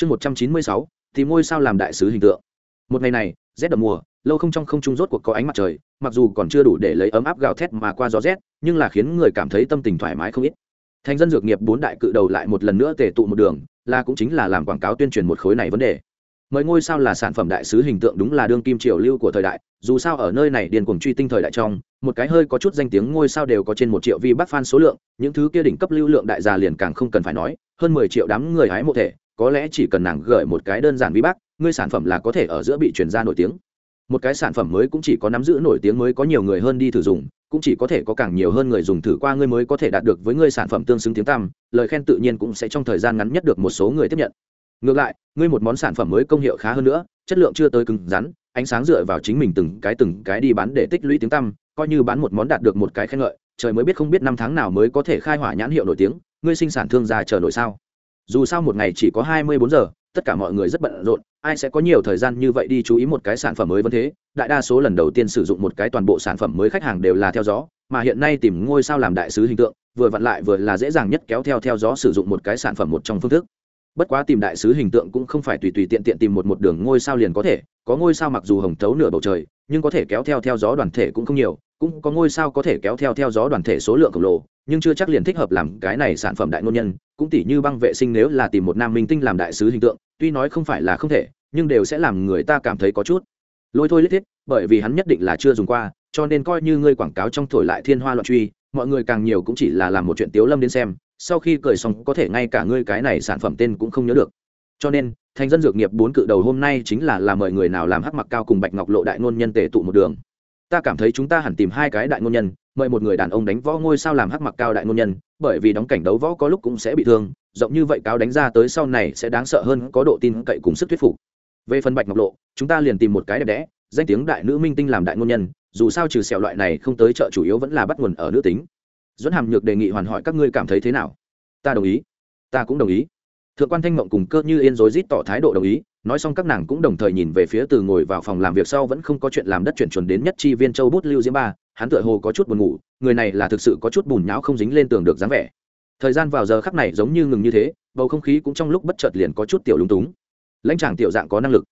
chương một trăm chín mươi sáu tìm ngôi sao làm đại sứ hình tượng. Một ngày này, rét đậm mùa, lâu không trong không trung rốt cuộc có ánh mặt trời, mặc dù còn chưa đủ để lấy ấm áp gào thét mà qua gió rét, nhưng là khiến người cảm thấy tâm tình thoải mái không ít. Thành dân dược nghiệp bốn đại cự đầu lại một lần nữa tề tụ một đường, là cũng chính là làm quảng cáo tuyên truyền một khối này vấn đề. Mời ngôi sao là sản phẩm đại sứ hình tượng đúng là đương kim triều lưu của thời đại, dù sao ở nơi này điền cuồng truy tinh thời đại trong, một cái hơi có chút danh tiếng ngôi sao đều có trên một triệu vi bắc fan số lượng, những thứ kia đỉnh cấp lưu lượng đại gia liền càng không cần phải nói, hơn mười triệu đám người hái mộ thể có lẽ chỉ cần nàng gửi một cái đơn giản vi bác, ngươi sản phẩm là có thể ở giữa bị truyền ra nổi tiếng. Một cái sản phẩm mới cũng chỉ có nắm giữ nổi tiếng mới có nhiều người hơn đi thử dùng cũng chỉ có thể có càng nhiều hơn người dùng thử qua ngươi mới có thể đạt được với ngươi sản phẩm tương xứng tiếng tăm lời khen tự nhiên cũng sẽ trong thời gian ngắn nhất được một số người tiếp nhận. Ngược lại ngươi một món sản phẩm mới công hiệu khá hơn nữa chất lượng chưa tới cứng rắn ánh sáng dựa vào chính mình từng cái từng cái đi bán để tích lũy tiếng tăm coi như bán một món đạt được một cái khen ngợi trời mới biết không biết năm tháng nào mới có thể khai hỏa nhãn hiệu nổi tiếng ngươi sinh sản thương gia chờ nổi sao? Dù sao một ngày chỉ có hai mươi bốn giờ, tất cả mọi người rất bận rộn, ai sẽ có nhiều thời gian như vậy đi chú ý một cái sản phẩm mới vẫn thế. Đại đa số lần đầu tiên sử dụng một cái toàn bộ sản phẩm mới khách hàng đều là theo gió, mà hiện nay tìm ngôi sao làm đại sứ hình tượng, vừa vặn lại vừa là dễ dàng nhất kéo theo theo gió sử dụng một cái sản phẩm một trong phương thức. Bất quá tìm đại sứ hình tượng cũng không phải tùy tùy tiện tiện tìm một một đường ngôi sao liền có thể, có ngôi sao mặc dù hồng thấu nửa bầu trời, nhưng có thể kéo theo theo gió đoàn thể cũng không nhiều, cũng có ngôi sao có thể kéo theo theo gió đoàn thể số lượng khổng lồ nhưng chưa chắc liền thích hợp làm cái này sản phẩm đại ngôn nhân, cũng tỷ như băng vệ sinh nếu là tìm một nam minh tinh làm đại sứ hình tượng, tuy nói không phải là không thể, nhưng đều sẽ làm người ta cảm thấy có chút. Lôi thôi lít thiết, bởi vì hắn nhất định là chưa dùng qua, cho nên coi như ngươi quảng cáo trong thổi lại thiên hoa loạn truy, mọi người càng nhiều cũng chỉ là làm một chuyện tiếu lâm đến xem, sau khi cười xong có thể ngay cả ngươi cái này sản phẩm tên cũng không nhớ được. Cho nên, thành dân dược nghiệp bốn cự đầu hôm nay chính là làm mời người nào làm hắc mặc cao cùng bạch ngọc lộ đại ngôn nhân tề tụ một đường ta cảm thấy chúng ta hẳn tìm hai cái đại ngôn nhân, mời một người đàn ông đánh võ ngôi sao làm hắc mặc cao đại ngôn nhân, bởi vì đóng cảnh đấu võ có lúc cũng sẽ bị thương, rộng như vậy cáo đánh ra tới sau này sẽ đáng sợ hơn, có độ tin cậy cùng sức thuyết phục. Về phần bạch ngọc lộ, chúng ta liền tìm một cái đẹp đẽ, danh tiếng đại nữ minh tinh làm đại ngôn nhân, dù sao trừ sẹo loại này không tới chợ chủ yếu vẫn là bắt nguồn ở nữ tính. Dẫn hàm nhược đề nghị hoàn hỏi các ngươi cảm thấy thế nào? Ta đồng ý. Ta cũng đồng ý. Thượng quan thanh mộng cùng cơ như yên rối rít tỏ thái độ đồng ý nói xong các nàng cũng đồng thời nhìn về phía từ ngồi vào phòng làm việc sau vẫn không có chuyện làm đất chuyển chuẩn đến nhất chi viên châu bút lưu diễm ba, hắn tựa hồ có chút buồn ngủ, người này là thực sự có chút bùn nhão không dính lên tường được dáng vẻ. Thời gian vào giờ khắc này giống như ngừng như thế, bầu không khí cũng trong lúc bất chợt liền có chút tiểu lúng túng. Lãnh chàng tiểu dạng có năng lực.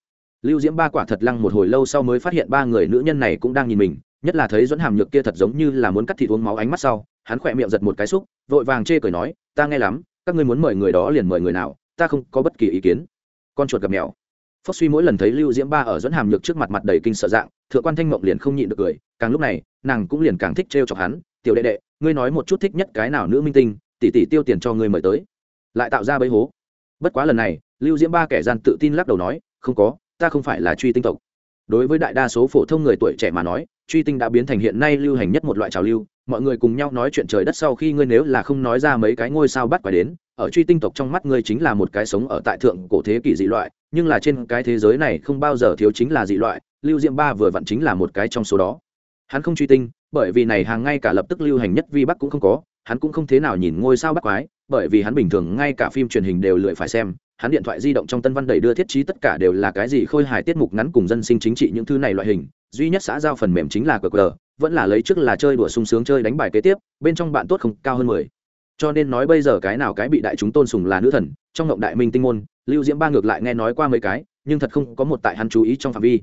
Lưu diễm ba quả thật lăng một hồi lâu sau mới phát hiện ba người nữ nhân này cũng đang nhìn mình, nhất là thấy dẫn hàm nhược kia thật giống như là muốn cắt thịt uống máu ánh mắt sau, hắn khỏe miệng giật một cái xúc, vội vàng chê cười nói, ta nghe lắm, các ngươi muốn mời người đó liền mời người nào, ta không có bất kỳ ý kiến. Con chuột gặp mèo phốc suy mỗi lần thấy lưu diễm ba ở dẫn hàm nhược trước mặt mặt đầy kinh sợ dạng, thượng quan thanh mộng liền không nhịn được cười, càng lúc này, nàng cũng liền càng thích trêu chọc hắn, tiểu đệ đệ, ngươi nói một chút thích nhất cái nào nữ minh tinh, tỷ tỷ tiêu tiền cho ngươi mời tới. Lại tạo ra bấy hố. Bất quá lần này, lưu diễm ba kẻ gian tự tin lắc đầu nói, không có, ta không phải là truy tinh tộc. Đối với đại đa số phổ thông người tuổi trẻ mà nói, truy tinh đã biến thành hiện nay lưu hành nhất một loại trào lưu, mọi người cùng nhau nói chuyện trời đất sau khi ngươi nếu là không nói ra mấy cái ngôi sao bắt quái đến, ở truy tinh tộc trong mắt ngươi chính là một cái sống ở tại thượng cổ thế kỷ dị loại nhưng là trên cái thế giới này không bao giờ thiếu chính là dị loại, lưu diễm ba vừa vặn chính là một cái trong số đó. Hắn không truy tinh, bởi vì này hàng ngay cả lập tức lưu hành nhất vi bắc cũng không có, hắn cũng không thế nào nhìn ngôi sao bắc quái, bởi vì hắn bình thường ngay cả phim truyền hình đều lười phải xem, hắn điện thoại di động trong tân văn đẩy đưa thiết trí tất cả đều là cái gì khôi hài tiết mục ngắn cùng dân sinh chính trị những thứ này loại hình, duy nhất xã giao phần mềm chính là qr vẫn là lấy trước là chơi đùa sung sướng chơi đánh bài kế tiếp, bên trong bạn tốt không cao hơn mười. Cho nên nói bây giờ cái nào cái bị đại chúng tôn sùng là nữ thần, trong ngộng đại minh tinh môn lưu diễm ba ngược lại nghe nói qua mấy cái, nhưng thật không có một tại hắn chú ý trong phạm vi.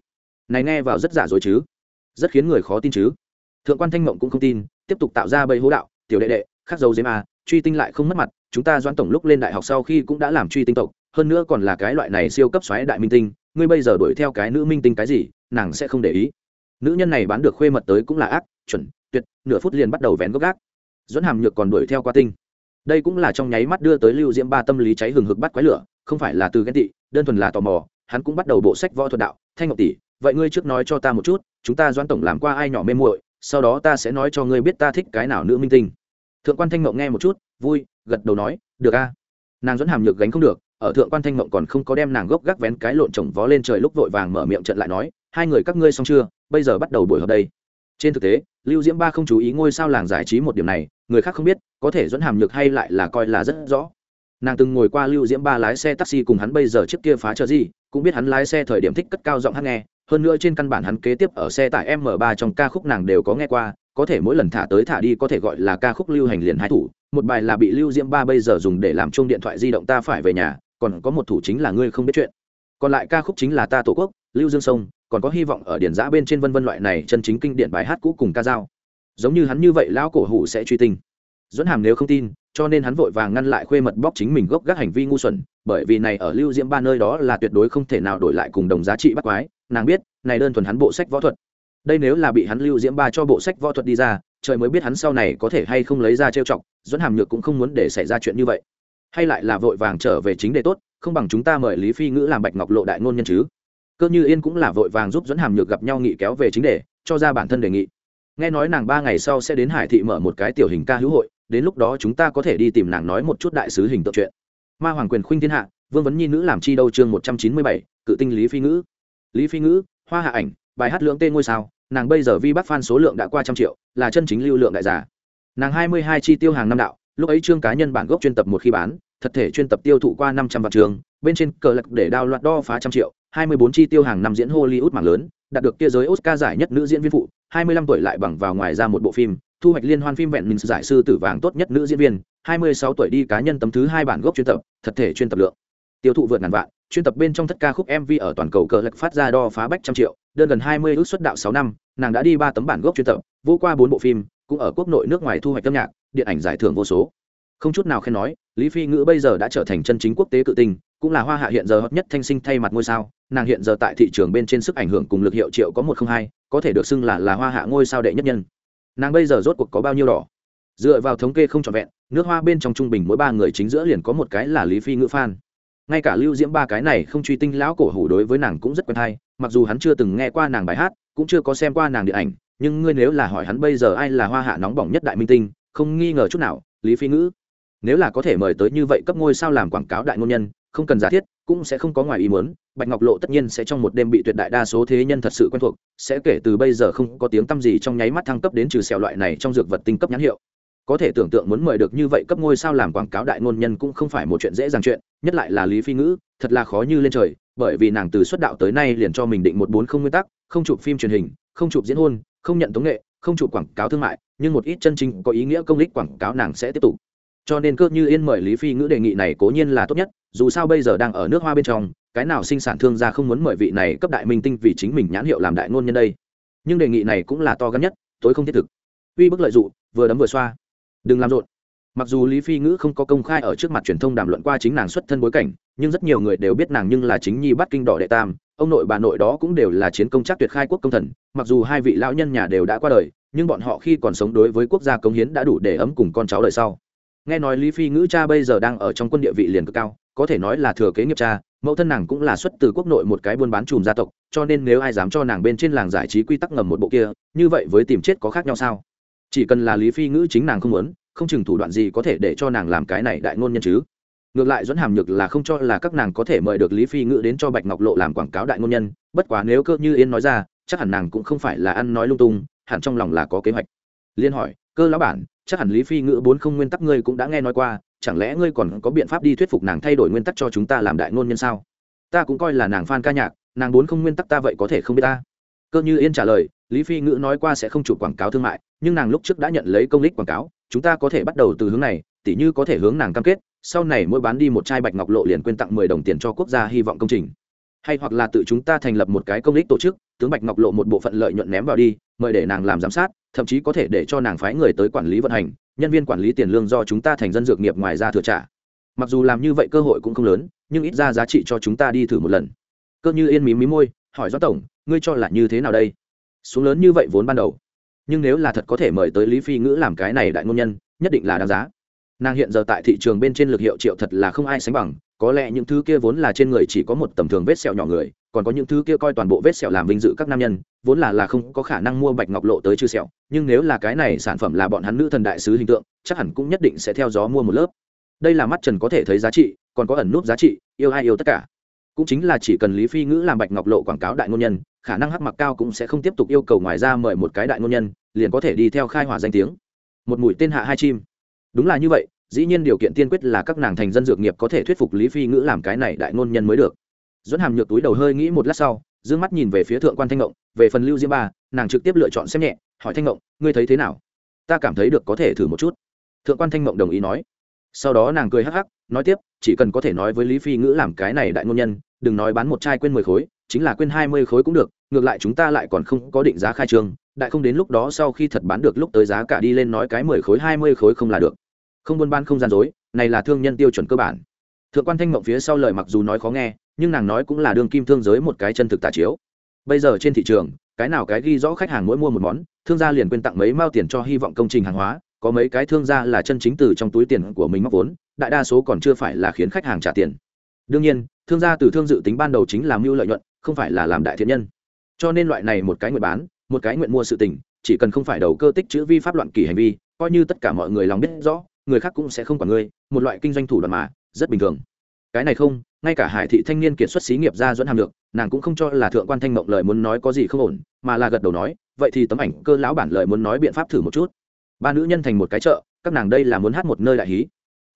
Này nghe vào rất giả dối chứ? Rất khiến người khó tin chứ? Thượng quan thanh mộng cũng không tin, tiếp tục tạo ra bầy hố đạo, tiểu đệ đệ, khắc dấu diễm a, truy tinh lại không mất mặt, chúng ta doãn tổng lúc lên đại học sau khi cũng đã làm truy tinh tộc, hơn nữa còn là cái loại này siêu cấp xoáy đại minh tinh, ngươi bây giờ đuổi theo cái nữ minh tinh cái gì, nàng sẽ không để ý. Nữ nhân này bán được khuê mật tới cũng là ác, chuẩn, tuyệt, nửa phút liền bắt đầu vén gốc gác. Dẫn hàm nhược còn đuổi theo qua tinh. Đây cũng là trong nháy mắt đưa tới lưu diễm ba tâm lý cháy hừng hực bắt quái lửa không phải là từ ghen tị, đơn thuần là tò mò, hắn cũng bắt đầu bộ sách võ thuật đạo. Thanh ngọc tỷ, vậy ngươi trước nói cho ta một chút, chúng ta doãn tổng làm qua ai nhỏ mê muội, sau đó ta sẽ nói cho ngươi biết ta thích cái nào nữ minh tinh. Thượng quan thanh ngọc nghe một chút, vui, gật đầu nói, được a. Nàng dẫn hàm nhược gánh không được, ở thượng quan thanh mộng còn không có đem nàng gốc gác vén cái lộn chồng vó lên trời lúc vội vàng mở miệng trận lại nói, hai người các ngươi xong chưa? Bây giờ bắt đầu buổi họp đây. Trên thực tế, lưu diễm ba không chú ý ngôi sao làng giải trí một điểm này, người khác không biết, có thể dẫn hàm nhược hay lại là coi là rất rõ nàng từng ngồi qua lưu diễm ba lái xe taxi cùng hắn bây giờ trước kia phá chờ gì, cũng biết hắn lái xe thời điểm thích cất cao giọng hát nghe, hơn nữa trên căn bản hắn kế tiếp ở xe tải m 3 trong ca khúc nàng đều có nghe qua, có thể mỗi lần thả tới thả đi có thể gọi là ca khúc lưu hành liền hai thủ, một bài là bị lưu diễm ba bây giờ dùng để làm chung điện thoại di động ta phải về nhà, còn có một thủ chính là ngươi không biết chuyện. Còn lại ca khúc chính là ta tổ quốc, lưu dương sông, còn có hy vọng ở điển giã bên trên vân vân loại này chân chính kinh điển bài hát cũ cùng ca dao. Giống như hắn như vậy, lão cổ hủ sẽ truy tinh. Dẫn hàm nếu không tin cho nên hắn vội vàng ngăn lại khuê mật bóc chính mình gốc gác hành vi ngu xuẩn, bởi vì này ở lưu diễm ba nơi đó là tuyệt đối không thể nào đổi lại cùng đồng giá trị bắt quái, nàng biết, này đơn thuần hắn bộ sách võ thuật. Đây nếu là bị hắn lưu diễm ba cho bộ sách võ thuật đi ra, trời mới biết hắn sau này có thể hay không lấy ra trêu chọc dẫn hàm nhược cũng không muốn để xảy ra chuyện như vậy. Hay lại là vội vàng trở về chính đề tốt, không bằng chúng ta mời lý phi ngữ làm bạch ngọc lộ đại ngôn nhân chứ. Cơ như yên cũng là vội vàng giúp dẫn hàm nhược gặp nhau nghị kéo về chính đề, cho ra bản thân đề nghị. Nghe nói nàng ba ngày sau sẽ đến hải thị mở một cái tiểu hình ca hữu hội đến lúc đó chúng ta có thể đi tìm nàng nói một chút đại sứ hình tượng chuyện. Ma hoàng quyền khuynh thiên hạ, vương vấn nhi nữ làm chi đâu chương một trăm chín mươi bảy, cự tinh lý phi ngữ. Lý phi ngữ, hoa hạ ảnh, bài hát lượng tên ngôi sao, nàng bây giờ vi bắc fan số lượng đã qua trăm triệu, là chân chính lưu lượng đại giả nàng hai mươi hai chi tiêu hàng năm đạo, lúc ấy chương cá nhân bản gốc chuyên tập một khi bán, thật thể chuyên tập tiêu thụ qua năm trăm vạn trường, bên trên cờ lạc để đao loạt đo phá trăm triệu, hai mươi bốn chi tiêu hàng năm diễn hollywood mạng lớn, đạt được kia giới oscar giải nhất nữ diễn viên phụ, hai mươi lăm tuổi lại bằng vào ngoài ra một bộ phim thu hoạch liên hoan phim vẹn mình giải sư tử vàng tốt nhất nữ diễn viên, hai mươi sáu tuổi đi cá nhân tấm thứ hai bản gốc chuyên tập, thật thể chuyên tập lượng. Tiêu thụ vượt ngàn vạn, chuyên tập bên trong tất ca khúc mv ở toàn cầu cờ lực phát ra đo phá bách trăm triệu, đơn gần hai mươi ước xuất đạo 6 năm, nàng đã đi ba tấm bản gốc chuyên tập, vô qua bốn bộ phim, cũng ở quốc nội nước ngoài thu hoạch âm nhạc, điện ảnh giải thưởng vô số. Không chút nào khen nói, lý phi ngữ bây giờ đã trở thành chân chính quốc tế cự tinh, cũng là hoa hạ hiện giờ hợp nhất thanh sinh thay mặt ngôi sao, nàng hiện giờ tại thị trường bên trên sức ảnh hưởng cùng lực hiệu triệu có một không hai, có thể được xưng là là hoa hạ ngôi sao đệ nhất nhân nàng bây giờ rốt cuộc có bao nhiêu đỏ? Dựa vào thống kê không trọn vẹn, nước hoa bên trong trung bình mỗi ba người chính giữa liền có một cái là lý phi ngữ phan. Ngay cả lưu diễm ba cái này không truy tinh lão cổ hủ đối với nàng cũng rất quen hay, mặc dù hắn chưa từng nghe qua nàng bài hát, cũng chưa có xem qua nàng điện ảnh, nhưng ngươi nếu là hỏi hắn bây giờ ai là hoa hạ nóng bỏng nhất đại minh tinh, không nghi ngờ chút nào, lý phi ngữ. Nếu là có thể mời tới như vậy cấp ngôi sao làm quảng cáo đại ngôn nhân, không cần giả thiết, cũng sẽ không có ngoài ý muốn bạch ngọc lộ tất nhiên sẽ trong một đêm bị tuyệt đại đa số thế nhân thật sự quen thuộc, sẽ kể từ bây giờ không có tiếng tăm gì trong nháy mắt thăng cấp đến trừ sẹo loại này trong dược vật tinh cấp nhãn hiệu. Có thể tưởng tượng muốn mời được như vậy cấp ngôi sao làm quảng cáo đại ngôn nhân cũng không phải một chuyện dễ dàng chuyện, nhất lại là lý phi ngữ, thật là khó như lên trời, bởi vì nàng từ xuất đạo tới nay liền cho mình định một bốn không nguyên tắc, không chụp phim truyền hình, không chụp diễn hôn, không nhận tống nghệ, không chụp quảng cáo thương mại, nhưng một ít chân chính có ý nghĩa công lích quảng cáo nàng sẽ tiếp tục. Cho nên cơ như yên mời lý phi ngữ đề nghị này cố nhiên là tốt nhất, dù sao bây giờ đang ở nước hoa bên trong cái nào sinh sản thương gia không muốn mời vị này cấp đại minh tinh vì chính mình nhãn hiệu làm đại ngôn nhân đây? Nhưng đề nghị này cũng là to gắn nhất, tối không thiết thực. Uy bức lợi d ụ vừa đấm vừa xoa. Đừng làm rộn. Mặc dù lý phi ngữ không có công khai ở trước mặt truyền thông đàm luận qua chính nàng xuất thân bối cảnh, nhưng rất nhiều người đều biết nàng nhưng là chính nhi bắt kinh đỏ đệ tam, ông nội bà nội đó cũng đều là chiến công chắc tuyệt khai quốc công thần, mặc dù hai vị lão nhân nhà đều đã qua đời, nhưng bọn họ khi còn sống đối với quốc gia cống hiến đã đủ để ấm cùng con cháu đời sau. Nghe nói lý phi ngữ cha bây giờ đang ở trong quân địa vị liền cực cao có thể nói là thừa kế nghiệp cha, mẫu thân nàng cũng là xuất từ quốc nội một cái buôn bán chùm gia tộc, cho nên nếu ai dám cho nàng bên trên làng giải trí quy tắc ngầm một bộ kia, như vậy với tìm chết có khác nhau sao? Chỉ cần là lý phi ngữ chính nàng không muốn, không chừng thủ đoạn gì có thể để cho nàng làm cái này đại ngôn nhân chứ? Ngược lại dẫn hàm nhược là không cho là các nàng có thể mời được lý phi ngữ đến cho bạch ngọc lộ làm quảng cáo đại ngôn nhân, bất quá nếu cơ như yên nói ra, chắc hẳn nàng cũng không phải là ăn nói lung tung, hẳn trong lòng là có kế hoạch. Liên hỏi, cơ lão bản, chắc hẳn lý phi ngữ bốn không nguyên tắc ngươi cũng đã nghe nói qua chẳng lẽ ngươi còn có biện pháp đi thuyết phục nàng thay đổi nguyên tắc cho chúng ta làm đại ngôn nhân sao? Ta cũng coi là nàng f ca nhạc, nàng bốn không nguyên tắc ta vậy có thể không biết ta. Cơ như yên trả lời, lý phi ngữ nói qua sẽ không chụp quảng cáo thương mại, nhưng nàng lúc trước đã nhận lấy công lích quảng cáo, chúng ta có thể bắt đầu từ hướng này, tỉ như có thể hướng nàng cam kết, sau này mỗi bán đi một chai bạch ngọc lộ liền quyên tặng mười đồng tiền cho quốc gia hy vọng công trình. Hay hoặc là tự chúng ta thành lập một cái công lích tổ chức tướng bạch ngọc lộ một bộ phận lợi nhuận ném vào đi, mời để nàng làm giám sát, thậm chí có thể để cho nàng phái người tới quản lý vận hành, nhân viên quản lý tiền lương do chúng ta thành dân dược nghiệp ngoài ra thừa trả. Mặc dù làm như vậy cơ hội cũng không lớn, nhưng ít ra giá trị cho chúng ta đi thử một lần. Cơ như yên mí mí môi, hỏi do tổng, ngươi cho là như thế nào đây? Xuống lớn như vậy vốn ban đầu. Nhưng nếu là thật có thể mời tới lý phi ngữ làm cái này đại ngôn nhân, nhất định là đáng giá. Nàng hiện giờ tại thị trường bên trên lực hiệu triệu thật là không ai sánh bằng, có lẽ những thứ kia vốn là trên người chỉ có một tầm thường vết sẹo nhỏ người còn có những thứ kia coi toàn bộ vết sẹo làm vinh dự các nam nhân, vốn là là không có khả năng mua bạch ngọc lộ tới chư sẹo, nhưng nếu là cái này sản phẩm là bọn hắn nữ thần đại sứ hình tượng, chắc hẳn cũng nhất định sẽ theo gió mua một lớp. Đây là mắt trần có thể thấy giá trị, còn có ẩn nút giá trị, yêu ai yêu tất cả. Cũng chính là chỉ cần lý phi ngữ làm bạch ngọc lộ quảng cáo đại ngôn nhân, khả năng hắc mặc cao cũng sẽ không tiếp tục yêu cầu ngoài ra mời một cái đại ngôn nhân, liền có thể đi theo khai hỏa danh tiếng. Một mũi tên hạ hai chim. Đúng là như vậy, dĩ nhiên điều kiện tiên quyết là các nàng thành dân dược nghiệp có thể thuyết phục lý phi ngữ làm cái này đại ngôn nhân mới được dẫn hàm nhược túi đầu hơi nghĩ một lát sau d ư ơ n g mắt nhìn về phía thượng quan thanh ngộng, về phần lưu diêm ba, nàng trực tiếp lựa chọn xem nhẹ, hỏi thanh ngộng, ngươi thấy thế nào? Ta cảm thấy được có thể thử một chút. Thượng quan thanh ngộng đồng ý nói. Sau đó nàng cười hắc hắc, nói tiếp, chỉ cần có thể nói với lý phi ngữ làm cái này đại ngôn nhân, đừng nói bán một chai quên mười khối, chính là quên hai mươi khối cũng được, ngược lại chúng ta lại còn không có định giá khai trương, đại không đến lúc đó sau khi thật bán được lúc tới giá cả đi lên nói cái mười khối, hai mươi khối không là được. Không buôn bán không gian dối, này là thương nhân tiêu chuẩn cơ bản. Thượng quan thanh mộng phía sau lời mặc dù nói khó nghe nhưng nàng nói cũng là đương kim thương giới một cái chân thực tả chiếu. Bây giờ trên thị trường, cái nào cái ghi rõ khách hàng mỗi mua một món, thương gia liền quên tặng mấy mao tiền cho hy vọng công trình hàng hóa, có mấy cái thương gia là chân chính từ trong túi tiền của mình móc vốn, đại đa số còn chưa phải là khiến khách hàng trả tiền. Đương nhiên, thương gia từ thương dự tính ban đầu chính là mưu lợi nhuận, không phải là làm đại thiện nhân. Cho nên loại này một cái nguyện bán, một cái nguyện mua sự tình, chỉ cần không phải đầu cơ tích chữ vi pháp loạn kỳ hành vi, coi như tất cả mọi người lòng biết rõ, người khác cũng sẽ không quản ngươi, một loại kinh doanh thủ đoạn mà, rất bình thường. Cái này không ngay cả hải thị thanh niên kiệt xuất xí nghiệp ra dẫn hàm được nàng cũng không cho là thượng quan thanh mộng lời muốn nói có gì không ổn, mà là gật đầu nói, vậy thì tấm ảnh cơ lão bản lời muốn nói biện pháp thử một chút. Ba nữ nhân thành một cái chợ, các nàng đây là muốn hát một nơi đại hí.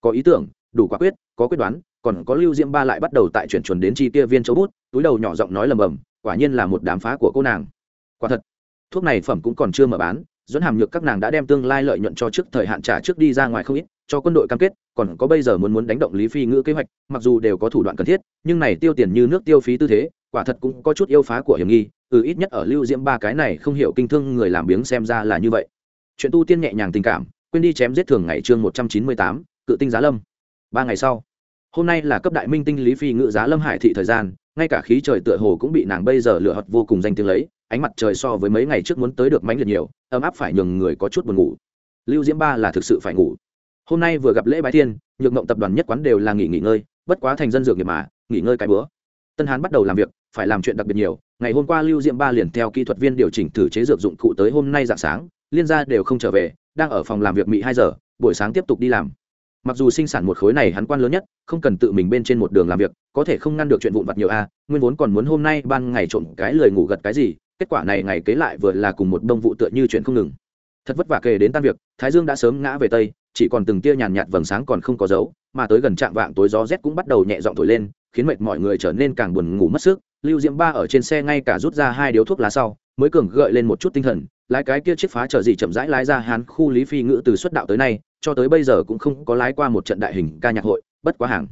Có ý tưởng, đủ quả quyết, có quyết đoán, còn có lưu diễm ba lại bắt đầu tại chuyển chuẩn đến chi tia viên châu bút, túi đầu nhỏ giọng nói lầm bầm, quả nhiên là một đám phá của cô nàng. Quả thật, thuốc này phẩm cũng còn chưa mở bán, dẫn hàm nhược các nàng đã đem tương lai lợi nhuận cho trước thời hạn trả trước đi ra ngoài không ít cho quân đội cam kết, còn có bây giờ muốn muốn đánh động lý phi ngữ kế hoạch, mặc dù đều có thủ đoạn cần thiết, nhưng này tiêu tiền như nước tiêu phí tư thế, quả thật cũng có chút yêu phá của hiểm nghi ừ ít nhất ở lưu diễm ba cái này không hiểu kinh thương người làm biếng xem ra là như vậy. Chuyện tu tiên nhẹ nhàng tình cảm, quên đi chém giết thường ngày chương một trăm chín mươi tám, cự tinh giá lâm. Ba ngày sau, hôm nay là cấp đại minh tinh lý phi ngự giá lâm hải thị thời gian, ngay cả khí trời tựa hồ cũng bị nàng bây giờ lựa hật vô cùng danh tiếng lấy, ánh mặt trời so với mấy ngày trước muốn tới được mánh liệt nhiều, ấm áp phải nhường người có chút buồn ngủ. Lưu diễm ba là thực sự phải ngủ hôm nay vừa gặp lễ bái thiên, nhược mộng tập đoàn nhất quán đều là nghỉ nghỉ ngơi, bất quá thành dân dược nghiệp mà, nghỉ ngơi cái bữa. Tân hán bắt đầu làm việc, phải làm chuyện đặc biệt nhiều, ngày hôm qua lưu Diệm ba liền theo kỹ thuật viên điều chỉnh thử chế dược dụng cụ tới hôm nay dạng sáng, liên gia đều không trở về, đang ở phòng làm việc mỹ hai giờ, buổi sáng tiếp tục đi làm. Mặc dù sinh sản một khối này hắn quan lớn nhất, không cần tự mình bên trên một đường làm việc, có thể không ngăn được chuyện vụn vặt nhiều a, nguyên vốn còn muốn hôm nay ban ngày trộm cái lời ngủ gật cái gì, kết quả này ngày kế lại vừa là cùng một đông vụ tựa như chuyện không ngừng. Thật vất vả kể đến tan việc, thái dương đã sớm ngã về tây chỉ còn từng tia nhàn nhạt vầng sáng còn không có dấu, mà tới gần trạm vạng tối gió rét cũng bắt đầu nhẹ dọn thổi lên, khiến mệt mọi người trở nên càng buồn ngủ mất sức. Lưu diễm ba ở trên xe ngay cả rút ra hai điếu thuốc lá sau, mới cường gợi lên một chút tinh thần, lái cái kia chiếc phá chở gì chậm rãi lái ra hán khu lý phi ngữ từ xuất đạo tới nay, cho tới bây giờ cũng không có lái qua một trận đại hình ca nhạc hội, bất quá hàng.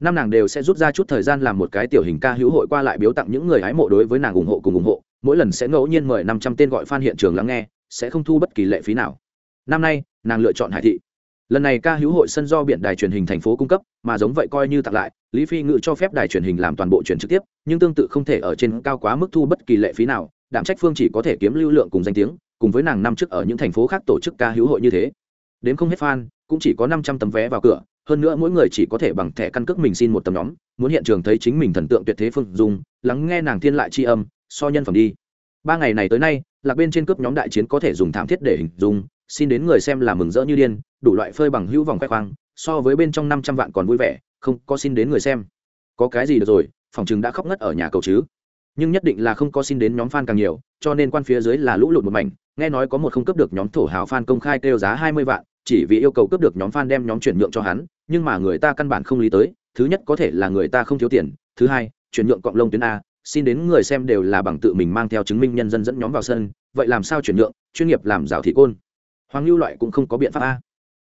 Năm nàng đều sẽ rút ra chút thời gian làm một cái tiểu hình ca hữu hội qua lại biếu tặng những người hái mộ đối với nàng ủng hộ cùng ủng hộ, mỗi lần sẽ ngẫu nhiên mời năm trăm tên gọi fan hiện trường lắng nghe, sẽ không thu bất kỳ lệ phí nào. Năm nay, nàng lựa chọn hải thị lần này ca hữu hội sân do biển đài truyền hình thành phố cung cấp, mà giống vậy coi như tặng lại, lý phi ngự cho phép đài truyền hình làm toàn bộ truyền trực tiếp, nhưng tương tự không thể ở trên cao quá mức thu bất kỳ lệ phí nào đảm trách phương chỉ có thể kiếm lưu lượng cùng danh tiếng, cùng với nàng năm trước ở những thành phố khác tổ chức ca hữu hội như thế. Đến không hết fan, cũng chỉ có năm trăm tấm vé vào cửa, hơn nữa mỗi người chỉ có thể bằng thẻ căn cước mình xin một tấm nhóm, muốn hiện trường thấy chính mình thần tượng tuyệt thế phương dung, lắng nghe nàng thiên lại tri âm, so nhân phẩm đi. Ba ngày này tới nay, lạc bên trên cướp nhóm đại chiến có thể dùng thảm thiết để hình dung, xin đến người xem là mừng rỡ như điên đủ loại phơi bằng hữu vòng khoe khoang, so với bên trong năm trăm vạn còn vui vẻ, không, có xin đến người xem. Có cái gì được rồi, phòng chừng đã khóc ngất ở nhà cầu chứ. Nhưng nhất định là không có xin đến nhóm fan càng nhiều, cho nên quan phía dưới là lũ lụt một mảnh. Nghe nói có một không cấp được nhóm thổ hào fan công khai kêu giá hai mươi vạn, chỉ vì yêu cầu cấp được nhóm fan đem nhóm chuyển nhượng cho hắn, nhưng mà người ta căn bản không lý tới. Thứ nhất, có thể là người ta không thiếu tiền. Thứ hai, chuyển nhượng cộng lông tuyến a, xin đến người xem đều là bằng tự mình mang theo chứng minh nhân dân dẫn nhóm vào sân. Vậy làm sao chuyển nhượng? Chuyên nghiệp làm rào thị côn. Hoàng lưu loại cũng không có biện pháp a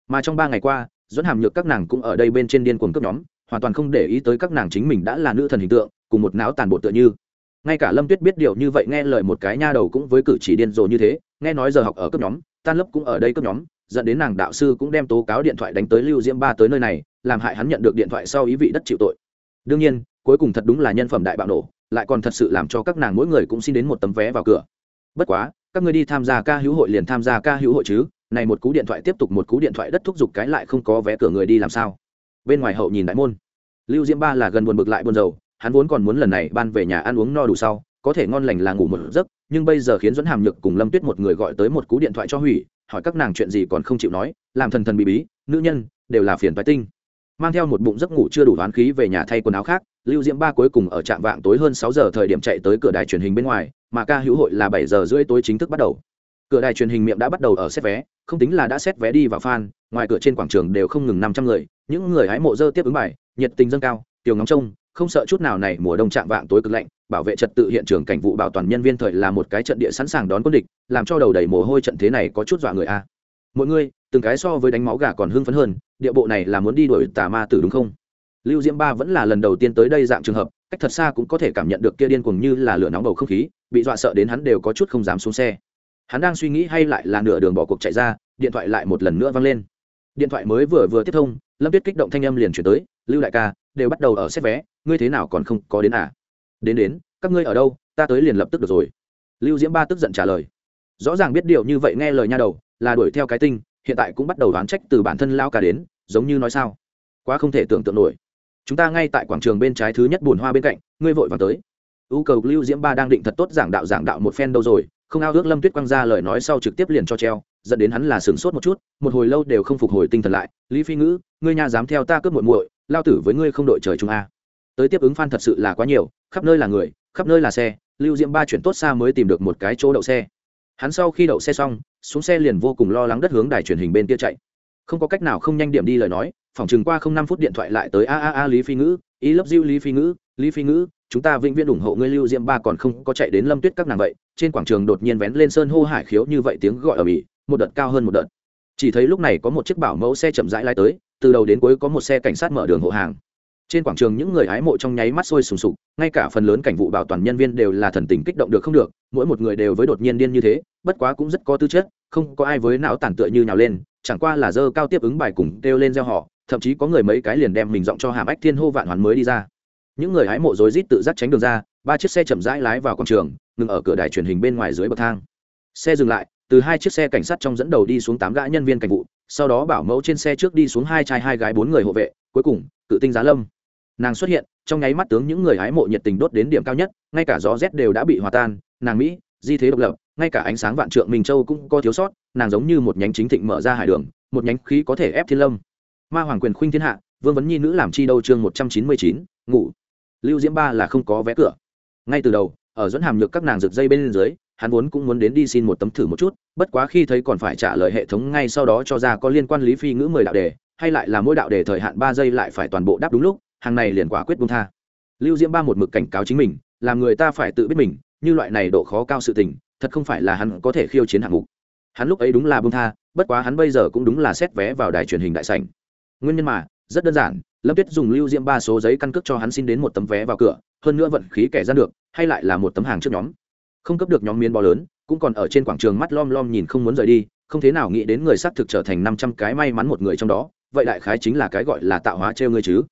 mà trong ba ngày qua dẫn hàm nhược các nàng cũng ở đây bên trên điên cuồng cấp nhóm, hoàn toàn không để ý tới các nàng chính mình đã là nữ thần hình tượng, cùng một não tàn bộ tựa như. Ngay cả lâm tuyết biết điều như vậy nghe lời một cái nha đầu cũng với cử chỉ điên rồ như thế, nghe nói giờ học ở cấp nhóm, tan lớp cũng ở đây cấp nhóm, dẫn đến nàng đạo sư cũng đem tố cáo điện thoại đánh tới lưu diễm ba tới nơi này, làm hại hắn nhận được điện thoại sau ý vị đất chịu tội. Đương nhiên, cuối cùng thật đúng là nhân phẩm đại bạo nổ, lại còn thật sự làm cho các nàng mỗi người cũng xin đến một tấm vé vào cửa. Bất quá, các người đi tham gia ca hữu hội liền tham gia ca hữu hội chứ này một cú điện thoại tiếp tục một cú điện thoại đất thúc giục cái lại không có vé cửa người đi làm sao? Bên ngoài hậu nhìn đại môn. Lưu diễm ba là gần buồn bực lại buồn rầu, hắn vốn còn muốn lần này ban về nhà ăn uống no đủ sau, có thể ngon lành là ngủ một giấc, nhưng bây giờ khiến dẫn hàm nhược cùng lâm tuyết một người gọi tới một cú điện thoại cho hủy, hỏi các nàng chuyện gì còn không chịu nói, làm thần thần bí bí, nữ nhân, đều là phiền phái tinh. Mang theo một bụng giấc ngủ chưa đủ đoán khí về nhà thay quần áo khác, lưu diễm ba cuối cùng ở trạm vạng tối hơn sáu giờ thời điểm chạy tới cửa đài truyền hình bên ngoài, mà ca hữu hội là bảy giờ rưỡi tối chính thức bắt đầu cửa đài truyền hình miệng đã bắt đầu ở xét vé, không tính là đã xét vé đi vào fan, ngoài cửa trên quảng trường đều không ngừng năm trăm người, những người hái mộ dơ tiếp ứng bài, nhiệt tình dâng cao, tiểu ngóng trông, không sợ chút nào này mùa đông chạm vạng tối cực lạnh, bảo vệ trật tự hiện trường cảnh vụ bảo toàn nhân viên thời là một cái trận địa sẵn sàng đón quân địch, làm cho đầu đầy mồ hôi trận thế này có chút dọa người a. Mỗi người, từng cái so với đánh máu gà còn hưng phấn hơn, địa bộ này là muốn đi đuổi tà ma tử đúng không? Lưu diễm ba vẫn là lần đầu tiên tới đây dạng trường hợp, cách thật xa cũng có thể cảm nhận được kia điên cuồng như là lửa nóng bầu không khí, bị dọa sợ đến hắn đều có chút không dám xuống xe hắn đang suy nghĩ hay lại là nửa đường bỏ cuộc chạy ra, điện thoại lại một lần nữa vang lên. Điện thoại mới vừa vừa tiếp thông, lâm tuyết kích động thanh âm liền chuyển tới, lưu đại ca, đều bắt đầu ở xét vé, ngươi thế nào còn không có đến à? Đến đến, các ngươi ở đâu? Ta tới liền lập tức được rồi. Lưu diễm ba tức giận trả lời. Rõ ràng biết điều như vậy nghe lời nha đầu, là đuổi theo cái tinh, hiện tại cũng bắt đầu đoán trách từ bản thân lao cả đến, giống như nói sao? Quá không thể tưởng tượng nổi. Chúng ta ngay tại quảng trường bên trái thứ nhất bùn hoa bên cạnh, ngươi vội vàng tới. Ưu cầu lưu diễm ba đang định thật tốt giảng đạo giảng đạo một phen đâu rồi không ao ước lâm tuyết quăng ra lời nói sau trực tiếp liền cho treo, dẫn đến hắn là sửng sốt một chút, một hồi lâu đều không phục hồi tinh thần lại. Lý phi ngữ, ngươi nhà dám theo ta cướp muội muội, lao tử với ngươi không đội trời chúng a. Tới tiếp ứng Phan thật sự là quá nhiều, khắp nơi là người, khắp nơi là xe, lưu diễm ba chuyển tốt xa mới tìm được một cái chỗ đậu xe. Hắn sau khi đậu xe xong, xuống xe liền vô cùng lo lắng đất hướng đài truyền hình bên kia chạy. Không có cách nào không nhanh điểm đi lời nói phỏng chừng qua không năm phút điện thoại lại tới a a a lý phi ngữ ý lấp diêu lý phi ngữ, lý phi ngữ chúng ta vĩnh viễn ủng hộ ngươi lưu diễm ba còn không có chạy đến lâm tuyết các nàng vậy, trên quảng trường đột nhiên vén lên sơn hô hải khiếu như vậy tiếng gọi ở mỹ một đợt cao hơn một đợt. Chỉ thấy lúc này có một chiếc bảo mẫu xe chậm rãi lai tới, từ đầu đến cuối có một xe cảnh sát mở đường hộ hàng. Trên quảng trường những người hái mộ trong nháy mắt sôi sùng sục, ngay cả phần lớn cảnh vụ bảo toàn nhân viên đều là thần tình kích động được không được, mỗi một người đều với đột nhiên điên như thế, bất quá cũng rất có tư chất, không có ai với não tàn tựa như nhào lên, chẳng qua là dơ cao tiếp ứng bài cùng kêu lên gieo họ, thậm chí có người mấy cái liền đem mình giọng cho hàm ách thiên hô vạn hoàn mới đi ra những người hái mộ rối rít tự giác tránh đường ra, ba chiếc xe chậm rãi lái vào quảng trường, ngừng ở cửa đài truyền hình bên ngoài dưới bậc thang. Xe dừng lại, từ hai chiếc xe cảnh sát trong dẫn đầu đi xuống tám gã nhân viên cảnh vụ, sau đó bảo mẫu trên xe trước đi xuống hai trai hai gái bốn người hộ vệ, cuối cùng, cự tinh giá lâm. Nàng xuất hiện, trong nháy mắt tướng những người hái mộ nhiệt tình đốt đến điểm cao nhất, ngay cả gió rét đều đã bị hòa tan, nàng mỹ, di thế độc lập, ngay cả ánh sáng vạn trượng minh châu cũng có thiếu sót, nàng giống như một nhánh chính thịnh mở ra hải đường, một nhánh khí có thể ép thiên lâm. Ma hoàng quyền khuynh thiên hạ, vương vấn nhi nữ làm chi đâu chương một trăm chín mươi chín, ngủ lưu diễm ba là không có vé cửa. Ngay từ đầu, ở dẫn hàm nhược các nàng rực dây bên dưới, hắn vốn cũng muốn đến đi xin một tấm thử một chút, bất quá khi thấy còn phải trả lời hệ thống ngay sau đó cho ra có liên quan lý phi ngữ mười đạo đề, hay lại là mỗi đạo đề thời hạn ba giây lại phải toàn bộ đáp đúng lúc, hàng này liền quả quyết bung tha. Lưu diễm ba một mực cảnh cáo chính mình, làm người ta phải tự biết mình, như loại này độ khó cao sự tình, thật không phải là hắn có thể khiêu chiến hạng mục. Hắn lúc ấy đúng là bung tha, bất quá hắn bây giờ cũng đúng là xét vé vào đài truyền hình đại sảnh. Nguyên nhân mà, rất đơn giản lâm tuyết dùng lưu diễm ba số giấy căn cước cho hắn xin đến một tấm vé vào cửa, hơn nữa vận khí kẻ ra được, hay lại là một tấm hàng trước nhóm. Không cấp được nhóm miến bò lớn, cũng còn ở trên quảng trường mắt lom lom nhìn không muốn rời đi, không thế nào nghĩ đến người xác thực trở thành năm trăm cái may mắn một người trong đó, vậy đại khái chính là cái gọi là tạo hóa trêu ngươi chứ.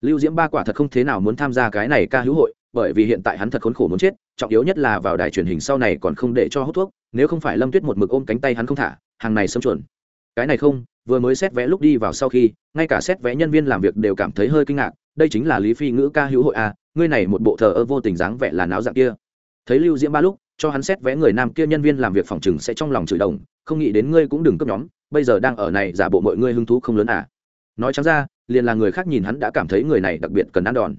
Lưu diễm ba quả thật không thế nào muốn tham gia cái này ca hữu hội, bởi vì hiện tại hắn thật khốn khổ muốn chết, trọng yếu nhất là vào đài truyền hình sau này còn không để cho hút thuốc, nếu không phải lâm tuyết một mực ôm cánh tay hắn không thả, hàng này xâm chuẩn cái này không, vừa mới xét vé lúc đi vào sau khi, ngay cả xét vé nhân viên làm việc đều cảm thấy hơi kinh ngạc, đây chính là lý phi ngữ ca hữu hội a ngươi này một bộ thờ ơ vô tình dáng vẻ là náo dạng kia. Thấy lưu diễm ba lúc, cho hắn xét vé người nam kia nhân viên làm việc phòng chừng sẽ trong lòng chửi đồng, không nghĩ đến ngươi cũng đừng cấp nhóm, bây giờ đang ở này giả bộ mọi ngươi hứng thú không lớn à. Nói chẳng ra, liền là người khác nhìn hắn đã cảm thấy người này đặc biệt cần ăn đòn.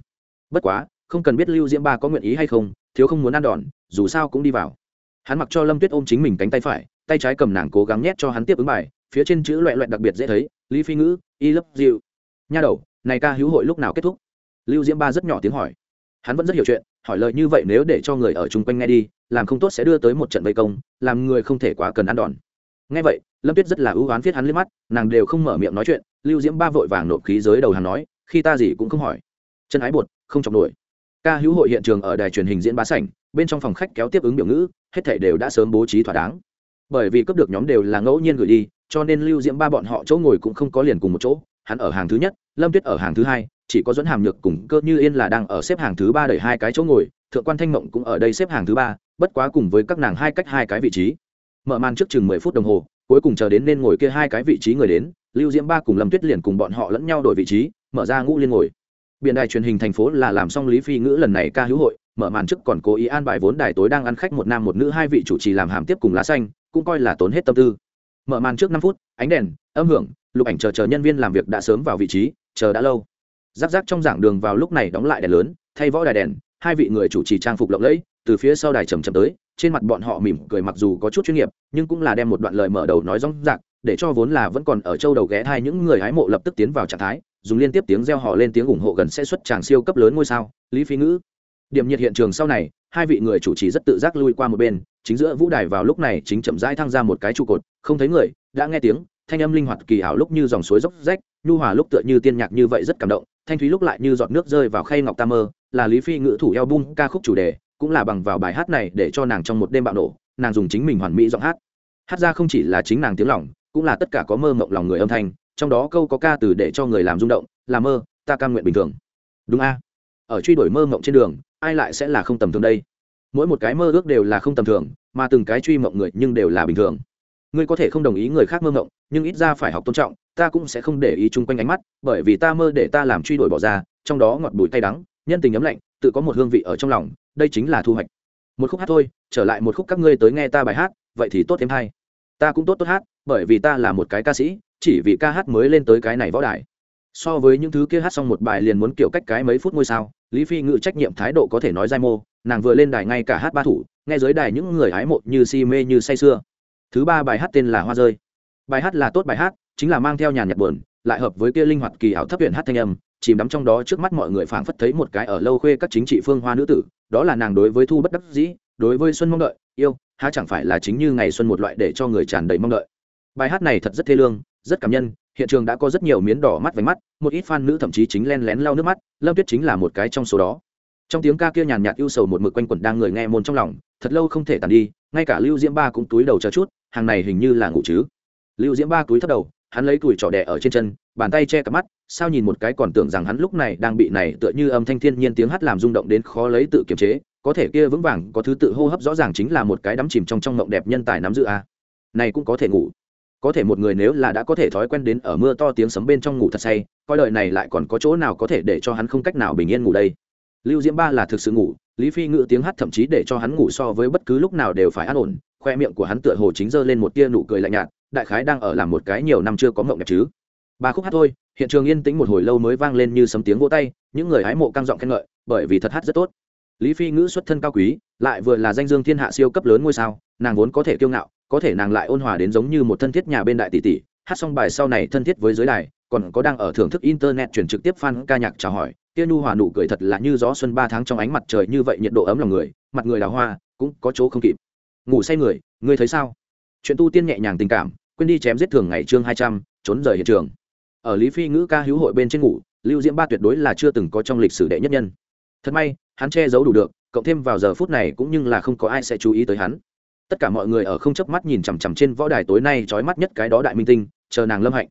Bất quá, không cần biết lưu diễm ba có nguyện ý hay không, thiếu không muốn ăn đòn, dù sao cũng đi vào. Hắn mặc cho lâm tuyết ôm chính mình cánh tay phải, tay trái cầm nàng cố gắng nhét cho hắn tiếp ứng bài phía trên chữ loẹ loẹt đặc biệt dễ thấy, lý phi ngữ, y lấp dịu. Nha đầu, này ca hữu hội lúc nào kết thúc? Lưu diễm ba rất nhỏ tiếng hỏi. Hắn vẫn rất hiểu chuyện, hỏi lời như vậy nếu để cho người ở chung quanh nghe đi, làm không tốt sẽ đưa tới một trận vây công, làm người không thể quá cần ăn đòn. Nghe vậy, lâm tuyết rất là ưu oán viết hắn lên mắt, nàng đều không mở miệng nói chuyện, lưu diễm ba vội vàng nộp khí giới đầu hàng nói, khi ta gì cũng không hỏi. Chân ái bột không chọc nổi. Ca hữu hội hiện trường ở đài truyền hình diễn bá sảnh, bên trong phòng khách kéo tiếp ứng biểu ngữ, hết thảy đều đã sớm bố trí thỏa đáng. Bởi vì cấp được nhóm đều là ngẫu nhiên gửi đi cho nên lưu diễm ba bọn họ chỗ ngồi cũng không có liền cùng một chỗ, hắn ở hàng thứ nhất, lâm tuyết ở hàng thứ hai, chỉ có dẫn hàm nhược cùng cơ như yên là đang ở xếp hàng thứ ba đẩy hai cái chỗ ngồi, thượng quan thanh mộng cũng ở đây xếp hàng thứ ba, bất quá cùng với các nàng hai cách hai cái vị trí. Mở màn trước chừng mười phút đồng hồ, cuối cùng chờ đến nên ngồi kia hai cái vị trí người đến, lưu diễm ba cùng lâm tuyết liền cùng bọn họ lẫn nhau đổi vị trí, mở ra ngũ liên ngồi. Biện đài truyền hình thành phố là làm xong lý phi ngữ lần này ca hữu hội, mở màn trước còn cố ý an bài vốn đài tối đang ăn khách một nam một nữ hai vị chủ trì làm hàm tiếp cùng lá xanh, cũng coi là tốn hết tâm tư mở màn trước năm phút, ánh đèn, âm hưởng, lục ảnh chờ chờ nhân viên làm việc đã sớm vào vị trí, chờ đã lâu. Giáp giáp trong giảng đường vào lúc này đóng lại đèn lớn, thay võ đài đèn, hai vị người chủ trì trang phục lộng lẫy, từ phía sau đài trầm trầm tới, trên mặt bọn họ mỉm cười mặc dù có chút chuyên nghiệp, nhưng cũng là đem một đoạn lời mở đầu nói rong rạc, để cho vốn là vẫn còn ở châu đầu ghé hai những người hái mộ lập tức tiến vào trạng thái, dùng liên tiếp tiếng reo họ lên tiếng ủng hộ gần sẽ xuất tràng siêu cấp lớn ngôi sao, lý phi ngữ. Điểm nhiệt hiện trường sau này hai vị người chủ trì rất tự giác lui qua một bên, chính giữa vũ đài vào lúc này chính chậm rãi thăng ra một cái trụ cột, không thấy người, đã nghe tiếng, thanh âm linh hoạt kỳ ảo lúc như dòng suối dốc rách, nhu hòa lúc tựa như tiên nhạc như vậy rất cảm động, thanh thúy lúc lại như giọt nước rơi vào khay ngọc tam mơ, là lý phi ngữ thủ eo bung ca khúc chủ đề, cũng là bằng vào bài hát này để cho nàng trong một đêm bạo nổ, nàng dùng chính mình hoàn mỹ giọng hát. Hát ra không chỉ là chính nàng tiếng lòng, cũng là tất cả có mơ mộng lòng người âm thanh, trong đó câu có ca từ để cho người làm rung động, là mơ, ta cam nguyện bình thường. Đúng a. Ở truy đuổi mơ mộng trên đường ai lại sẽ là không tầm thường đây? Mỗi một cái mơ ước đều là không tầm thường, mà từng cái truy mộng người nhưng đều là bình thường. Ngươi có thể không đồng ý người khác mơ mộng, nhưng ít ra phải học tôn trọng, ta cũng sẽ không để ý chung quanh ánh mắt, bởi vì ta mơ để ta làm truy đuổi bỏ ra, trong đó ngọt bùi tay đắng, nhân tình ấm lạnh, tự có một hương vị ở trong lòng, đây chính là thu hoạch. Một khúc hát thôi, trở lại một khúc các ngươi tới nghe ta bài hát, vậy thì tốt thêm hay ta cũng tốt tốt hát, bởi vì ta là một cái ca sĩ, chỉ vì ca hát mới lên tới cái này võ đài so với những thứ kia hát xong một bài liền muốn kiểu cách cái mấy phút ngôi sao, lý phi ngự trách nhiệm thái độ có thể nói dai mô, nàng vừa lên đài ngay cả hát ba thủ, nghe dưới đài những người hái mộ như si mê như say sưa. Thứ ba bài hát tên là hoa rơi. Bài hát là tốt bài hát, chính là mang theo nhàn nhạc buồn, lại hợp với kia linh hoạt kỳ ảo thấp huyện hát thanh âm, chìm đắm trong đó trước mắt mọi người phảng phất thấy một cái ở lâu khuê các chính trị phương hoa nữ tử, đó là nàng đối với thu bất đắc dĩ, đối với xuân mong đợi, yêu, há chẳng phải là chính như ngày xuân một loại để cho người tràn đầy mong đợi. Bài hát này thật rất thê lương, rất cảm nhân hiện trường đã có rất nhiều miến đỏ mắt vánh mắt, một ít fan nữ thậm chí chính len lén lau nước mắt, lâm tuyết chính là một cái trong số đó. Trong tiếng ca kia nhàn nhạt ưu sầu một mực quanh quẩn đang người nghe môn trong lòng, thật lâu không thể tàn đi, ngay cả lưu diễm ba cũng túi đầu chờ chút, hàng này hình như là ngủ chứ. Lưu diễm ba túi thấp đầu, hắn lấy tuổi trỏ đẻ ở trên chân, bàn tay che cặp mắt, sao nhìn một cái còn tưởng rằng hắn lúc này đang bị này tựa như âm thanh thiên nhiên tiếng hát làm rung động đến khó lấy tự kiềm chế, có thể kia vững vàng, có thứ tự hô hấp rõ ràng chính là một cái đắm chìm trong trong mộng đẹp nhân tài nắm giữ a. Này cũng có thể ngủ có thể một người nếu là đã có thể thói quen đến ở mưa to tiếng sấm bên trong ngủ thật say, coi đời này lại còn có chỗ nào có thể để cho hắn không cách nào bình yên ngủ đây? Lưu diễm ba là thực sự ngủ, lý phi ngự tiếng hát thậm chí để cho hắn ngủ so với bất cứ lúc nào đều phải an ổn, khoe miệng của hắn tựa hồ chính giơ lên một tia nụ cười lạnh nhạt, đại khái đang ở làm một cái nhiều năm chưa có mộng đẹp chứ. Ba khúc hát thôi, hiện trường yên tĩnh một hồi lâu mới vang lên như sấm tiếng vỗ tay, những người hái mộ căng giọng khen ngợi, bởi vì thật hát rất tốt. Lý phi ngữ xuất thân cao quý, lại vừa là danh dương thiên hạ siêu cấp lớn ngôi sao, nàng vốn có thể kiêu ngạo có thể nàng lại ôn hòa đến giống như một thân thiết nhà bên đại tỷ tỷ, hát xong bài sau này thân thiết với giới đài, còn có đang ở thưởng thức internet chuyển trực tiếp fan ca nhạc chào hỏi tia nhu hòa nụ cười thật là như gió xuân ba tháng trong ánh mặt trời như vậy nhiệt độ ấm lòng người, mặt người đào hoa, cũng có chỗ không kịp. Ngủ say người, ngươi thấy sao? Chuyện tu tiên nhẹ nhàng tình cảm, quên đi chém giết thường ngày chương hai trăm, trốn rời hiện trường. Ở lý phi ngữ ca hữu hội bên trên ngủ, lưu diễm ba tuyệt đối là chưa từng có trong lịch sử đệ nhất nhân. Thật may, hắn che giấu đủ được, cộng thêm vào giờ phút này cũng như là không có ai sẽ chú ý tới hắn tất cả mọi người ở không chớp mắt nhìn chằm chằm trên võ đài tối nay trói mắt nhất cái đó đại minh tinh, chờ nàng lâm hạnh.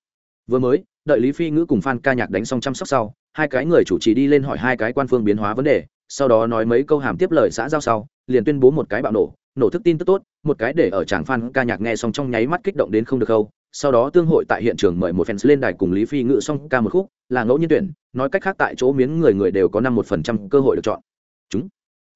Vừa mới, đợi lý phi ngữ cùng phan ca nhạc đánh xong chăm sóc sau, hai cái người chủ trì đi lên hỏi hai cái quan phương biến hóa vấn đề, sau đó nói mấy câu hàm tiếp lời xã giao sau, liền tuyên bố một cái bạo nổ nổ thức tin tức tốt, một cái để ở tràng phan ca nhạc nghe xong trong nháy mắt kích động đến không được khâu sau đó tương hội tại hiện trường mời một fans lên đài cùng lý phi ngữ xong ca một khúc, là ngẫu nhiên tuyển, nói cách khác tại chỗ miếng người người đều có năm một phần trăm cơ hội được chọn. Chúng,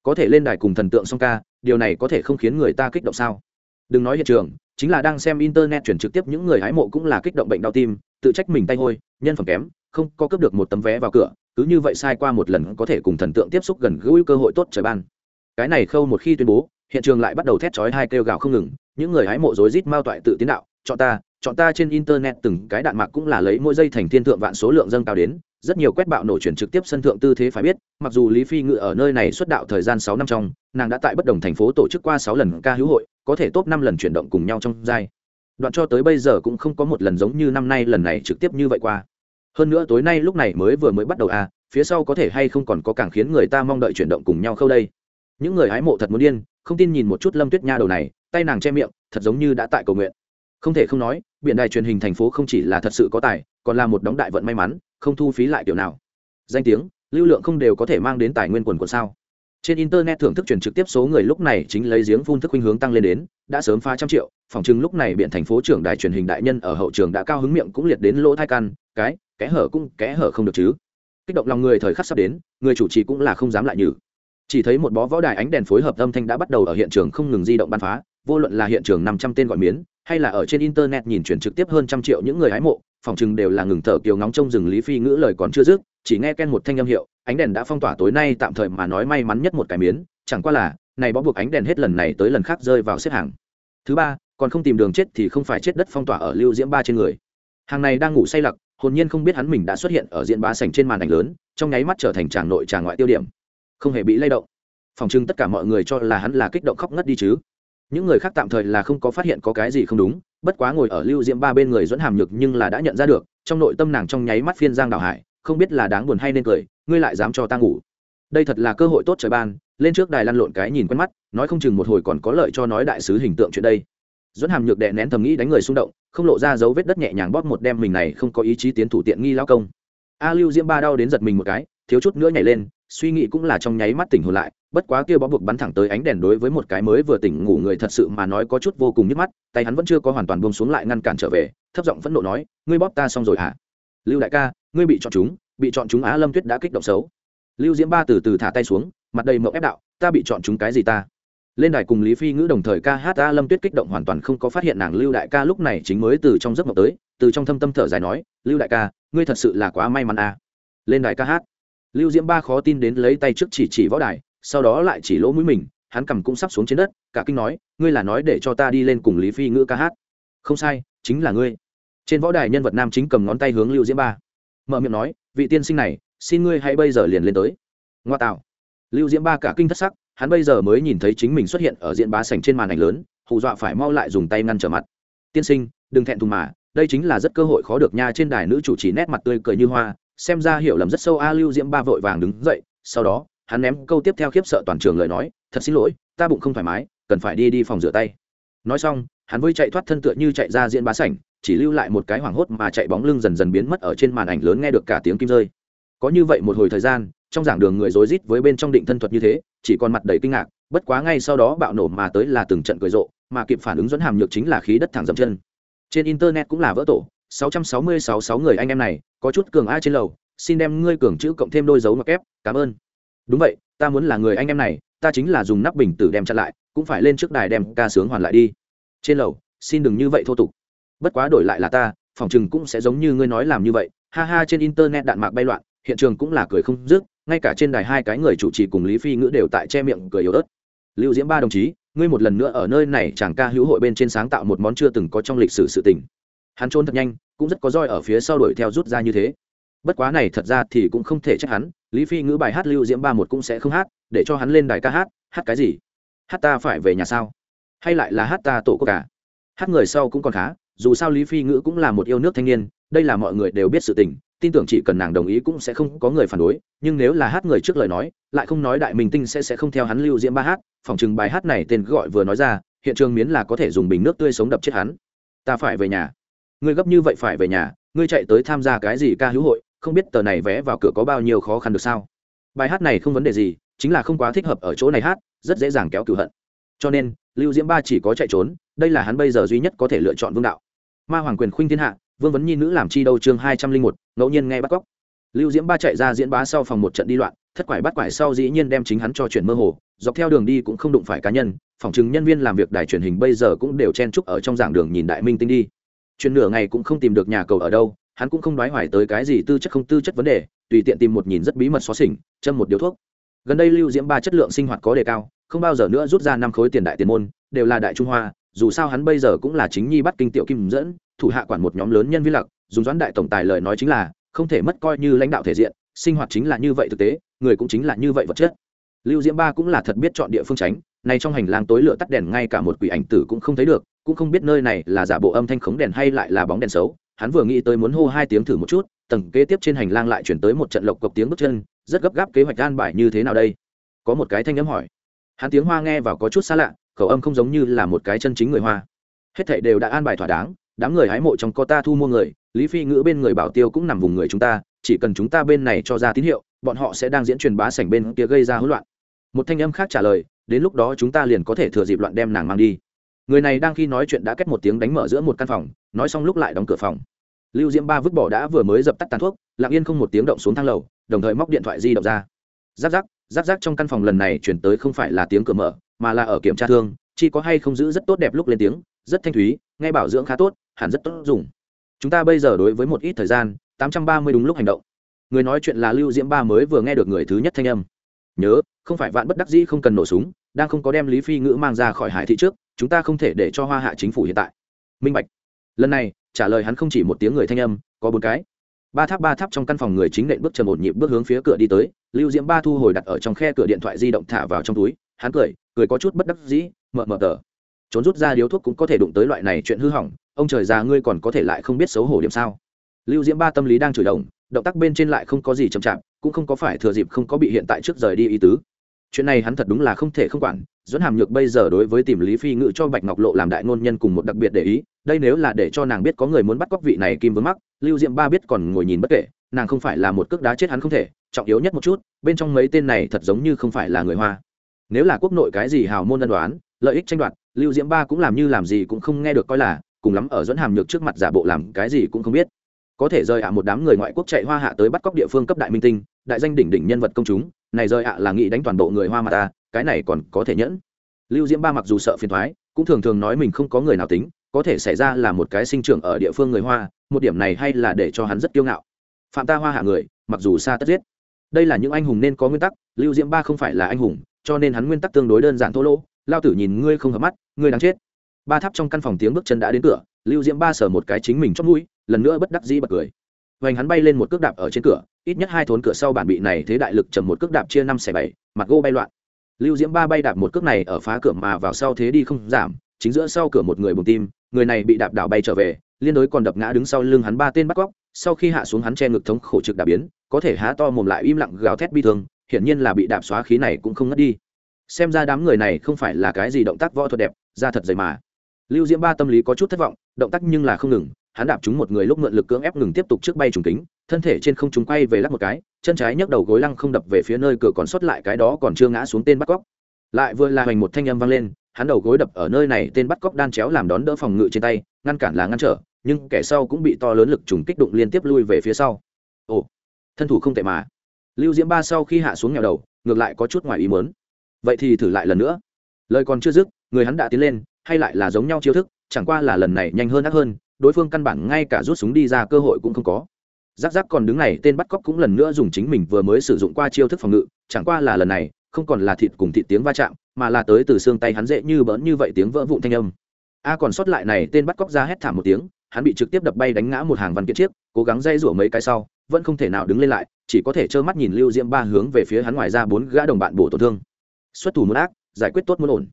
có thể lên đài cùng thần tượng song ca điều này có thể không khiến người ta kích động sao? Đừng nói hiện trường, chính là đang xem internet chuyển trực tiếp những người hái mộ cũng là kích động bệnh đau tim, tự trách mình tay hôi, nhân phẩm kém, không có cướp được một tấm vé vào cửa, cứ như vậy sai qua một lần có thể cùng thần tượng tiếp xúc gần gũi cơ hội tốt trời ban. Cái này khâu một khi tuyên bố, hiện trường lại bắt đầu thét chói hai kêu gào không ngừng, những người hái mộ rối rít mao toại tự tiến đạo, chọn ta chọn ta trên internet, từng cái đạn mạc cũng là lấy mỗi giây thành thiên thượng vạn số lượng dâng cao đến rất nhiều quét bạo nổ chuyển trực tiếp sân thượng tư thế phải biết, mặc dù lý phi ngự ở nơi này xuất đạo thời gian sáu năm trong, nàng đã tại bất đồng thành phố tổ chức qua sáu lần ca hữu hội, có thể top năm lần chuyển động cùng nhau trong giai. Đoạn cho tới bây giờ cũng không có một lần giống như năm nay lần này trực tiếp như vậy qua. Hơn nữa tối nay lúc này mới vừa mới bắt đầu à phía sau có thể hay không còn có càng khiến người ta mong đợi chuyển động cùng nhau khâu đây. Những người hái mộ thật muốn điên, không tin nhìn một chút lâm tuyết nha đầu này, tay nàng che miệng, thật giống như đã tại cầu nguyện. Không thể không nói biện đài truyền hình thành phố không chỉ là thật sự có tài, còn là một đóng đại vận may mắn không thu phí lại kiểu nào. Danh tiếng, lưu lượng không đều có thể mang đến tài nguyên quần quần sao. Trên internet thưởng thức truyền trực tiếp số người lúc này chính lấy giếng phun thức khuynh hướng tăng lên đến, đã sớm phá trăm triệu, phòng chừng lúc này biện thành phố trưởng đài truyền hình đại nhân ở hậu trường đã cao hứng miệng cũng liệt đến lỗ thai căn cái, kẽ hở cũng kẽ hở không được chứ. Kích động lòng người thời khắc sắp đến, người chủ trì cũng là không dám lại nhử. Chỉ thấy một bó võ đài ánh đèn phối hợp âm thanh đã bắt đầu ở hiện trường không ngừng di động bắn phá, vô luận là hiện trường năm trăm tên gọi miến hay là ở trên internet nhìn chuyển trực tiếp hơn trăm triệu những người hái mộ, phòng chừng đều là ngừng thở kiều ngóng trông rừng lý phi ngữ lời còn chưa dứt, chỉ nghe ken một thanh âm hiệu, ánh đèn đã phong tỏa tối nay tạm thời mà nói may mắn nhất một cái miến chẳng qua là, này bó buộc ánh đèn hết lần này tới lần khác rơi vào xếp hàng. Thứ ba, còn không tìm đường chết thì không phải chết đất phong tỏa ở lưu diễm ba trên người. Hàng này đang ngủ say lặc, hồn nhiên không biết hắn mình đã xuất hiện ở diện bá sảnh trên màn ảnh lớn, trong nháy mắt trở thành tràng nội tràng ngoại tiêu điểm. Không hề bị lay động. Phòng trưng tất cả mọi người cho là hắn là kích động khóc ngất đi chứ những người khác tạm thời là không có phát hiện có cái gì không đúng, bất quá ngồi ở lưu diễm ba bên người dẫn hàm nhược nhưng là đã nhận ra được, trong nội tâm nàng trong nháy mắt phiên giang đào hải, không biết là đáng buồn hay nên cười, ngươi lại dám cho ta ngủ. Đây thật là cơ hội tốt trời ban, lên trước đài lăn lộn cái nhìn quen mắt, nói không chừng một hồi còn có lợi cho nói đại sứ hình tượng chuyện đây. Dẫn hàm nhược đệ nén thầm nghĩ đánh người xung động, không lộ ra dấu vết đất nhẹ nhàng bóp một đem mình này không có ý chí tiến thủ tiện nghi lao công. A lưu diễm ba đau đến giật mình một cái, thiếu chút nữa nhảy lên suy nghĩ cũng là trong nháy mắt tỉnh hồn lại, bất quá kia bó buộc bắn thẳng tới ánh đèn đối với một cái mới vừa tỉnh ngủ người thật sự mà nói có chút vô cùng nhức mắt, tay hắn vẫn chưa có hoàn toàn buông xuống lại ngăn cản trở về, thấp giọng phẫn nộ nói, ngươi bóp ta xong rồi hả? Lưu đại ca, ngươi bị chọn chúng, bị chọn chúng á lâm tuyết đã kích động xấu. Lưu diễm ba từ từ thả tay xuống, mặt đầy mộng ép đạo, ta bị chọn chúng cái gì ta? Lên đài cùng lý phi ngữ đồng thời ca hát a lâm tuyết kích động hoàn toàn không có phát hiện nàng lưu đại ca lúc này chính mới từ trong giấc mộng tới, từ trong thâm tâm thở dài nói, lưu đại ca, ngươi thật sự là quá may mắn a lên đài ca hát lưu diễm ba khó tin đến lấy tay trước chỉ chỉ võ đài, sau đó lại chỉ lỗ mũi mình, hắn cầm cũng sắp xuống trên đất, cả kinh nói, ngươi là nói để cho ta đi lên cùng lý phi ngữ ca hát. Không sai, chính là ngươi. Trên võ đài nhân vật nam chính cầm ngón tay hướng lưu diễm ba, mở miệng nói, vị tiên sinh này, xin ngươi hãy bây giờ liền lên tới. Ngoa tạo. Lưu diễm ba cả kinh thất sắc, hắn bây giờ mới nhìn thấy chính mình xuất hiện ở diện bá sảnh trên màn ảnh lớn, hù dọa phải mau lại dùng tay ngăn trở mặt. Tiên sinh, đừng thẹn thùng mà, đây chính là rất cơ hội khó được nha, trên đài nữ chủ trì nét mặt tươi cười như hoa xem ra hiểu lầm rất sâu, a lưu diễm ba vội vàng đứng dậy, sau đó, hắn ném câu tiếp theo khiếp sợ toàn trường lời nói, thật xin lỗi, ta bụng không thoải mái, cần phải đi đi phòng rửa tay. Nói xong, hắn với chạy thoát thân tựa như chạy ra diễn bá sảnh, chỉ lưu lại một cái hoảng hốt mà chạy bóng lưng dần dần biến mất ở trên màn ảnh lớn nghe được cả tiếng kim rơi. Có như vậy một hồi thời gian, trong giảng đường người rối rít với bên trong định thân thuật như thế, chỉ còn mặt đầy kinh ngạc, bất quá ngay sau đó bạo nổ mà tới là từng trận cười rộ, mà kịp phản ứng dẫn hàm nhược chính là khí đất thẳng dậm chân. Trên internet cũng là vỡ tổ 666 sáu người anh em này, có chút cường a trên lầu, xin đem ngươi cường chữ cộng thêm đôi dấu ngoặc kép, cảm ơn. Đúng vậy, ta muốn là người anh em này, ta chính là dùng nắp bình tử đem chặn lại, cũng phải lên trước đài đem ca sướng hoàn lại đi. Trên lầu, xin đừng như vậy thô tục. Bất quá đổi lại là ta, phòng chừng cũng sẽ giống như ngươi nói làm như vậy. Ha ha, trên internet đạn mạc bay loạn, hiện trường cũng là cười không dứt, ngay cả trên đài hai cái người chủ trì cùng lý phi ngữ đều tại che miệng cười yếu ớt. Lưu diễm ba đồng chí, ngươi một lần nữa ở nơi này chàng ca hữu hội bên trên sáng tạo một món chưa từng có trong lịch sử sự tình hắn trốn thật nhanh, cũng rất có roi ở phía sau đuổi theo rút ra như thế. Bất quá này thật ra thì cũng không thể trách hắn, lý phi ngữ bài hát lưu diễm ba một cũng sẽ không hát, để cho hắn lên đài ca hát hát cái gì? Hát ta phải về nhà sao? Hay lại là hát ta tổ quốc cả hát người sau cũng còn khá, dù sao lý phi ngữ cũng là một yêu nước thanh niên, đây là mọi người đều biết sự tình, tin tưởng chỉ cần nàng đồng ý cũng sẽ không có người phản đối, nhưng nếu là hát người trước lời nói, lại không nói đại minh tinh sẽ sẽ không theo hắn lưu diễm ba hát, phòng chừng bài hát này tên gọi vừa nói ra, hiện trường miến là có thể dùng bình nước tươi sống đập chết hắn. Ta phải về nhà ngươi gấp như vậy phải về nhà, ngươi chạy tới tham gia cái gì ca hữu hội, không biết tờ này vé vào cửa có bao nhiêu khó khăn được sao? Bài hát này không vấn đề gì, chính là không quá thích hợp ở chỗ này hát, rất dễ dàng kéo cửu hận. Cho nên, lưu diễm ba chỉ có chạy trốn, đây là hắn bây giờ duy nhất có thể lựa chọn vương đạo. Ma hoàng quyền khuynh thiên hạ, vương vấn nhi nữ làm chi đâu chương hai trăm linh một, ngẫu nhiên nghe bắt cóc. Lưu diễm ba chạy ra diễn bá sau phòng một trận đi loạn, thất quải bắt quải sau dĩ nhiên đem chính hắn cho chuyển mơ hồ, dọc theo đường đi cũng không đụng phải cá nhân, phòng chừng nhân viên làm việc đài truyền hình bây giờ cũng đều chen chúc ở trong giảng đường nhìn đại minh tinh đi chuyện nửa ngày cũng không tìm được nhà cầu ở đâu, hắn cũng không đoái hoài tới cái gì tư chất không tư chất vấn đề, tùy tiện tìm một nhìn rất bí mật xóa xỉnh, châm một điếu thuốc. Gần đây lưu diễm ba chất lượng sinh hoạt có đề cao, không bao giờ nữa rút ra năm khối tiền đại tiền môn, đều là đại trung hoa, dù sao hắn bây giờ cũng là chính nhi bắt kinh tiểu kim dẫn, thủ hạ quản một nhóm lớn nhân viên lặc, dùng doãn đại tổng tài lời nói chính là, không thể mất coi như lãnh đạo thể diện, sinh hoạt chính là như vậy thực tế, người cũng chính là như vậy vật chất. Lưu diễm ba cũng là thật biết chọn địa phương tránh, này trong hành lang tối lửa tắt đèn ngay cả một quỷ ảnh tử cũng không thấy được cũng không biết nơi này là giả bộ âm thanh khống đèn hay lại là bóng đèn xấu. Hắn vừa nghĩ tới muốn hô hai tiếng thử một chút, tầng kế tiếp trên hành lang lại chuyển tới một trận lộc cộc tiếng bước chân, rất gấp gáp kế hoạch gan bài như thế nào đây? Có một cái thanh âm hỏi. Hắn tiếng hoa nghe vào có chút xa lạ, khẩu âm không giống như là một cái chân chính người hoa. Hết thảy đều đã an bài thỏa đáng, đám người hái mộ trong có ta thu mua người, lý phi ngữ bên người bảo tiêu cũng nằm vùng người chúng ta, chỉ cần chúng ta bên này cho ra tín hiệu, bọn họ sẽ đang diễn truyền bá sảnh bên kia gây ra hỗn loạn. Một thanh âm khác trả lời, đến lúc đó chúng ta liền có thể thừa dịp loạn đem nàng mang đi người này đang khi nói chuyện đã kết một tiếng đánh mở giữa một căn phòng, nói xong lúc lại đóng cửa phòng. Lưu diễm ba vứt bỏ đã vừa mới dập tắt tàn thuốc, lặng yên không một tiếng động xuống thang lầu, đồng thời móc điện thoại di động ra. Giáp giáp giáp giáp trong căn phòng lần này chuyển tới không phải là tiếng cửa mở, mà là ở kiểm tra thương chỉ có hay không giữ rất tốt đẹp lúc lên tiếng, rất thanh thúy, nghe bảo dưỡng khá tốt, hẳn rất tốt dùng. Chúng ta bây giờ đối với một ít thời gian, tám trăm ba mươi đúng lúc hành động. Người nói chuyện là lưu diễm ba mới vừa nghe được người thứ nhất thanh âm. Nhớ, không phải vạn bất đắc dĩ không cần nổ súng, đang không có đem lý phi ngữ mang ra khỏi hải thị trước chúng ta không thể để cho hoa hạ chính phủ hiện tại. Minh bạch. Lần này, trả lời hắn không chỉ một tiếng người thanh âm, có bốn cái. Ba tháp ba tháp trong căn phòng người chính nện bước trầm một nhịp bước hướng phía cửa đi tới, lưu diễm ba thu hồi đặt ở trong khe cửa điện thoại di động thả vào trong túi, hắn cười cười có chút bất đắc dĩ mờ mờ tờ. Trốn rút ra điếu thuốc cũng có thể đụng tới loại này chuyện hư hỏng, ông trời già ngươi còn có thể lại không biết xấu hổ điểm sao? Lưu diễm ba tâm lý đang chửi đồng động tác bên trên lại không có gì chậm chạp, cũng không có phải thừa dịp không có bị hiện tại trước rời đi ý tứ. Chuyện này hắn thật đúng là không thể không quản dẫn hàm nhược bây giờ đối với tìm lý phi ngự cho bạch ngọc lộ làm đại ngôn nhân cùng một đặc biệt để ý, đây nếu là để cho nàng biết có người muốn bắt cóc vị này kim vướng mắc lưu diệm ba biết còn ngồi nhìn bất kể, nàng không phải là một cước đá chết hắn không thể, trọng yếu nhất một chút, bên trong mấy tên này thật giống như không phải là người hoa. Nếu là quốc nội cái gì hào môn ân đoán, lợi ích tranh đoạt, lưu diễm ba cũng làm như làm gì cũng không nghe được coi là, cùng lắm ở dẫn hàm nhược trước mặt giả bộ làm cái gì cũng không biết. Có thể rời ạ một đám người ngoại quốc chạy hoa hạ tới bắt cóc địa phương cấp đại minh tinh, đại danh đỉnh đỉnh nhân vật công chúng, này rời ạ là nghĩ đánh toàn bộ người hoa mà ta cái này còn có thể nhẫn. Lưu diễm ba mặc dù sợ phiền thoái cũng thường thường nói mình không có người nào tính, có thể xảy ra là một cái sinh trưởng ở địa phương người hoa, một điểm này hay là để cho hắn rất kiêu ngạo. Phạm ta hoa hạ người, mặc dù xa tất giết. Đây là những anh hùng nên có nguyên tắc, lưu diễm ba không phải là anh hùng, cho nên hắn nguyên tắc tương đối đơn giản thô lỗ. Lao tử nhìn ngươi không hợp mắt, ngươi đáng chết. Ba tháp trong căn phòng tiếng bước chân đã đến cửa, lưu diễm ba sờ một cái chính mình trong mũi, lần nữa bất đắc dĩ bật cười. Vành hắn bay lên một cước đạp ở trên cửa, ít nhất hai thốn cửa sau bản bị này thế đại lực trầm một cước đạp chia năm xẻ bảy, mặt gô bay loạn lưu diễm ba bay đạp một cước này ở phá cửa mà vào sau thế đi không giảm, chính giữa sau cửa một người bùng tim, người này bị đạp đảo bay trở về, liên đối còn đập ngã đứng sau lưng hắn ba tên bắt cóc, sau khi hạ xuống hắn che ngực thống khổ trực đạp biến, có thể há to mồm lại im lặng gào thét bi thương, hiển nhiên là bị đạp xóa khí này cũng không ngất đi. Xem ra đám người này không phải là cái gì động tác võ thuật đẹp, ra thật dày mà. Lưu diễm ba tâm lý có chút thất vọng, động tác nhưng là không ngừng hắn đạp chúng một người lúc mượn lực cưỡng ép ngừng tiếp tục trước bay trùng kính, thân thể trên không chúng quay về lắc một cái, chân trái nhấc đầu gối lăng không đập về phía nơi cửa còn sót lại cái đó còn chưa ngã xuống tên bắt cóc. Lại vừa là hoành một thanh âm vang lên, hắn đầu gối đập ở nơi này tên bắt cóc đan chéo làm đón đỡ phòng ngự trên tay, ngăn cản là ngăn trở, nhưng kẻ sau cũng bị to lớn lực trùng kích đụng liên tiếp lui về phía sau. Ồ, thân thủ không tệ mà. Lưu diễm ba sau khi hạ xuống nghèo đầu, ngược lại có chút ngoài ý mớn vậy thì thử lại lần nữa. Lời còn chưa dứt, người hắn đã tiến lên, hay lại là giống nhau chiêu thức, chẳng qua là lần này nhanh hơn ác hơn đối phương căn bản ngay cả rút súng đi ra cơ hội cũng không có. Giáp giáp còn đứng này, tên bắt cóc cũng lần nữa dùng chính mình vừa mới sử dụng qua chiêu thức phòng ngự, chẳng qua là lần này, không còn là thịt cùng thịt tiếng va chạm, mà là tới từ xương tay hắn dễ như bỡn như vậy tiếng vỡ vụn thanh âm. A còn sót lại này, tên bắt cóc ra hét thảm một tiếng, hắn bị trực tiếp đập bay đánh ngã một hàng văn kiện chiếc, cố gắng dây rủa mấy cái sau, vẫn không thể nào đứng lên lại, chỉ có thể trơ mắt nhìn lưu diễm ba hướng về phía hắn ngoài ra bốn gã đồng bạn bổ tổn thương. Xuất thủ muốn ác, giải quyết tốt muốn ổn.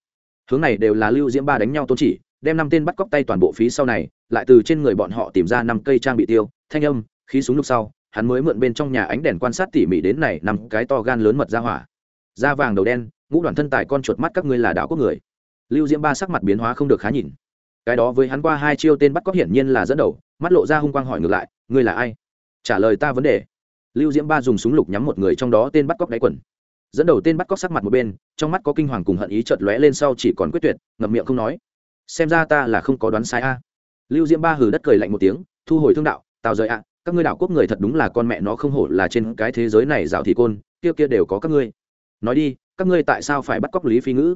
Hướng này đều là lưu diễm ba đánh nhau tôn chỉ đem năm tên bắt cóc tay toàn bộ phí sau này, lại từ trên người bọn họ tìm ra năm cây trang bị tiêu, thanh âm, khí súng lúc sau, hắn mới mượn bên trong nhà ánh đèn quan sát tỉ mỉ đến này nằm cái to gan lớn mật ra hỏa. Da vàng đầu đen, ngũ đoàn thân tài con chuột mắt các ngươi là đảo quốc người. Lưu diễm ba sắc mặt biến hóa không được khá nhìn. Cái đó với hắn qua hai chiêu tên bắt cóc hiển nhiên là dẫn đầu, mắt lộ ra hung quang hỏi ngược lại, ngươi là ai? Trả lời ta vấn đề. Lưu diễm ba dùng súng lục nhắm một người trong đó tên bắt cóc đáy quần. Dẫn đầu tên bắt cóc sắc mặt một bên, trong mắt có kinh hoàng cùng hận ý chợt lóe lên sau chỉ còn quyết tuyệt, ngậm miệng không nói xem ra ta là không có đoán sai a. Lưu diễm ba hừ đất cười lạnh một tiếng, thu hồi thương đạo, tào rời ạ, các ngươi đạo quốc người thật đúng là con mẹ nó không hổ là trên cái thế giới này rào thị côn, kia kia đều có các ngươi. Nói đi, các ngươi tại sao phải bắt cóc lý phi ngữ?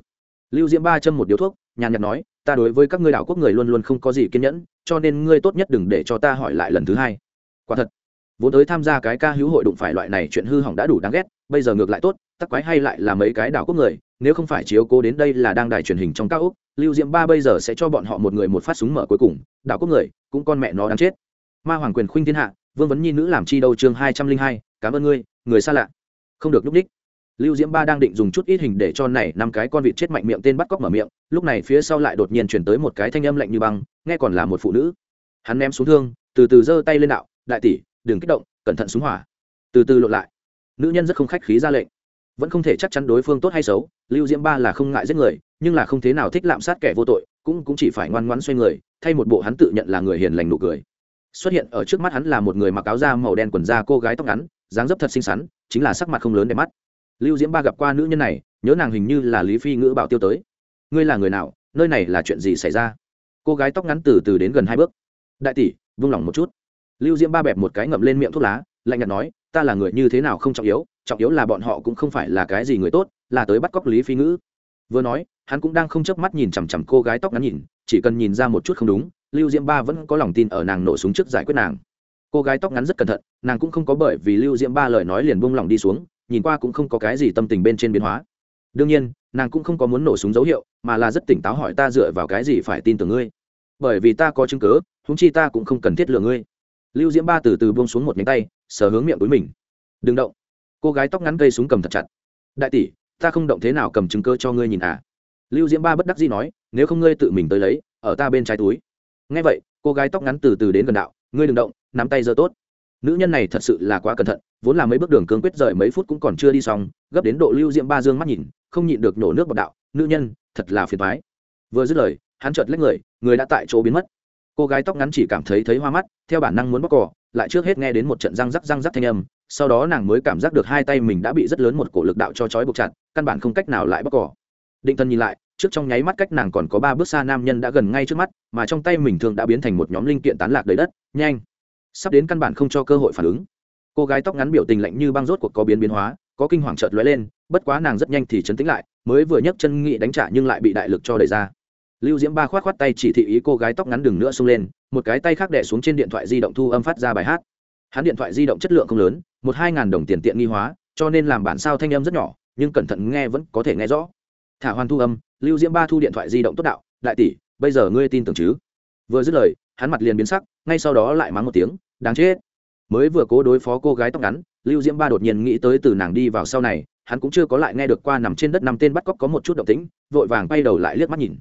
Lưu diễm ba châm một điếu thuốc, nhàn nhạt nói, ta đối với các ngươi đạo quốc người luôn luôn không có gì kiên nhẫn, cho nên ngươi tốt nhất đừng để cho ta hỏi lại lần thứ hai. Quả thật, vốn tới tham gia cái ca hữu hội đụng phải loại này chuyện hư hỏng đã đủ đáng ghét, bây giờ ngược lại tốt, tắc quái hay lại là mấy cái đảo quốc người nếu không phải chiếu cố đến đây là đang đài truyền hình trong các úc, lưu diễm ba bây giờ sẽ cho bọn họ một người một phát súng mở cuối cùng, đạo quốc người, cũng con mẹ nó đáng chết. Ma hoàng quyền khuynh thiên hạ, vương vấn nhi nữ làm chi đâu chương hai trăm linh hai, cảm ơn ngươi, người xa lạ. Không được núp ních lưu diễm ba đang định dùng chút ít hình để cho này năm cái con vịt chết mạnh miệng tên bắt cóc mở miệng, lúc này phía sau lại đột nhiên chuyển tới một cái thanh âm lạnh như băng, nghe còn là một phụ nữ. Hắn ném xuống thương, từ từ giơ tay lên đạo, đại tỷ, đừng kích động, cẩn thận súng hỏa. Từ từ lộn lại. Nữ nhân rất không khách khí ra lệnh vẫn không thể chắc chắn đối phương tốt hay xấu, lưu diễm ba là không ngại giết người, nhưng là không thế nào thích lạm sát kẻ vô tội, cũng cũng chỉ phải ngoan ngoãn xoay người, thay một bộ hắn tự nhận là người hiền lành nụ cười. Xuất hiện ở trước mắt hắn là một người mặc áo da màu đen quần da cô gái tóc ngắn, dáng dấp thật xinh xắn, chính là sắc mặt không lớn đẹp mắt. Lưu diễm ba gặp qua nữ nhân này, nhớ nàng hình như là lý phi ngữ bảo tiêu tới. Ngươi là người nào? Nơi này là chuyện gì xảy ra? Cô gái tóc ngắn từ từ đến gần hai bước. Đại tỷ vung lòng một chút. Lưu diễm ba bẹp một cái ngậm lên miệng thuốc lá, lạnh nhạt nói, ta là người như thế nào không trọng yếu trọng yếu là bọn họ cũng không phải là cái gì người tốt, là tới bắt cóc lý phi ngữ. Vừa nói, hắn cũng đang không chớp mắt nhìn chằm chằm cô gái tóc ngắn nhìn, chỉ cần nhìn ra một chút không đúng, lưu diễm ba vẫn có lòng tin ở nàng nổ súng trước giải quyết nàng. Cô gái tóc ngắn rất cẩn thận, nàng cũng không có bởi vì lưu diễm ba lời nói liền buông lòng đi xuống, nhìn qua cũng không có cái gì tâm tình bên trên biến hóa. Đương nhiên, nàng cũng không có muốn nổ súng dấu hiệu, mà là rất tỉnh táo hỏi ta dựa vào cái gì phải tin tưởng ngươi. Bởi vì ta có chứng cớ húng chi ta cũng không cần thiết lừa ngươi. Lưu diễm ba từ từ buông xuống một nhánh tay, sờ hướng miệng túi mình. Đừng động cô gái tóc ngắn cây súng cầm thật chặt. Đại tỷ, ta không động thế nào cầm chứng cơ cho ngươi nhìn à? Lưu diễm ba bất đắc dĩ nói, nếu không ngươi tự mình tới lấy, ở ta bên trái túi. Ngay vậy, cô gái tóc ngắn từ từ đến gần đạo, ngươi đừng động, nắm tay giơ tốt. Nữ nhân này thật sự là quá cẩn thận, vốn là mấy bước đường cương quyết rời mấy phút cũng còn chưa đi xong, gấp đến độ lưu diễm ba dương mắt nhìn, không nhịn được nổ nước bọc đạo, nữ nhân, thật là phiền thoái vừa dứt lời, hắn chợt lấy người người đã tại chỗ biến mất. Cô gái tóc ngắn chỉ cảm thấy thấy hoa mắt, theo bản năng muốn bóc cỏ lại trước hết nghe đến một trận răng rắc răng rắc thanh âm sau đó nàng mới cảm giác được hai tay mình đã bị rất lớn một cổ lực đạo cho trói buộc chặt, căn bản không cách nào lại bóc cỏ. Định thân nhìn lại, trước trong nháy mắt cách nàng còn có ba bước xa nam nhân đã gần ngay trước mắt, mà trong tay mình thường đã biến thành một nhóm linh kiện tán lạc đầy đất. Nhanh! Sắp đến căn bản không cho cơ hội phản ứng. Cô gái tóc ngắn biểu tình lạnh như băng rốt cuộc có biến biến hóa, có kinh hoàng chợt lóe lên, bất quá nàng rất nhanh thì chấn tĩnh lại, mới vừa nhấc chân nghị đánh trả nhưng lại bị đại lực cho đẩy ra. Lưu diễm ba khoát khoát tay chỉ thị ý cô gái tóc ngắn đừng nữa xông lên, một cái tay khác đẻ xuống trên điện thoại di động thu âm phát ra bài hát hắn điện thoại di động chất lượng không lớn, một hai ngàn đồng tiền tiện nghi hóa, cho nên làm bản sao thanh âm rất nhỏ, nhưng cẩn thận nghe vẫn có thể nghe rõ. Thả hoàn thu âm, lưu diễm ba thu điện thoại di động tốt đạo, đại tỷ, bây giờ ngươi tin tưởng chứ? Vừa dứt lời, hắn mặt liền biến sắc, ngay sau đó lại mắng một tiếng, đáng chết. Mới vừa cố đối phó cô gái tóc ngắn, lưu diễm ba đột nhiên nghĩ tới từ nàng đi vào sau này, hắn cũng chưa có lại nghe được qua nằm trên đất năm tên bắt cóc có một chút động tĩnh, vội vàng bay đầu lại liếc mắt nhìn.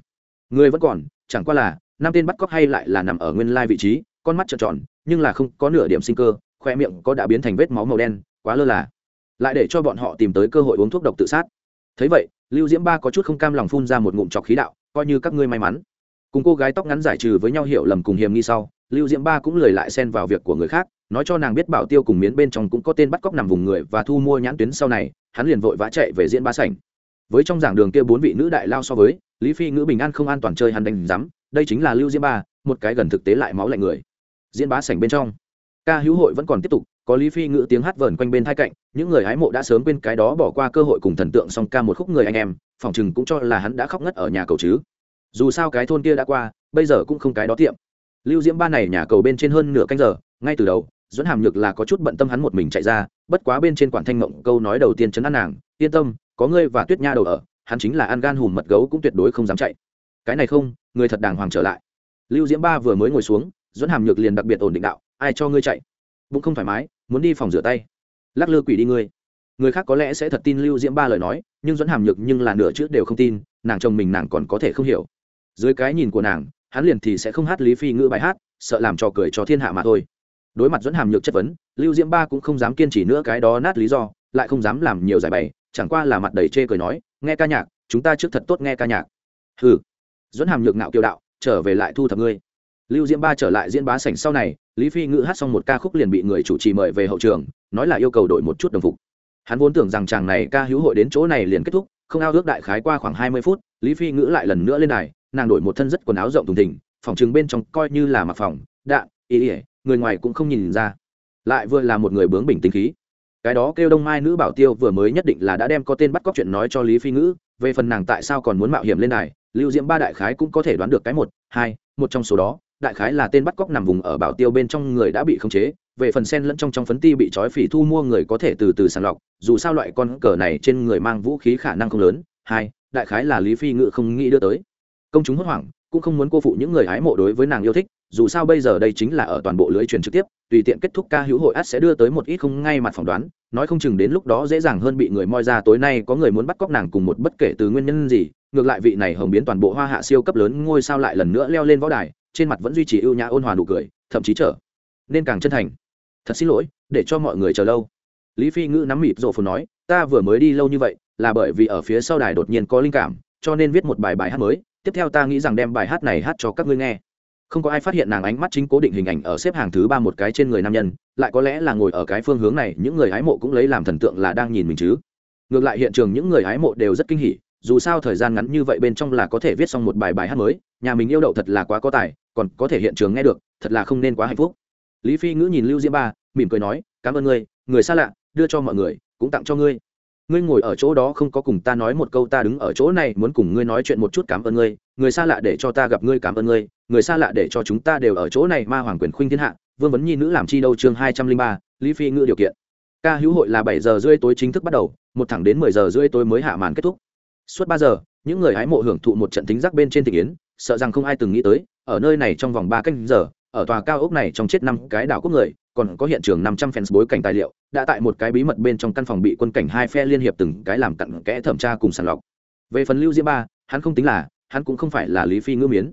Người vẫn còn, chẳng qua là, năm tên bắt cóc hay lại là nằm ở nguyên lai vị trí, con mắt trợn tròn, nhưng là không có nửa điểm sinh cơ khoe miệng có đã biến thành vết máu màu đen, quá lơ là. Lại để cho bọn họ tìm tới cơ hội uống thuốc độc tự sát. Thấy vậy, lưu diễm ba có chút không cam lòng phun ra một ngụm trọc khí đạo, coi như các ngươi may mắn. Cùng cô gái tóc ngắn giải trừ với nhau hiểu lầm cùng hiểm nghi sau, lưu diễm ba cũng lời lại xen vào việc của người khác, nói cho nàng biết bảo tiêu cùng miến bên trong cũng có tên bắt cóc nằm vùng người và thu mua nhãn tuyến sau này, hắn liền vội vã chạy về diễn ba sảnh. Với trong giảng đường kia bốn vị nữ đại lao so với, lý phi ngữ bình an không an toàn chơi hắn đánh rắm đây chính là lưu diễm ba, một cái gần thực tế lại máu lạnh người. Diễn bá sảnh bên trong ca hữu hội vẫn còn tiếp tục, có lý phi ngữ tiếng hát vờn quanh bên thai cạnh, những người hái mộ đã sớm quên cái đó bỏ qua cơ hội cùng thần tượng song ca một khúc người anh em phòng chừng cũng cho là hắn đã khóc ngất ở nhà cầu chứ. Dù sao cái thôn kia đã qua, bây giờ cũng không cái đó tiệm. Lưu diễm ba này nhà cầu bên trên hơn nửa canh giờ, ngay từ đầu dẫn hàm nhược là có chút bận tâm hắn một mình chạy ra, bất quá bên trên quản thanh mộng câu nói đầu tiên chấn an nàng, yên tâm, có ngươi và tuyết nha đầu ở, hắn chính là ăn gan hùm mật gấu cũng tuyệt đối không dám chạy. Cái này không, người thật đàng hoàng trở lại. Lưu diễm ba vừa mới ngồi xuống dẫn hàm nhược liền đặc biệt ổn định đạo ai cho ngươi chạy? Bụng không thoải mái, muốn đi phòng rửa tay. Lắc lư quỷ đi ngươi. Người khác có lẽ sẽ thật tin lưu diễm ba lời nói, nhưng dẫn hàm nhược nhưng là nửa trước đều không tin, nàng chồng mình nàng còn có thể không hiểu. Dưới cái nhìn của nàng, hắn liền thì sẽ không hát lý phi ngữ bài hát, sợ làm trò cười cho thiên hạ mà thôi. Đối mặt dẫn hàm nhược chất vấn, lưu diễm ba cũng không dám kiên trì nữa cái đó nát lý do, lại không dám làm nhiều giải bày, chẳng qua là mặt đầy chê cười nói, nghe ca nhạc, chúng ta trước thật tốt nghe ca nhạc. Ừ dẫn hàm nhược ngạo kiều đạo, trở về lại thu thập ngươi lưu diễm ba trở lại diễn bá sảnh sau này, lý phi ngữ hát xong một ca khúc liền bị người chủ trì mời về hậu trường, nói là yêu cầu đổi một chút đồng phục. Hắn vốn tưởng rằng chàng này ca hữu hội đến chỗ này liền kết thúc, không ao ước đại khái qua khoảng hai mươi phút, lý phi ngữ lại lần nữa lên đài, nàng đổi một thân rất quần áo rộng thùng thình, phòng chừng bên trong coi như là mặc phòng đạn ý ỉa người ngoài cũng không nhìn ra. Lại vừa là một người bướng bình tính khí. Cái đó kêu đông mai nữ bảo tiêu vừa mới nhất định là đã đem có tên bắt cóc chuyện nói cho lý phi ngữ, về phần nàng tại sao còn muốn mạo hiểm lên đài, lưu diễm ba đại khái cũng có thể đoán được cái một, hai, một trong số đó đại khái là tên bắt cóc nằm vùng ở bảo tiêu bên trong người đã bị khống chế, về phần sen lẫn trong trong phấn ti bị trói phỉ thu mua người có thể từ từ sàng lọc, dù sao loại con cờ này trên người mang vũ khí khả năng không lớn. Hai, đại khái là lý phi ngự không nghĩ đưa tới. Công chúng hốt hoảng, cũng không muốn cô phụ những người hái mộ đối với nàng yêu thích, dù sao bây giờ đây chính là ở toàn bộ lưới truyền trực tiếp, tùy tiện kết thúc ca hữu hội át sẽ đưa tới một ít không ngay mặt phỏng đoán, nói không chừng đến lúc đó dễ dàng hơn bị người moi ra tối nay có người muốn bắt cóc nàng cùng một bất kể từ nguyên nhân gì, ngược lại vị này hồng biến toàn bộ hoa hạ siêu cấp lớn ngôi sao lại lần nữa leo lên võ đài trên mặt vẫn duy trì ưu nhã ôn hòa nụ cười, thậm chí trở nên càng chân thành. Thật xin lỗi, để cho mọi người chờ lâu. Lý phi ngữ nắm mịp rộ phù nói, ta vừa mới đi lâu như vậy, là bởi vì ở phía sau đài đột nhiên có linh cảm, cho nên viết một bài bài hát mới. Tiếp theo ta nghĩ rằng đem bài hát này hát cho các ngươi nghe. Không có ai phát hiện nàng ánh mắt chính cố định hình ảnh ở xếp hàng thứ ba một cái trên người nam nhân, lại có lẽ là ngồi ở cái phương hướng này, những người hái mộ cũng lấy làm thần tượng là đang nhìn mình chứ. Ngược lại hiện trường những người hái mộ đều rất kinh hỉ dù sao thời gian ngắn như vậy bên trong là có thể viết xong một bài bài hát mới, nhà mình yêu đậu thật là quá có tài, còn có thể hiện trường nghe được, thật là không nên quá hạnh phúc. Lý phi ngữ nhìn lưu diễm ba, mỉm cười nói, cảm ơn ngươi, người xa lạ, đưa cho mọi người, cũng tặng cho ngươi. Ngươi ngồi ở chỗ đó không có cùng ta nói một câu, ta đứng ở chỗ này muốn cùng ngươi nói chuyện một chút, cảm ơn ngươi. Người xa lạ để cho ta gặp ngươi, cảm ơn ngươi. Người xa lạ để cho chúng ta đều ở chỗ này, ma hoàng quyền khuynh thiên hạ. Vương vấn nhi nữ làm chi đâu chương hai trăm linh ba, lý phi ngữ điều kiện. Ca hữu hội là bảy giờ rưỡi tối chính thức bắt đầu, một thẳng đến mười giờ rưỡi tối mới hạ màn kết thúc suốt ba giờ, những người hái mộ hưởng thụ một trận tính giác bên trên thị yến sợ rằng không ai từng nghĩ tới, ở nơi này trong vòng ba canh giờ, ở tòa cao ốc này trong chết năm cái đảo quốc người, còn có hiện trường năm trăm fans bối cảnh tài liệu, đã tại một cái bí mật bên trong căn phòng bị quân cảnh hai phe liên hiệp từng cái làm cặn kẽ thẩm tra cùng sàng lọc. Về phần lưu diễm ba, hắn không tính là, hắn cũng không phải là lý phi ngữ miến.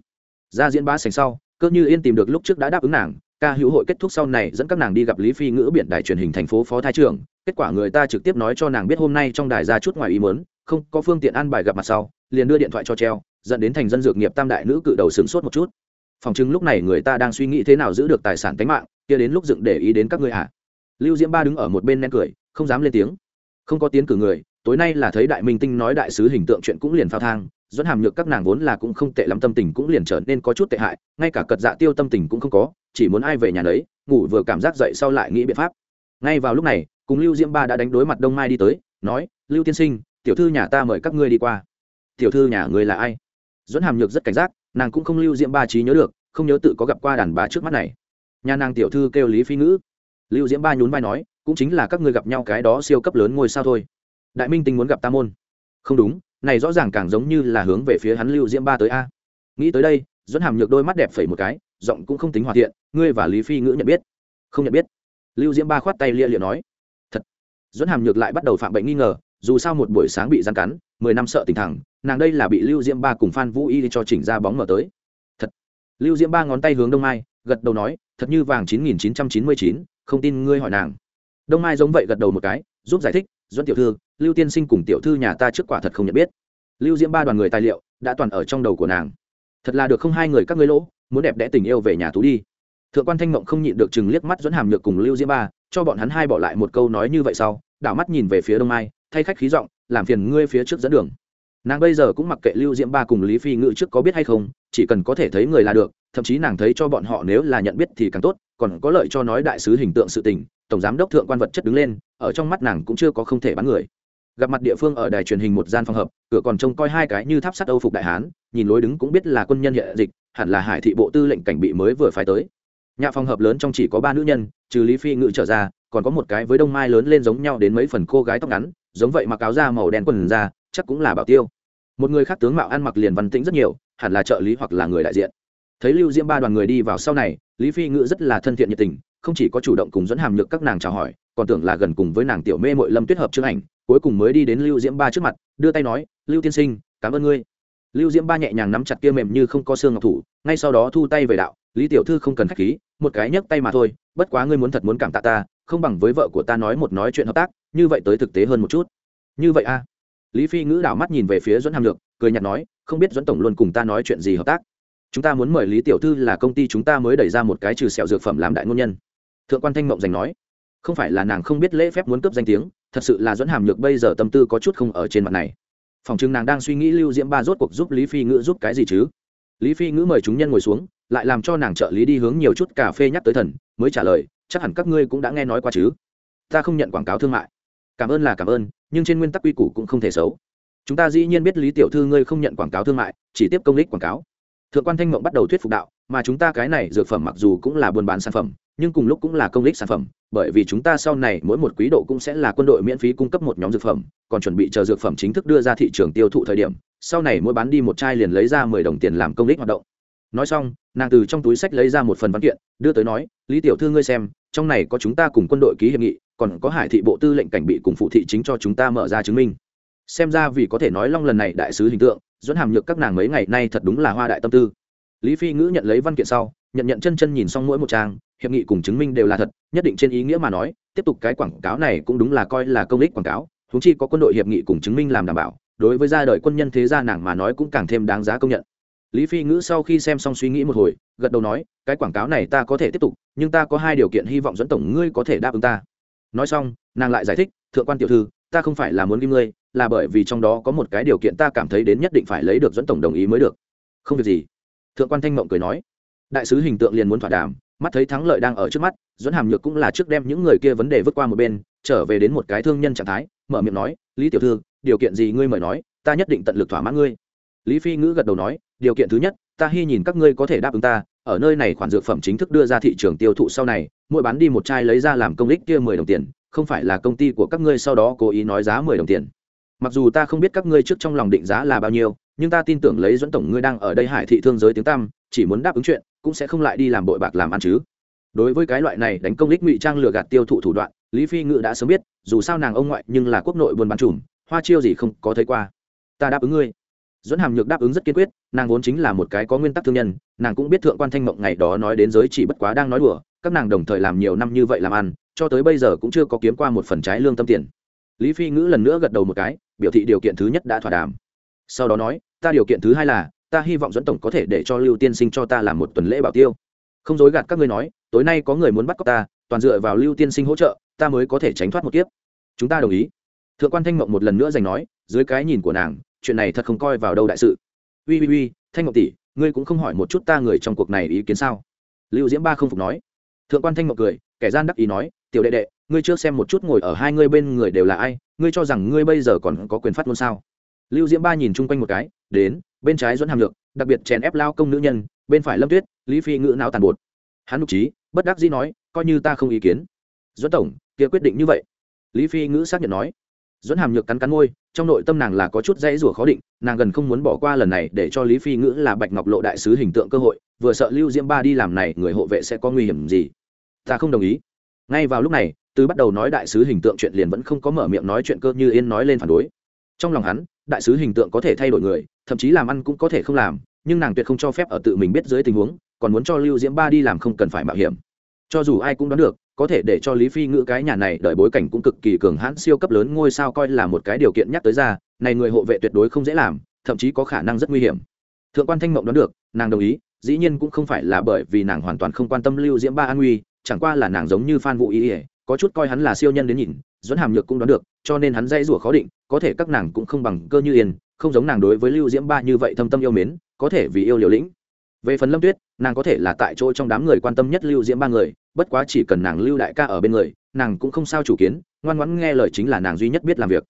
Ra diễn ba sành sau, cơ như yên tìm được lúc trước đã đáp ứng nàng, ca hữu hội kết thúc sau này dẫn các nàng đi gặp lý phi ngữ biển đài truyền hình thành phố phó thái trưởng, kết quả người ta trực tiếp nói cho nàng biết hôm nay trong đài ra chút ngoài ý mớn không có phương tiện an bài gặp mặt sau, liền đưa điện thoại cho treo, dẫn đến thành dân dược nghiệp tam đại nữ cự đầu sướng sốt một chút. Phòng chứng lúc này người ta đang suy nghĩ thế nào giữ được tài sản tính mạng, kia đến lúc dựng để ý đến các ngươi hả lưu diễm ba đứng ở một bên nén cười, không dám lên tiếng. Không có tiến cử người, tối nay là thấy đại minh tinh nói đại sứ hình tượng chuyện cũng liền phao thang, dẫn hàm nhược các nàng vốn là cũng không tệ lắm tâm tình cũng liền trở nên có chút tệ hại, ngay cả cật dạ tiêu tâm tình cũng không có, chỉ muốn ai về nhà đấy ngủ vừa cảm giác dậy sau lại nghĩ biện pháp. Ngay vào lúc này, cùng lưu diễm ba đã đánh đối mặt đông mai đi tới, nói, lưu tiên sinh tiểu thư nhà ta mời các ngươi đi qua. Tiểu thư nhà ngươi là ai? Dẫn hàm nhược rất cảnh giác, nàng cũng không lưu diễm ba trí nhớ được, không nhớ tự có gặp qua đàn bà trước mắt này. Nhà nàng tiểu thư kêu lý phi ngữ. Lưu diễm ba nhún vai nói, cũng chính là các ngươi gặp nhau cái đó siêu cấp lớn ngôi sao thôi. Đại minh tinh muốn gặp ta môn. Không đúng, này rõ ràng càng giống như là hướng về phía hắn lưu diễm ba tới a. Nghĩ tới đây dẫn hàm nhược đôi mắt đẹp phẩy một cái, giọng cũng không tính hòa thiện, ngươi và lý phi ngữ nhận biết. Không nhận biết. Lưu diễm ba khoát tay lia liệu nói. Thật. Dẫn hàm nhược lại bắt đầu phạm bệnh nghi ngờ dù sao một buổi sáng bị gian cắn, mười năm sợ tình thẳng, nàng đây là bị lưu diễm ba cùng phan vũ y cho chỉnh ra bóng mở tới. Thật. Lưu diễm ba ngón tay hướng đông mai, gật đầu nói, thật như vàng chín nghìn chín trăm chín mươi chín, không tin ngươi hỏi nàng. Đông mai giống vậy gật đầu một cái, giúp giải thích dẫn tiểu thư, lưu tiên sinh cùng tiểu thư nhà ta trước quả thật không nhận biết. Lưu diễm ba đoàn người tài liệu đã toàn ở trong đầu của nàng. Thật là được không hai người các ngươi lỗ, muốn đẹp đẽ tình yêu về nhà tú đi. Thượng quan thanh mộng không nhịn được chừng liếc mắt dẫn hàm nhược cùng lưu diễm ba, cho bọn hắn hai bỏ lại một câu nói như vậy sau, đảo mắt nhìn về phía đông mai thay khách khí giọng, làm phiền ngươi phía trước dẫn đường. Nàng bây giờ cũng mặc kệ lưu diễm ba cùng lý phi ngự trước có biết hay không, chỉ cần có thể thấy người là được, thậm chí nàng thấy cho bọn họ nếu là nhận biết thì càng tốt, còn có lợi cho nói đại sứ hình tượng sự tình, tổng giám đốc thượng quan vật chất đứng lên, ở trong mắt nàng cũng chưa có không thể bán người. Gặp mặt địa phương ở đài truyền hình một gian phòng hợp, cửa còn trông coi hai cái như tháp sắt âu phục đại hán, nhìn lối đứng cũng biết là quân nhân hệ dịch, hẳn là hải thị bộ tư lệnh cảnh bị mới vừa phải tới. Nhà phòng hợp lớn trong chỉ có ba nữ nhân, trừ lý phi ngự trở ra, còn có một cái với đông mai lớn lên giống nhau đến mấy phần cô gái tóc ngắn giống vậy mặc áo da màu đen quần da chắc cũng là bảo tiêu. Một người khác tướng mạo ăn mặc liền văn tĩnh rất nhiều, hẳn là trợ lý hoặc là người đại diện. Thấy lưu diễm ba đoàn người đi vào sau này, lý phi ngữ rất là thân thiện nhiệt tình, không chỉ có chủ động cùng dẫn hàm nhược các nàng chào hỏi, còn tưởng là gần cùng với nàng tiểu mê mội lâm tuyết hợp chương ảnh, cuối cùng mới đi đến lưu diễm ba trước mặt, đưa tay nói, lưu tiên sinh, cảm ơn ngươi. Lưu diễm ba nhẹ nhàng nắm chặt kia mềm như không có xương ngọc thủ, ngay sau đó thu tay về đạo, lý tiểu thư không cần k h á c h khí, một cái nhấc tay mà thôi, bất quá ngươi muốn thật muốn cảm tạ ta không bằng với vợ của ta nói một nói chuyện hợp tác, như vậy tới thực tế hơn một chút. Như vậy a à. lý phi ngữ đảo mắt nhìn về phía dẫn hàm lược, cười n h ạ t nói, không biết dẫn tổng luôn cùng ta nói chuyện gì hợp tác? Chúng ta muốn mời lý tiểu thư là công ty chúng ta mới đẩy ra một cái trừ sẹo dược phẩm làm đại ngôn nhân. Thượng quan thanh mộng giành nói, không phải là nàng không biết lễ phép muốn cướp danh tiếng, thật sự là dẫn hàm lược bây giờ tâm tư có chút không ở trên mặt này. Phòng chừng nàng đang suy nghĩ lưu diễm ba rốt cuộc giúp lý phi ngữ giúp cái gì chứ? Lý phi ngữ mời chúng nhân ngồi xuống, lại làm cho nàng trợ lý đi hướng nhiều chút cà phê nhắc tới thần, mới trả lời chắc hẳn các ngươi cũng đã nghe nói qua chứ. Ta không nhận quảng cáo thương mại. Cảm ơn là cảm ơn, nhưng trên nguyên tắc quy củ cũng không thể xấu. Chúng ta dĩ nhiên biết lý tiểu thư ngươi không nhận quảng cáo thương mại, chỉ tiếp công lích quảng cáo. Thượng quan thanh mộng bắt đầu thuyết phục đạo, mà chúng ta cái này dược phẩm mặc dù cũng là buôn bán sản phẩm, nhưng cùng lúc cũng là công lích sản phẩm, bởi vì chúng ta sau này mỗi một quý độ cũng sẽ là quân đội miễn phí cung cấp một nhóm dược phẩm, còn chuẩn bị chờ dược phẩm chính thức đưa ra thị trường tiêu thụ thời điểm, sau này mỗi bán đi một chai liền lấy ra mười đồng tiền làm công lích hoạt động nói xong, nàng từ trong túi sách lấy ra một phần văn kiện, đưa tới nói, lý tiểu thư ngươi xem, trong này có chúng ta cùng quân đội ký hiệp nghị, còn có hải thị bộ tư lệnh cảnh bị cùng phụ thị chính cho chúng ta mở ra chứng minh. Xem ra vì có thể nói long lần này đại sứ hình tượng dẫn hàm nhược các nàng mấy ngày nay thật đúng là hoa đại tâm tư. Lý phi ngữ nhận lấy văn kiện sau, nhận nhận chân chân nhìn xong mỗi một trang, hiệp nghị cùng chứng minh đều là thật, nhất định trên ý nghĩa mà nói, tiếp tục cái quảng cáo này cũng đúng là coi là công ích quảng cáo húng chi có quân đội hiệp nghị cùng chứng minh làm đảm bảo, đối với gia đời quân nhân thế gia nàng mà nói cũng càng thêm đáng giá công nhận lý phi ngữ sau khi xem xong suy nghĩ một hồi, gật đầu nói, cái quảng cáo này ta có thể tiếp tục, nhưng ta có hai điều kiện hy vọng dẫn tổng ngươi có thể đáp ứng ta. Nói xong, nàng lại giải thích, thượng quan tiểu thư, ta không phải là muốn kim ngươi, là bởi vì trong đó có một cái điều kiện ta cảm thấy đến nhất định phải lấy được dẫn tổng đồng ý mới được. Không việc gì. Thượng quan thanh mộng cười nói, đại sứ hình tượng liền muốn thỏa đàm, mắt thấy thắng lợi đang ở trước mắt, dẫn hàm nhược cũng là trước đem những người kia vấn đề vứt qua một bên, trở về đến một cái thương nhân trạng thái, mở miệng nói, lý tiểu thư, điều kiện gì ngươi mời nói, ta nhất định tận lực thỏa mãn ngươi lý phi ngữ gật đầu nói điều kiện thứ nhất ta hy nhìn các ngươi có thể đáp ứng ta ở nơi này khoản dược phẩm chính thức đưa ra thị trường tiêu thụ sau này mỗi bán đi một chai lấy ra làm công lích kia mười đồng tiền không phải là công ty của các ngươi sau đó cố ý nói giá mười đồng tiền. Mặc dù ta không biết các ngươi trước trong lòng định giá là bao nhiêu nhưng ta tin tưởng lấy dẫn tổng ngươi đang ở đây hải thị thương giới tiếng tăm chỉ muốn đáp ứng chuyện cũng sẽ không lại đi làm bội bạc làm ăn chứ. Đối với cái loại này đánh công lích ngụy trang lừa gạt tiêu thụ thủ đoạn lý phi ngự đã sớm biết dù sao nàng ông ngoại nhưng là quốc nội buôn bán chủng, hoa chiêu gì không có thấy qua. Ta đáp ứng ngươi dẫn hàm nhược đáp ứng rất kiên quyết, nàng vốn chính là một cái có nguyên tắc thương nhân, nàng cũng biết thượng quan thanh mộng ngày đó nói đến giới chỉ bất quá đang nói đùa, các nàng đồng thời làm nhiều năm như vậy làm ăn, cho tới bây giờ cũng chưa có kiếm qua một phần trái lương tâm tiền. Lý phi ngữ lần nữa gật đầu một cái, biểu thị điều kiện thứ nhất đã thỏa đàm. Sau đó nói, ta điều kiện thứ hai là, ta hy vọng dẫn tổng có thể để cho lưu tiên sinh cho ta làm một tuần lễ bảo tiêu. Không dối gạt các ngươi nói, tối nay có người muốn bắt cóc ta, toàn dựa vào lưu tiên sinh hỗ trợ, ta mới có thể tránh thoát một kiếp. Chúng ta đồng ý. Thượng quan thanh mộng một lần nữa giành nói, dưới cái nhìn của nàng chuyện này thật không coi vào đâu đại sự. Ui ui ui thanh ngọc tỷ, ngươi cũng không hỏi một chút ta người trong cuộc này ý kiến sao? Lưu diễm ba không phục nói. Thượng quan thanh ngọc cười, kẻ gian đắc ý nói, tiểu đệ đệ, ngươi chưa xem một chút ngồi ở hai ngươi bên người đều là ai, ngươi cho rằng ngươi bây giờ còn có quyền phát ngôn sao? Lưu diễm ba nhìn chung quanh một cái, đến, bên trái dẫn hàm lượng đặc biệt chèn ép lao công nữ nhân, bên phải lâm tuyết, lý phi ngữ não tàn bột. Hắn nhục trí, bất đắc dĩ nói, coi như ta không ý kiến. Dẫn tổng, kia quyết định như vậy. Lý phi ngữ xác nhận nói. Dẫn hàm nhược cắn cắn môi trong nội tâm nàng là có chút dãy rủa khó định, nàng gần không muốn bỏ qua lần này để cho lý phi ngữ là bạch ngọc lộ đại sứ hình tượng cơ hội, vừa sợ lưu diễm ba đi làm này, người hộ vệ sẽ có nguy hiểm gì? Ta không đồng ý. Ngay vào lúc này, từ bắt đầu nói đại sứ hình tượng chuyện liền vẫn không có mở miệng nói chuyện cơ như yên nói lên phản đối. Trong lòng hắn, đại sứ hình tượng có thể thay đổi người, thậm chí làm ăn cũng có thể không làm, nhưng nàng tuyệt không cho phép ở tự mình biết dưới tình huống, còn muốn cho lưu diễm ba đi làm không cần phải mạo hiểm. Cho dù ai cũng đoán được có thể để cho lý phi ngữ cái nhà này đợi bối cảnh cũng cực kỳ cường hãn siêu cấp lớn ngôi sao coi là một cái điều kiện nhắc tới ra, này người hộ vệ tuyệt đối không dễ làm, thậm chí có khả năng rất nguy hiểm. Thượng quan thanh mộng đoán được, nàng đồng ý, dĩ nhiên cũng không phải là bởi vì nàng hoàn toàn không quan tâm lưu diễm ba an nguy, chẳng qua là nàng giống như phan vũ ý ỉa có chút coi hắn là siêu nhân đến nhìn dẫn hàm nhược cũng đoán được, cho nên hắn dây rủa khó định, có thể các nàng cũng không bằng cơ như yên, không giống nàng đối với lưu diễm ba như vậy thâm tâm yêu mến, có thể vì yêu liều lĩnh. Về phần lâm tuyết nàng có thể là tại chỗ trong đám người quan tâm nhất lưu diễm ba người, bất quá chỉ cần nàng lưu đại ca ở bên người, nàng cũng không sao chủ kiến, ngoan ngoãn nghe lời chính là nàng duy nhất biết làm việc.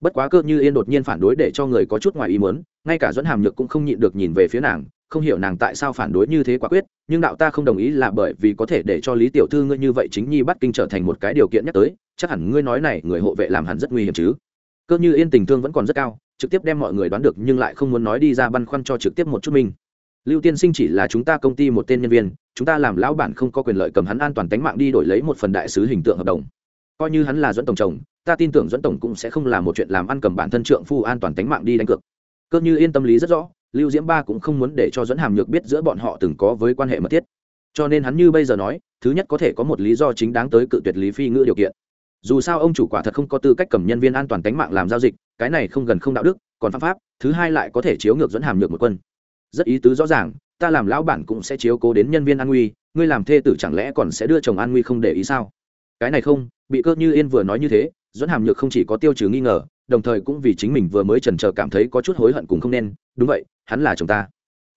Bất quá cơ như yên đột nhiên phản đối để cho người có chút ngoài ý muốn, ngay cả dẫn hàm nhược cũng không nhịn được nhìn về phía nàng, không hiểu nàng tại sao phản đối như thế quả quyết, nhưng đạo ta không đồng ý là bởi vì có thể để cho lý tiểu thư ngươi như vậy chính nhi bắt kinh trở thành một cái điều kiện nhắc tới, chắc hẳn ngươi nói này người hộ vệ làm hẳn rất nguy hiểm chứ. Cơ như yên tình thương vẫn còn rất cao, trực tiếp đem mọi người đoán được nhưng lại không muốn nói đi ra băn khoăn cho trực tiếp một chút mình lưu tiên sinh chỉ là chúng ta công ty một tên nhân viên, chúng ta làm lão bản không có quyền lợi cầm hắn an toàn tính mạng đi đổi lấy một phần đại sứ hình tượng hợp đồng. Coi như hắn là dẫn tổng chồng, ta tin tưởng dẫn tổng cũng sẽ không làm một chuyện làm ăn cầm bản thân trượng phu an toàn tính mạng đi đánh cược. Cơ như yên tâm lý rất rõ, lưu diễm ba cũng không muốn để cho dẫn hàm nhược biết giữa bọn họ từng có với quan hệ mật thiết. Cho nên hắn như bây giờ nói, thứ nhất có thể có một lý do chính đáng tới cự tuyệt lý phi ngữ điều kiện. Dù sao ông chủ quả thật không có tư cách cầm nhân viên an toàn tính mạng làm giao dịch, cái này không gần không đạo đức, còn pháp pháp, thứ hai lại có thể chiếu ngược dẫn hàm nhược một quân rất ý tứ rõ ràng, ta làm lão bản cũng sẽ chiếu cố đến nhân viên an nguy, ngươi làm thê tử chẳng lẽ còn sẽ đưa chồng an nguy không để ý sao? Cái này không, bị cơ như yên vừa nói như thế dẫn hàm nhược không chỉ có tiêu trừ nghi ngờ, đồng thời cũng vì chính mình vừa mới trần trờ cảm thấy có chút hối hận cùng không nên, đúng vậy, hắn là chồng ta.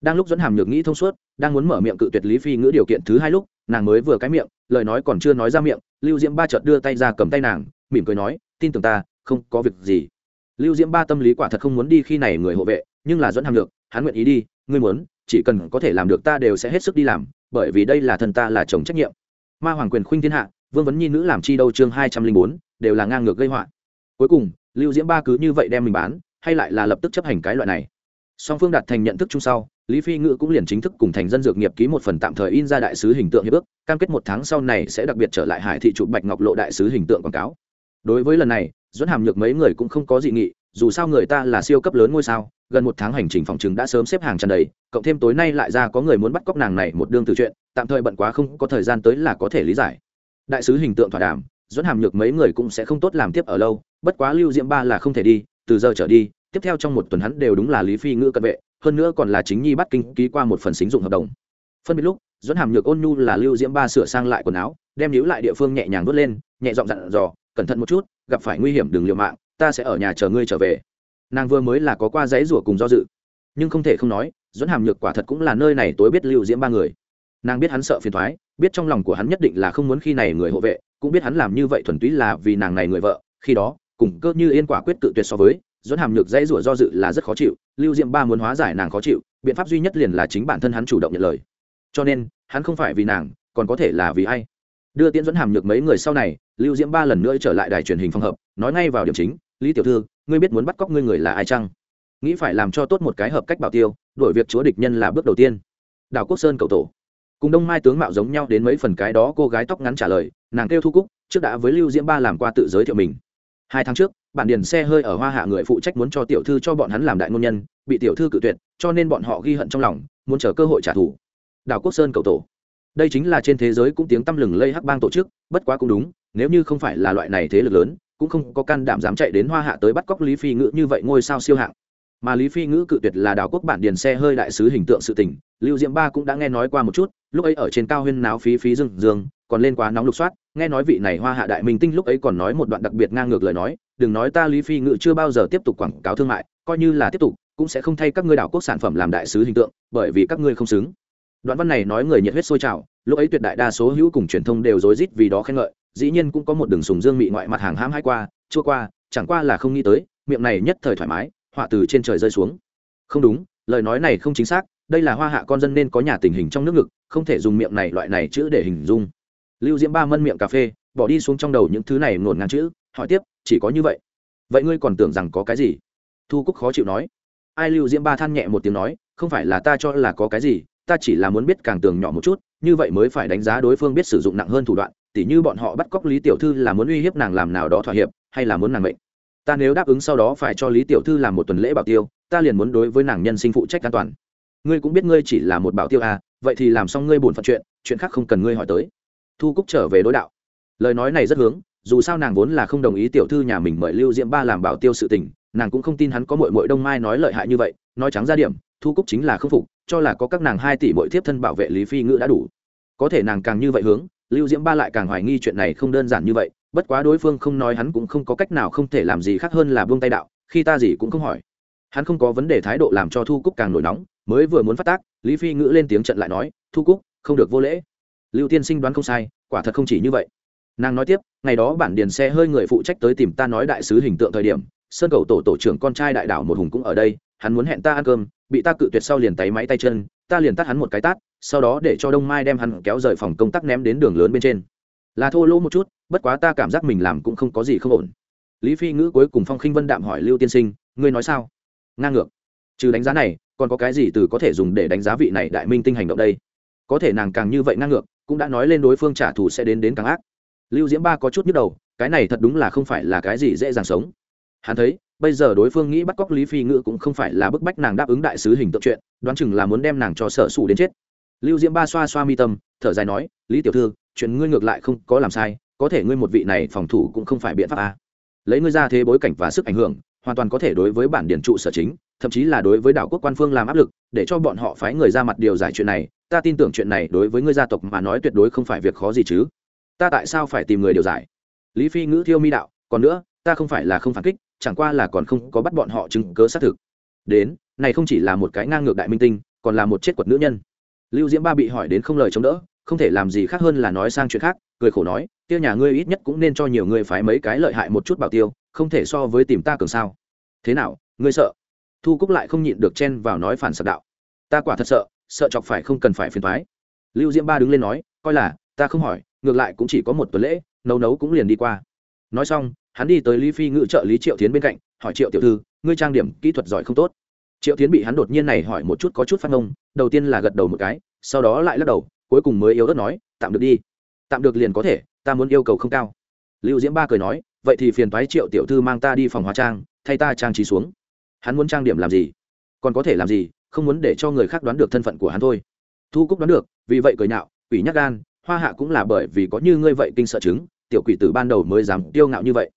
Đang lúc dẫn hàm nhược nghĩ thông suốt, đang muốn mở miệng cự tuyệt lý phi ngữ điều kiện thứ hai lúc, nàng mới vừa cái miệng, lời nói còn chưa nói ra miệng, lưu diễm ba chợt đưa tay ra cầm tay nàng, mỉm cười nói, tin tưởng ta, không có việc gì. Lưu diễm ba tâm lý quả thật không muốn đi khi này người hộ vệ, nhưng là dẫn hàm nhược hắn nguyện ý đi, ngươi muốn, chỉ cần có thể làm được ta đều sẽ hết sức đi làm, bởi vì đây là thân ta là chồng trách nhiệm. Ma hoàng quyền khuynh thiên hạ, vương vấn nhi nữ làm chi đâu chương hai trăm linh bốn, đều là ngang ngược gây họa. Cuối cùng, lưu diễm ba cứ như vậy đem mình bán, hay lại là lập tức chấp hành cái loại này. Song phương đạt thành nhận thức chung sau, lý phi ngự cũng liền chính thức cùng thành dân dược nghiệp ký một phần tạm thời in ra đại sứ hình tượng hiệp ước, cam kết một tháng sau này sẽ đặc biệt trở lại hải thị trụ bạch ngọc lộ đại sứ hình tượng quảng cáo. Đối với lần này dẫn hàm nhược mấy người cũng không có dị nghị dù sao người ta là siêu cấp lớn ngôi sao, gần một tháng hành trình phòng chứng đã sớm xếp hàng tràn đầy, cộng thêm tối nay lại ra có người muốn bắt cóc nàng này một đương từ chuyện, tạm thời bận quá không có thời gian tới là có thể lý giải. Đại sứ hình tượng thỏa đàm, dẫn hàm nhược mấy người cũng sẽ không tốt làm tiếp ở lâu, bất quá lưu diễm ba là không thể đi, từ giờ trở đi, tiếp theo trong một tuần hắn đều đúng là lý phi ngữ cận vệ, hơn nữa còn là chính nhi bắt kinh ký qua một phần xính dụng hợp đồng. Phân biệt lúc, dẫn hàm nhược ôn nhu là lưu diễm ba sửa sang lại quần áo, đem níu lại địa phương nhẹ nhàng vớt lên, nhẹ dọn dặn dò cẩn thận một chút, gặp phải nguy hiểm đừng liều mạng, ta sẽ ở nhà chờ ngươi trở về. Nàng vừa mới là có qua dãy rủa cùng do dự, nhưng không thể không nói dẫn hàm nhược quả thật cũng là nơi này tối biết lưu diễm ba người. Nàng biết hắn sợ phiền thoái biết trong lòng của hắn nhất định là không muốn khi này người hộ vệ, cũng biết hắn làm như vậy thuần túy là vì nàng này người vợ, khi đó, cùng cơ như yên quả quyết tự tuyệt so với dẫn hàm nhược dãy rủa do dự là rất khó chịu, lưu diễm ba muốn hóa giải nàng khó chịu, biện pháp duy nhất liền là chính bản thân hắn chủ động nhận lời. Cho nên, hắn không phải vì nàng, còn có thể là vì ai đưa tiễn dẫn hàm nhược mấy người sau này, lưu diễm ba lần nữa trở lại đài truyền hình phong hợp, nói ngay vào điểm chính, lý tiểu thư, ngươi biết muốn bắt cóc ngươi người là ai chăng? Nghĩ phải làm cho tốt một cái hợp cách bảo tiêu đổi việc chúa địch nhân là bước đầu tiên. Đào quốc sơn cậu tổ. Cùng đông mai tướng mạo giống nhau đến mấy phần cái đó cô gái tóc ngắn trả lời, nàng kêu thu cúc, trước đã với lưu diễm ba làm qua tự giới thiệu mình. Hai tháng trước, bản điền xe hơi ở hoa hạ người phụ trách muốn cho tiểu thư cho bọn hắn làm đại ngôn nhân, bị tiểu thư cự tuyệt, cho nên bọn họ ghi hận trong lòng, muốn chờ cơ hội trả thù. Đào quốc sơn cầu tổ đây chính là trên thế giới cũng tiếng tăm lừng lây hắc bang tổ chức, bất quá cũng đúng, nếu như không phải là loại này thế lực lớn, cũng không có can đảm dám chạy đến hoa hạ tới bắt cóc lý phi ngữ như vậy ngôi sao siêu hạng. Mà lý phi ngữ cự tuyệt là đảo quốc bản điền xe hơi đại sứ hình tượng sự tình, lưu diễm ba cũng đã nghe nói qua một chút, lúc ấy ở trên cao huyên náo phí phí dương dương còn lên quá nóng lục soát, nghe nói vị này hoa hạ đại minh tinh lúc ấy còn nói một đoạn đặc biệt ngang ngược lời nói, đừng nói ta lý phi ngữ chưa bao giờ tiếp tục quảng cáo thương mại, coi như là tiếp tục, cũng sẽ không thay các ngươi đảo quốc sản phẩm làm đại sứ hình tượng, bởi vì các ngươi không xứng đoạn văn này nói người nhiệt huyết sôi trào, lúc ấy tuyệt đại đa số hữu cùng truyền thông đều rối rít vì đó khen ngợi, dĩ nhiên cũng có một đường sùng dương mị ngoại mặt hàng hãm hai qua, chua qua, chẳng qua là không nghĩ tới, miệng này nhất thời thoải mái, họa từ trên trời rơi xuống. Không đúng, lời nói này không chính xác, đây là hoa hạ con dân nên có nhà tình hình trong nước ngực, không thể dùng miệng này loại này chữ để hình dung. Lưu diễm ba mân miệng cà phê, bỏ đi xuống trong đầu những thứ này ngổn ngang chữ, hỏi tiếp, chỉ có như vậy. Vậy ngươi còn tưởng rằng có cái gì? Thu cúc khó chịu nói. Ai lưu diễm ba than nhẹ một tiếng nói, không phải là ta cho là có cái gì ta chỉ là muốn biết càng tường nhỏ một chút, như vậy mới phải đánh giá đối phương biết sử dụng nặng hơn thủ đoạn, tỉ như bọn họ bắt cóc lý tiểu thư là muốn uy hiếp nàng làm nào đó thỏa hiệp, hay là muốn nàng mệnh. Ta nếu đáp ứng sau đó phải cho lý tiểu thư làm một tuần lễ bảo tiêu, ta liền muốn đối với nàng nhân sinh phụ trách an toàn. Ngươi cũng biết ngươi chỉ là một bảo tiêu à vậy thì làm xong ngươi buồn phận chuyện chuyện khác không cần ngươi hỏi tới. Thu cúc trở về đối đạo. Lời nói này rất hướng, dù sao nàng vốn là không đồng ý tiểu thư nhà mình mời lưu diễm ba làm bảo tiêu sự tình, nàng cũng không tin hắn có mội mội đông mai nói lợi hại như vậy, nói trắng ra điểm thu cúc chính là không phục, cho là có các nàng hai tỷ bội thiếp thân bảo vệ lý phi ngữ đã đủ. Có thể nàng càng như vậy hướng, lưu diễm ba lại càng hoài nghi chuyện này không đơn giản như vậy, bất quá đối phương không nói hắn cũng không có cách nào không thể làm gì khác hơn là buông tay đạo, khi ta gì cũng không hỏi. Hắn không có vấn đề thái độ làm cho thu cúc càng nổi nóng, mới vừa muốn phát tác, lý phi ngữ lên tiếng trận lại nói, thu cúc, không được vô lễ. Lưu tiên sinh đoán không sai, quả thật không chỉ như vậy. Nàng nói tiếp, ngày đó bản điền xe hơi người phụ trách tới tìm ta nói đại sứ hình tượng thời điểm, sơn cầu tổ tổ trưởng con trai đại đảo một hùng cũng ở đây, hắn muốn hẹn ta ăn cơm bị ta cự tuyệt sau liền tay máy tay chân, ta liền tắt hắn một cái tát, sau đó để cho đông mai đem hắn kéo rời phòng công tác ném đến đường lớn bên trên. Là thô lỗ một chút, bất quá ta cảm giác mình làm cũng không có gì không ổn. Lý phi ngữ cuối cùng phong khinh vân đạm hỏi lưu tiên sinh, ngươi nói sao? Ngang ngược. Trừ đánh giá này, còn có cái gì từ có thể dùng để đánh giá vị này đại minh tinh hành động đây? Có thể nàng càng như vậy ngang ngược, cũng đã nói lên đối phương trả thù sẽ đến đến càng ác. Lưu diễm ba có chút nhức đầu, cái này thật đúng là không phải là cái gì dễ dàng sống. Hắn thấy bây giờ đối phương nghĩ bắt cóc lý phi ngữ cũng không phải là bức bách nàng đáp ứng đại sứ hình tượng chuyện, đoán chừng là muốn đem nàng cho sở sủ đến chết. Lưu diễm ba xoa xoa mi tâm, thở dài nói, lý tiểu thư, chuyện ngươi ngược lại không có làm sai, có thể ngươi một vị này phòng thủ cũng không phải biện pháp a. Lấy ngươi ra thế bối cảnh và sức ảnh hưởng, hoàn toàn có thể đối với bản điển trụ sở chính, thậm chí là đối với đảo quốc quan phương làm áp lực, để cho bọn họ phái người ra mặt điều giải chuyện này, ta tin tưởng chuyện này đối với ngươi gia tộc mà nói tuyệt đối không phải việc khó gì chứ. Ta tại sao phải tìm người điều giải? Lý phi ngữ thiêu mi đạo, còn nữa, ta không phải là không phản kích chẳng qua là còn không có bắt bọn họ chứng cớ xác thực. Đến, này không chỉ là một cái ngang ngược đại minh tinh, còn là một chết quật nữ nhân. Lưu diễm ba bị hỏi đến không lời chống đỡ, không thể làm gì khác hơn là nói sang chuyện khác, cười khổ nói tiêu nhà ngươi ít nhất cũng nên cho nhiều người phái mấy cái lợi hại một chút bảo tiêu, không thể so với tìm ta cường sao. Thế nào, ngươi sợ? Thu cúc lại không nhịn được chen vào nói phản sạc đạo. Ta quả thật sợ sợ chọc phải không cần phải phiền thoái lưu diễm ba đứng lên nói, coi là, ta không hỏi, ngược lại cũng chỉ có một tuần lễ, nấu nấu cũng liền đi qua. Nói xong hắn đi tới lý phi ngự trợ lý triệu tiến bên cạnh, hỏi triệu tiểu thư, ngươi trang điểm kỹ thuật giỏi không tốt? Triệu tiến bị hắn đột nhiên này hỏi một chút có chút phát ngông, đầu tiên là gật đầu một cái, sau đó lại lắc đầu, cuối cùng mới yếu đất nói, tạm được đi, tạm được liền có thể, ta muốn yêu cầu không cao. Lưu diễm ba cười nói, vậy thì phiền thoái triệu tiểu thư mang ta đi phòng hóa trang, thay ta trang trí xuống. Hắn muốn trang điểm làm gì? Còn có thể làm gì, không muốn để cho người khác đoán được thân phận của hắn thôi. Thu cúc đoán được, vì vậy cười nhạo, quỷ nhắc gan, hoa hạ cũng là bởi vì có như ngươi vậy kinh sợ chứng, tiểu quỷ tử ban đầu mới dám tiêu ngạo như vậy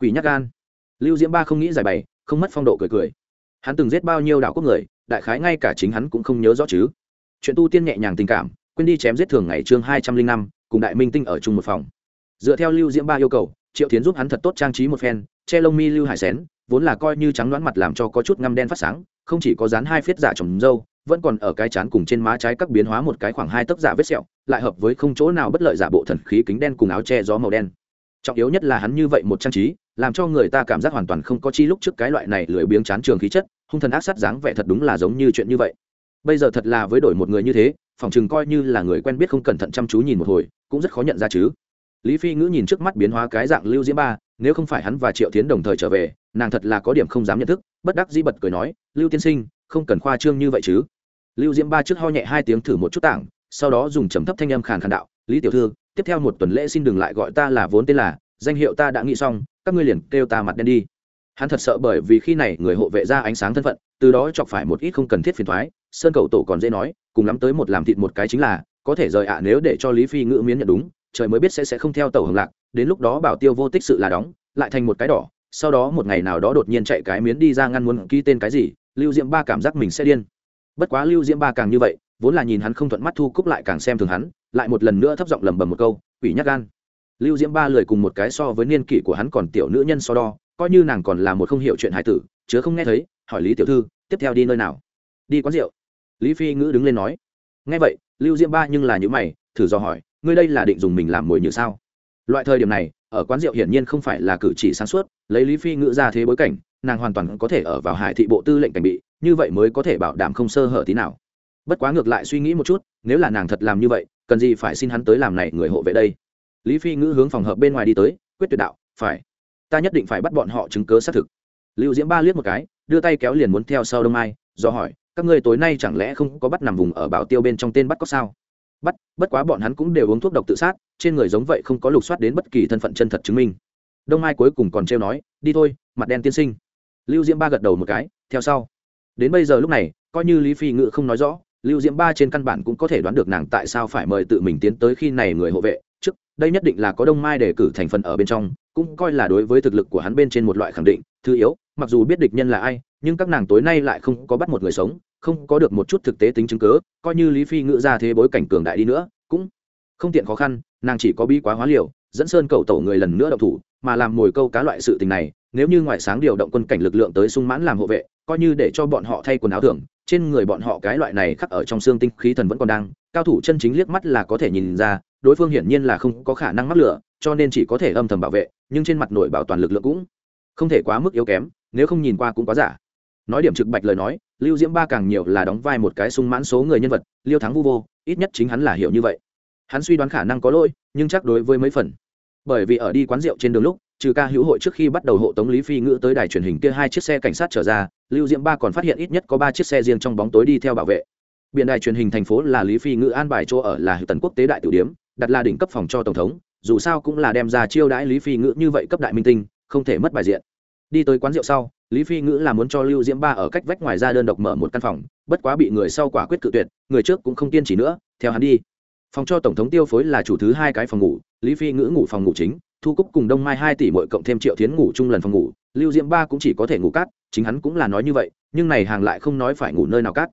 quỷ nhắc gan. Lưu diễm ba không nghĩ giải bày, không mất phong độ cười cười. Hắn từng giết bao nhiêu đảo quốc người, đại khái ngay cả chính hắn cũng không nhớ rõ chứ. Chuyện tu tiên nhẹ nhàng tình cảm, quên đi chém giết thường ngày chương hai trăm linh năm, cùng đại minh tinh ở chung một phòng. Dựa theo lưu diễm ba yêu cầu, triệu tiến giúp hắn thật tốt trang trí một phen, che lông mi lưu hải xén vốn là coi như trắng đoán mặt làm cho có chút ngăm đen phát sáng, không chỉ có dán hai phiết giả trồng dâu, vẫn còn ở cái chán cùng trên má trái các biến hóa một cái khoảng hai tấc giả vết sẹo, lại hợp với không chỗ nào bất lợi giả bộ thần khí kính đen cùng áo che gió màu đen. Trọng yếu nhất là hắn như vậy một trang trí làm cho người ta cảm giác hoàn toàn không có chi lúc trước cái loại này lười biếng chán trường khí chất, hung thần ác sát dáng vẻ thật đúng là giống như chuyện như vậy. Bây giờ thật là với đổi một người như thế, phòng chừng coi như là người quen biết không cẩn thận chăm chú nhìn một hồi, cũng rất khó nhận ra chứ. Lý phi ngữ nhìn trước mắt biến hóa cái dạng lưu diễm ba, nếu không phải hắn và triệu tiến đồng thời trở về, nàng thật là có điểm không dám nhận thức, bất đắc dĩ bật cười nói, lưu tiên sinh, không cần khoa trương như vậy chứ. Lưu diễm ba trước ho nhẹ hai tiếng thử một chút tảng, sau đó dùng trầm thấp thanh âm khàn khàn đạo, lý tiểu thư, tiếp theo một tuần lễ xin đừng lại gọi ta là vốn tên là, danh hiệu ta đã nghĩ xong các ngươi liền kêu ta mặt đen đi. Hắn thật sợ bởi vì khi này người hộ vệ ra ánh sáng thân phận, từ đó chọc phải một ít không cần thiết phiền thoái sơn cầu tổ còn dễ nói, cùng lắm tới một làm thịt một cái chính là, có thể rời ạ nếu để cho lý phi ngữ miến nhận đúng, trời mới biết sẽ sẽ không theo tàu hưởng lạc, đến lúc đó bảo tiêu vô tích sự là đóng, lại thành một cái đỏ, sau đó một ngày nào đó đột nhiên chạy cái miến đi ra ngăn muốn ký tên cái gì, lưu diễm ba cảm giác mình sẽ điên. Bất quá lưu diễm ba càng như vậy, vốn là nhìn hắn không thuận mắt thu cúc lại càng xem thường hắn, lại một lần nữa thấp giọng lầm bầm một câu, quỷ nhắc gan lưu diễm ba lời cùng một cái so với niên kỷ của hắn còn tiểu nữ nhân so đo, coi như nàng còn là một không hiểu chuyện hải tử chứa không nghe thấy, hỏi lý tiểu thư, tiếp theo đi nơi nào? Đi quán rượu. Lý phi ngữ đứng lên nói. Nghe vậy, lưu diễm ba nhưng là những mày, thử dò hỏi, ngươi đây là định dùng mình làm mồi như sao? Loại thời điểm này, ở quán rượu hiển nhiên không phải là cử chỉ sáng suốt, lấy lý phi ngữ ra thế bối cảnh, nàng hoàn toàn có thể ở vào hải thị bộ tư lệnh cảnh bị, như vậy mới có thể bảo đảm không sơ hở tí nào. Bất quá ngược lại suy nghĩ một chút, nếu là nàng thật làm như vậy, cần gì phải xin hắn tới làm này người hộ vệ đây? Lý phi ngữ hướng phòng hợp bên ngoài đi tới, quyết tuyệt đạo, phải, ta nhất định phải bắt bọn họ chứng cớ xác thực. Lưu diễm ba liếc một cái, đưa tay kéo liền muốn theo sau đông mai, do hỏi, các ngươi tối nay chẳng lẽ không có bắt nằm vùng ở bảo tiêu bên trong tên bắt có sao? Bắt, bất quá bọn hắn cũng đều uống thuốc độc tự sát, trên người giống vậy không có lục soát đến bất kỳ thân phận chân thật chứng minh. Đông mai cuối cùng còn trêu nói, đi thôi, mặt đen tiên sinh. Lưu diễm ba gật đầu một cái, theo sau. Đến bây giờ lúc này, coi như lý phi ngự không nói rõ, lưu diễm ba trên căn bản cũng có thể đoán được nàng tại sao phải mời tự mình tiến tới khi này người hộ vệ đây nhất định là có đông mai để cử thành phần ở bên trong, cũng coi là đối với thực lực của hắn bên trên một loại khẳng định, thứ yếu, mặc dù biết địch nhân là ai, nhưng các nàng tối nay lại không có bắt một người sống, không có được một chút thực tế tính chứng cớ coi như lý phi ngự ra thế bối cảnh cường đại đi nữa, cũng không tiện khó khăn, nàng chỉ có bi quá hóa liều, dẫn sơn cầu tổ người lần nữa đậu thủ, mà làm mồi câu cá loại sự tình này, nếu như ngoại sáng điều động quân cảnh lực lượng tới sung mãn làm hộ vệ coi như để cho bọn họ thay quần áo thường trên người bọn họ cái loại này khắc ở trong xương tinh khí thần vẫn còn đang, cao thủ chân chính liếc mắt là có thể nhìn ra, đối phương hiển nhiên là không có khả năng mắc lửa, cho nên chỉ có thể âm thầm bảo vệ, nhưng trên mặt nổi bảo toàn lực lượng cũng không thể quá mức yếu kém, nếu không nhìn qua cũng quá giả. Nói điểm trực bạch lời nói, lưu diễm ba càng nhiều là đóng vai một cái sung mãn số người nhân vật, liêu thắng vu vô, ít nhất chính hắn là hiểu như vậy. Hắn suy đoán khả năng có lỗi, nhưng chắc đối với mấy phần. Bởi vì ở đi quán rượu trên đường lúc trừ ca hữu hội trước khi bắt đầu hộ tống lý phi ngữ tới đài truyền hình kia hai chiếc xe cảnh sát trở ra, lưu diễm ba còn phát hiện ít nhất có ba chiếc xe riêng trong bóng tối đi theo bảo vệ. Biện đài truyền hình thành phố là lý phi ngữ an bài chỗ ở là tần quốc tế đại tử điếm, đặt là đỉnh cấp phòng cho tổng thống, dù sao cũng là đem ra chiêu đãi lý phi ngữ như vậy cấp đại minh tinh, không thể mất bài diện. Đi tới quán rượu sau, lý phi ngữ là muốn cho lưu diễm ba ở cách vách ngoài ra đơn độc mở một căn phòng, bất quá bị người sau quả quyết cự tuyệt, người trước cũng không kiên trì nữa, theo hắn đi. Phòng cho tổng thống tiêu phối là chủ thứ hai cái phòng ngủ, lý phi ngữ ngủ phòng ngủ chính thu cúc cùng đông mai hai tỷ mỗi cộng thêm triệu tiến ngủ chung lần phòng ngủ, lưu diễm ba cũng chỉ có thể ngủ cát, chính hắn cũng là nói như vậy, nhưng này hàng lại không nói phải ngủ nơi nào cát.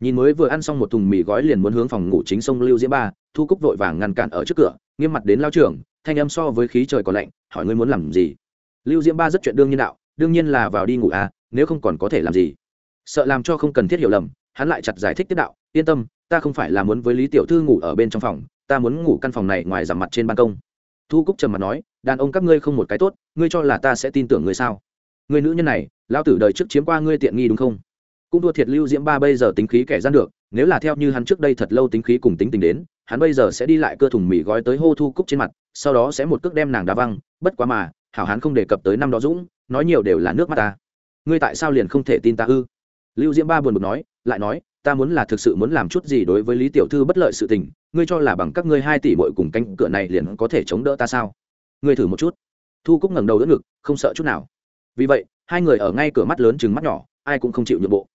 Nhìn mới vừa ăn xong một thùng mì gói liền muốn hướng phòng ngủ chính sông lưu diễm ba, thu cúc vội vàng ngăn cản ở trước cửa, nghiêm mặt đến lao trường, thanh âm so với khí trời còn lạnh, hỏi ngươi muốn làm gì? Lưu diễm ba rất chuyện đương nhiên đạo, đương nhiên là vào đi ngủ à nếu không còn có thể làm gì? Sợ làm cho không cần thiết hiểu lầm, hắn lại chặt giải thích tiết đạo, yên tâm, ta không phải là muốn với lý tiểu thư ngủ ở bên trong phòng, ta muốn ngủ căn phòng này ngoài giảm mặt trên ban công. Thu cúc trầm mặt nói đàn ông các ngươi không một cái tốt, ngươi cho là ta sẽ tin tưởng ngươi sao? Người nữ nhân này lao tử đời trước chiếm qua ngươi tiện nghi đúng không? Cũng thua thiệt lưu diễm ba bây giờ tính khí kẻ gian được, nếu là theo như hắn trước đây thật lâu tính khí cùng tính tình đến, hắn bây giờ sẽ đi lại cơ thùng mì gói tới hô thu cúc trên mặt, sau đó sẽ một cước đem nàng đá văng, bất quá mà, hảo hắn không đề cập tới năm đó dũng, nói nhiều đều là nước mắt ta. Ngươi tại sao liền không thể tin ta ư? Lưu diễm ba buồn bực nói, lại nói, ta muốn là thực sự muốn làm chút gì đối với lý tiểu thư bất lợi sự tình, ngươi cho là bằng các ngươi hai tỷ bội cùng cánh cửa này liền có thể chống đỡ ta sao? Ngươi thử một chút. Thu cúc ngẩng đầu đỡ ngực, không sợ chút nào. Vì vậy, hai người ở ngay cửa mắt lớn chừng mắt nhỏ, ai cũng không chịu nhượng bộ.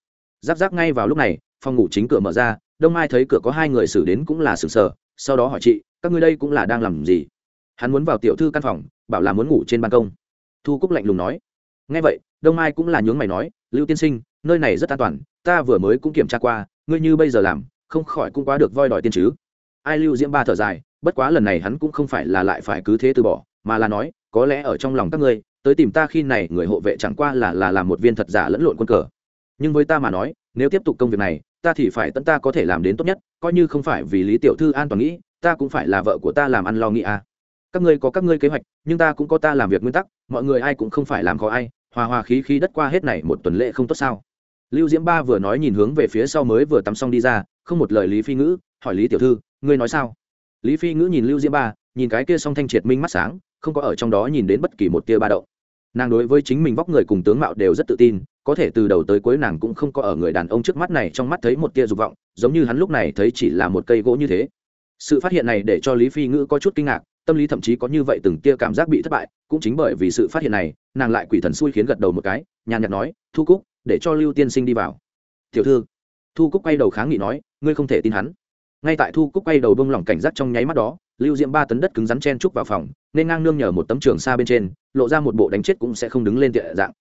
Giáp giáp ngay vào lúc này, phòng ngủ chính cửa mở ra, đông mai thấy cửa có hai người xử đến cũng là sừng sờ, sau đó hỏi chị, các ngươi đây cũng là đang làm gì? Hắn muốn vào tiểu thư căn phòng, bảo là muốn ngủ trên ban công. Thu cúc lạnh lùng nói. Ngay vậy, đông mai cũng là nhướng mày nói, lưu tiên sinh, nơi này rất an toàn, ta vừa mới cũng kiểm tra qua, ngươi như bây giờ làm, không khỏi cũng quá được voi đòi tiên chứ. Ai lưu diễm ba thở dài, bất quá lần này hắn cũng không phải là lại phải cứ thế từ bỏ mà là nói, có lẽ ở trong lòng các ngươi, tới tìm ta khi này người hộ vệ chẳng qua là là làm một viên thật giả lẫn lộn quân cờ. Nhưng với ta mà nói, nếu tiếp tục công việc này, ta thì phải tận ta có thể làm đến tốt nhất, coi như không phải vì lý tiểu thư an toàn nghĩ, ta cũng phải là vợ của ta làm ăn lo nghĩ à. các ngươi có các ngươi kế hoạch, nhưng ta cũng có ta làm việc nguyên tắc, mọi người ai cũng không phải làm khó ai, hòa hòa khí khí đất qua hết này một tuần lễ không tốt sao. Lưu diễm ba vừa nói nhìn hướng về phía sau mới vừa tắm xong đi ra, không một lời lý phi ngữ, hỏi lý tiểu thư, ngươi nói sao? Lý phi ngữ nhìn lưu diễm ba, nhìn cái kia song thanh triệt minh mắt sáng không có ở trong đó nhìn đến bất kỳ một tia ba động. Nàng đối với chính mình vóc người cùng tướng mạo đều rất tự tin, có thể từ đầu tới cuối nàng cũng không có ở người đàn ông trước mắt này trong mắt thấy một tia dục vọng, giống như hắn lúc này thấy chỉ là một cây gỗ như thế. Sự phát hiện này để cho lý phi ngữ có chút kinh ngạc, tâm lý thậm chí có như vậy từng tia cảm giác bị thất bại, cũng chính bởi vì sự phát hiện này, nàng lại quỷ thần xui khiến gật đầu một cái, nhàn nhạt nói, thu cúc, để cho lưu tiên sinh đi vào. Tiểu thư. Thu cúc quay đầu kháng nghị nói, ngươi không thể tin hắn. Ngay tại thu cúc quay đầu bông lỏng cảnh giác trong nháy mắt đó lưu diễm ba tấn đất cứng rắn chen trúc vào phòng, nên ngang nương nhờ một tấm trường xa bên trên, lộ ra một bộ đánh chết cũng sẽ không đứng lên tiệ dạng.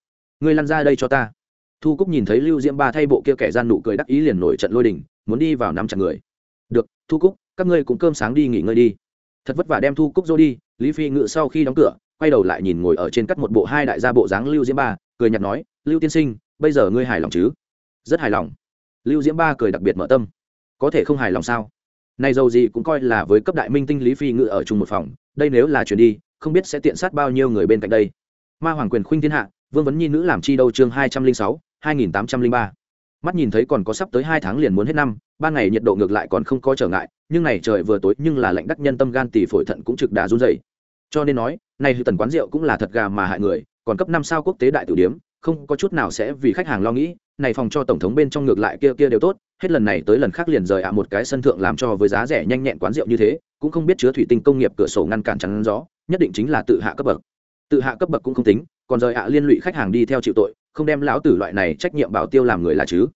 Ngươi lăn ra đây cho ta. Thu cúc nhìn thấy lưu diễm ba thay bộ kia kẻ gian nụ cười đắc ý liền nổi trận lôi đình, muốn đi vào nắm chặt người. Được, thu cúc, các ngươi cũng cơm sáng đi nghỉ ngơi đi. Thật vất vả đem thu cúc dô đi, lý phi ngự sau khi đóng cửa, quay đầu lại nhìn ngồi ở trên cắt một bộ hai đại gia bộ dáng lưu diễm ba, cười nhặt nói, lưu tiên sinh, bây giờ ngươi hài lòng chứ? Rất hài lòng. Lưu diễm ba cười đặc biệt mở tâm. Có thể không hài lòng sao? Này dầu gì cũng coi là với cấp đại minh tinh lý phi ngự ở chung một phòng, đây nếu là chuyển đi, không biết sẽ tiện sát bao nhiêu người bên cạnh đây. Ma hoàng quyền khuynh thiên hạ, vương vấn nhi nữ làm chi đâu chương hai trăm linh sáu, hai nghìn tám trăm linh ba. Mắt nhìn thấy còn có sắp tới hai tháng liền muốn hết năm, ban ngày nhiệt độ ngược lại còn không có trở ngại, nhưng này trời vừa tối nhưng là lạnh đắc nhân tâm gan tỷ phổi thận cũng trực đà run dày cho nên nói, này tần quán rượu cũng là thật gà mà hại người, còn cấp năm sao quốc tế đại tử điếm, không có chút nào sẽ vì khách hàng lo nghĩ này phòng cho tổng thống bên trong ngược lại kia kia đều tốt, hết lần này tới lần khác liền rời ạ một cái sân thượng làm cho với giá rẻ nhanh nhẹn quán rượu như thế, cũng không biết chứa thủy tinh công nghiệp cửa sổ ngăn cản chắn gió, nhất định chính là tự hạ cấp bậc. Tự hạ cấp bậc cũng không tính, còn rời ạ liên lụy khách hàng đi theo chịu tội, không đem lão tử loại này trách nhiệm bảo tiêu làm người là chứ.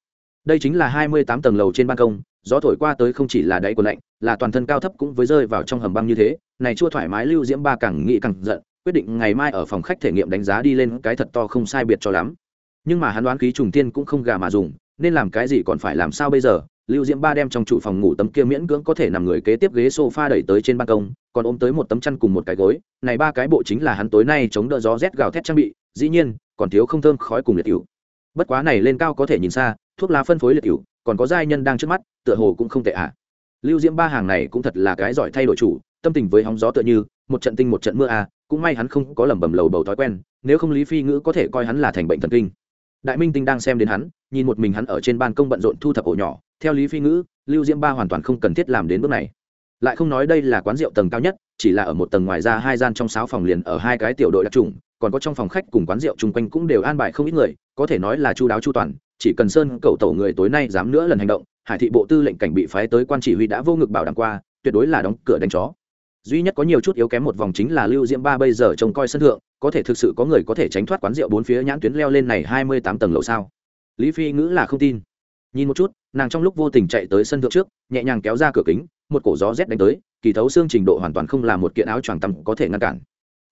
Đây chính là hai mươi tám tầng lầu trên ban công, gió thổi qua tới không chỉ là đáy của lạnh, là toàn thân cao thấp cũng với rơi vào trong hầm băng như thế, này chua thoải mái lưu diễm ba càng nghĩ càng giận, quyết định ngày mai ở phòng khách thể nghiệm đánh giá đi lên cái thật to không sai biệt cho lắm nhưng mà hắn đoán khí trùng tiên cũng không gà mà dùng, nên làm cái gì còn phải làm sao bây giờ? Lưu diễm ba đem trong trụ phòng ngủ tấm kia miễn cưỡng có thể nằm người kế tiếp ghế sofa đẩy tới trên ban công, còn ôm tới một tấm chăn cùng một cái gối. Này ba cái bộ chính là hắn tối nay chống đỡ gió rét gào thét trang bị, dĩ nhiên, còn thiếu không thơm khói cùng liệt cựu bất quá này lên cao có thể nhìn xa, thuốc lá phân phối liệt cựu còn có giai nhân đang trước mắt, tựa hồ cũng không tệ ạ. À. lưu diễm ba hàng này cũng thật là cái giỏi thay đổi chủ, tâm tình với hóng gió tựa như, một trận tinh một trận mưa à cũng may hắn không có lẩm bẩm lầu bầu thói quen, nếu không lý phi ngữ có thể coi hắn là thành bệnh thần kinh đại minh tinh đang xem đến hắn, nhìn một mình hắn ở trên ban công bận rộn thu thập ổ nhỏ, theo lý phi ngữ, lưu diễm ba hoàn toàn không cần thiết làm đến bước này. Lại không nói đây là quán rượu tầng cao nhất, chỉ là ở một tầng ngoài ra hai gian trong sáu phòng liền ở hai cái tiểu đội đặc trùng, còn có trong phòng khách cùng quán rượu chung quanh cũng đều an bài không ít người, có thể nói là chu đáo chu toàn, chỉ cần sơn cầu tổ người tối nay dám nữa lần hành động, hải thị bộ tư lệnh cảnh bị phái tới quan chỉ huy đã vô ngực bảo đảm qua, tuyệt đối là đóng cửa đánh chó duy nhất có nhiều chút yếu kém một vòng chính là lưu diễm ba bây giờ trông coi sân thượng, có thể thực sự có người có thể tránh thoát quán rượu bốn phía nhãn tuyến leo lên này hai mươi tám tầng lầu sao? Lý phi ngữ là không tin. Nhìn một chút, nàng trong lúc vô tình chạy tới sân thượng trước, nhẹ nhàng kéo ra cửa kính, một cổ gió rét đánh tới, kỳ thấu xương trình độ hoàn toàn không là một kiện áo choàng tầm có thể ngăn cản.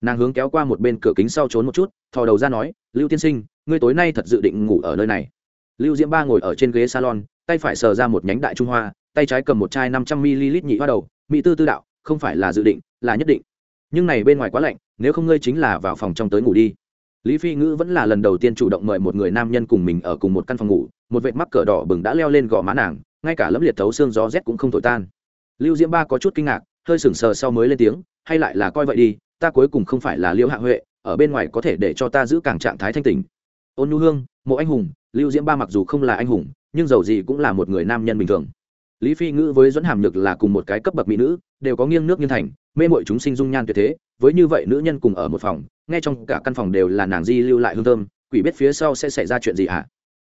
Nàng hướng kéo qua một bên cửa kính sau trốn một chút, thò đầu ra nói, lưu tiên sinh, ngươi tối nay thật dự định ngủ ở nơi này. Lưu diễm ba ngồi ở trên ghế salon, tay phải sờ ra một nhánh đại trung hoa, tay trái cầm một chai năm trăm ml nhị hoa đầu, mỹ tư tư đạo không phải là dự định, là nhất định. Nhưng này bên ngoài quá lạnh, nếu không ngươi chính là vào phòng trong tới ngủ đi. Lý phi ngữ vẫn là lần đầu tiên chủ động mời một người nam nhân cùng mình ở cùng một căn phòng ngủ, một vệt mắc cờ đỏ bừng đã leo lên gò má nàng, ngay cả lấm liệt thấu xương gió rét cũng không thổi tan. Lưu diễm ba có chút kinh ngạc, hơi sừng sờ sau mới lên tiếng, hay lại là coi vậy đi, ta cuối cùng không phải là liễu hạ huệ, ở bên ngoài có thể để cho ta giữ càng trạng thái thanh tình ôn nhu hương, mộ anh hùng, lưu diễm ba mặc dù không là anh hùng, nhưng dầu gì cũng là một người nam nhân bình thường lý phi ngữ với dẫn hàm nhược là cùng một cái cấp bậc mỹ nữ, đều có nghiêng nước nghiêng thành, mê mội chúng sinh dung nhan tuyệt thế, với như vậy nữ nhân cùng ở một phòng, nghe trong cả căn phòng đều là nàng di lưu lại hương thơm, quỷ biết phía sau sẽ xảy ra chuyện gì hả à?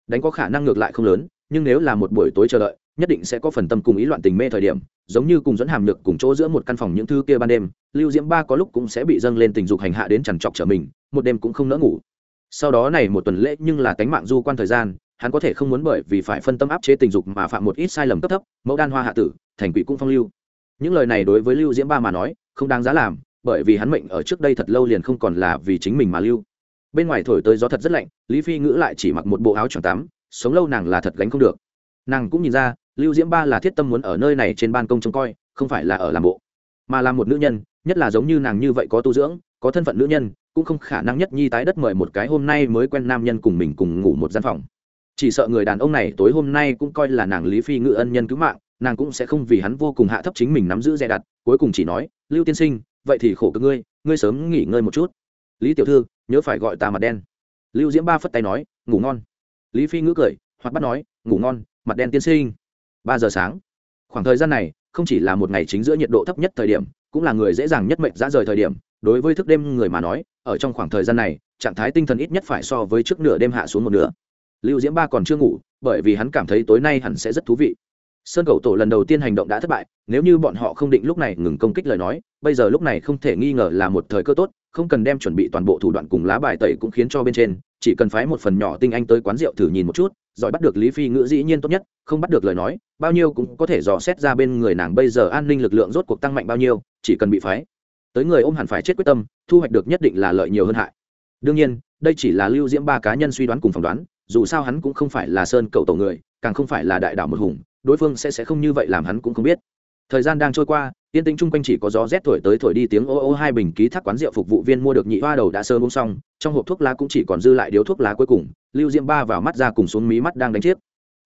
đánh có khả năng ngược lại không lớn, nhưng nếu là một buổi tối chờ đợi, nhất định sẽ có phần tâm cùng ý loạn tình mê thời điểm, giống như cùng dẫn hàm nhược cùng chỗ giữa một căn phòng những thứ kia ban đêm, lưu diễm ba có lúc cũng sẽ bị dâng lên tình dục hành hạ đến chằn chọc trở mình, một đêm cũng không nỡ ngủ sau đó này một tuần lễ nhưng là tánh mạng du quan thời gian hắn có thể không muốn bởi vì phải phân tâm áp chế tình dục mà phạm một ít sai lầm cấp thấp, mẫu đan hoa hạ tử, thành quỷ cũng phong lưu. Những lời này đối với lưu diễm ba mà nói, không đáng giá làm, bởi vì hắn mệnh ở trước đây thật lâu liền không còn là vì chính mình mà lưu. Bên ngoài thổi tới gió thật rất lạnh, lý phi ngữ lại chỉ mặc một bộ áo choàng tắm, sống lâu nàng là thật gánh không được. Nàng cũng nhìn ra, lưu diễm ba là thiết tâm muốn ở nơi này trên ban công trông coi, không phải là ở làm bộ. Mà là một nữ nhân, nhất là giống như nàng như vậy có tu dưỡng, có thân phận nữ nhân, cũng không khả năng nhất nhi tái đất mời một cái hôm nay mới quen nam nhân cùng mình cùng ngủ một gian phòng chỉ sợ người đàn ông này tối hôm nay cũng coi là nàng lý phi ngự ân nhân cứu mạng, nàng cũng sẽ không vì hắn vô cùng hạ thấp chính mình nắm giữ dè đặt, cuối cùng chỉ nói, lưu tiên sinh, vậy thì khổ cực ngươi ngươi sớm nghỉ ngơi một chút. Lý tiểu thư, nhớ phải gọi ta mặt đen. Lưu diễm ba phất tay nói, ngủ ngon. Lý phi ngữ cười hoặc bắt nói, ngủ ngon, mặt đen tiên sinh. Ba giờ sáng. Khoảng thời gian này, không chỉ là một ngày chính giữa nhiệt độ thấp nhất thời điểm, cũng là người dễ dàng nhất mệnh ra rời thời điểm. Đối với thức đêm người mà nói, ở trong khoảng thời gian này, trạng thái tinh thần ít nhất phải so với trước nửa đêm hạ xuống một nửa lưu diễm ba còn chưa ngủ, bởi vì hắn cảm thấy tối nay hẳn sẽ rất thú vị. Sơn cầu tổ lần đầu tiên hành động đã thất bại, nếu như bọn họ không định lúc này ngừng công kích lời nói, bây giờ lúc này không thể nghi ngờ là một thời cơ tốt, không cần đem chuẩn bị toàn bộ thủ đoạn cùng lá bài tẩy cũng khiến cho bên trên, chỉ cần phái một phần nhỏ tinh anh tới quán rượu thử nhìn một chút giỏi bắt được lý phi ngữ dĩ nhiên tốt nhất, không bắt được lời nói, bao nhiêu cũng có thể dò xét ra bên người nàng bây giờ an ninh lực lượng rốt cuộc tăng mạnh bao nhiêu, chỉ cần bị phái. Tới người ôm hẳn phải chết quyết tâm, thu hoạch được nhất định là lợi nhiều hơn hại. Đương nhiên, đây chỉ là lưu diễm ba cá nhân suy đoán cùng phỏng đoán dù sao hắn cũng không phải là sơn cậu tổ người, càng không phải là đại đảo một hùng, đối phương sẽ sẽ không như vậy làm hắn cũng không biết. Thời gian đang trôi qua, yên tĩnh chung quanh chỉ có gió rét thổi tới thổi đi tiếng ô ô hai bình ký thác quán rượu phục vụ viên mua được nhị hoa đầu đã sơ uống xong, trong hộp thuốc lá cũng chỉ còn dư lại điếu thuốc lá cuối cùng, lưu diễm ba vào mắt ra cùng xuống mí mắt đang đánh chiếc.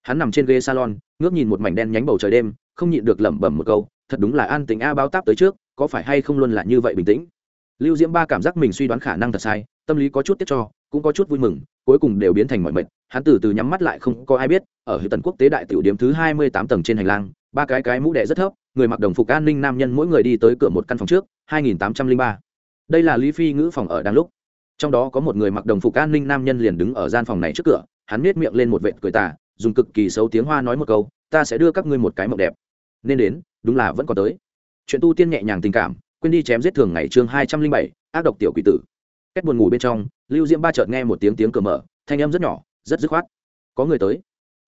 Hắn nằm trên ghế salon, ngước nhìn một mảnh đen nhánh bầu trời đêm, không nhịn được lẩm bẩm một câu, thật đúng là an tính a báo táp tới trước, có phải hay không luôn là như vậy bình tĩnh? Lưu diễm ba cảm giác mình suy đoán khả năng thật sai, tâm lý có chút tiếc cho cũng có chút vui mừng, cuối cùng đều biến thành mọi mệt. Hắn từ từ nhắm mắt lại không có ai biết, ở hữu tần quốc tế đại tiểu điểm thứ hai mươi tám tầng trên hành lang, ba cái cái mũ đẻ rất thấp, người mặc đồng phục an ninh nam nhân mỗi người đi tới cửa một căn phòng trước, hai nghìn tám trăm linh ba. Đây là lý phi ngữ phòng ở đang lúc. Trong đó có một người mặc đồng phục an ninh nam nhân liền đứng ở gian phòng này trước cửa, hắn nết miệng lên một vệt cười tà, dùng cực kỳ xấu tiếng hoa nói một câu, ta sẽ đưa các ngươi một cái mộng đẹp. Nên đến, đúng là vẫn còn tới. Chuyện tu tiên nhẹ nhàng tình cảm, quên đi chém giết thường ngày chương hai trăm linh bảy, ác độc tiểu quỷ tử kết buồn ngủ bên trong, lưu diễm ba chợt nghe một tiếng tiếng cửa mở, thanh âm rất nhỏ, rất dứt khoát. Có người tới.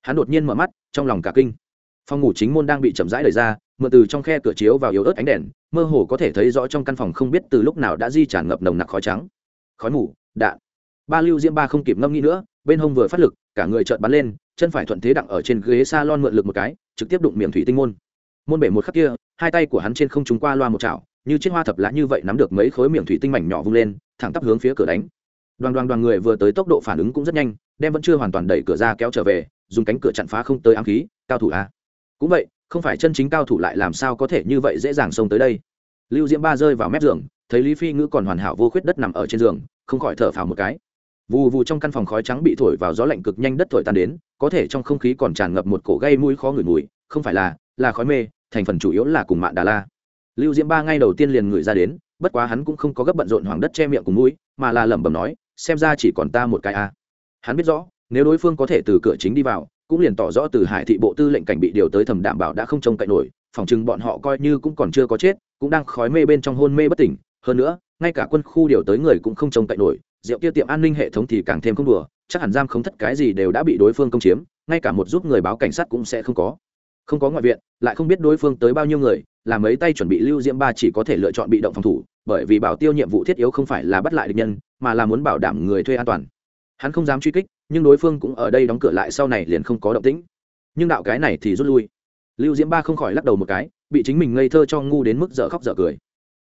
Hắn đột nhiên mở mắt, trong lòng cả kinh. Phòng ngủ chính môn đang bị chậm rãi đẩy ra, mượn từ trong khe cửa chiếu vào yếu ớt ánh đèn, mơ hồ có thể thấy rõ trong căn phòng không biết từ lúc nào đã di tràn ngập nồng nặc khói trắng. Khói mù, đạn. Ba lưu diễm ba không kịp ngâm nghĩ nữa, bên hông vừa phát lực, cả người chợt bắn lên, chân phải thuận thế đặng ở trên ghế salon mượn lực một cái, trực tiếp đụng miệng thủy tinh môn. Môn bể một khắc kia, hai tay của hắn trên không trúng qua loa một chảo, như chiếc hoa thập lá như vậy nắm được mấy khối miệng thủy tinh mảnh nhỏ vung lên thẳng tắp hướng phía cửa đánh. Đoàn đoàn đoàn người vừa tới tốc độ phản ứng cũng rất nhanh, đem vẫn chưa hoàn toàn đẩy cửa ra kéo trở về, dùng cánh cửa chặn phá không tới ám khí, cao thủ a cũng vậy, không phải chân chính cao thủ lại làm sao có thể như vậy dễ dàng xông tới đây. Lưu diễm ba rơi vào mép giường, thấy lý phi ngữ còn hoàn hảo vô khuyết đất nằm ở trên giường, không khỏi thở phào một cái. Vù vù trong căn phòng khói trắng bị thổi vào gió lạnh cực nhanh đất thổi tan đến, có thể trong không khí còn tràn ngập một cổ gây mũi khó ngửi mùi, không phải là là khói mê, thành phần chủ yếu là cùng mạng đà la. Lưu diễm ba ngay đầu tiên liền ngửi ra đến bất quá hắn cũng không có gấp bận rộn hoàng đất che miệng cùng mũi, mà là lẩm bẩm nói, xem ra chỉ còn ta một cái a. Hắn biết rõ, nếu đối phương có thể từ cửa chính đi vào, cũng liền tỏ rõ từ hải thị bộ tư lệnh cảnh bị điều tới thẩm đảm bảo đã không trông cậy nổi, phòng chừng bọn họ coi như cũng còn chưa có chết, cũng đang khói mê bên trong hôn mê bất tỉnh. Hơn nữa, ngay cả quân khu điều tới người cũng không trông cậy nổi, rượu kia tiệm an ninh hệ thống thì càng thêm không đùa, chắc hẳn giam không thất cái gì đều đã bị đối phương công chiếm, ngay cả một giúp người báo cảnh sát cũng sẽ không có. Không có ngoại viện, lại không biết đối phương tới bao nhiêu người làm mấy tay chuẩn bị lưu diễm ba chỉ có thể lựa chọn bị động phòng thủ, bởi vì bảo tiêu nhiệm vụ thiết yếu không phải là bắt lại địch nhân, mà là muốn bảo đảm người thuê an toàn. Hắn không dám truy kích, nhưng đối phương cũng ở đây đóng cửa lại sau này liền không có động tĩnh. Nhưng đạo cái này thì rút lui. Lưu diễm ba không khỏi lắc đầu một cái, bị chính mình ngây thơ cho ngu đến mức dở khóc dở cười.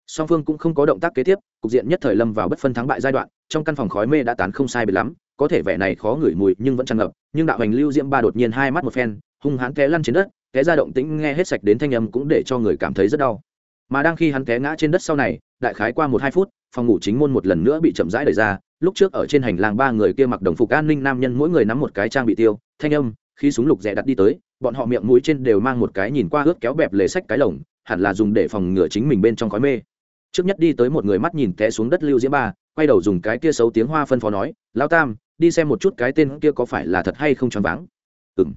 Song phương cũng không có động tác kế tiếp, cục diện nhất thời lâm vào bất phân thắng bại giai đoạn, trong căn phòng khói mê đã tán không sai biệt lắm, có thể vẻ này khó ngửi mùi nhưng vẫn tràn ngập, nhưng đạo hành lưu diễm ba đột nhiên hai mắt một phen, hung hãn té lăn trên đất té ra động tĩnh nghe hết sạch đến thanh âm cũng để cho người cảm thấy rất đau. Mà đang khi hắn té ngã trên đất sau này, đại khái qua một hai phút, phòng ngủ chính môn một lần nữa bị chậm rãi đẩy ra. Lúc trước ở trên hành lang ba người kia mặc đồng phục an ninh nam nhân mỗi người nắm một cái trang bị tiêu, thanh âm khi súng lục rẻ đặt đi tới, bọn họ miệng mũi trên đều mang một cái nhìn qua ướt kéo bẹp lề sách cái lồng, hẳn là dùng để phòng ngừa chính mình bên trong khói mê. Trước nhất đi tới một người mắt nhìn té xuống đất lưu diễm ba, quay đầu dùng cái kia xấu tiếng hoa phân phó nói lao tam, đi xem một chút cái tên kia có phải là thật hay không choáng váng. Ừng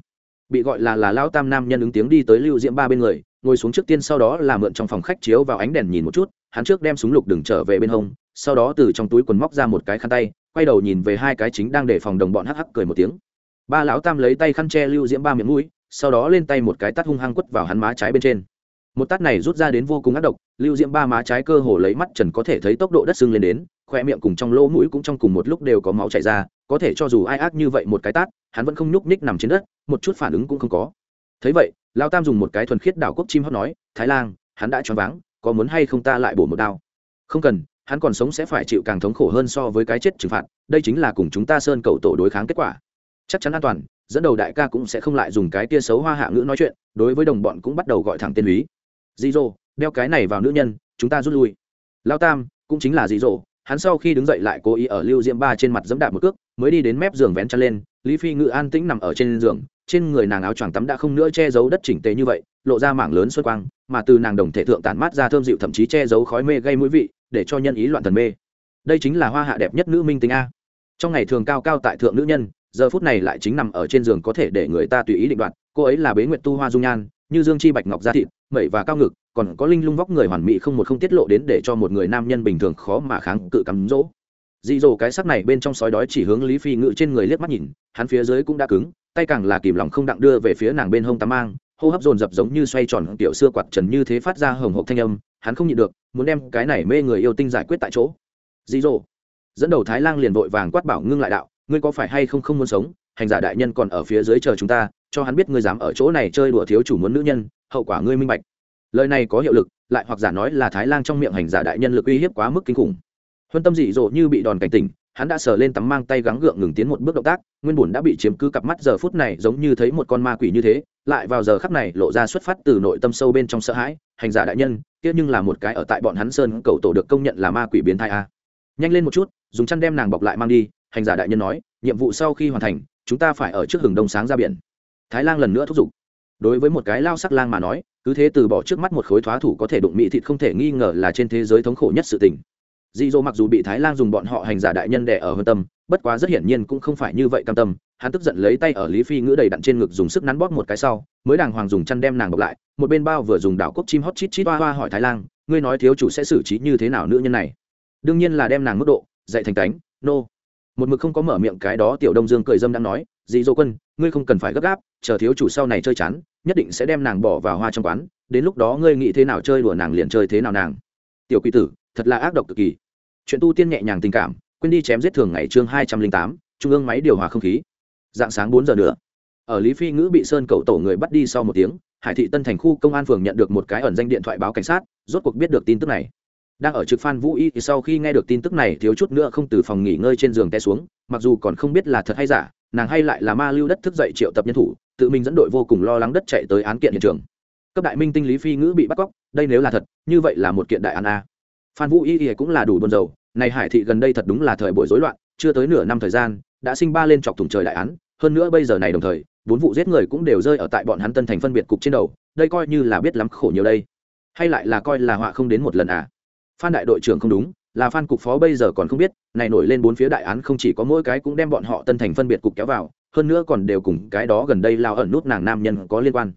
bị gọi là là lao tam nam nhân ứng tiếng đi tới lưu diễm ba bên người, ngồi xuống trước tiên sau đó là mượn trong phòng khách chiếu vào ánh đèn nhìn một chút, hắn trước đem súng lục đừng trở về bên hông, sau đó từ trong túi quần móc ra một cái khăn tay, quay đầu nhìn về hai cái chính đang để phòng đồng bọn hắc hắc cười một tiếng. Ba lão tam lấy tay khăn che lưu diễm ba miệng mũi, sau đó lên tay một cái tắt hung hăng quất vào hắn má trái bên trên. Một tát này rút ra đến vô cùng ác độc, lưu diễm ba má trái cơ hồ lấy mắt trần có thể thấy tốc độ đất sưng lên đến, khoe miệng cùng trong lỗ mũi cũng trong cùng một lúc đều có máu chảy ra, có thể cho dù ai ác như vậy một cái tát, hắn vẫn không nhúc ních nằm trên đất một chút phản ứng cũng không có. Thấy vậy lao tam dùng một cái thuần khiết đảo quốc chim hót nói thái lan hắn đã choáng váng có muốn hay không ta lại bổ một đao? Không cần hắn còn sống sẽ phải chịu càng thống khổ hơn so với cái chết trừng phạt đây chính là cùng chúng ta sơn cầu tổ đối kháng kết quả. Chắc chắn an toàn dẫn đầu đại ca cũng sẽ không lại dùng cái tia xấu hoa hạ ngữ nói chuyện đối với đồng bọn cũng bắt đầu gọi thẳng tên lý dì Dỗ, đeo cái này vào nữ nhân chúng ta rút lui. Lao tam cũng chính là dì Dỗ, hắn sau khi đứng dậy lại cố ý ở lưu diễm ba trên mặt dẫm đạp một cước mới đi đến mép giường vén chăn lên lý phi ngự an tĩnh nằm ở trên giường, trên người nàng áo choàng tắm đã không nữa che giấu đất chỉnh tề như vậy, lộ ra mảng lớn xuất quang, mà từ nàng đồng thể thượng tản mát ra thơm dịu thậm chí che giấu khói mê gây mũi vị, để cho nhân ý loạn thần mê. Đây chính là hoa hạ đẹp nhất nữ minh tính a. Trong ngày thường cao cao tại thượng nữ nhân, giờ phút này lại chính nằm ở trên giường có thể để người ta tùy ý định đoạt. Cô ấy là bế nguyệt tu hoa dung nhan, như dương chi bạch ngọc da thịt, mẩy và cao ngực, còn có linh lung vóc người hoàn mỹ không một không tiết lộ đến để cho một người nam nhân bình thường khó mà kháng cự cắm dỗ dị dỗ cái sắc này bên trong sói đói chỉ hướng lý phi ngự trên người liếc mắt nhìn, hắn phía dưới cũng đã cứng, tay càng là kìm lòng không đặng đưa về phía nàng bên hông tắm mang, hô hấp dồn dập giống như xoay tròn tiểu xưa quạt trần như thế phát ra hồng hộp thanh âm, hắn không nhịn được, muốn đem cái này mê người yêu tinh giải quyết tại chỗ. Dị dỗ, dẫn đầu thái lang liền vội vàng quát bảo ngưng lại đạo, ngươi có phải hay không không muốn sống, hành giả đại nhân còn ở phía dưới chờ chúng ta, cho hắn biết ngươi dám ở chỗ này chơi đùa thiếu chủ muốn nữ nhân, hậu quả ngươi minh bạch. Lời này có hiệu lực, lại hoặc giả nói là thái lang trong miệng hành giả đại nhân lực uy hiếp quá mức kinh khủng huân tâm dị dỗ như bị đòn cảnh tỉnh, hắn đã sờ lên tắm mang tay gắng gượng ngừng tiến một bước động tác, nguyên bùn đã bị chiếm cứ cặp mắt giờ phút này giống như thấy một con ma quỷ như thế, lại vào giờ khắc này lộ ra xuất phát từ nội tâm sâu bên trong sợ hãi, hành giả đại nhân tiếc nhưng là một cái ở tại bọn hắn sơn cầu tổ được công nhận là ma quỷ biến thai a. Nhanh lên một chút, dùng chăn đem nàng bọc lại mang đi, hành giả đại nhân nói, nhiệm vụ sau khi hoàn thành, chúng ta phải ở trước hừng đông sáng ra biển. Thái lan lần nữa thúc giục. Đối với một cái lao sắc lang mà nói, cứ thế từ bỏ trước mắt một khối thoá thủ có thể đụng mỹ thịt không thể nghi ngờ là trên thế giới thống khổ nhất sự tình dị dỗ mặc dù bị thái lan dùng bọn họ hành giả đại nhân đẻ ở hơn tâm, bất quá rất hiển nhiên cũng không phải như vậy cam tâm. Hắn tức giận lấy tay ở lý phi ngữ đầy đặn trên ngực dùng sức nắn bóp một cái sau, mới đàng hoàng dùng chăn đem nàng bọc lại, một bên bao vừa dùng đảo cốc chim hót chít chít hoa hoa hỏi thái lan, ngươi nói thiếu chủ sẽ xử trí như thế nào nữ nhân này? Đương nhiên là đem nàng mức độ, dạy thành cánh, nô. Một mực không có mở miệng cái đó tiểu đông dương cười dâm đang nói, dị dỗ quân, ngươi không cần phải gấp gáp, chờ thiếu chủ sau này chơi chán, nhất định sẽ đem nàng bỏ vào hoa trong quán, đến lúc đó ngươi nghĩ thế nào chơi đùa nàng liền chơi thế nào nàng. Tiểu quỷ tử, thật là ác độc cực kỳ chuyện tu tiên nhẹ nhàng tình cảm, quên đi chém giết thường ngày chương hai trăm linh tám, trung ương máy điều hòa không khí. Dạng sáng bốn giờ nữa. Ở lý phi ngữ bị sơn cậu tổ người bắt đi sau một tiếng, hải thị tân thành khu công an phường nhận được một cái ẩn danh điện thoại báo cảnh sát, rốt cuộc biết được tin tức này. Đang ở trực phan vũ y thì sau khi nghe được tin tức này, thiếu chút nữa không từ phòng nghỉ ngơi trên giường té xuống, mặc dù còn không biết là thật hay giả, nàng hay lại là ma lưu đất thức dậy triệu tập nhân thủ, tự mình dẫn đội vô cùng lo lắng đất chạy tới án kiện hiện trường. Cấp đại minh tinh lý phi ngữ bị bắt cóc, đây nếu là thật, như vậy là một kiện đại án a. Phan vũ y thì cũng là đủ buồn rầu này hải thị gần đây thật đúng là thời buổi rối loạn, chưa tới nửa năm thời gian, đã sinh ba lên chọc thủng trời đại án, hơn nữa bây giờ này đồng thời, bốn vụ giết người cũng đều rơi ở tại bọn hắn tân thành phân biệt cục trên đầu, đây coi như là biết lắm khổ nhiều đây. Hay lại là coi là họa không đến một lần à? Phan đại đội trưởng không đúng, là phan cục phó bây giờ còn không biết, này nổi lên bốn phía đại án không chỉ có mỗi cái cũng đem bọn họ tân thành phân biệt cục kéo vào, hơn nữa còn đều cùng cái đó gần đây lao ẩn nút nàng nam nhân có liên quan.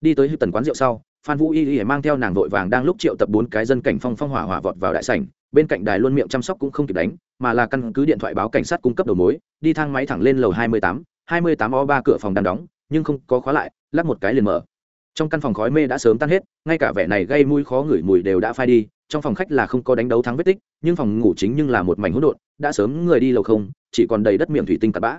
Đi tới hư tần quán rượu sau, phan vũ y y mang theo nàng vội vàng đang lúc triệu tập bốn cái dân cảnh phong phong hỏa hỏa vọt vào đại sảnh bên cạnh đài luôn miệng chăm sóc cũng không kịp đánh, mà là căn cứ điện thoại báo cảnh sát cung cấp đầu mối, đi thang máy thẳng lên lầu hai mươi tám, hai mươi tám o ba cửa phòng đang đóng, nhưng không có khóa lại, lắp một cái liền mở. Trong căn phòng khói mê đã sớm tan hết, ngay cả vẻ này gây mùi khó ngửi mùi đều đã phai đi, trong phòng khách là không có đánh đấu thắng vết tích, nhưng phòng ngủ chính nhưng là một mảnh hỗn độn, đã sớm người đi lầu không, chỉ còn đầy đất miệng thủy tinh tạt bã.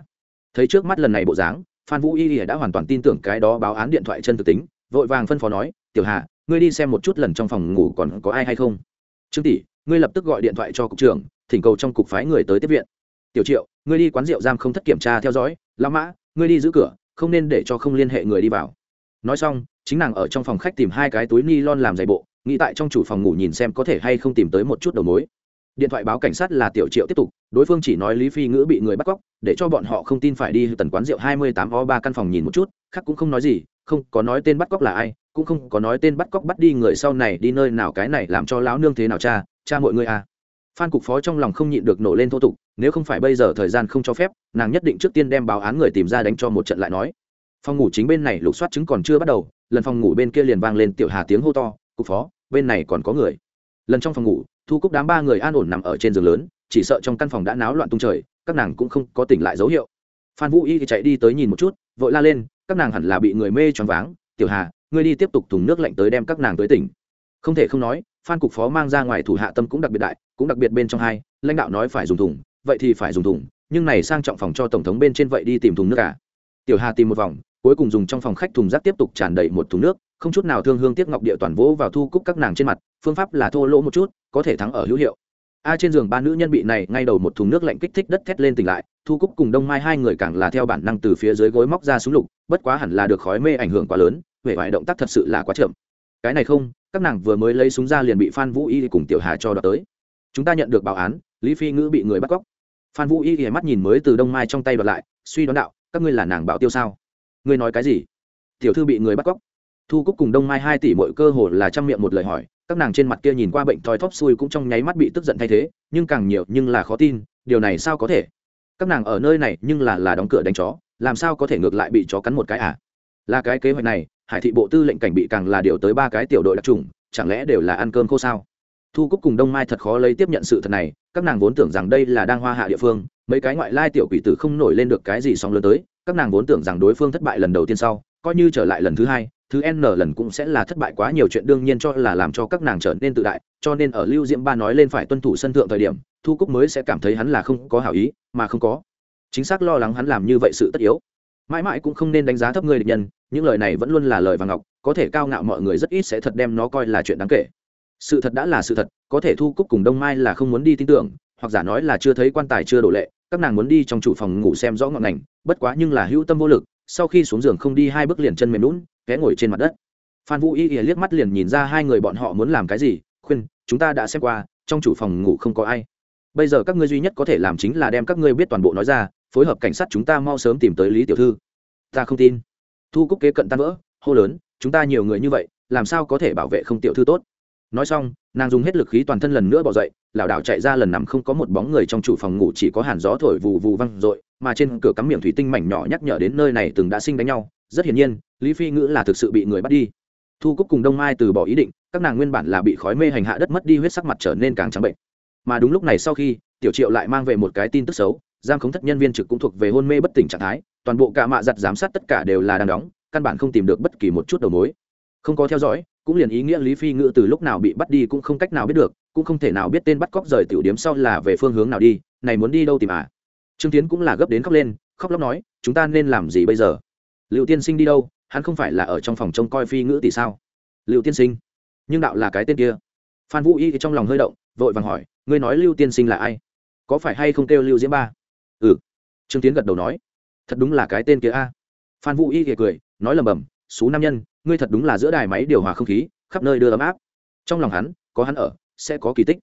Thấy trước mắt lần này bộ dáng, phan vũ y đã hoàn toàn tin tưởng cái đó báo án điện thoại chân thực tính, vội vàng phân phó nói, tiểu hạ ngươi đi xem một chút lần trong phòng ngủ còn có ai hay không? Trương tỷ ngươi lập tức gọi điện thoại cho cục trưởng, thỉnh cầu trong cục phái người tới tiếp viện. Tiểu triệu, ngươi đi quán rượu giam không thất kiểm tra theo dõi La mã, ngươi đi giữ cửa, không nên để cho không liên hệ người đi vào. Nói xong, chính nàng ở trong phòng khách tìm hai cái túi ni lon làm giày bộ, nghĩ tại trong chủ phòng ngủ nhìn xem có thể hay không tìm tới một chút đầu mối. Điện thoại báo cảnh sát là tiểu triệu tiếp tục, đối phương chỉ nói lý phi ngữ bị người bắt cóc, để cho bọn họ không tin phải đi tần quán rượu hai mươi tám o ba căn phòng nhìn một chút, khác cũng không nói gì, không có nói tên bắt cóc là ai cũng không có nói tên bắt cóc bắt đi người sau này đi nơi nào cái này làm cho lão nương thế nào cha cha mọi người à. Phan cục phó trong lòng không nhịn được nổ lên thô tục, nếu không phải bây giờ thời gian không cho phép, nàng nhất định trước tiên đem báo án người tìm ra đánh cho một trận lại nói. Phòng ngủ chính bên này lục soát chứng còn chưa bắt đầu, lần phòng ngủ bên kia liền vang lên tiểu hà tiếng hô to, cục phó, bên này còn có người. Lần trong phòng ngủ, thu cúc đám ba người an ổn nằm ở trên giường lớn, chỉ sợ trong căn phòng đã náo loạn tung trời, các nàng cũng không có tỉnh lại dấu hiệu. Phan vũ y thì chạy đi tới nhìn một chút, vội la lên, các nàng hẳn là bị người mê choáng váng, tiểu hà ngươi đi tiếp tục thùng nước lạnh tới đem các nàng tới tỉnh. Không thể không nói, phan cục phó mang ra ngoài thủ hạ tâm cũng đặc biệt đại, cũng đặc biệt bên trong hai, lãnh đạo nói phải dùng thùng, vậy thì phải dùng thùng, nhưng này sang trọng phòng cho tổng thống bên trên vậy đi tìm thùng nước cả tiểu hà tìm một vòng, cuối cùng dùng trong phòng khách thùng rác tiếp tục tràn đầy một thùng nước, không chút nào thương hương tiếc ngọc địa toàn vỗ vào thu cúc các nàng trên mặt, phương pháp là thô lỗ một chút, có thể thắng ở hữu hiệu. A trên giường ba nữ nhân bị này, ngay đầu một thùng nước lạnh kích thích đất thét lên tỉnh lại, thu cúc cùng đông mai hai người càng là theo bản năng từ phía dưới gối móc ra súng lục, bất quá hẳn là được khói mê ảnh hưởng quá lớn vẻ vải động tác thật sự là quá chậm. Cái này không, các nàng vừa mới lấy súng ra liền bị phan vũ y cùng tiểu hà cho đợt tới. Chúng ta nhận được báo án, lý phi ngữ bị người bắt cóc. Phan vũ y thì mắt nhìn mới từ đông mai trong tay đoạt lại, suy đoán đạo, các ngươi là nàng bảo tiêu sao? Ngươi nói cái gì? Tiểu thư bị người bắt cóc. Thu cúc cùng đông mai hai tỷ mỗi cơ hồ là trăm miệng một lời hỏi, các nàng trên mặt kia nhìn qua bệnh thoi thóp xui cũng trong nháy mắt bị tức giận thay thế, nhưng càng nhiều nhưng là khó tin, điều này sao có thể? Các nàng ở nơi này nhưng là là đóng cửa đánh chó, làm sao có thể ngược lại bị chó cắn một cái à? Là cái kế hoạch này hải thị bộ tư lệnh cảnh bị càng là điều tới ba cái tiểu đội đặc trùng, chẳng lẽ đều là ăn cơm khô sao? Thu cúc cùng đông mai thật khó lấy tiếp nhận sự thật này, các nàng vốn tưởng rằng đây là đang hoa hạ địa phương, mấy cái ngoại lai tiểu quỷ tử không nổi lên được cái gì sóng lớn tới, các nàng vốn tưởng rằng đối phương thất bại lần đầu tiên sau, coi như trở lại lần thứ hai, thứ n lần cũng sẽ là thất bại quá nhiều chuyện đương nhiên cho là làm cho các nàng trở nên tự đại, cho nên ở lưu diễm ba nói lên phải tuân thủ sân thượng thời điểm, thu cúc mới sẽ cảm thấy hắn là không có hảo ý, mà không có. Chính xác lo lắng hắn làm như vậy sự tất yếu. Mãi mãi cũng không nên đánh giá thấp người địch nhân những lời này vẫn luôn là lời vàng ngọc, có thể cao ngạo mọi người rất ít sẽ thật đem nó coi là chuyện đáng kể. Sự thật đã là sự thật, có thể thu cúc cùng đông mai là không muốn đi tin tưởng, hoặc giả nói là chưa thấy quan tài chưa đổ lệ, các nàng muốn đi trong chủ phòng ngủ xem rõ ngọn ngành, bất quá nhưng là hữu tâm vô lực, sau khi xuống giường không đi hai bước liền chân mềm lún té ngồi trên mặt đất. Phan vũ y liếc mắt liền nhìn ra hai người bọn họ muốn làm cái gì, khuyên, chúng ta đã xem qua, trong chủ phòng ngủ không có ai. Bây giờ các ngươi duy nhất có thể làm chính là đem các ngươi biết toàn bộ nói ra, phối hợp cảnh sát chúng ta mau sớm tìm tới lý tiểu thư. Ta không tin thu cúc kế cận tan vỡ, hô lớn, chúng ta nhiều người như vậy, làm sao có thể bảo vệ không tiểu thư tốt? Nói xong, nàng dùng hết lực khí toàn thân lần nữa bỏ dậy, lảo đảo chạy ra lần nằm không có một bóng người trong chủ phòng ngủ, chỉ có hàn gió thổi vù vù văng r mà trên cửa cắm miệng thủy tinh mảnh nhỏ nhắc nhở đến nơi này từng đã sinh đánh nhau. Rất hiển nhiên, lý phi ngữ là thực sự bị người bắt đi. Thu cúc cùng đông mai từ bỏ ý định, các nàng nguyên bản là bị khói mê hành hạ đất mất đi huyết sắc mặt trở nên càng trắng bệnh. Mà đúng lúc này sau khi, tiểu triệu lại mang về một cái tin tức xấu, giam khống thất nhân viên trực cũng thuộc về hôn mê bất tỉnh trạng thái toàn bộ cả mạ giặt giám sát tất cả đều là đang đóng, căn bản không tìm được bất kỳ một chút đầu mối. Không có theo dõi, cũng liền ý nghĩa lý phi ngữ từ lúc nào bị bắt đi cũng không cách nào biết được, cũng không thể nào biết tên bắt cóc rời tiểu điếm sau là về phương hướng nào đi, này muốn đi đâu tìm à? Trương tiến cũng là gấp đến khóc lên, khóc lóc nói, chúng ta nên làm gì bây giờ? Liệu tiên sinh đi đâu? Hắn không phải là ở trong phòng trông coi phi ngữ tỷ sao? Liệu tiên sinh. Nhưng đạo là cái tên kia. Phan vũ y thì trong lòng hơi động, vội vàng hỏi, ngươi nói lưu tiên sinh là ai? Có phải hay không kêu lưu diễm ba? Ừ. Trương tiến gật đầu nói thật đúng là cái tên kia a. Phan vũ y thì cười, nói lầm bầm số nam nhân, ngươi thật đúng là giữa đài máy điều hòa không khí, khắp nơi đưa ấm áp. Trong lòng hắn, có hắn ở, sẽ có kỳ tích.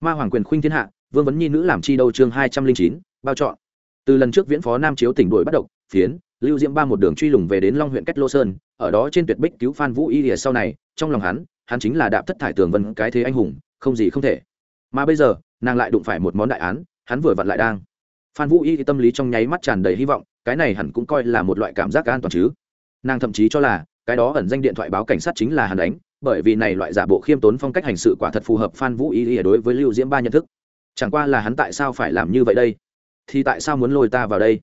Ma hoàng quyền khuynh thiên hạ, vương vấn nhi nữ làm chi đâu chương hai trăm linh chín, bao chọn. Từ lần trước viễn phó nam chiếu tỉnh đội bắt đầu phiến, lưu diễm ba một đường truy lùng về đến long huyện cách lô sơn, ở đó trên tuyệt bích cứu phan vũ y lìa sau này, trong lòng hắn hắn chính là đạp thất thải tường vân cái thế anh hùng, không gì không thể. Mà bây giờ, nàng lại đụng phải một món đại án, hắn vừa vặn lại đang. Phan vũ y tâm lý trong nháy mắt tràn đầy hy vọng cái này hẳn cũng coi là một loại cảm giác an toàn chứ. Nàng thậm chí cho là, cái đó ẩn danh điện thoại báo cảnh sát chính là hắn đánh, bởi vì này loại giả bộ khiêm tốn phong cách hành sự quả thật phù hợp phan vũ y đối với lưu diễm ba nhận thức. Chẳng qua là hắn tại sao phải làm như vậy đây? Thì tại sao muốn lôi ta vào đây?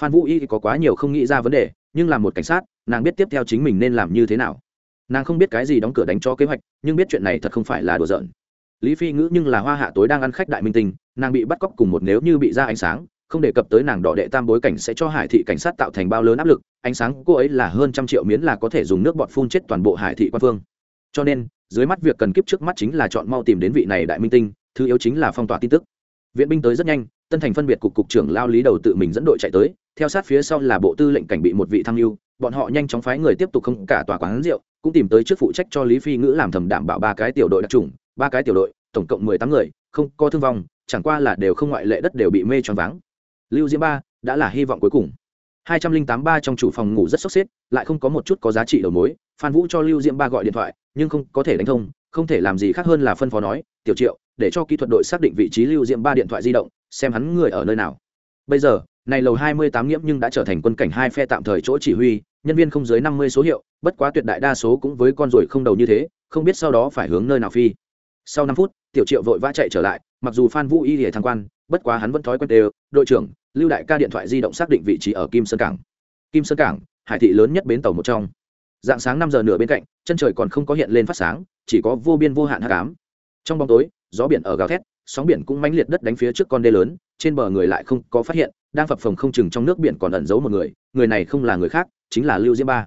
Phan vũ y có quá nhiều không nghĩ ra vấn đề, nhưng là một cảnh sát, nàng biết tiếp theo chính mình nên làm như thế nào. Nàng không biết cái gì đóng cửa đánh cho kế hoạch, nhưng biết chuyện này thật không phải là đùa giỡn. Lý phi ngữ nhưng là hoa hạ tối đang ăn khách đại minh tinh, nàng bị bắt cóc cùng một nếu như bị ra ánh sáng không đề cập tới nàng đỏ đệ tam bối cảnh sẽ cho hải thị cảnh sát tạo thành bao lớn áp lực, ánh sáng cô ấy là hơn trăm triệu miến là có thể dùng nước bọt phun chết toàn bộ hải thị quan phương. Cho nên, dưới mắt việc cần kiếp trước mắt chính là chọn mau tìm đến vị này đại minh tinh, thứ yếu chính là phong tỏa tin tức. Viện binh tới rất nhanh, tân thành phân biệt cục cục trưởng lao lý đầu tự mình dẫn đội chạy tới, theo sát phía sau là bộ tư lệnh cảnh bị một vị tham mưu, bọn họ nhanh chóng phái người tiếp tục không cả tòa quán rượu, cũng tìm tới trước phụ trách cho lý phi ngữ làm thầm đảm bảo ba cái tiểu đội đặc trùng ba cái tiểu đội, tổng cộng mười tám người, không có thương vong, chẳng qua là đều không ngoại lệ đất đều bị mê choáng váng lưu diễm ba, đã là hy vọng cuối cùng. hai trăm linh tám ba trong chủ phòng ngủ rất sốc xếp, lại không có một chút có giá trị đầu mối. Phan vũ cho lưu diễm ba gọi điện thoại, nhưng không có thể đánh thông, không thể làm gì khác hơn là phân phó nói, tiểu triệu, để cho kỹ thuật đội xác định vị trí lưu diễm ba điện thoại di động, xem hắn người ở nơi nào. Bây giờ, này lầu hai mươi tám nghiễm nhưng đã trở thành quân cảnh hai phe tạm thời chỗ chỉ huy, nhân viên không dưới năm mươi số hiệu, bất quá tuyệt đại đa số cũng với con ruồi không đầu như thế, không biết sau đó phải hướng nơi nào phi. Sau năm phút, tiểu triệu vội vã chạy trở lại, mặc dù phan vũ y để thăng quan bất quá hắn vẫn thói quen đều, đội trưởng, lưu đại ca điện thoại di động xác định vị trí ở kim sơn cảng. Kim sơn cảng, hải thị lớn nhất bến tàu một trong. Dạng sáng năm giờ nửa bên cạnh, chân trời còn không có hiện lên phát sáng, chỉ có vô biên vô hạn hắc ám. Trong bóng tối, gió biển ở gào thét, sóng biển cũng mãnh liệt đất đánh phía trước con đê lớn, trên bờ người lại không có phát hiện, đang phập phồng không chừng trong nước biển còn ẩn giấu một người người này không là người khác, chính là lưu diễm ba.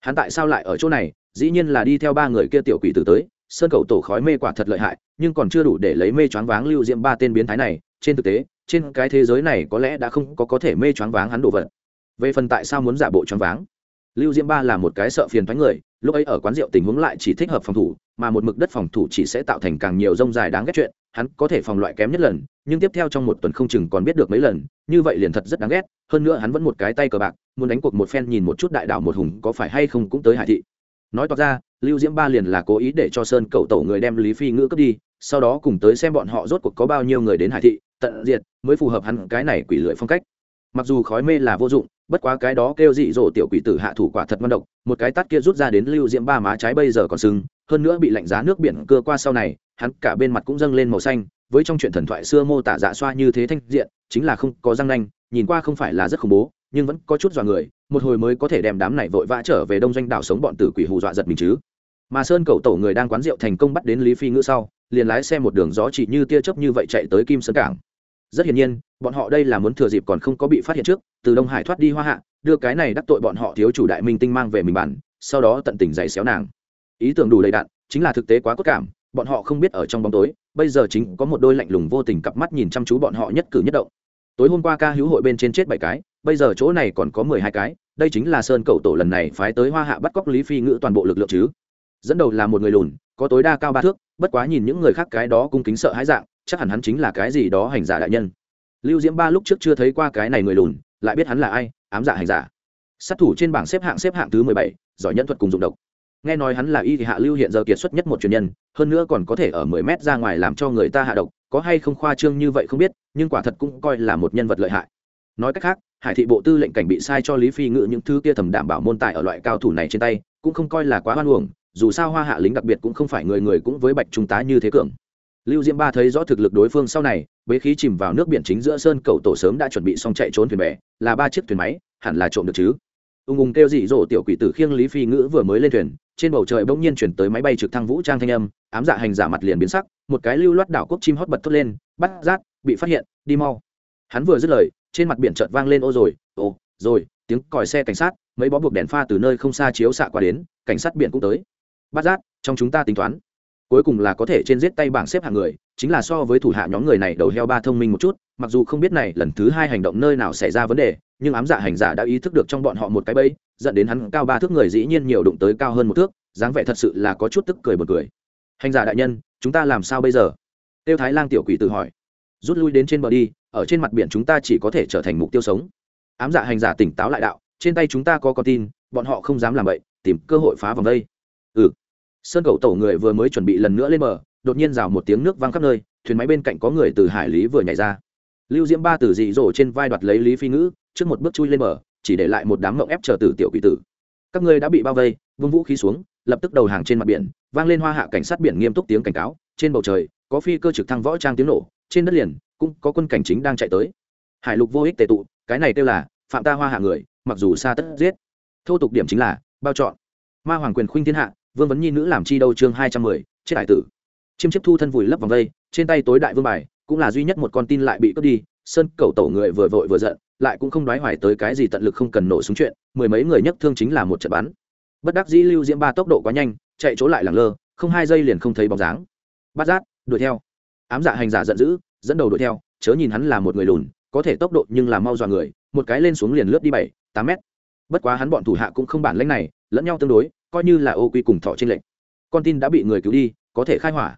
Hắn tại sao lại ở chỗ này? Dĩ nhiên là đi theo ba người kia tiểu quỷ tử tới, sơn cầu tổ khói mê quả thật lợi hại, nhưng còn chưa đủ để lấy mê choáng váng lưu diễm ba tên biến thái này trên thực tế, trên cái thế giới này có lẽ đã không có có thể mê choáng váng hắn đồ vật. Về phần tại sao muốn giả bộ choáng váng? Lưu diễm ba là một cái sợ phiền thoái người, lúc ấy ở quán rượu tình huống lại chỉ thích hợp phòng thủ, mà một mực đất phòng thủ chỉ sẽ tạo thành càng nhiều rông dài đáng ghét chuyện, hắn có thể phòng loại kém nhất lần, nhưng tiếp theo trong một tuần không chừng còn biết được mấy lần, như vậy liền thật rất đáng ghét, hơn nữa hắn vẫn một cái tay cờ bạc, muốn đánh cuộc một phen nhìn một chút đại đảo một hùng có phải hay không cũng tới hải thị. Nói toạc ra, lưu diễm ba liền là cố ý để cho sơn cậu tẩu người đem lý phi ngữ cướp đi sau đó cùng tới xem bọn họ rốt cuộc có bao nhiêu người đến hải thị, tận diệt mới phù hợp hắn cái này quỷ lưỡi phong cách. Mặc dù khói mê là vô dụng, bất quá cái đó kêu dị dỗ tiểu quỷ tử hạ thủ quả thật ngon độc, một cái tát kia rút ra đến lưu diễm ba má trái bây giờ còn sưng, hơn nữa bị lạnh giá nước biển cưa qua sau này, hắn cả bên mặt cũng dâng lên màu xanh, với trong chuyện thần thoại xưa mô tả dạ xoa như thế thanh diện, chính là không có răng nanh, nhìn qua không phải là rất khủng bố, nhưng vẫn có chút dọa người, một hồi mới có thể đem đám này vội vã trở về đông doanh đảo sống bọn tử quỷ hù dọa giật mình chứ. Mà sơn cầu tổ người đang quán rượu thành công bắt đến lý phi ngữ sau liền lái xe một đường gió chỉ như tia chớp như vậy chạy tới kim sơn cảng. Rất hiển nhiên, bọn họ đây là muốn thừa dịp còn không có bị phát hiện trước, từ đông hải thoát đi hoa hạ, đưa cái này đắc tội bọn họ thiếu chủ đại minh tinh mang về mình bản, sau đó tận tình giày xéo nàng. Ý tưởng đủ đầy đạn, chính là thực tế quá cốt cảm, bọn họ không biết ở trong bóng tối, bây giờ chính có một đôi lạnh lùng vô tình cặp mắt nhìn chăm chú bọn họ nhất cử nhất động. Tối hôm qua ca hữu hội bên trên chết bảy cái, bây giờ chỗ này còn có mười hai cái, đây chính là sơn cầu tổ lần này phái tới hoa hạ bắt cóc lý phi ngữ toàn bộ lực lượng chứ. Dẫn đầu là một người lùn có tối đa cao ba thước, bất quá nhìn những người khác cái đó cung kính sợ hãi dạng, chắc hẳn hắn chính là cái gì đó hành giả đại nhân. Lưu diễm ba lúc trước chưa thấy qua cái này người lùn, lại biết hắn là ai, ám giả hành giả. Sát thủ trên bảng xếp hạng xếp hạng thứ mười bảy, giỏi nhân thuật cùng dụng độc. Nghe nói hắn là y thì hạ lưu hiện giờ kiệt xuất nhất một truyền nhân, hơn nữa còn có thể ở mười mét ra ngoài làm cho người ta hạ độc, có hay không khoa trương như vậy không biết, nhưng quả thật cũng coi là một nhân vật lợi hại. Nói cách khác, hải thị bộ tư lệnh cảnh bị sai cho lý phi ngự những thứ kia thầm đảm bảo môn tài ở loại cao thủ này trên tay, cũng không coi là quá hoan uổng dù sao hoa hạ lính đặc biệt cũng không phải người người cũng với bạch trung tá như thế cường. Lưu diễm ba thấy rõ thực lực đối phương sau này, bế khí chìm vào nước biển chính giữa sơn cầu tổ sớm đã chuẩn bị xong chạy trốn thuyền bè, là ba chiếc thuyền máy, hẳn là trộm được chứ? Ung ung kêu dị dỗ tiểu quỷ tử khiêng lý phi ngữ vừa mới lên thuyền, trên bầu trời bỗng nhiên chuyển tới máy bay trực thăng vũ trang thanh âm, ám dạ hành giả mặt liền biến sắc, một cái lưu loát đảo quốc chim hót bật thốt lên, bắt rát, bị phát hiện, đi mau. Hắn vừa dứt lời, trên mặt biển chợt vang lên ô rồi ô rồi, tiếng còi xe cảnh sát, mấy bó buộc đèn pha từ nơi không xa chiếu xạ qua đến, cảnh sát biển cũng tới bát giác, trong chúng ta tính toán, cuối cùng là có thể trên giết tay bảng xếp hạng người, chính là so với thủ hạ nhóm người này đầu heo ba thông minh một chút, mặc dù không biết này lần thứ hai hành động nơi nào xảy ra vấn đề, nhưng ám dạ hành giả đã ý thức được trong bọn họ một cái bẫy, dẫn đến hắn cao ba thước người dĩ nhiên nhiều đụng tới cao hơn một thước, dáng vẻ thật sự là có chút tức cười một cười. Hành giả đại nhân, chúng ta làm sao bây giờ? Tiêu thái lang tiểu quỷ tự hỏi. Rút lui đến trên bờ đi, ở trên mặt biển chúng ta chỉ có thể trở thành mục tiêu sống. Ám dạ hành giả tỉnh táo lại đạo, trên tay chúng ta có con tin, bọn họ không dám làm vậy, tìm cơ hội phá vòng đây. Ừ sơn cầu tổ người vừa mới chuẩn bị lần nữa lên bờ, đột nhiên rào một tiếng nước văng khắp nơi, thuyền máy bên cạnh có người từ hải lý vừa nhảy ra. Lưu diễm ba tử dị dỗ trên vai đoạt lấy lý phi ngữ, trước một bước chui lên bờ, chỉ để lại một đám mộng ép chờ tử tiểu quỷ tử. Các ngươi đã bị bao vây, vung vũ khí xuống, lập tức đầu hàng trên mặt biển, vang lên hoa hạ cảnh sát biển nghiêm túc tiếng cảnh cáo, trên bầu trời, có phi cơ trực thăng võ trang tiếng nổ, trên đất liền, cũng có quân cảnh chính đang chạy tới. Hải lục vô ích tệ tụ, cái này kêu là, phạm ta hoa hạ người, mặc dù xa tất giết. Thô tục điểm chính là, bao chọn. Ma hoàng quyền khuynh thiên hạ vương vấn nhi nữ làm chi đâu chương hai trăm mười, chết hải tử. Chiêm chiếp thu thân vùi lấp vòng vây, trên tay tối đại vương bài, cũng là duy nhất một con tin lại bị cướp đi, sơn cầu tổ người vừa vội vừa giận, lại cũng không đoái hoài tới cái gì tận lực không cần nổ súng chuyện, mười mấy người nhất thương chính là một trận bắn. Bất đắc dĩ lưu diễm ba tốc độ quá nhanh, chạy chỗ lại làng lơ, không hai giây liền không thấy bóng dáng. Bắt giác, đuổi theo. Ám dạ hành giả giận dữ, dẫn đầu đuổi theo, chớ nhìn hắn là một người lùn, có thể tốc độ nhưng là mau dọa người, một cái lên xuống liền lướt đi bảy, tám mét. Bất quá hắn bọn thủ hạ cũng không bản lãnh này, lẫn nhau tương đối coi như là ô quy cùng thọ trên lệnh con tin đã bị người cứu đi, có thể khai hỏa.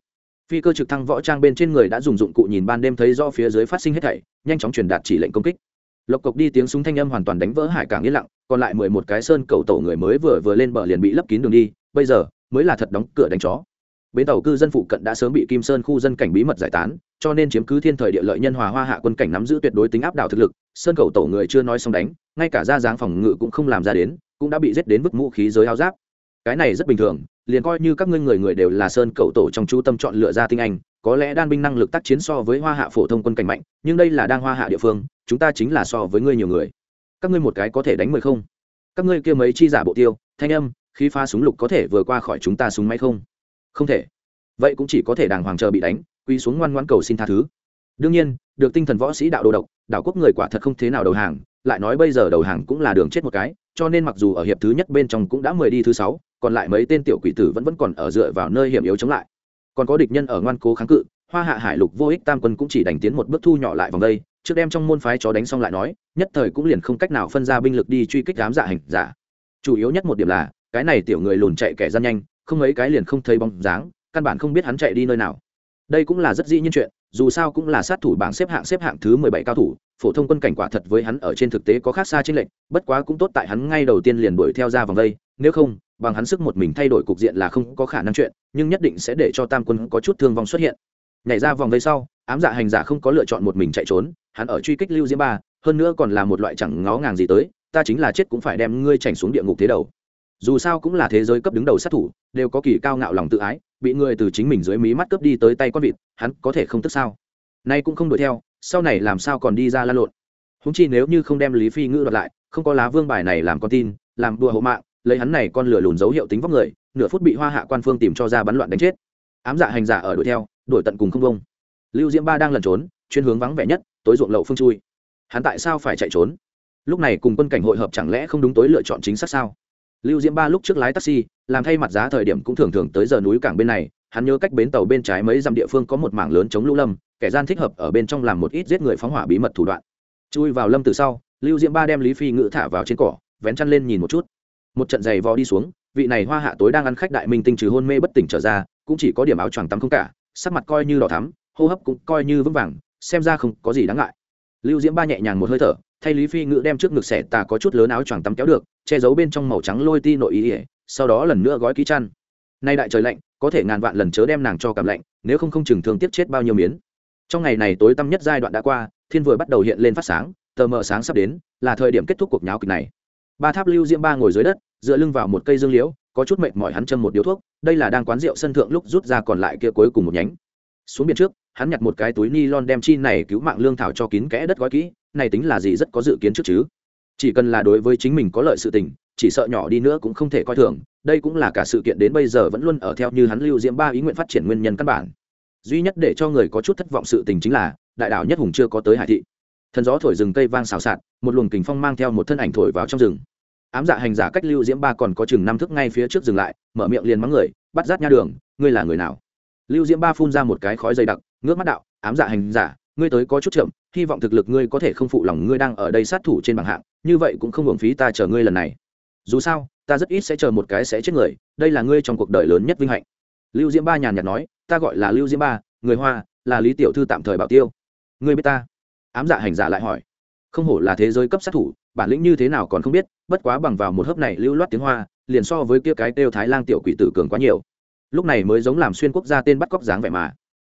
Phi cơ trực thăng võ trang bên trên người đã dùng dụng cụ nhìn ban đêm thấy do phía dưới phát sinh hết thảy, nhanh chóng truyền đạt chỉ lệnh công kích. Lộc cộc đi tiếng súng thanh âm hoàn toàn đánh vỡ hải cảng yên lặng, còn lại mười một cái sơn cầu tổ người mới vừa vừa lên bờ liền bị lấp kín đường đi, bây giờ mới là thật đóng cửa đánh chó. Bến tàu cư dân phụ cận đã sớm bị kim sơn khu dân cảnh bí mật giải tán, cho nên chiếm cứ thiên thời địa lợi nhân hòa hoa hạ quân cảnh nắm giữ tuyệt đối tính áp đảo thực lực, sơn cầu tổ người chưa nói xong đánh, ngay cả ra dáng phòng ngự cũng không làm ra đến, cũng đã bị giết đến vứt vũ khí giới áo giáp cái này rất bình thường, liền coi như các ngươi người người đều là sơn cậu tổ trong chú tâm chọn lựa ra tinh anh, có lẽ đan binh năng lực tác chiến so với hoa hạ phổ thông quân cảnh mạnh, nhưng đây là đang hoa hạ địa phương, chúng ta chính là so với ngươi nhiều người. Các ngươi một cái có thể đánh mười không? Các ngươi kia mấy chi giả bộ tiêu, thanh âm khi pha súng lục có thể vừa qua khỏi chúng ta súng máy không? Không thể. Vậy cũng chỉ có thể đàng hoàng chờ bị đánh, quy xuống ngoan ngoãn cầu xin tha thứ. Đương nhiên, được tinh thần võ sĩ đạo đồ độc đảo quốc người quả thật không thế nào đầu hàng lại nói bây giờ đầu hàng cũng là đường chết một cái, cho nên mặc dù ở hiệp thứ nhất bên trong cũng đã mười đi thứ sáu, còn lại mấy tên tiểu quỷ tử vẫn vẫn còn ở dựa vào nơi hiểm yếu chống lại. Còn có địch nhân ở ngoan cố kháng cự, hoa hạ hải lục vô ích tam quân cũng chỉ đánh tiến một bước thu nhỏ lại vòng đây, trước đem trong môn phái chó đánh xong lại nói, nhất thời cũng liền không cách nào phân ra binh lực đi truy kích đám dạ hành giả. Chủ yếu nhất một điểm là, cái này tiểu người lùn chạy kẻ gian nhanh, không mấy cái liền không thấy bóng dáng, căn bản không biết hắn chạy đi nơi nào đây cũng là rất dĩ nhiên chuyện, dù sao cũng là sát thủ bảng xếp hạng xếp hạng thứ mười bảy cao thủ, phổ thông quân cảnh quả thật với hắn ở trên thực tế có khác xa trên lệnh bất quá cũng tốt tại hắn ngay đầu tiên liền đuổi theo ra vòng đây, nếu không, bằng hắn sức một mình thay đổi cục diện là không có khả năng chuyện, nhưng nhất định sẽ để cho tam quân có chút thương vong xuất hiện. Nhảy ra vòng vây sau, ám dạ hành giả không có lựa chọn một mình chạy trốn, hắn ở truy kích lưu diễm ba, hơn nữa còn là một loại chẳng ngó ngàng gì tới, ta chính là chết cũng phải đem ngươi chảnh xuống địa ngục thế đầu dù sao cũng là thế giới cấp đứng đầu sát thủ, đều có kỳ cao ngạo lòng tự ái, bị người từ chính mình dưới mí mắt cướp đi tới tay con vịt, hắn có thể không tức sao? Nay cũng không đuổi theo, sau này làm sao còn đi ra la lộn? Húng chi nếu như không đem lý phi ngữ đoạt lại, không có lá vương bài này làm con tin, làm đùa hộ mạng, lấy hắn này con lửa lùn dấu hiệu tính vóc người, nửa phút bị hoa hạ quan phương tìm cho ra bắn loạn đánh chết. Ám dạ hành giả ở đuổi theo, đuổi tận cùng không công lưu diễm ba đang lẩn trốn, chuyên hướng vắng vẻ nhất, tối ruộng lậu phương chui. Hắn tại sao phải chạy trốn? Lúc này cùng quân cảnh hội hợp chẳng lẽ không đúng tối lựa chọn chính xác sao? Lưu diễm ba lúc trước lái taxi, làm thay mặt giá thời điểm cũng thường thường tới giờ núi cảng bên này. Hắn nhớ cách bến tàu bên trái mấy dặm địa phương có một mảng lớn chống lũ lâm, kẻ gian thích hợp ở bên trong làm một ít giết người phóng hỏa bí mật thủ đoạn. Chui vào lâm từ sau, lưu diễm ba đem lý phi ngự thả vào trên cỏ, vén chăn lên nhìn một chút. Một trận giày vò đi xuống, vị này hoa hạ tối đang ăn khách đại minh tinh trừ hôn mê bất tỉnh trở ra, cũng chỉ có điểm áo choàng tắm không cả, sắc mặt coi như đỏ thắm, hô hấp cũng coi như vững vàng, xem ra không có gì đáng ngại. Lưu diễm ba nhẹ nhàng một hơi thở, thay lý phi ngự đem trước ngực xẻ tà có chút lớn áo choàng tắm kéo được che giấu bên trong màu trắng lôi ti nội ý ỉa, sau đó lần nữa gói ký chăn. Nay đại trời lạnh, có thể ngàn vạn lần chớ đem nàng cho cảm lạnh, nếu không không chừng thương tiếc chết bao nhiêu miến trong ngày này tối tăm nhất giai đoạn đã qua, thiên vừa bắt đầu hiện lên phát sáng, tờ mờ sáng sắp đến, là thời điểm kết thúc cuộc nháo kịch này. Ba tháp lưu diễm ba ngồi dưới đất, dựa lưng vào một cây dương liễu, có chút mệt mỏi hắn châm một điếu thuốc, đây là đang quán rượu sân thượng lúc rút ra còn lại kia cuối cùng một nhánh. Xuống biển trước, hắn nhặt một cái túi ni lon đem chi này cứu mạng lương thảo cho kín kẽ đất gói kỹ, này tính là gì rất có dự kiến trước chứ? Chỉ cần là đối với chính mình có lợi sự tình, chỉ sợ nhỏ đi nữa cũng không thể coi thường, đây cũng là cả sự kiện đến bây giờ vẫn luôn ở theo như hắn lưu diễm ba ý nguyện phát triển nguyên nhân căn bản. Duy nhất để cho người có chút thất vọng sự tình chính là, đại đảo nhất hùng chưa có tới hải thị. Thần gió thổi rừng cây vang xào xạc, một luồng kình phong mang theo một thân ảnh thổi vào trong rừng. Ám dạ hành giả cách lưu diễm ba còn có chừng năm thước ngay phía trước dừng lại, mở miệng liền mắng người, bắt rát nha đường, ngươi là người nào? Lưu diễm ba phun ra một cái khói dày đặc, ngước mắt đạo, ám dạ hành giả, ngươi tới có chút chậm, hy vọng thực lực ngươi có thể không phụ lòng ngươi đang ở đây sát thủ trên bảng hạng như vậy cũng không hưởng phí ta chờ ngươi lần này. Dù sao, ta rất ít sẽ chờ một cái sẽ chết người, đây là ngươi trong cuộc đời lớn nhất vinh hạnh. Lưu diễm ba nhàn nhạt nói, ta gọi là lưu diễm ba, người hoa, là lý tiểu thư tạm thời bảo tiêu. Ngươi biết ta? Ám dạ hành giả lại hỏi. Không hổ là thế giới cấp sát thủ, bản lĩnh như thế nào còn không biết, bất quá bằng vào một hớp này lưu loát tiếng hoa, liền so với kia cái kêu thái lang tiểu quỷ tử cường quá nhiều. Lúc này mới giống làm xuyên quốc gia tên bắt cóc dáng vẻ mà.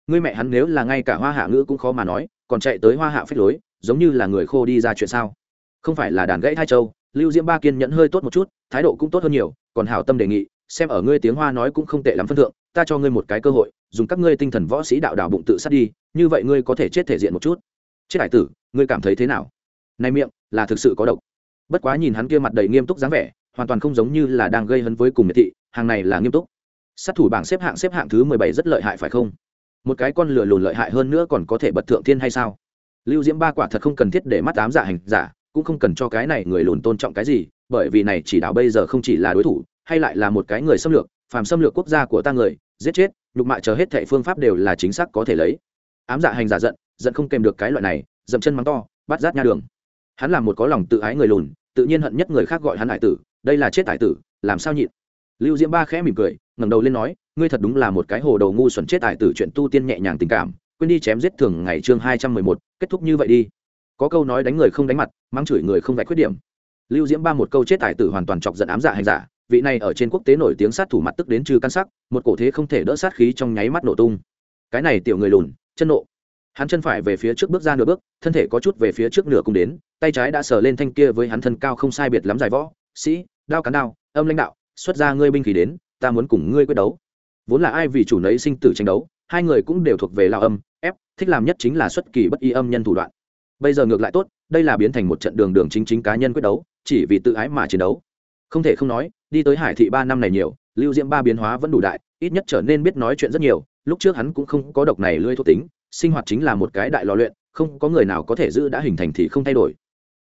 Ngươi mẹ hắn nếu là ngay cả hoa hạ ngữ cũng khó mà nói, còn chạy tới hoa hạ phế lối, giống như là người khô đi ra chuyện sao? Không phải là đàn gãy thai châu, lưu diễm ba kiên nhẫn hơi tốt một chút, thái độ cũng tốt hơn nhiều, còn hảo tâm đề nghị, xem ở ngươi tiếng hoa nói cũng không tệ lắm phân thượng, ta cho ngươi một cái cơ hội, dùng các ngươi tinh thần võ sĩ đạo đạo bụng tự sát đi, như vậy ngươi có thể chết thể diện một chút. Chết đại tử, ngươi cảm thấy thế nào? Này miệng, là thực sự có độc. Bất quá nhìn hắn kia mặt đầy nghiêm túc dáng vẻ, hoàn toàn không giống như là đang gây hấn với cùng miệt thị, hàng này là nghiêm túc. Sát thủ bảng xếp hạng xếp hạng thứ mười bảy rất lợi hại phải không? Một cái con lửa lùn lợi hại hơn nữa còn có thể bật thượng thiên hay sao? Lưu diễm ba quả thật không cần thiết để mắt ám giả hành giả cũng không cần cho cái này người lùn tôn trọng cái gì, bởi vì này chỉ đạo bây giờ không chỉ là đối thủ, hay lại là một cái người xâm lược, phàm xâm lược quốc gia của ta người, giết chết, nhục mạ chờ hết thệ phương pháp đều là chính xác có thể lấy. Ám dạ hành giả giận giận không kèm được cái loại này, dậm chân mắng to, bắt rát nha đường. Hắn là một có lòng tự ái người lùn, tự nhiên hận nhất người khác gọi hắn hải tử, đây là chết hải tử, làm sao nhịn? Lưu diễm ba khẽ mỉm cười, ngẩng đầu lên nói, ngươi thật đúng là một cái hồ đầu ngu xuẩn chết hải tử chuyện tu tiên nhẹ nhàng tình cảm, quên đi chém giết thường ngày chương hai trăm mười một, kết thúc như vậy đi có câu nói đánh người không đánh mặt mang chửi người không vạch khuyết điểm. Lưu diễm ba một câu chết tài tử hoàn toàn chọc giận ám dạ hành giả, vị này ở trên quốc tế nổi tiếng sát thủ mặt tức đến trừ căn sắc, một cổ thế không thể đỡ sát khí trong nháy mắt nổ tung. Cái này tiểu người lùn, chân nộ. Hắn chân phải về phía trước bước ra nửa bước, thân thể có chút về phía trước nửa cùng đến, tay trái đã sờ lên thanh kia với hắn thân cao không sai biệt lắm dài võ, sĩ, đao cán đao, âm lãnh đạo, xuất ra ngươi binh khí đến, ta muốn cùng ngươi quyết đấu. Vốn là ai vì chủ nấy sinh tử tranh đấu, hai người cũng đều thuộc về lao âm ép thích làm nhất chính là xuất kỳ bất y âm nhân thủ đoạn bây giờ ngược lại tốt, đây là biến thành một trận đường đường chính chính cá nhân quyết đấu, chỉ vì tự ái mà chiến đấu. Không thể không nói, đi tới hải thị ba năm này nhiều, lưu diễm ba biến hóa vẫn đủ đại, ít nhất trở nên biết nói chuyện rất nhiều, lúc trước hắn cũng không có độc này lưỡi thuộc tính, sinh hoạt chính là một cái đại lò luyện, không có người nào có thể giữ đã hình thành thì không thay đổi.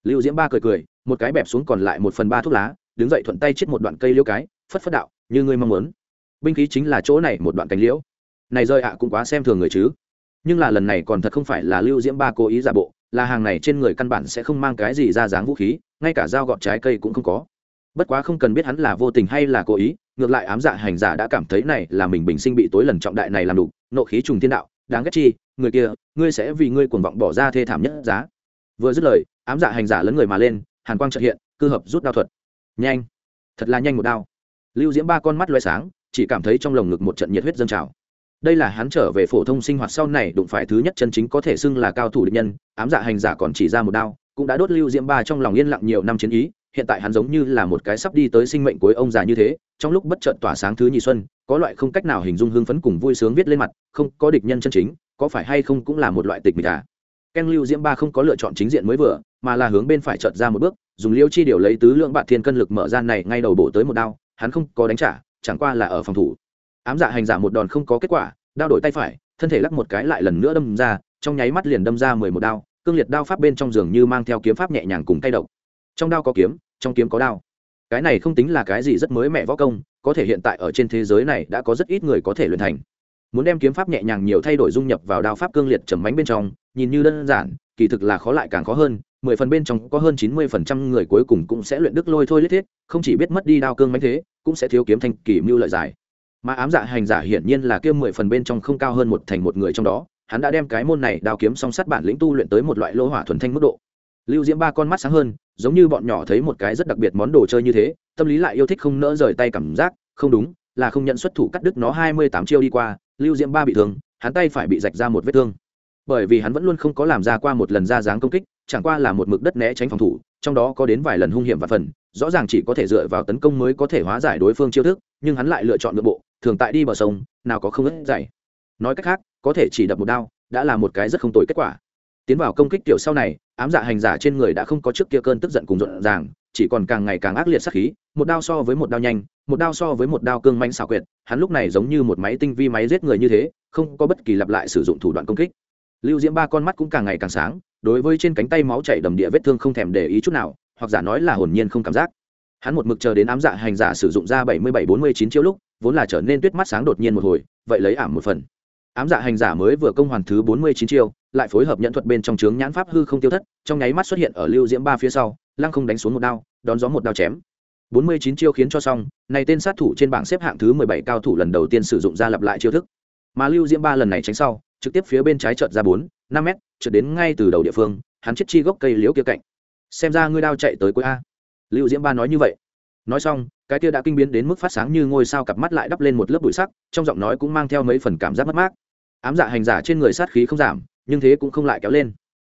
Lưu diễm ba cười cười, một cái bẹp xuống còn lại một phần ba thuốc lá, đứng dậy thuận tay chết một đoạn cây liễu cái, phất phất đạo, như ngươi mong muốn. Binh khí chính là chỗ này một đoạn cánh liễu. Này rơi ạ cũng quá xem thường người chứ. Nhưng là lần này còn thật không phải là lưu diễm ba cố ý giả bộ là hàng này trên người căn bản sẽ không mang cái gì ra dáng vũ khí, ngay cả dao gọt trái cây cũng không có. Bất quá không cần biết hắn là vô tình hay là cố ý, ngược lại ám dạ hành giả đã cảm thấy này là mình bình sinh bị tối lần trọng đại này làm đủ nộ khí trùng thiên đạo, đáng ghét chi, người kia, ngươi sẽ vì ngươi cuồng vọng bỏ ra thê thảm nhất giá. Vừa dứt lời, ám dạ hành giả lấn người mà lên, hàn quang trợ hiện, cư hợp rút đao thuật. Nhanh! Thật là nhanh một đao. Lưu diễm ba con mắt loay sáng, chỉ cảm thấy trong lồng ngực một trận nhiệt huyết dâng trào đây là hắn trở về phổ thông sinh hoạt sau này đụng phải thứ nhất chân chính có thể xưng là cao thủ địch nhân, ám dạ hành giả còn chỉ ra một đao, cũng đã đốt lưu diễm ba trong lòng yên lặng nhiều năm chiến ý, hiện tại hắn giống như là một cái sắp đi tới sinh mệnh cuối ông già như thế, trong lúc bất chợt tỏa sáng thứ nhị xuân, có loại không cách nào hình dung hưng phấn cùng vui sướng viết lên mặt, không, có địch nhân chân chính, có phải hay không cũng là một loại tịch mịch à? Ken lưu diễm ba không có lựa chọn chính diện mới vừa, mà là hướng bên phải chợt ra một bước, dùng liêu chi điều lấy tứ lượng bạn thiên cân lực mở ra này ngay đầu bổ tới một đao, hắn không có đánh trả, chẳng qua là ở phòng thủ ám dạ hành giả một đòn không có kết quả, đao đổi tay phải, thân thể lắc một cái lại lần nữa đâm ra, trong nháy mắt liền đâm ra mười một đao, cương liệt đao pháp bên trong giường như mang theo kiếm pháp nhẹ nhàng cùng tay độc. Trong đao có kiếm, trong kiếm có đao. Cái này không tính là cái gì rất mới mẹ võ công, có thể hiện tại ở trên thế giới này đã có rất ít người có thể luyện thành. Muốn đem kiếm pháp nhẹ nhàng nhiều thay đổi dung nhập vào đao pháp cương liệt trầm bánh bên trong, nhìn như đơn giản, kỳ thực là khó lại càng khó hơn, mười phần bên trong có hơn chín mươi phần trăm người cuối cùng cũng sẽ luyện đức lôi thôi lết thiết, không chỉ biết mất đi đao cương bánh thế, cũng sẽ thiếu kiếm thanh kỳ mưu lợi giải mà ám dạ hành giả hiển nhiên là kia mười phần bên trong không cao hơn một thành một người trong đó, hắn đã đem cái môn này đao kiếm song sắt bản lĩnh tu luyện tới một loại lô hỏa thuần thanh mức độ. Lưu diễm ba con mắt sáng hơn, giống như bọn nhỏ thấy một cái rất đặc biệt món đồ chơi như thế, tâm lý lại yêu thích không nỡ rời tay cảm giác, không đúng, là không nhận xuất thủ cắt đứt nó hai mươi tám chiêu đi qua, lưu diễm ba bị thương, hắn tay phải bị rạch ra một vết thương. Bởi vì hắn vẫn luôn không có làm ra qua một lần ra dáng công kích, chẳng qua là một mực đất né tránh phòng thủ, trong đó có đến vài lần hung hiểm và phần, rõ ràng chỉ có thể dựa vào tấn công mới có thể hóa giải đối phương chiêu thức, nhưng hắn lại lựa chọn nội bộ thường tại đi bờ sông, nào có không ớt dày. Nói cách khác, có thể chỉ đập một đao, đã là một cái rất không tồi kết quả. Tiến vào công kích tiểu sau này, ám dạ hành giả trên người đã không có trước kia cơn tức giận cùng rộn ràng, chỉ còn càng ngày càng ác liệt sắc khí, một đao so với một đao nhanh, một đao so với một đao cương manh xảo quyệt, hắn lúc này giống như một máy tinh vi máy giết người như thế, không có bất kỳ lặp lại sử dụng thủ đoạn công kích. Lưu diễm ba con mắt cũng càng ngày càng sáng, đối với trên cánh tay máu chảy đầm địa vết thương không thèm để ý chút nào, hoặc giả nói là hồn nhiên không cảm giác hắn một mực chờ đến ám dạ hành giả sử dụng ra bảy mươi bảy bốn mươi chín chiêu lúc, vốn là trở nên tuyết mắt sáng đột nhiên một hồi, vậy lấy ảm một phần. Ám dạ hành giả mới vừa công hoàn thứ bốn mươi chín chiêu, lại phối hợp nhận thuật bên trong trướng nhãn pháp hư không tiêu thất, trong nháy mắt xuất hiện ở lưu diễm ba phía sau, lăng không đánh xuống một đao, đón gió một đao chém. bốn mươi chín chiêu khiến cho xong này tên sát thủ trên bảng xếp hạng thứ mười bảy cao thủ lần đầu tiên sử dụng ra lặp lại chiêu thức. Mà lưu diễm ba lần này tránh sau, trực tiếp phía bên trái trợt ra bốn, năm mét trượt đến ngay từ đầu địa phương, hắn chết chi gốc cây liễu kia cạnh. Xem ra ngươi đao chạy tới cuối a lưu diễm ba nói như vậy. Nói xong, cái kia đã kinh biến đến mức phát sáng như ngôi sao cặp mắt lại đắp lên một lớp bụi sắc, trong giọng nói cũng mang theo mấy phần cảm giác mất mát. Ám dạ hành giả trên người sát khí không giảm, nhưng thế cũng không lại kéo lên.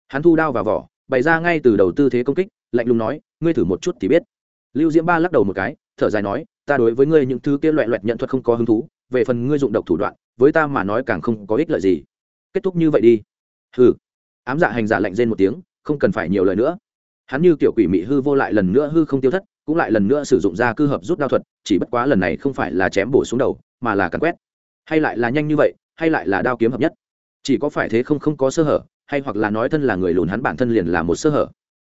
Hắn thu đao vào vỏ, bày ra ngay từ đầu tư thế công kích, lạnh lùng nói, ngươi thử một chút thì biết. Lưu diễm ba lắc đầu một cái, thở dài nói, ta đối với ngươi những thứ kia loẹ loẹt nhận thuật không có hứng thú, về phần ngươi dụng độc thủ đoạn, với ta mà nói càng không có ích lợi gì. Kết thúc như vậy đi. Hừ. Ám dạ hành giả lạnh rên một tiếng, không cần phải nhiều lời nữa hắn như kiểu quỷ mị hư vô lại lần nữa hư không tiêu thất, cũng lại lần nữa sử dụng ra cư hợp rút đao thuật, chỉ bất quá lần này không phải là chém bổ xuống đầu, mà là cắn quét. Hay lại là nhanh như vậy, hay lại là đao kiếm hợp nhất. Chỉ có phải thế không không có sơ hở, hay hoặc là nói thân là người lùn hắn bản thân liền là một sơ hở.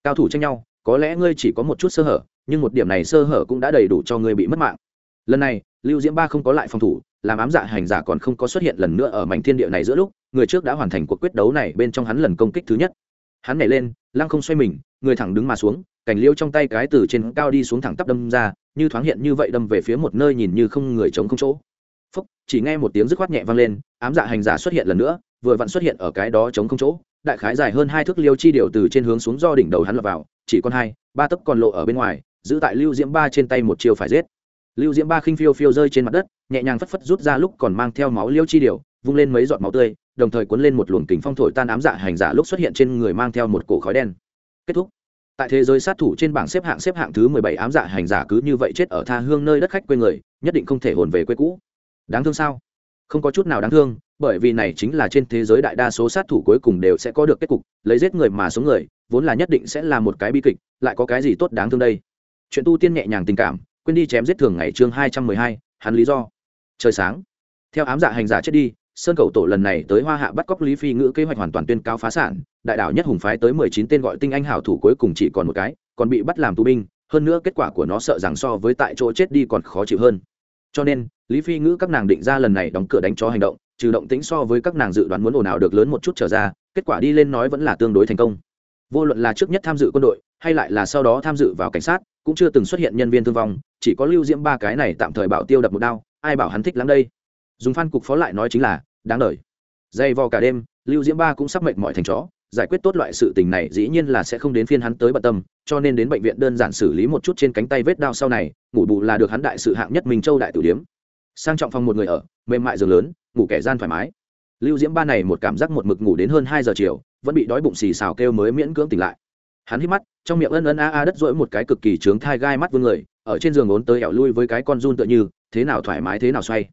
Cao thủ tranh nhau, có lẽ ngươi chỉ có một chút sơ hở, nhưng một điểm này sơ hở cũng đã đầy đủ cho ngươi bị mất mạng. Lần này, lưu diễm ba không có lại phòng thủ, làm ám dạ hành giả còn không có xuất hiện lần nữa ở mảnh thiên địa này giữa lúc, người trước đã hoàn thành cuộc quyết đấu này bên trong hắn lần công kích thứ nhất. Hắn nhảy lên lăng không xoay mình, người thẳng đứng mà xuống cảnh liêu trong tay cái từ trên cao đi xuống thẳng tắp đâm ra, như thoáng hiện như vậy đâm về phía một nơi nhìn như không người chống không chỗ. Phúc, chỉ nghe một tiếng dứt khoát nhẹ vang lên, ám dạ hành giả xuất hiện lần nữa, vừa vặn xuất hiện ở cái đó chống không chỗ, đại khái dài hơn hai thước liêu chi điều từ trên hướng xuống do đỉnh đầu hắn lọt vào, chỉ còn hai, ba tấc còn lộ ở bên ngoài, giữ tại lưu diễm ba trên tay một chiều phải giết. Lưu diễm ba khinh phiêu phiêu rơi trên mặt đất, nhẹ nhàng phất phất rút ra lúc còn mang theo máu liêu chi điều vung lên mấy giọt máu tươi, đồng thời cuốn lên một luồng kính phong thổi tan ám dạ hành giả lúc xuất hiện trên người mang theo một cổ khói đen. Kết thúc. Tại thế giới sát thủ trên bảng xếp hạng xếp hạng thứ mười bảy ám dạ hành giả cứ như vậy chết ở tha hương nơi đất khách quê người, nhất định không thể hồn về quê cũ. Đáng thương sao? Không có chút nào đáng thương, bởi vì này chính là trên thế giới đại đa số sát thủ cuối cùng đều sẽ có được kết cục, lấy giết người mà sống người, vốn là nhất định sẽ là một cái bi kịch, lại có cái gì tốt đáng thương đây? Chuyện tu tiên nhẹ nhàng tình cảm, quên đi chém giết thường ngày chương hai trăm mười hai, hắn lý do. Trời sáng. Theo ám dạ hành giả chết đi sơn cầu tổ lần này tới hoa hạ bắt cóc lý phi ngữ kế hoạch hoàn toàn tuyên cao phá sản, đại đảo nhất hùng phái tới mười chín tên gọi tinh anh hảo thủ cuối cùng chỉ còn một cái, còn bị bắt làm tù binh, hơn nữa kết quả của nó sợ rằng so với tại chỗ chết đi còn khó chịu hơn. Cho nên, lý phi ngữ các nàng định ra lần này đóng cửa đánh cho hành động, trừ động tính so với các nàng dự đoán muốn ồn ào được lớn một chút trở ra, kết quả đi lên nói vẫn là tương đối thành công. Vô luận là trước nhất tham dự quân đội, hay lại là sau đó tham dự vào cảnh sát, cũng chưa từng xuất hiện nhân viên thương vong, chỉ có lưu diễm ba cái này tạm thời bảo tiêu đập một đao, ai bảo hắn thích lắm đây? Dùng phan cục phó lại nói chính là, đáng đời. Dày vò cả đêm, lưu diễm ba cũng sắp mệnh mọi thành chó, giải quyết tốt loại sự tình này dĩ nhiên là sẽ không đến phiên hắn tới bận tâm, cho nên đến bệnh viện đơn giản xử lý một chút trên cánh tay vết đao sau này, ngủ bù là được hắn đại sự hạng nhất minh châu đại tử điếm. Sang trọng phòng một người ở, mềm mại giường lớn, ngủ kẻ gian thoải mái. Lưu diễm ba này một cảm giác một mực ngủ đến hơn hai giờ chiều, vẫn bị đói bụng xì xào kêu mới miễn cưỡng tỉnh lại. Hắn hít mắt, trong miệng ân ân a a đất rỗi một cái cực kỳ trướng thai gai mắt vương người, ở trên giường ốn tới ẻo lui với cái con run tựa như, thế nào thoải mái thế nào xoay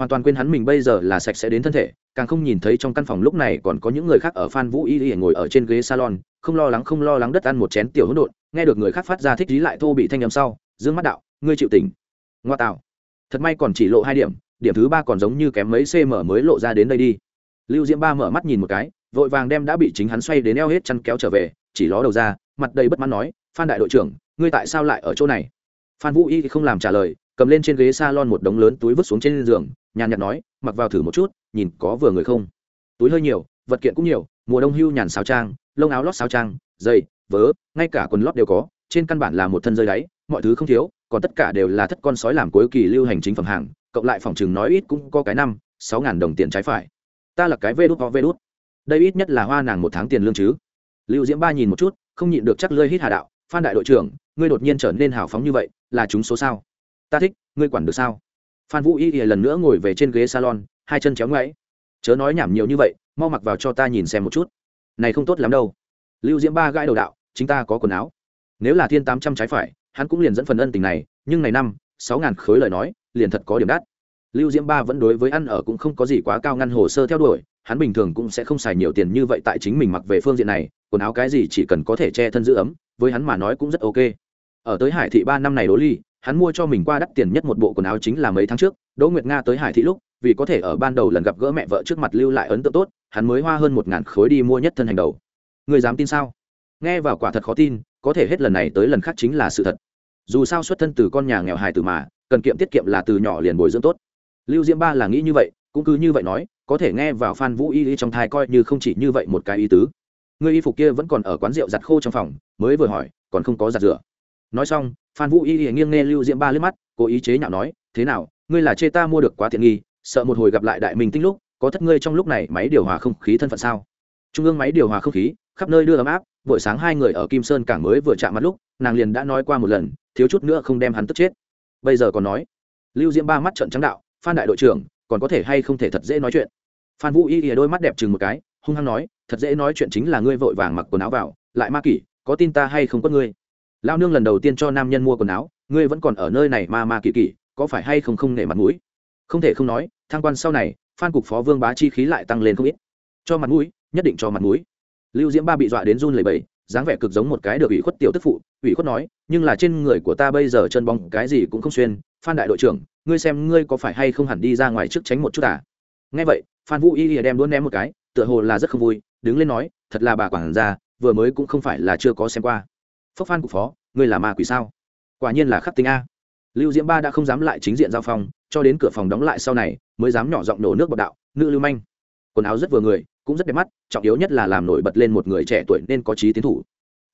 hoàn toàn quên hắn mình bây giờ là sạch sẽ đến thân thể, càng không nhìn thấy trong căn phòng lúc này còn có những người khác ở phan vũ y y ngồi ở trên ghế salon, không lo lắng, không lo lắng đất ăn một chén tiểu hỗn độn, nghe được người khác phát ra thích lý lại thô bị thanh âm sau, dương mắt đạo, ngươi chịu tỉnh. Ngoa tạo. Thật may còn chỉ lộ hai điểm điểm thứ ba còn giống như kém mấy cm mới lộ ra đến đây đi. Lưu diễm ba mở mắt nhìn một cái, vội vàng đem đã bị chính hắn xoay đến eo hết chăn kéo trở về, chỉ ló đầu ra, mặt đầy bất mãn nói, phan đại đội trưởng, ngươi tại sao lại ở chỗ này? Phan vũ y không làm trả lời cầm lên trên ghế s a lon một đống lớn túi vứt xuống trên giường, nhàn nhạt nói, mặc vào thử một chút, nhìn có vừa người không? Túi hơi nhiều, vật kiện cũng nhiều, mùa đông hưu nhàn sao trang, lông áo lót sao trang dây vớ, ngay cả quần lót đều có, trên căn bản là một thân rơi đáy, mọi thứ không thiếu, còn tất cả đều là thất con sói làm cuối kỳ lưu hành chính phẩm hàng, cộng lại phòng chừng nói ít cũng có cái năm, sáu ngàn đồng tiền trái phải. Ta là cái vê đút ho vê đút. Đây ít nhất là hoa nàng một tháng tiền lương chứ. Lưu diễm ba nhìn một chút, không nhịn được chắc lơi hít hà đạo, phan đại đội trưởng, ngươi đột nhiên trở nên hào phóng như vậy, là chúng số sao? Ta thích, ngươi quản được sao? Phan vũ y ỉa lần nữa ngồi về trên ghế salon, hai chân chéo ngoáy. Chớ nói nhảm nhiều như vậy, mau mặc vào cho ta nhìn xem một chút. Này không tốt lắm đâu. Lưu diễm ba gãi đầu đạo, chính ta có quần áo. Nếu là thiên tám trăm trái phải, hắn cũng liền dẫn phần ân tình này, nhưng này năm, sáu ngàn khối lời nói, liền thật có điểm đắt. Lưu diễm ba vẫn đối với ăn ở cũng không có gì quá cao ngăn hồ sơ theo đuổi, hắn bình thường cũng sẽ không xài nhiều tiền như vậy tại chính mình mặc về phương diện này, quần áo cái gì chỉ cần có thể che thân giữ ấm, với hắn mà nói cũng rất ok. Ở tới hải thị ba năm này đố ly hắn mua cho mình qua đắt tiền nhất một bộ quần áo chính là mấy tháng trước, đỗ nguyệt nga tới hải thị lúc, vì có thể ở ban đầu lần gặp gỡ mẹ vợ trước mặt lưu lại ấn tượng tốt, hắn mới hoa hơn một ngàn khối đi mua nhất thân hành đầu. Người dám tin sao? Nghe vào quả thật khó tin, có thể hết lần này tới lần khác chính là sự thật. Dù sao xuất thân từ con nhà nghèo hài từ mà, cần kiệm tiết kiệm là từ nhỏ liền bồi dưỡng tốt. Lưu diễm ba là nghĩ như vậy, cũng cứ như vậy nói, có thể nghe vào phan vũ y y trong thai coi như không chỉ như vậy một cái ý tứ. Người y phục kia vẫn còn ở quán rượu giặt khô trong phòng, mới vừa hỏi, còn không có giặt rửa nói xong, phan vũ y y nghiêng nghe lưu diễm ba liếc mắt, cố ý chế nhạo nói, thế nào, ngươi là chê ta mua được quá tiện nghi, sợ một hồi gặp lại đại minh tinh lúc, có thất ngươi trong lúc này máy điều hòa không khí thân phận sao? Trung ương máy điều hòa không khí, khắp nơi đưa ấm áp, buổi sáng hai người ở kim sơn cảng mới vừa chạm mặt lúc, nàng liền đã nói qua một lần, thiếu chút nữa không đem hắn tức chết. Bây giờ còn nói. Lưu diễm ba mắt trận trắng đạo, phan đại đội trưởng, còn có thể hay không thể thật dễ nói chuyện? Phan vũ y ỉa đôi mắt đẹp chừng một cái, hung hăng nói, thật dễ nói chuyện chính là ngươi vội vàng mặc quần áo vào, lại ma kỷ, có tin ta hay không có ngươi? Lao nương lần đầu tiên cho nam nhân mua quần áo ngươi vẫn còn ở nơi này ma ma kỳ kỳ, có phải hay không không nể mặt mũi? Không thể không nói thang quan sau này phan cục phó vương bá chi khí lại tăng lên không ít. Cho mặt mũi nhất định cho mặt mũi. Lưu diễm ba bị dọa đến run lẩy bẩy dáng vẻ cực giống một cái được ủy khuất tiểu tức phụ ủy khuất nói nhưng là trên người của ta bây giờ chân bóng cái gì cũng không xuyên phan đại đội trưởng ngươi xem ngươi có phải hay không hẳn đi ra ngoài trước tránh một chút à? Nghe vậy phan vũ y lìa đem đuôn ném một cái tựa hồ là rất không vui đứng lên nói thật là bà quản gia vừa mới cũng không phải là chưa có xem qua phốc phan cục phó, ngươi là ma quỷ sao? Quả nhiên là khắc tinh a. Lưu diễm ba đã không dám lại chính diện giao phong, cho đến cửa phòng đóng lại sau này, mới dám nhỏ giọng nổ nước bọc đạo, nữ lưu manh. Quần áo rất vừa người, cũng rất đẹp mắt, trọng yếu nhất là làm nổi bật lên một người trẻ tuổi nên có trí tiến thủ.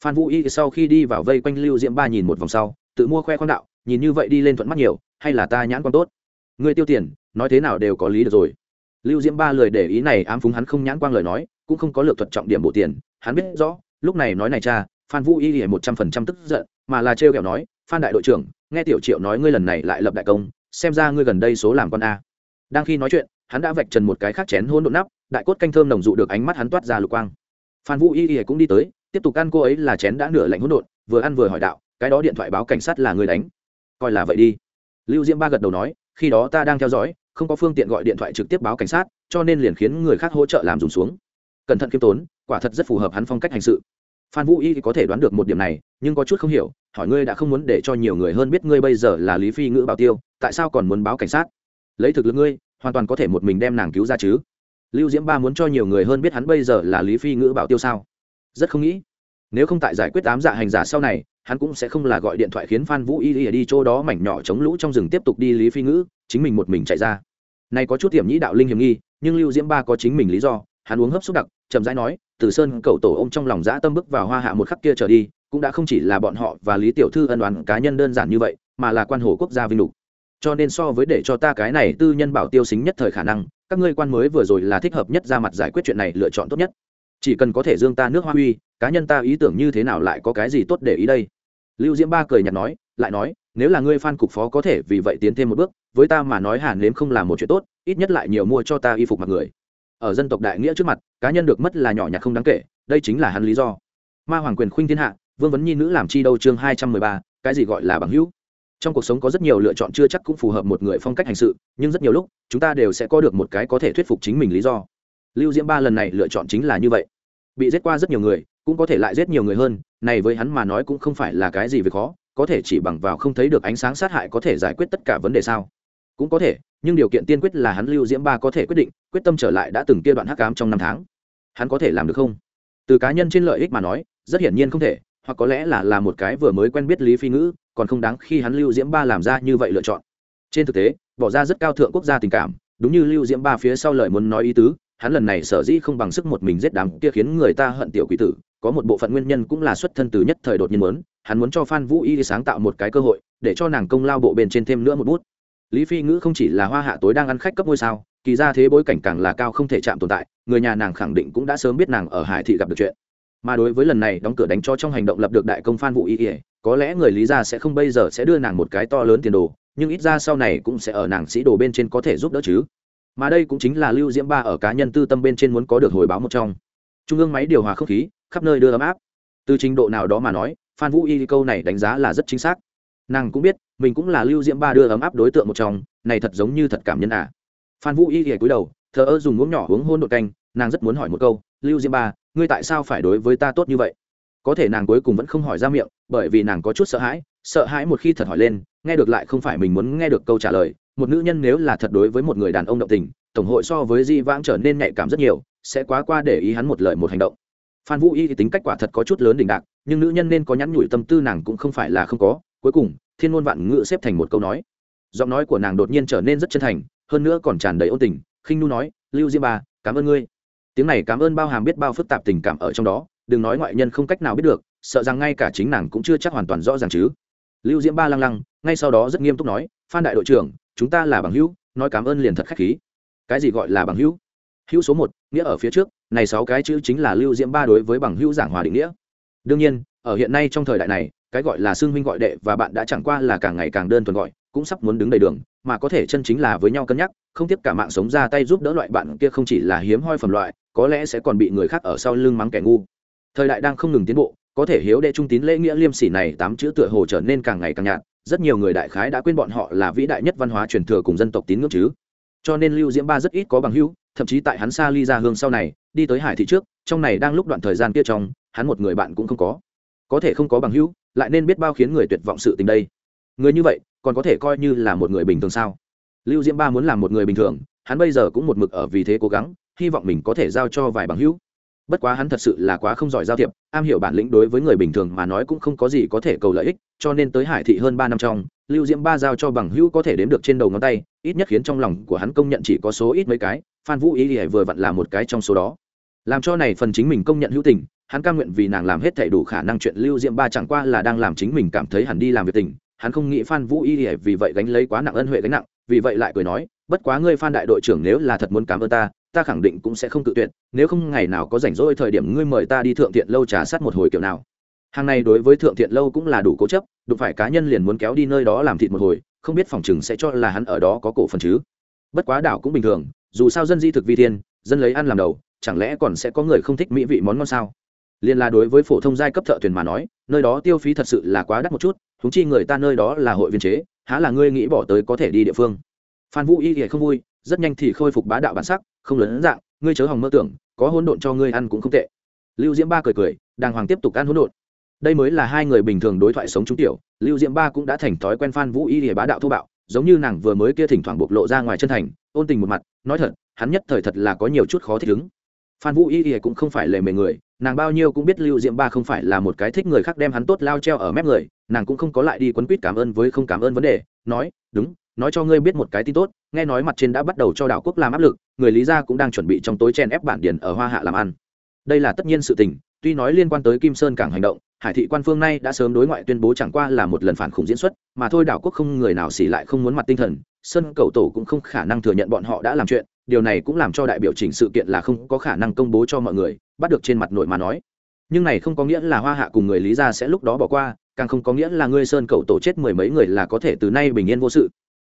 Phan vũ y sau khi đi vào vây quanh lưu diễm ba nhìn một vòng sau, tự mua khoe khoang đạo, nhìn như vậy đi lên thuận mắt nhiều, hay là ta nhãn con tốt? Người tiêu tiền, nói thế nào đều có lý được rồi. Lưu diễm ba lời để ý này ám phúng hắn không nhãn quang lời nói, cũng không có lược thuật trọng điểm bộ tiền, hắn biết rõ, lúc này nói này cha phan vũ y hề một trăm phần trăm tức giận, mà là trêu kẹo nói, phan đại đội trưởng, nghe tiểu triệu nói ngươi lần này lại lập đại công, xem ra ngươi gần đây số làm con a. Đang khi nói chuyện, hắn đã vạch trần một cái khác chén hôn đột nắp, đại cốt canh thơm nồng dụ được ánh mắt hắn toát ra lục quang. Phan vũ y y cũng đi tới, tiếp tục ăn cô ấy là chén đã nửa lạnh hỗn độn, vừa ăn vừa hỏi đạo, cái đó điện thoại báo cảnh sát là người đánh. Coi là vậy đi. Lưu diễm ba gật đầu nói, khi đó ta đang theo dõi, không có phương tiện gọi điện thoại trực tiếp báo cảnh sát, cho nên liền khiến người khác hỗ trợ làm dùng xuống. Cẩn thận khiêm tốn, quả thật rất phù hợp hắn phong cách hành sự phan vũ y có thể đoán được một điểm này nhưng có chút không hiểu hỏi ngươi đã không muốn để cho nhiều người hơn biết ngươi bây giờ là lý phi ngữ bảo tiêu tại sao còn muốn báo cảnh sát? Lấy thực lực ngươi hoàn toàn có thể một mình đem nàng cứu ra chứ? Lưu diễm ba muốn cho nhiều người hơn biết hắn bây giờ là lý phi ngữ bảo tiêu sao? Rất không nghĩ. Nếu không tại giải quyết ám dạ hành giả sau này hắn cũng sẽ không là gọi điện thoại khiến phan vũ y đi, đi chỗ đó mảnh nhỏ chống lũ trong rừng tiếp tục đi lý phi ngữ chính mình một mình chạy ra. Này có chút hiểm nhĩ đạo linh hiểm nghi nhưng lưu diễm ba có chính mình lý do hắn uống hấp xúc đặc chậm rãi nói từ sơn cầu tổ ông trong lòng dã tâm bước vào hoa hạ một khắc kia trở đi, cũng đã không chỉ là bọn họ và lý tiểu thư ân đoán cá nhân đơn giản như vậy, mà là quan hồ quốc gia vinh lục. Cho nên so với để cho ta cái này tư nhân bảo tiêu xính nhất thời khả năng, các ngươi quan mới vừa rồi là thích hợp nhất ra mặt giải quyết chuyện này lựa chọn tốt nhất. Chỉ cần có thể dương ta nước hoa huy, cá nhân ta ý tưởng như thế nào lại có cái gì tốt để ý đây? Lưu diễm ba cười nhạt nói, lại nói, nếu là ngươi phan cục phó có thể vì vậy tiến thêm một bước, với ta mà nói hàn nếm không là một chuyện tốt, ít nhất lại nhiều mua cho ta y phục mặc người ở dân tộc đại nghĩa trước mặt, cá nhân được mất là nhỏ nhặt không đáng kể, đây chính là hắn lý do. Ma hoàng quyền khuynh thiên hạ, vương vấn nhi nữ làm chi đâu chương hai trăm mười ba, cái gì gọi là bằng hữu? Trong cuộc sống có rất nhiều lựa chọn chưa chắc cũng phù hợp một người phong cách hành sự, nhưng rất nhiều lúc, chúng ta đều sẽ có được một cái có thể thuyết phục chính mình lý do. Lưu diễm ba lần này lựa chọn chính là như vậy. Bị giết qua rất nhiều người, cũng có thể lại giết nhiều người hơn, này với hắn mà nói cũng không phải là cái gì về khó, có thể chỉ bằng vào không thấy được ánh sáng sát hại có thể giải quyết tất cả vấn đề sao? Cũng có thể nhưng điều kiện tiên quyết là hắn lưu diễm ba có thể quyết định, quyết tâm trở lại đã từng kia đoạn hắc cám trong năm tháng. Hắn có thể làm được không? Từ cá nhân trên lợi ích mà nói, rất hiển nhiên không thể, hoặc có lẽ là là một cái vừa mới quen biết lý phi ngữ, còn không đáng khi hắn lưu diễm ba làm ra như vậy lựa chọn. Trên thực tế, bỏ ra rất cao thượng quốc gia tình cảm, đúng như lưu diễm ba phía sau lời muốn nói ý tứ, hắn lần này sở dĩ không bằng sức một mình giết đám kia khiến người ta hận tiểu quỷ tử, có một bộ phận nguyên nhân cũng là xuất thân từ nhất thời đột nhiên muốn, hắn muốn cho phan vũ y sáng tạo một cái cơ hội, để cho nàng công lao bộ bên trên thêm nữa một bút lý phi ngữ không chỉ là hoa hạ tối đang ăn khách cấp ngôi sao, kỳ ra thế bối cảnh càng là cao không thể chạm tồn tại, người nhà nàng khẳng định cũng đã sớm biết nàng ở hải thị gặp được chuyện. Mà đối với lần này đóng cửa đánh cho trong hành động lập được đại công phan vũ y ỉa có lẽ người lý gia sẽ không bây giờ sẽ đưa nàng một cái to lớn tiền đồ, nhưng ít ra sau này cũng sẽ ở nàng sĩ đồ bên trên có thể giúp đỡ chứ. Mà đây cũng chính là lưu diễm ba ở cá nhân tư tâm bên trên muốn có được hồi báo một trong. Trung ương máy điều hòa không khí, khắp nơi đưa ấm áp. Từ trình độ nào đó mà nói, phan vũ y câu này đánh giá là rất chính xác nàng cũng biết, mình cũng là lưu diễm ba đưa ấm áp đối tượng một chồng này thật giống như thật cảm nhân à. Phan vũ y ghẻ cúi đầu, thờ ơ dùng uống nhỏ uống hôn đột canh, nàng rất muốn hỏi một câu, lưu diễm ba, ngươi tại sao phải đối với ta tốt như vậy? Có thể nàng cuối cùng vẫn không hỏi ra miệng, bởi vì nàng có chút sợ hãi sợ hãi một khi thật hỏi lên, nghe được lại không phải mình muốn nghe được câu trả lời. Một nữ nhân nếu là thật đối với một người đàn ông động tình, tổng hội so với di vãng trở nên nhạy cảm rất nhiều, sẽ quá qua để ý hắn một lời một hành động. Phan vũ y thì tính cách quả thật có chút lớn đỉnh đạc, nhưng nữ nhân nên có nhắn nhủi tâm tư nàng cũng không phải là không có cuối cùng, thiên ngôn vạn ngữ xếp thành một câu nói. Giọng nói của nàng đột nhiên trở nên rất chân thành, hơn nữa còn tràn đầy ôn tình, khinh nu nói, lưu diêm ba, cảm ơn ngươi. Tiếng này cảm ơn bao hàm biết bao phức tạp tình cảm ở trong đó, đừng nói ngoại nhân không cách nào biết được, sợ rằng ngay cả chính nàng cũng chưa chắc hoàn toàn rõ ràng chứ. Lưu diễm ba lăng lăng, ngay sau đó rất nghiêm túc nói, phan đại đội trưởng, chúng ta là bằng hữu, nói cảm ơn liền thật khách khí. Cái gì gọi là bằng hữu? Hữu số một, nghĩa ở phía trước, này sáu cái chữ chính là lưu diễm ba đối với bằng hữu giảng hòa định nghĩa. Đương nhiên, ở hiện nay trong thời đại này cái gọi là xương huynh gọi đệ và bạn đã chẳng qua là càng ngày càng đơn thuần gọi, cũng sắp muốn đứng đầy đường, mà có thể chân chính là với nhau cân nhắc, không tiếp cả mạng sống ra tay giúp đỡ loại bạn kia không chỉ là hiếm hoi phẩm loại, có lẽ sẽ còn bị người khác ở sau lưng mắng kẻ ngu. Thời đại đang không ngừng tiến bộ, có thể hiếu đệ trung tín lễ nghĩa liêm sỉ này tám chữ tựa hồ trở nên càng ngày càng nhạt, rất nhiều người đại khái đã quên bọn họ là vĩ đại nhất văn hóa truyền thừa cùng dân tộc tín ngưỡng chứ. Cho nên lưu diễm ba rất ít có bằng hữu, thậm chí tại hắn xa ly ra hương sau này, đi tới hải thị trước, trong này đang lúc đoạn thời gian kia trong, hắn một người bạn cũng không có. Có thể không có bằng hữu lại nên biết bao khiến người tuyệt vọng sự tình đây. Người như vậy, còn có thể coi như là một người bình thường sao? Lưu diễm ba muốn làm một người bình thường, hắn bây giờ cũng một mực ở vì thế cố gắng, hy vọng mình có thể giao cho vài bằng hữu. Bất quá hắn thật sự là quá không giỏi giao thiệp, am hiểu bản lĩnh đối với người bình thường mà nói cũng không có gì có thể cầu lợi ích, cho nên tới hải thị hơn ba năm trong, lưu diễm ba giao cho bằng hữu có thể đếm được trên đầu ngón tay, ít nhất khiến trong lòng của hắn công nhận chỉ có số ít mấy cái, phan vũ ý ỉa vừa vặn là một cái trong số đó. Làm cho này phần chính mình công nhận hữu tình hắn cam nguyện vì nàng làm hết thảy đủ khả năng chuyện lưu diễm ba chẳng qua là đang làm chính mình cảm thấy hẳn đi làm việc tình, hắn không nghĩ phan vũ y vì vậy gánh lấy quá nặng ân huệ gánh nặng, vì vậy lại cười nói, bất quá ngươi phan đại đội trưởng nếu là thật muốn cảm ơn ta ta khẳng định cũng sẽ không tự tuyệt, nếu không ngày nào có rảnh rỗi thời điểm ngươi mời ta đi thượng thiện lâu trà sát một hồi kiểu nào. Hàng này đối với thượng thiện lâu cũng là đủ cố chấp, đụng phải cá nhân liền muốn kéo đi nơi đó làm thịt một hồi, không biết phòng chừng sẽ cho là hắn ở đó có cổ phần chứ. Bất quá đảo cũng bình thường, dù sao dân di thực vi thiên, dân lấy ăn làm đầu, chẳng lẽ còn sẽ có người không thích mỹ vị món ngon sao? Liên là đối với phổ thông giai cấp thợ thuyền mà nói, nơi đó tiêu phí thật sự là quá đắt một chút thúng chi người ta nơi đó là hội viên chế, há là ngươi nghĩ bỏ tới có thể đi địa phương. Phan vũ y thì không vui, rất nhanh thì khôi phục bá đạo bản sắc, không lớn dạng, ngươi chớ hòng mơ tưởng, có hỗn độn cho ngươi ăn cũng không tệ. Lưu diễm ba cười cười, đàng hoàng tiếp tục ăn hỗn độn. Đây mới là hai người bình thường đối thoại sống trúng tiểu, lưu diễm ba cũng đã thành thói quen phan vũ y thì bá đạo thô bạo, giống như nàng vừa mới kia thỉnh thoảng bộc lộ ra ngoài chân thành, ôn tình một mặt, nói thật, hắn nhất thời thật là có nhiều chút khó thích ứng. Phan vũ y thì cũng không phải lề mề người nàng bao nhiêu cũng biết lưu diễm ba không phải là một cái thích người khác đem hắn tốt lao treo ở mép người, nàng cũng không có lại đi quấn quýt cảm ơn với không cảm ơn vấn đề, nói, đúng, nói cho ngươi biết một cái tin tốt, nghe nói mặt trên đã bắt đầu cho đảo quốc làm áp lực, người lý gia cũng đang chuẩn bị trong tối chen ép bản điển ở hoa hạ làm ăn. Đây là tất nhiên sự tình, tuy nói liên quan tới kim sơn cảng hành động, hải thị quan phương nay đã sớm đối ngoại tuyên bố chẳng qua là một lần phản khủng diễn xuất, mà thôi đảo quốc không người nào xỉ lại không muốn mặt tinh thần, sơn cầu tổ cũng không khả năng thừa nhận bọn họ đã làm chuyện, điều này cũng làm cho đại biểu chỉnh sự kiện là không có khả năng công bố cho mọi người bắt được trên mặt nội mà nói. Nhưng này không có nghĩa là hoa hạ cùng người lý gia sẽ lúc đó bỏ qua, càng không có nghĩa là ngươi sơn cầu tổ chết mười mấy người là có thể từ nay bình yên vô sự.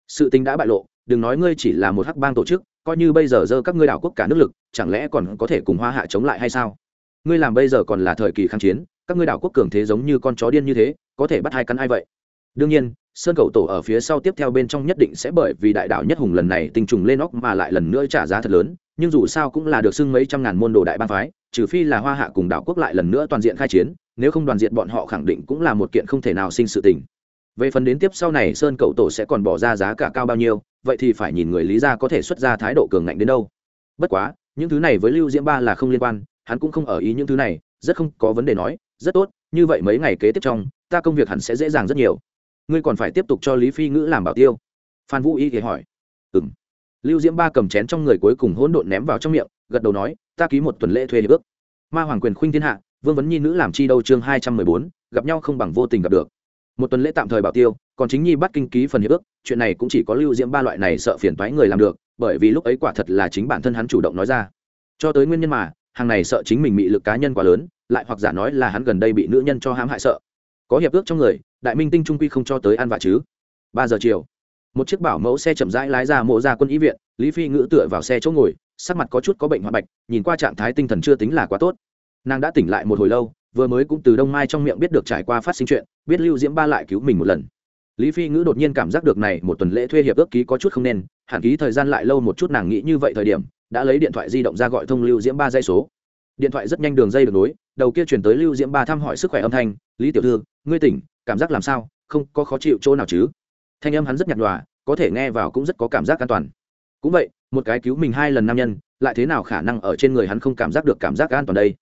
Sự tình đã bại lộ, đừng nói ngươi chỉ là một hắc bang tổ chức, coi như bây giờ dơ các ngươi đảo quốc cả nước lực, chẳng lẽ còn có thể cùng hoa hạ chống lại hay sao? Ngươi làm bây giờ còn là thời kỳ kháng chiến, các ngươi đảo quốc cường thế giống như con chó điên như thế, có thể bắt hai cắn ai vậy? Đương nhiên, sơn cầu tổ ở phía sau tiếp theo bên trong nhất định sẽ bởi vì đại đảo nhất hùng lần này tình trùng lên óc mà lại lần nữa trả giá thật lớn, nhưng dù sao cũng là được xưng mấy trăm ngàn môn đồ đại bang phái trừ phi là hoa hạ cùng đảo quốc lại lần nữa toàn diện khai chiến, nếu không đoàn diện bọn họ khẳng định cũng là một kiện không thể nào sinh sự tình. Về phần đến tiếp sau này sơn cậu tổ sẽ còn bỏ ra giá cả cao bao nhiêu, vậy thì phải nhìn người lý ra có thể xuất ra thái độ cường ngạnh đến đâu. Bất quá, những thứ này với lưu diễm ba là không liên quan, hắn cũng không ở ý những thứ này, rất không có vấn đề nói, rất tốt, như vậy mấy ngày kế tiếp trong, ta công việc hẳn sẽ dễ dàng rất nhiều. Ngươi còn phải tiếp tục cho lý phi ngữ làm bảo tiêu. Phan vũ y thì hỏi. Ừ m lưu diễm ba cầm chén trong người cuối cùng hỗn độn ném vào trong miệng gật đầu nói, ta ký một tuần lễ thuê hiệp ước ma hoàng quyền khuynh thiên hạ, vương vấn nhi nữ làm chi đâu chương hai trăm mười bốn, gặp nhau không bằng vô tình gặp được. Một tuần lễ tạm thời bảo tiêu, còn chính nhi bắt kinh ký phần hiệp ước, chuyện này cũng chỉ có lưu diễm ba loại này sợ phiền toái người làm được, bởi vì lúc ấy quả thật là chính bản thân hắn chủ động nói ra. Cho tới nguyên nhân mà, hàng này sợ chính mình bị lực cá nhân quá lớn, lại hoặc giả nói là hắn gần đây bị nữ nhân cho hãm hại sợ. Có hiệp ước trong người, đại minh tinh trung quy không cho tới ăn vạ chứ. Ba giờ chiều, một chiếc bảo mẫu xe chậm rãi lái ra mộ ra quân ý viện, lý phi ngữ tựa vào xe chỗ ngồi sắc mặt có chút có bệnh hoa bạch, nhìn qua trạng thái tinh thần chưa tính là quá tốt. Nàng đã tỉnh lại một hồi lâu, vừa mới cũng từ đông mai trong miệng biết được trải qua phát sinh chuyện, biết lưu diễm ba lại cứu mình một lần. Lý phi ngữ đột nhiên cảm giác được này một tuần lễ thuê hiệp ước ký có chút không nên hạn ký thời gian lại lâu một chút nàng nghĩ như vậy thời điểm, đã lấy điện thoại di động ra gọi thông lưu diễm ba dây số. Điện thoại rất nhanh đường dây được nối, đầu kia chuyển tới lưu diễm ba thăm hỏi sức khỏe âm thanh, lý tiểu thư, ngươi tỉnh, cảm giác làm sao? Không có khó chịu chỗ nào chứ? Thanh âm hắn rất nhạt nhòa, có thể nghe vào cũng rất có cảm giác an toàn cũng vậy, một cái cứu mình hai lần nam nhân, lại thế nào khả năng ở trên người hắn không cảm giác được cảm giác an toàn đây?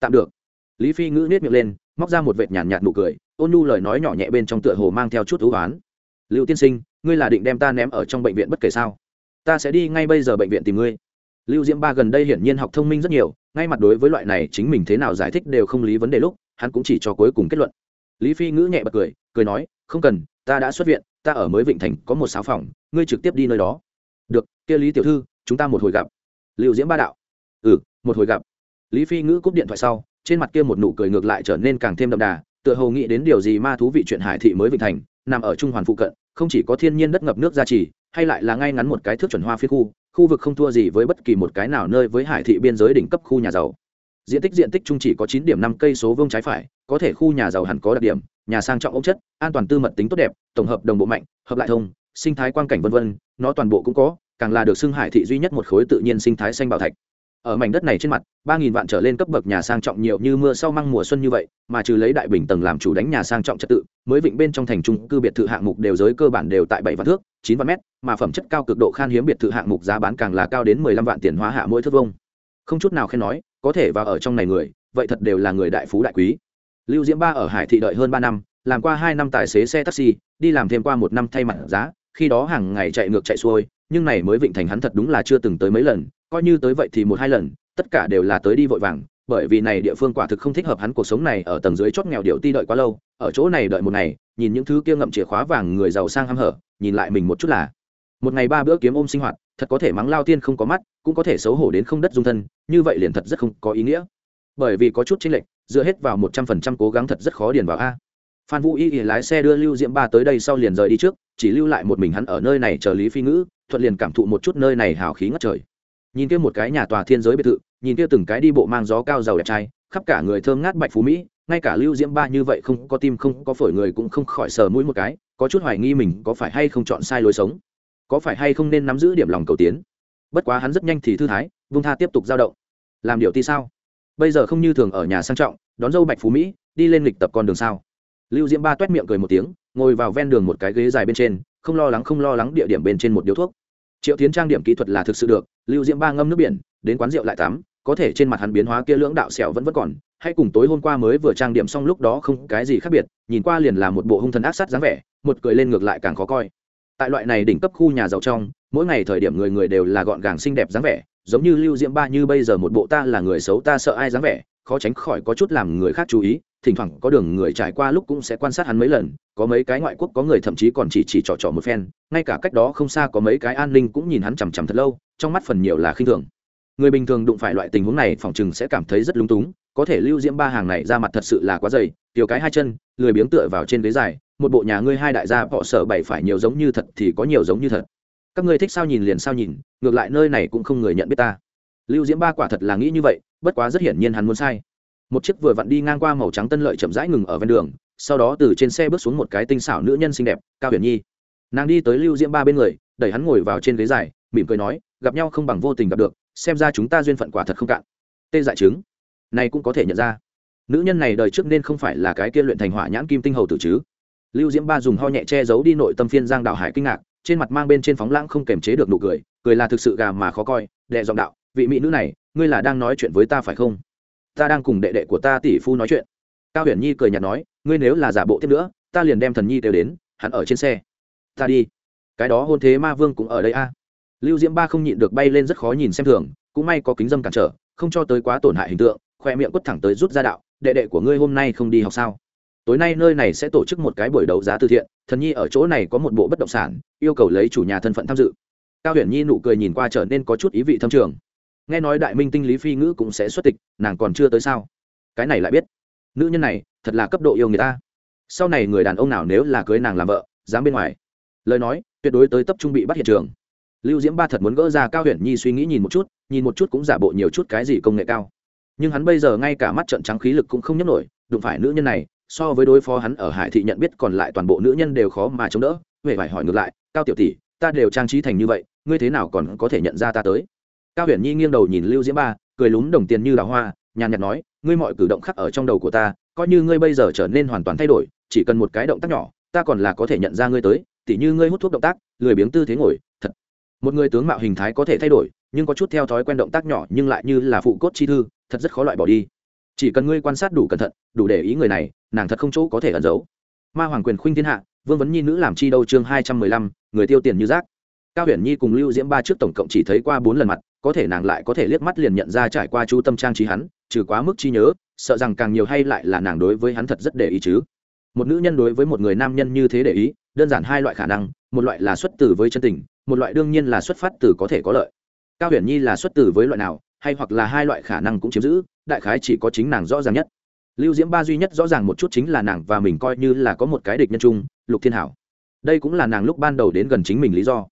Tạm được. Lý phi ngữ nết miệng lên, móc ra một vệt nhàn nhạt nụ cười, ôn nhu lời nói nhỏ nhẹ bên trong tựa hồ mang theo chút thú oán. Lưu tiên sinh, ngươi là định đem ta ném ở trong bệnh viện bất kể sao? Ta sẽ đi ngay bây giờ bệnh viện tìm ngươi. Lưu diễm ba gần đây hiển nhiên học thông minh rất nhiều, ngay mặt đối với loại này chính mình thế nào giải thích đều không lý vấn đề lúc, hắn cũng chỉ cho cuối cùng kết luận. Lý phi ngữ nhẹ bật cười cười nói, không cần, ta đã xuất viện, ta ở mới vịnh thành có một sáu phòng, ngươi trực tiếp đi nơi đó kia lý tiểu thư, chúng ta một hồi gặp. Liệu diễm ba đạo. Ừ một hồi gặp. Lý phi ngữ cúp điện thoại sau, trên mặt kia một nụ cười ngược lại trở nên càng thêm đậm đà, tựa hồ nghĩ đến điều gì ma thú vị chuyện hải thị mới vịnh thành, nằm ở trung hoàn phụ cận, không chỉ có thiên nhiên đất ngập nước gia trì, hay lại là ngay ngắn một cái thước chuẩn hoa phía khu khu vực không thua gì với bất kỳ một cái nào nơi với hải thị biên giới đỉnh cấp khu nhà giàu. Diện tích diện tích chung chỉ có chín điểm năm cây số vương trái phải, có thể khu nhà giàu hẳn có đặc điểm, nhà sang trọng ống chất, an toàn tư mật tính tốt đẹp, tổng hợp đồng bộ mạnh, hợp lại thông, sinh thái quan cảnh vân vân, nó toàn bộ cũng có càng là được xưng hải thị duy nhất một khối tự nhiên sinh thái xanh bảo thạch. Ở mảnh đất này trên mặt, ba nghìn vạn trở lên cấp bậc nhà sang trọng nhiều như mưa sau măng mùa xuân như vậy, mà trừ lấy đại bình tầng làm chủ đánh nhà sang trọng trật tự, mới vịnh bên trong thành trung cư biệt thự hạng mục đều giới cơ bản đều tại bảy vạn thước, chín vạn mét, mà phẩm chất cao cực độ khan hiếm biệt thự hạng mục giá bán càng là cao đến mười lăm vạn tiền hóa hạ mỗi thước vông không chút nào khen nói, có thể vào ở trong này người, vậy thật đều là người đại phú đại quý. Lưu diễm ba ở hải thị đợi hơn ba năm, làm qua hai năm tài xế xe taxi, đi làm thêm qua một năm thay mặt giá khi đó hàng ngày chạy ngược chạy xuôi, nhưng này mới vịnh thành hắn thật đúng là chưa từng tới mấy lần, coi như tới vậy thì một hai lần, tất cả đều là tới đi vội vàng, bởi vì này địa phương quả thực không thích hợp hắn cuộc sống này ở tầng dưới chót nghèo điệu ti đợi quá lâu, ở chỗ này đợi một ngày, nhìn những thứ kia ngậm chìa khóa vàng người giàu sang hăm hở, nhìn lại mình một chút là, một ngày ba bữa kiếm ôm sinh hoạt, thật có thể mắng lao tiên không có mắt, cũng có thể xấu hổ đến không đất dung thân, như vậy liền thật rất không có ý nghĩa. Bởi vì có chút chênh lệch, dựa hết vào một trăm phần trăm cố gắng thật rất khó điền vào a phan vũ y lái xe đưa lưu diễm ba tới đây sau liền rời đi trước, chỉ lưu lại một mình hắn ở nơi này chờ lý phi ngữ, thuận liền cảm thụ một chút nơi này hào khí ngất trời. Nhìn kia một cái nhà tòa thiên giới biệt thự, nhìn kia từng cái đi bộ mang gió cao giàu đẹp trai, khắp cả người thơm ngát bạch phú mỹ, ngay cả lưu diễm ba như vậy không có tim không có phổi người cũng không khỏi sờ mũi một cái, có chút hoài nghi mình có phải hay không chọn sai lối sống, có phải hay không nên nắm giữ điểm lòng cầu tiến. Bất quá hắn rất nhanh thì thư thái, vung tha tiếp tục giao động. Làm điều ti sao? Bây giờ không như thường ở nhà sang trọng, đón dâu bạch phú mỹ, đi lên lịch tập con đường sao? Lưu diễm ba t u é t miệng cười một tiếng, ngồi vào ven đường một cái ghế dài bên trên, không lo lắng, không lo lắng địa điểm bên trên một điếu thuốc. Triệu tiến trang điểm kỹ thuật là thực sự được, lưu diễm ba ngâm nước biển, đến quán rượu lại tắm, có thể trên mặt hắn biến hóa kia lưỡng đạo sẹo vẫn vẫn còn, hay cùng tối hôm qua mới vừa trang điểm xong lúc đó không cái gì khác biệt, nhìn qua liền là một bộ hung thần ác sát dáng vẻ, một cười lên ngược lại càng khó coi. Tại loại này đỉnh cấp khu nhà giàu trong, mỗi ngày thời điểm người người đều là gọn gàng xinh đẹp dáng vẻ, giống như lưu diễm ba như bây giờ một bộ ta là người xấu ta sợ ai dáng vẻ, khó tránh khỏi có chút làm người khác chú ý thỉnh thoảng có đường người trải qua lúc cũng sẽ quan sát hắn mấy lần, có mấy cái ngoại quốc có người thậm chí còn chỉ chỉ trò trò một phen, ngay cả cách đó không xa có mấy cái an ninh cũng nhìn hắn chằm chằm thật lâu, trong mắt phần nhiều là khinh thường. Người bình thường đụng phải loại tình huống này phỏng chừng sẽ cảm thấy rất lung túng, có thể lưu diễm ba hàng này ra mặt thật sự là quá dày, tiểu cái hai chân, lười biếng tựa vào trên ghế dài, một bộ nhà ngươi hai đại gia, họ sở bảy phải nhiều giống như thật thì có nhiều giống như thật. Các ngươi thích sao nhìn liền sao nhìn, ngược lại nơi này cũng không người nhận biết ta. Lưu diễm ba quả thật là nghĩ như vậy, bất quá rất hiển nhiên hắn muốn sai một chiếc vừa vặn đi ngang qua màu trắng tân lợi chậm rãi ngừng ở ven đường, sau đó từ trên xe bước xuống một cái tinh xảo nữ nhân xinh đẹp, cao huyền nhi. Nàng đi tới lưu diễm ba bên người, đẩy hắn ngồi vào trên ghế dài, mỉm cười nói, gặp nhau không bằng vô tình gặp được, xem ra chúng ta duyên phận quả thật không cạn. Tê dại chứng. Này cũng có thể nhận ra. Nữ nhân này đời trước nên không phải là cái kia luyện thành hỏa nhãn kim tinh hầu tử chứ. Lưu diễm ba dùng ho nhẹ che giấu đi nội tâm phiên giang đạo hải kinh ngạc, trên mặt mang bên trên phóng lãng không kềm chế được nụ cười cười là thực sự gà mà khó coi, đệ giọng đạo, vị mỹ nữ này, ngươi là đang nói chuyện với ta phải không? Ta đang cùng đệ đệ của ta tỷ phu nói chuyện. Cao huyền nhi cười nhạt nói, ngươi nếu là giả bộ tiếp nữa, ta liền đem thần nhi đều đến, hắn ở trên xe. Ta đi. Cái đó hôn thế ma vương cũng ở đây a. Lưu diễm ba không nhịn được bay lên rất khó nhìn xem thường, cũng may có kính dâm cản trở, không cho tới quá tổn hại hình tượng, khoe miệng quất thẳng tới rút ra đạo, đệ đệ của ngươi hôm nay không đi học sao? Tối nay nơi này sẽ tổ chức một cái buổi đấu giá từ thiện, thần nhi ở chỗ này có một bộ bất động sản, yêu cầu lấy chủ nhà thân phận tham dự. Cao huyền nhi nụ cười nhìn qua trở nên có chút ý vị thâm trường nghe nói đại minh tinh lý phi ngữ cũng sẽ xuất tịch, nàng còn chưa tới sao? Cái này lại biết. Nữ nhân này, thật là cấp độ yêu người ta. Sau này người đàn ông nào nếu là cưới nàng làm vợ, dám bên ngoài. Lời nói, tuyệt đối tới tập trung bị bắt hiện trường. Lưu diễm ba thật muốn gỡ ra cao huyền nhi suy nghĩ nhìn một chút, nhìn một chút cũng giả bộ nhiều chút cái gì công nghệ cao. Nhưng hắn bây giờ ngay cả mắt trận trắng khí lực cũng không nhấp nổi, đụng phải nữ nhân này, so với đối phó hắn ở hải thị nhận biết còn lại toàn bộ nữ nhân đều khó mà chống đỡ. Huệ phải hỏi ngược lại, cao tiểu tỷ, ta đều trang trí thành như vậy, ngươi thế nào còn có thể nhận ra ta tới? Cao huyền nhi nghiêng đầu nhìn lưu diễm ba, cười lúm đồng tiền như đào hoa, nhàn nhạt nói, ngươi mọi cử động khắc ở trong đầu của ta, coi như ngươi bây giờ trở nên hoàn toàn thay đổi, chỉ cần một cái động tác nhỏ, ta còn là có thể nhận ra ngươi tới, tỉ như ngươi hút thuốc động tác, lười biếng tư thế ngồi, thật. Một người tướng mạo hình thái có thể thay đổi, nhưng có chút theo thói quen động tác nhỏ nhưng lại như là phụ cốt chi thư, thật rất khó loại bỏ đi. Chỉ cần ngươi quan sát đủ cẩn thận, đủ để ý người này, nàng thật không chỗ có thể ẩn giấu. Ma hoàng quyền khuynh thiên hạ, vương vấn nhi nữ làm chi đâu chương hai trăm mười lăm, người tiêu tiền như rác. Cao huyền nhi cùng lưu diễm ba trước tổng cộng chỉ thấy qua bốn lần mặt có thể nàng lại có thể liếc mắt liền nhận ra trải qua chú tâm trang trí hắn, trừ quá mức chi nhớ, sợ rằng càng nhiều hay lại là nàng đối với hắn thật rất để ý chứ. Một nữ nhân đối với một người nam nhân như thế để ý, đơn giản hai loại khả năng, một loại là xuất từ với chân tình, một loại đương nhiên là xuất phát từ có thể có lợi. Cao huyền nhi là xuất từ với loại nào, hay hoặc là hai loại khả năng cũng chiếm giữ, đại khái chỉ có chính nàng rõ ràng nhất. Lưu diễm ba duy nhất rõ ràng một chút chính là nàng và mình coi như là có một cái địch nhân chung, lục thiên hảo. Đây cũng là nàng lúc ban đầu đến gần chính mình lý do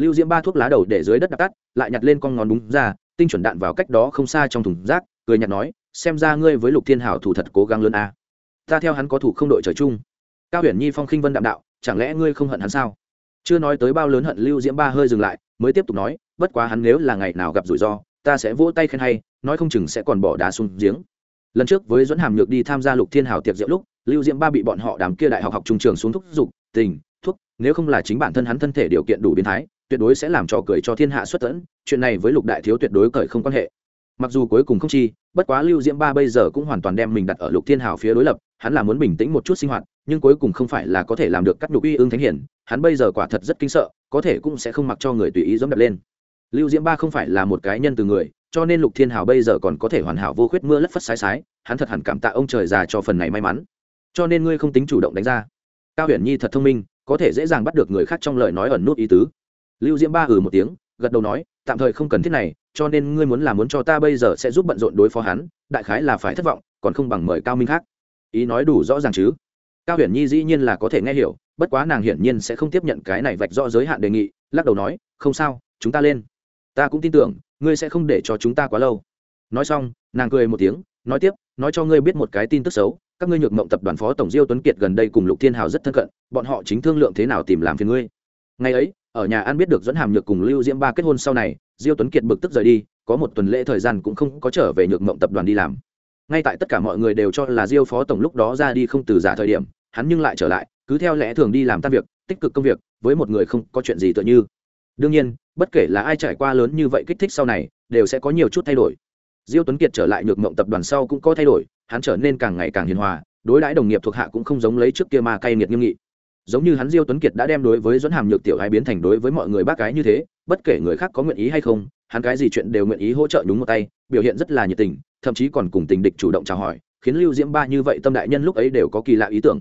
lưu diễm ba thuốc lá đầu để dưới đất đặt tắt, lại nhặt lên con ngón đúng ra, tinh chuẩn đạn vào cách đó không xa trong thùng rác, cười nhặt nói, xem ra ngươi với lục thiên hảo thủ thật cố gắng lớn a. Ta theo hắn có thủ không đội trời chung. Cao huyền nhi phong khinh vân đạm đạo, chẳng lẽ ngươi không hận hắn sao? Chưa nói tới bao lớn hận, lưu diễm ba hơi dừng lại, mới tiếp tục nói, bất quá hắn nếu là ngày nào gặp rủi ro, ta sẽ vỗ tay khen hay, nói không chừng sẽ còn bỏ đá xuống giếng. Lần trước với dẫn hàm nhược đi tham gia lục thiên hào tiệc rượu lúc, lưu diễm ba bị bọn họ đám kia đại học học trung trường xuống thúc giục, tình, thuốc, nếu không là chính bản thân hắn thân thể điều kiện đủ biến thái tuyệt đối sẽ làm trò cười cho thiên hạ xuất tẫn, chuyện này với lục đại thiếu tuyệt đối cởi không quan hệ. Mặc dù cuối cùng không chi, bất quá lưu diễm ba bây giờ cũng hoàn toàn đem mình đặt ở lục thiên hào phía đối lập, hắn là muốn bình tĩnh một chút sinh hoạt, nhưng cuối cùng không phải là có thể làm được cắt nhục uy ương thánh hiển, hắn bây giờ quả thật rất kinh sợ, có thể cũng sẽ không mặc cho người tùy ý dẫm đập lên. Lưu diễm ba không phải là một cái nhân từ người, cho nên lục thiên hào bây giờ còn có thể hoàn hảo vô khuyết mưa lất phất sái sái, hắn thật hẳn cảm tạ ông trời già cho phần này may mắn. Cho nên ngươi không tính chủ động đánh ra. Cao huyền nhi thật thông minh, có thể dễ dàng bắt được người khác trong lời nói ẩn nút ý tứ lưu diễm ba ừ một tiếng, gật đầu nói, tạm thời không cần thiết này, cho nên ngươi muốn làm muốn cho ta bây giờ sẽ giúp bận rộn đối phó hắn, đại khái là phải thất vọng, còn không bằng mời cao minh khác. Ý nói đủ rõ ràng chứ? Cao huyền nhi dĩ nhiên là có thể nghe hiểu, bất quá nàng hiển nhiên sẽ không tiếp nhận cái này vạch rõ giới hạn đề nghị, lắc đầu nói, không sao, chúng ta lên. Ta cũng tin tưởng, ngươi sẽ không để cho chúng ta quá lâu. Nói xong, nàng cười một tiếng, nói tiếp, nói cho ngươi biết một cái tin tức xấu, các ngươi nhược mộng tập đoàn phó tổng diêu tuấn kiệt gần đây cùng lục thiên hào rất thân cận, bọn họ chính thương lượng thế nào tìm làm phiền ngươi. Ngày ấy ở nhà ăn biết được dẫn hàm nhược cùng lưu diễm ba kết hôn sau này, diêu tuấn kiệt bực tức rời đi, có một tuần lễ thời gian cũng không có trở về nhược mộng tập đoàn đi làm. Ngay tại tất cả mọi người đều cho là diêu phó tổng lúc đó ra đi không từ giả thời điểm, hắn nhưng lại trở lại, cứ theo lẽ thường đi làm tan việc, tích cực công việc, với một người không có chuyện gì tựa như. Đương nhiên, bất kể là ai trải qua lớn như vậy kích thích sau này, đều sẽ có nhiều chút thay đổi. Diêu tuấn kiệt trở lại nhược mộng tập đoàn sau cũng có thay đổi, hắn trở nên càng ngày càng hiền hòa, đối đãi đồng nghiệp thuộc hạ cũng không giống lấy trước kia mà cay nghiệt nghiêm nghị giống như hắn diêu tuấn kiệt đã đem đối với dẫn hàm nhược tiểu gái biến thành đối với mọi người bác gái như thế, bất kể người khác có nguyện ý hay không, hắn cái gì chuyện đều nguyện ý hỗ trợ nhúng một tay, biểu hiện rất là nhiệt tình, thậm chí còn cùng tình địch chủ động chào hỏi, khiến lưu diễm ba như vậy tâm đại nhân lúc ấy đều có kỳ lạ ý tưởng.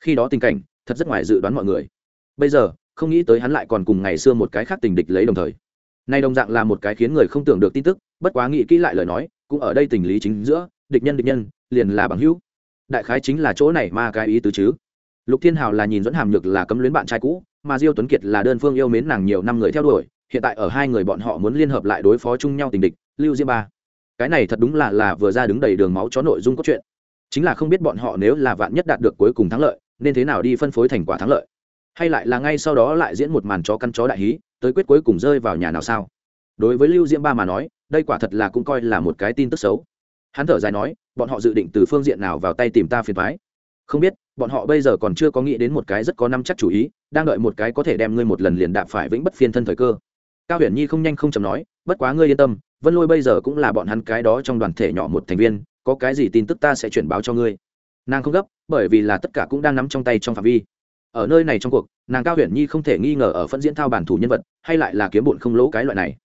Khi đó tình cảnh, thật rất ngoài dự đoán mọi người. Bây giờ, không nghĩ tới hắn lại còn cùng ngày xưa một cái khác tình địch lấy đồng thời. Nay đồng dạng là một cái khiến người không tưởng được tin tức, bất quá nghĩ kỹ lại lời nói, cũng ở đây tình lý chính giữa, địch nhân địch nhân, liền là bằng hữu. Đại khái chính là chỗ này mà cái ý tứ chứ lục thiên hào là nhìn dẫn hàm nhược là cấm luyến bạn trai cũ, mà diêu tuấn kiệt là đơn phương yêu mến nàng nhiều năm người theo đuổi, hiện tại ở hai người bọn họ muốn liên hợp lại đối phó chung nhau tình địch, lưu diêm ba. Cái này thật đúng là là vừa ra đứng đầy đường máu chó nội dung cốt truyện. Chính là không biết bọn họ nếu là vạn nhất đạt được cuối cùng thắng lợi, nên thế nào đi phân phối thành quả thắng lợi? Hay lại là ngay sau đó lại diễn một màn chó căn chó đại hí, tới quyết cuối cùng rơi vào nhà nào sao? Đối với lưu diễm ba mà nói, đây quả thật là cũng coi là một cái tin tức xấu. Hắn thở dài nói, bọn họ dự định từ phương diện nào vào tay tìm ta phiền thoái không biết bọn họ bây giờ còn chưa có nghĩ đến một cái rất có năm chắc chủ ý, đang đợi một cái có thể đem ngươi một lần liền đạp phải vĩnh bất phiên thân thời cơ. Cao huyền nhi không nhanh không chầm nói, bất quá ngươi yên tâm, vân lôi bây giờ cũng là bọn hắn cái đó trong đoàn thể nhỏ một thành viên, có cái gì tin tức ta sẽ chuyển báo cho ngươi. Nàng không gấp, bởi vì là tất cả cũng đang nắm trong tay trong phạm vi. Ở nơi này trong cuộc, nàng cao huyền nhi không thể nghi ngờ ở phân diễn thao bản thủ nhân vật, hay lại là kiếm bụn không lỗ cái loại này.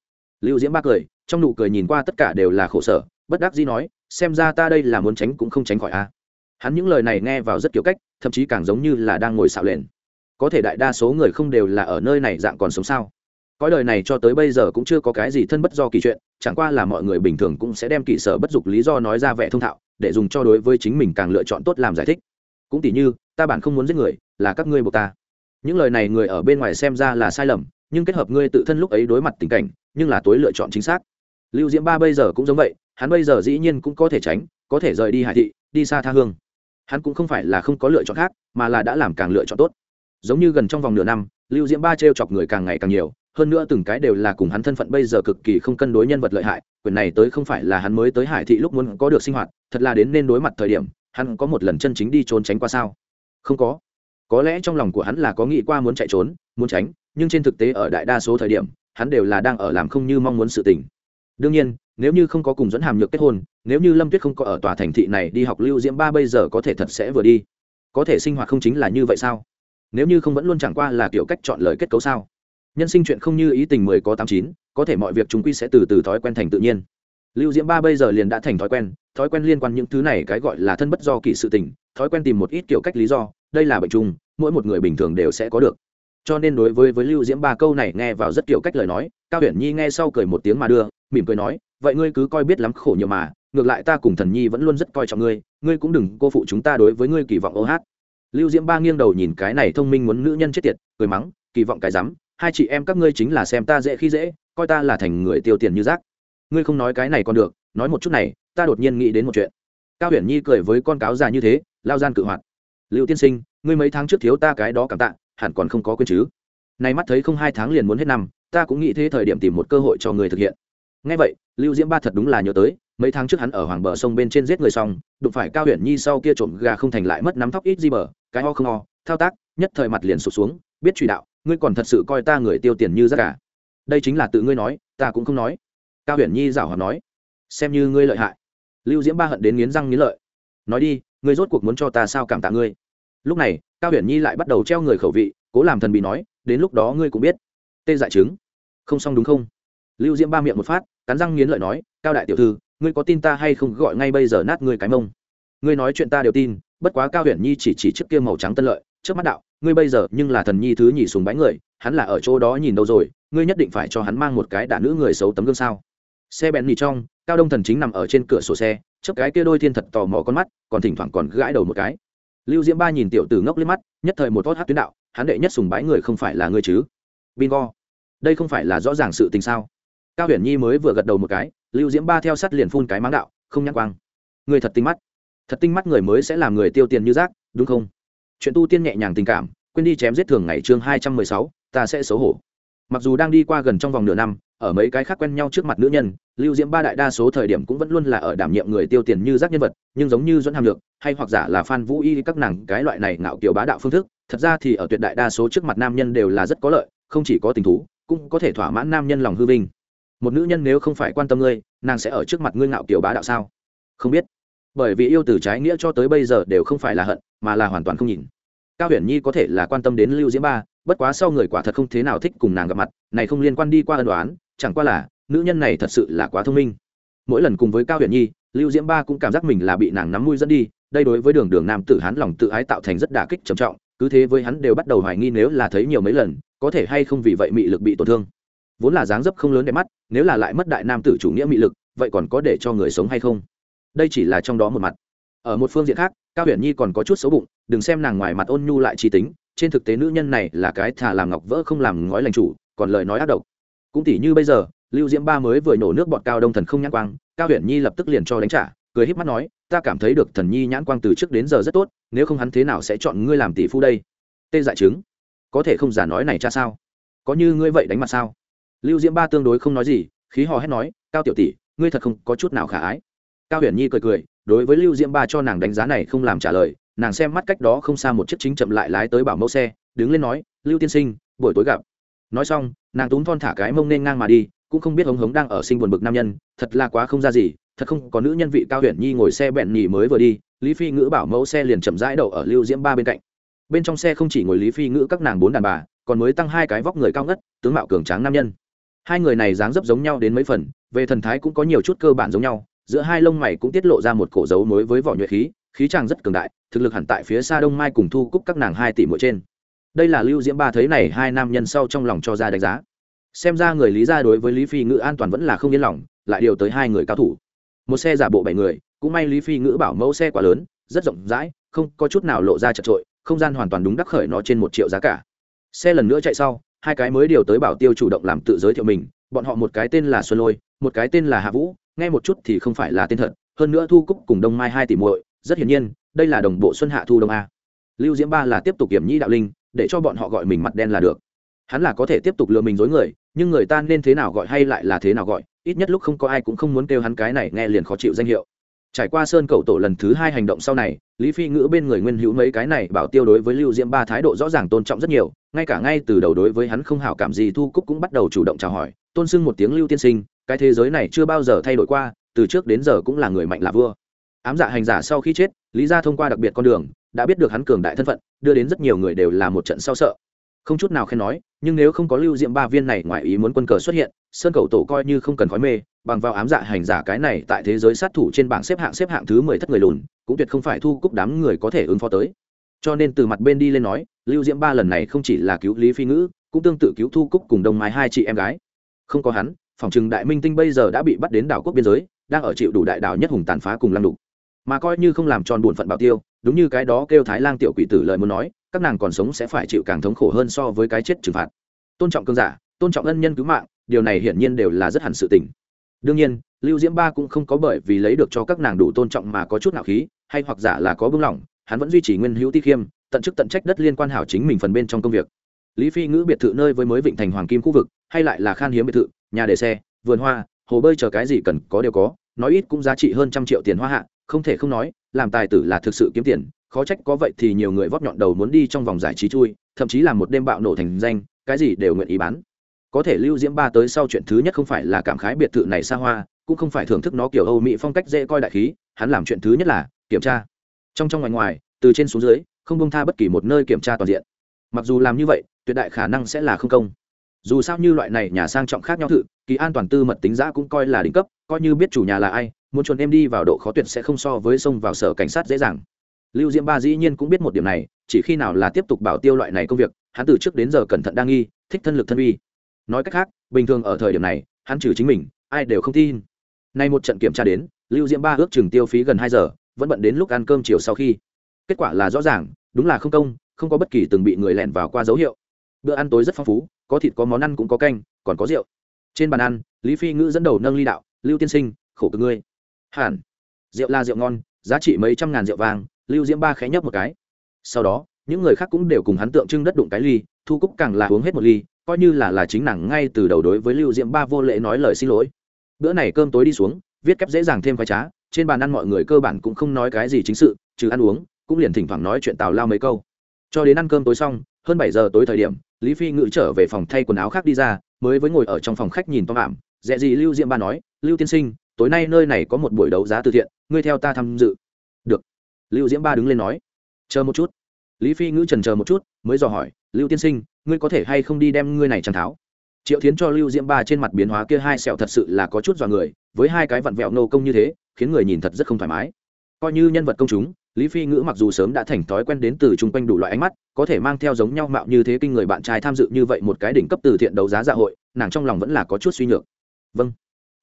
Lưu diễm ba cười, trong nụ cười nhìn qua tất cả đều là khổ sở, bất đắc dĩ nói, xem ra ta đây là muốn tránh cũng không tránh khỏi a hắn những lời này nghe vào rất kiểu cách, thậm chí càng giống như là đang ngồi xạo lền có thể đại đa số người không đều là ở nơi này dạng còn sống sao? Cõi đời này cho tới bây giờ cũng chưa có cái gì thân bất do kỳ chuyện, chẳng qua là mọi người bình thường cũng sẽ đem kỳ sở bất dục lý do nói ra vẻ thông thạo, để dùng cho đối với chính mình càng lựa chọn tốt làm giải thích. Cũng tỉ như, ta bản không muốn giết người, là các ngươi buộc ta. Những lời này người ở bên ngoài xem ra là sai lầm, nhưng kết hợp ngươi tự thân lúc ấy đối mặt tình cảnh, nhưng là tối lựa chọn chính xác. Lưu diễm ba bây giờ cũng giống vậy, hắn bây giờ dĩ nhiên cũng có thể tránh, có thể rời đi hải thị, đi xa tha hương hắn cũng không phải là không có lựa chọn khác, mà là đã làm càng lựa chọn tốt. Giống như gần trong vòng nửa năm, lưu diễm ba t r e o chọc người càng ngày càng nhiều, hơn nữa từng cái đều là cùng hắn thân phận bây giờ cực kỳ không cân đối nhân vật lợi hại, quyền này tới không phải là hắn mới tới hải thị lúc muốn có được sinh hoạt, thật là đến nên đối mặt thời điểm, hắn có một lần chân chính đi trốn tránh qua sao? Không có. Có lẽ trong lòng của hắn là có nghĩ qua muốn chạy trốn, muốn tránh, nhưng trên thực tế ở đại đa số thời điểm, hắn đều là đang ở làm không như mong muốn sự tình. Đương nhiên nếu như không có cùng dẫn hàm nhược kết hôn, nếu như lâm tuyết không có ở tòa thành thị này đi học lưu diễm ba bây giờ có thể thật sẽ vừa đi. Có thể sinh hoạt không chính là như vậy sao? Nếu như không vẫn luôn chẳng qua là kiểu cách chọn lời kết cấu sao? Nhân sinh chuyện không như ý tình mười có tám chín, có thể mọi việc chúng quy sẽ từ từ thói quen thành tự nhiên. Lưu diễm ba bây giờ liền đã thành thói quen thói quen liên quan những thứ này cái gọi là thân bất do kỳ sự tình, thói quen tìm một ít kiểu cách lý do, đây là bệnh chung, mỗi một người bình thường đều sẽ có được. Cho nên đối với với lưu diễm ba câu này nghe vào rất kiểu cách lời nói, cao huyền nhi nghe sau cười một tiếng mà đưa mỉm cười nói, vậy ngươi cứ coi biết lắm khổ nhiều mà, ngược lại ta cùng thần nhi vẫn luôn rất coi trọng ngươi ngươi cũng đừng cô phụ chúng ta đối với ngươi kỳ vọng ô hát. Lưu diễm ba nghiêng đầu nhìn cái này thông minh muốn nữ nhân chết tiệt, cười mắng, kỳ vọng cái rắm, hai chị em các ngươi chính là xem ta dễ khi dễ, coi ta là thành người tiêu tiền như rác. Ngươi không nói cái này còn được, nói một chút này, ta đột nhiên nghĩ đến một chuyện. Cao huyền nhi cười với con cáo già như thế, lao gian cự hoạt. Lưu tiên sinh, ngươi mấy tháng trước thiếu ta cái đó cảm tạ, hẳn còn không có quên chứ. Nay mắt thấy không hai tháng liền muốn hết năm, ta cũng nghĩ thế thời điểm tìm một cơ hội cho người thực hiện ngay vậy, lưu diễm ba thật đúng là nhớ tới, mấy tháng trước hắn ở hoàng bờ sông bên trên giết người xong, đụng phải cao huyện nhi sau kia trộm gà không thành lại mất nắm tóc ít di bờ, cái ho không ho, thao tác, nhất thời mặt liền sụp xuống, biết truy đạo, ngươi còn thật sự coi ta người tiêu tiền như rác cả đây chính là tự ngươi nói, ta cũng không nói. Cao huyện nhi giảo hòa nói, xem như ngươi lợi hại. Lưu diễm ba hận đến nghiến răng nghiến lợi. Nói đi, ngươi rốt cuộc muốn cho ta sao cảm tạ ngươi? Lúc này, cao huyền nhi lại bắt đầu treo người khẩu vị, cố làm thần bị nói, đến lúc đó ngươi cũng biết. Tê dại chứng không xong đúng không? Lưu diễm ba miệng một phát, cắn răng nghiến lợi nói, cao đại tiểu thư, ngươi có tin ta hay không gọi ngay bây giờ nát ngươi cái mông? Ngươi nói chuyện ta đều tin, bất quá cao huyền nhi chỉ chỉ trước kia màu trắng tân lợi, trước mắt đạo, ngươi bây giờ nhưng là thần nhi thứ nhì sùng bái người, hắn là ở chỗ đó nhìn đâu rồi, ngươi nhất định phải cho hắn mang một cái đả nữ người xấu tấm gương sao? Xe bèn nhì trong, cao đông thần chính nằm ở trên cửa sổ xe trước cái kia đôi thiên thật tò mò con mắt, còn thỉnh thoảng còn gãi đầu một cái. Lưu diễm ba nhìn tiểu tử ngốc lên mắt, nhất thời một thót hát tuyến đạo, hắn đệ nhất sùng bái người không phải là ngươi chứ? Bingo. Đây không phải là rõ ràng sự tình sao? Cao huyền nhi mới vừa gật đầu một cái, lưu diễm ba theo sắt liền phun cái máng đạo, không nhắc quang. Người thật tinh mắt. Thật tinh mắt người mới sẽ làm người tiêu tiền như rác, đúng không? Chuyện tu tiên nhẹ nhàng tình cảm, quên đi chém giết thường ngày chương hai trăm mười sáu, ta sẽ xấu hổ. Mặc dù đang đi qua gần trong vòng nửa năm, ở mấy cái khác quen nhau trước mặt nữ nhân, lưu diễm ba đại đa số thời điểm cũng vẫn luôn là ở đảm nhiệm người tiêu tiền như rác nhân vật, nhưng giống như dẫn hàm lược, hay hoặc giả là phan vũ y, các nàng cái loại này ngạo kiểu bá đạo phương thức, thật ra thì ở tuyệt đại đa số trước mặt nam nhân đều là rất có lợi, không chỉ có tình thú, cũng có thể thỏa mãn nam nhân lòng hư vinh một nữ nhân nếu không phải quan tâm ngươi, nàng sẽ ở trước mặt ngươi ngạo kiểu bá đạo sao? Không biết. Bởi vì yêu từ trái nghĩa cho tới bây giờ đều không phải là hận, mà là hoàn toàn không nhìn. Cao huyền nhi có thể là quan tâm đến lưu diễm ba, bất quá sau người quả thật không thế nào thích cùng nàng gặp mặt, này không liên quan đi qua ân đoán chẳng qua là, nữ nhân này thật sự là quá thông minh. Mỗi lần cùng với cao huyền nhi, lưu diễm ba cũng cảm giác mình là bị nàng nắm mũi dẫn đi, đây đối với đường đường nam tử hắn lòng tự ái tạo thành rất đả kích trầm trọng, cứ thế với hắn đều bắt đầu hoài nghi nếu là thấy nhiều mấy lần, có thể hay không vì vậy mị lực bị tổn thương vốn là dáng dấp không lớn đẹp mắt, nếu là lại mất đại nam tử chủ nghĩa mị lực, vậy còn có để cho người sống hay không? Đây chỉ là trong đó một mặt. Ở một phương diện khác, cao huyền nhi còn có chút xấu bụng, đừng xem nàng ngoài mặt ôn nhu lại trí tính, trên thực tế nữ nhân này là cái thà làm ngọc vỡ không làm ngói lành chủ, còn lời nói ác độc. Cũng tỉ như bây giờ, lưu diễm ba mới vừa nổ nước bọt cao đông thần không nhãn quang, cao huyền nhi lập tức liền cho đánh trả, cười híp mắt nói, ta cảm thấy được thần nhi nhãn quang từ trước đến giờ rất tốt, nếu không hắn thế nào sẽ chọn ngươi làm tỷ phu đây? Tê dại chứng. Có thể không giả nói này cha sao? Có như ngươi vậy đánh mặt sao? Lưu diễm ba tương đối không nói gì, khí hò hét nói, cao tiểu tỷ, ngươi thật không có chút nào khả ái. Cao huyền nhi cười cười, đối với lưu diễm ba cho nàng đánh giá này không làm trả lời, nàng xem mắt cách đó không xa một chiếc chính chậm lại lái tới bảo mẫu xe, đứng lên nói, lưu tiên sinh, buổi tối gặp. Nói xong, nàng túm thon thả cái mông nên ngang mà đi, cũng không biết hống hống đang ở sinh buồn bực nam nhân, thật là quá không ra gì, thật không có nữ nhân vị cao huyền nhi ngồi xe bẹn nhì mới vừa đi, lý phi ngữ bảo mẫu xe liền chậm rãi đậu ở lưu diễm ba bên cạnh. Bên trong xe không chỉ ngồi lý phi ngữ các nàng bốn đàn bà, còn mới tăng hai cái vóc người cao ngất, tướng mạo cường tráng nam nhân hai người này dáng dấp giống nhau đến mấy phần, về thần thái cũng có nhiều chút cơ bản giống nhau, giữa hai lông mày cũng tiết lộ ra một cổ dấu nối với vỏ nhuệ khí khí chàng rất cường đại, thực lực hẳn tại phía xa đông mai cùng thu cúc các nàng hai tỷ mỗi trên. Đây là lưu diễm ba thấy này hai nam nhân sau trong lòng cho ra đánh giá. Xem ra người lý gia đối với lý phi ngữ an toàn vẫn là không yên lòng, lại điều tới hai người cao thủ. Một xe giả bộ bảy người, cũng may lý phi ngữ bảo mẫu xe quá lớn, rất rộng rãi, không có chút nào lộ ra chật trội không gian hoàn toàn đúng đắc khởi nó trên một triệu giá cả. Xe lần nữa chạy sau hai cái mới điều tới bảo tiêu chủ động làm tự giới thiệu mình, bọn họ một cái tên là xuân lôi, một cái tên là hạ vũ, nghe một chút thì không phải là tên thật, hơn nữa thu cúc cùng đông mai hai tỷ muội, rất hiển nhiên, đây là đồng bộ xuân hạ thu đông a. Lưu diễm ba là tiếp tục kiểm nhĩ đạo linh, để cho bọn họ gọi mình mặt đen là được. Hắn là có thể tiếp tục lừa mình dối người, nhưng người ta nên thế nào gọi hay lại là thế nào gọi, ít nhất lúc không có ai cũng không muốn kêu hắn cái này nghe liền khó chịu danh hiệu trải qua sơn cầu tổ lần thứ hai hành động sau này, lý phi ngữ bên người nguyên hữu mấy cái này bảo tiêu đối với lưu diễm ba thái độ rõ ràng tôn trọng rất nhiều, ngay cả ngay từ đầu đối với hắn không hảo cảm gì thu cúc cũng bắt đầu chủ động chào hỏi, tôn sưng một tiếng lưu tiên sinh, cái thế giới này chưa bao giờ thay đổi qua, từ trước đến giờ cũng là người mạnh là vua. Ám dạ hành giả sau khi chết, lý ra thông qua đặc biệt con đường, đã biết được hắn cường đại thân phận, đưa đến rất nhiều người đều là một trận sau sợ. Không chút nào khen nói, nhưng nếu không có lưu diệm ba viên này ngoài ý muốn quân cờ xuất hiện, sơn cầu tổ coi như không cần khói mê bằng vào ám dạ hành giả cái này tại thế giới sát thủ trên bảng xếp hạng xếp hạng thứ mười thất người lùn, cũng tuyệt không phải thu cúc đám người có thể ứng phó tới. Cho nên từ mặt bên đi lên nói, lưu diễm ba lần này không chỉ là cứu lý phi ngữ, cũng tương tự cứu thu cúc cùng đông mai hai chị em gái. Không có hắn, phòng trừng đại minh tinh bây giờ đã bị bắt đến đảo quốc biên giới, đang ở chịu đủ đại đảo nhất hùng tàn phá cùng lăng đục mà coi như không làm tròn buồn phận bảo tiêu, đúng như cái đó kêu thái lang tiểu quỷ tử lời muốn nói, các nàng còn sống sẽ phải chịu càng thống khổ hơn so với cái chết trừng phạt. Tôn trọng cương giả, tôn trọng ân nhân cứu mạng, điều này hiển nhiên đều là rất hẳn sự tình đương nhiên, lưu diễm ba cũng không có bởi vì lấy được cho các nàng đủ tôn trọng mà có chút nào khí, hay hoặc giả là có bưng lỏng, hắn vẫn duy trì nguyên hữu ti khiêm, tận chức tận trách đất liên quan hảo chính mình phần bên trong công việc. Lý phi ngữ biệt thự nơi với mới vịnh thành hoàng kim khu vực, hay lại là khan hiếm biệt thự, nhà để xe, vườn hoa, hồ bơi chờ cái gì cần có đều có, nói ít cũng giá trị hơn trăm triệu tiền hoa hạ, không thể không nói, làm tài tử là thực sự kiếm tiền, khó trách có vậy thì nhiều người vót nhọn đầu muốn đi trong vòng giải trí chui, thậm chí là một đêm bạo nổ thành danh, cái gì đều nguyện ý bán có thể lưu diễm ba tới sau chuyện thứ nhất không phải là cảm khái biệt thự này xa hoa, cũng không phải thưởng thức nó kiểu âu mỹ phong cách dễ coi đại khí, hắn làm chuyện thứ nhất là kiểm tra. Trong trong ngoài ngoài, từ trên xuống dưới, không bông tha bất kỳ một nơi kiểm tra toàn diện. Mặc dù làm như vậy, tuyệt đại khả năng sẽ là không công. Dù sao như loại này nhà sang trọng khác nhau thự, kỳ an toàn tư mật tính giã cũng coi là đỉnh cấp, coi như biết chủ nhà là ai, muốn chuồn em đi vào độ khó tuyệt sẽ không so với xông vào sở cảnh sát dễ dàng. Lưu diễm ba dĩ nhiên cũng biết một điểm này, chỉ khi nào là tiếp tục bảo tiêu loại này công việc, hắn từ trước đến giờ cẩn thận đa nghi, thích thân lực thân vi nói cách khác, bình thường ở thời điểm này, hắn trừ chính mình, ai đều không tin. Nay một trận kiểm tra đến, lưu diễm ba ước chừng tiêu phí gần hai giờ, vẫn bận đến lúc ăn cơm chiều sau khi. Kết quả là rõ ràng, đúng là không công, không có bất kỳ từng bị người lẻn vào qua dấu hiệu. Bữa ăn tối rất phong phú, có thịt, có món ăn cũng có canh, còn có rượu. Trên bàn ăn, lý phi ngữ dẫn đầu nâng ly đạo, lưu tiên sinh, khổ cực ngươi. Hẳn. Rượu là rượu ngon, giá trị mấy trăm ngàn rượu vàng, lưu diễm ba khẽ nhấp một cái. Sau đó, những người khác cũng đều cùng hắn tượng trưng đất đụng cái ly, thu cúc càng là uống hết một ly coi như là là chính nàng ngay từ đầu đối với lưu diễm ba vô lễ nói lời xin lỗi. Bữa này cơm tối đi xuống, viết kép dễ dàng thêm khoai trá, trên bàn ăn mọi người cơ bản cũng không nói cái gì chính sự, trừ ăn uống, cũng liền thỉnh thoảng nói chuyện tào lao mấy câu. Cho đến ăn cơm tối xong, hơn bảy giờ tối thời điểm, lý phi ngự trở về phòng thay quần áo khác đi ra, mới với ngồi ở trong phòng khách nhìn to ảm. Dẹ gì lưu diễm ba nói, lưu tiên sinh, tối nay nơi này có một buổi đấu giá từ thiện, ngươi theo ta tham dự. Được. Lưu diễm ba đứng lên nói. Chờ một chút. Lý phi ngữ trần chờ một chút, mới dò hỏi, lưu tiên sinh ngươi có thể hay không đi đem ngươi này chẳng tháo? Triệu tiến cho lưu diễm ba trên mặt biến hóa kia hai sẹo thật sự là có chút dọa người, với hai cái vặn vẹo nô công như thế, khiến người nhìn thật rất không thoải mái. Coi như nhân vật công chúng, lý phi ngữ mặc dù sớm đã thành thói quen đến từ chung quanh đủ loại ánh mắt, có thể mang theo giống nhau mạo như thế kinh người bạn trai tham dự như vậy một cái đỉnh cấp từ thiện đấu giá dạ hội, nàng trong lòng vẫn là có chút suy nhược. Vâng.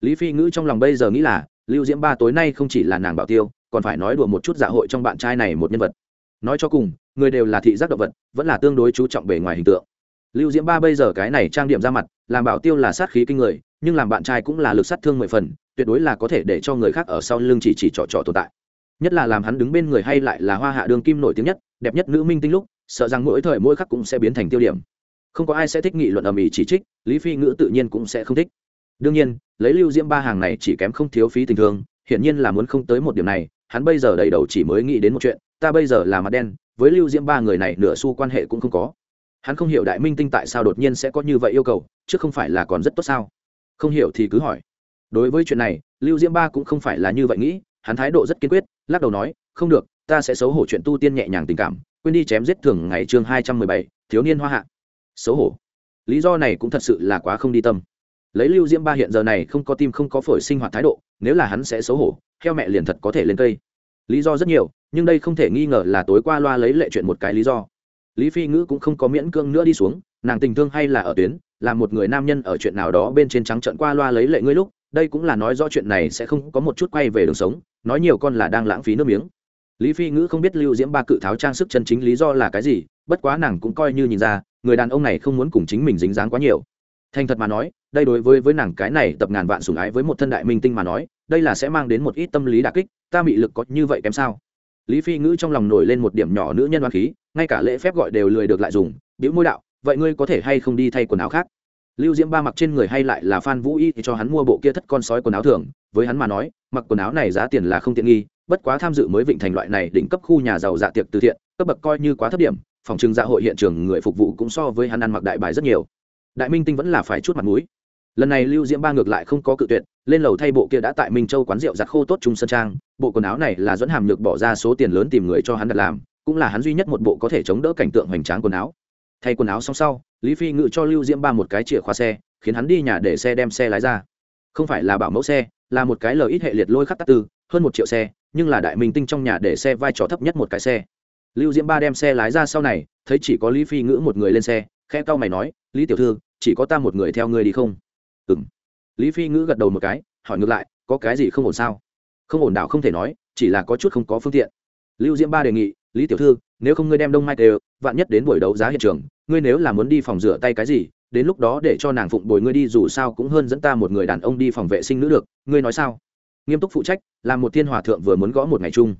Lý phi ngữ trong lòng bây giờ nghĩ là, lưu diễm ba tối nay không chỉ là nàng bảo tiêu, còn phải nói đùa một chút dạ hội trong bạn trai này một nhân vật. Nói cho cùng, người đều là thị giác động vật, vẫn là tương đối chú trọng bề ngoài hình tượng lưu diễm ba bây giờ cái này trang điểm ra mặt, làm bảo tiêu là sát khí kinh người, nhưng làm bạn trai cũng là lực sát thương mười phần, tuyệt đối là có thể để cho người khác ở sau lưng chỉ chỉ trò trò tồn tại. Nhất là làm hắn đứng bên người hay lại là hoa hạ đường kim nổi tiếng nhất, đẹp nhất nữ minh tinh lúc, sợ rằng mỗi thời mỗi khắc cũng sẽ biến thành tiêu điểm. Không có ai sẽ thích nghị luận ầm ĩ chỉ trích, lý phi ngữ tự nhiên cũng sẽ không thích. Đương nhiên, lấy lưu diễm ba hàng này chỉ kém không thiếu phí tình thương, hiển nhiên là muốn không tới một điểm này, hắn bây giờ đầy đầu chỉ mới nghĩ đến một chuyện, ta bây giờ là mặt đen, với lưu diễm ba người này nửa xu quan hệ cũng không có hắn không hiểu đại minh tinh tại sao đột nhiên sẽ có như vậy yêu cầu, chứ không phải là còn rất tốt sao? Không hiểu thì cứ hỏi. Đối với chuyện này, lưu diễm ba cũng không phải là như vậy nghĩ, hắn thái độ rất kiên quyết, lắc đầu nói, không được, ta sẽ xấu hổ chuyện tu tiên nhẹ nhàng tình cảm, quên đi chém giết thường ngày chương hai trăm mười bảy, thiếu niên hoa hạ. Xấu hổ. Lý do này cũng thật sự là quá không đi tâm. Lấy lưu diễm ba hiện giờ này không có tim không có phổi sinh hoạt thái độ, nếu là hắn sẽ xấu hổ theo mẹ liền thật có thể lên cây. Lý do rất nhiều, nhưng đây không thể nghi ngờ là tối qua loa lấy lệ chuyện một cái lý do lý phi ngữ cũng không có miễn cưỡng nữa đi xuống, nàng tình thương hay là ở tuyến, là một người nam nhân ở chuyện nào đó bên trên trắng trận qua loa lấy lệ ngươi lúc, đây cũng là nói rõ chuyện này sẽ không có một chút quay về đường sống, nói nhiều con là đang lãng phí nước miếng. Lý phi ngữ không biết lưu diễm ba cự tháo trang sức chân chính lý do là cái gì, bất quá nàng cũng coi như nhìn ra, người đàn ông này không muốn cùng chính mình dính dáng quá nhiều. Thành thật mà nói, đây đối với với nàng cái này tập ngàn vạn sủng ái với một thân đại minh tinh mà nói, đây là sẽ mang đến một ít tâm lý đà kích, ta bị lực có như vậy kém sao? Lý phi ngữ trong lòng nổi lên một điểm nhỏ nữ nhân đoan khí, ngay cả lễ phép gọi đều lười được lại dùng, biểu môi đạo, vậy ngươi có thể hay không đi thay quần áo khác? Lưu diễm ba mặc trên người hay lại là phan vũ y thì cho hắn mua bộ kia thất con sói quần áo thường, với hắn mà nói, mặc quần áo này giá tiền là không tiện nghi, bất quá tham dự mới vịnh thành loại này đỉnh cấp khu nhà giàu dạ tiệc từ thiện, cấp bậc coi như quá thấp điểm, phòng trưng dạ hội hiện trường người phục vụ cũng so với hắn ăn mặc đại bài rất nhiều. Đại minh tinh vẫn là phải chút mặt mũi. Lần này lưu diễm ba ngược lại không có cự tuyệt lên lầu thay bộ kia đã tại minh châu quán rượu giặt khô tốt trung sơn trang, bộ quần áo này là dẫn hàm nhược bỏ ra số tiền lớn tìm người cho hắn đặt làm, cũng là hắn duy nhất một bộ có thể chống đỡ cảnh tượng hoành tráng quần áo. Thay quần áo xong sau, lý phi ngự cho lưu diễm ba một cái chìa khóa xe, khiến hắn đi nhà để xe đem xe lái ra. Không phải là bảo mẫu xe, là một cái lời ít hệ liệt lôi khắc tắc tư, hơn một triệu xe, nhưng là đại minh tinh trong nhà để xe vai trò thấp nhất một cái xe. Lưu diễm ba đem xe lái ra sau này, thấy chỉ có lý phi ngữ một người lên xe khe cau mày nói, lý tiểu thư, chỉ có ta một người theo ngươi đi không? Ừ lý phi ngữ gật đầu một cái, hỏi ngược lại, có cái gì không ổn sao? Không ổn đảo không thể nói, chỉ là có chút không có phương tiện. Lưu diễm ba đề nghị, lý tiểu thư, nếu không ngươi đem đông mai đều vạn nhất đến buổi đấu giá hiện trường, ngươi nếu là muốn đi phòng rửa tay cái gì, đến lúc đó để cho nàng phụng bồi ngươi đi, dù sao cũng hơn dẫn ta một người đàn ông đi phòng vệ sinh nữ được, ngươi nói sao? Nghiêm túc phụ trách là một thiên hòa thượng vừa muốn gõ một ngày chung.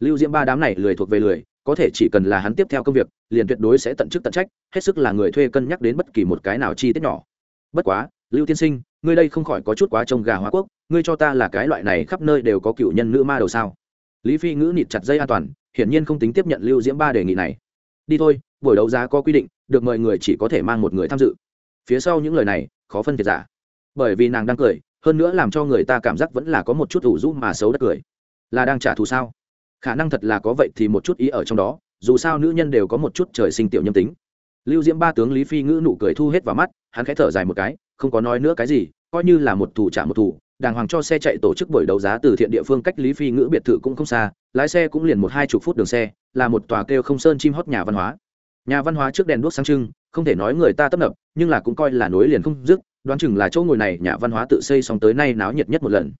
Lưu diễm ba đám này lười thuộc về lười, có thể chỉ cần là hắn tiếp theo công việc, liền tuyệt đối sẽ tận chức tận trách, hết sức là người thuê cân nhắc đến bất kỳ một cái nào chi tiết nhỏ. Bất quá lưu tiên sinh, ngươi đây không khỏi có chút quá trông gà hóa quốc, ngươi cho ta là cái loại này khắp nơi đều có cựu nhân nữ ma đầu sao? Lý phi ngữ nịt chặt dây an toàn, hiển nhiên không tính tiếp nhận lưu diễm ba đề nghị này. Đi thôi, buổi đấu giá có quy định, được mời người chỉ có thể mang một người tham dự. Phía sau những lời này, khó phân biệt giả. Bởi vì nàng đang cười, hơn nữa làm cho người ta cảm giác vẫn là có một chút ủ rũ mà xấu đất cười. Là đang trả thù sao? Khả năng thật là có vậy thì một chút ý ở trong đó, dù sao nữ nhân đều có một chút trời sinh tiểu nhâm tính. Lưu diễm ba tướng lý phi ngữ nụ cười thu hết vào mắt, hắn khẽ thở dài một cái không có nói nữa cái gì, coi như là một thủ trả một thủ, đàng hoàng cho xe chạy tổ chức buổi đấu giá từ thiện địa phương cách lý phi ngữ biệt thự cũng không xa, lái xe cũng liền một hai chục phút đường xe, là một tòa kêu không sơn chim hót nhà văn hóa. Nhà văn hóa trước đèn đuốc sáng trưng, không thể nói người ta tấp nập, nhưng là cũng coi là nối liền không dứt, đoán chừng là chỗ ngồi này nhà văn hóa tự xây xong tới nay náo nhiệt nhất một lần.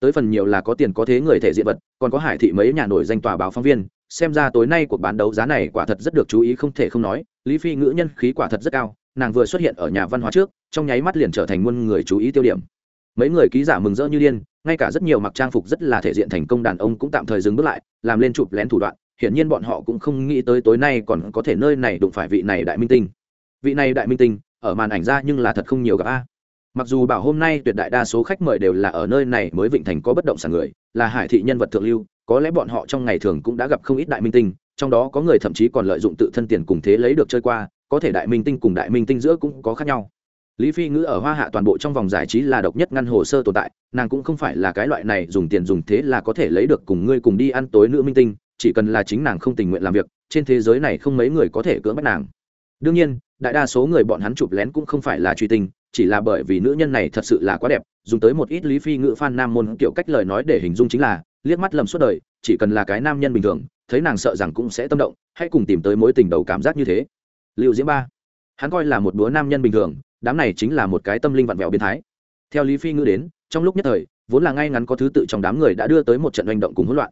Tới phần nhiều là có tiền có thế người thể diện vật, còn có hải thị mấy nhà nổi danh tòa báo phóng viên, xem ra tối nay cuộc bán đấu giá này quả thật rất được chú ý không thể không nói, lý phi ngữ nhân khí quả thật rất cao nàng vừa xuất hiện ở nhà văn hóa trước, trong nháy mắt liền trở thành muôn người chú ý tiêu điểm. Mấy người ký giả mừng rỡ như điên, ngay cả rất nhiều mặc trang phục rất là thể diện thành công đàn ông cũng tạm thời dừng bước lại, làm lên chụp lén thủ đoạn, hiển nhiên bọn họ cũng không nghĩ tới tối nay còn có thể nơi này đụng phải vị này đại minh tinh. Vị này đại minh tinh, ở màn ảnh ra nhưng là thật không nhiều gặp a. Mặc dù bảo hôm nay tuyệt đại đa số khách mời đều là ở nơi này mới vịnh thành có bất động sản người, là hải thị nhân vật thượng lưu, có lẽ bọn họ trong ngày thường cũng đã gặp không ít đại minh tinh, trong đó có người thậm chí còn lợi dụng tự thân tiền cùng thế lấy được chơi qua có thể đại minh tinh cùng đại minh tinh giữa cũng có khác nhau. Lý phi ngữ ở hoa hạ toàn bộ trong vòng giải trí là độc nhất ngăn hồ sơ tồn tại, nàng cũng không phải là cái loại này dùng tiền dùng thế là có thể lấy được cùng ngươi cùng đi ăn tối nữ minh tinh, chỉ cần là chính nàng không tình nguyện làm việc, trên thế giới này không mấy người có thể cưỡng bắt nàng. Đương nhiên, đại đa số người bọn hắn chụp lén cũng không phải là truy tình chỉ là bởi vì nữ nhân này thật sự là quá đẹp, dùng tới một ít lý phi ngữ phan nam môn kiểu cách lời nói để hình dung chính là, liếc mắt lầm suốt đời, chỉ cần là cái nam nhân bình thường, thấy nàng sợ rằng cũng sẽ tâm động, hãy cùng tìm tới mối tình đầu cảm giác như thế lưu diễm ba. Hắn coi là một búa nam nhân bình thường, đám này chính là một cái tâm linh vặn vẹo biến thái. Theo lý phi ngữ đến, trong lúc nhất thời, vốn là ngay ngắn có thứ tự trong đám người đã đưa tới một trận hành động cùng hỗn loạn.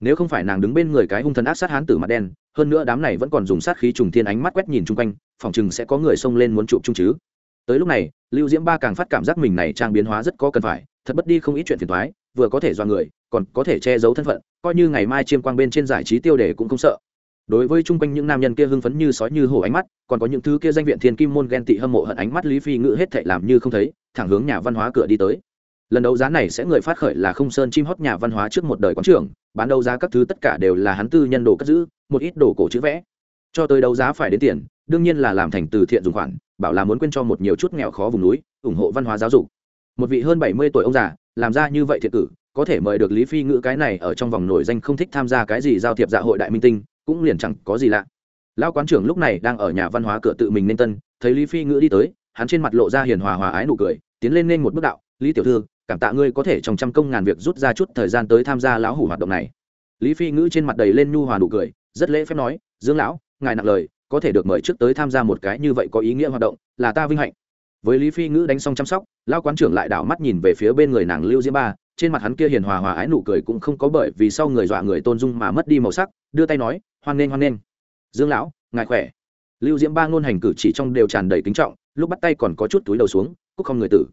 Nếu không phải nàng đứng bên người cái hung thần ác sát hán tử mặt đen, hơn nữa đám này vẫn còn dùng sát khí trùng thiên ánh mắt quét nhìn chung quanh phòng chừng sẽ có người xông lên muốn chụp chung chứ. Tới lúc này, lưu diễm ba càng phát cảm giác mình này trang biến hóa rất có cần phải, thật bất đi không ít chuyện phiền thoái vừa có thể do người, còn có thể che giấu thân phận, coi như ngày mai chiêm quang bên trên giải trí tiêu đề cũng không sợ đối với chung quanh những nam nhân kia hưng phấn như sói như hổ ánh mắt, còn có những thứ kia danh viện thiên kim môn ghen tị hâm mộ hận ánh mắt lý phi ngữ hết thệ làm như không thấy, thẳng hướng nhà văn hóa cửa đi tới. Lần đấu giá này sẽ người phát khởi là không sơn chim hót nhà văn hóa trước một đời quán trưởng, bán đấu giá các thứ tất cả đều là hắn tư nhân đồ cất giữ, một ít đồ cổ chữ vẽ. Cho tới đấu giá phải đến tiền, đương nhiên là làm thành từ thiện dùng khoản, bảo là muốn quên cho một nhiều chút nghèo khó vùng núi, ủng hộ văn hóa giáo dục. Một vị hơn bảy mươi tuổi ông già, làm ra như vậy thiện cử, có thể mời được lý phi ngữ cái này ở trong vòng nổi danh không thích tham gia cái gì giao thiệp dạ hội đại minh tinh cũng liền chẳng có gì lạ. Lão quán trưởng lúc này đang ở nhà văn hóa cửa tự mình nên tân, thấy lý phi ngữ đi tới, hắn trên mặt lộ ra hiền hòa hòa ái nụ cười, tiến lên nên một bước đạo, lý tiểu thư, cảm tạ ngươi có thể trong trăm công ngàn việc rút ra chút thời gian tới tham gia lão hủ hoạt động này. Lý phi ngữ trên mặt đầy lên nhu hòa nụ cười, rất lễ phép nói, dương lão, ngài nặng lời, có thể được mời trước tới tham gia một cái như vậy có ý nghĩa hoạt động, là ta vinh hạnh. Với lý phi ngữ đánh xong chăm sóc lao quán trưởng lại đảo mắt nhìn về phía bên người nàng lưu diễm ba, trên mặt hắn kia hiền hòa hòa ái nụ cười cũng không có bởi vì sau người dọa người tôn dung mà mất đi màu sắc, đưa tay nói hoan nghênh hoan nghênh. Dương lão, ngài khỏe. Lưu diễm ba ngôn hành cử chỉ trong đều tràn đầy kính trọng, lúc bắt tay còn có chút túi đầu xuống, cúc không người tử.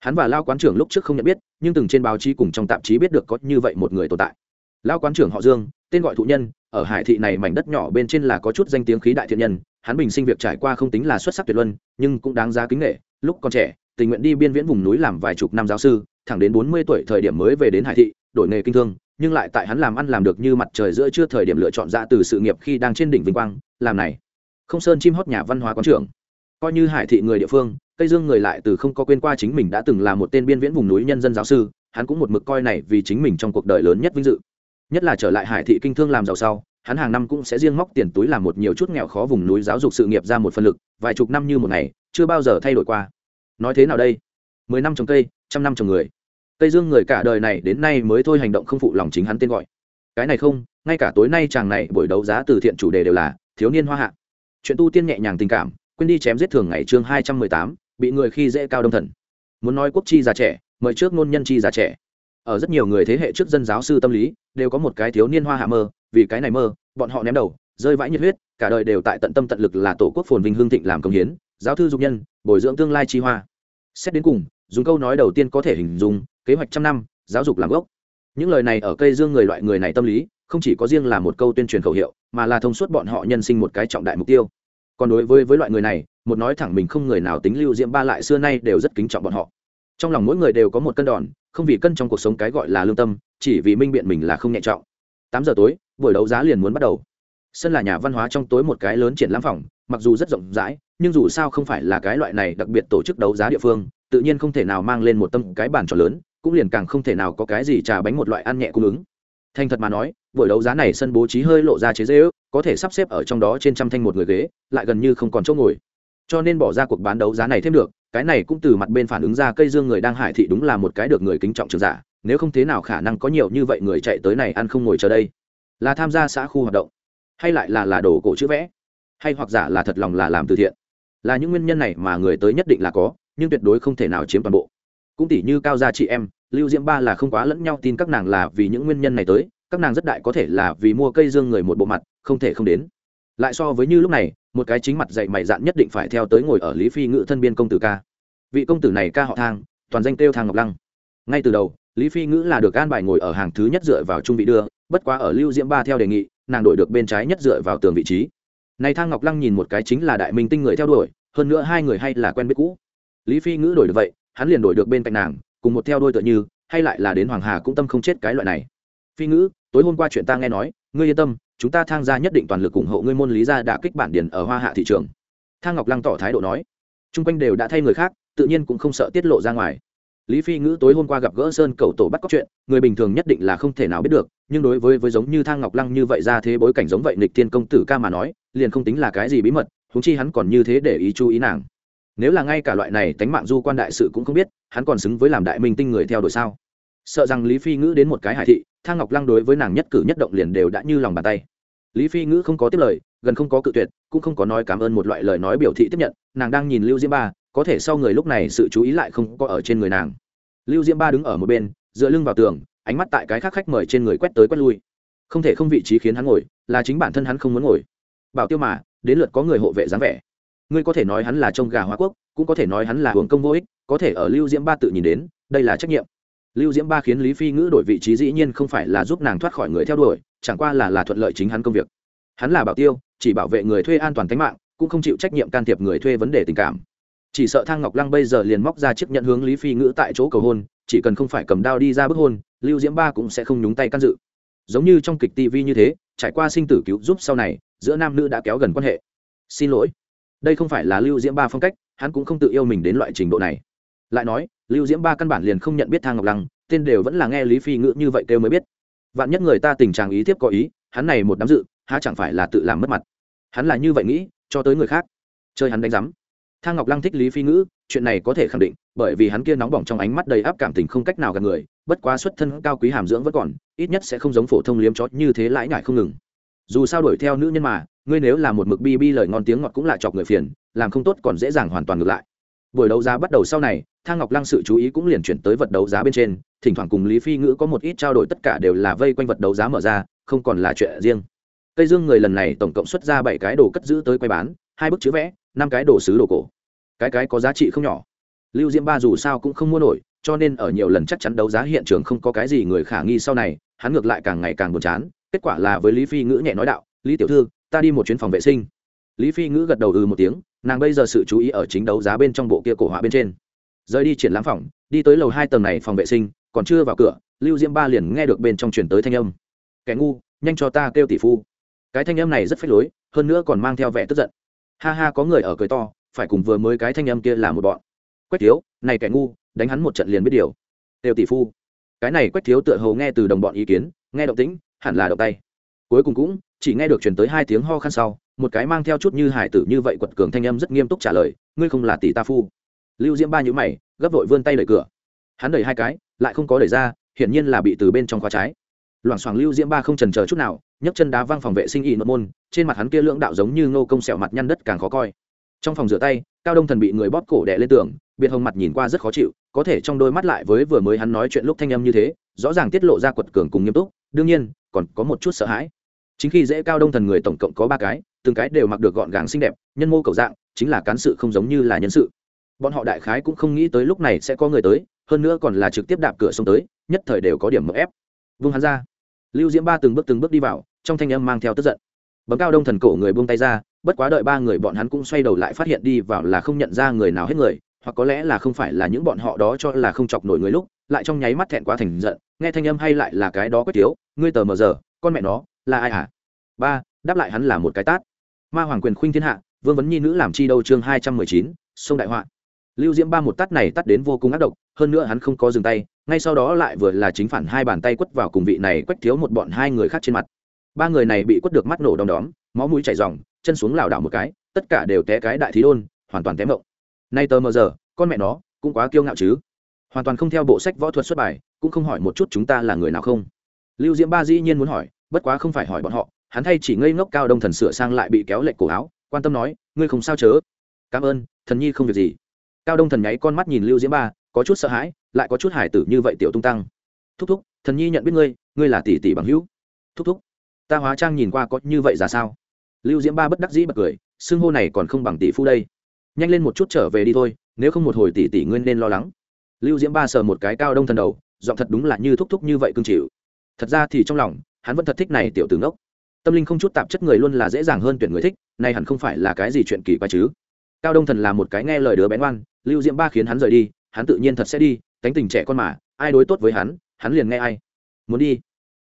Hắn và lao quán trưởng lúc trước không nhận biết, nhưng từng trên báo chí cùng trong tạp chí biết được có như vậy một người tồn tại. Lao quán trưởng họ dương, tên gọi thụ nhân, ở hải thị này mảnh đất nhỏ bên trên là có chút danh tiếng khí đại thiện nhân, hắn bình sinh việc trải qua không tính là xuất sắc tuyệt luân, nhưng cũng đáng giá kính nghệ lúc còn trẻ, tình nguyện đi biên viễn vùng núi làm vài chục năm giáo sư, thẳng đến bốn mươi tuổi thời điểm mới về đến hải thị, đổi nghề kinh thương nhưng lại tại hắn làm ăn làm được như mặt trời giữa chưa thời điểm lựa chọn ra từ sự nghiệp khi đang trên đỉnh vinh quang, làm này. Không sơn chim hót nhà văn hóa quán trưởng. Coi như hải thị người địa phương cây dương người lại từ không có quên qua chính mình đã từng là một tên biên viễn vùng núi nhân dân giáo sư, hắn cũng một mực coi này vì chính mình trong cuộc đời lớn nhất vinh dự. Nhất là trở lại hải thị kinh thương làm giàu sau, hắn hàng năm cũng sẽ riêng móc tiền túi làm một nhiều chút nghèo khó vùng núi giáo dục sự nghiệp ra một phân lực, vài chục năm như một ngày, chưa bao giờ thay đổi qua. Nói thế nào đây? Mười năm trồng cây, trăm năm trồng người tây dương người cả đời này đến nay mới thôi hành động không phụ lòng chính hắn tên gọi. Cái này không, ngay cả tối nay chàng này buổi đấu giá từ thiện chủ đề đều là, thiếu niên hoa hạ. Chuyện tu tiên nhẹ nhàng tình cảm, quên đi chém giết thường ngày chương hai trăm mười tám, bị người khi dễ cao đông thần. Muốn nói quốc chi già trẻ, mời trước ngôn nhân chi già trẻ. Ở rất nhiều người thế hệ trước dân giáo sư tâm lý, đều có một cái thiếu niên hoa hạ mơ, vì cái này mơ, bọn họ ném đầu, rơi vãi nhiệt huyết, cả đời đều tại tận tâm tận lực là tổ quốc phồn vinh hương thịnh làm công hiến, giáo thư dục nhân, bồi dưỡng tương lai chi hoa. Xét đến cùng dùng câu nói đầu tiên có thể hình dung, kế hoạch trăm năm, giáo dục làm gốc. Những lời này ở cây dương người loại người này tâm lý, không chỉ có riêng là một câu tuyên truyền khẩu hiệu, mà là thông suốt bọn họ nhân sinh một cái trọng đại mục tiêu. Còn đối với với loại người này, một nói thẳng mình không người nào tính lưu diễm ba lại xưa nay đều rất kính trọng bọn họ. Trong lòng mỗi người đều có một cân đòn, không vì cân trong cuộc sống cái gọi là lương tâm, chỉ vì minh biện mình là không nhẹ trọng. Tám giờ tối, buổi đấu giá liền muốn bắt đầu. Sân là nhà văn hóa trong tối một cái lớn triển lãm phòng, mặc dù rất rộng rãi nhưng dù sao không phải là cái loại này đặc biệt tổ chức đấu giá địa phương, tự nhiên không thể nào mang lên một tâm cái bàn trò lớn, cũng liền càng không thể nào có cái gì trà bánh một loại ăn nhẹ cung ứng. Thành thật mà nói, buổi đấu giá này sân bố trí hơi lộ ra chế dễ ước, có thể sắp xếp ở trong đó trên trăm thanh một người ghế, lại gần như không còn chỗ ngồi. Cho nên bỏ ra cuộc bán đấu giá này thêm được, cái này cũng từ mặt bên phản ứng ra cây dương người đang hải thị đúng là một cái được người kính trọng trường giả, nếu không thế nào khả năng có nhiều như vậy người chạy tới này ăn không ngồi chờ đây? Là tham gia xã khu hoạt động, hay lại là là đồ cổ chữ vẽ? Hay hoặc giả là thật lòng là làm từ thiện? Là những nguyên nhân này mà người tới nhất định là có, nhưng tuyệt đối không thể nào chiếm toàn bộ. Cũng tỷ như cao gia chị em, lưu diễm ba là không quá lẫn nhau tin các nàng là vì những nguyên nhân này tới, các nàng rất đại có thể là vì mua cây dương người một bộ mặt, không thể không đến. Lại so với như lúc này, một cái chính mặt dạy mày dạn nhất định phải theo tới ngồi ở lý phi ngự thân biên công tử ca. Vị công tử này ca họ thang, toàn danh kêu thang ngọc lăng. Ngay từ đầu, lý phi ngữ là được an bài ngồi ở hàng thứ nhất dựa vào trung vị đưa, bất quá ở lưu diễm ba theo đề nghị, nàng đổi được bên trái nhất dựa vào tường vị trí này thang ngọc lăng nhìn một cái chính là đại minh tinh người theo đuổi, hơn nữa hai người hay là quen biết cũ. Lý phi ngữ đổi được vậy, hắn liền đổi được bên cạnh nàng, cùng một theo đuôi tựa như, hay lại là đến hoàng hà cũng tâm không chết cái loại này. Phi ngữ, tối hôm qua chuyện ta nghe nói, ngươi yên tâm, chúng ta thang gia nhất định toàn lực ủng hộ ngươi môn lý gia đả kích bản điển ở hoa hạ thị trường. Thang ngọc lăng tỏ thái độ nói. Chung quanh đều đã thay người khác, tự nhiên cũng không sợ tiết lộ ra ngoài. Lý phi ngữ tối hôm qua gặp gỡ sơn cầu tổ bắt cóc chuyện, người bình thường nhất định là không thể nào biết được, nhưng đối với với giống như thang ngọc lăng như vậy ra thế bối cảnh giống vậy nịch thiên công tử ca mà nói liền không tính là cái gì bí mật húng chi hắn còn như thế để ý chú ý nàng. Nếu là ngay cả loại này tánh mạng du quan đại sự cũng không biết, hắn còn xứng với làm đại minh tinh người theo đuổi sao? Sợ rằng lý phi ngữ đến một cái hải thị, thang ngọc lăng đối với nàng nhất cử nhất động liền đều đã như lòng bàn tay. Lý phi ngữ không có tiếp lời, gần không có cự tuyệt, cũng không có nói cảm ơn một loại lời nói biểu thị tiếp nhận, nàng đang nhìn lưu diễm ba, có thể sau người lúc này sự chú ý lại không có ở trên người nàng. Lưu diễm ba đứng ở một bên, dựa lưng vào tường, ánh mắt tại cái khác khách mời trên người quét tới quét lui. Không thể không vị trí khiến hắn ngồi, là chính bản thân hắn không muốn ngồi bảo tiêu mà, đến lượt có người hộ vệ dáng vẻ. Ngươi có thể nói hắn là trông gà hoa quốc, cũng có thể nói hắn là hưởng công vô ích, có thể ở lưu diễm ba tự nhìn đến, đây là trách nhiệm. Lưu diễm ba khiến lý phi ngữ đổi vị trí dĩ nhiên không phải là giúp nàng thoát khỏi người theo đuổi, chẳng qua là là thuận lợi chính hắn công việc. Hắn là bảo tiêu, chỉ bảo vệ người thuê an toàn tính mạng, cũng không chịu trách nhiệm can thiệp người thuê vấn đề tình cảm. Chỉ sợ thang ngọc lăng bây giờ liền móc ra chiếc nhận hướng lý phi ngữ tại chỗ cầu hôn, chỉ cần không phải cầm đao đi ra bức hôn, lưu diễm ba cũng sẽ không nhúng tay can dự. Giống như trong kịch tv như thế, trải qua sinh tử cứu giúp sau này giữa nam nữ đã kéo gần quan hệ. Xin lỗi. Đây không phải là lưu diễm ba phong cách, hắn cũng không tự yêu mình đến loại trình độ này. Lại nói, lưu diễm ba căn bản liền không nhận biết thang ngọc lăng, tên đều vẫn là nghe lý phi ngữ như vậy kêu mới biết. Vạn nhất người ta tình trạng ý tiếp có ý, hắn này một đám dự, há chẳng phải là tự làm mất mặt. Hắn là như vậy nghĩ, cho tới người khác. Chơi hắn đánh giám thang ngọc lăng thích lý phi ngữ, chuyện này có thể khẳng định, bởi vì hắn kia nóng bỏng trong ánh mắt đầy áp cảm tình không cách nào gặp người, bất quá xuất thân cao quý hàm dưỡng vẫn còn, ít nhất sẽ không giống phổ thông liếm chót như thế lãi ngại không ngừng dù sao đuổi theo nữ nhân mà, ngươi nếu là một mực bi bi lời ngon tiếng ngọt cũng lại chọc người phiền, làm không tốt còn dễ dàng hoàn toàn ngược lại. Buổi đấu giá bắt đầu sau này, thang ngọc lăng sự chú ý cũng liền chuyển tới vật đấu giá bên trên, thỉnh thoảng cùng lý phi ngữ có một ít trao đổi tất cả đều là vây quanh vật đấu giá mở ra, không còn là chuyện riêng. Tây dương người lần này tổng cộng xuất ra bảy cái đồ cất giữ tới quay bán, hai bức chữ vẽ, năm cái đồ sứ đồ cổ. Cái cái có giá trị không nhỏ. Lưu diễm ba dù sao cũng không mua nổi, cho nên ở nhiều lần chắc chắn đấu giá hiện trường không có cái gì người khả nghi sau này, hắn ngược lại càng ngày càng buồn chán kết quả là với lý phi ngữ nhẹ nói đạo, lý tiểu thư, ta đi một chuyến phòng vệ sinh. Lý phi ngữ gật đầu ừ một tiếng, nàng bây giờ sự chú ý ở chính đấu giá bên trong bộ kia cổ họa bên trên. Rời đi triển lãm phòng, đi tới lầu hai tầng này phòng vệ sinh, còn chưa vào cửa, lưu diễm ba liền nghe được bên trong chuyển tới thanh âm. Kẻ ngu, nhanh cho ta kêu tỷ phu. Cái thanh âm này rất phách lối, hơn nữa còn mang theo vẻ tức giận. Ha ha, có người ở cười to, phải cùng vừa mới cái thanh âm kia là một bọn. Quách thiếu, này kẻ ngu, đánh hắn một trận liền biết điều. Đều tỷ phu. Cái này quách thiếu tựa hầu nghe từ đồng bọn ý kiến, nghe động tĩnh hẳn là động tay. Cuối cùng cũng chỉ nghe được truyền tới hai tiếng ho khăn sau, một cái mang theo chút như hải tử như vậy quật cường thanh âm rất nghiêm túc trả lời, ngươi không là tỷ ta phu. Lưu diễm ba nhữ mày, gấp vội vươn tay đẩy cửa. Hắn đẩy hai cái, lại không có đẩy ra, hiển nhiên là bị từ bên trong khóa trái. Loảng xoảng lưu diễm ba không trần chờ chút nào, nhấc chân đá văng phòng vệ sinh y nội môn, trên mặt hắn kia lưỡng đạo giống như ngô công sẹo mặt nhăn đất càng khó coi. Trong phòng rửa tay, cao đông thần bị người bóp cổ đè lên tường, biệt hồng mặt nhìn qua rất khó chịu, có thể trong đôi mắt lại với vừa mới hắn nói chuyện lúc thanh âm như thế, rõ ràng tiết lộ ra quật cường cùng nghiêm túc. Đương nhiên còn có một chút sợ hãi. Chính khi dễ cao đông thần người tổng cộng có ba cái, từng cái đều mặc được gọn gàng xinh đẹp, nhân mô cầu dạng, chính là cán sự không giống như là nhân sự. Bọn họ đại khái cũng không nghĩ tới lúc này sẽ có người tới, hơn nữa còn là trực tiếp đạp cửa xông tới, nhất thời đều có điểm mở ép. Vung hắn ra. Lưu diễm ba từng bước từng bước đi vào, trong thanh âm mang theo tức giận. Bấm cao đông thần cổ người buông tay ra, bất quá đợi ba người bọn hắn cũng xoay đầu lại phát hiện đi vào là không nhận ra người nào hết người, hoặc có lẽ là không phải là những bọn họ đó cho là không chọc nổi người lúc lại trong nháy mắt thẹn quá thành giận, nghe thanh âm hay lại là cái đó quyết thiếu, ngươi tờ mờ giờ, con mẹ nó, là ai hả? Ba, đáp lại hắn là một cái tát. Ma hoàng quyền khuynh thiên hạ, vương vấn nhi nữ làm chi đâu chương hai trăm mười chín, sông đại họa. Lưu diễm ba một tát này tắt đến vô cùng ác độc, hơn nữa hắn không có dừng tay, ngay sau đó lại vừa là chính phản hai bàn tay quất vào cùng vị này quách thiếu một bọn hai người khác trên mặt. Ba người này bị quất được mắt nổ đom đóm, máu mũi chảy ròng, chân xuống lảo đảo một cái, tất cả đều té cái đại thí đôn, hoàn toàn té mộng. Nay tờ mờ giờ, con mẹ nó, cũng quá kiêu ngạo chứ hoàn toàn không theo bộ sách võ thuật xuất bài, cũng không hỏi một chút chúng ta là người nào không. Lưu diễm ba dĩ nhiên muốn hỏi, bất quá không phải hỏi bọn họ, hắn thay chỉ ngây ngốc cao đông thần sửa sang lại bị kéo lệch cổ áo, quan tâm nói, ngươi không sao chớ? Cảm ơn, thần nhi không việc gì. Cao đông thần nháy con mắt nhìn lưu diễm ba, có chút sợ hãi, lại có chút hải tử như vậy tiểu tung tăng. Thúc thúc, thần nhi nhận biết ngươi ngươi là tỷ tỷ bằng hữu. Thúc thúc, ta hóa trang nhìn qua có như vậy ra sao? Lưu diễm ba bất đắc dĩ bật cười, xưng hô này còn không bằng tỷ phu đây. Nhanh lên một chút trở về đi thôi, nếu không một hồi tỷ tỷ ngươi nên lo lắng lưu diễm ba sờ một cái cao đông thần đầu, giọng thật đúng là như thúc thúc như vậy cương chịu. Thật ra thì trong lòng, hắn vẫn thật thích này tiểu tướng đốc tâm linh không chút tạp chất người luôn là dễ dàng hơn tuyển người thích, nay hẳn không phải là cái gì chuyện kỳ quái chứ. Cao đông thần là một cái nghe lời đứa bén oan lưu diễm ba khiến hắn rời đi, hắn tự nhiên thật sẽ đi cánh tình trẻ con mà, ai đối tốt với hắn hắn liền nghe ai. Muốn đi.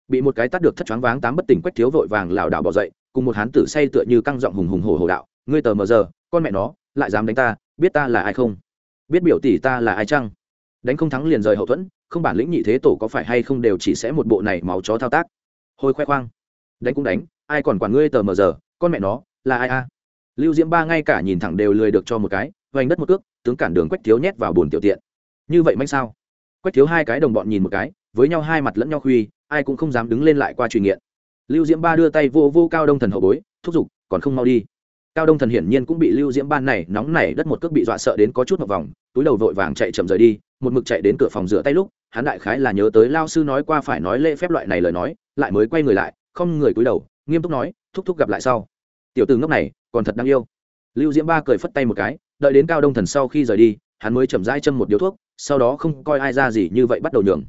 Bị một cái tắt được thất choáng váng tám bất tỉnh quách thiếu vội vàng lảo đảo bỏ dậy, cùng một hán tử say tựa như căng giọng hùng hùng hổ hổ đạo, ngươi tờ mờ giờ, con mẹ nó, lại dám đánh ta, biết ta là ai không? Biết biểu tỷ ta là ai chăng? Đánh không thắng liền rời hậu thuẫn, không bản lĩnh nhị thế tổ có phải hay không đều chỉ sẽ một bộ này máu chó thao tác. Hồi khoe khoang. Đánh cũng đánh, ai còn quản ngươi tờ mờ giờ, con mẹ nó, là ai a? Lưu diễm ba ngay cả nhìn thẳng đều lười được cho một cái, vành đất một cước, tướng cản đường quách thiếu nhét vào bồn tiểu tiện. Như vậy manh sao? Quách thiếu hai cái đồng bọn nhìn một cái, với nhau hai mặt lẫn nhau khuy, ai cũng không dám đứng lên lại qua truy nghiện. Lưu diễm ba đưa tay vô vô cao đông thần hậu bối, thúc giục, còn không mau đi. Cao đông thần hiển nhiên cũng bị lưu diễm ban này nóng nảy đất một cước bị dọa sợ đến có chút một vòng túi đầu vội vàng chạy chậm rời đi, một mực chạy đến cửa phòng rửa tay lúc, hắn đại khái là nhớ tới lao sư nói qua phải nói lễ phép loại này lời nói, lại mới quay người lại, không người cúi đầu, nghiêm túc nói, thúc thúc gặp lại sau. Tiểu từ ngốc này, còn thật đáng yêu. Lưu diễm ba cười phất tay một cái, đợi đến cao đông thần sau khi rời đi, hắn mới chậm rãi châm một điếu thuốc, sau đó không coi ai ra gì như vậy bắt đầu nhường.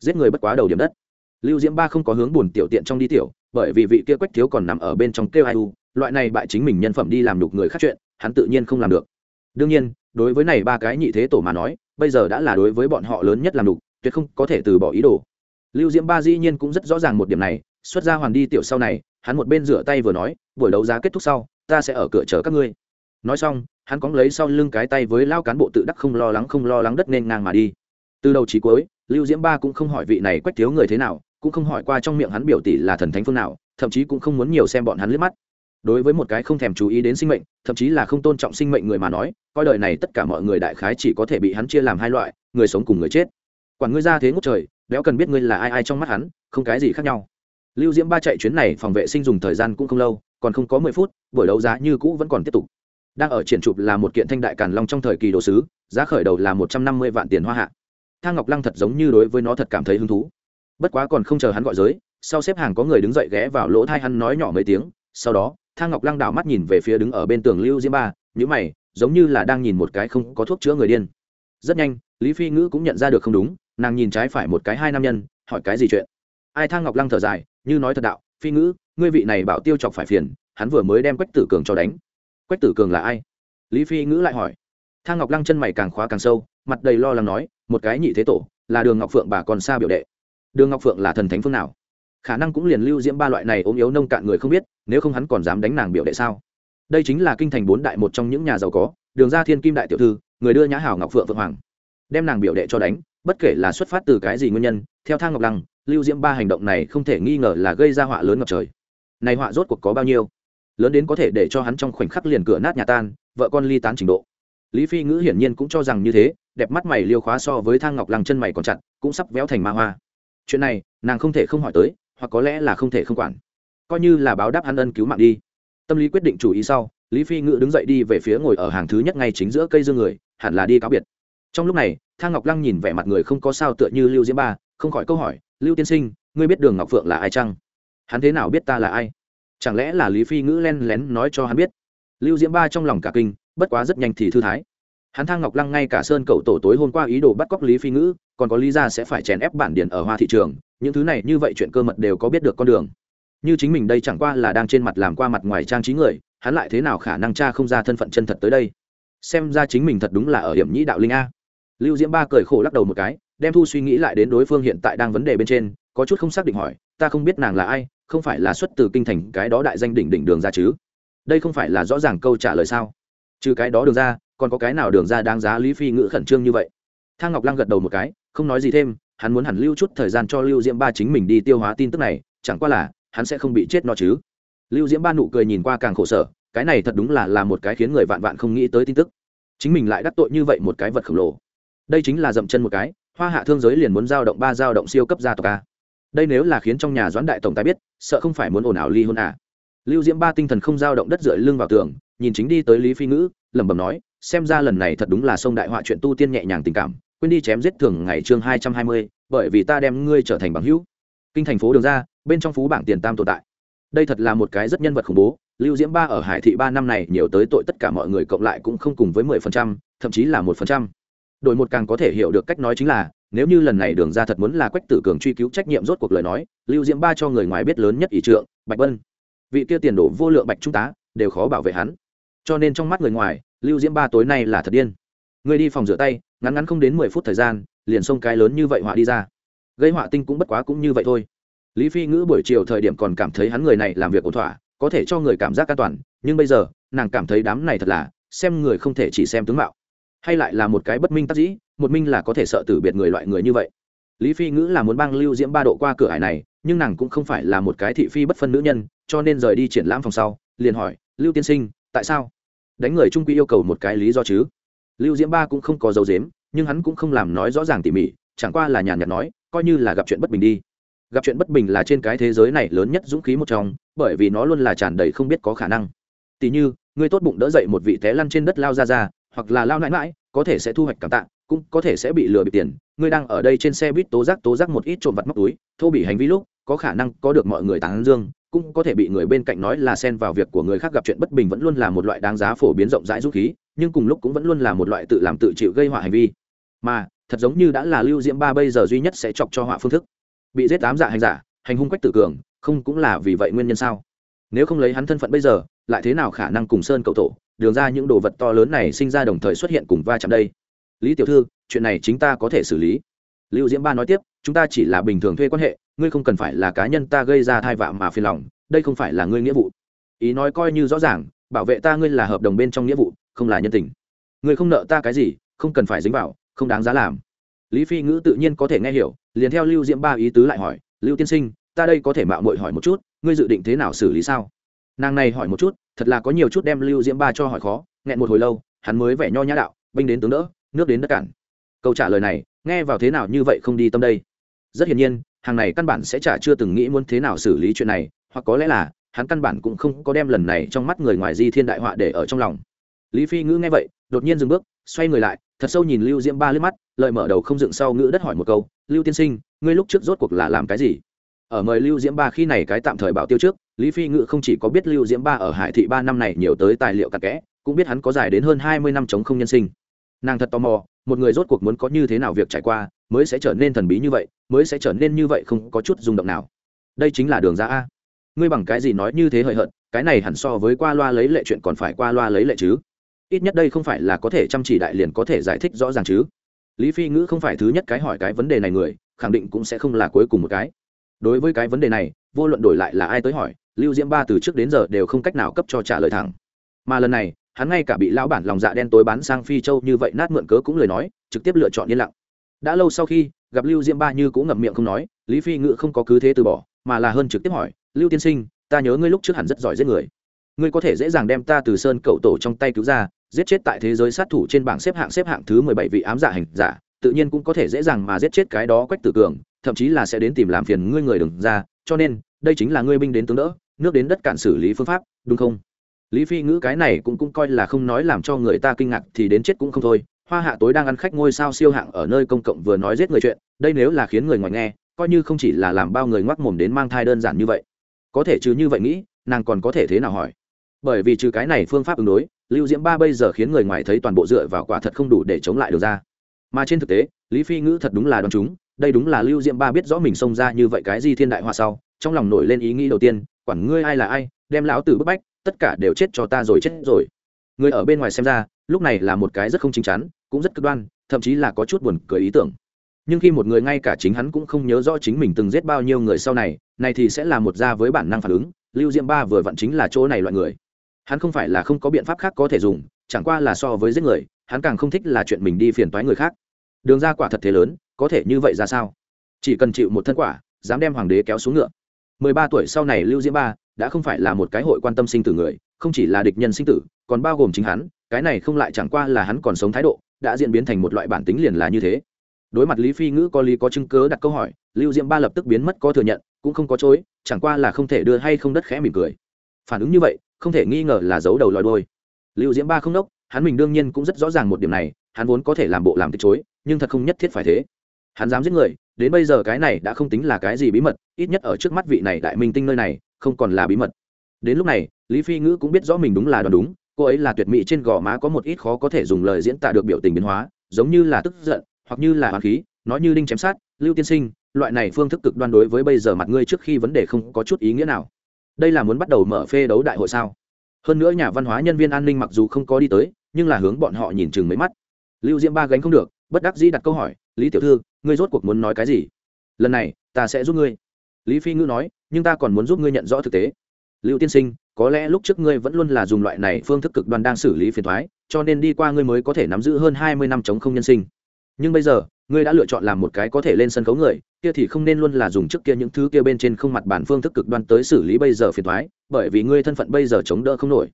Giết người bất quá đầu điểm đất. Lưu diễm ba không có hướng buồn tiểu tiện trong đi tiểu, bởi vì vị kia quách thiếu còn nằm ở bên trong kêu ai u, loại này bại chính mình nhân phẩm đi làm đục người khác chuyện, hắn tự nhiên không làm được. Đương nhiên đối với này ba cái nhị thế tổ mà nói, bây giờ đã là đối với bọn họ lớn nhất làm đục, tuyệt không có thể từ bỏ ý đồ. Lưu diễm ba dĩ nhiên cũng rất rõ ràng một điểm này, xuất ra hoàn đi tiểu sau này, hắn một bên rửa tay vừa nói, buổi đấu giá kết thúc sau, ta sẽ ở cửa chờ các ngươi. Nói xong, hắn cóng lấy sau lưng cái tay với lao cán bộ tự đắc không lo lắng không lo lắng đất nên ngang mà đi. Từ đầu chí cuối, lưu diễm ba cũng không hỏi vị này quách thiếu người thế nào, cũng không hỏi qua trong miệng hắn biểu tỷ là thần thánh phương nào, thậm chí cũng không muốn nhiều xem bọn hắn liếc mắt đối với một cái không thèm chú ý đến sinh mệnh, thậm chí là không tôn trọng sinh mệnh người mà nói, coi đời này tất cả mọi người đại khái chỉ có thể bị hắn chia làm hai loại, người sống cùng người chết. Quản ngươi ra thế ngốc trời đéo cần biết ngươi là ai ai trong mắt hắn, không cái gì khác nhau. Lưu diễm ba chạy chuyến này phòng vệ sinh dùng thời gian cũng không lâu, còn không có mười phút, buổi đấu giá như cũ vẫn còn tiếp tục. Đang ở triển chụp là một kiện thanh đại càn long trong thời kỳ đồ sứ, giá khởi đầu là một trăm năm mươi vạn tiền hoa hạ. Thang ngọc lăng thật giống như đối với nó thật cảm thấy hứng thú. Bất quá còn không chờ hắn gọi giới, sau xếp hàng có người đứng dậy ghé vào lỗ thai hắn nói nhỏ mấy tiếng, sau đó thang ngọc lăng đảo mắt nhìn về phía đứng ở bên tường lưu diễm ba nhữ mày, giống như là đang nhìn một cái không có thuốc chữa người điên. Rất nhanh, lý phi ngữ cũng nhận ra được không đúng, nàng nhìn trái phải một cái hai nam nhân, hỏi cái gì chuyện? Ai thang ngọc lăng thở dài, như nói thật đạo, phi ngữ, ngươi vị này bảo tiêu chọc phải phiền, hắn vừa mới đem quách tử cường cho đánh. Quách tử cường là ai? Lý phi ngữ lại hỏi. Thang ngọc lăng chân mày càng khóa càng sâu, mặt đầy lo lắng nói, một cái nhị thế tổ, là đường ngọc phượng bà còn xa biểu đệ. Đường ngọc phượng là thần thánh phương nào? Khả năng cũng liền lưu diễm ba loại này ốm yếu nông cạn người không biết, nếu không hắn còn dám đánh nàng biểu đệ sao? Đây chính là kinh thành bốn đại một trong những nhà giàu có, đường ra thiên kim đại tiểu thư, người đưa nhã hảo ngọc phượng vượng hoàng. Đem nàng biểu đệ cho đánh, bất kể là xuất phát từ cái gì nguyên nhân, theo thang ngọc lăng, lưu diễm ba hành động này không thể nghi ngờ là gây ra họa lớn ngập trời. Này họa rốt cuộc có bao nhiêu? Lớn đến có thể để cho hắn trong khoảnh khắc liền cửa nát nhà tan, vợ con ly tán trình độ. Lý phi ngữ hiển nhiên cũng cho rằng như thế, đẹp mắt mày liêu khóa so với thang ngọc lăng chân mày còn chặt, cũng sắp véo thành ma hoa. Chuyện này, nàng không thể không hỏi tới hoặc có lẽ là không thể không quản. Coi như là báo đáp hắn ân cứu mạng đi. Tâm lý quyết định chủ ý sau, lý phi ngữ đứng dậy đi về phía ngồi ở hàng thứ nhất ngay chính giữa cây dương người, hẳn là đi cáo biệt. Trong lúc này, thang ngọc lăng nhìn vẻ mặt người không có sao tựa như lưu diễm ba, không khỏi câu hỏi, lưu tiên sinh, ngươi biết đường ngọc phượng là ai chăng? Hắn thế nào biết ta là ai? Chẳng lẽ là lý phi ngữ len lén nói cho hắn biết? Lưu diễm ba trong lòng cả kinh, bất quá rất nhanh thì thư thái hắn thang ngọc lăng ngay cả sơn cậu tổ tối hôm qua ý đồ bắt cóc lý phi ngữ, còn có lý ra sẽ phải chèn ép bản điển ở hoa thị trường, những thứ này, như vậy chuyện cơ mật đều có biết được con đường. Như chính mình đây chẳng qua là đang trên mặt làm qua mặt ngoài trang trí người, hắn lại thế nào khả năng cha không ra thân phận chân thật tới đây? Xem ra chính mình thật đúng là ở hiểm nhĩ đạo linh a. Lưu diễm ba cười khổ lắc đầu một cái, đem thu suy nghĩ lại đến đối phương hiện tại đang vấn đề bên trên, có chút không xác định hỏi, ta không biết nàng là ai, không phải là xuất từ kinh thành cái đó đại danh đỉnh đỉnh đường ra chứ? Đây không phải là rõ ràng câu trả lời sao? Trừ cái đó đường ra còn có cái nào đường ra đáng giá lý phi ngữ khẩn trương như vậy? Thang ngọc lăng gật đầu một cái, không nói gì thêm, hắn muốn hẳn lưu chút thời gian cho lưu diễm ba chính mình đi tiêu hóa tin tức này, chẳng qua là, hắn sẽ không bị chết no chứ. Lưu diễm ba nụ cười nhìn qua càng khổ sở, cái này thật đúng là là một cái khiến người vạn vạn không nghĩ tới tin tức. Chính mình lại đắc tội như vậy một cái vật khổng lồ. Đây chính là dậm chân một cái, hoa hạ thương giới liền muốn giao động ba giao động siêu cấp gia tộc a. Đây nếu là khiến trong nhà doãn đại tổng tài biết, sợ không phải muốn ồn ào ly hôn à. Lưu diễm ba tinh thần không giao động đất rưỡi lưng vào tường, nhìn chính đi tới lý phi ngữ lẩm bẩm nói, xem ra lần này thật đúng là sông đại họa chuyện tu tiên nhẹ nhàng tình cảm, quên đi chém giết thường ngày chương hai trăm hai mươi, bởi vì ta đem ngươi trở thành bằng hữu. Kinh thành phố đường ra, bên trong phú bảng tiền tam tồn tại. Đây thật là một cái rất nhân vật khủng bố, lưu diễm ba ở hải thị ba năm này nhiều tới tội tất cả mọi người cộng lại cũng không cùng với mười phần trăm, thậm chí là một phần trăm. Đổi một càng có thể hiểu được cách nói chính là, nếu như lần này đường ra thật muốn là quách tử cường truy cứu trách nhiệm rốt cuộc lời nói, lưu diễm ba cho người ngoài biết lớn nhất ỷ trượng, bạch vân. Vị kia tiền đổ vô lượng bạch trung tá, đều khó bảo vệ hắn cho nên trong mắt người ngoài, lưu diễm ba tối nay là thật điên. Người đi phòng rửa tay, ngắn ngắn không đến mười phút thời gian, liền xông cái lớn như vậy họa đi ra. Gây họa tinh cũng bất quá cũng như vậy thôi. Lý phi ngữ buổi chiều thời điểm còn cảm thấy hắn người này làm việc ổn thỏa, có thể cho người cảm giác an toàn, nhưng bây giờ, nàng cảm thấy đám này thật là, xem người không thể chỉ xem tướng mạo. Hay lại là một cái bất minh tác dĩ, một minh là có thể sợ tử biệt người loại người như vậy. Lý phi ngữ là muốn băng lưu diễm ba độ qua cửa hải này, nhưng nàng cũng không phải là một cái thị phi bất phân nữ nhân, cho nên rời đi triển lãm phòng sau, liền hỏi, lưu tiên sinh tại sao? Đánh người trung quy yêu cầu một cái lý do chứ. Lưu diễm ba cũng không có dấu dếm nhưng hắn cũng không làm nói rõ ràng tỉ mỉ, chẳng qua là nhàn nhạt nói, coi như là gặp chuyện bất bình đi. Gặp chuyện bất bình là trên cái thế giới này lớn nhất dũng khí một trong, bởi vì nó luôn là tràn đầy không biết có khả năng. Tỉ như người tốt bụng đỡ dậy một vị té lăn trên đất lao ra ra, hoặc là lao nãi mãi, có thể sẽ thu hoạch cảm tạ, cũng có thể sẽ bị lừa bị tiền. Ngươi đang ở đây trên xe buýt tố giác tố giác một ít trộm vặt móc túi, thô bị hành vi lúc, có khả năng có được mọi người tán dương cũng có thể bị người bên cạnh nói là xen vào việc của người khác gặp chuyện bất bình vẫn luôn là một loại đáng giá phổ biến rộng rãi dũng khí, nhưng cùng lúc cũng vẫn luôn là một loại tự làm tự chịu gây họa hành vi. Mà, thật giống như đã là lưu diễm ba bây giờ duy nhất sẽ chọc cho họa phương thức. Bị giết tám dạ hành giả, hành hung quách tử cường, không cũng là vì vậy nguyên nhân sao? Nếu không lấy hắn thân phận bây giờ, lại thế nào khả năng cùng sơn cầu tổ, đường ra những đồ vật to lớn này sinh ra đồng thời xuất hiện cùng va chạm đây? Lý tiểu thư, chuyện này chính ta có thể xử lý. Lưu diễm ba nói tiếp chúng ta chỉ là bình thường thuê quan hệ, ngươi không cần phải là cá nhân ta gây ra thai vạ mà phiền lòng, đây không phải là ngươi nghĩa vụ. Ý nói coi như rõ ràng, bảo vệ ta ngươi là hợp đồng bên trong nghĩa vụ, không là nhân tình. Ngươi không nợ ta cái gì, không cần phải dính vào, không đáng giá làm. Lý phi ngữ tự nhiên có thể nghe hiểu, liền theo lưu diễm ba ý tứ lại hỏi, lưu tiên sinh, ta đây có thể mạo muội hỏi một chút, ngươi dự định thế nào xử lý sao? Nàng này hỏi một chút, thật là có nhiều chút đem lưu diễm ba cho hỏi khó, nghẹn một hồi lâu, hắn mới vẻ nho nhã đạo, binh đến tướng đỡ, nước đến đất cản. Câu trả lời này, nghe vào thế nào như vậy không đi tâm đây rất hiển nhiên, hàng này căn bản sẽ chả chưa từng nghĩ muốn thế nào xử lý chuyện này, hoặc có lẽ là, hắn căn bản cũng không có đem lần này trong mắt người ngoài di thiên đại họa để ở trong lòng. Lý phi ngữ nghe vậy, đột nhiên dừng bước, xoay người lại, thật sâu nhìn lưu diễm ba lướt mắt, lợi mở đầu không dựng sau ngữ đất hỏi một câu, lưu tiên sinh, ngươi lúc trước rốt cuộc là làm cái gì? Ở mời lưu diễm ba khi này cái tạm thời bảo tiêu trước, lý phi ngữ không chỉ có biết lưu diễm ba ở hải thị ba năm này nhiều tới tài liệu cặn kẽ, cũng biết hắn có dài đến hơn hai mươi năm chống không nhân sinh. Nàng thật tò mò, một người rốt cuộc muốn có như thế nào việc trải qua mới sẽ trở nên thần bí như vậy, mới sẽ trở nên như vậy không có chút rung động nào. Đây chính là đường ra a. Ngươi bằng cái gì nói như thế hời hợt, cái này hẳn so với qua loa lấy lệ chuyện còn phải qua loa lấy lệ chứ. Ít nhất đây không phải là có thể chăm chỉ đại liền có thể giải thích rõ ràng chứ. Lý phi ngữ không phải thứ nhất cái hỏi cái vấn đề này người, khẳng định cũng sẽ không là cuối cùng một cái. Đối với cái vấn đề này, vô luận đổi lại là ai tới hỏi, lưu diễm ba từ trước đến giờ đều không cách nào cấp cho trả lời thẳng. Mà lần này, hắn ngay cả bị lão bản lòng dạ đen tối bán sang phi châu như vậy nát mượn cớ cũng lời nói, trực tiếp lựa chọn yên lặng đã lâu sau khi, gặp lưu diễm ba như cũng ngậm miệng không nói, lý phi Ngự không có cứ thế từ bỏ, mà là hơn trực tiếp hỏi, lưu tiên sinh, ta nhớ ngươi lúc trước hẳn rất giỏi giết người. Ngươi có thể dễ dàng đem ta từ sơn cậu tổ trong tay cứu ra, giết chết tại thế giới sát thủ trên bảng xếp hạng xếp hạng thứ mười bảy vị ám giả hành giả, tự nhiên cũng có thể dễ dàng mà giết chết cái đó quách tử cường, thậm chí là sẽ đến tìm làm phiền ngươi người đừng ra, cho nên, đây chính là ngươi binh đến tướng đỡ, nước đến đất cạn xử lý phương pháp, đúng không? Lý phi ngữ cái này cũng cũng coi là không nói làm cho người ta kinh ngạc thì đến chết cũng không thôi hoa hạ tối đang ăn khách ngôi sao siêu hạng ở nơi công cộng vừa nói giết người chuyện, đây nếu là khiến người ngoài nghe, coi như không chỉ là làm bao người ngoắc mồm đến mang thai đơn giản như vậy. Có thể chứ như vậy nghĩ, nàng còn có thể thế nào hỏi? Bởi vì trừ cái này phương pháp ứng đối, lưu diễm ba bây giờ khiến người ngoài thấy toàn bộ dựa vào quả thật không đủ để chống lại được ra. Mà trên thực tế, lý phi ngữ thật đúng là đ o á n chúng, đây đúng là lưu diễm ba biết rõ mình xông ra như vậy cái gì thiên đại hoa sau, trong lòng nổi lên ý nghĩ đầu tiên, quản ngươi ai là ai, đem lão tử bức bách, tất cả đều chết cho ta rồi chết rồi. Người ở bên ngoài xem ra lúc này là một cái rất không chính chắn, cũng rất cực đoan, thậm chí là có chút buồn cười ý tưởng. Nhưng khi một người ngay cả chính hắn cũng không nhớ rõ chính mình từng giết bao nhiêu người sau này này thì sẽ là một ra với bản năng phản ứng, lưu diễm ba vừa vặn chính là chỗ này loại người. Hắn không phải là không có biện pháp khác có thể dùng, chẳng qua là so với giết người, hắn càng không thích là chuyện mình đi phiền toái người khác. Đường ra quả thật thế lớn, có thể như vậy ra sao? Chỉ cần chịu một thân quả, dám đem hoàng đế kéo xuống ngựa. Mười ba tuổi sau này lưu diễm ba đã không phải là một cái hội quan tâm sinh tử người, không chỉ là địch nhân sinh tử, còn bao gồm chính hắn cái này không lại chẳng qua là hắn còn sống thái độ, đã diễn biến thành một loại bản tính liền là như thế. Đối mặt lý phi ngữ có lý có chứng cớ đặt câu hỏi, lưu diễm ba lập tức biến mất có thừa nhận, cũng không có chối, chẳng qua là không thể đưa hay không đất khẽ mỉm cười. Phản ứng như vậy, không thể nghi ngờ là giấu đầu lòi đôi lưu diễm ba không đốc, hắn mình đương nhiên cũng rất rõ ràng một điểm này, hắn vốn có thể làm bộ làm từ chối, nhưng thật không nhất thiết phải thế. Hắn dám giết người, đến bây giờ cái này đã không tính là cái gì bí mật, ít nhất ở trước mắt vị này đại minh tinh nơi này, không còn là bí mật. Đến lúc này, lý phi ngữ cũng biết rõ mình đúng là đoán đúng cô ấy là tuyệt mỹ trên gò má có một ít khó có thể dùng lời diễn tả được biểu tình biến hóa, giống như là tức giận, hoặc như là hoàng khí nói như đinh chém sát, lưu tiên sinh, loại này phương thức cực đoan đối với bây giờ mặt ngươi trước khi vấn đề không có chút ý nghĩa nào. Đây là muốn bắt đầu mở phê đấu đại hội sao? Hơn nữa nhà văn hóa nhân viên an ninh mặc dù không có đi tới, nhưng là hướng bọn họ nhìn chừng mấy mắt. Lưu diễm ba gánh không được, bất đắc dĩ đặt câu hỏi, lý tiểu thư, ngươi rốt cuộc muốn nói cái gì? Lần này, ta sẽ giúp ngươi. Lý phi ngữ nói, nhưng ta còn muốn giúp ngươi nhận rõ thực tế lưu tiên sinh, có lẽ lúc trước ngươi vẫn luôn là dùng loại này phương thức cực đoan đang xử lý phiền thoái, cho nên đi qua ngươi mới có thể nắm giữ hơn hai mươi năm chống không nhân sinh. Nhưng bây giờ, ngươi đã lựa chọn làm một cái có thể lên sân khấu người, kia thì không nên luôn là dùng trước kia những thứ kia bên trên không mặt bản phương thức cực đoan tới xử lý bây giờ phiền thoái, bởi vì ngươi thân phận bây giờ chống đỡ không nổi.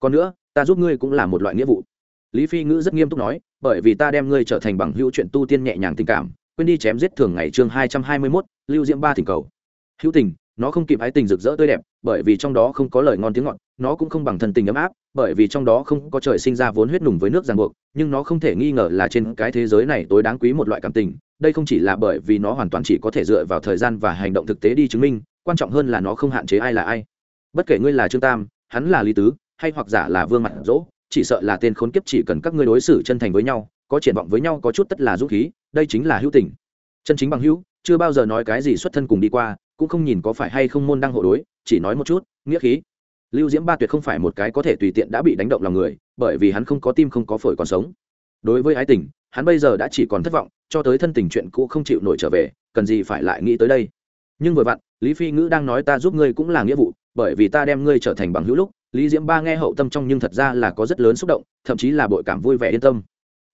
Còn nữa, ta giúp ngươi cũng là một loại nghĩa vụ. Lý phi ngữ rất nghiêm túc nói, bởi vì ta đem ngươi trở thành bằng hữu chuyện tu tiên nhẹ nhàng tình cảm, quên đi chém giết thường ngày chương hai trăm hai mươi mốt, lưu diễm ba thỉnh cầu. Hữu tình nó không kịp ái tình rực rỡ tươi đẹp, bởi vì trong đó không có lời ngon tiếng ngọt, nó cũng không bằng thần tình ấm áp, bởi vì trong đó không có trời sinh ra vốn huyết nùng với nước ràng buộc, nhưng nó không thể nghi ngờ là trên cái thế giới này tối đáng quý một loại cảm tình. Đây không chỉ là bởi vì nó hoàn toàn chỉ có thể dựa vào thời gian và hành động thực tế đi chứng minh, quan trọng hơn là nó không hạn chế ai là ai. Bất kể ngươi là trương tam, hắn là lý tứ, hay hoặc giả là vương mặt dỗ, chỉ sợ là tên khốn kiếp chỉ cần các ngươi đối xử chân thành với nhau, có triển vọng với nhau có chút tất là dũng khí, đây chính là hữu tình. Chân chính bằng hữu, chưa bao giờ nói cái gì xuất thân cùng đi qua cũng không nhìn có phải hay không môn đăng hộ đối, chỉ nói một chút, nghĩa khí. Lưu diễm ba tuyệt không phải một cái có thể tùy tiện đã bị đánh động lòng người, bởi vì hắn không có tim không có phổi còn sống. Đối với ái tình, hắn bây giờ đã chỉ còn thất vọng, cho tới thân tình chuyện cũ không chịu nổi trở về, cần gì phải lại nghĩ tới đây. Nhưng vừa vặn, lý phi ngữ đang nói ta giúp ngươi cũng là nghĩa vụ, bởi vì ta đem ngươi trở thành bằng hữu lúc, lý diễm ba nghe hậu tâm trong nhưng thật ra là có rất lớn xúc động, thậm chí là bội cảm vui vẻ yên tâm.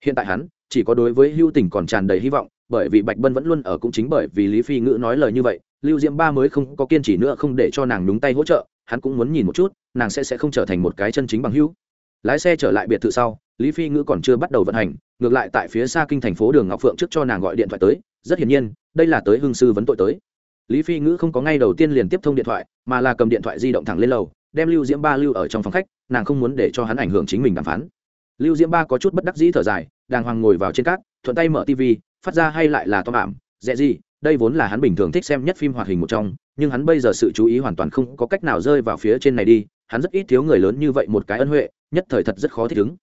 Hiện tại hắn, chỉ có đối với hữu tình còn tràn đầy hy vọng, bởi vì bạch bân vẫn luôn ở cũng chính bởi vì lý phi ngữ nói lời như vậy lưu diễm ba mới không có kiên trì nữa không để cho nàng đúng tay hỗ trợ, hắn cũng muốn nhìn một chút, nàng sẽ sẽ không trở thành một cái chân chính bằng hữu. Lái xe trở lại biệt thự sau, lý phi ngữ còn chưa bắt đầu vận hành, ngược lại tại phía xa kinh thành phố đường ngọc phượng trước cho nàng gọi điện thoại tới, rất hiển nhiên, đây là tới hương sư vấn tội tới. Lý phi ngữ không có ngay đầu tiên liền tiếp thông điện thoại, mà là cầm điện thoại di động thẳng lên lầu, đem lưu diễm ba lưu ở trong phòng khách, nàng không muốn để cho hắn ảnh hưởng chính mình đàm phán. Lưu diễm ba có chút bất đắc dĩ thở dài, đàng hoàng ngồi vào trên cát, thuận tay mở tv phát ra hay lại là to ảm dễ gì đây vốn là hắn bình thường thích xem nhất phim hoạt hình một trong, nhưng hắn bây giờ sự chú ý hoàn toàn không có cách nào rơi vào phía trên này đi, hắn rất ít thiếu người lớn như vậy một cái ân huệ, nhất thời thật rất khó thích ứng.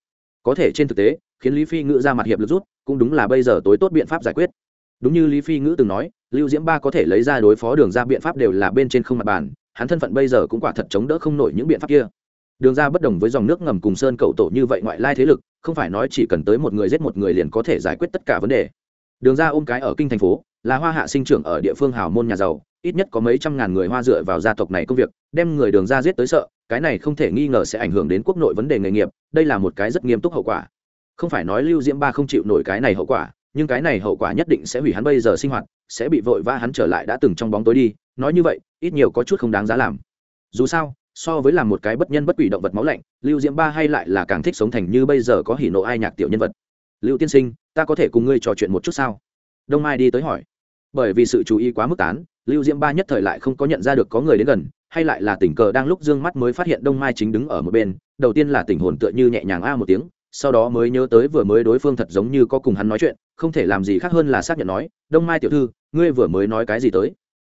Có thể trên thực tế, khiến lý phi ngữ ra mặt hiệp lực rút, cũng đúng là bây giờ tối tốt biện pháp giải quyết. Đúng như lý phi ngữ từng nói, lưu diễm ba có thể lấy ra đối phó đường ra biện pháp đều là bên trên không mặt bàn, hắn thân phận bây giờ cũng quả thật chống đỡ không nổi những biện pháp kia. Đường ra bất đồng với dòng nước ngầm cùng sơn cậu tổ như vậy ngoại lai thế lực, không phải nói chỉ cần tới một người giết một người liền có thể giải quyết tất cả vấn đề đường ra ôm cái ở kinh thành phố, là hoa hạ sinh trưởng ở địa phương hào môn nhà giàu, ít nhất có mấy trăm ngàn người hoa dựa vào gia tộc này công việc, đem người đường ra giết tới sợ, cái này không thể nghi ngờ sẽ ảnh hưởng đến quốc nội vấn đề nghề nghiệp, đây là một cái rất nghiêm túc hậu quả. Không phải nói lưu diễm ba không chịu nổi cái này hậu quả, nhưng cái này hậu quả nhất định sẽ hủy hắn bây giờ sinh hoạt, sẽ bị vội vã hắn trở lại đã từng trong bóng tối đi, nói như vậy, ít nhiều có chút không đáng giá làm. Dù sao, so với làm một cái bất nhân bất quỷ động vật máu lạnh, lưu diễm ba hay lại là càng thích sống thành như bây giờ có hỉ nộ ai nhạc tiểu nhân vật. Lưu tiên sinh ta có thể cùng ngươi trò chuyện một chút sao? Đông mai đi tới hỏi. Bởi vì sự chú ý quá mức tán, lưu diễm ba nhất thời lại không có nhận ra được có người đến gần, hay lại là tình cờ đang lúc d ư ơ n g mắt mới phát hiện đông mai chính đứng ở một bên, đầu tiên là tình hồn tựa như nhẹ nhàng a một tiếng, sau đó mới nhớ tới vừa mới đối phương thật giống như có cùng hắn nói chuyện, không thể làm gì khác hơn là xác nhận nói, đông mai tiểu thư, ngươi vừa mới nói cái gì tới?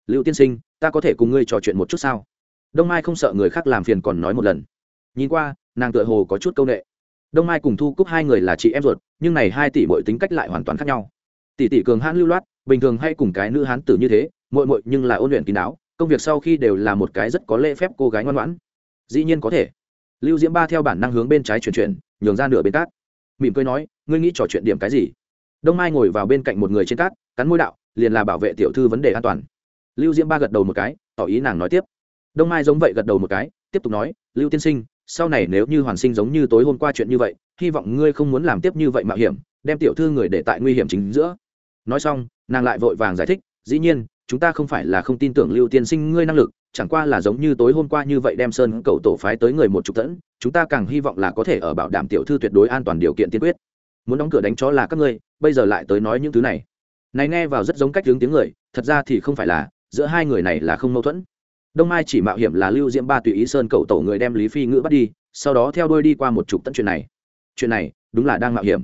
Lưu tiên sinh, ta có thể cùng ngươi trò chuyện một chút sao? Đông mai không sợ người khác làm phiền còn nói một lần. Nhìn qua, nàng tựa hồ có chút c â u n ệ đông mai cùng thu cúc hai người là chị em ruột, nhưng này hai tỷ muội tính cách lại hoàn toàn khác nhau. Tỷ tỷ cường hãn lưu loát, bình thường hay cùng cái nữ hán tử như thế, muội muội nhưng là ôn luyện kín đáo, công việc sau khi đều là một cái rất có lễ phép cô gái ngoan ngoãn. Dĩ nhiên có thể. Lưu diễm ba theo bản năng hướng bên trái chuyển chuyển, nhường ra nửa bên cát. Mỉm cười nói, ngươi nghĩ trò chuyện điểm cái gì? Đông mai ngồi vào bên cạnh một người trên cát, cắn môi đạo, liền là bảo vệ tiểu thư vấn đề an toàn. Lưu diễm ba gật đầu một cái, tỏ ý nàng nói tiếp. Đông mai giống vậy gật đầu một cái, tiếp tục nói, lưu tiên sinh sau này nếu như hoàn sinh giống như tối hôm qua chuyện như vậy, hy vọng ngươi không muốn làm tiếp như vậy mạo hiểm, đem tiểu thư người để tại nguy hiểm chính giữa. Nói xong, nàng lại vội vàng giải thích, dĩ nhiên, chúng ta không phải là không tin tưởng lưu tiên sinh ngươi năng lực, chẳng qua là giống như tối hôm qua như vậy đem sơn cầu tổ phái tới người một chục tẫn, chúng ta càng hy vọng là có thể ở bảo đảm tiểu thư tuyệt đối an toàn điều kiện tiên quyết. Muốn đóng cửa đánh chó là các ngươi, bây giờ lại tới nói những thứ này. Này nghe vào rất giống cách hướng tiếng người, thật ra thì không phải là, giữa hai người này là không mâu thuẫn đông mai chỉ mạo hiểm là lưu diễm ba tùy ý sơn cầu tổ người đem lý phi ngữ bắt đi, sau đó theo đuôi đi qua một chục tận chuyện này. Chuyện này, đúng là đang mạo hiểm.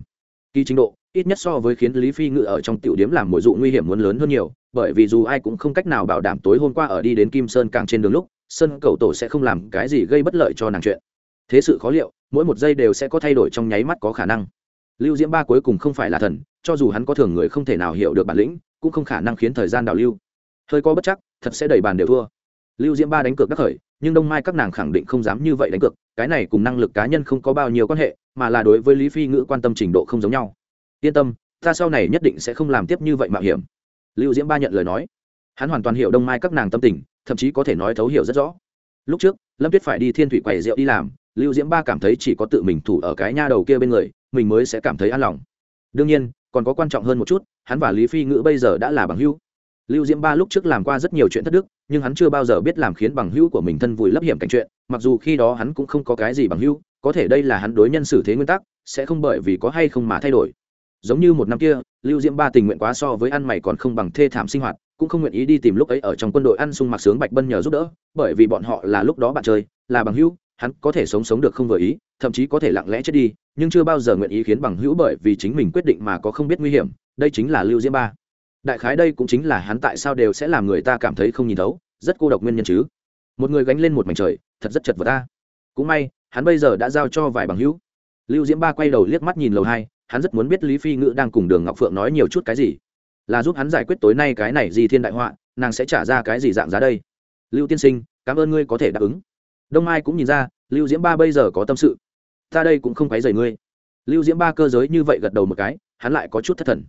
Kỳ trình độ, ít nhất so với khiến lý phi ngự ở trong tiểu điếm làm mồi dụ nguy hiểm muốn lớn hơn nhiều, bởi vì dù ai cũng không cách nào bảo đảm tối hôm qua ở đi đến kim sơn càng trên đường lúc, sơn cầu tổ sẽ không làm cái gì gây bất lợi cho nàng chuyện. Thế sự khó liệu, mỗi một giây đều sẽ có thay đổi trong nháy mắt có khả năng. Lưu diễm ba cuối cùng không phải là thần, cho dù hắn có thường người không thể nào hiểu được bản lĩnh, cũng không khả năng khiến thời gian đào lưu. Hơi có bất chắc, thật sẽ đẩy bàn đều thua lưu diễm ba đánh cược đắc khởi, nhưng đông mai các nàng khẳng định không dám như vậy đánh cược, cái này cùng năng lực cá nhân không có bao nhiêu quan hệ, mà là đối với lý phi ngữ quan tâm trình độ không giống nhau. Yên tâm, ta sau này nhất định sẽ không làm tiếp như vậy mạo hiểm. Lưu diễm ba nhận lời nói. Hắn hoàn toàn hiểu đông mai các nàng tâm tình, thậm chí có thể nói thấu hiểu rất rõ. Lúc trước, lâm tuyết phải đi thiên thủy quầy rượu đi làm, lưu diễm ba cảm thấy chỉ có tự mình thủ ở cái nha đầu kia bên người, mình mới sẽ cảm thấy an lòng. Đương nhiên, còn có quan trọng hơn một chút, hắn và lý phi ngữ bây giờ đã là bằng hữu lưu diễm ba lúc trước làm qua rất nhiều chuyện thất đức, nhưng hắn chưa bao giờ biết làm khiến bằng hữu của mình thân vùi lấp hiểm cảnh chuyện, mặc dù khi đó hắn cũng không có cái gì bằng hữu, có thể đây là hắn đối nhân xử thế nguyên tắc, sẽ không bởi vì có hay không mà thay đổi. Giống như một năm kia, lưu diễm ba tình nguyện quá so với ăn mày còn không bằng thê thảm sinh hoạt, cũng không nguyện ý đi tìm lúc ấy ở trong quân đội ăn sung mặc sướng bạch bân nhờ giúp đỡ, bởi vì bọn họ là lúc đó bạn chơi, là bằng hữu, hắn có thể sống sống được không vừa ý, thậm chí có thể lặng lẽ chết đi, nhưng chưa bao giờ nguyện ý khiến bằng hữu bởi vì chính mình quyết định mà có không biết nguy hiểm, đây chính là lưu diễm ba đại khái đây cũng chính là hắn tại sao đều sẽ làm người ta cảm thấy không nhìn thấu, rất cô độc nguyên nhân chứ. Một người gánh lên một mảnh trời, thật rất chật vật ta. Cũng may, hắn bây giờ đã giao cho vài bằng hữu. Lưu diễm ba quay đầu liếc mắt nhìn lầu hai, hắn rất muốn biết lý phi ngữ đang cùng đường ngọc phượng nói nhiều chút cái gì. Là giúp hắn giải quyết tối nay cái này gì thiên đại họa, nàng sẽ trả ra cái gì dạng giá đây? Lưu tiên sinh, cảm ơn ngươi có thể đáp ứng. Đông Ai cũng nhìn ra, lưu diễm ba bây giờ có tâm sự. Ta đây cũng không quấy rầy ngươi. Lưu diễm ba cơ giới như vậy gật đầu một cái, hắn lại có chút thất thần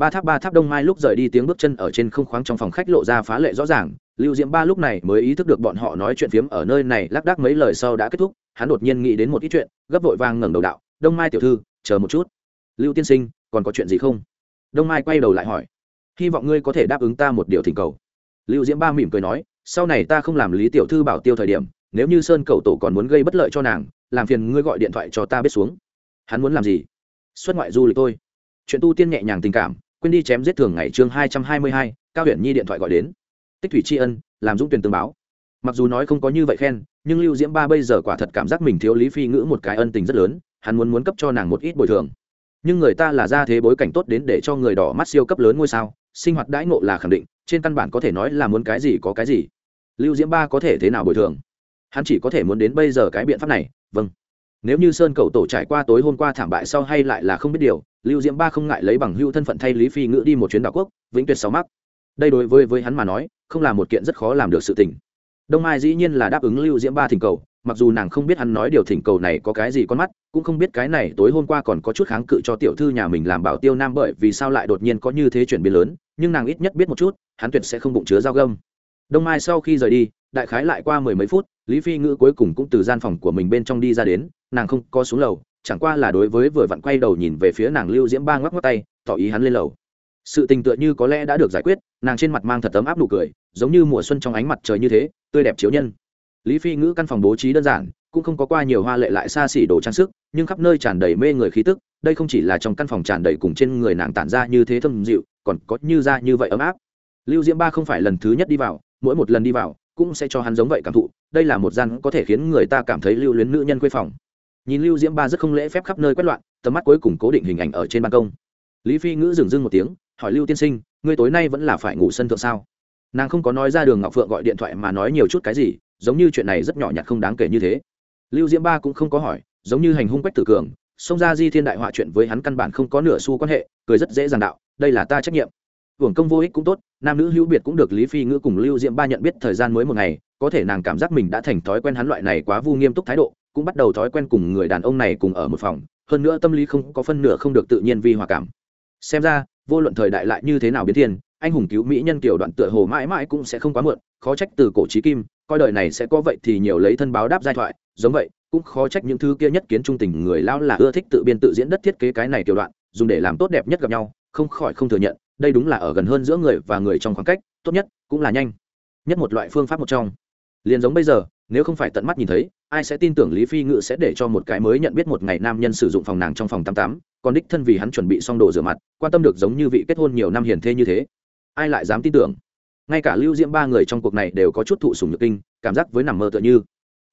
ba tháp ba tháp đông mai lúc rời đi tiếng bước chân ở trên không khoáng trong phòng khách lộ ra phá lệ rõ ràng. Lưu diễm ba lúc này mới ý thức được bọn họ nói chuyện phiếm ở nơi này, lác đác mấy lời sau đã kết thúc, hắn đột nhiên nghĩ đến một ít chuyện, gấp vội vàng ngẩng đầu đạo, đông mai tiểu thư, chờ một chút. Lưu tiên sinh, còn có chuyện gì không? Đông mai quay đầu lại hỏi. Hy vọng ngươi có thể đáp ứng ta một điều thỉnh cầu. Lưu diễm ba mỉm cười nói, sau này ta không làm lý tiểu thư bảo tiêu thời điểm, nếu như sơn cầu tổ còn muốn gây bất lợi cho nàng, làm phiền ngươi gọi điện thoại cho ta biết xuống. Hắn muốn làm gì? Xuất ngoại du lịch thôi. Chuyện tu tiên nhẹ nhàng tình cảm quên đi chém giết thường ngày chương hai trăm hai mươi hai, cao huyện nhi điện thoại gọi đến. Tích thủy tri ân, làm dũng tuyển tương báo. Mặc dù nói không có như vậy khen, nhưng lưu diễm ba bây giờ quả thật cảm giác mình thiếu lý phi ngữ một cái ân tình rất lớn, hắn muốn muốn cấp cho nàng một ít bồi thường. Nhưng người ta là ra thế bối cảnh tốt đến để cho người đỏ mắt siêu cấp lớn ngôi sao, sinh hoạt đãi ngộ là khẳng định, trên căn bản có thể nói là muốn cái gì có cái gì. Lưu diễm ba có thể thế nào bồi thường? Hắn chỉ có thể muốn đến bây giờ cái biện pháp này vâng nếu như sơn cầu tổ trải qua tối hôm qua thảm bại sau hay lại là không biết điều, lưu diễm ba không ngại lấy bằng hưu thân phận thay lý phi ngữ đi một chuyến đảo quốc, vĩnh tuyệt sáu mắc đây đối với với hắn mà nói, không là một kiện rất khó làm được sự tình. Đông mai dĩ nhiên là đáp ứng lưu diễm ba thỉnh cầu, mặc dù nàng không biết hắn nói điều thỉnh cầu này có cái gì con mắt, cũng không biết cái này tối hôm qua còn có chút kháng cự cho tiểu thư nhà mình làm bảo tiêu nam bởi vì sao lại đột nhiên có như thế chuyển biến lớn, nhưng nàng ít nhất biết một chút, hắn tuyệt sẽ không bụng chứa dao gâm đông mai sau khi rời đi, đại khái lại qua mười mấy phút, lý phi ngữ cuối cùng cũng từ gian phòng của mình bên trong đi ra đến nàng không có xuống lầu, chẳng qua là đối với vừa vặn quay đầu nhìn về phía nàng lưu diễm ba ngoắc ngoắc tay, tỏ ý hắn lên lầu. Sự tình tựa như có lẽ đã được giải quyết, nàng trên mặt mang thật tấm áp nụ cười, giống như mùa xuân trong ánh mặt trời như thế, tươi đẹp chiếu nhân. Lý phi ngữ căn phòng bố trí đơn giản, cũng không có qua nhiều hoa lệ lại xa xỉ đồ trang sức, nhưng khắp nơi tràn đầy mê người khí tức, đây không chỉ là trong căn phòng tràn đầy cùng trên người nàng tản ra như thế thâm dịu, còn có như ra như vậy ấm áp. Lưu diễm ba không phải lần thứ nhất đi vào, mỗi một lần đi vào, cũng sẽ cho hắn giống vậy cảm thụ, đây là một gian có thể khiến người ta cảm thấy lưu luyến nữ nhân quê phòng nhìn lưu diễm ba rất không lễ phép khắp nơi quét loạn, tầm mắt cuối cùng cố định hình ảnh ở trên ban công. Lý phi ngữ dừng dưng một tiếng, hỏi lưu tiên sinh, ngươi tối nay vẫn là phải ngủ sân thượng sao? Nàng không có nói ra đường ngọc phượng gọi điện thoại mà nói nhiều chút cái gì, giống như chuyện này rất nhỏ nhặt không đáng kể như thế. Lưu diễm ba cũng không có hỏi, giống như hành hung quách tử cường, xông ra di thiên đại họa chuyện với hắn căn bản không có nửa xu quan hệ, cười rất dễ dàng đạo, đây là ta trách nhiệm. Hưởng công vô ích cũng tốt, nam nữ hữu biệt cũng được lý phi ngữ cùng lưu diễm ba nhận biết thời gian mới một ngày, có thể nàng cảm giác mình đã thành thói quen hắn loại này quá vu nghiêm túc thái độ cũng bắt đầu thói quen cùng người đàn ông này cùng ở một phòng, hơn nữa tâm lý không có phân nửa không được tự nhiên vi hòa cảm. Xem ra, vô luận thời đại lại như thế nào biến thiên, anh hùng cứu mỹ nhân kiểu đoạn tựa hồ mãi mãi cũng sẽ không quá muộn, khó trách từ cổ trí kim, coi đời này sẽ có vậy thì nhiều lấy thân báo đáp giai thoại, giống vậy, cũng khó trách những thứ kia nhất kiến trung tình người lao là ưa thích tự biên tự diễn đất thiết kế cái này kiểu đoạn, dùng để làm tốt đẹp nhất gặp nhau, không khỏi không thừa nhận, đây đúng là ở gần hơn giữa người và người trong khoảng cách, tốt nhất cũng là nhanh. Nhất một loại phương pháp một trong. Liền giống bây giờ, nếu không phải tận mắt nhìn thấy ai sẽ tin tưởng lý phi ngự sẽ để cho một cái mới nhận biết một ngày nam nhân sử dụng phòng nàng trong phòng tám tám, còn đích thân vì hắn chuẩn bị xong đồ rửa mặt, quan tâm được giống như vị kết hôn nhiều năm hiền thê như thế. Ai lại dám tin tưởng? Ngay cả lưu diễm ba người trong cuộc này đều có chút thụ sùng nhược kinh, cảm giác với nằm mơ tựa như.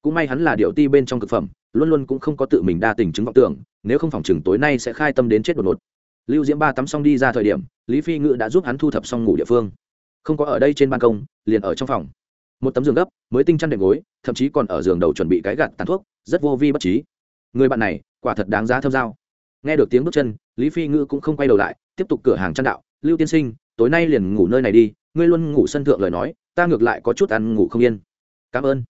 Cũng may hắn là điệu ti bên trong thực phẩm, luôn luôn cũng không có tự mình đa tình chứng vọng tưởng, nếu không phòng chừng tối nay sẽ khai tâm đến chết đột ngột. Lưu diễm ba tắm xong đi ra thời điểm, lý phi ngự đã giúp hắn thu thập xong ngủ địa phương. Không có ở đây trên ban công, liền ở trong phòng một tấm giường gấp, mới tinh chăn đệm gối, thậm chí còn ở giường đầu chuẩn bị cái gạt tàn thuốc, rất vô vi bất trí. Người bạn này, quả thật đáng giá thâm giao. Nghe được tiếng bước chân, lý phi ngữ cũng không quay đầu lại, tiếp tục cửa hàng chăn đạo, lưu tiên sinh, tối nay liền ngủ nơi này đi, ngươi luôn ngủ sân thượng lời nói, ta ngược lại có chút ăn ngủ không yên. Cảm ơn.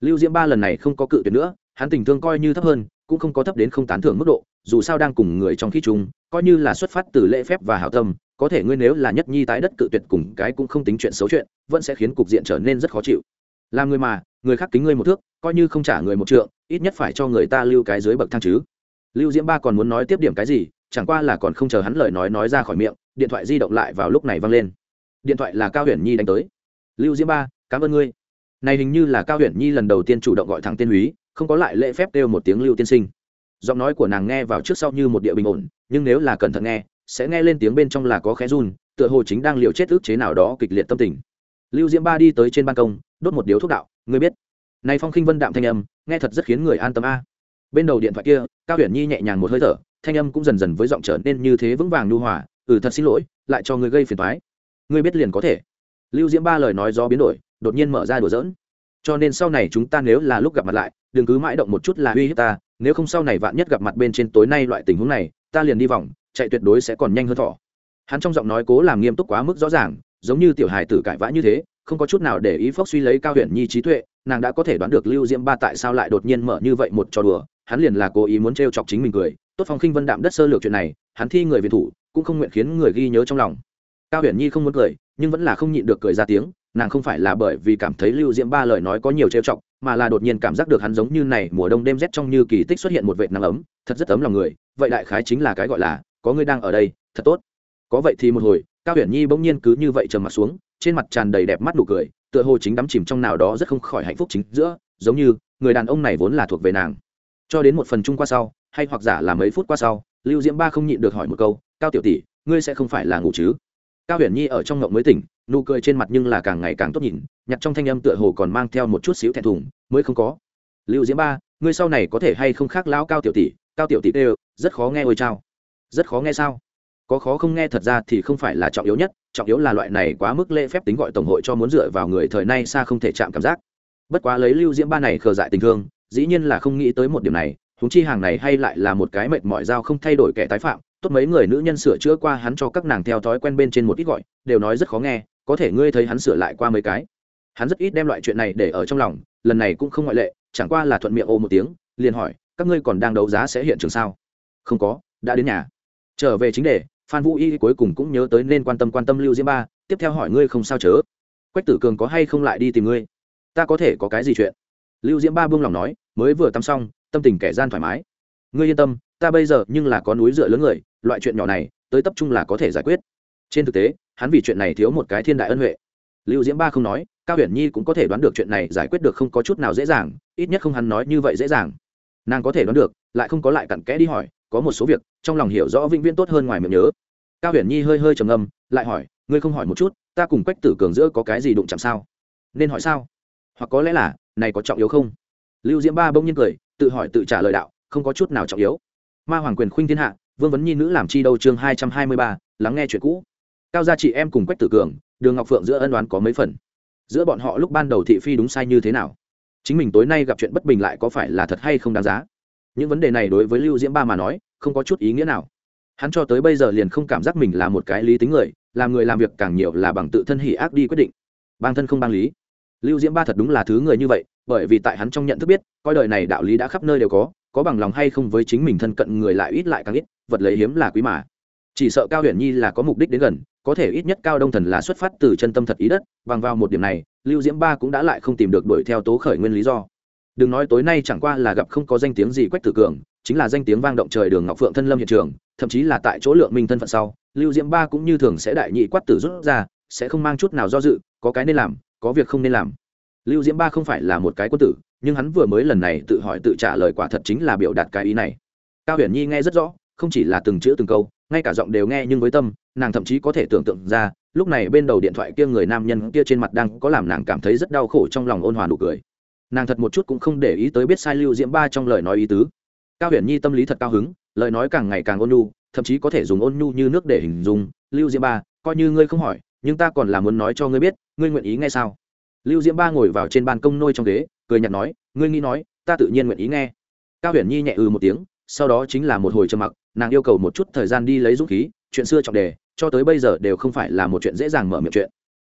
Lưu diễm ba lần này không có cự tuyệt nữa, hắn tình thương coi như thấp hơn, cũng không có thấp đến không tán thưởng mức độ, dù sao đang cùng người trong khi chúng coi như là xuất phát từ lễ phép và hảo tâm có thể ngươi nếu là nhất nhi tái đất cự tuyệt cùng cái cũng không tính chuyện xấu chuyện, vẫn sẽ khiến cục diện trở nên rất khó chịu. Làm người mà, người khác kính ngươi một thước, coi như không trả người một trượng, ít nhất phải cho người ta lưu cái dưới bậc thang chứ. Lưu diễm ba còn muốn nói tiếp điểm cái gì, chẳng qua là còn không chờ hắn lời nói nói ra khỏi miệng, điện thoại di động lại vào lúc này vang lên. Điện thoại là cao huyền nhi đánh tới. Lưu diễm ba, cảm ơn ngươi. Này hình như là cao huyền nhi lần đầu tiên chủ động gọi thẳng tên húy, không có lại lễ phép kêu một tiếng lưu tiên sinh. Giọng nói của nàng nghe vào trước sau như một địa bình ổn, nhưng nếu là cẩn thận nghe sẽ nghe lên tiếng bên trong là có khẽ run, tựa hồ chính đang liều chết ức chế nào đó kịch liệt tâm tình. Lưu diễm ba đi tới trên ban công, đốt một điếu thuốc đạo, ngươi biết, này phong khinh vân đạm thanh âm, nghe thật rất khiến người an tâm a. Bên đầu điện thoại kia, cao huyền nhi nhẹ nhàng một hơi thở, thanh âm cũng dần dần với giọng trở nên như thế vững vàng nhu hòa ừ thật xin lỗi, lại cho ngươi gây phiền toái. Ngươi biết liền có thể. Lưu diễm ba lời nói do biến đổi, đột nhiên mở ra đùa dỡn cho nên sau này chúng ta nếu là lúc gặp mặt lại, đừng cứ mãi động một chút là uy hiếp ta, nếu không sau này vạn nhất gặp mặt bên trên tối nay loại tình huống này, ta liền đi vòng chạy tuyệt đối sẽ còn nhanh hơn thỏ hắn trong giọng nói cố làm nghiêm túc quá mức rõ ràng, giống như tiểu hài tử cãi vã như thế, không có chút nào để ý phốc suy lấy cao huyện nhi trí tuệ, nàng đã có thể đoán được lưu diễm ba tại sao lại đột nhiên mở như vậy một trò đùa, hắn liền là cố ý muốn t chọc chính mình cười. Tốt phong khinh vân đạm đất sơ lược chuyện này, hắn thi người viện thủ, cũng không nguyện khiến người ghi nhớ trong lòng. Cao huyền nhi không muốn cười, nhưng vẫn là không nhịn được cười ra tiếng, nàng không phải là bởi vì cảm thấy lưu diễm ba lời nói có nhiều trêu chọc, mà là đột nhiên cảm giác được hắn giống như này mùa đông đêm rét trong như kỳ tích xuất hiện một vệt nắng ấm, thật rất ấm lòng người, vậy đại khái chính là cái gọi là có ngươi đang ở đây, thật tốt. Có vậy thì một hồi, cao huyền nhi bỗng nhiên cứ như vậy trầm mặt xuống, trên mặt tràn đầy đẹp mắt nụ cười, tựa hồ chính đắm chìm trong nào đó rất không khỏi hạnh phúc chính giữa, giống như, người đàn ông này vốn là thuộc về nàng. Cho đến một phần chung qua sau, hay hoặc giả là mấy phút qua sau, lưu diễm ba không nhịn được hỏi một câu, cao tiểu tỷ, ngươi sẽ không phải là ngủ chứ? Cao huyền nhi ở trong ngộng mới tỉnh, nụ cười trên mặt nhưng là càng ngày càng tốt nhìn, nhặt trong thanh âm tựa hồ còn mang theo một chút xíu thẹn thùng, mới không có. Lưu diễm ba, ngươi sau này có thể hay không khác lão cao tiểu tỷ? Cao tiểu tỷ đều rất khó nghe ôi trao rất khó nghe sao? Có khó không nghe thật ra thì không phải là trọng yếu nhất, trọng yếu là loại này quá mức lễ phép tính gọi tổng hội cho muốn dựa vào người thời nay xa không thể chạm cảm giác. Bất quá lấy lưu diễm ba này khờ dại tình thương, dĩ nhiên là không nghĩ tới một điểm này húng chi hàng này hay lại là một cái mệt mỏi dao không thay đổi kẻ tái phạm, tốt mấy người nữ nhân sửa chữa qua hắn cho các nàng theo thói quen bên trên một ít gọi, đều nói rất khó nghe, có thể ngươi thấy hắn sửa lại qua mấy cái. Hắn rất ít đem loại chuyện này để ở trong lòng, lần này cũng không ngoại lệ, chẳng qua là thuận miệng ô một tiếng, liền hỏi, các ngươi còn đang đấu giá sẽ hiện trường sao? Không có, đã đến nhà trở về chính đề, phan vũ y cuối cùng cũng nhớ tới nên quan tâm quan tâm lưu diễm ba, tiếp theo hỏi ngươi không sao chớ? Quách tử cường có hay không lại đi tìm ngươi? Ta có thể có cái gì chuyện? Lưu diễm ba buông lòng nói, mới vừa tắm xong, tâm tình kẻ gian thoải mái. Ngươi yên tâm, ta bây giờ nhưng là có núi dựa lớn người, loại chuyện nhỏ này, tới tập trung là có thể giải quyết. Trên thực tế, hắn vì chuyện này thiếu một cái thiên đại ân huệ. Lưu diễm ba không nói, cao huyền nhi cũng có thể đoán được chuyện này giải quyết được không có chút nào dễ dàng, ít nhất không hắn nói như vậy dễ dàng. Nàng có thể đoán được, lại không có lại cặn kẽ đi hỏi có một số việc, trong lòng hiểu rõ vĩnh viễn tốt hơn ngoài miệng nhớ. Cao huyền nhi hơi hơi trầm ngâm, lại hỏi, ngươi không hỏi một chút, ta cùng quách tử cường giữa có cái gì đụng chạm sao? Nên hỏi sao? Hoặc có lẽ là, này có trọng yếu không? Lưu diễm ba bỗng nhiên cười, tự hỏi tự trả lời đạo, không có chút nào trọng yếu. Ma hoàng quyền khuynh thiên hạ, vương vấn nhi nữ làm chi đâu chương hai trăm hai mươi ba, lắng nghe chuyện cũ. Cao gia chị em cùng quách tử cường, đường ngọc phượng giữa ân đoán có mấy phần. Giữa bọn họ lúc ban đầu thị phi đúng sai như thế nào? Chính mình tối nay gặp chuyện bất bình lại có phải là thật hay không đáng giá? Những vấn đề này đối với lưu diễm ba mà nói, không có chút ý nghĩa nào. Hắn cho tới bây giờ liền không cảm giác mình là một cái lý tính người, làm người làm việc càng nhiều là bằng tự thân hỉ ác đi quyết định. Bang thân không bang lý. Lưu diễm ba thật đúng là thứ người như vậy, bởi vì tại hắn trong nhận thức biết, coi đời này đạo lý đã khắp nơi đều có có bằng lòng hay không với chính mình thân cận người lại ít lại càng ít, vật lấy hiếm là quý mà. Chỉ sợ cao huyền nhi là có mục đích đến gần, có thể ít nhất cao đông thần là xuất phát từ chân tâm thật ý đất, bằng vào một điểm này, lưu diễm ba cũng đã lại không tìm được đuổi theo tố khởi nguyên lý do đừng nói tối nay chẳng qua là gặp không có danh tiếng gì quách tử cường, chính là danh tiếng vang động trời đường ngọc phượng thân lâm hiện trường, thậm chí là tại chỗ lượng minh thân phận sau, lưu diễm ba cũng như thường sẽ đại nhị quát tử rút ra, sẽ không mang chút nào do dự, có cái nên làm, có việc không nên làm. Lưu diễm ba không phải là một cái quân tử, nhưng hắn vừa mới lần này tự hỏi tự trả lời quả thật chính là biểu đạt cái ý này. Cao huyền nhi nghe rất rõ, không chỉ là từng chữ từng câu, ngay cả giọng đều nghe nhưng với tâm, nàng thậm chí có thể tưởng tượng ra, lúc này bên đầu điện thoại kia người nam nhân kia trên mặt đang có làm nàng cảm thấy rất đau khổ trong lòng ôn hòa nụ cười nàng thật một chút cũng không để ý tới biết sai lưu diễm ba trong lời nói ý tứ. Cao huyền nhi tâm lý thật cao hứng, lời nói càng ngày càng ôn nhu, thậm chí có thể dùng ôn nhu như nước để hình dung, lưu diễm ba, coi như ngươi không hỏi, nhưng ta còn là muốn nói cho ngươi biết, ngươi nguyện ý nghe sao? Lưu diễm ba ngồi vào trên ban công nôi trong ghế, cười nhặt nói, ngươi nghĩ nói, ta tự nhiên nguyện ý nghe. Cao huyền nhi nhẹ ừ một tiếng, sau đó chính là một hồi trầm mặc, nàng yêu cầu một chút thời gian đi lấy dũng khí, chuyện xưa trọng đề, cho tới bây giờ đều không phải là một chuyện dễ dàng mở miệng chuyện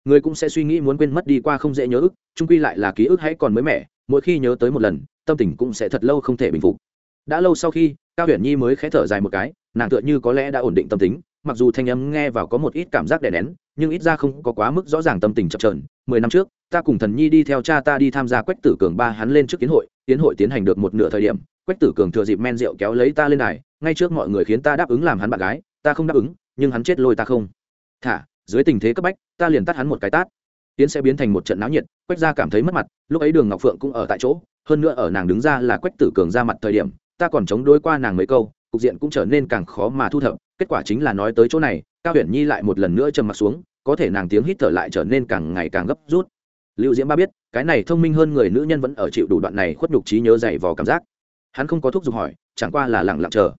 người cũng sẽ suy nghĩ muốn quên mất đi qua không dễ nhớ ức trung quy lại là ký ức hãy còn mới mẻ, mỗi khi nhớ tới một lần, tâm tình cũng sẽ thật lâu không thể bình phục. Đã lâu sau khi, cao huyền nhi mới khẽ thở dài một cái, nàng tựa như có lẽ đã ổn định tâm tính, mặc dù thanh âm nghe vào có một ít cảm giác đè nén, nhưng ít ra không có quá mức rõ ràng tâm tình chập trờn mười năm trước, ta cùng thần nhi đi theo cha ta đi tham gia quách tử cường ba hắn lên trước kiến hội tiến hội tiến hành được một nửa thời điểm, quách tử cường thừa dịp men rượu kéo lấy ta lên đài, ngay trước mọi người khiến ta đáp ứng làm hắn bạn gái, ta không đáp ứng, nhưng hắn chết lôi ta không. Thả dưới tình thế cấp bách, ta liền tắt hắn một cái tát. Tiến sẽ biến thành một trận náo nhiệt, quách gia cảm thấy mất mặt, lúc ấy đường ngọc phượng cũng ở tại chỗ, hơn nữa ở nàng đứng ra là quách tử cường ra mặt thời điểm, ta còn chống đối qua nàng mấy câu, cục diện cũng trở nên càng khó mà thu thập, kết quả chính là nói tới chỗ này, cao huyền nhi lại một lần nữa trầm m ặ t xuống, có thể nàng tiếng hít thở lại trở nên càng ngày càng gấp rút. Liệu diễm ba biết, cái này thông minh hơn người nữ nhân vẫn ở chịu đủ đoạn này khuất nhục trí nhớ dày vò cảm giác. Hắn không có thuốc giục hỏi, chẳng qua là lặng lặng chờ.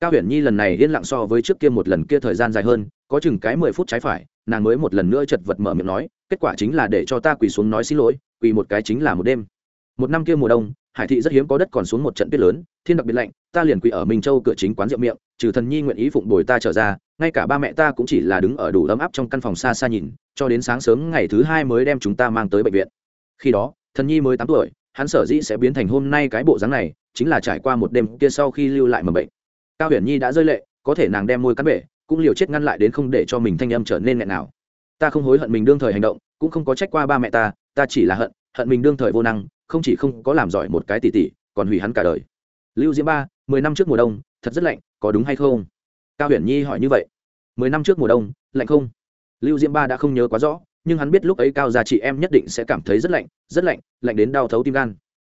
Cao huyền nhi lần này yên lặng so với trước kia một lần kia thời gian dài hơn, có chừng cái mười phút trái phải nàng mới một lần nữa chật vật mở miệng nói, kết quả chính là để cho ta quỳ xuống nói xin lỗi, quỳ một cái chính là một đêm. Một năm kia mùa đông, hải thị rất hiếm có đất còn xuống một trận tuyết lớn, thiên đặc biệt lạnh, ta liền quỳ ở minh châu cửa chính quán rượu miệng, trừ thần nhi nguyện ý phụng bồi ta trở ra, ngay cả ba mẹ ta cũng chỉ là đứng ở đủ ấm áp trong căn phòng xa xa nhìn, cho đến sáng sớm ngày thứ hai mới đem chúng ta mang tới bệnh viện. Khi đó, thần nhi mới tám tuổi, hắn sở dĩ sẽ biến thành hôm nay cái bộ dáng này, chính là trải qua một đêm kia sau khi lưu lại mầm bệnh. Cao huyền nhi đã rơi lệ, có thể nàng đem môi cắn bể cũng liều chết ngăn lại đến không để cho mình thanh âm trở nên nghẹn nào. Ta không hối hận mình đương thời hành động, cũng không có trách qua ba mẹ ta ta chỉ là hận hận mình đương thời vô năng, không chỉ không có làm giỏi một cái tỷ tỷ, còn hủy hắn cả đời. Lưu diễm ba, mười năm trước mùa đông, thật rất lạnh, có đúng hay không? Cao huyền nhi hỏi như vậy. Mười năm trước mùa đông, lạnh không? Lưu diễm ba đã không nhớ quá rõ, nhưng hắn biết lúc ấy cao gia chị em nhất định sẽ cảm thấy rất lạnh rất lạnh lạnh đến đau thấu tim gan.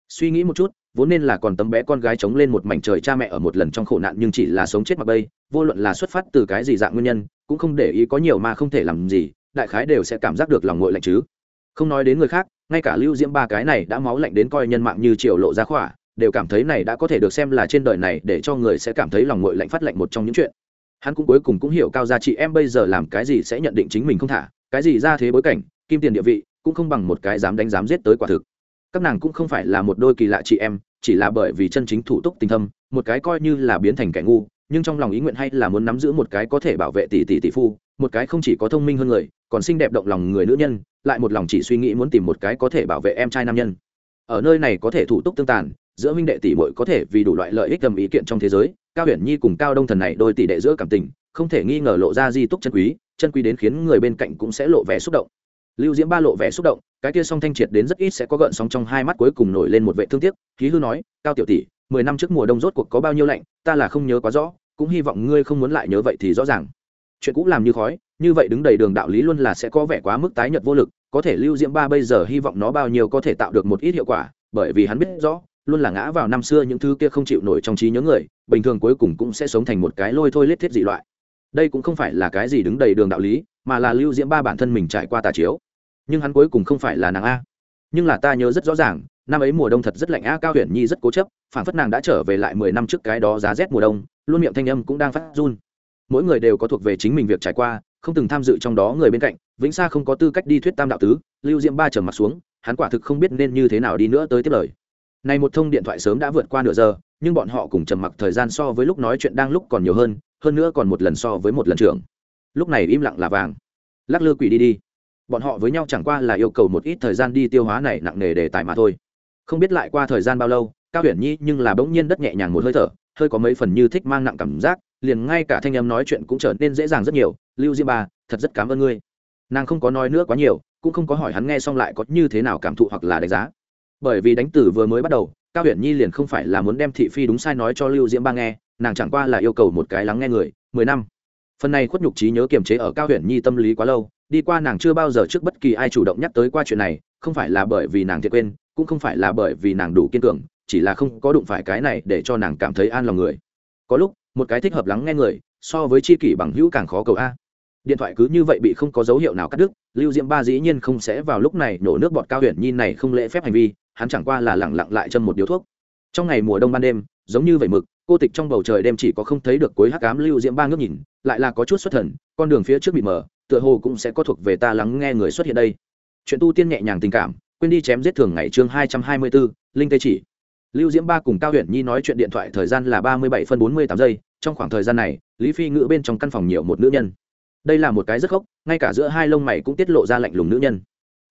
Suy nghĩ một chút vốn nên là còn tấm bé con gái chống lên một mảnh trời cha mẹ ở một lần trong khổ nạn nhưng chỉ là sống chết mặc bây vô luận là xuất phát từ cái gì dạng nguyên nhân, cũng không để ý có nhiều mà không thể làm gì, đại khái đều sẽ cảm giác được lòng ngội lạnh chứ. Không nói đến người khác, ngay cả lưu diễm ba cái này đã máu lạnh đến coi nhân mạng như triều lộ ra khỏa, đều cảm thấy này đã có thể được xem là trên đời này để cho người sẽ cảm thấy lòng ngội lạnh phát lạnh một trong những chuyện. Hắn cũng cuối cùng cũng hiểu cao gia chị em bây giờ làm cái gì sẽ nhận định chính mình không thả, cái gì ra thế bối cảnh, kim tiền địa vị, cũng không bằng một cái dám đánh dám giết tới quả thực các nàng cũng không phải là một đôi kỳ lạ chị em, chỉ là bởi vì chân chính thủ túc tình thâm, một cái coi như là biến thành kẻ ngu, nhưng trong lòng ý nguyện hay là muốn nắm giữ một cái có thể bảo vệ tỷ tỷ tỷ phu, một cái không chỉ có thông minh hơn người, còn xinh đẹp động lòng người nữ nhân, lại một lòng chỉ suy nghĩ muốn tìm một cái có thể bảo vệ em trai nam nhân. Ở nơi này có thể thủ túc tương tàn, giữa minh đệ tỷ muội có thể vì đủ loại lợi ích cầm ý kiện trong thế giới, cao huyền nhi cùng cao đông thần này đôi tỷ đệ giữa cảm tình, không thể nghi ngờ lộ ra di túc chân quý chân quý đến khiến người bên cạnh cũng sẽ lộ vẻ xúc động lưu diễm ba lộ vẻ xúc động, cái kia song thanh triệt đến rất ít sẽ có gợn sóng trong hai mắt cuối cùng nổi lên một vệ thương tiếc. Khí hư nói, cao tiểu tỷ, mười năm trước mùa đông rốt cuộc có bao nhiêu lạnh, ta là không nhớ quá rõ, cũng hy vọng ngươi không muốn lại nhớ vậy thì rõ ràng. Chuyện cũng làm như khói, như vậy đứng đầy đường đạo lý luôn là sẽ có vẻ quá mức tái nhợt vô lực, có thể lưu diễm ba bây giờ hy vọng nó bao nhiêu có thể tạo được một ít hiệu quả, bởi vì hắn biết rõ, luôn là ngã vào năm xưa những thứ kia không chịu nổi trong trí nhớ người, bình thường cuối cùng cũng sẽ sống thành một cái lôi thôi lết thiết dị loại đây cũng không phải là cái gì đứng đầy đường đạo lý, mà là lưu diễm ba bản thân mình trải qua tà chiếu. Nhưng hắn cuối cùng không phải là nàng a. Nhưng là ta nhớ rất rõ ràng, năm ấy mùa đông thật rất lạnh a, cao huyền nhi rất cố chấp, phản phất nàng đã trở về lại mười năm trước cái đó giá rét mùa đông, luôn miệng thanh âm cũng đang phát run. Mỗi người đều có thuộc về chính mình việc trải qua, không từng tham dự trong đó người bên cạnh, vĩnh sa không có tư cách đi thuyết tam đạo tứ, lưu diễm ba trầm mặt xuống, hắn quả thực không biết nên như thế nào đi nữa tới tiếp lời. Này một thông điện thoại sớm đã vượt qua nửa giờ, nhưng bọn họ cùng trầm mặc thời gian so với lúc nói chuyện đang lúc còn nhiều hơn hơn nữa còn một lần so với một lần trưởng. Lúc này im lặng là vàng. Lắc lư quỷ đi đi. Bọn họ với nhau chẳng qua là yêu cầu một ít thời gian đi tiêu hóa này nặng nề để tài mà thôi. Không biết lại qua thời gian bao lâu, cao huyền nhi nhưng là bỗng nhiên đất nhẹ nhàng một hơi thở, hơi có mấy phần như thích mang nặng cảm giác, liền ngay cả thanh em nói chuyện cũng trở nên dễ dàng rất nhiều. Lưu diêm ba, thật rất cảm ơn ngươi. Nàng không có nói nữa quá nhiều, cũng không có hỏi hắn nghe xong lại có như thế nào cảm thụ hoặc là đánh giá. Bởi vì đánh tử vừa mới bắt đầu cao huyền nhi liền không phải là muốn đem thị phi đúng sai nói cho lưu diễm ba nghe, nàng chẳng qua là yêu cầu một cái lắng nghe người, mười năm. Phần này khuất nhục trí nhớ kiềm chế ở cao huyền nhi tâm lý quá lâu, đi qua nàng chưa bao giờ trước bất kỳ ai chủ động nhắc tới qua chuyện này, không phải là bởi vì nàng thiệt quên, cũng không phải là bởi vì nàng đủ kiên cường, chỉ là không có đụng phải cái này để cho nàng cảm thấy an lòng người. Có lúc, một cái thích hợp lắng nghe người, so với chi kỷ bằng hữu càng khó cầu a. Điện thoại cứ như vậy bị không có dấu hiệu nào cắt đứt, lưu diễm ba dĩ nhiên không sẽ vào lúc này nổ nước bọt cao huyền nhi này không lễ phép hành vi hắn chẳng qua là lẳng lặng lại châm một điếu thuốc. Trong ngày mùa đông ban đêm, giống như vậy mực, cô tịch trong bầu trời đêm chỉ có không thấy được cuối hắc ám lưu diễm ba ngước nhìn, lại là có chút xuất thần, con đường phía trước bị mở, tựa hồ cũng sẽ có thuộc về ta lắng nghe người xuất hiện đây. Chuyện tu tiên nhẹ nhàng tình cảm, quên đi chém giết thường ngày chương hai trăm hai mươi bốn linh tê chỉ. Lưu diễm ba cùng cao huyền nhi nói chuyện điện thoại thời gian là ba mươi bảy phân bốn mươi tám giây, trong khoảng thời gian này, lý phi ngự bên trong căn phòng nhiều một nữ nhân. Đây là một cái rất khốc ngay cả giữa hai lông mày cũng tiết lộ ra lạnh lùng nữ nhân.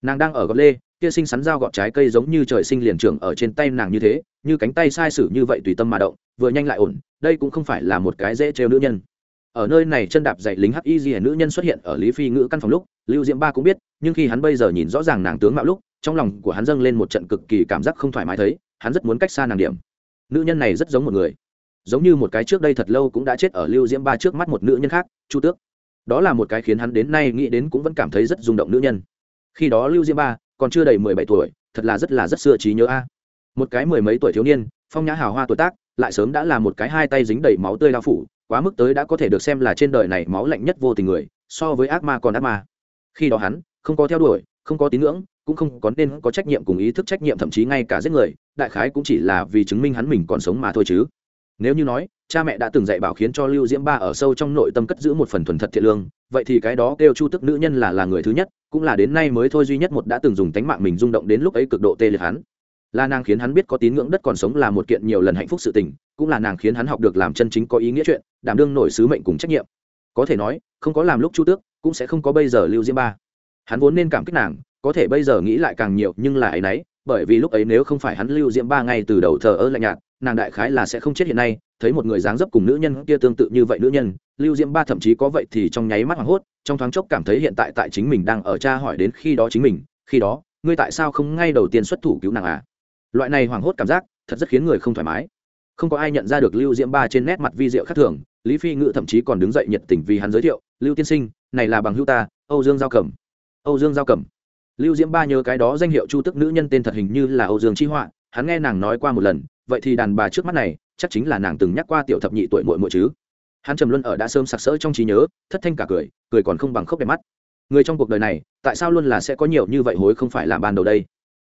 Nàng đang ở góc lê kia sinh sắn dao gọt trái cây giống như trời sinh liền trưởng ở trên tay nàng như thế, như cánh tay sai sử như vậy tùy tâm mà động, vừa nhanh lại ổn, đây cũng không phải là một cái dễ trêu nữ nhân. Ở nơi này chân đạp dạy lính hắc y gì nữ nhân xuất hiện ở lý phi ngữ căn phòng lúc, lưu diễm ba cũng biết, nhưng khi hắn bây giờ nhìn rõ ràng nàng tướng mạo lúc, trong lòng của hắn dâng lên một trận cực kỳ cảm giác không thoải mái thấy, hắn rất muốn cách xa nàng điểm. Nữ nhân này rất giống một người. Giống như một cái trước đây thật lâu cũng đã chết ở lưu diễm ba trước mắt một nữ nhân khác, chu tước. Đó là một cái khiến hắn đến nay nghĩ đến cũng vẫn cảm thấy rất rung động nữ nhân. Khi đó lưu diễm ba còn chưa đầy mười bảy tuổi, thật là rất là rất xưa trí nhớ a. Một cái mười mấy tuổi thiếu niên, phong nhã hào hoa tuổi tác, lại sớm đã là một cái hai tay dính đầy máu tươi lao phủ, quá mức tới đã có thể được xem là trên đời này máu lạnh nhất vô tình người, so với ác ma còn ác ma. Khi đó hắn, không có theo đuổi, không có tín ngưỡng, cũng không có nên có trách nhiệm cùng ý thức trách nhiệm thậm chí ngay cả giết người, đại khái cũng chỉ là vì chứng minh hắn mình còn sống mà thôi chứ. Nếu như nói, cha mẹ đã từng dạy bảo khiến cho lưu diễm ba ở sâu trong nội tâm cất giữ một phần thuần thật thiện lương, vậy thì cái đó kêu chu tức nữ nhân là là người thứ nhất cũng là đến nay mới thôi duy nhất một đã từng dùng tánh mạng mình rung động đến lúc ấy cực độ tê liệt hắn. Là nàng khiến hắn biết có tín ngưỡng đất còn sống là một kiện nhiều lần hạnh phúc sự tình, cũng là nàng khiến hắn học được làm chân chính có ý nghĩa chuyện, đảm đương nổi sứ mệnh cùng trách nhiệm. Có thể nói, không có làm lúc chu tước, cũng sẽ không có bây giờ lưu diễm ba. Hắn vốn nên cảm kích nàng, có thể bây giờ nghĩ lại càng nhiều, nhưng là ấy nấy, bởi vì lúc ấy nếu không phải hắn lưu diễm ba ngay từ đầu thờ ơ lạnh nhạt, nàng đại khái là sẽ không chết hiện nay, thấy một người dáng dấp cùng nữ nhân kia tương tự như vậy nữ nhân lưu diễm ba thậm chí có vậy thì trong nháy mắt hoảng hốt, trong thoáng chốc cảm thấy hiện tại tại chính mình đang ở cha hỏi đến khi đó chính mình, khi đó, ngươi tại sao không ngay đầu tiên xuất thủ cứu nàng à? Loại này hoảng hốt cảm giác, thật rất khiến người không thoải mái. Không có ai nhận ra được lưu diễm ba trên nét mặt vi diệu khác thường, lý phi ngự thậm chí còn đứng dậy nhiệt tình vì hắn giới thiệu, lưu tiên sinh, này là bằng hữu ta, âu dương giao cẩm. Âu dương giao cẩm. Lưu diễm ba nhớ cái đó danh hiệu chu tức nữ nhân tên thật hình như là âu dương chi họa, hắn nghe nàng nói qua một lần, vậy thì đàn bà trước mắt này, chắc chính là nàng từng nhắc qua tiểu thập nhị tuổi muội muội chứ hắn trầm luân ở đã sớm sặc sỡ trong trí nhớ, thất thanh cả cười cười còn không bằng khóc đẹp mắt. Người trong cuộc đời này, tại sao luôn là sẽ có nhiều như vậy hối không phải làm ban đầu đây?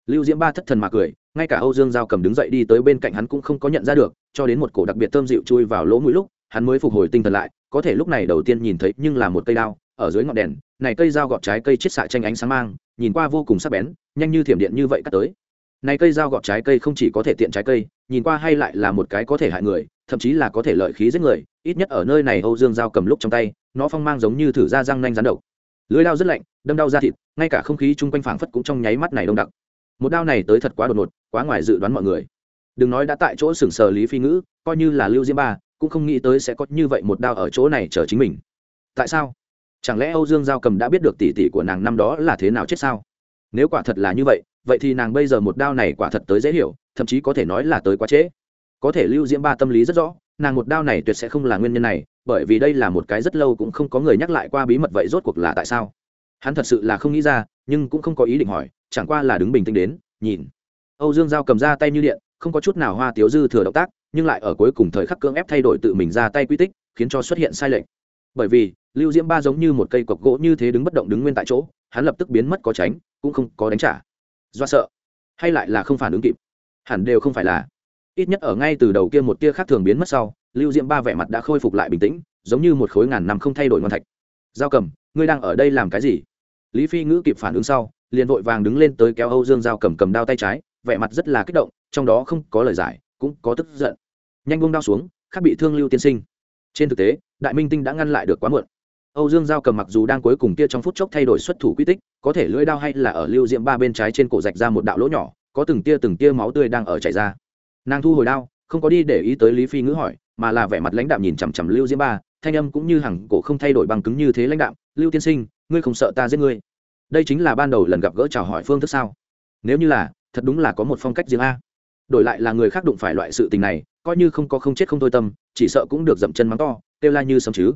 Lưu diễm ba thất thần mà cười, ngay cả âu dương giao cầm đứng dậy đi tới bên cạnh hắn cũng không có nhận ra được, cho đến một cổ đặc biệt thơm dịu chui vào lỗ mũi lúc, hắn mới phục hồi tinh thần lại, có thể lúc này đầu tiên nhìn thấy nhưng là một cây đao, ở dưới ngọn đèn, này cây dao gọt trái cây chiết xạ tranh ánh sáng mang, nhìn qua vô cùng sắc bén, nhanh như thiểm điện như vậy cắt tới. Này cây dao gọt trái cây không chỉ có thể tiện trái cây, nhìn qua hay lại là một cái có thể hại người, thậm chí là có thể lợi khí giết người ít nhất ở nơi này âu dương dao cầm lúc trong tay, nó phong mang giống như thử ra răng nanh rắn độc. Lưới dao rất lạnh, đâm đau ra thịt, ngay cả không khí chung quanh phảng phất cũng trong nháy mắt này đông đặc. Một đao này tới thật quá đột ngột, quá ngoài dự đoán mọi người. Đừng nói đã tại chỗ sừng sờ lý phi ngữ, coi như là lưu diễm ba, cũng không nghĩ tới sẽ có như vậy một đao ở chỗ này chờ chính mình. Tại sao? Chẳng lẽ âu dương giao cầm đã biết được tỷ tỷ của nàng năm đó là thế nào chết sao? Nếu quả thật là như vậy vậy thì nàng bây giờ một đao này quả thật tới dễ hiểu, thậm chí có thể nói là tới quá trễ. Có thể lưu diễm ba tâm lý rất rõ nàng một đao này tuyệt sẽ không là nguyên nhân này, bởi vì đây là một cái rất lâu cũng không có người nhắc lại qua bí mật vậy rốt cuộc là tại sao? Hắn thật sự là không nghĩ ra, nhưng cũng không có ý định hỏi, chẳng qua là đứng bình tĩnh đến, nhìn. Âu dương giao cầm ra tay như điện, không có chút nào hoa tiếu dư thừa động tác, nhưng lại ở cuối cùng thời khắc cưỡng ép thay đổi tự mình ra tay quy tích, khiến cho xuất hiện sai lệch. Bởi vì, lưu diễm ba giống như một cây cọc gỗ như thế đứng bất động đứng nguyên tại chỗ, hắn lập tức biến mất có tránh, cũng không có đánh trả. Do sợ. Hay lại là không phản ứng kịp. Hẳn đều không phải là ít nhất ở ngay từ đầu kia một tia khác thường biến mất sau, lưu diễm ba vẻ mặt đã khôi phục lại bình tĩnh, giống như một khối ngàn năm không thay đổi ngon thạch. Giao cầm, ngươi đang ở đây làm cái gì? Lý phi ngữ kịp phản ứng sau, liền vội vàng đứng lên tới kéo âu dương giao cầm cầm đao tay trái, vẻ mặt rất là kích động, trong đó không có lời giải, cũng có tức giận. Nhanh buông đao xuống, khác bị thương lưu tiên sinh. Trên thực tế, đại minh tinh đã ngăn lại được quá muộn. Âu dương giao cầm mặc dù đang cuối cùng kia trong phút chốc thay đổi xuất thủ quy tích, có thể lưỡi đao hay là ở lưu diễm ba bên trái trên cổ rạch ra một đạo lỗ nhỏ, có từng tia từng tia máu tươi đang ở chảy ra nàng thu hồi đao, không có đi để ý tới lý phi ngữ hỏi, mà là vẻ mặt lãnh đạm nhìn chằm chằm lưu diễm ba, thanh âm cũng như hằng cổ không thay đổi bằng cứng như thế lãnh đạm, lưu tiên sinh, ngươi không sợ ta giết ngươi? Đây chính là ban đầu lần gặp gỡ chào hỏi phương thức sao? Nếu như là, thật đúng là có một phong cách riêng a. Đổi lại là người khác đụng phải loại sự tình này, coi như không có không chết không thôi tâm, chỉ sợ cũng được dậm chân mắng to, kêu la như sấm chứ.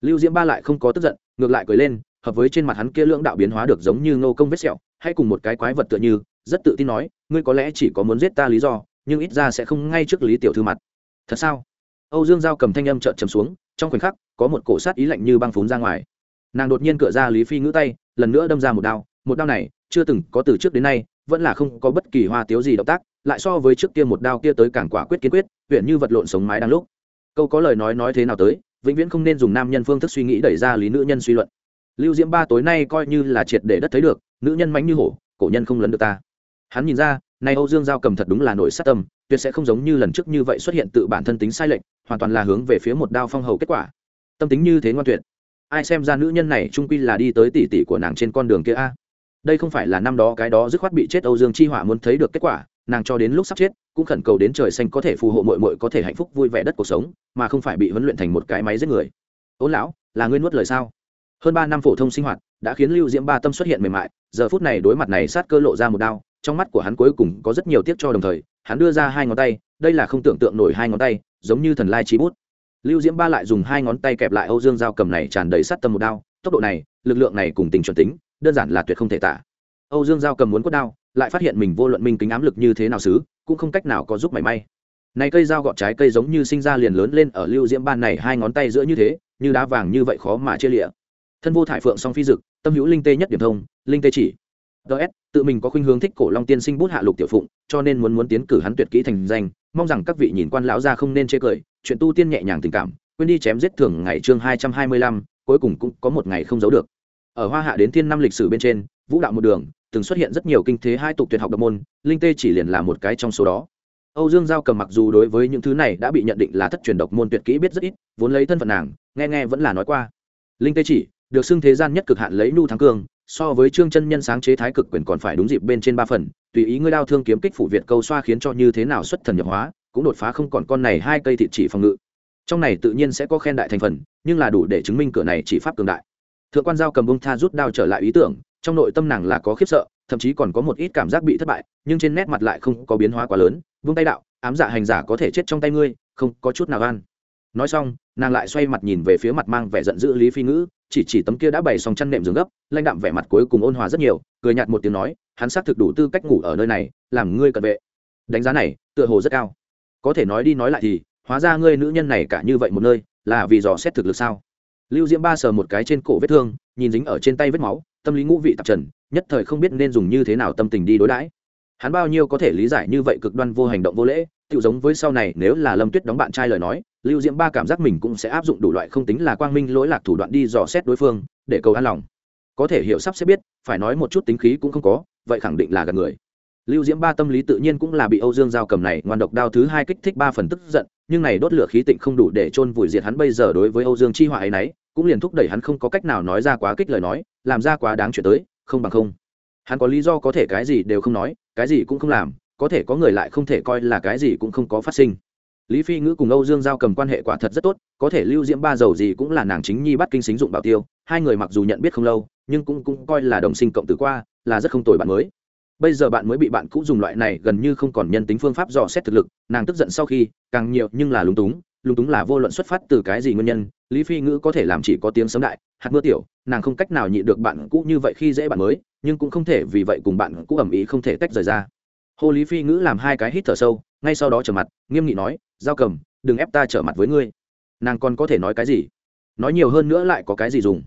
Lưu diễm ba lại không có tức giận, ngược lại cười lên, hợp với trên mặt hắn kia lưỡng đạo biến hóa được giống như ngô công vết sẹo, hay cùng một cái quái vật tựa như, rất tự tin nói, ngươi có lẽ chỉ có muốn giết ta lý do nhưng ít ra sẽ không ngay trước lý tiểu thư mặt. Thật sao? Âu dương giao cầm thanh âm trợn trầm xuống, trong khoảnh khắc, có một cổ sát ý lạnh như băng phún ra ngoài. Nàng đột nhiên cựa ra lý phi ngữ tay, lần nữa đâm ra một đao một đao này, chưa từng có từ trước đến nay, vẫn là không có bất kỳ hoa tiếu gì động tác, lại so với trước kia một đao kia tới càng quả quyết kiên quyết huyện như vật lộn sống mái đang lúc. Câu có lời nói nói thế nào tới, vĩnh viễn không nên dùng nam nhân phương thức suy nghĩ đẩy ra lý nữ nhân suy luận. Lưu diễm ba tối nay coi như là triệt để đất thấy được, nữ nhân mánh như hổ, cổ nhân không lấn được ta. Hắn nhìn ra nay âu dương giao cầm thật đúng là nổi sát tâm, tuyệt sẽ không giống như lần trước như vậy xuất hiện tự bản thân tính sai lệch, hoàn toàn là hướng về phía một đao phong hầu kết quả. Tâm tính như thế ngoan tuyệt. Ai xem ra nữ nhân này trung quy là đi tới tỷ tỷ của nàng trên con đường kia a. Đây không phải là năm đó cái đó dứt khoát bị chết âu dương chi hỏa muốn thấy được kết quả, nàng cho đến lúc sắp chết, cũng khẩn cầu đến trời xanh có thể phù hộ muội muội có thể hạnh phúc vui vẻ đất cuộc sống, mà không phải bị huấn luyện thành một cái máy giết người. Ôn lão, là ngươi nuốt lời sao? Hơn ba năm phổ thông sinh hoạt, đã khiến lưu diễm ba tâm xuất hiện mềm mại, giờ phút này đối mặt này sát cơ lộ ra một đao trong mắt của hắn cuối cùng có rất nhiều tiếc cho đồng thời, hắn đưa ra hai ngón tay, đây là không tưởng tượng nổi hai ngón tay, giống như thần lai trí bút. Lưu diễm ba lại dùng hai ngón tay kẹp lại âu dương dao cầm này tràn đầy sát tâm một đao, tốc độ này, lực lượng này cùng tình chuẩn tính, đơn giản là tuyệt không thể tả. Âu dương giao cầm muốn quất đao, lại phát hiện mình vô luận minh kính ám lực như thế nào xứ, cũng không cách nào có giúp mảy may. Này cây dao gọt trái cây giống như sinh ra liền lớn lên ở lưu diễm ban này hai ngón tay giữa như thế, như đá vàng như vậy khó mà chia lịa thân vô thải phượng song phi dực, tâm hữu linh tê nhất điểm thông, linh tê chỉ ts tự mình có khuynh hướng thích cổ long tiên sinh bút hạ lục tiểu phụng, cho nên muốn muốn tiến cử hắn tuyệt kỹ thành danh, mong rằng các vị nhìn quan lão gia không nên chê cười, chuyện tu tiên nhẹ nhàng tình cảm, quên đi chém giết thường ngày chương hai trăm hai mươi lăm, cuối cùng cũng có một ngày không giấu được. Ở hoa hạ đến thiên năm lịch sử bên trên, vũ đạo một đường, từng xuất hiện rất nhiều kinh thế hai tục tuyệt học độc môn, linh tê chỉ liền là một cái trong số đó. Âu dương giao cầm mặc dù đối với những thứ này đã bị nhận định là thất truyền độc môn tuyệt kỹ biết rất ít, vốn lấy thân phận nàng, nghe nghe vẫn là nói qua. Linh tê chỉ, được xưng thế gian nhất cực hạn lấy nhu thắng cương so với trương chân nhân sáng chế thái cực quyền còn phải đúng dịp bên trên ba phần, tùy ý ngươi đao thương kiếm kích phủ việt câu xoa khiến cho như thế nào xuất thần nhập hóa, cũng đột phá không còn con này hai cây thịt chỉ phòng ngự. Trong này tự nhiên sẽ có khen đại thành phần, nhưng là đủ để chứng minh cửa này chỉ pháp cường đại. Thượng quan giao cầm bông tha rút đao trở lại ý tưởng, trong nội tâm nàng là có khiếp sợ, thậm chí còn có một ít cảm giác bị thất bại, nhưng trên nét mặt lại không có biến hóa quá lớn, vung tay đạo, ám dạ hành giả có thể chết trong tay ngươi, không có chút nào gan nói xong, nàng lại xoay mặt nhìn về phía mặt mang vẻ giận dữ lý phi ngữ chỉ chỉ tấm kia đã bày xong chăn nệm giường gấp, lãnh đạm vẻ mặt cuối cùng ôn hòa rất nhiều, cười nhạt một tiếng nói, hắn xác thực đủ tư cách ngủ ở nơi này, làm ngươi cận vệ. Đánh giá này, tựa hồ rất cao. Có thể nói đi nói lại thì, hóa ra ngươi nữ nhân này cả như vậy một nơi, là vì dò xét thực lực sao? Lưu diễm ba sờ một cái trên cổ vết thương, nhìn dính ở trên tay vết máu, tâm lý ngũ vị tạp trần, nhất thời không biết nên dùng như thế nào tâm tình đi đối đãi. Hắn bao nhiêu có thể lý giải như vậy cực đoan vô hành động vô lễ tự giống với sau này nếu là lâm tuyết đóng bạn trai lời nói, lưu diễm ba cảm giác mình cũng sẽ áp dụng đủ loại không tính là quang minh lỗi lạc thủ đoạn đi dò xét đối phương, để cầu an lòng. Có thể hiểu sắp sẽ biết, phải nói một chút tính khí cũng không có, vậy khẳng định là gần người. Lưu diễm ba tâm lý tự nhiên cũng là bị âu dương giao cầm này ngoan độc đao thứ hai kích thích ba phần tức giận, nhưng này đốt lửa khí tịnh không đủ để chôn vùi diệt hắn bây giờ đối với âu dương chi họa ấy nấy, cũng liền thúc đẩy hắn không có cách nào nói ra quá kích lời nói, làm ra quá đáng chuyện tới, không bằng không. Hắn có lý do có thể cái gì đều không nói, cái gì cũng không làm có thể có người lại không thể coi là cái gì cũng không có phát sinh. Lý phi ngữ cùng âu dương giao cầm quan hệ quả thật rất tốt, có thể lưu diễm ba giàu gì cũng là nàng chính nhi bắt kinh xính dụng bảo tiêu, hai người mặc dù nhận biết không lâu, nhưng cũng cũng coi là đồng sinh cộng tử qua, là rất không tồi bạn mới. Bây giờ bạn mới bị bạn cũ dùng loại này gần như không còn nhân tính phương pháp dò xét thực lực, nàng tức giận sau khi, càng nhiều nhưng là lúng túng lúng túng là vô luận xuất phát từ cái gì nguyên nhân, lý phi ngữ có thể làm chỉ có tiếng sấm đại, hạt mưa tiểu, nàng không cách nào nhịn được bạn cũ như vậy khi dễ bạn mới, nhưng cũng không thể vì vậy cùng bạn cũ ẩm ý không thể tách rời ra hồ lý phi ngữ làm hai cái hít thở sâu, ngay sau đó trở mặt, nghiêm nghị nói, giao cầm, đừng ép ta trở mặt với ngươi. Nàng còn có thể nói cái gì? Nói nhiều hơn nữa lại có cái gì dùng?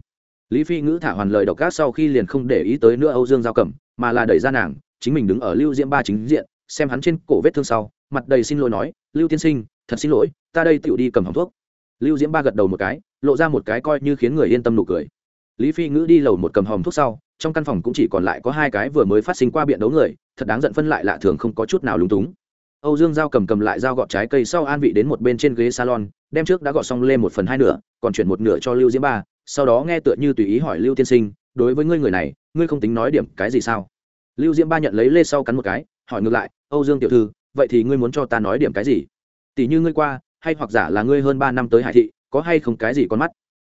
Lý phi ngữ thả hoàn lời độc gác sau khi liền không để ý tới nữa âu dương giao cầm, mà là đẩy ra nàng, chính mình đứng ở lưu diễm ba chính diện, xem hắn trên cổ vết thương sau, mặt đầy xin lỗi nói, lưu tiên sinh, thật xin lỗi, ta đây tựu đi cầm hỏng thuốc. Lưu diễm ba gật đầu một cái, lộ ra một cái coi như khiến người yên tâm nụ cười. Lý phi ngữ đi lầu một cầm hòm thuốc sau trong căn phòng cũng chỉ còn lại có hai cái vừa mới phát sinh qua biện đấu người, thật đáng giận phân lại lạ thường không có chút nào lúng túng. Âu dương giao cầm cầm lại dao gọt trái cây sau an vị đến một bên trên ghế salon, đem trước đã gọt xong lên một phần hai nửa, còn chuyển một nửa cho lưu diễm ba, sau đó nghe tựa như tùy ý hỏi lưu tiên sinh, đối với ngươi người này, ngươi không tính nói điểm cái gì sao? Lưu diễm ba nhận lấy lê sau cắn một cái, hỏi ngược lại, âu dương tiểu thư, vậy thì ngươi muốn cho ta nói điểm cái gì? Tỷ như ngươi qua, hay hoặc giả là ngươi hơn ba năm tới hải thị, có hay không cái gì con mắt?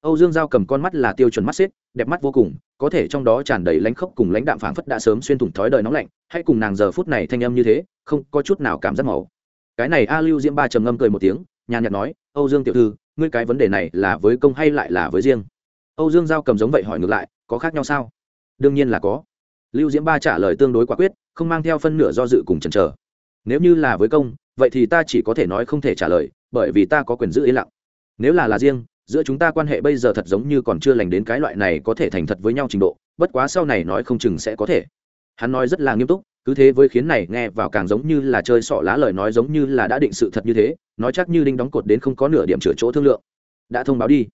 Âu dương giao cầm con mắt là tiêu chuẩn mắt xếp đẹp mắt vô cùng, có thể trong đó tràn đầy lãnh khốc cùng lãnh đạm phảng phất đã sớm xuyên thủng thói đời nóng lạnh hay cùng nàng giờ phút này thanh âm như thế, không có chút nào cảm giác màu. Cái này a lưu diễm ba trầm ngâm cười một tiếng, nhàn nhạt nói, âu dương tiểu thư, ngươi cái vấn đề này là với công hay lại là với riêng? Âu dương giao cầm giống vậy hỏi ngược lại, có khác nhau sao? Đương nhiên là có. Lưu diễm ba trả lời tương đối quả quyết, không mang theo phân nửa do dự cùng chần chờ. Nếu như là với công, vậy thì ta chỉ có thể nói không thể trả lời, bởi vì ta có quyền giữ yên lặng. Nếu là là riêng giữa chúng ta quan hệ bây giờ thật giống như còn chưa lành đến cái loại này có thể thành thật với nhau trình độ, bất quá sau này nói không chừng sẽ có thể. Hắn nói rất là nghiêm túc, cứ thế với khiến này nghe vào càng giống như là chơi sọ lá lời nói giống như là đã định sự thật như thế, nói chắc như đinh đóng cột đến không có nửa điểm chữa chỗ thương lượng. Đã thông báo đi.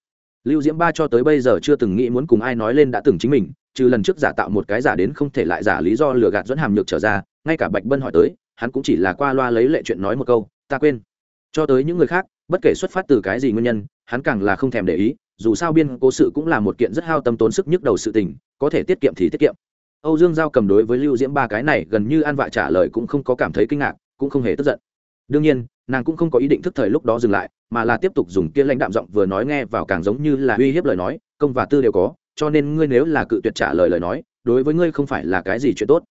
Lưu diễm ba cho tới bây giờ chưa từng nghĩ muốn cùng ai nói lên đã từng chính mình, trừ lần trước giả tạo một cái giả đến không thể lại giả lý do lừa gạt dẫn hàm nhược trở ra, ngay cả bạch bân hỏi tới, hắn cũng chỉ là qua loa lấy lệ chuyện nói một câu, ta quên. Cho tới những người khác bất kể xuất phát từ cái gì nguyên nhân, hắn càng là không thèm để ý, dù sao biên cố sự cũng là một kiện rất hao tâm tốn sức nhức đầu sự tình, có thể tiết kiệm thì tiết kiệm. Âu dương giao cầm đối với lưu diễm ba cái này gần như an vạ trả lời cũng không có cảm thấy kinh ngạc, cũng không hề tức giận. Đương nhiên, nàng cũng không có ý định thức thời lúc đó dừng lại, mà là tiếp tục dùng kia lãnh đạm giọng vừa nói nghe vào càng giống như là uy hiếp lời nói, công và tư đều có, cho nên ngươi nếu là cự tuyệt trả lời lời nói, đối với ngươi không phải là cái gì chuyện tốt.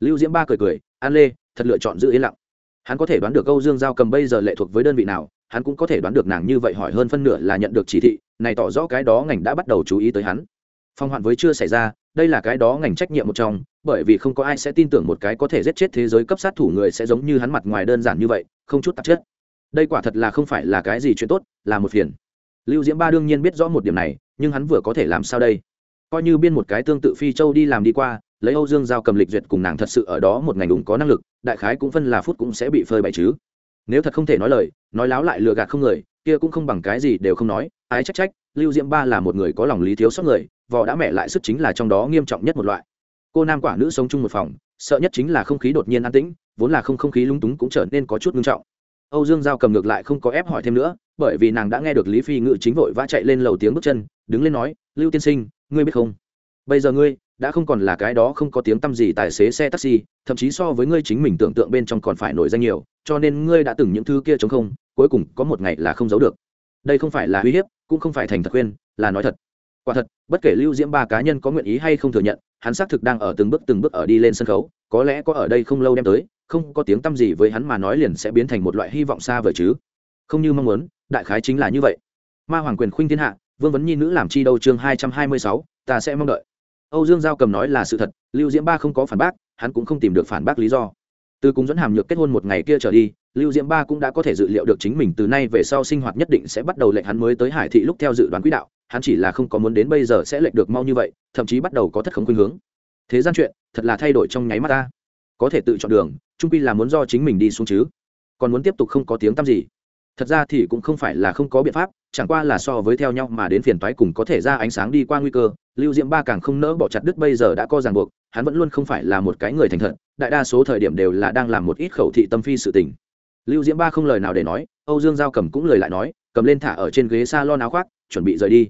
Lưu diễm ba cười cười, an lê, thật lựa chọn giữ yên lặng. Hắn có thể đoán được âu dương giao cầm bây giờ lệ thuộc với đơn vị nào hắn cũng có thể đoán được nàng như vậy hỏi hơn phân nửa là nhận được chỉ thị, này tỏ rõ cái đó ngành đã bắt đầu chú ý tới hắn. Phong hoạn với chưa xảy ra, đây là cái đó ngành trách nhiệm một trong, bởi vì không có ai sẽ tin tưởng một cái có thể giết chết thế giới cấp sát thủ người sẽ giống như hắn mặt ngoài đơn giản như vậy, không chút tạp chất. Đây quả thật là không phải là cái gì chuyện tốt, là một phiền. Lưu diễm ba đương nhiên biết rõ một điểm này, nhưng hắn vừa có thể làm sao đây? Coi như biên một cái tương tự phi châu đi làm đi qua, lấy âu dương giao cầm lịch duyệt cùng nàng thật sự ở đó một ngành đúng có năng lực, đại khái cũng phân là phút cũng sẽ bị phơi bày chứ nếu thật không thể nói lời, nói láo lại lừa gạt không người, kia cũng không bằng cái gì đều không nói. Ái trách trách, lưu diễm ba là một người có lòng lý thiếu sót người, vò đã mẹ lại sức chính là trong đó nghiêm trọng nhất một loại. Cô nam quả nữ sống chung một phòng, sợ nhất chính là không khí đột nhiên an tĩnh, vốn là không không khí lung túng cũng trở nên có chút nghiêm trọng. Âu dương giao cầm ngược lại không có ép hỏi thêm nữa, bởi vì nàng đã nghe được lý phi ngự chính vội vã chạy lên lầu tiếng bước chân, đứng lên nói, lưu tiên sinh, ngươi biết không? Bây giờ ngươi đã không còn là cái đó không có tiếng tăm gì tài xế xe taxi, thậm chí so với ngươi chính mình tưởng tượng bên trong còn phải nổi danh nhiều, cho nên ngươi đã từng những thứ kia chống không, cuối cùng có một ngày là không giấu được. Đây không phải là uy hiếp, cũng không phải thành thật khuyên, là nói thật. Quả thật, bất kể lưu diễm ba cá nhân có nguyện ý hay không thừa nhận, hắn xác thực đang ở từng bước từng bước ở đi lên sân khấu, có lẽ có ở đây không lâu đem tới, không có tiếng tăm gì với hắn mà nói liền sẽ biến thành một loại hy vọng xa vời chứ. Không như mong muốn, đại khái chính là như vậy. Ma hoàng quyền khuynh thiên hạ, vương vấn nhi nữ làm chi đâu chương hai trăm hai mươi sáu, ta sẽ mong đợi âu dương giao cầm nói là sự thật, lưu diễm ba không có phản bác, hắn cũng không tìm được phản bác lý do. Từ cùng dẫn hàm nhược kết hôn một ngày kia trở đi, lưu diễm ba cũng đã có thể dự liệu được chính mình từ nay về sau sinh hoạt nhất định sẽ bắt đầu lệnh hắn mới tới hải thị lúc theo dự đoán quỹ đạo, hắn chỉ là không có muốn đến bây giờ sẽ lệnh được mau như vậy, thậm chí bắt đầu có thất không khuynh hướng. Thế gian chuyện, thật là thay đổi trong nháy mắt ta. Có thể tự chọn đường trung pi là muốn do chính mình đi xuống chứ. Còn muốn tiếp tục không có tiếng tăm gì. Thật ra thì cũng không phải là không có biện pháp chẳng qua là so với theo nhau mà đến phiền toái cùng có thể ra ánh sáng đi qua nguy cơ, lưu diễm ba càng không nỡ bỏ chặt đứt bây giờ đã có ràng buộc, hắn vẫn luôn không phải là một cái người thành thật, đại đa số thời điểm đều là đang làm một ít khẩu thị tâm phi sự tình. Lưu diễm ba không lời nào để nói, âu dương giao cầm cũng lời lại nói, cầm lên thả ở trên ghế s a lon áo khoác, chuẩn bị rời đi.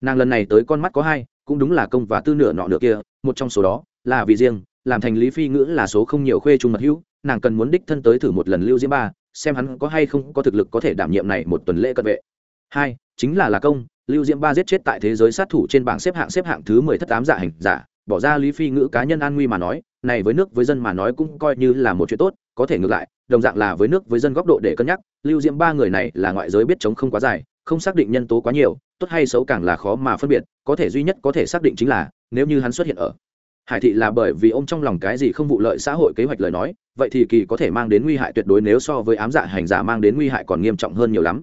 Nàng lần này tới con mắt có hai, cũng đúng là công và tư nửa nọ nửa kia, một trong số đó là vì riêng, làm thành lý phi ngữ là số không nhiều khuê trung mật hữu, nàng cần muốn đích thân tới thử một lần lưu diễm ba, xem hắn có hay không có thực lực có thể đảm nhiệm này một tuần lễ cận vệ hai, chính là là công, lưu diễm ba giết chết tại thế giới sát thủ trên bảng xếp hạng xếp hạng thứ mười thất tám giả hành giả, bỏ ra lý phi ngữ cá nhân an nguy mà nói, này với nước với dân mà nói cũng coi như là một chuyện tốt, có thể ngược lại, đồng dạng là với nước với dân góc độ để cân nhắc, lưu diễm ba người này là ngoại giới biết chống không quá dài, không xác định nhân tố quá nhiều, tốt hay xấu càng là khó mà phân biệt, có thể duy nhất có thể xác định chính là, nếu như hắn xuất hiện ở hải thị là bởi vì ông trong lòng cái gì không vụ lợi xã hội kế hoạch lời nói, vậy thì kỳ có thể mang đến nguy hại tuyệt đối nếu so với ám dạ hành giả mang đến nguy hại còn nghiêm trọng hơn nhiều lắm.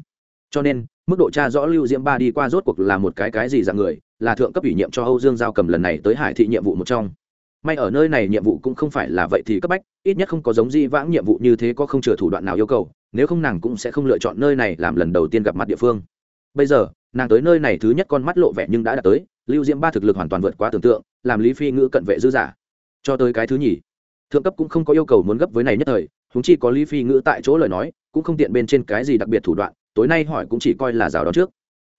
Cho nên mức độ tra rõ lưu diễm ba đi qua rốt cuộc là một cái cái gì dạng người, là thượng cấp ủy nhiệm cho âu dương giao cầm lần này tới hải thị nhiệm vụ một trong. May ở nơi này nhiệm vụ cũng không phải là vậy thì cấp bách, ít nhất không có giống di vãng nhiệm vụ như thế có không chừa thủ đoạn nào yêu cầu, nếu không nàng cũng sẽ không lựa chọn nơi này làm lần đầu tiên gặp mặt địa phương. Bây giờ, nàng tới nơi này thứ nhất con mắt lộ vẻ nhưng đã đạt tới, lưu diễm ba thực lực hoàn toàn vượt quá tưởng tượng, làm lý phi ngữ cận vệ dư giả. Cho tới cái thứ nhì, thượng cấp cũng không có yêu cầu muốn gấp với này nhất thời húng chi có lý phi ngữ tại chỗ lời nói, cũng không tiện bên trên cái gì đặc biệt thủ đoạn tối nay hỏi cũng chỉ coi là rào đó trước.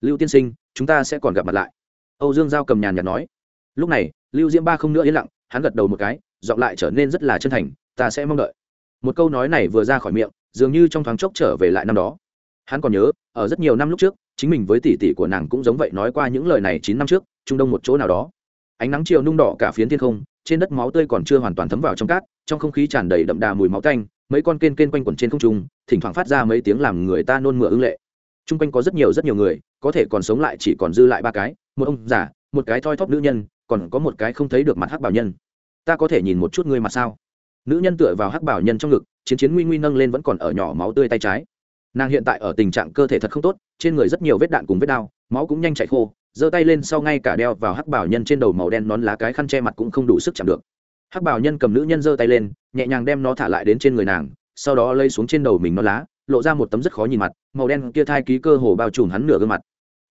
Lưu tiên sinh, chúng ta sẽ còn gặp mặt lại. Âu dương giao cầm nhàn nhạt nói. Lúc này, lưu diễm ba không nữa yên lặng, hắn gật đầu một cái, giọng lại trở nên rất là chân thành, ta sẽ mong đợi. Một câu nói này vừa ra khỏi miệng, dường như trong thoáng chốc trở về lại năm đó. Hắn còn nhớ, ở rất nhiều năm lúc trước, chính mình với tỷ tỷ của nàng cũng giống vậy nói qua những lời này chín năm trước, trung đông một chỗ nào đó. Ánh nắng chiều nung đỏ cả phiến thiên không, trên đất máu tươi còn chưa hoàn toàn thấm vào trong cát, trong không khí tràn đầy đậm đà mùi máu tanh mấy con kên kên quanh quẩn trên không trung, thỉnh thoảng phát ra mấy tiếng làm người ta nôn mửa ưng lệ. T r u n g quanh có rất nhiều rất nhiều người, có thể còn sống lại chỉ còn dư lại ba cái, một ông già, một cái thoi thóp nữ nhân, còn có một cái không thấy được mặt hắc bảo nhân. Ta có thể nhìn một chút ngươi mặt sao? Nữ nhân tựa vào hắc bảo nhân trong ngực, chiến chiến nguy nguy nâng lên vẫn còn ở nhỏ máu tươi tay trái. Nàng hiện tại ở tình trạng cơ thể thật không tốt, trên người rất nhiều vết đạn cùng vết đao, máu cũng nhanh chạy khô, giơ tay lên sau ngay cả đeo vào hắc bảo nhân trên đầu màu đen nón lá cái khăn che mặt cũng không đủ sức chạm được hắc bảo nhân cầm nữ nhân giơ tay lên, nhẹ nhàng đem nó thả lại đến trên người nàng, sau đó lây xuống trên đầu mình nó lá, lộ ra một tấm rất khó nhìn mặt, màu đen kia thai ký cơ hồ bao trùm hắn nửa gương mặt.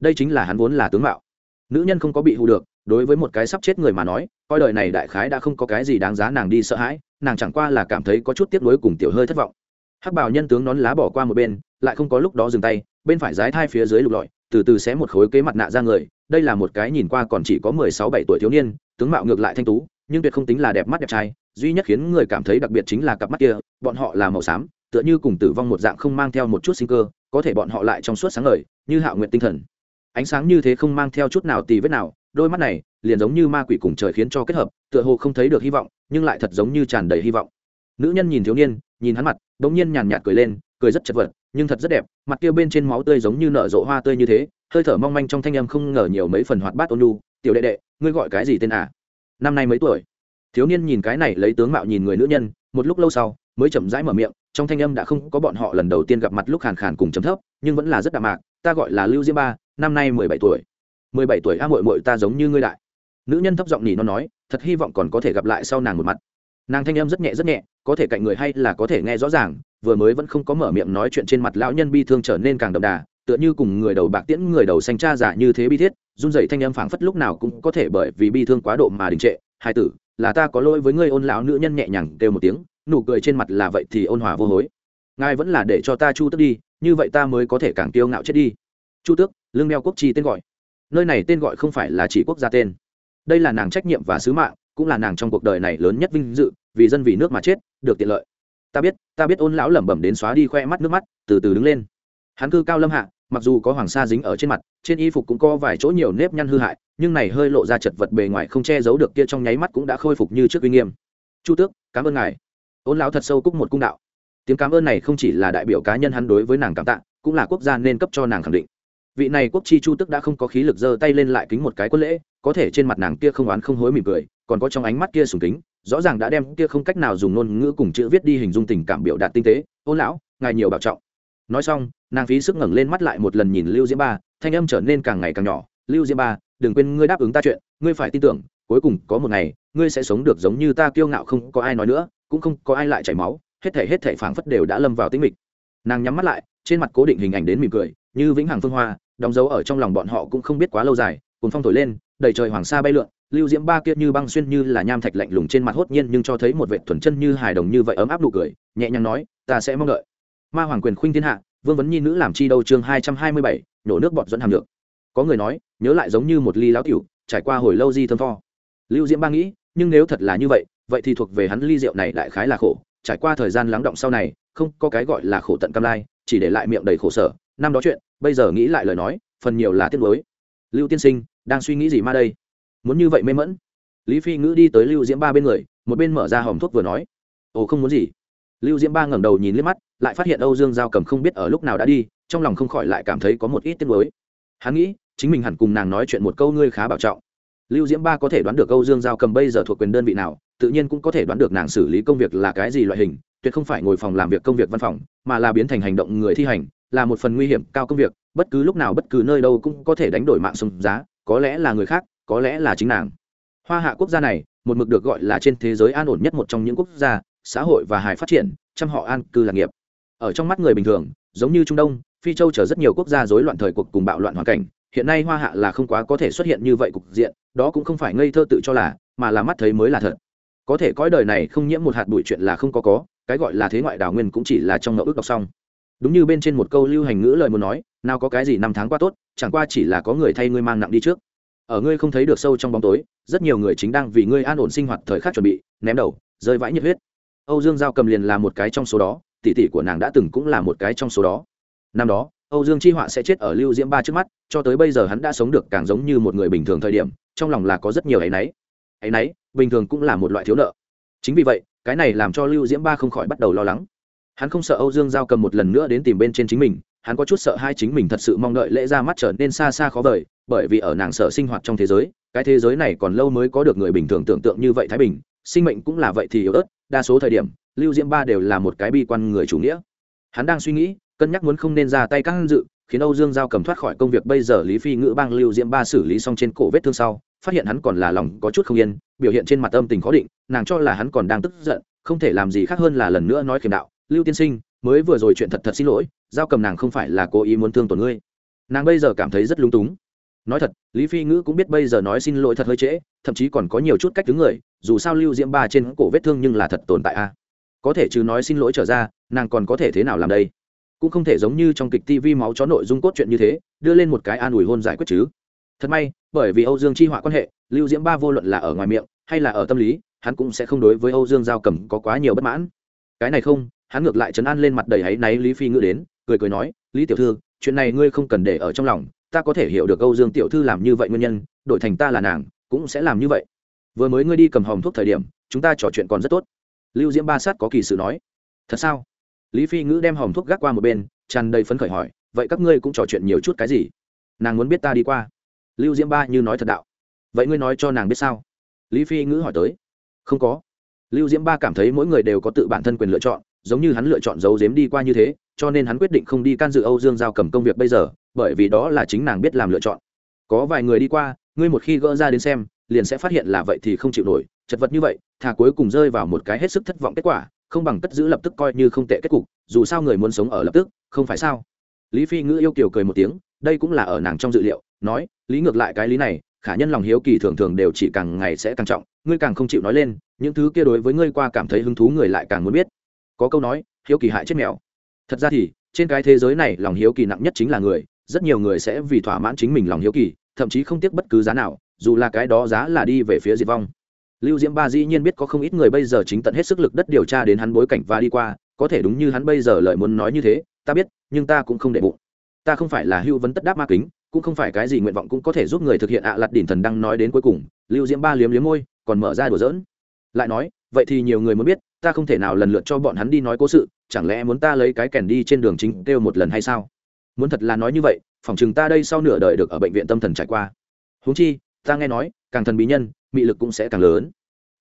Đây chính là hắn vốn là tướng mạo. Nữ nhân không có bị hù được, đối với một cái sắp chết người mà nói, coi đời này đại khái đã không có cái gì đáng giá nàng đi sợ hãi, nàng chẳng qua là cảm thấy có chút tiếc nuối cùng tiểu hơi thất vọng. Hắc bảo nhân tướng nón lá bỏ qua một bên, lại không có lúc đó dừng tay, bên phải dái thai phía dưới lục lọi, từ từ xé một khối kế mặt nạ ra người, đây là một cái nhìn qua còn chỉ có mười sáu bảy tuổi thiếu niên, tướng mạo ngược lại thanh tú nhưng tuyệt không tính là đẹp mắt đẹp trai, duy nhất khiến người cảm thấy đặc biệt chính là cặp mắt kia, bọn họ là màu xám, tựa như cùng tử vong một dạng không mang theo một chút sinh cơ, có thể bọn họ lại trong suốt sáng ngời, như hạo nguyện tinh thần. Ánh sáng như thế không mang theo chút nào tì vết nào, đôi mắt này liền giống như ma quỷ cùng trời khiến cho kết hợp, tựa hồ không thấy được hy vọng, nhưng lại thật giống như tràn đầy hy vọng. Nữ nhân nhìn thiếu niên, nhìn hắn mặt đ ỗ n g nhiên nhàn nhạt cười lên, cười rất chật vật, nhưng thật rất đẹp, mặt kia bên trên máu tươi giống như nở rộ hoa tươi như thế, hơi thở mong manh trong thanh âm không ngờ nhiều mấy phần hoạt bát ôn nhu, tiểu đệ đệ, ngươi gọi cái gì tên à? Năm nay mấy tuổi? Thiếu niên nhìn cái này lấy tướng mạo nhìn người nữ nhân, một lúc lâu sau, mới chậm rãi mở miệng, trong thanh âm đã không có bọn họ lần đầu tiên gặp mặt lúc khàn khàn cùng chấm thấp, nhưng vẫn là rất đạm mạc, ta gọi là lưu diêm ba, năm nay mười bảy tuổi. Mười bảy tuổi a mội mội ta giống như ngươi đại. Nữ nhân thấp giọng nhỉ nó nói, thật hy vọng còn có thể gặp lại sau nàng một mặt. Nàng thanh âm rất nhẹ rất nhẹ, có thể cạnh người hay là có thể nghe rõ ràng, vừa mới vẫn không có mở miệng nói chuyện trên mặt lão nhân bi thương trở nên càng đậm đà tựa như cùng người đầu bạc tiễn, người đầu xanh cha giả như thế bi thiết, run dậy thanh âm phảng phất lúc nào cũng có thể bởi vì bi thương quá độ mà đình trệ. Hai tử, là ta có lỗi với ngươi, ôn lão nữ nhân nhẹ nhàng kêu một tiếng, nụ cười trên mặt là vậy thì ôn hòa vô hối. Ngài vẫn là để cho ta chu tước đi, như vậy ta mới có thể càng tiêu ngạo chết đi. Chu tước, lương đeo quốc chi tên gọi. Nơi này tên gọi không phải là chỉ quốc gia tên. Đây là nàng trách nhiệm và sứ mạng, cũng là nàng trong cuộc đời này lớn nhất vinh dự, vì dân vì nước mà chết, được tiện lợi. Ta biết ta biết ôn lão lẩm bẩm đến xóa đi khoe mắt nước mắt, từ từ đứng lên hắn cư cao lâm hạ, mặc dù có hoàng sa dính ở trên mặt, trên y phục cũng có vài chỗ nhiều nếp nhăn hư hại, nhưng này hơi lộ ra chật vật bề ngoài không che giấu được kia trong nháy mắt cũng đã khôi phục như trước uy nghiêm. Chu tước, cảm ơn ngài. Ôn lão thật sâu cúc một cung đạo. Tiếng cảm ơn này không chỉ là đại biểu cá nhân hắn đối với nàng cảm tạ, cũng là quốc gia nên cấp cho nàng khẳng định. Vị này quốc chi chu tức đã không có khí lực giơ tay lên lại kính một cái quân lễ, có thể trên mặt nàng kia không oán không hối mỉm cười, còn có trong ánh mắt kia sùng kính, rõ ràng đã đem kia không cách nào dùng ngôn ngữ cùng chữ viết đi hình dung tình cảm biểu đạt tinh tế. Ôn lão, ngài nhiều bảo trọng. Nói xong nàng phí sức ngẩng lên mắt lại một lần nhìn lưu diễm ba, thanh âm trở nên càng ngày càng nhỏ. Lưu diễm ba, đừng quên ngươi đáp ứng ta chuyện, ngươi phải tin tưởng, cuối cùng có một ngày, ngươi sẽ sống được giống như ta kiêu ngạo không có ai nói nữa, cũng không có ai lại chảy máu, hết thể hết thể phảng phất đều đã lâm vào tĩnh mịch. Nàng nhắm mắt lại, trên mặt cố định hình ảnh đến mỉm cười, như vĩnh hằng phương hoa, đóng dấu ở trong lòng bọn họ cũng không biết quá lâu dài cùng phong thổi lên, đầy trời hoàng sa bay lượn, lưu diễm ba kia như băng xuyên như là nham thạch lạnh lùng trên mặt hốt nhiên nhưng cho thấy một vệ thuần chân như hài đồng như vậy ấm áp nụ cười, nhẹ nhàng nói, ta sẽ mong đợi. Ma hoàng quyền khuynh thiên hạ vương vấn nhi nữ làm chi đâu chương hai trăm hai mươi bảy nhổ nước bọt dẫn hàm lượng. Có người nói, nhớ lại giống như một ly láo tiểu, trải qua hồi lâu di thơm tho. Lưu diễm ba nghĩ, nhưng nếu thật là như vậy vậy thì thuộc về hắn ly rượu này lại khái là khổ. Trải qua thời gian lắng động sau này, không có cái gọi là khổ tận cam lai, chỉ để lại miệng đầy khổ sở. Năm đó chuyện, bây giờ nghĩ lại lời nói, phần nhiều là tiếc nuối. Lưu tiên sinh, đang suy nghĩ gì ma đây? Muốn như vậy mê mẫn lý phi ngữ đi tới lưu diễm ba bên người, một bên mở ra hòm thuốc vừa nói. Ồ, không muốn gì. Lưu diễm ba ngẩng đầu nhìn liếc mắt lại phát hiện âu dương giao cầm không biết ở lúc nào đã đi, trong lòng không khỏi lại cảm thấy có một ít tiếc nuối. Hắn nghĩ, chính mình hẳn cùng nàng nói chuyện một câu ngươi khá bảo trọng. Lưu diễm ba có thể đoán được âu dương giao cầm bây giờ thuộc quyền đơn vị nào, tự nhiên cũng có thể đoán được nàng xử lý công việc là cái gì loại hình, tuyệt không phải ngồi phòng làm việc công việc văn phòng, mà là biến thành hành động người thi hành, là một phần nguy hiểm, cao công việc, bất cứ lúc nào bất cứ nơi đâu cũng có thể đánh đổi mạng sông giá, có lẽ là người khác, có lẽ là chính nàng. Hoa hạ quốc gia này, một mực được gọi là trên thế giới an ổn nhất một trong những quốc gia xã hội và hài phát triển, chăm họ an cư lạc nghiệp ở trong mắt người bình thường, giống như trung đông, phi châu chở rất nhiều quốc gia rối loạn thời cuộc cùng bạo loạn hoàn cảnh, hiện nay hoa hạ là không quá có thể xuất hiện như vậy cục diện, đó cũng không phải ngây thơ tự cho là, mà là mắt thấy mới là thật. Có thể cõi đời này không nhiễm một hạt bụi chuyện là không có có, cái gọi là thế ngoại đào nguyên cũng chỉ là trong ngẫu ước đọc xong. Đúng như bên trên một câu lưu hành ngữ lời muốn nói, nào có cái gì năm tháng qua tốt, chẳng qua chỉ là có người thay ngươi mang nặng đi trước. Ở ngươi không thấy được sâu trong bóng tối, rất nhiều người chính đang vì ngươi an ổn sinh hoạt thời khắc chuẩn bị, ném đầu, rơi vãi nhiệt huyết. Âu dương giao cầm liền là một cái trong số đó tỷ tỷ của nàng đã từng cũng là một cái trong số đó. Năm đó, âu dương chi họa sẽ chết ở lưu diễm ba trước mắt, cho tới bây giờ hắn đã sống được càng giống như một người bình thường thời điểm, trong lòng là có rất nhiều áy náy. Áy náy, bình thường cũng là một loại thiếu nợ. Chính vì vậy, cái này làm cho lưu diễm ba không khỏi bắt đầu lo lắng. Hắn không sợ âu dương giao cầm một lần nữa đến tìm bên trên chính mình, hắn có chút sợ hai chính mình thật sự mong đợi lễ ra mắt trở nên xa xa khó vời, bởi vì ở nàng sợ sinh hoạt trong thế giới, cái thế giới này còn lâu mới có được người bình thường tưởng tượng như vậy thái bình, sinh mệnh cũng là vậy thì yếu ớt, đa số thời điểm lưu diễm ba đều là một cái bi quan người chủ nghĩa. Hắn đang suy nghĩ, cân nhắc muốn không nên ra tay các dự, khiến âu dương giao cầm thoát khỏi công việc. Bây giờ lý phi ngữ bang lưu diễm ba xử lý xong trên cổ vết thương sau, phát hiện hắn còn là lòng có chút không yên, biểu hiện trên mặt âm tình khó định, nàng cho là hắn còn đang tức giận, không thể làm gì khác hơn là lần nữa nói khiểm đạo, lưu tiên sinh, mới vừa rồi chuyện thật thật xin lỗi, giao cầm nàng không phải là cố ý muốn thương tổn ngươi. Nàng bây giờ cảm thấy rất lung túng. Nói thật, lý phi ngữ cũng biết bây giờ nói xin lỗi thật hơi trễ, thậm chí còn có nhiều chút cách đứng người, dù sao lưu diễm ba trên cổ vết thương nhưng là thật tồn tại a có thể chứ nói xin lỗi trở ra, nàng còn có thể thế nào làm đây? Cũng không thể giống như trong kịch tv máu chó nội dung cốt truyện như thế, đưa lên một cái an ủi hôn giải quyết chứ. Thật may, bởi vì âu dương chi họa quan hệ, lưu diễm ba vô luận là ở ngoài miệng hay là ở tâm lý, hắn cũng sẽ không đối với âu dương giao cầm có quá nhiều bất mãn. Cái này không, hắn ngược lại chấn an lên mặt đầy áy náy lý phi ngữ đến, cười cười nói, lý tiểu thư, chuyện này ngươi không cần để ở trong lòng, ta có thể hiểu được âu dương tiểu thư làm như vậy nguyên nhân, đổi thành ta là nàng, cũng sẽ làm như vậy. Vừa mới ngươi đi cầm hòm thuốc thời điểm, chúng ta trò chuyện còn rất tốt lưu diễm ba sát có kỳ sự nói. Thật sao? Lý phi ngữ đem hòm thuốc gác qua một bên, tràn đầy phấn khởi hỏi, vậy các ngươi cũng trò chuyện nhiều chút cái gì? Nàng muốn biết ta đi qua. Lưu diễm ba như nói thật đạo. Vậy ngươi nói cho nàng biết sao? Lý phi ngữ hỏi tới. Không có. Lưu diễm ba cảm thấy mỗi người đều có tự bản thân quyền lựa chọn, giống như hắn lựa chọn giấu giếm đi qua như thế, cho nên hắn quyết định không đi can dự âu dương giao cầm công việc bây giờ, bởi vì đó là chính nàng biết làm lựa chọn. Có vài người đi qua, ngươi một khi gỡ ra đến xem, liền sẽ phát hiện là vậy thì không chịu nổi chật vật như vậy, thà cuối cùng rơi vào một cái hết sức thất vọng kết quả, không bằng cất giữ lập tức coi như không tệ kết cục, dù sao người muốn sống ở lập tức, không phải sao? Lý phi ngữ yêu kiều cười một tiếng, đây cũng là ở nàng trong dự liệu, nói, lý ngược lại cái lý này, khả nhân lòng hiếu kỳ thường thường đều chỉ càng ngày sẽ càng trọng, ngươi càng không chịu nói lên, những thứ kia đối với ngươi qua cảm thấy hứng thú người lại càng muốn biết. Có câu nói, hiếu kỳ hại chết mèo. Thật ra thì, trên cái thế giới này lòng hiếu kỳ nặng nhất chính là người, rất nhiều người sẽ vì thỏa mãn chính mình lòng hiếu kỳ, thậm chí không tiếc bất cứ giá nào, dù là cái đó giá là đi về phía diệt vong lưu diễm ba dĩ nhiên biết có không ít người bây giờ chính tận hết sức lực đất điều tra đến hắn bối cảnh và đi qua, có thể đúng như hắn bây giờ lời muốn nói như thế, ta biết, nhưng ta cũng không để bụng. Ta không phải là hưu vấn tất đáp ma kính, cũng không phải cái gì nguyện vọng cũng có thể giúp người thực hiện ạ à lặt đỉnh thần đang nói đến cuối cùng. Lưu diễm ba liếm liếm môi, còn mở ra đùa dỡn lại nói, vậy thì nhiều người muốn biết, ta không thể nào lần lượt cho bọn hắn đi nói cố sự, chẳng lẽ muốn ta lấy cái kèn đi trên đường chính kêu một lần hay sao? Muốn thật là nói như vậy phỏng chừng ta đây sau nửa đời được ở bệnh viện tâm thần trải qua. Huống chi ta nghe nói, càng thần bí nhân, mị lực cũng sẽ càng lớn.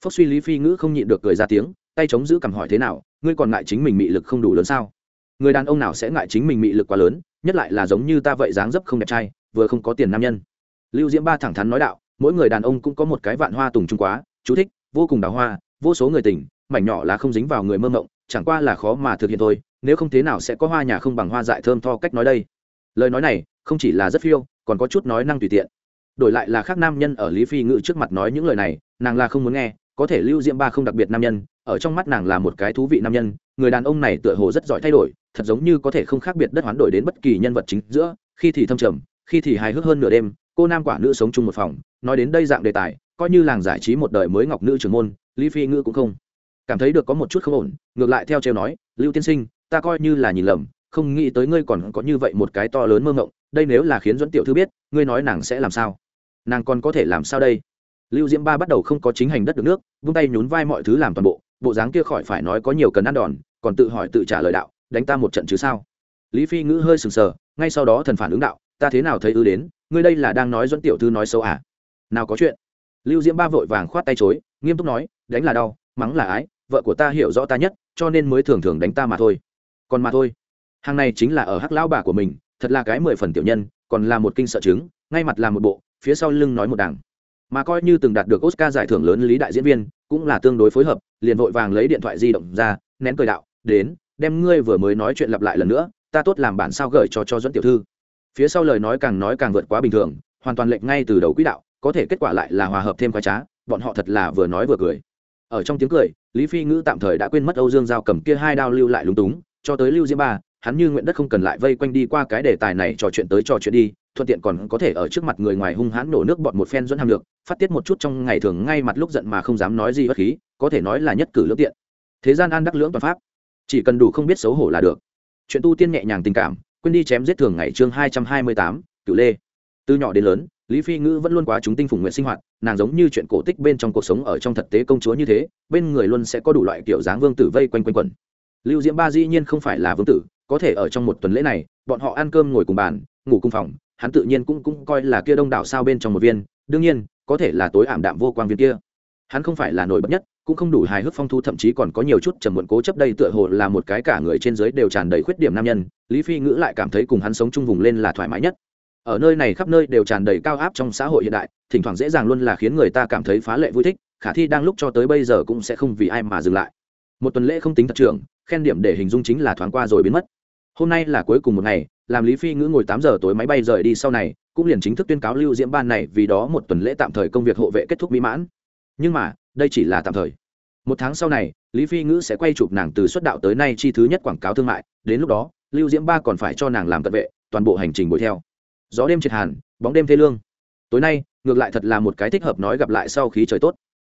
Phúc suy lý phi ngữ không nhịn được cười ra tiếng, tay chống giữ cằm hỏi thế nào, ngươi còn ngại chính mình mị lực không đủ lớn sao? Người đàn ông nào sẽ ngại chính mình mị lực quá lớn, nhất lại là giống như ta vậy dáng dấp không đẹp trai, vừa không có tiền nam nhân. Lưu diễm ba thẳng thắn nói đạo, mỗi người đàn ông cũng có một cái vạn hoa tùng trung quá, chú thích, vô cùng đào hoa, vô số người tình, mảnh nhỏ là không dính vào người mơ mộng, chẳng qua là khó mà thực hiện thôi, nếu không thế nào sẽ có hoa nhà không bằng hoa dại thơm tho cách nói đây. Lời nói này, không chỉ là rất phiêu, còn có chút nói năng tùy tiện đổi lại là khác nam nhân ở lý phi ngự trước mặt nói những lời này, nàng là không muốn nghe, có thể lưu diễm ba không đặc biệt nam nhân, ở trong mắt nàng là một cái thú vị nam nhân, người đàn ông này tựa hồ rất giỏi thay đổi, thật giống như có thể không khác biệt đất hoán đổi đến bất kỳ nhân vật chính giữa, khi thì thâm trầm, khi thì hài hước hơn nửa đêm, cô nam quả nữ sống chung một phòng, nói đến đây dạng đề tài, coi như làng giải trí một đời mới ngọc nữ trưởng môn, lý phi ngữ cũng không cảm thấy được có một chút không ổn, ngược lại theo trêu nói, lưu tiên sinh, ta coi như là nhìn lầm, không nghĩ tới ngươi còn có như vậy một cái to lớn mơ ngộng đây nếu là khiến dẫn tiểu thư biết, ngươi nói nàng sẽ làm sao? Nàng còn có thể làm sao đây? Lưu diễm ba bắt đầu không có chính hành đất được nước, vung tay nhún vai mọi thứ làm toàn bộ bộ dáng kia khỏi phải nói có nhiều cần ăn đòn, còn tự hỏi tự trả lời đạo, đánh ta một trận chứ sao? Lý phi ngữ hơi sừng sờ, ngay sau đó thần phản ứng đạo, ta thế nào thấy ư đến, ngươi đây là đang nói dẫn tiểu thư nói xấu à? Nào có chuyện. Lưu diễm ba vội vàng khoát tay chối, nghiêm túc nói, đánh là đau, mắng là ái, vợ của ta hiểu rõ ta nhất, cho nên mới thường thường đánh ta mà thôi. Còn mà thôi. Hàng này chính là ở hắc lão bà của mình, thật là cái mười phần tiểu nhân, còn là một kinh sợ chứng, ngay mặt là một bộ phía sau lưng nói một đảng. Mà coi như từng đạt được oscar giải thưởng lớn lý đại diễn viên, cũng là tương đối phối hợp, liền vội vàng lấy điện thoại di động ra, nén cười đạo, đến, đem ngươi vừa mới nói chuyện lặp lại lần nữa, ta tốt làm bản sao gửi cho cho dẫn tiểu thư. Phía sau lời nói càng nói càng vượt quá bình thường, hoàn toàn lệnh ngay từ đầu quỹ đạo, có thể kết quả lại là hòa hợp thêm khoái trá, bọn họ thật là vừa nói vừa cười. Ở trong tiếng cười, lý phi ngữ tạm thời đã quên mất âu dương giao cầm kia hai đao lưu lại lúng túng, cho tới lưu diễm ba, hắn như nguyện đất không cần lại vây quanh đi qua cái đề tài này trò chuyện tới trò chuyện đi thuận tiện còn có thể ở trước mặt người ngoài hung hãn nổ nước bọn một phen dẫn hàm được phát tiết một chút trong ngày thường ngay mặt lúc giận mà không dám nói gì bất khí, có thể nói là nhất cử lưỡng tiện. Thế gian an đắc lưỡng toàn pháp. Chỉ cần đủ không biết xấu hổ là được. Chuyện tu tiên nhẹ nhàng tình cảm, quên đi chém giết thường ngày chương hai trăm hai mươi tám cựu lê. Từ nhỏ đến lớn, lý phi ngữ vẫn luôn quá chúng tinh phùng nguyện sinh hoạt, nàng giống như chuyện cổ tích bên trong cuộc sống ở trong thực tế công chúa như thế, bên người luôn sẽ có đủ loại kiểu dáng vương tử vây quanh quanh quẩn. Lưu diễm ba dĩ nhiên không phải là vương tử, có thể ở trong một tuần lễ này, bọn họ ăn cơm ngồi cùng bàn, ngủ cùng phòng hắn tự nhiên cũng cũng coi là kia đông đảo sao bên trong một viên, đương nhiên, có thể là tối ảm đạm vô quang viên kia. Hắn không phải là nổi bật nhất, cũng không đủ hài hước phong thu, thậm chí còn có nhiều chút trầm muộn cố chấp đây tựa hồ là một cái cả người trên dưới đều tràn đầy khuyết điểm nam nhân, lý phi ngữ lại cảm thấy cùng hắn sống chung vùng lên là thoải mái nhất. Ở nơi này khắp nơi đều tràn đầy cao áp trong xã hội hiện đại, thỉnh thoảng dễ dàng luôn là khiến người ta cảm thấy phá lệ vui thích, khả thi đang lúc cho tới bây giờ cũng sẽ không vì ai mà dừng lại. Một tuần lễ không tính thật trưởng, khen điểm để hình dung chính là thoáng qua rồi biến mất. Hôm nay là cuối cùng một ngày làm lý phi ngữ ngồi tám giờ tối máy bay rời đi sau này, cũng liền chính thức tuyên cáo lưu diễm ban này vì đó một tuần lễ tạm thời công việc hộ vệ kết thúc mỹ mãn. Nhưng mà, đây chỉ là tạm thời. Một tháng sau này, lý phi ngữ sẽ quay chụp nàng từ xuất đạo tới nay chi thứ nhất quảng cáo thương mại, đến lúc đó, lưu diễm ba còn phải cho nàng làm cận vệ, toàn bộ hành trình bồi theo. Gió đêm triệt hàn, bóng đêm thê lương. Tối nay, ngược lại thật là một cái thích hợp nói gặp lại sau khí trời tốt.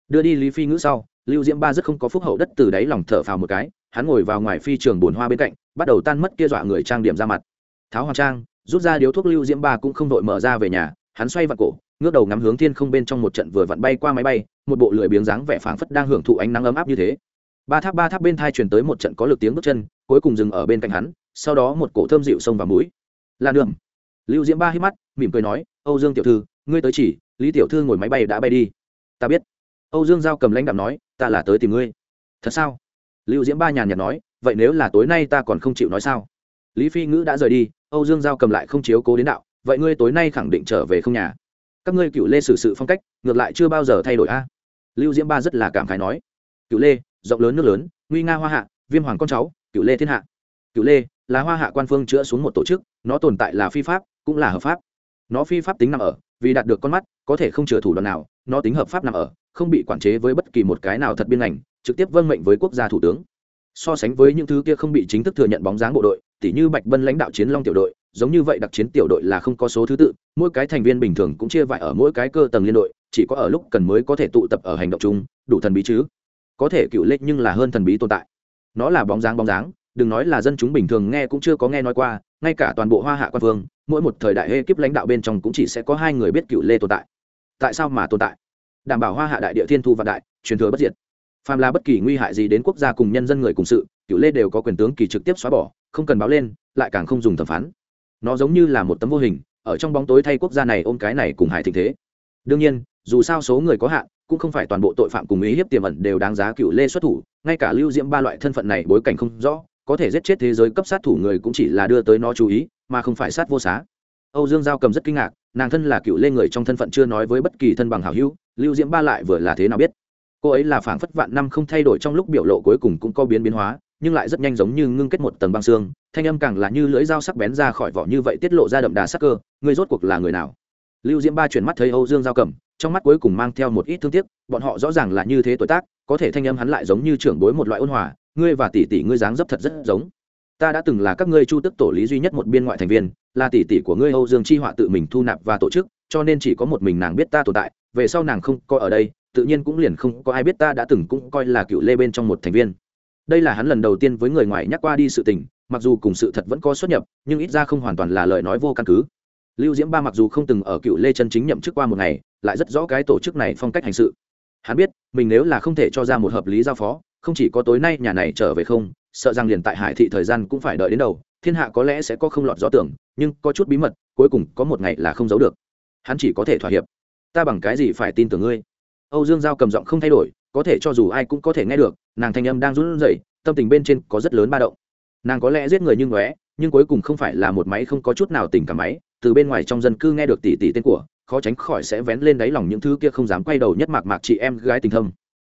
Đưa đi lý phi ngữ sau, lưu diễm ba rất không có phúc hậu đất từ đáy lòng thở phào một cái, hắn ngồi vào ngoài phi trường bồn hoa bên cạnh, bắt đầu tan mất kia dọa người trang điểm ra mặt tháo hoàng trang, rút ra điếu thuốc lưu diễm ba cũng không đội mở ra về nhà, hắn xoay vặn cổ, ngước đầu ngắm hướng thiên không bên trong một trận vừa vặn bay qua máy bay, một bộ lười biếng dáng vẻ phảng phất đang hưởng thụ ánh nắng ấm áp như thế. Ba tháp ba tháp bên thai truyền tới một trận có lực tiếng bước chân, cuối cùng dừng ở bên cạnh hắn, sau đó một cổ thơm dịu xông vào mũi. Là đường lưu diễm ba hít mắt, mỉm cười nói, âu dương tiểu thư, ngươi tới chỉ, lý tiểu thư ngồi máy bay đã bay đi. Ta biết. Âu dương giao cầm lãnh đạm nói, ta là tới tìm ngươi. Thật sao? Lưu diễm ba nhàn nhạt nói, vậy nếu là tối nay ta còn không chịu nói sao? Lý phi ngữ đã rời đi âu dương giao cầm lại không chiếu cố đến đạo, vậy ngươi tối nay khẳng định trở về không nhà? Các ngươi cựu lê xử sự phong cách, ngược lại chưa bao giờ thay đổi a. Lưu diễm ba rất là cảm khái nói cựu lê, rộng lớn nước lớn, nguy nga hoa hạ, viêm hoàng con cháu cựu lê thiên hạ. Cựu lê là hoa hạ quan phương chữa xuống một tổ chức, nó tồn tại là phi pháp, cũng là hợp pháp. Nó phi pháp tính nằm ở, vì đạt được con mắt, có thể không chừa thủ đoạn nào, nó tính hợp pháp nằm ở, không bị quản chế với bất kỳ một cái nào thật biên ngành, trực tiếp vâng mệnh với quốc gia thủ tướng. So sánh với những thứ kia không bị chính thức thừa nhận bóng dáng bộ đội Tỉ như bạch bân lãnh đạo chiến long tiểu đội, giống như vậy đặc chiến tiểu đội là không có số thứ tự, mỗi cái thành viên bình thường cũng chia vải ở mỗi cái cơ tầng liên đội, chỉ có ở lúc cần mới có thể tụ tập ở hành động chung, đủ thần bí chứ. Có thể cựu lệ nhưng là hơn thần bí tồn tại. Nó là bóng dáng bóng dáng, đừng nói là dân chúng bình thường nghe cũng chưa có nghe nói qua, ngay cả toàn bộ hoa hạ quan vương, mỗi một thời đại ekip lãnh đạo bên trong cũng chỉ sẽ có hai người biết cựu lê tồn tại. Tại sao mà tồn tại? Đảm bảo hoa hạ đại địa thiên thu vạn đại, truyền thừa bất diệt. Phàm là bất kỳ nguy hại gì đến quốc gia cùng nhân dân người cùng sự, cựu lê đều có quyền tướng kỳ trực tiếp xóa bỏ không cần báo lên, lại càng không dùng thẩm phán. Nó giống như là một tấm vô hình, ở trong bóng tối thay quốc gia này ôm cái này cùng hải thịnh thế. Đương nhiên, dù sao số người có hạn, cũng không phải toàn bộ tội phạm cùng ý hiếp tiềm ẩn đều đáng giá cựu lê xuất thủ, ngay cả lưu diễm ba loại thân phận này bối cảnh không rõ, có thể giết chết thế giới cấp sát thủ người cũng chỉ là đưa tới nó chú ý, mà không phải sát vô xá. Âu dương giao cầm rất kinh ngạc, nàng thân là cựu lê người trong thân phận chưa nói với bất kỳ thân bằng hảo hữu, lưu diễm ba lại vừa là thế nào biết? Cô ấy là phảng phất vạn năm không thay đổi trong lúc biểu lộ cuối cùng cũng có biến biến hóa nhưng lại rất nhanh giống như ngưng kết một tầng băng xương, thanh âm càng là như lưỡi dao sắc bén ra khỏi vỏ như vậy tiết lộ ra đậm đà sắc cơ người rốt cuộc là người nào? Lưu diễm ba chuyển mắt thấy âu dương giao cầm trong mắt cuối cùng mang theo một ít thương tiếc, bọn họ rõ ràng là như thế tuổi tác, có thể thanh âm hắn lại giống như trưởng bối một loại ôn hòa, ngươi và tỷ tỷ ngươi dáng dấp thật rất giống. Ta đã từng là các ngươi chu tức tổ lý duy nhất một biên ngoại thành viên, là tỷ tỷ của ngươi âu dương chi họa tự mình thu nạp và tổ chức, cho nên chỉ có một mình nàng biết ta tồn tại, về sau nàng không coi ở đây, tự nhiên cũng liền không có ai biết ta đã từng cũng coi là cựu lê bên trong một thành viên đây là hắn lần đầu tiên với người ngoài nhắc qua đi sự tình, mặc dù cùng sự thật vẫn có xuất nhập, nhưng ít ra không hoàn toàn là lời nói vô căn cứ. Lưu diễm ba mặc dù không từng ở cựu lê chân chính nhậm chức qua một ngày, lại rất rõ cái tổ chức này phong cách hành sự. Hắn biết, mình nếu là không thể cho ra một hợp lý giao phó, không chỉ có tối nay nhà này trở về không, sợ rằng liền tại hải thị thời gian cũng phải đợi đến đầu, thiên hạ có lẽ sẽ có không lọt gió tưởng, nhưng có chút bí mật, cuối cùng có một ngày là không giấu được. Hắn chỉ có thể thỏa hiệp. Ta bằng cái gì phải tin tưởng ngươi? Âu dương giao cầm giọng không thay đổi có thể cho dù ai cũng có thể nghe được, nàng thanh âm đang run rẩy, tâm tình bên trên có rất lớn ba động. Nàng có lẽ giết người như ngóe, nhưng cuối cùng không phải là một máy không có chút nào tình cảm máy, từ bên ngoài trong dân cư nghe được tỷ tỷ tên của, khó tránh khỏi sẽ vén lên đáy lòng những thứ kia không dám quay đầu nhất mạc mạc chị em gái tình thâm.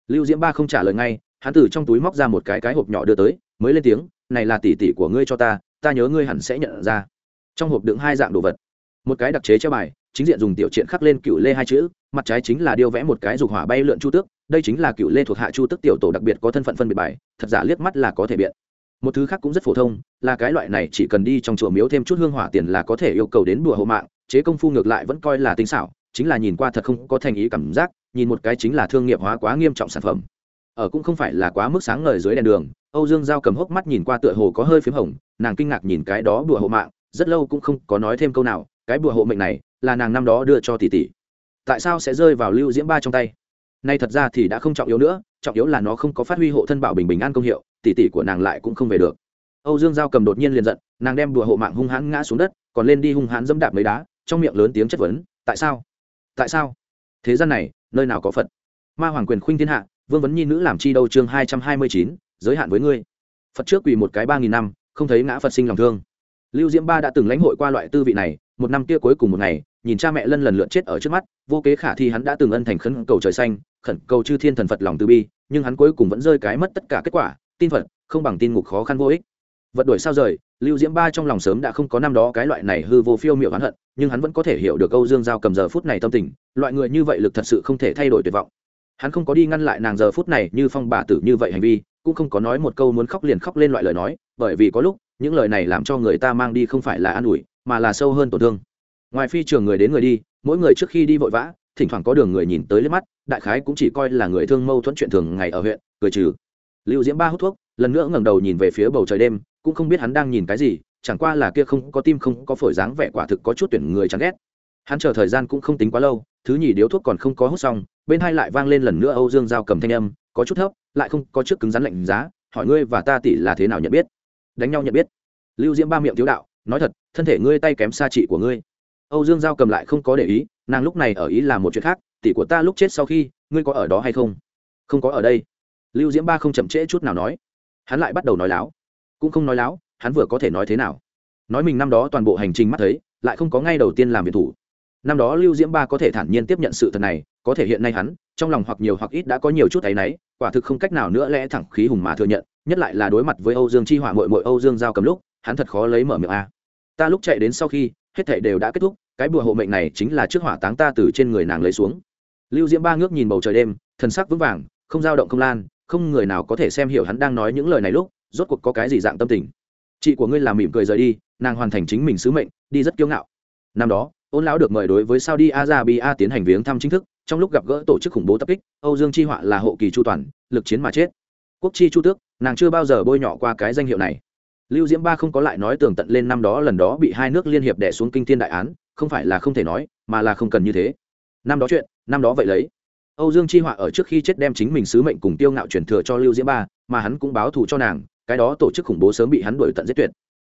Lưu diễm ba không trả lời ngay, hắn từ trong túi móc ra một cái cái hộp nhỏ đưa tới, mới lên tiếng, này là tỷ tỷ của ngươi cho ta ta nhớ ngươi hẳn sẽ nhận ra. Trong hộp đựng hai dạng đồ vật. Một cái đặc chế treo bài, chính diện dùng tiểu triện khắc lên cựu lê hai chữ, mặt trái chính là điêu vẽ một cái dục hỏa bay lượn chu tước đây chính là cựu lê thuộc hạ chu tức tiểu tổ đặc biệt có thân phận phân biệt bài, thật giả liếc mắt là có thể biện. Một thứ khác cũng rất phổ thông, là cái loại này chỉ cần đi trong chùa miếu thêm chút hương hỏa tiền là có thể yêu cầu đến bùa hộ mạng, chế công phu ngược lại vẫn coi là tinh xảo, chính là nhìn qua thật không có thành ý cảm giác, nhìn một cái chính là thương nghiệp hóa quá nghiêm trọng sản phẩm. Ở cũng không phải là quá mức sáng ngời dưới đèn đường, âu dương giao cầm hốc mắt nhìn qua tựa hồ có hơi p h í m hồng, nàng kinh ngạc nhìn cái đó bùa hộ mạng, rất lâu cũng không có nói thêm câu nào, cái bùa hộ mệnh này là nàng năm đó đưa cho tỷ tỷ. Tại sao sẽ rơi vào lưu diễm ba trong tay? Nay thật ra thì đã không trọng yếu nữa, trọng yếu là nó không có phát huy hộ thân bảo bình bình an công hiệu, tỷ tỷ của nàng lại cũng không về được. Âu dương giao cầm đột nhiên liền giận, nàng đem đùa hộ mạng hung hãn ngã xuống đất, còn lên đi hung hãn dẫm đạp mấy đá, trong miệng lớn tiếng chất vấn, tại sao? Tại sao? Thế gian này, nơi nào có phật? Ma hoàng quyền khuynh thiên hạ, vương vấn nhi nữ làm chi đâu chương hai trăm hai mươi chín, giới hạn với ngươi. Phật trước quỳ một cái ba nghìn năm, không thấy ngã phật sinh lòng thương. Lưu diễm ba đã từng lãnh hội qua loại tư vị này, một năm kia cuối cùng một ngày, nhìn cha mẹ lân lần lượt chết ở trước mắt, vô kế khả thi hắn đã từng ân thành khấn cầu trời xanh khẩn cầu chư thiên thần phật lòng từ bi, nhưng hắn cuối cùng vẫn rơi cái mất tất cả kết quả, tin phật, không bằng tin ngục khó khăn vô ích. Vật đuổi sao rời, lưu diễm ba trong lòng sớm đã không có năm đó cái loại này hư vô phiêu miệu hắn hận, nhưng hắn vẫn có thể hiểu được âu dương giao cầm giờ phút này tâm tình, loại người như vậy lực thật sự không thể thay đổi tuyệt vọng. Hắn không có đi ngăn lại nàng giờ phút này như phong bà tử như vậy hành vi, cũng không có nói một câu muốn khóc liền khóc lên loại lời nói, bởi vì có lúc, những lời này làm cho người ta mang đi không phải là an ủi, mà là sâu hơn tổn thương. Ngoài phi trường người đến người đi, mỗi người trước khi đi vội vã, thỉnh thoảng có đường người nhìn tới lên mắt đại khái cũng chỉ coi là người thương mâu thuẫn chuyện thường ngày ở huyện, cười trừ. Lưu diễm ba hút thuốc, lần nữa ngẩng đầu nhìn về phía bầu trời đêm, cũng không biết hắn đang nhìn cái gì, chẳng qua là kia không có tim không có phổi dáng vẻ quả thực có chút tuyển người chán ghét. Hắn chờ thời gian cũng không tính quá lâu, thứ nhì điếu thuốc còn không có hút xong, bên hai lại vang lên lần nữa âu dương giao cầm thanh âm, có chút thấp, lại không có trước cứng rắn lạnh giá, hỏi ngươi và ta tỷ là thế nào nhận biết? Đánh nhau nhận biết. Lưu diễm ba miệng thiếu đạo, nói thật, thân thể ngươi tay kém xa chị của ngươi. Âu dương giao cầm lại không có để ý, nàng lúc này ở ý là một chuyện khác tỷ của ta lúc chết sau khi, ngươi có ở đó hay không? Không có ở đây. Lưu diễm ba không chậm trễ chút nào nói. Hắn lại bắt đầu nói láo. Cũng không nói láo, hắn vừa có thể nói thế nào? Nói mình năm đó toàn bộ hành trình mắt thấy, lại không có ngay đầu tiên làm việc thủ. Năm đó lưu diễm ba có thể thản nhiên tiếp nhận sự thật này, có thể hiện nay hắn, trong lòng hoặc nhiều hoặc ít đã có nhiều chút áy náy, quả thực không cách nào nữa lẽ thẳng khí hùng mà thừa nhận, nhất lại là đối mặt với âu dương chi hỏa mội mội âu dương giao cầm lúc, hắn thật khó lấy mở miệng a. Ta lúc chạy đến sau khi, hết thảy đều đã kết thúc, cái bùa hộ mệnh này chính là trước hỏa táng ta từ trên người nàng lấy xuống lưu diễm ba ngước nhìn bầu trời đêm, thần sắc vững vàng, không dao động không lan, không người nào có thể xem hiểu hắn đang nói những lời này lúc, rốt cuộc có cái gì dạng tâm tình. Chị của ngươi làm mỉm cười rời đi, nàng hoàn thành chính mình sứ mệnh, đi rất kiêu ngạo. Năm đó, ôn lão được mời đối với saudi arabia tiến hành viếng thăm chính thức, trong lúc gặp gỡ tổ chức khủng bố tập kích, âu dương chi họa là hộ kỳ chu toàn, lực chiến mà chết. Quốc chi chu tước, nàng chưa bao giờ bôi nhọ qua cái danh hiệu này. Lưu diễm ba không có lại nói tường tận lên năm đó lần đó bị hai nước liên hiệp đẻ xuống kinh thiên đại án, không phải là không thể nói, mà là không cần như thế. Năm đó chuyện năm đó vậy lấy. Âu dương chi họa ở trước khi chết đem chính mình sứ mệnh cùng tiêu ngạo truyền thừa cho lưu diễm ba, mà hắn cũng báo thù cho nàng, cái đó tổ chức khủng bố sớm bị hắn đuổi tận giết tuyệt.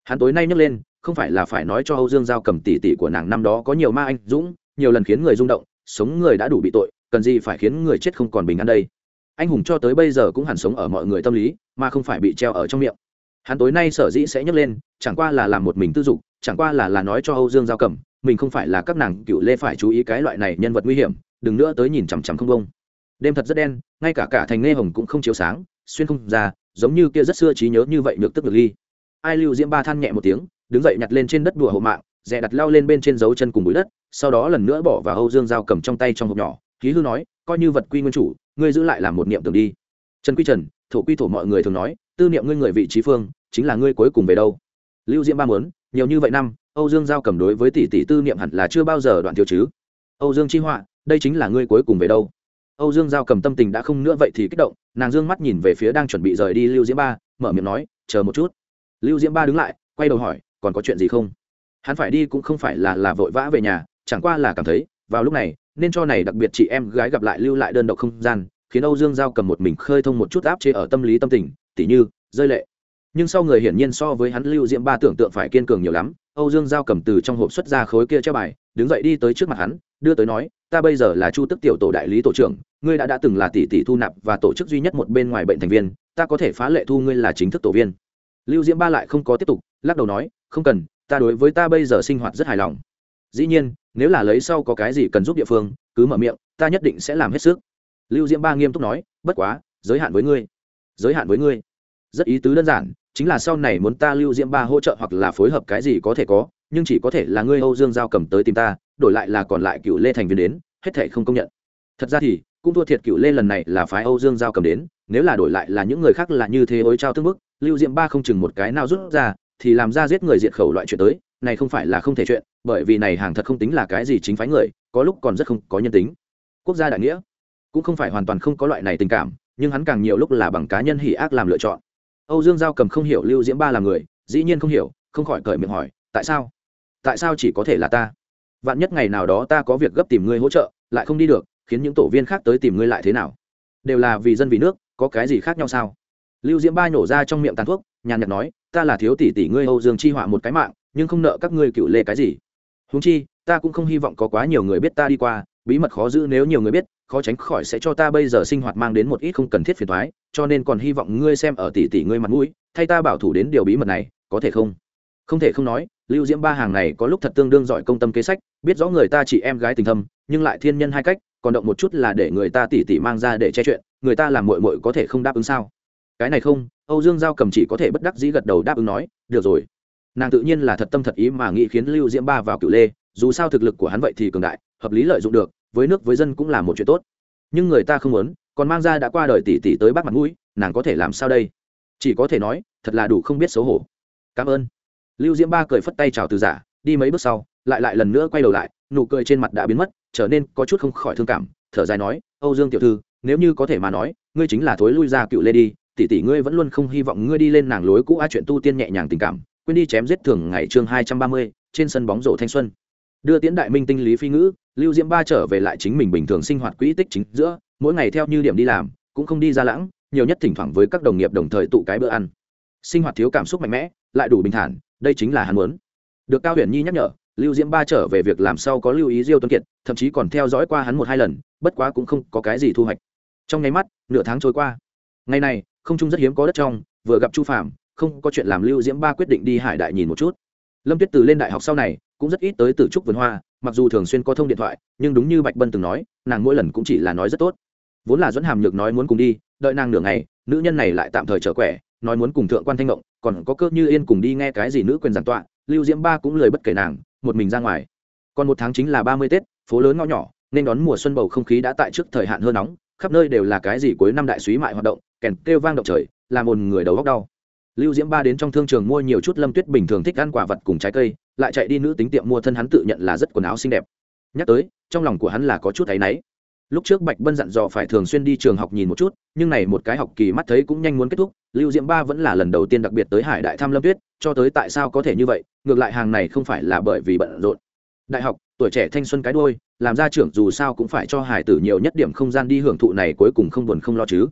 Hắn tối nay nhấc lên, không phải là phải nói cho âu dương giao cầm tỷ tỷ của nàng năm đó có nhiều ma anh dũng, nhiều lần khiến người rung động, sống người đã đủ bị tội, cần gì phải khiến người chết không còn bình an đây? Anh hùng cho tới bây giờ cũng hẳn sống ở mọi người tâm lý, mà không phải bị treo ở trong miệng. Hắn tối nay sở dĩ sẽ nhấc lên, chẳng qua là làm một mình tư dục, chẳng qua là là nói cho âu dương giao cầm, mình không phải là các nàng cựu lê phải chú ý cái loại này nhân vật nguy hiểm đừng nữa tới nhìn chằm chằm không bông. Đêm thật rất đen, ngay cả cả thành nghe hồng cũng không chiếu sáng, xuyên không ra, giống như kia rất xưa trí nhớ như vậy được tức được ly. Ai lưu diễm ba than nhẹ một tiếng, đứng dậy nhặt lên trên đất đùa hộ mạng, dè đặt lao lên bên trên dấu chân cùng bụi đất, sau đó lần nữa bỏ vào âu dương dao cầm trong tay trong hộp nhỏ khí hư nói, coi như vật quy nguyên chủ, ngươi giữ lại làm một niệm tưởng đi. Trần quy trần, thổ quy thổ mọi người thường nói, tư niệm ngươi người vị trí phương, chính là ngươi cuối cùng về đâu. Lưu diễm ba muốn, nhiều như vậy năm, âu dương giao cầm đối với tỷ tỷ tư niệm hẳn là chưa bao giờ đoạn thiếu chứ âu dương chi họa, đây chính là ngươi cuối cùng về đâu? Âu dương giao cầm tâm tình đã không nữa vậy thì kích động, nàng dương mắt nhìn về phía đang chuẩn bị rời đi lưu diễm ba, mở miệng nói, chờ một chút. Lưu diễm ba đứng lại, quay đầu hỏi, còn có chuyện gì không? Hắn phải đi cũng không phải là là vội vã về nhà, chẳng qua là cảm thấy, vào lúc này, nên cho này đặc biệt chị em gái gặp lại lưu lại đơn độc không gian, khiến âu dương giao cầm một mình khơi thông một chút áp chế ở tâm lý tâm tình, tỉ như, rơi lệ nhưng sau người hiển nhiên so với hắn lưu diễm ba tưởng tượng phải kiên cường nhiều lắm, âu dương giao cầm từ trong hộp xuất ra khối kia treo bài, đứng dậy đi tới trước mặt hắn, đưa tới nói, ta bây giờ là chu tức tiểu tổ đại lý tổ trưởng, ngươi đã đã từng là tỷ tỷ thu nạp và tổ chức duy nhất một bên ngoài bệnh thành viên, ta có thể phá lệ thu ngươi là chính thức tổ viên. Lưu diễm ba lại không có tiếp tục, lắc đầu nói, không cần, ta đối với ta bây giờ sinh hoạt rất hài lòng. Dĩ nhiên, nếu là lấy sau có cái gì cần giúp địa phương, cứ mở miệng, ta nhất định sẽ làm hết sức. Lưu diễm ba nghiêm túc nói, bất quá, giới hạn với ngươi, giới hạn với ngươi. Rất ý tứ đơn giản chính là sau này muốn ta lưu diễm ba hỗ trợ hoặc là phối hợp cái gì có thể có, nhưng chỉ có thể là ngươi âu dương giao cầm tới tìm ta, đổi lại là còn lại cựu lê thành viên đến, hết thể không công nhận. Thật ra thì, cũng thua thiệt cựu lê lần này là phái âu dương giao cầm đến, nếu là đổi lại là những người khác là như thế ối trao tương bức, lưu diễm ba không chừng một cái nào rút ra, thì làm ra giết người diệt khẩu loại chuyện tới, này không phải là không thể chuyện, bởi vì này hàng thật không tính là cái gì chính phái người, có lúc còn rất không có nhân tính. Quốc gia đại nghĩa cũng không phải hoàn toàn không có loại này tình cảm, nhưng hắn càng nhiều lúc là bằng cá nhân hỉ ác làm lựa chọn âu dương giao cầm không hiểu lưu diễm ba là người, dĩ nhiên không hiểu, không khỏi cởi miệng hỏi, tại sao? Tại sao chỉ có thể là ta? Vạn nhất ngày nào đó ta có việc gấp tìm ngươi hỗ trợ, lại không đi được, khiến những tổ viên khác tới tìm ngươi lại thế nào? Đều là vì dân vì nước, có cái gì khác nhau sao? Lưu diễm ba nhổ ra trong miệng tàn thuốc, nhàn nhạt nói, ta là thiếu tỷ tỷ ngươi âu dương chi họa một cái mạng, nhưng không nợ các ngươi cựu lê cái gì. Húng chi, ta cũng không hy vọng có quá nhiều người biết ta đi qua bí mật khó giữ nếu nhiều người biết, khó tránh khỏi sẽ cho ta bây giờ sinh hoạt mang đến một ít không cần thiết phiền thoái cho nên còn hy vọng ngươi xem ở tỷ tỷ ngươi mặt mũi, thay ta bảo thủ đến điều bí mật này, có thể không? Không thể không nói, lưu diễm ba hàng này có lúc thật tương đương giỏi công tâm kế sách, biết rõ người ta chỉ em gái tình thâm, nhưng lại thiên nhân hai cách, còn động một chút là để người ta tỉ tỉ mang ra để che chuyện, người ta làm mội mội có thể không đáp ứng sao? Cái này không, âu dương giao cầm chỉ có thể bất đắc dĩ gật đầu đáp ứng nói, được rồi. Nàng tự nhiên là thật tâm thật ý mà nghĩ khiến lưu diễm ba vào cựu lê, dù sao thực lực của hắn vậy thì cường đại hợp lý lợi dụng được, với nước với dân cũng là một chuyện tốt. Nhưng người ta không muốn, còn mang ra đã qua đời tỷ tỷ tới bắt mặt mũi, nàng có thể làm sao đây? Chỉ có thể nói, thật là đủ không biết xấu hổ. Cảm ơn. Lưu diễm ba cười phất tay chào từ giả, đi mấy bước sau, lại lại lần nữa quay đầu lại, nụ cười trên mặt đã biến mất, trở nên có chút không khỏi thương cảm, thở dài nói, âu dương tiểu thư, nếu như có thể mà nói, ngươi chính là thối lui ra cựu lê đi, tỷ tỷ ngươi vẫn luôn không hy vọng ngươi đi lên nàng lối cũ a chuyện tu tiên nhẹ nhàng tình cảm, quên đi chém giết thường ngày chương hai trăm ba mươi, trên sân bóng rổ thanh xuân đưa tiễn đại minh tinh lý phi ngữ, lưu diễm ba trở về lại chính mình bình thường sinh hoạt quỹ tích chính giữa, mỗi ngày theo như điểm đi làm, cũng không đi ra lãng, nhiều nhất thỉnh thoảng với các đồng nghiệp đồng thời tụ cái bữa ăn. Sinh hoạt thiếu cảm xúc mạnh mẽ, lại đủ bình thản, đây chính là hắn muốn. Được cao huyền nhi nhắc nhở, lưu diễm ba trở về việc làm sau có lưu ý diêu tuân kiệt, thậm chí còn theo dõi qua hắn một hai lần, bất quá cũng không có cái gì thu hoạch. Trong nháy mắt, nửa tháng trôi qua. Ngày này, không trung rất hiếm có đất trong, vừa gặp chu phạm không có chuyện làm lưu diễm ba quyết định đi hải đại nhìn một chút. Lâm tuyết từ lên đại học sau này cũng rất ít tới từ trúc vườn hoa, mặc dù thường xuyên có thông điện thoại, nhưng đúng như bạch bân từng nói, nàng mỗi lần cũng chỉ là nói rất tốt. Vốn là dẫn hàm nhược nói muốn cùng đi, đợi nàng nửa ngày, nữ nhân này lại tạm thời trở quẻ, nói muốn cùng thượng quan thanh ngộng, còn có cơ như yên cùng đi nghe cái gì nữ quyền giảng tọa, lưu diễm ba cũng lời bất kể nàng, một mình ra ngoài. Còn một tháng chính là ba mươi tết, phố lớn ngõ nhỏ, nên đón mùa xuân bầu không khí đã tại trước thời hạn hơn nóng, khắp nơi đều là cái gì cuối năm đại suý mại hoạt động, kèn kêu vang động trời, làm ồn người đầu góc đau. Lưu diễm ba đến trong thương trường mua nhiều chút lâm tuyết bình thường thích ăn quả vật cùng trái cây lại chạy đi nữ tính tiệm mua thân hắn tự nhận là rất quần áo xinh đẹp. Nhắc tới, trong lòng của hắn là có chút áy náy. Lúc trước bạch bân dặn dò phải thường xuyên đi trường học nhìn một chút, nhưng này một cái học kỳ mắt thấy cũng nhanh muốn kết thúc, lưu diễm ba vẫn là lần đầu tiên đặc biệt tới hải đại tham lâm tuyết, cho tới tại sao có thể như vậy, ngược lại hàng này không phải là bởi vì bận rộn. Đại học, tuổi trẻ thanh xuân cái đôi làm ra trưởng dù sao cũng phải cho hải tử nhiều nhất điểm không gian đi hưởng thụ này cuối cùng không buồn không lo chứ.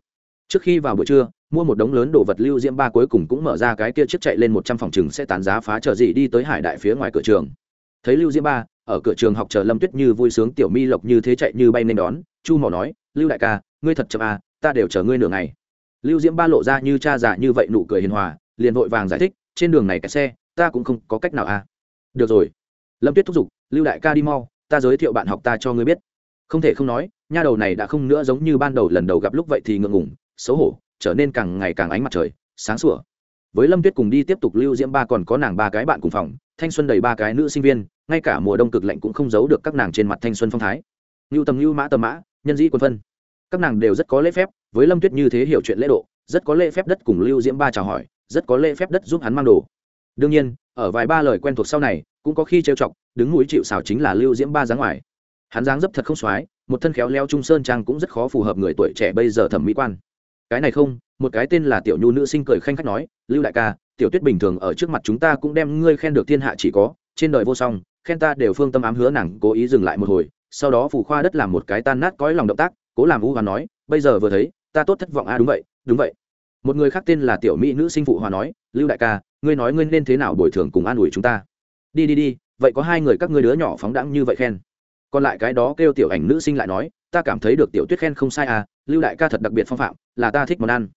Trước khi vào buổi trưa mua một đống lớn đồ vật lưu diễm ba cuối cùng cũng mở ra cái kia chiếc chạy lên một trăm phòng chừng sẽ tán giá phá chờ gì đi tới hải đại phía ngoài cửa trường. Thấy lưu diễm ba, ở cửa trường học chờ lâm tuyết như vui sướng tiểu mi lộc như thế chạy như bay nên đón, chu mỏ nói, lưu đại ca, ngươi thật chậm à ta đều chờ ngươi nửa ngày. Lưu diễm ba lộ ra như cha già như vậy nụ cười hiền hòa, liền vội vàng giải thích, trên đường này cái xe, ta cũng không có cách nào à. Được rồi. Lâm tuyết thúc giục, lưu đại ca đi mau, ta giới thiệu bạn học ta cho ngươi biết. Không thể không nói, nha đầu này đã không nữa giống như ban đầu lần đầu gặp lúc vậy thì ngượng ngủng xấu hổ trở nên càng ngày càng ánh mặt trời, sáng sủa. Với lâm tuyết cùng đi tiếp tục lưu diễm ba còn có nàng ba cái bạn cùng phòng, thanh xuân đầy ba cái nữ sinh viên, ngay cả mùa đông cực lạnh cũng không giấu được các nàng trên mặt thanh xuân phong thái. Ngưu tầm ngưu mã tầm mã, nhân dĩ quân phân. Các nàng đều rất có lễ phép, với lâm tuyết như thế hiểu chuyện lễ độ, rất có lễ phép đất cùng lưu diễm ba chào hỏi, rất có lễ phép đất giúp hắn mang đồ. Đương nhiên, ở vài ba lời quen thuộc sau này, cũng có khi trêu chọc, đứng núi chịu xào chính là lưu diễm ba dáng ngoài. Hắn dáng dấp thật không soái, một thân khéo leo trung sơn trang cũng rất khó phù hợp người tuổi trẻ bây giờ thẩm mỹ quan cái này không một cái tên là tiểu nhu nữ sinh cười khanh khách nói lưu đại ca tiểu tuyết bình thường ở trước mặt chúng ta cũng đem ngươi khen được thiên hạ chỉ có trên đời vô song khen ta đều phương tâm ám hứa nàng cố ý dừng lại một hồi sau đó phủ khoa đất làm một cái tan nát cõi lòng động tác cố làm vũ hòa nói bây giờ vừa thấy ta tốt thất vọng a à, đúng vậy đúng vậy. Một người khác tên là tiểu mỹ nữ sinh phụ hòa nói lưu đại ca ngươi nói ngươi nên thế nào bồi thường cùng an ủi chúng ta? Đi đi đi vậy có hai người các ngươi đứa nhỏ phóng đãng như vậy khen. Còn lại cái đó kêu tiểu ảnh nữ sinh lại nói ta cảm thấy được tiểu tuyết khen không sai à lưu đại ca thật đặc biệt phong phạm, là ta thích món ăn.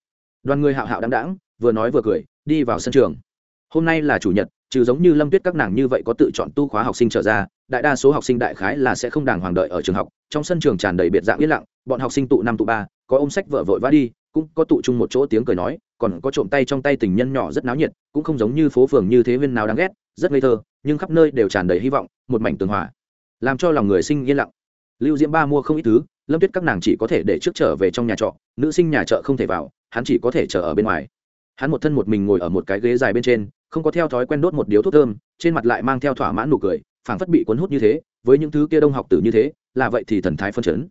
Đoàn người hạo hạo đáng đáng vừa nói vừa cười, đi vào sân trường. Hôm nay là chủ nhật, trừ giống như lâm tuyết các nàng như vậy có tự chọn tu khóa học sinh trở ra, đại đa số học sinh đại khái là sẽ không đàng hoàng đợi ở trường học, trong sân trường tràn đầy biệt dạng yên lặng, bọn học sinh tụ năm tụ ba, có ôm sách vợ vội vã đi, cũng có tụ chung một chỗ tiếng cười nói, còn có trộm tay trong tay tình nhân nhỏ rất náo nhiệt, cũng không giống như phố phường như thế viên nào đáng ghét, rất ngây thơ, nhưng khắp nơi đều tràn đầy hy vọng, một mảnh tường hòa, làm cho lòng người sinh yên lặng lưu diễm ba mua không ít thứ, lâm tuyết các nàng chỉ có thể để trước trở về trong nhà trọ, nữ sinh nhà trọ không thể vào, hắn chỉ có thể chờ ở bên ngoài. Hắn một thân một mình ngồi ở một cái ghế dài bên trên, không có theo thói quen đốt một điếu thuốc thơm, trên mặt lại mang theo thỏa mãn nụ cười, phảng phất bị cuốn hút như thế, với những thứ kia đông học tử như thế, là vậy thì thần thái phân chấn.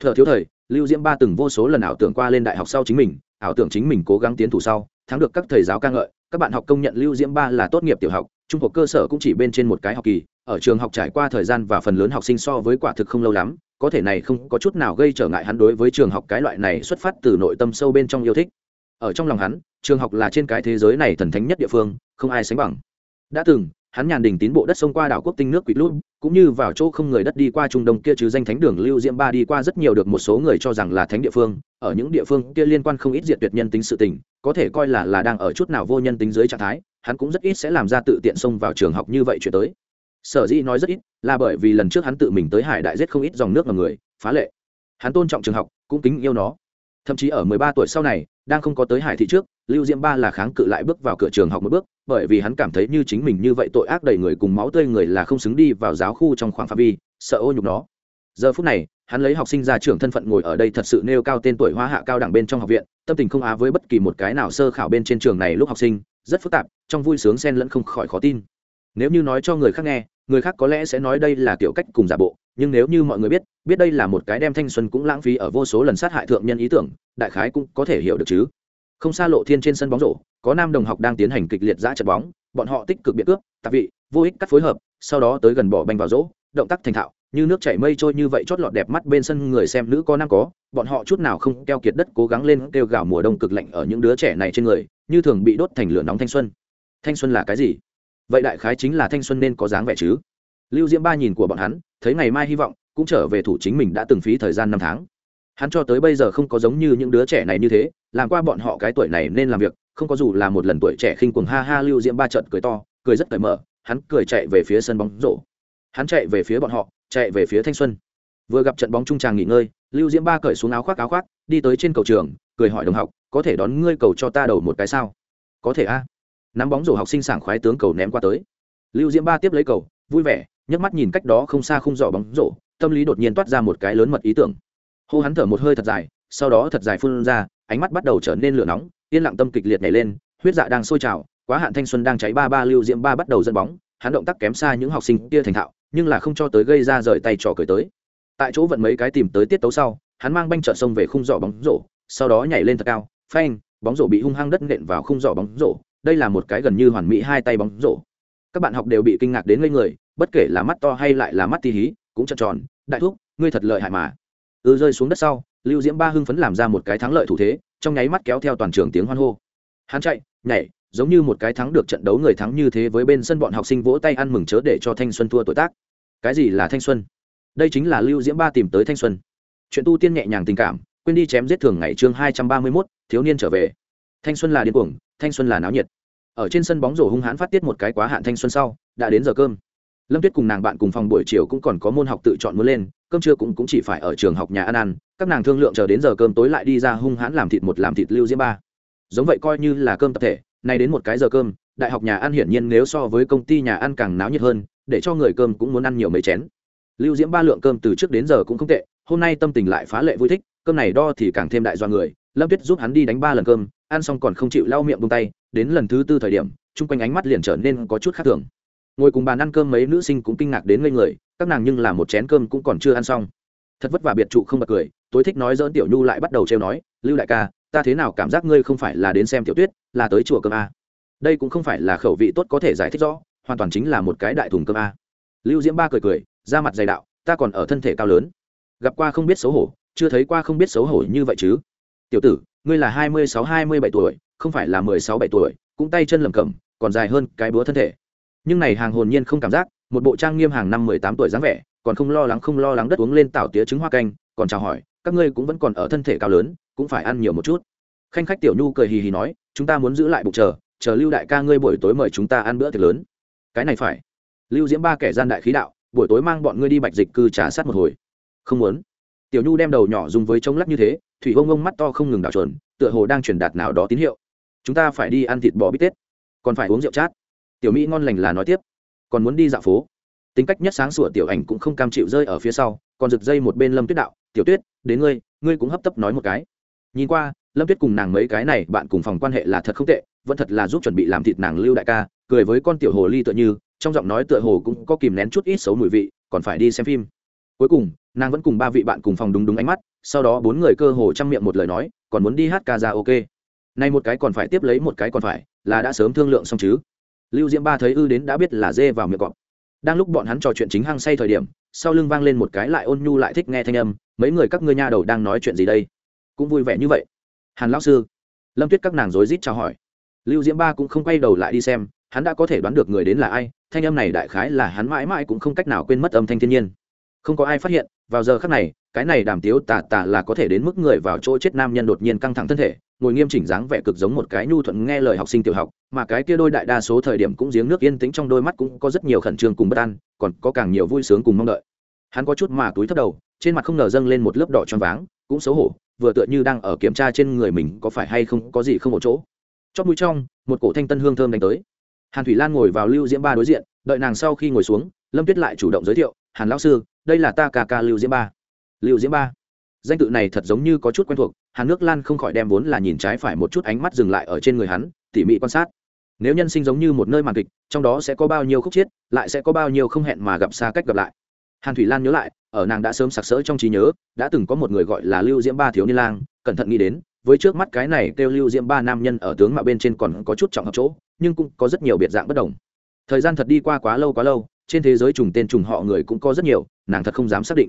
Thợ thiếu thời, lưu diễm ba từng vô số lần ảo tưởng qua lên đại học sau chính mình, ảo tưởng chính mình cố gắng tiến thủ sau, thắng được các thầy giáo ca ngợi, các bạn học công nhận lưu diễm ba là tốt nghiệp tiểu học, trung học cơ sở cũng chỉ bên trên một cái học kỳ ở trường học trải qua thời gian và phần lớn học sinh so với quả thực không lâu lắm, có thể này không có chút nào gây trở ngại hắn đối với trường học cái loại này xuất phát từ nội tâm sâu bên trong yêu thích. Ở trong lòng hắn, trường học là trên cái thế giới này thần thánh nhất địa phương, không ai sánh bằng. Đã từng, hắn nhàn đình tín bộ đất sông qua đảo quốc tinh nước quỷ lút, cũng như vào chỗ không người đất đi qua trung đông kia chứ danh thánh đường lưu diễm ba đi qua rất nhiều được một số người cho rằng là thánh địa phương, ở những địa phương kia liên quan không ít diệt tuyệt nhân tính sự tình, có thể coi là là đang ở chút nào vô nhân tính dưới trạng thái, hắn cũng rất ít sẽ làm ra tự tiện xông vào trường học như vậy chuyển tới sở dĩ nói rất ít, là bởi vì lần trước hắn tự mình tới hải đại giết không ít dòng nước mà người, phá lệ. Hắn tôn trọng trường học, cũng kính yêu nó. Thậm chí ở mười ba tuổi sau này, đang không có tới hải thị trước, lưu diễm ba là kháng cự lại bước vào cửa trường học một bước, bởi vì hắn cảm thấy như chính mình như vậy tội ác đầy người cùng máu tươi người là không xứng đi vào giáo khu trong khoảng phạm vi, sợ ô nhục nó. Giờ phút này, hắn lấy học sinh ra trường thân phận ngồi ở đây thật sự nêu cao tên tuổi hoa hạ cao đẳng bên trong học viện, tâm tình không á với bất kỳ một cái nào sơ khảo bên trên trường này lúc học sinh, rất phức tạp, trong vui sướng xen lẫn không khỏi khó tin nếu như nói cho người khác nghe, người khác có lẽ sẽ nói đây là kiểu cách cùng giả bộ, nhưng nếu như mọi người biết biết đây là một cái đem thanh xuân cũng lãng phí ở vô số lần sát hại thượng nhân ý tưởng, đại khái cũng có thể hiểu được chứ. Không xa lộ thiên trên sân bóng rổ, có nam đồng học đang tiến hành kịch liệt giã trận bóng, bọn họ tích cực biện cướp, tạp vị, vô ích cắt phối hợp, sau đó tới gần bỏ banh vào rỗ động tác thành thạo, như nước chảy mây trôi như vậy chót lọt đẹp mắt bên sân người xem nữ có nam có, bọn họ chút nào không keo kiệt đất cố gắng lên kêu gào mùa đông cực lạnh ở những đứa trẻ này trên người, như thường bị đốt thành lửa nóng thanh xuân. Thanh xuân là cái gì? Vậy đại khái chính là thanh xuân nên có dáng vẻ chứ? Lưu diễm ba nhìn của bọn hắn, thấy ngày mai hy vọng, cũng trở về thủ chính mình đã từng phí thời gian năm tháng. Hắn cho tới bây giờ không có giống như những đứa trẻ này như thế, làm qua bọn họ cái tuổi này nên làm việc, không có dù là một lần tuổi trẻ khinh cuồng ha ha, lưu diễm ba trận cười to, cười rất cởi mở, hắn cười chạy về phía sân bóng rổ. Hắn chạy về phía bọn họ, chạy về phía thanh xuân. Vừa gặp trận bóng trung tràng nghỉ ngơi, lưu diễm ba cởi xuống áo khoác áo khoác, đi tới trên cầu trường, cười hỏi đồng học, có thể đón ngươi cầu cho ta đầu một cái sao? Có thể a nắm bóng rổ học sinh sảng khoái tướng cầu ném qua tới. Lưu diễm ba tiếp lấy cầu, vui vẻ, nhấc mắt nhìn cách đó không xa không dò bóng rổ, tâm lý đột nhiên toát ra một cái lớn mật ý tưởng. Hô hắn thở một hơi thật dài, sau đó thật dài phun ra, ánh mắt bắt đầu trở nên lửa nóng, yên lặng tâm kịch liệt nhảy lên, huyết dạ đang sôi trào, quá hạn thanh xuân đang cháy ba ba lưu diễm ba bắt đầu dẫn bóng, hắn động tác kém xa những học sinh kia thành thạo, nhưng là không cho tới gây ra rời tay trò cười tới. Tại chỗ vận mấy cái tìm tới tiết tấu sau, hắn mang banh trợ sông về khung giỏ bóng rổ, sau đó nhảy lên thật cao, phanh, bóng rổ bị hung hăng đất nện vào khung giỏ bóng rổ đây là một cái gần như hoàn mỹ hai tay bóng rổ. Các bạn học đều bị kinh ngạc đến ngây người bất kể là mắt to hay lại là mắt tí hí cũng trợn tròn đại thúc ngươi thật lợi hại mà. Ư ừ, rơi xuống đất sau lưu diễm ba hưng phấn làm ra một cái thắng lợi thủ thế trong nháy mắt kéo theo toàn trường tiếng hoan hô. Hắn chạy nhảy giống như một cái thắng được trận đấu người thắng như thế với bên sân bọn học sinh vỗ tay ăn mừng chớ để cho thanh xuân thua tuổi tác. Cái gì là thanh xuân? Đây chính là lưu diễm ba tìm tới thanh xuân. Chuyện tu tiên nhẹ nhàng tình cảm quên đi chém giết thường ngày chương hai trăm ba mươi mốt thiếu niên trở về. Thanh xuân là điên cuồng thanh xuân là náo nhiệt. Ở trên sân bóng rổ hung hãn phát tiết một cái quá hạn thanh xuân sau đã đến giờ cơm. Lâm tuyết cùng nàng bạn cùng phòng buổi chiều cũng còn có môn học tự chọn muốn lên cơm trưa cũng, cũng chỉ phải ở trường học nhà ăn ăn. Các nàng thương lượng chờ đến giờ cơm tối lại đi ra hung hãn làm thịt một làm thịt lưu diễm ba. Giống vậy coi như là cơm tập thể nay đến một cái giờ cơm đại học nhà ăn hiển nhiên nếu so với công ty nhà ăn càng náo nhiệt hơn để cho người cơm cũng muốn ăn nhiều mấy chén. Lưu diễm ba lượng cơm từ trước đến giờ cũng không tệ hôm nay tâm tình lại phá lệ vui thích cơm này đo thì càng thêm đại do người. Lâm tuyết giúp hắn đi đánh ba lần cơm, ăn xong còn không chịu lau miệng bông tay, đến lần thứ tư thời điểm, chung quanh ánh mắt liền trở nên có chút khác thường. Ngồi cùng bàn ăn cơm mấy nữ sinh cũng kinh ngạc đến ngây người, các nàng nhưng là một chén cơm cũng còn chưa ăn xong. Thật vất vả biệt trụ không bật cười, tối thích nói dỡn tiểu nhu lại bắt đầu trêu nói, lưu đại ca, ta thế nào cảm giác ngươi không phải là đến xem tiểu tuyết, là tới chùa cơm a? Đây cũng không phải là khẩu vị tốt có thể giải thích rõ, hoàn toàn chính là một cái đại thùng cơm a. Lưu diễm ba cười cười ra mặt dày đạo, ta còn ở thân thể cao lớn, gặp qua không biết xấu hổ chưa thấy qua không biết xấu hổ như vậy chứ. Tiểu tử, ngươi là hai mươi sáu, hai mươi bảy tuổi, không phải là mười sáu, bảy tuổi, cũng tay chân lầm cầm còn dài hơn cái búa thân thể. Nhưng này hàng hồn nhiên không cảm giác, một bộ trang nghiêm hàng năm mười tám tuổi dáng vẻ, còn không lo lắng, không lo lắng đất uống lên tảo tía trứng hoa canh, còn chào hỏi, các ngươi cũng vẫn còn ở thân thể cao lớn, cũng phải ăn nhiều một chút. Khanh khách tiểu nhu cười hì hì nói, chúng ta muốn giữ lại bụng chờ chờ lưu đại ca ngươi buổi tối mời chúng ta ăn bữa tiệc lớn. Cái này phải. Lưu diễm ba kẻ gian đại khí đạo, buổi tối mang bọn ngươi đi bạch dịch cư trả sát một hồi. Không muốn tiểu nhu đem đầu nhỏ dùng với trống lắc như thế, thủy ông ông mắt to không ngừng đảo trồn tựa hồ đang truyền đạt nào đó tín hiệu. Chúng ta phải đi ăn thịt bò bít tết, còn phải uống rượu chát. Tiểu mỹ ngon lành là nói tiếp. Còn muốn đi dạo phố. Tính cách nhất sáng sủa tiểu ảnh cũng không cam chịu rơi ở phía sau, còn rực dây một bên lâm tuyết đạo, tiểu tuyết, đến ngươi ngươi cũng hấp tấp nói một cái. Nhìn qua, lâm tuyết cùng nàng mấy cái này bạn cùng phòng quan hệ là thật không tệ, vẫn thật là giúp chuẩn bị làm thịt nàng lưu đại ca, cười với con tiểu hồ ly tựa như, trong giọng nói tựa hồ cũng có kìm nén chút ít xấu mùi vị, còn phải đi xem phim. Cuối cùng nàng vẫn cùng ba vị bạn cùng phòng đúng đúng ánh mắt, sau đó bốn người cơ hồ chăm miệng một lời nói, còn muốn đi hát ca ra ok. Nay một cái còn phải tiếp lấy một cái còn phải, là đã sớm thương lượng xong chứ. Lưu diễm ba thấy ư đến đã biết là dê vào miệng cọp. Đang lúc bọn hắn trò chuyện chính hăng say thời điểm, sau lưng vang lên một cái lại ôn nhu lại thích nghe thanh âm, mấy người các ngươi nha đầu đang nói chuyện gì đây? Cũng vui vẻ như vậy. Hàn lão sư, lâm tuyết các nàng rối rít chào hỏi. Lưu diễm ba cũng không quay đầu lại đi xem, hắn đã có thể đoán được người đến là ai, thanh âm này đại khái là hắn mãi mãi cũng không cách nào quên mất âm thanh thiên nhiên không có ai phát hiện, vào giờ khắc này, cái này đàm tiếu tà tà là có thể đến mức người vào chỗ chết nam nhân đột nhiên căng thẳng thân thể, ngồi nghiêm chỉnh dáng vẻ cực giống một cái nhu thuận nghe lời học sinh tiểu học, mà cái kia đôi đại đa số thời điểm cũng giếng nước yên tĩnh trong đôi mắt cũng có rất nhiều khẩn trương cùng bất an, còn có càng nhiều vui sướng cùng mong đợi. Hắn có chút mà túi thấp đầu, trên mặt không ngờ dâng lên một lớp đỏ tròn váng, cũng xấu hổ, vừa tựa như đang ở kiểm tra trên người mình có phải hay không có gì không một chỗ. Chót mũi trong, một cổ thanh tân hương thơm đánh tới. Hàn thủy lan ngồi vào lưu diễm ba đối diện, đợi nàng sau khi ngồi xuống, lâm tuyết lại chủ động giới thiệu, hàn lão sư đây là ta ca ca lưu diễm ba. Lưu diễm ba. Danh tự này thật giống như có chút quen thuộc, hàn nước lan không khỏi đem vốn là nhìn trái phải một chút ánh mắt dừng lại ở trên người hắn, tỉ mỉ quan sát. Nếu nhân sinh giống như một nơi màn kịch, trong đó sẽ có bao nhiêu khúc chiết, lại sẽ có bao nhiêu không hẹn mà gặp xa cách gặp lại. Hàn thủy lan nhớ lại, ở nàng đã sớm sặc sỡ trong trí nhớ, đã từng có một người gọi là lưu diễm ba thiếu niên lang, cẩn thận nghĩ đến, với trước mắt cái này kêu lưu diễm ba nam nhân ở tướng mạo bên trên còn có chút trọng hợp chỗ, nhưng cũng có rất nhiều biệt dạng bất đồng. Thời gian thật đi qua quá lâu quá lâu trên thế giới trùng tên trùng họ người cũng có rất nhiều, nàng thật không dám xác định.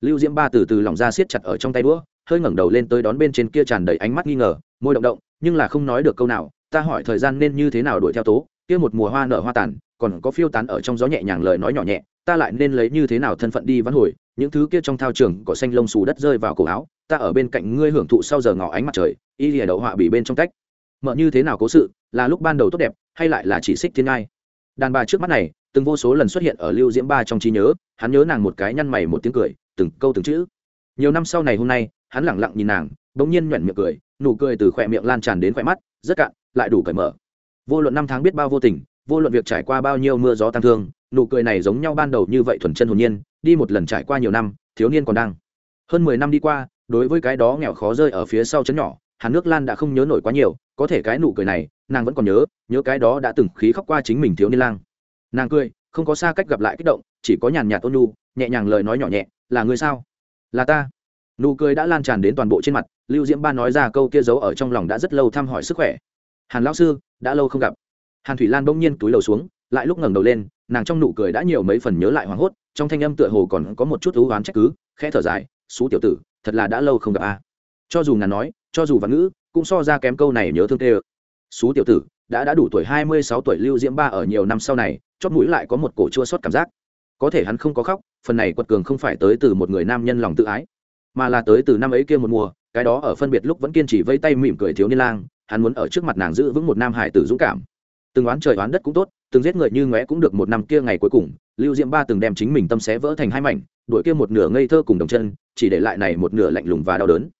Lưu diễm ba từ từ lòng ra siết chặt ở trong tay đũa, hơi ngẩng đầu lên tới đón bên trên kia tràn đầy ánh mắt nghi ngờ, môi động động, nhưng là không nói được câu nào, ta hỏi thời gian nên như thế nào đuổi theo tố, kia một mùa hoa nở hoa tàn, còn có phiêu tán ở trong gió nhẹ nhàng lời nói nhỏ nhẹ, ta lại nên lấy như thế nào thân phận đi vãn hồi, những thứ kia trong thao trường cỏ xanh lông xù đất rơi vào cổ áo, ta ở bên cạnh ngươi hưởng thụ sau giờ ngỏ ánh mặt trời, y lìa đậu họa bị bên trong cách mở như thế nào cố sự, là lúc ban đầu tốt đẹp, hay lại là chỉ xích thiên ngai? Đàn bà trước mắt này, từng vô số lần xuất hiện ở lưu diễm ba trong trí nhớ, hắn nhớ nàng một cái nhăn mày một tiếng cười, từng câu từng chữ. Nhiều năm sau này hôm nay, hắn lẳng lặng nhìn nàng đ ỗ n g nhiên nhoẻn miệng cười, nụ cười từ khỏe miệng lan tràn đến khỏe mắt, rất cạn, lại đủ cởi mở. Vô luận năm tháng biết bao vô tình, vô luận việc trải qua bao nhiêu mưa gió tăng thương, nụ cười này giống nhau ban đầu như vậy thuần chân hồn nhiên, đi một lần trải qua nhiều năm, thiếu niên còn đang. Hơn mười năm đi qua, đối với cái đó nghèo khó rơi ở phía sau chấn nhỏ hắn nước lan đã không nhớ nổi quá nhiều, có thể cái nụ cười này nàng vẫn còn nhớ nhớ cái đó đã từng khí khóc qua chính mình thiếu niên lang. Nàng cười, không có xa cách gặp lại kích động, chỉ có nhàn nhạt ôn nhu, nhẹ nhàng lời nói nhỏ nhẹ, là người sao? Là ta. Nụ cười đã lan tràn đến toàn bộ trên mặt, lưu diễm ba nói ra câu kia giấu ở trong lòng đã rất lâu thăm hỏi sức khỏe. Hàn lão sư, đã lâu không gặp. Hàn thủy lan bỗng nhiên túi lầu xuống, lại lúc ngẩng đầu lên, nàng trong nụ cười đã nhiều mấy phần nhớ lại hoảng hốt, trong thanh âm tựa hồ còn có một chút thú oán trách cứ, khẽ thở dài, xú tiểu tử, thật là đã lâu không gặp a. Cho dù ngàn nói, cho dù văn ngữ, cũng so ra kém câu này nhớ thương tê ơ xú tiểu tử, đã đã đủ tuổi, hai mươi sáu tuổi lưu diễm ba ở nhiều năm sau này, chót mũi lại có một cổ chua xót cảm giác. Có thể hắn không có khóc, phần này quật cường không phải tới từ một người nam nhân lòng tự ái, mà là tới từ năm ấy kia một mùa, cái đó ở phân biệt lúc vẫn kiên trì vây tay mỉm cười thiếu niên lang, hắn muốn ở trước mặt nàng giữ vững một nam hải tử dũng cảm. Từng oán trời oán đất cũng tốt, từng giết người như ngóe cũng được một năm kia ngày cuối cùng, lưu diễm ba từng đem chính mình tâm xé vỡ thành hai mảnh, đuổi kia một nửa ngây thơ cùng đồng chân, chỉ để lại này một nửa lạnh lùng và đau đớn.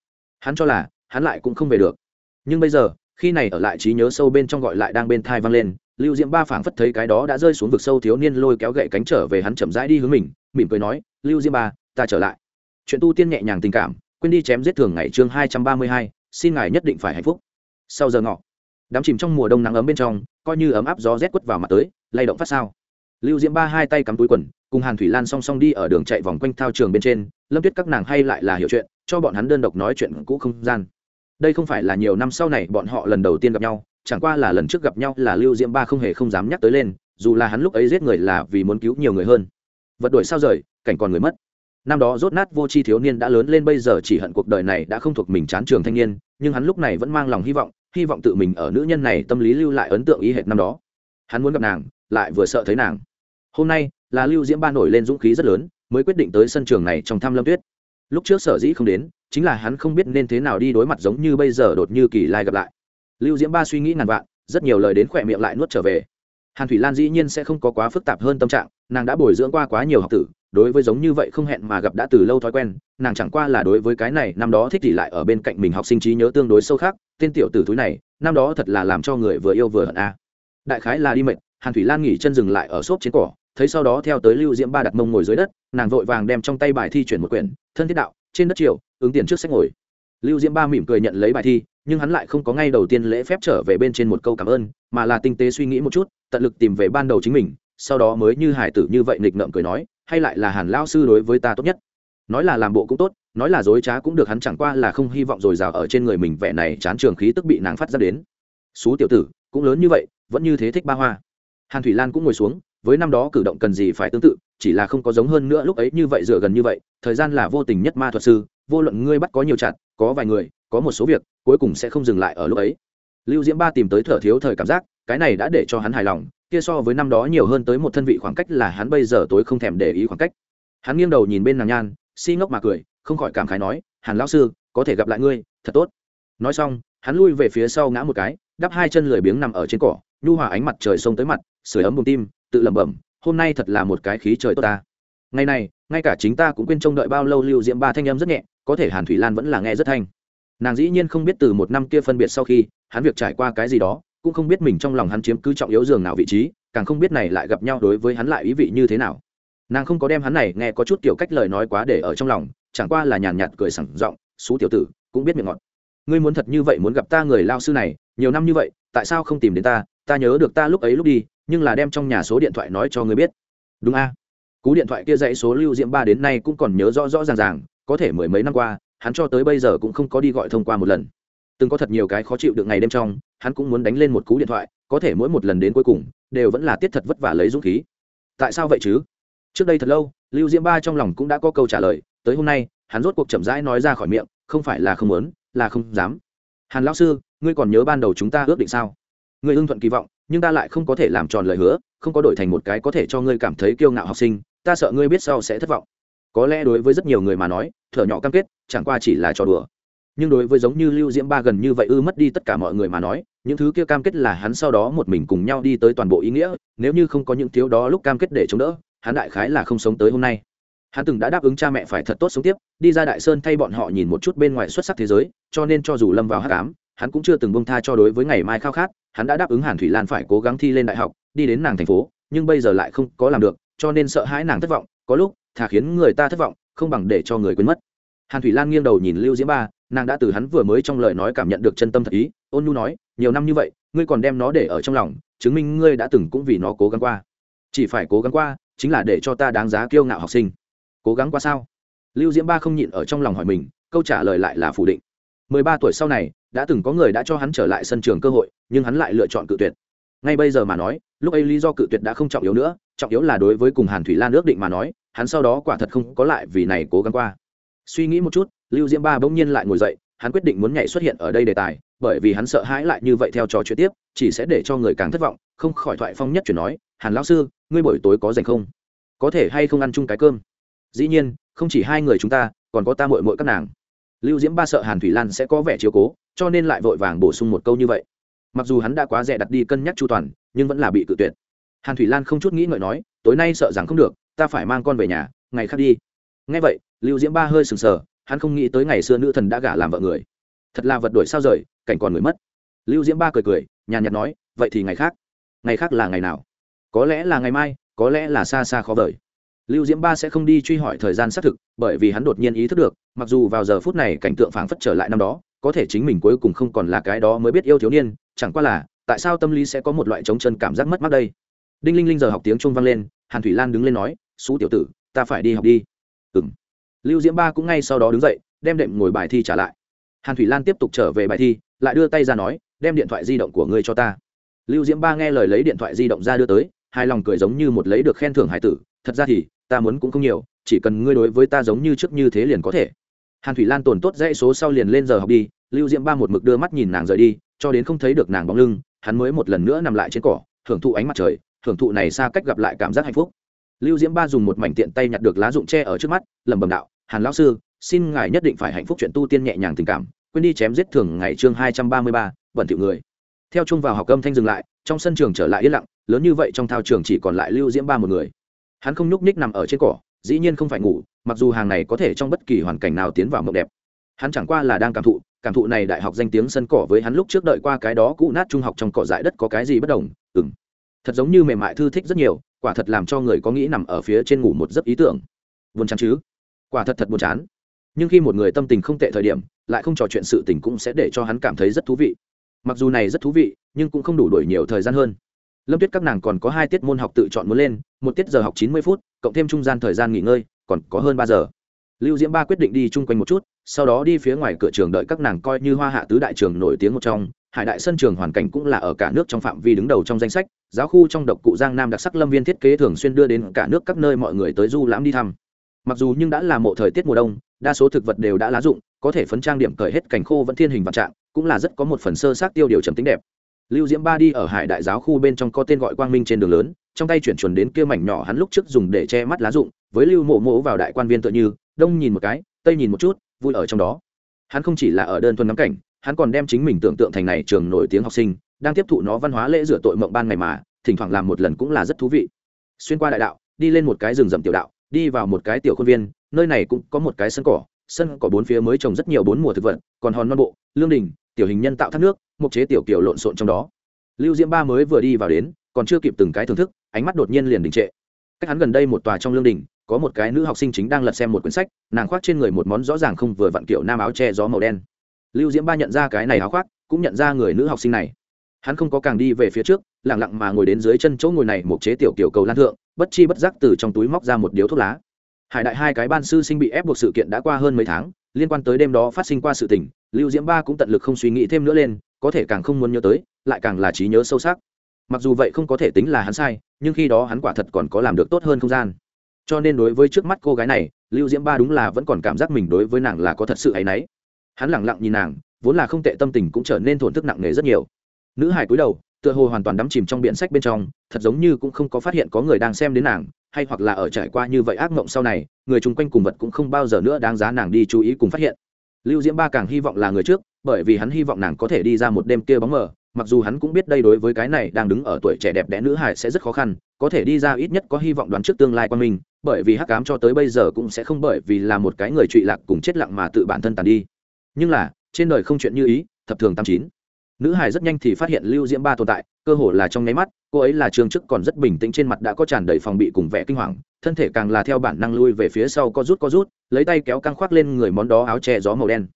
Hắn cho là, hắn lại cũng không về được. Nhưng bây giờ khi này ở lại trí nhớ sâu bên trong gọi lại đang bên thai vang lên, lưu diễm ba phảng phất thấy cái đó đã rơi xuống vực sâu thiếu niên lôi kéo gậy cánh trở về hắn chậm rãi đi hướng mình, mỉm cười nói, lưu diễm ba, ta trở lại. Chuyện tu tiên nhẹ nhàng tình cảm, quên đi chém giết thường ngày chương hai trăm ba mươi hai, xin ngài nhất định phải hạnh phúc. Sau giờ ngọ, đám chìm trong mùa đông nắng ấm bên trong, coi như ấm áp gió rét quất vào mặt tới, lay động phát sao. Lưu diễm ba hai tay cắm túi quần, cùng hàn thủy lan song song đi ở đường chạy vòng quanh thao trường bên trên, lâm tuyết các nàng hay lại là hiểu chuyện, cho bọn hắn đơn độc nói chuyện cũ không gian đây không phải là nhiều năm sau này bọn họ lần đầu tiên gặp nhau, chẳng qua là lần trước gặp nhau là lưu diễm ba không hề không dám nhắc tới lên, dù là hắn lúc ấy giết người là vì muốn cứu nhiều người hơn. Vật đuổi sao rời, cảnh còn người mất. Năm đó rốt nát vô tri thiếu niên đã lớn lên bây giờ chỉ hận cuộc đời này đã không thuộc mình chán trường thanh niên, nhưng hắn lúc này vẫn mang lòng hy vọng hy vọng tự mình ở nữ nhân này tâm lý lưu lại ấn tượng ý hệt năm đó. Hắn muốn gặp nàng, lại vừa sợ thấy nàng. Hôm nay, là lưu diễm ba nổi lên dũng khí rất lớn, mới quyết định tới sân trường này trong thăm lâm tuyết. Lúc trước sở dĩ không đến chính là hắn không biết nên thế nào đi đối mặt giống như bây giờ đột như kỳ lai gặp lại. Lưu diễm ba suy nghĩ ngàn vạn, rất nhiều lời đến khỏe miệng lại nuốt trở về. Hàn thủy lan dĩ nhiên sẽ không có quá phức tạp hơn tâm trạng, nàng đã bồi dưỡng qua quá nhiều học tử, đối với giống như vậy không hẹn mà gặp đã từ lâu thói quen, nàng chẳng qua là đối với cái này, năm đó thích thì lại ở bên cạnh mình học sinh trí nhớ tương đối sâu khác tên tiểu tử túi này, năm đó thật là làm cho người vừa yêu vừa hận a. Đại khái là đi mệt, hàn thủy lan nghỉ chân dừng lại ở xốp trên cỏ, thấy sau đó theo tới lưu diễm ba đặt mông ngồi dưới đất, nàng vội vàng đem trong tay bài thi chuyển một quyển, thân thiết đạo, trên đất triều ứng tiền trước sách ngồi. Lưu diễm ba mỉm cười nhận lấy bài thi, nhưng hắn lại không có ngay đầu tiên lễ phép trở về bên trên một câu cảm ơn, mà là tinh tế suy nghĩ một chút, tận lực tìm về ban đầu chính mình, sau đó mới như hải tử như vậy nghịch ngợm cười nói, hay lại là hàn lao sư đối với ta tốt nhất. Nói là làm bộ cũng tốt, nói là dối trá cũng được, hắn chẳng qua là không hy vọng dồi dào ở trên người mình vẻ này chán trường khí tức bị nàng phát ra đến. Xú tiểu tử, cũng lớn như vậy, vẫn như thế thích ba hoa. Hàn thủy lan cũng ngồi xuống, với năm đó cử động cần gì phải tương tự, chỉ là không có giống hơn nữa lúc ấy như vậy dựa gần như vậy, thời gian là vô tình nhất ma thuật sư vô luận ngươi bắt có nhiều chặt, có vài người, có một số việc, cuối cùng sẽ không dừng lại ở lúc ấy. Lưu diễm ba tìm tới thở thiếu thời cảm giác, cái này đã để cho hắn hài lòng, kia so với năm đó nhiều hơn tới một thân vị khoảng cách là hắn bây giờ tối không thèm để ý khoảng cách. Hắn nghiêng đầu nhìn bên nàng nhan, si ngốc mà cười, không khỏi cảm khái nói, hàn lão sư, có thể gặp lại ngươi, thật tốt. Nói xong, hắn lui về phía sau ngã một cái, đắp hai chân lười biếng nằm ở trên cỏ, nhu hòa ánh mặt trời xông tới mặt, sưởi ấm bùng tim, tự lẩm bẩm, hôm nay thật là một cái khí trời tốt ta. Ngày này, ngay cả chính ta cũng quên trông đợi bao lâu lưu diễm ba thanh âm rất nhẹ có thể hàn thủy lan vẫn là nghe rất thanh. Nàng dĩ nhiên không biết từ một năm kia phân biệt sau khi, hắn việc trải qua cái gì đó, cũng không biết mình trong lòng hắn chiếm cứ trọng yếu giường nào vị trí, càng không biết này lại gặp nhau đối với hắn lại ý vị như thế nào. Nàng không có đem hắn này nghe có chút kiểu cách lời nói quá để ở trong lòng, chẳng qua là nhàn nhạt cười sẳng giọng, xú tiểu tử, cũng biết miệng ngọt. Ngươi muốn thật như vậy muốn gặp ta người lao sư này, nhiều năm như vậy, tại sao không tìm đến ta? Ta nhớ được ta lúc ấy lúc đi, nhưng là đem trong nhà số điện thoại nói cho ngươi biết. Đúng a. Cú điện thoại kia dãy số lưu diễm ba đến nay cũng còn nhớ rõ rõ ràng ràng có thể mười mấy năm qua, hắn cho tới bây giờ cũng không có đi gọi thông qua một lần. Từng có thật nhiều cái khó chịu được ngày đêm trong, hắn cũng muốn đánh lên một cú điện thoại, có thể mỗi một lần đến cuối cùng, đều vẫn là tiết thật vất vả lấy dũng khí. Tại sao vậy chứ? Trước đây thật lâu, lưu diễm ba trong lòng cũng đã có câu trả lời, tới hôm nay, hắn rốt cuộc chậm rãi nói ra khỏi miệng, không phải là không muốn, là không dám. Hàn lão sư, ngươi còn nhớ ban đầu chúng ta ước định sao? Ngươi hưng thuận kỳ vọng, nhưng ta lại không có thể làm tròn lời hứa, không có đổi thành một cái có thể cho ngươi cảm thấy kiêu ngạo học sinh, ta sợ ngươi biết sau sẽ thất vọng có lẽ đối với rất nhiều người mà nói, thở nhỏ cam kết, chẳng qua chỉ là trò đùa. Nhưng đối với giống như lưu diễm ba gần như vậy ư mất đi tất cả mọi người mà nói, những thứ kia cam kết là hắn sau đó một mình cùng nhau đi tới toàn bộ ý nghĩa, nếu như không có những thiếu đó lúc cam kết để chống đỡ, hắn đại khái là không sống tới hôm nay. Hắn từng đã đáp ứng cha mẹ phải thật tốt sống tiếp, đi ra đại sơn thay bọn họ nhìn một chút bên ngoài xuất sắc thế giới, cho nên cho dù lâm vào hát cám hắn cũng chưa từng bông tha cho đối với ngày mai khao khát, hắn đã đáp ứng hàn thủy lan phải cố gắng thi lên đại học, đi đến nàng thành phố, nhưng bây giờ lại không có làm được, cho nên sợ hãi nàng thất vọng, có lúc thà khiến người ta thất vọng, không bằng để cho người quên mất. Hàn thủy lan nghiêng đầu nhìn lưu diễm ba, nàng đã từ hắn vừa mới trong lời nói cảm nhận được chân tâm thật ý, ôn nhu nói, nhiều năm như vậy, ngươi còn đem nó để ở trong lòng, chứng minh ngươi đã từng cũng vì nó cố gắng qua. Chỉ phải cố gắng qua, chính là để cho ta đáng giá kiêu ngạo học sinh. Cố gắng qua sao? Lưu diễm ba không nhịn ở trong lòng hỏi mình, câu trả lời lại là phủ định. Mười ba tuổi sau này, đã từng có người đã cho hắn trở lại sân trường cơ hội, nhưng hắn lại lựa chọn cự tuyệt. Ngay bây giờ mà nói, lúc ấy lý do cự tuyệt đã không trọng yếu nữa, trọng yếu là đối với cùng hàn thủy lan ước định mà nói hắn sau đó quả thật không có lại vì này cố gắng qua. Suy nghĩ một chút, lưu diễm ba bỗng nhiên lại ngồi dậy, hắn quyết định muốn nhảy xuất hiện ở đây đề tài, bởi vì hắn sợ hãi lại như vậy theo trò chuyện tiếp, chỉ sẽ để cho người càng thất vọng, không khỏi thoại phong nhất chuyển nói, hàn lão sư, ngươi buổi tối có dành không? Có thể hay không ăn chung cái cơm? Dĩ nhiên, không chỉ hai người chúng ta, còn có ta mội mội các nàng. Lưu diễm ba sợ hàn thủy lan sẽ có vẻ chiếu cố, cho nên lại vội vàng bổ sung một câu như vậy. Mặc dù hắn đã quá rẻ đặt đi cân nhắc chu toàn, nhưng vẫn là bị cự tuyệt. Hàn thủy lan không chút nghĩ ngợi nói, tối nay sợ rằng không được ta phải mang con về nhà, ngày khác đi. Ngay vậy, lưu diễm ba hơi sừng sờ, hắn không nghĩ tới ngày xưa nữ thần đã gả làm vợ người. Thật là vật đổi sao rời, cảnh còn người mất. Lưu diễm ba cười cười, nhàn nhạt nói, vậy thì ngày khác. Ngày khác là ngày nào? Có lẽ là ngày mai, có lẽ là xa xa khó vời. Lưu diễm ba sẽ không đi truy hỏi thời gian xác thực, bởi vì hắn đột nhiên ý thức được, mặc dù vào giờ phút này cảnh tượng phảng phất trở lại năm đó, có thể chính mình cuối cùng không còn là cái đó mới biết yêu thiếu niên, chẳng qua là, tại sao tâm lý sẽ có một loại trống chân cảm giác mất mát đây? Đinh linh linh giờ học tiếng trung vang lên, hàn thủy lan đứng lên nói xú tiểu tử, ta phải đi học đi. Ừ m lưu diễm ba cũng ngay sau đó đứng dậy, đem đệm ngồi bài thi trả lại. Hàn thủy lan tiếp tục trở về bài thi, lại đưa tay ra nói, đem điện thoại di động của ngươi cho ta. Lưu diễm ba nghe lời lấy điện thoại di động ra đưa tới hai lòng cười giống như một lấy được khen thưởng hải tử, thật ra thì, ta muốn cũng không nhiều, chỉ cần ngươi đối với ta giống như trước như thế liền có thể. Hàn thủy lan tồn tốt dãy số sau liền lên giờ học đi, lưu diễm ba một mực đưa mắt nhìn nàng rời đi, cho đến không thấy được nàng bóng lưng, hắn mới một lần nữa nằm lại trên cỏ thưởng thụ ánh mặt trời thưởng thụ này xa cách gặp lại cảm giác hạnh phúc lưu diễm ba dùng một mảnh tiện tay nhặt được lá dụng tre ở trước mắt, lẩm bẩm đạo, hàn lão sư, xin ngài nhất định phải hạnh phúc chuyện tu tiên nhẹ nhàng tình cảm, quên đi chém giết thường ngày chương hai trăm ba mươi ba, bẩn thiệu người. Theo chung vào học âm thanh dừng lại, trong sân trường trở lại yên lặng, lớn như vậy trong thao trường chỉ còn lại lưu diễm ba một người. Hắn không nhúc ních nằm ở trên cỏ, dĩ nhiên không phải ngủ, mặc dù hàng này có thể trong bất kỳ hoàn cảnh nào tiến vào mộng đẹp. Hắn chẳng qua là đang cảm thụ cảm thụ này đại học danh tiếng sân cỏ với hắn lúc trước đợi qua cái đó cũ nát trung học trong cỏ dại đất có cái gì bất đồng ừ m thật giống như mềm mại thư thích rất nhiều, quả thật làm cho người có nghĩ nằm ở phía trên ngủ một giấc ý tưởng. Buồn chán chứ? Quả thật thật buồn chán. Nhưng khi một người tâm tình không tệ thời điểm, lại không trò chuyện sự tình cũng sẽ để cho hắn cảm thấy rất thú vị. Mặc dù này rất thú vị, nhưng cũng không đủ đổi nhiều thời gian hơn. Lâm tuyết các nàng còn có hai tiết môn học tự chọn muốn lên, một tiết giờ học chín mươi phút, cộng thêm trung gian thời gian nghỉ ngơi, còn có hơn ba giờ. Lưu diễm ba quyết định đi chung quanh một chút, sau đó đi phía ngoài cửa trường đợi các nàng coi như hoa hạ tứ đại trường nổi tiếng một trong hải đại sân trường hoàn cảnh cũng là ở cả nước trong phạm vi đứng đầu trong danh sách, giáo khu trong độc cụ giang nam đặc sắc lâm viên thiết kế thường xuyên đưa đến cả nước các nơi mọi người tới du lãm đi thăm. Mặc dù nhưng đã là mộ thời tiết mùa đông, đa số thực vật đều đã lá dụng có thể phấn trang điểm cởi hết cảnh khô vẫn thiên hình vạn trạng, cũng là rất có một phần sơ sát tiêu điều trầm tính đẹp. Lưu diễm ba đi ở hải đại giáo khu bên trong có tên gọi quang minh trên đường lớn, trong tay chuyển chuẩn đến kia mảnh nhỏ hắn lúc trước dùng để che mắt lá dụng với lưu mộ mộ vào đại quan viên tựa như, đông nhìn một cái, tây nhìn một chút, vui ở trong đó. Hắn không chỉ là ở đơn thuần ngắm cảnh hắn còn đem chính mình tưởng tượng thành này trường nổi tiếng học sinh, đang tiếp thụ nó văn hóa lễ rửa tội mộng ban ngày mà, thỉnh thoảng làm một lần cũng là rất thú vị. Xuyên qua đại đạo, đi lên một cái rừng rậm tiểu đạo, đi vào một cái tiểu khuôn viên, nơi này cũng có một cái sân cỏ sân cỏ bốn phía mới trồng rất nhiều bốn mùa thực vật, còn hòn non bộ, lương đình, tiểu hình nhân tạo thác nước mục chế tiểu kiểu lộn xộn trong đó. Lưu diễm ba mới vừa đi vào đến, còn chưa kịp từng cái thưởng thức, ánh mắt đột nhiên liền đình trệ. Cách hắn gần đây một tòa trong lương đình, có một cái nữ học sinh chính đang lật xem một quyển sách, nàng khoác trên người một món rõ ràng không vừa vặn kiểu nam áo che gió màu đen lưu diễm ba nhận ra cái này áo khoác, cũng nhận ra người nữ học sinh này. Hắn không có càng đi về phía trước lẳng lặng mà ngồi đến dưới chân chỗ ngồi này một chế tiểu kiểu cầu lan thượng, bất chi bất giác từ trong túi móc ra một điếu thuốc lá. Hải đại hai cái ban sư sinh bị ép buộc sự kiện đã qua hơn mấy tháng, liên quan tới đêm đó phát sinh qua sự tình, lưu diễm ba cũng tận lực không suy nghĩ thêm nữa lên, có thể càng không muốn nhớ tới, lại càng là trí nhớ sâu sắc. Mặc dù vậy không có thể tính là hắn sai, nhưng khi đó hắn quả thật còn có làm được tốt hơn không gian. Cho nên đối với trước mắt cô gái này, lưu diễm ba đúng là vẫn còn cảm giác mình đối với nàng là có thật sự hay nấy hắn lẳng lặng nhìn nàng, vốn là không tệ tâm tình cũng trở nên thổn thức nặng nề rất nhiều. Nữ hải cúi đầu, tựa hồ hoàn toàn đắm chìm trong biện sách bên trong, thật giống như cũng không có phát hiện có người đang xem đến nàng, hay hoặc là ở trải qua như vậy ác mộng sau này, người chung quanh cùng vật cũng không bao giờ nữa đáng giá nàng đi chú ý cùng phát hiện. Lưu diễm ba càng hy vọng là người trước, bởi vì hắn hy vọng nàng có thể đi ra một đêm kia bóng mờ, mặc dù hắn cũng biết đây đối với cái này đang đứng ở tuổi trẻ đẹp đẽ nữ hải sẽ rất khó khăn, có thể đi ra ít nhất có hy vọng đoán trước tương lai của mình, bởi vì hắc cám cho tới bây giờ cũng sẽ không bởi vì là một cái người trụy lạc cùng chết lặng mà tự bản thân tàn đi nhưng là, trên đời không chuyện như ý, thập thường tám chín. Nữ hải rất nhanh thì phát hiện lưu diễm ba tồn tại, cơ hồ là trong nháy mắt, cô ấy là trường chức còn rất bình tĩnh trên mặt đã có tràn đầy phòng bị cùng vẻ kinh hoàng, thân thể càng là theo bản năng lui về phía sau có rút có rút, lấy tay kéo căng khoác lên người món đó áo che gió màu đen.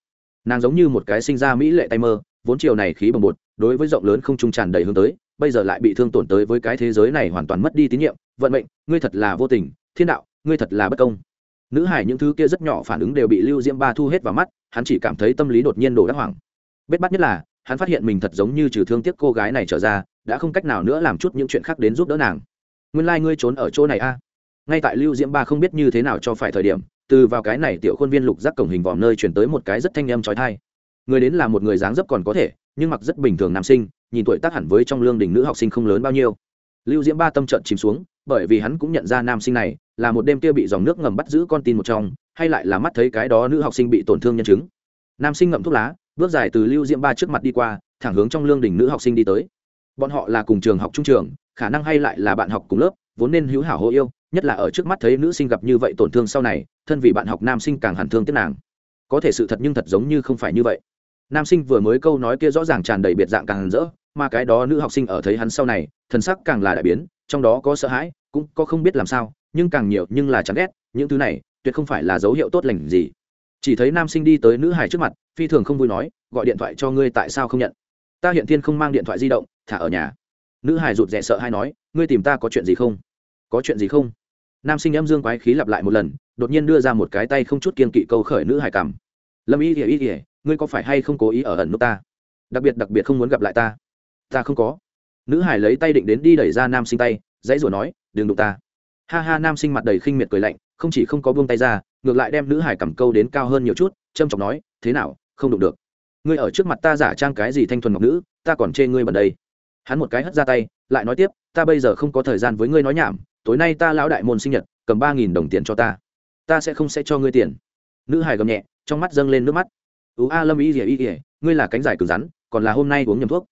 Nàng giống như một cái sinh ra mỹ lệ tay mơ, vốn chiều này khí bồng bột, đối với rộng lớn không trung tràn đầy hướng tới, bây giờ lại bị thương tổn tới với cái thế giới này hoàn toàn mất đi tín nhiệm, vận mệnh, ngươi thật là vô tình, thiên đạo, ngươi thật là bất công nữ hải những thứ kia rất nhỏ phản ứng đều bị lưu diễm ba thu hết vào mắt, hắn chỉ cảm thấy tâm lý đột nhiên đổ đắc hoảng. Bết bắt nhất là, hắn phát hiện mình thật giống như trừ thương tiếc cô gái này trở ra, đã không cách nào nữa làm chút những chuyện khác đến giúp đỡ nàng. Nguyên lai、like、ngươi trốn ở chỗ này a. Ngay tại lưu diễm ba không biết như thế nào cho phải thời điểm, từ vào cái này tiểu khuôn viên lục giác cổng hình vòm nơi chuyển tới một cái rất thanh em trói thai người đến là một người dáng dấp còn có thể, nhưng mặc rất bình thường nam sinh, nhìn tuổi tác hẳn với trong lương đình nữ học sinh không lớn bao nhiêu. Lưu diễm ba tâm trận chìm xuống bởi vì hắn cũng nhận ra nam sinh này là một đêm kia bị dòng nước ngầm bắt giữ con tin một trong, hay lại là mắt thấy cái đó nữ học sinh bị tổn thương nhân chứng. Nam sinh ngậm thuốc lá, bước dài từ lưu diễm ba trước mặt đi qua, thẳng hướng trong lương đình nữ học sinh đi tới. Bọn họ là cùng trường học trung trường, khả năng hay lại là bạn học cùng lớp, vốn nên hữu hảo hô yêu, nhất là ở trước mắt thấy nữ sinh gặp như vậy tổn thương sau này, thân vì bạn học nam sinh càng hẳn thương tiếc nàng. Có thể sự thật nhưng thật giống như không phải như vậy. Nam sinh vừa mới câu nói kia rõ ràng tràn đầy biệt dạng càng rỡ, mà cái đó nữ học sinh ở thấy hắn sau này, thần sắc càng là đại biến trong đó có sợ hãi, cũng có không biết làm sao, nhưng càng nhiều nhưng là chán ghét, những thứ này tuyệt không phải là dấu hiệu tốt lành gì. Chỉ thấy nam sinh đi tới nữ hải trước mặt, phi thường không vui nói, gọi điện thoại cho ngươi tại sao không nhận? Ta hiện thiên không mang điện thoại di động, thả ở nhà. Nữ hải rụt rè sợ hay nói, ngươi tìm ta có chuyện gì không? Có chuyện gì không? Nam sinh em dương quái khí lặp lại một lần, đột nhiên đưa ra một cái tay không chút kiên kỵ câu khởi nữ hải cảm lâm ý ỉa ý ỉa ngươi có phải hay không cố ý ở ẩn nút ta? Đặc biệt đặc biệt không muốn gặp lại ta. Ta không có nữ hải lấy tay định đến đi đẩy ra nam sinh tay, dãy rủa nói, đừng đụng ta. Ha ha, nam sinh mặt đầy khinh miệt cười lạnh, không chỉ không có buông tay ra, ngược lại đem nữ hải cầm câu đến cao hơn nhiều chút, trâm trọng nói, thế nào, không đụng được. Ngươi ở trước mặt ta giả trang cái gì thanh thuần ngọc nữ, ta còn chê ngươi bẩn đây. Hắn một cái hất ra tay, lại nói tiếp, ta bây giờ không có thời gian với ngươi nói nhảm, tối nay ta lão đại môn sinh nhật, cầm ba nghìn đồng tiền cho ta. Ta sẽ không sẽ cho ngươi tiền. Nữ hải gầm nhẹ, trong mắt dâng lên nước mắt. Ú a, lâm ý ỉa ý ỉa ngươi là cánh giải cứng rắn, còn là hôm nay uống nhầm thuốc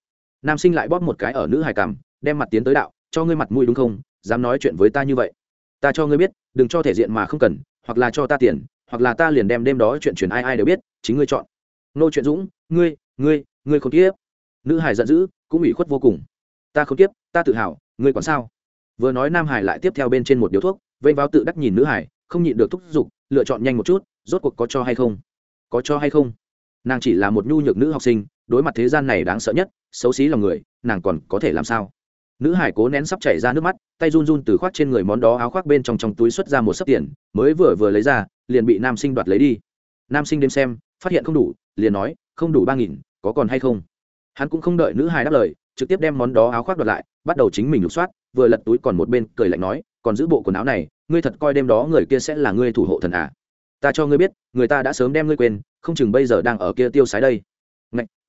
nam sinh lại bóp một cái ở nữ hải cằm, đem mặt tiến tới đạo, cho ngươi mặt mũi đúng không? Dám nói chuyện với ta như vậy. Ta cho ngươi biết, đừng cho thể diện mà không cần, hoặc là cho ta tiền, hoặc là ta liền đem đêm đó chuyện truyền ai ai đều biết, chính ngươi chọn. Nô chuyện dũng, ngươi ngươi ngươi không tiếp nữ hải giận dữ, cũng ủy khuất vô cùng. Ta không tiếp ta tự hào, ngươi còn sao? Vừa nói nam hải lại tiếp theo bên trên một điếu thuốc, vây vào tự đắc nhìn nữ hải không nhịn được thúc giục, lựa chọn nhanh một chút, rốt cuộc có cho hay không? Có cho hay không? Nàng chỉ là một nhu nhược nữ học sinh đối mặt thế gian này đáng sợ nhất, xấu xí lòng người, nàng còn có thể làm sao? Nữ hải cố nén sắp chảy ra nước mắt, tay run run từ khoác trên người món đó áo khoác bên trong trong túi xuất ra một sấp tiền, mới vừa vừa lấy ra, liền bị nam sinh đoạt lấy đi. Nam sinh đêm xem, phát hiện không đủ, liền nói, không đủ ba nghìn, có còn hay không? Hắn cũng không đợi nữ hải đáp lời, trực tiếp đem món đó áo khoác đoạt lại, bắt đầu chính mình lục soát, vừa lật túi còn một bên cười lạnh nói, còn giữ bộ quần áo này, ngươi thật coi đêm đó người kia sẽ là ngươi thủ hộ thần à? Ta cho ngươi biết, người ta đã sớm đem ngươi quên, không chừng bây giờ đang ở kia tiêu sái đây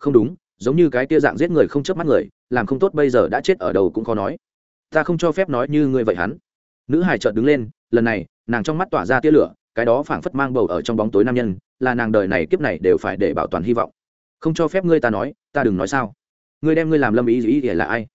không đúng, giống như cái tia dạng giết người không chớp mắt người, làm không tốt bây giờ đã chết ở đầu cũng khó nói. Ta không cho phép nói như ngươi vậy hắn. Nữ hải chợt đứng lên, lần này, nàng trong mắt tỏa ra tia lửa, cái đó phảng phất mang bầu ở trong bóng tối nam nhân, là nàng đời này kiếp này đều phải để bảo toàn hy vọng. Không cho phép ngươi ta nói, ta đừng nói sao. Ngươi đem ngươi làm lâm ý ý ý là ai?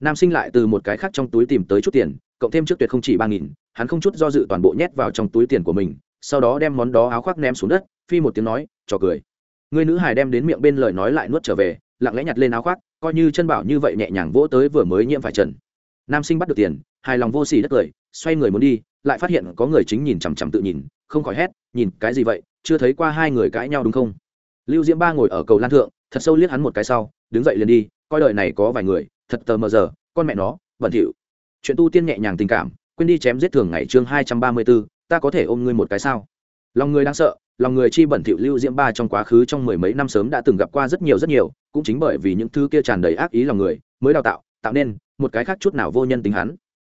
Nam sinh lại từ một cái khác trong túi tìm tới chút tiền, cộng thêm trước tuyệt không chỉ ba nghìn, hắn không chút do dự toàn bộ nhét vào trong túi tiền của mình, sau đó đem món đó áo khoác ném xuống đất, phi một tiếng nói, trò cười người nữ hải đem đến miệng bên lời nói lại nuốt trở về, lặng lẽ nhặt lên áo khoác, coi như chân bảo như vậy nhẹ nhàng vỗ tới vừa mới nhiễm phải trần. Nam sinh bắt được tiền, hài lòng vô xỉ đất cười, xoay người muốn đi, lại phát hiện có người chính nhìn chằm chằm tự nhìn, không khỏi hét, nhìn, cái gì vậy? Chưa thấy qua hai người cãi nhau đúng không? Lưu diễm ba ngồi ở cầu lan thượng, thật sâu liếc hắn một cái sau, đứng dậy liền đi, coi đời này có vài người, thật tờ mờ giờ, con mẹ nó, bẩn thỉu. Chuyện tu tiên nhẹ nhàng tình cảm, quên đi chém giết thường ngày chương hai trăm ba mươi b ố ta có thể ôm ngươi một cái sao? Lòng người đang sợ lòng người chi bẩn thỉu lưu diễm ba trong quá khứ trong mười mấy năm sớm đã từng gặp qua rất nhiều rất nhiều, cũng chính bởi vì những thứ kia tràn đầy ác ý lòng người mới đào tạo tạo nên một cái khác chút nào vô nhân tính hắn.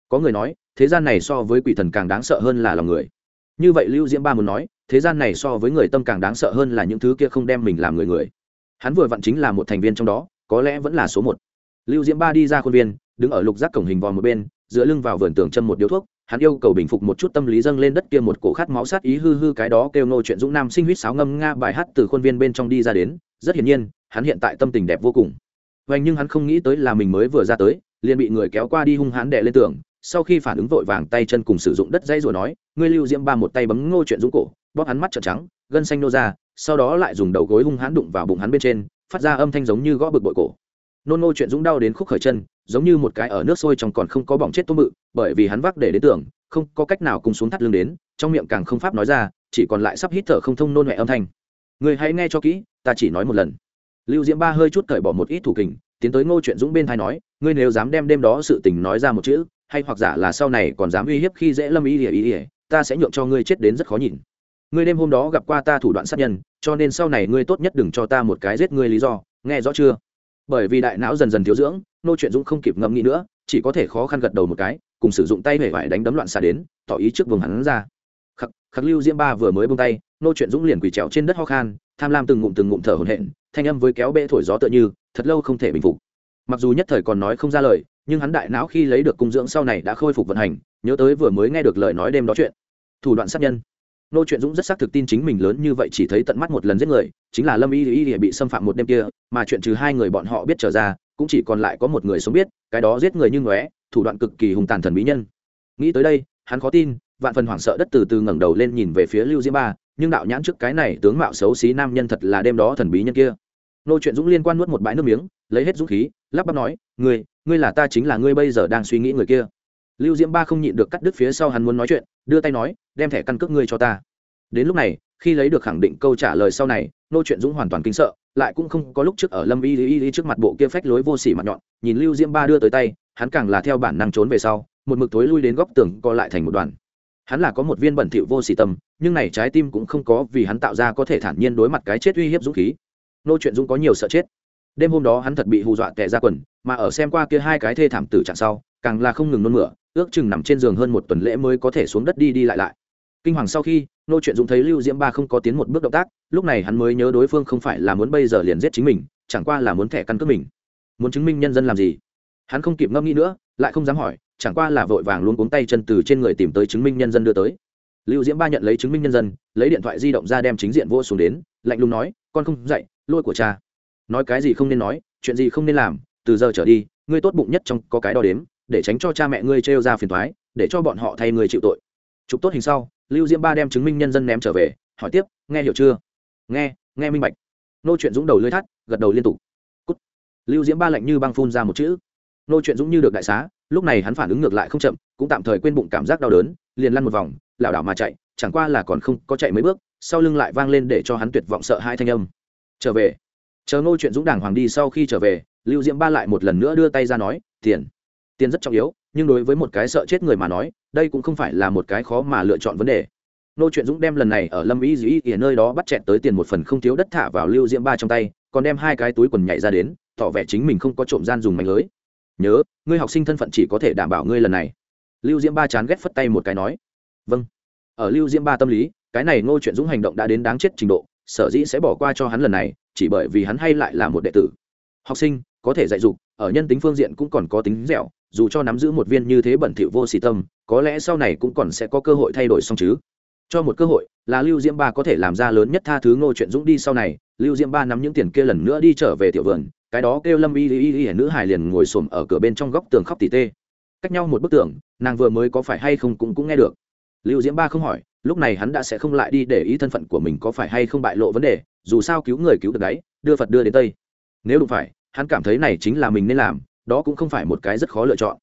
Có người nói, thế gian này so với quỷ thần càng đáng sợ hơn là lòng người. Như vậy lưu diễm ba muốn nói, thế gian này so với người tâm càng đáng sợ hơn là những thứ kia không đem mình làm người người. Hắn vừa vặn chính là một thành viên trong đó, có lẽ vẫn là số một. Lưu diễm ba đi ra khuôn viên, đứng ở lục giác cổng hình vòm một bên, dựa lưng vào vườn tường châm một điếu thuốc hắn yêu cầu bình phục một chút tâm lý dâng lên đất kia một cổ khát máu sát ý hư hư cái đó kêu nô chuyện dũng nam sinh huýt sáo ngâm nga bài hát từ khuôn viên bên trong đi ra đến, rất hiển nhiên, hắn hiện tại tâm tình đẹp vô cùng. Vành nhưng hắn không nghĩ tới là mình mới vừa ra tới, liền bị người kéo qua đi hung hãn đè lên tường, sau khi phản ứng vội vàng tay chân cùng sử dụng đất dây rồi nói, ngươi lưu diễm ba một tay bấm ngô chuyện dũng cổ. Bóp hắn mắt trợn trắng, gân xanh nô ra, sau đó lại dùng đầu gối hung hãn đụng vào bụng hắn bên trên, phát ra âm thanh giống như gõ bực bội cổ. Nôn ngô chuyện dũng đau đến khúc khởi chân giống như một cái ở nước sôi trong còn không có bỏng chết tôm mự, bởi vì hắn vác để đến tưởng không có cách nào cùng xuống thắt lưng đến trong miệng càng không pháp nói ra chỉ còn lại sắp hít thở không thông nôn mẹ âm thanh. Người hãy nghe cho kỹ ta chỉ nói một lần. Lưu diễm ba hơi chút cởi bỏ một ít thủ kình tiến tới ngô chuyện dũng bên thai nói ngươi nếu dám đem đêm đó sự tình nói ra một chữ hay hoặc giả là sau này còn dám uy hiếp khi dễ lâm ý ỉa ý ỉa ta sẽ nhượng cho ngươi chết đến rất khó nhìn. Ngươi đêm hôm đó gặp qua ta thủ đoạn sát nhân cho nên sau này ngươi tốt nhất đừng cho ta một cái giết ngươi lý do nghe rõ chưa? Bởi vì đại não dần dần thiếu dưỡng, nô chuyện dũng không kịp ngẫm nghĩ nữa, chỉ có thể khó khăn gật đầu một cái, cùng sử dụng tay hể vải đánh đấm loạn xạ đến, tỏ ý trước vùng hắn ra. Khắc khắc lưu diễm ba vừa mới bông tay, nô chuyện dũng liền quỳ trèo trên đất ho khan, tham lam từng ngụm từng ngụm thở hổn hển, thanh âm với kéo bệ thổi gió tựa như, thật lâu không thể bình phục. Mặc dù nhất thời còn nói không ra lời, nhưng hắn đại não khi lấy được cung dưỡng sau này đã khôi phục vận hành, nhớ tới vừa mới nghe được lời nói đêm đó chuyện. Thủ đoạn sát nhân nô chuyện dũng rất xác thực tin chính mình lớn như vậy chỉ thấy tận mắt một lần giết người, chính là lâm y y bị xâm phạm một đêm kia, mà chuyện trừ hai người bọn họ biết trở ra, cũng chỉ còn lại có một người sống biết, cái đó giết người như ngóe, thủ đoạn cực kỳ hùng tàn thần bí nhân. Nghĩ tới đây, hắn khó tin, vạn phần hoảng sợ đất từ từ ngẩng đầu lên nhìn về phía lưu diễm ba, nhưng đạo nhãn trước cái này tướng mạo xấu xí nam nhân thật là đêm đó thần bí nhân kia. Nô chuyện dũng liên quan nuốt một bãi nước miếng, lấy hết dũng khí, lắp bắp nói, ngươi ngươi là ta chính là ngươi bây giờ đang suy nghĩ người kia lưu diễm ba không nhịn được cắt đứt phía sau hắn muốn nói chuyện, đưa tay nói, đem thẻ căn cước ngươi cho ta. Đến lúc này, khi lấy được khẳng định câu trả lời sau này, nô chuyện dũng hoàn toàn kinh sợ, lại cũng không có lúc trước ở lâm y y y trước mặt bộ kia phách lối vô sỉ mặt nhọn, nhìn lưu diễm ba đưa tới tay, hắn càng là theo bản năng trốn về sau, một mực tối lui đến góc tường co lại thành một đoàn. Hắn là có một viên bẩn thỉu vô sỉ tâm, nhưng này trái tim cũng không có vì hắn tạo ra có thể thản nhiên đối mặt cái chết uy hiếp dũng khí. Nô chuyện dũng có nhiều sợ chết. Đêm hôm đó hắn thật bị hù dọa tệ ra quần, mà ở xem qua kia hai cái thê thảm tử trạng sau, càng là không ngừng nôn mửa ước chừng nằm trên giường hơn một tuần lễ mới có thể xuống đất đi đi lại lại. Kinh hoàng sau khi nô chuyện dũng thấy lưu diễm ba không có tiến một bước động tác, lúc này hắn mới nhớ đối phương không phải là muốn bây giờ liền giết chính mình, chẳng qua là muốn thẻ căn cước mình. Muốn chứng minh nhân dân làm gì? Hắn không kịp ngâm nghĩ nữa, lại không dám hỏi, chẳng qua là vội vàng luôn cuống tay chân từ trên người tìm tới chứng minh nhân dân đưa tới. Lưu diễm ba nhận lấy chứng minh nhân dân, lấy điện thoại di động ra đem chính diện vô xuống đến, lạnh lùng nói, con không dạy lôi của cha. Nói cái gì không nên nói, chuyện gì không nên làm, từ giờ trở đi, ngươi tốt bụng nhất trong có cái đo đếm để tránh cho cha mẹ ngươi trêu ra phiền toái, để cho bọn họ thay người chịu tội. Chụp tốt hình sau lưu diễm ba đem chứng minh nhân dân ném trở về hỏi tiếp nghe hiểu chưa? Nghe nghe minh bạch. Nô chuyện dũng đầu lưỡi thắt gật đầu liên tục. Cút. lưu diễm ba lạnh như băng phun ra một chữ. Nô chuyện dũng như được đại xá lúc này hắn phản ứng ngược lại không chậm cũng tạm thời quên bụng cảm giác đau đớn liền lăn một vòng lảo đảo mà chạy chẳng qua là còn không có chạy mấy bước sau lưng lại vang lên để cho hắn tuyệt vọng sợ hai thanh âm. Trở về. Chờ Nô chuyện dũng đảng hoàng đi sau khi trở về lưu diễm ba lại một lần nữa đưa tay ra nói tiền tiền rất trọng yếu, nhưng đối với một cái sợ chết người mà nói, đây cũng không phải là một cái khó mà lựa chọn vấn đề. Nô chuyện dũng đem lần này ở lâm ý dĩ ở nơi đó bắt chẹt tới tiền một phần không thiếu đất thả vào lưu diễm ba trong tay, còn đem hai cái túi quần nhảy ra đến, tỏ vẻ chính mình không có trộm gian dùng mạnh lưới. Nhớ, ngươi học sinh thân phận chỉ có thể đảm bảo ngươi lần này. Lưu diễm ba chán ghét phất tay một cái nói. Vâng. Ở lưu diễm ba tâm lý, cái này ngô chuyện dũng hành động đã đến đáng chết trình độ, sở dĩ sẽ bỏ qua cho hắn lần này, chỉ bởi vì hắn hay lại là một đệ tử. Học sinh, có thể dạy dục, ở nhân tính phương diện cũng còn có tính dẻo dù cho nắm giữ một viên như thế bẩn thỉu vô xì tâm, có lẽ sau này cũng còn sẽ có cơ hội thay đổi xong chứ. Cho một cơ hội, là lưu diễm ba có thể làm ra lớn nhất tha thứ ngô chuyện dũng đi sau này. Lưu diễm ba nắm những tiền kia lần nữa đi trở về tiểu vườn, cái đó kêu lâm y y y nữ hải liền ngồi xổm ở cửa bên trong góc tường khóc tỉ tê. Cách nhau một bức tường, nàng vừa mới có phải hay không cũng cũng nghe được. Lưu diễm ba không hỏi, lúc này hắn đã sẽ không lại đi để ý thân phận của mình có phải hay không bại lộ vấn đề, dù sao cứu người cứu được đấy, đưa phật đưa đến tây. Nếu đúng phải, hắn cảm thấy này chính là mình nên làm đó cũng không phải một cái rất khó lựa chọn.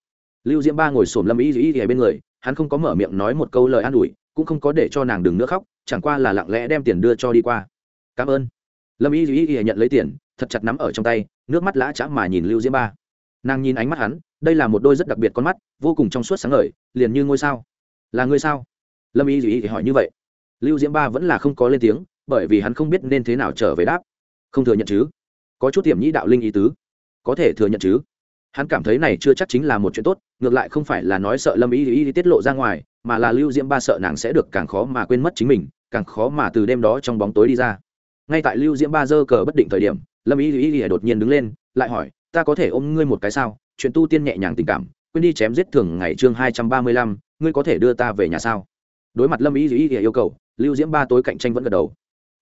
Lưu diễm ba ngồi xổm lâm y dĩ y bên người, hắn không có mở miệng nói một câu lời an ủi, cũng không có để cho nàng đừng nữa khóc, chẳng qua là lặng lẽ đem tiền đưa cho đi qua. Cảm ơn. Lâm y y y nhận lấy tiền, thật chặt nắm ở trong tay, nước mắt lã chã mà nhìn lưu diễm ba. Nàng nhìn ánh mắt hắn, đây là một đôi rất đặc biệt con mắt, vô cùng trong suốt sáng ngời, liền như ngôi sao? Là ngươi sao? Lâm y Dĩ ý hỏi như vậy. Lưu diễm ba vẫn là không có lên tiếng, bởi vì hắn không biết nên thế nào trở về đáp. Không thừa nhận chứ? Có chút tiềm nhĩ đạo linh ý tứ. Có thể thừa nhận chứ? Hắn cảm thấy này chưa chắc chính là một chuyện tốt, ngược lại không phải là nói sợ lâm y ý tiết lộ ra ngoài, mà là lưu diễm ba sợ nàng sẽ được càng khó mà quên mất chính mình, càng khó mà từ đêm đó trong bóng tối đi ra. Ngay tại lưu diễm ba dơ cờ bất định thời điểm, lâm y ý ý đột nhiên đứng lên, lại hỏi, ta có thể ôm ngươi một cái sao? Chuyện tu tiên nhẹ nhàng tình cảm, quên đi chém giết thường ngày chương hai trăm ba mươi lăm, ngươi có thể đưa ta về nhà sao? Đối mặt lâm y ý yêu cầu, lưu diễm ba tối cạnh tranh vẫn gật đầu.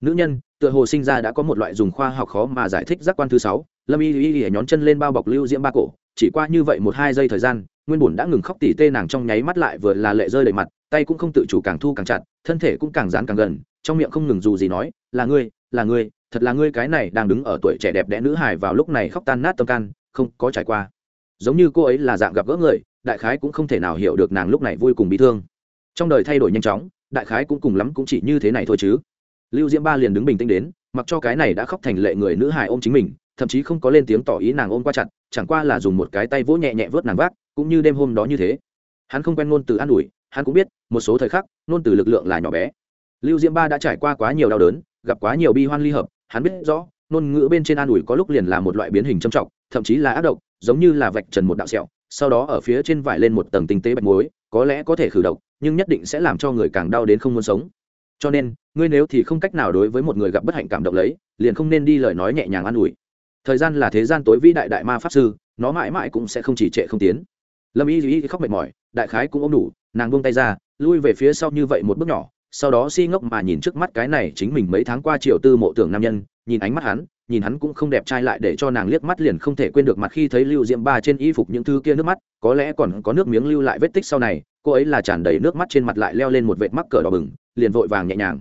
Nữ nhân, tựa hồ sinh ra đã có một loại dùng khoa học khó mà giải thích giác quan thứ sáu, lâm y y y nhón chân lên bao bọc lưu diễm ba cổ chỉ qua như vậy một hai giây thời gian, nguyên bùn đã ngừng khóc tỉ tê nàng trong nháy mắt lại vừa là lệ rơi đầy mặt, tay cũng không tự chủ càng thu càng chặt, thân thể cũng càng dán càng gần, trong miệng không ngừng dù gì nói, là ngươi là ngươi, thật là ngươi cái này đang đứng ở tuổi trẻ đẹp đẽ nữ hài vào lúc này khóc tan nát tâm can, không có trải qua. Giống như cô ấy là dạng gặp gỡ người, đại khái cũng không thể nào hiểu được nàng lúc này vui cùng bị thương. Trong đời thay đổi nhanh chóng, đại khái cũng cùng lắm cũng chỉ như thế này thôi chứ. Lưu diễm ba liền đứng bình tĩnh đến, mặc cho cái này đã khóc thành lệ người nữ hài ôm chính mình thậm chí không có lên tiếng tỏ ý nàng ôm qua chặt, chẳng qua là dùng một cái tay vỗ nhẹ nhẹ vớt nàng vác, cũng như đêm hôm đó như thế. Hắn không quen ngôn từ an ủi, hắn cũng biết, một số thời khắc, ngôn từ lực lượng là nhỏ bé. Lưu diễm ba đã trải qua quá nhiều đau đớn, gặp quá nhiều bi hoan ly hợp, hắn biết rõ, ngôn ngữ bên trên an ủi có lúc liền là một loại biến hình trầm trọng, thậm chí là ác độc, giống như là vạch trần một đạo sẹo, sau đó ở phía trên vải lên một tầng tinh tế bạch muối, có lẽ có thể khử độc, nhưng nhất định sẽ làm cho người càng đau đến không muốn sống. Cho nên, ngươi nếu thì không cách nào đối với một người gặp bất hạnh cảm động lấy, liền không nên đi lời nói nhẹ nhàng an ủi thời gian là thế gian tối vĩ đại đại ma pháp sư, nó mãi mãi cũng sẽ không chỉ trệ không tiến. Lâm y y khóc mệt mỏi, đại khái cũng ôm đủ, nàng buông tay ra, lui về phía sau như vậy một bước nhỏ, sau đó si ngốc mà nhìn trước mắt cái này chính mình mấy tháng qua triều tư mộ tưởng nam nhân, nhìn ánh mắt hắn, nhìn hắn cũng không đẹp trai lại để cho nàng liếc mắt liền không thể quên được mặt khi thấy lưu diễm ba trên y phục những thứ kia nước mắt, có lẽ còn có nước miếng lưu lại vết tích sau này, cô ấy là tràn đầy nước mắt trên mặt lại leo lên một vệt mắc cờ đỏ bừng, liền vội vàng nhẹ nhàng,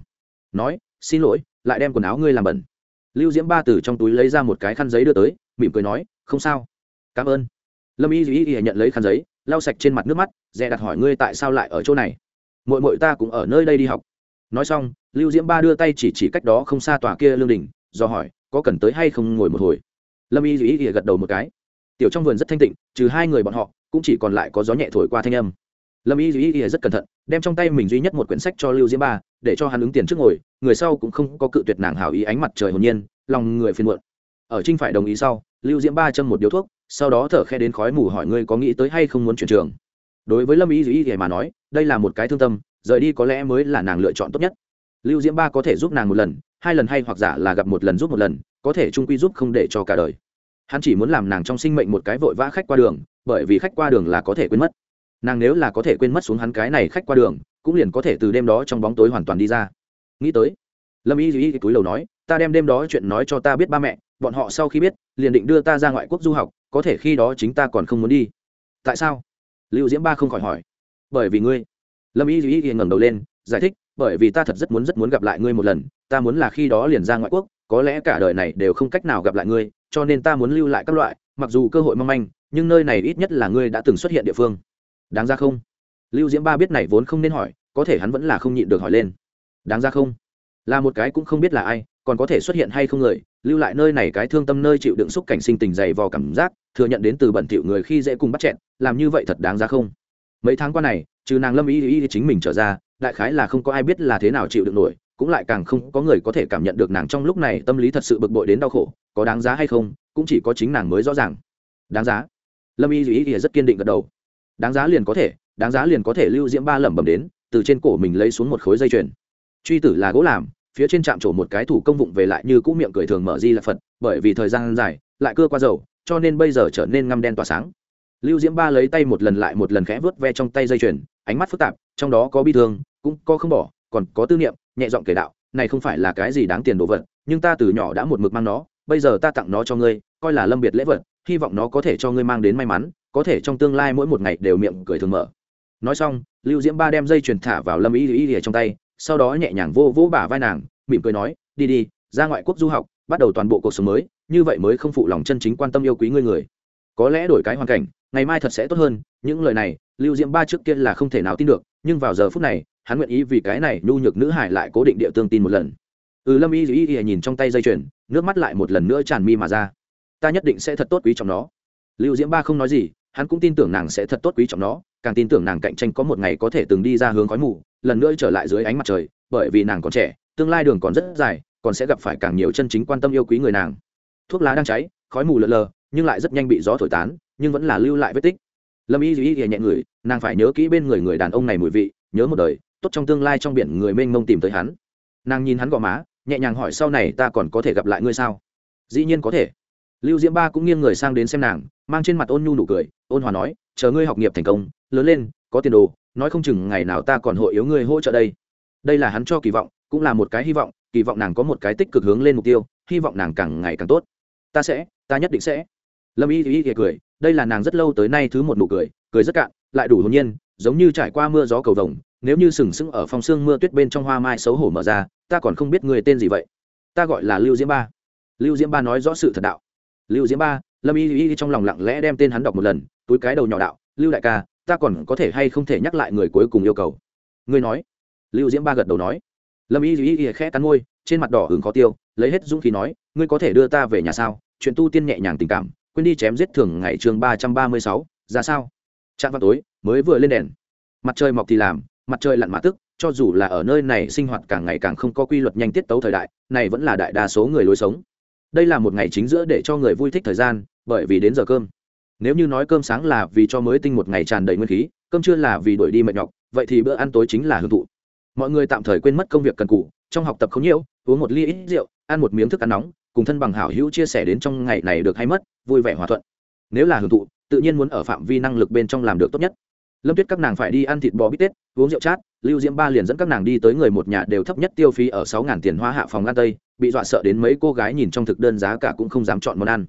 nói, xin lỗi, lại đem quần áo ngươi làm bẩn lưu diễm ba từ trong túi lấy ra một cái khăn giấy đưa tới, mỉm cười nói, không sao. Cảm ơn. Lâm y duy y nhận lấy khăn giấy, lau sạch trên mặt nước mắt, dè đặt hỏi, ngươi tại sao lại ở chỗ này? Mội mội ta cũng ở nơi đây đi học. Nói xong, lưu diễm ba đưa tay chỉ chỉ cách đó không xa tòa kia lương đình do hỏi, có cần tới hay không ngồi một hồi? Lâm y duy y gật đầu một cái. Tiểu trong vườn rất thanh tịnh, trừ hai người bọn họ, cũng chỉ còn lại có gió nhẹ thổi qua thanh âm lâm y duy y rất cẩn thận, đem trong tay mình duy nhất một quyển sách cho lưu diễm ba, để cho hắn ứng tiền trước ngồi, người sau cũng không có cự tuyệt nàng hảo ý ánh mặt trời hồn nhiên, lòng người phiền muộn. Ở trinh phải đồng ý sau, lưu diễm ba châm một điếu thuốc, sau đó thở khe đến khói mù hỏi ngươi có nghĩ tới hay không muốn chuyển trường. Đối với lâm y duy y mà nói, đây là một cái thương tâm, rời đi có lẽ mới là nàng lựa chọn tốt nhất. Lưu diễm ba có thể giúp nàng một lần, hai lần hay hoặc giả là gặp một lần giúp một lần, có thể trung quy giúp không để cho cả đời. Hắn chỉ muốn làm nàng trong sinh mệnh một cái vội vã khách qua đường, bởi vì khách qua đường là có thể quên mất nàng nếu là có thể quên mất xuống hắn cái này khách qua đường, cũng liền có thể từ đêm đó trong bóng tối hoàn toàn đi ra. Nghĩ tới, lâm y duy túi lầu nói, ta đem đêm đó chuyện nói cho ta biết ba mẹ, bọn họ sau khi biết, liền định đưa ta ra ngoại quốc du học, có thể khi đó chính ta còn không muốn đi. Tại sao? Lưu diễm ba không khỏi hỏi. Bởi vì ngươi. Lâm y duy ngẩng đầu lên, giải thích, bởi vì ta thật rất muốn rất muốn gặp lại ngươi một lần, ta muốn là khi đó liền ra ngoại quốc, có lẽ cả đời này đều không cách nào gặp lại ngươi, cho nên ta muốn lưu lại các loại, mặc dù cơ hội mong manh, nhưng nơi này ít nhất là ngươi đã từng xuất hiện địa phương đáng ra không? Lưu diễm ba biết này vốn không nên hỏi, có thể hắn vẫn là không nhịn được hỏi lên. Đáng ra không? Là một cái cũng không biết là ai, còn có thể xuất hiện hay không người, lưu lại nơi này cái thương tâm nơi chịu đựng xúc cảnh sinh tình dày vò cảm giác, thừa nhận đến từ bẩn thỉu người khi dễ cùng bắt chẹn, làm như vậy thật đáng ra không? Mấy tháng qua này, trừ nàng lâm ý ý chính mình trở ra, đại khái là không có ai biết là thế nào chịu đựng nổi, cũng lại càng không có người có thể cảm nhận được nàng trong lúc này tâm lý thật sự bực bội đến đau khổ, có đáng giá hay không, cũng chỉ có chính nàng mới rõ ràng. Đáng giá. Lâm y duy ý rất kiên định gật đầu đáng giá liền có thể, đáng giá liền có thể lưu diễm ba lẩm bẩm đến, từ trên cổ mình lấy xuống một khối dây chuyền. Truy tử là gỗ làm, phía trên trạm trổ một cái thủ công vụng về lại như cũ miệng cười thường mở di là phật, bởi vì thời gian dài, lại cưa qua dầu, cho nên bây giờ trở nên ngăm đen tỏa sáng. Lưu diễm ba lấy tay một lần lại một lần khẽ vớt ve trong tay dây chuyền, ánh mắt phức tạp, trong đó có bi thương, cũng có không bỏ, còn có tư niệm, nhẹ giọng kể đạo, này không phải là cái gì đáng tiền đồ vật, nhưng ta từ nhỏ đã một mực mang nó, bây giờ ta tặng nó cho ngươi, coi là lâm biệt lễ vật, hy vọng nó có thể cho ngươi mang đến may mắn có thể trong tương lai mỗi một ngày đều miệng cười thường mở. Nói xong, lưu diễm ba đem dây chuyền thả vào lâm y y y trong tay, sau đó nhẹ nhàng vô vỗ bả vai nàng, mỉm cười nói, đi đi, ra ngoại quốc du học, bắt đầu toàn bộ cuộc sống mới, như vậy mới không phụ lòng chân chính quan tâm yêu quý ngươi người. Có lẽ đổi cái hoàn cảnh, ngày mai thật sẽ tốt hơn. Những lời này, lưu diễm ba trước kia là không thể nào tin được, nhưng vào giờ phút này, hắn nguyện ý vì cái này nhu nhược nữ hải lại cố định địa tương tin một lần. Ừ lâm y y y nhìn trong tay dây chuyền, nước mắt lại một lần nữa tràn mi mà ra. Ta nhất định sẽ thật tốt quý trong nó. Lưu diễm ba không nói gì hắn cũng tin tưởng nàng sẽ thật tốt quý trọng nó, càng tin tưởng nàng cạnh tranh có một ngày có thể từng đi ra hướng khói mù, lần nữa trở lại dưới ánh mặt trời, bởi vì nàng còn trẻ, tương lai đường còn rất dài, còn sẽ gặp phải càng nhiều chân chính quan tâm yêu quý người nàng. Thuốc lá đang cháy, khói mù lờ lờ, nhưng lại rất nhanh bị gió thổi tán, nhưng vẫn là lưu lại vết tích. Lâm y duy nhẹ người nàng phải nhớ kỹ bên người người đàn ông này mùi vị, nhớ một đời, tốt trong tương lai trong biển người mênh mông tìm tới hắn. Nàng nhìn hắn gò má, nhẹ nhàng hỏi sau này ta còn có thể gặp lại ngươi sao? Dĩ nhiên có thể lưu diễm ba cũng nghiêng người sang đến xem nàng, mang trên mặt ôn nhu nụ cười, ôn hòa nói, chờ ngươi học nghiệp thành công, lớn lên, có tiền đồ, nói không chừng ngày nào ta còn hội yếu ngươi hỗ trợ đây. Đây là hắn cho kỳ vọng, cũng là một cái hy vọng, kỳ vọng nàng có một cái tích cực hướng lên mục tiêu, hy vọng nàng càng ngày càng tốt. Ta sẽ, ta nhất định sẽ. Lâm y y cười, đây là nàng rất lâu tới nay thứ một nụ cười cười rất cạn, lại đủ hồn nhiên, giống như trải qua mưa gió cầu vồng, nếu như sừng sững ở phòng sương mưa tuyết bên trong hoa mai xấu hổ mở ra, ta còn không biết người tên gì vậy. Ta gọi là lưu diễm ba. Lưu diễm ba nói rõ sự thật đạo lưu diễm ba, lâm y y trong lòng lặng lẽ đem tên hắn đọc một lần, túi cái đầu nhỏ đạo, lưu đại ca, ta còn có thể hay không thể nhắc lại người cuối cùng yêu cầu? Ngươi nói. Lưu diễm ba gật đầu nói. Lâm y y y khẽ cắn môi, trên mặt đỏ hứng khó tiêu, lấy hết dũng khí nói, ngươi có thể đưa ta về nhà sao? Chuyện tu tiên nhẹ nhàng tình cảm, quên đi chém giết thường ngày chương ba trăm ba mươi sáu, ra sao? Trạm vào tối, mới vừa lên đèn. Mặt trời mọc thì làm, mặt trời lặn mã tức, cho dù là ở nơi này sinh hoạt càng ngày càng không có quy luật nhanh tiết tấu thời đại, này vẫn là đại đa số người lối sống đây là một ngày chính giữa để cho người vui thích thời gian, bởi vì đến giờ cơm. Nếu như nói cơm sáng là vì cho mới tinh một ngày tràn đầy nguyên khí, cơm trưa là vì đuổi đi mệt nhọc, vậy thì bữa ăn tối chính là hưởng thụ. Mọi người tạm thời quên mất công việc cần cụ trong học tập không nhiều, uống một ly ít rượu, ăn một miếng thức ăn nóng, cùng thân bằng hảo hữu chia sẻ đến trong ngày này được hay mất, vui vẻ hòa thuận. Nếu là hưởng thụ, tự nhiên muốn ở phạm vi năng lực bên trong làm được tốt nhất. Lâm tuyết các nàng phải đi ăn thịt bò bít tết, uống rượu chát, lưu diễm ba liền dẫn các nàng đi tới người một nhà đều thấp nhất tiêu phí ở sáu ngàn tiền hoa hạ phòng ăn tây bị dọa sợ đến mấy cô gái nhìn trong thực đơn giá cả cũng không dám chọn món ăn.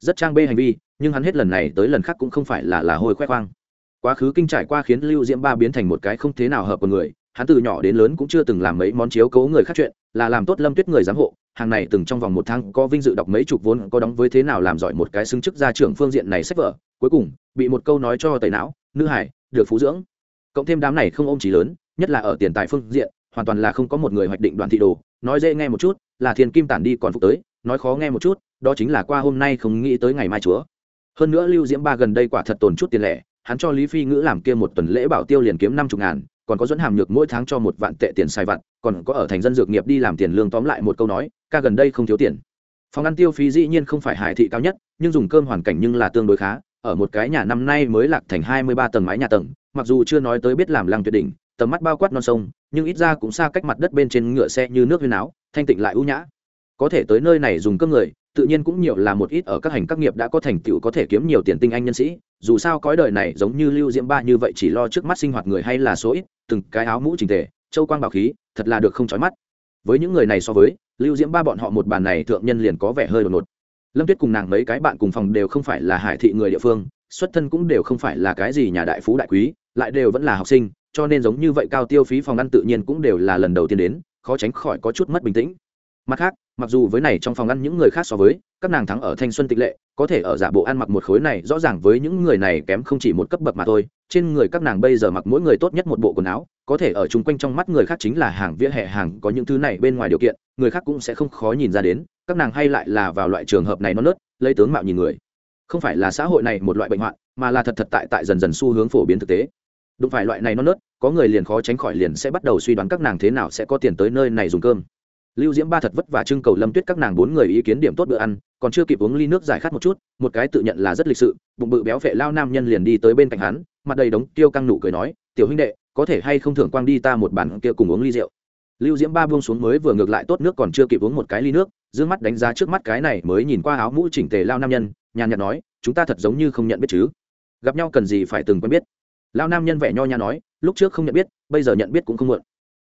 Rất trang bê hành vi, nhưng hắn hết lần này tới lần khác cũng không phải là là hôi khoe khoang. Quá khứ kinh trải qua khiến lưu diễm ba biến thành một cái không thế nào hợp của người, hắn từ nhỏ đến lớn cũng chưa từng làm mấy món chiếu cố người khác chuyện, là làm tốt lâm tuyết người giám hộ, hàng này từng trong vòng một tháng có vinh dự đọc mấy chục vốn, có đóng với thế nào làm giỏi một cái xứng chức gia trưởng phương diện này sách vở, cuối cùng, bị một câu nói cho tẩy não, nữ hải, được phú dưỡng. Cộng thêm đám này không ôm trí lớn, nhất là ở tiền tài phương diện hoàn toàn là không có một người hoạch định đoàn thị đồ, nói dễ nghe một chút, là thiên kim tản đi còn phục tới, nói khó nghe một chút, đó chính là qua hôm nay không nghĩ tới ngày mai chúa. Hơn nữa lưu diễm ba gần đây quả thật tồn chút tiền lẻ, hắn cho lý phi ngữ làm kia một tuần lễ bảo tiêu liền kiếm năm chục ngàn, còn có dẫn hàm nhược mỗi tháng cho một vạn tệ tiền sai vặt, còn có ở thành dân dược nghiệp đi làm tiền lương tóm lại một câu nói, ca gần đây không thiếu tiền. Phòng ăn tiêu phí dĩ nhiên không phải hải thị cao nhất, nhưng dùng cơm hoàn cảnh nhưng là tương đối khá, ở một cái nhà năm nay mới lạc thành hai mươi ba tầng mái nhà tầng, mặc dù chưa nói tới biết làm lăng tuyệt đỉnh, tầm mắt bao quát non sông nhưng ít ra cũng xa cách mặt đất bên trên ngựa xe như nước huyên áo, thanh tịnh lại ưu nhã. Có thể tới nơi này dùng cơm người, tự nhiên cũng nhiều là một ít ở các hành các nghiệp đã có thành tựu có thể kiếm nhiều tiền tinh anh nhân sĩ, dù sao cõi đời này giống như lưu diễm ba như vậy chỉ lo trước mắt sinh hoạt người hay là số ít, từng cái áo mũ trình tề, châu quang bảo khí, thật là được không chói mắt. Với những người này so với, lưu diễm ba bọn họ một bàn này thượng nhân liền có vẻ hơi đột ngột. Lâm tuyết cùng nàng mấy cái bạn cùng phòng đều không phải là hải thị người địa phương, xuất thân cũng đều không phải là cái gì nhà đại phú đại quý, lại đều vẫn là học sinh cho nên giống như vậy cao tiêu phí phòng ăn tự nhiên cũng đều là lần đầu tiên đến, khó tránh khỏi có chút mất bình tĩnh. Mặt khác, mặc dù với này trong phòng ăn những người khác so với, các nàng thắng ở thanh xuân tịch lệ, có thể ở giả bộ ăn mặc một khối này rõ ràng với những người này kém không chỉ một cấp bậc mà thôi, trên người các nàng bây giờ mặc mỗi người tốt nhất một bộ quần áo, có thể ở chung quanh trong mắt người khác chính là hàng vỉa hè, hàng có những thứ này bên ngoài điều kiện, người khác cũng sẽ không khó nhìn ra đến, các nàng hay lại là vào loại trường hợp này nó nớt, lấy tướng mạo nhìn người. Không phải là xã hội này một loại bệnh hoạn, mà là thật thật tại tại dần dần xu hướng phổ biến thực tế đụng phải loại này nó nớt, có người liền khó tránh khỏi liền sẽ bắt đầu suy đoán các nàng thế nào sẽ có tiền tới nơi này dùng cơm. Lưu diễm ba thật vất vả trưng cầu lâm tuyết các nàng bốn người ý kiến điểm tốt bữa ăn, còn chưa kịp uống ly nước giải khát một chút, một cái tự nhận là rất lịch sự, bụng bự béo vệ lao nam nhân liền đi tới bên cạnh hắn, mặt đầy đống tiêu căng nụ cười nói, tiểu huynh đệ, có thể hay không thưởng quang đi ta một bản kia cùng uống ly rượu? Lưu diễm ba buông xuống mới vừa ngược lại tốt nước còn chưa kịp uống một cái ly nước d mắt đánh giá trước mắt cái này mới nhìn qua áo mũ chỉnh tề lao nam nhân, nhàn nhạt nói, chúng ta thật giống như không nhận biết chứ. Gặp nhau cần gì phải từng quen biết lao nam nhân vẻ nho nhã nói, lúc trước không nhận biết, bây giờ nhận biết cũng không muộn.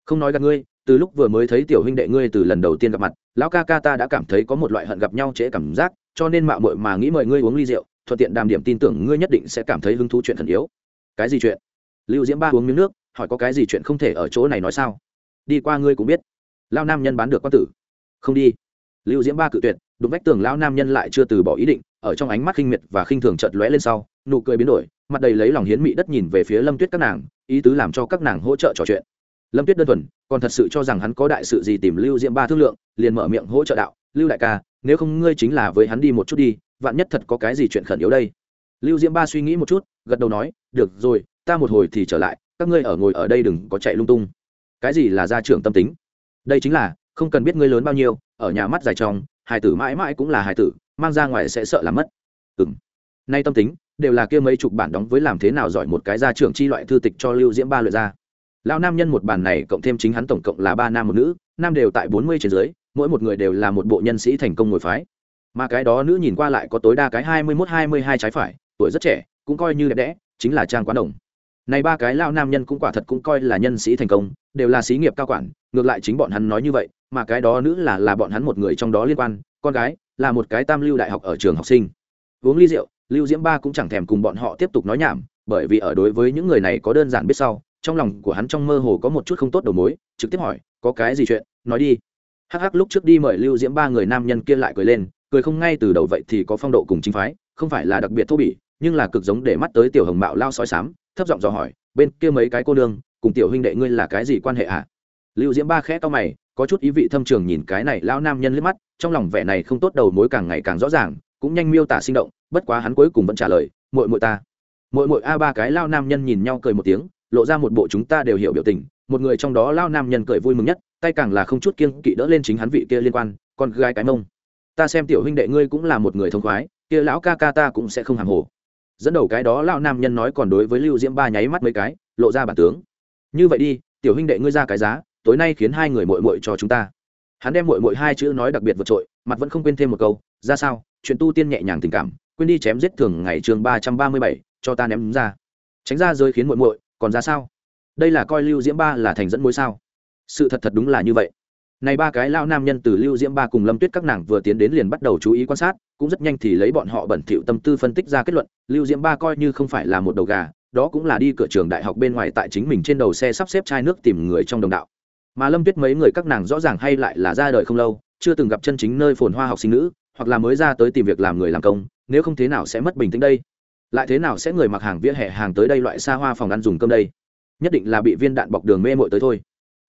Không nói gặp ngươi, từ lúc vừa mới thấy tiểu huynh đệ ngươi từ lần đầu tiên gặp mặt, lão ca ca ta đã cảm thấy có một loại hận gặp nhau trễ cảm giác, cho nên mạo muội mà nghĩ mời ngươi uống ly rượu, thuận tiện đàm điểm tin tưởng ngươi nhất định sẽ cảm thấy hứng thú chuyện thần yếu. Cái gì chuyện? Lưu diễm ba uống miếng nước, hỏi, có cái gì chuyện không thể ở chỗ này nói sao? Đi qua ngươi cũng biết. Lao nam nhân bán được quan tử. Không đi. Lưu diễm ba cự tuyệt, đụng vách tường lao nam nhân lại chưa từ bỏ ý định, ở trong ánh mắt khinh miệt và khinh thường chợt lóe lên sau, nụ cười biến đổi mặt đầy lấy lòng hiến mị đất nhìn về phía lâm tuyết các nàng, ý tứ làm cho các nàng hỗ trợ trò chuyện. Lâm tuyết đơn thuần, còn thật sự cho rằng hắn có đại sự gì tìm lưu diễm ba thương lượng, liền mở miệng hỗ trợ đạo, lưu đại ca, nếu không ngươi chính là với hắn đi một chút đi, vạn nhất thật có cái gì chuyện khẩn yếu đây. Lưu diễm ba suy nghĩ một chút, gật đầu nói, được rồi, ta một hồi thì trở lại, các ngươi ở ngồi ở đây đừng có chạy lung tung. Cái gì là gia trưởng tâm tính? Đây chính là, không cần biết ngươi lớn bao nhiêu, ở nhà mắt dài trong hài tử mãi mãi cũng là hài tử, mang ra ngoài sẽ sợ làm mất. Ừ nay tâm tính đều là kia mấy chục bản đóng với làm thế nào giỏi một cái gia trưởng chi loại thư tịch cho lưu diễm ba lượt ra. Lao nam nhân một bản này cộng thêm chính hắn tổng cộng là ba nam một nữ, nam đều tại bốn mươi trên dưới, mỗi một người đều là một bộ nhân sĩ thành công ngồi phái. Mà cái đó nữ nhìn qua lại có tối đa cái hai mươi mốt hai mươi hai trái phải, tuổi rất trẻ, cũng coi như đẹp đẽ, chính là trang quán đồng. Này ba cái lao nam nhân cũng quả thật cũng coi là nhân sĩ thành công, đều là xí nghiệp cao quản, ngược lại chính bọn hắn nói như vậy, mà cái đó nữ là là bọn hắn một người trong đó liên quan, con gái, là một cái tam lưu đại học ở trường học sinh. Uống ly rượu lưu diễm ba cũng chẳng thèm cùng bọn họ tiếp tục nói nhảm, bởi vì ở đối với những người này có đơn giản biết sau, trong lòng của hắn trong mơ hồ có một chút không tốt đầu mối, trực tiếp hỏi, có cái gì chuyện nói đi hắc hắc, lúc trước đi mời lưu diễm ba người nam nhân kia lại cười lên, cười không ngay từ đầu vậy thì có phong độ cùng chính phái, không phải là đặc biệt thô bỉ, nhưng là cực giống để mắt tới tiểu hồng mạo lao sói sám thấp giọng dò hỏi, bên kia mấy cái cô nương, cùng tiểu huynh đệ ngươi là cái gì quan hệ ạ à? lưu diễm ba khẽ to mày, có chút ý vị thâm trường nhìn cái này lao nam nhân liếc mắt, trong lòng vẻ này không tốt đầu mối càng ngày càng rõ ràng, cũng nhanh miêu tả sinh động bất quá hắn cuối cùng vẫn trả lời, muội muội ta. Muội muội a ba cái lao nam nhân nhìn nhau cười một tiếng, lộ ra một bộ chúng ta đều hiểu biểu tình, một người trong đó lao nam nhân cười vui mừng nhất, tay càng là không chút kiêng kỵ đỡ lên chính hắn vị kia liên quan, con gái cái mông. Ta xem tiểu huynh đệ ngươi cũng là một người thông khoái, kia lão ca ca ta cũng sẽ không hàng hồ. Dẫn đầu cái đó lao nam nhân nói còn đối với lưu diễm ba nháy mắt mấy cái, lộ ra bản tướng. Như vậy đi, tiểu huynh đệ ngươi ra cái giá, tối nay khiến hai người mội mội cho chúng ta. Hắn đem mội mội hai chữ nói đặc biệt vượt trội, mặt vẫn không quên thêm một câu, ra sao, chuyện tu tiên nhẹ nhàng tình cảm quên đi chém giết thường ngày chương ba trăm ba mươi bảy, cho ta ném ra. Tránh ra rơi khiến muội muội, còn ra sao? Đây là coi lưu diễm ba là thành dẫn mối sao? Sự thật thật đúng là như vậy. Này ba cái lao nam nhân từ lưu diễm ba cùng lâm tuyết các nàng vừa tiến đến liền bắt đầu chú ý quan sát, cũng rất nhanh thì lấy bọn họ bẩn thỉu tâm tư phân tích ra kết luận, lưu diễm ba coi như không phải là một đầu gà, đó cũng là đi cửa trường đại học bên ngoài tại chính mình trên đầu xe sắp xếp chai nước tìm người trong đồng đạo. Mà lâm tuyết mấy người các nàng rõ ràng hay lại là ra đời không lâu, chưa từng gặp chân chính nơi phồn hoa học sinh nữ hoặc là mới ra tới tìm việc làm người làm công, nếu không thế nào sẽ mất bình tĩnh đây? Lại thế nào sẽ người mặc hàng vỉa hè hàng tới đây loại xa hoa phòng ăn dùng cơm đây? Nhất định là bị viên đạn bọc đường mê mội tới thôi.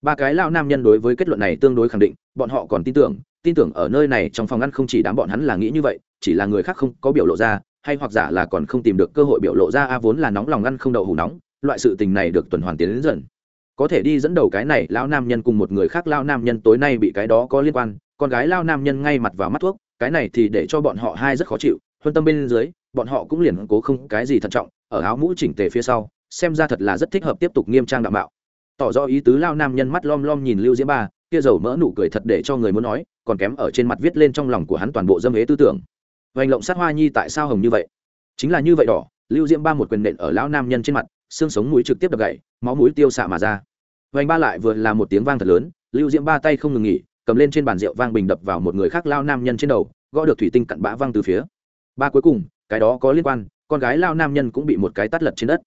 Ba cái lao nam nhân đối với kết luận này tương đối khẳng định, bọn họ còn tin tưởng tin tưởng ở nơi này trong phòng ăn không chỉ đám bọn hắn là nghĩ như vậy, chỉ là người khác không có biểu lộ ra, hay hoặc giả là còn không tìm được cơ hội biểu lộ ra, a, vốn là nóng lòng ăn không đậu hủ nóng, loại sự tình này được tuần hoàn tiến đến dần. Có thể đi dẫn đầu cái này lao nam nhân cùng một người khác lao nam nhân tối nay bị cái đó có liên quan, con gái lao nam nhân ngay mặt vào mắt thuốc cái này thì để cho bọn họ hai rất khó chịu, huân tâm bên dưới, bọn họ cũng liền cố không cái gì thận trọng, ở áo mũ chỉnh tề phía sau, xem ra thật là rất thích hợp tiếp tục nghiêm trang đạo mạo. Tỏ rõ ý tứ lao nam nhân mắt lom lom nhìn lưu diễm ba, kia dầu mỡ nụ cười thật để cho người muốn nói, còn kém ở trên mặt viết lên trong lòng của hắn toàn bộ dâm hế tư tưởng. Vành lộng sát hoa nhi tại sao hồng như vậy? Chính là như vậy đỏ, lưu diễm ba một quyền nện ở lão nam nhân trên mặt, xương sống mũi trực tiếp đập gậy máu mũi tiêu xạ mà ra. Vành ba lại vừa là một tiếng vang thật lớn, lưu diễm ba tay không ngừng nghỉ cầm lên trên bàn rượu vang bình đập vào một người khác lao nam nhân trên đầu, gõ được thủy tinh cặn bã văng từ phía. Ba cuối cùng, cái đó có liên quan, con gái lao nam nhân cũng bị một cái tắt lật trên đất.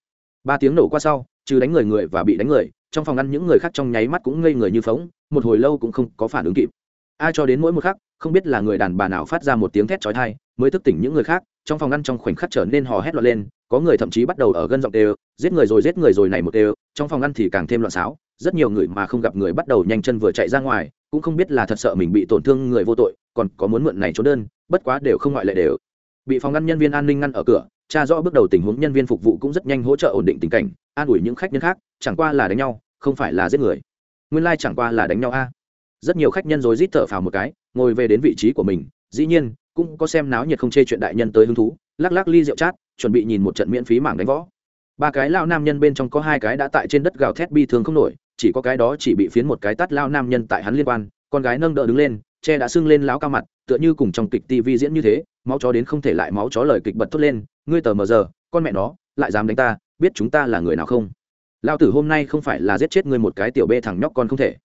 Ba tiếng nổ qua sau, trừ đánh người người và bị đánh người, trong phòng ăn những người khác trong nháy mắt cũng ngây người như phóng, một hồi lâu cũng không có phản ứng kịp. Ai cho đến mỗi một khắc, không biết là người đàn bà nào phát ra một tiếng thét chói tai, mới thức tỉnh những người khác, trong phòng ăn trong khoảnh khắc trở nên hò hét loạn lên, có người thậm chí bắt đầu ở gân giọng đều, giết người rồi giết người rồi này một đều, trong phòng ăn thì càng thêm loạn xáo, rất nhiều người mà không gặp người bắt đầu nhanh chân vừa chạy ra ngoài cũng không biết là thật sợ mình bị tổn thương người vô tội, còn có muốn mượn này trốn đơn, bất quá đều không ngoại lệ đều. Bị phòng ngăn nhân viên an ninh ngăn ở cửa, tra rõ bước đầu tình huống nhân viên phục vụ cũng rất nhanh hỗ trợ ổn định tình cảnh, an ủi những khách nhân khác, chẳng qua là đánh nhau, không phải là giết người. Nguyên lai chẳng qua là đánh nhau a. Rất nhiều khách nhân rồi rít thở phào một cái, ngồi về đến vị trí của mình, dĩ nhiên, cũng có xem náo nhiệt không chê chuyện đại nhân tới hứng thú, lắc lắc ly rượu chát, chuẩn bị nhìn một trận miễn phí mảng đánh võ. Ba cái lao nam nhân bên trong có hai cái đã tại trên đất gào thét bi thương không nổi chỉ có cái đó chỉ bị phiến một cái tát lao nam nhân tại hắn liên quan, con gái nâng đỡ đứng lên, che đã sưng lên láo cao mặt, tựa như cùng trong kịch tv diễn như thế, máu chó đến không thể lại máu chó lời kịch bật thốt lên, ngươi tờ mờ giờ, con mẹ nó, lại dám đánh ta, biết chúng ta là người nào không? Lao tử hôm nay không phải là giết chết ngươi một cái tiểu bê thằng nhóc con không thể.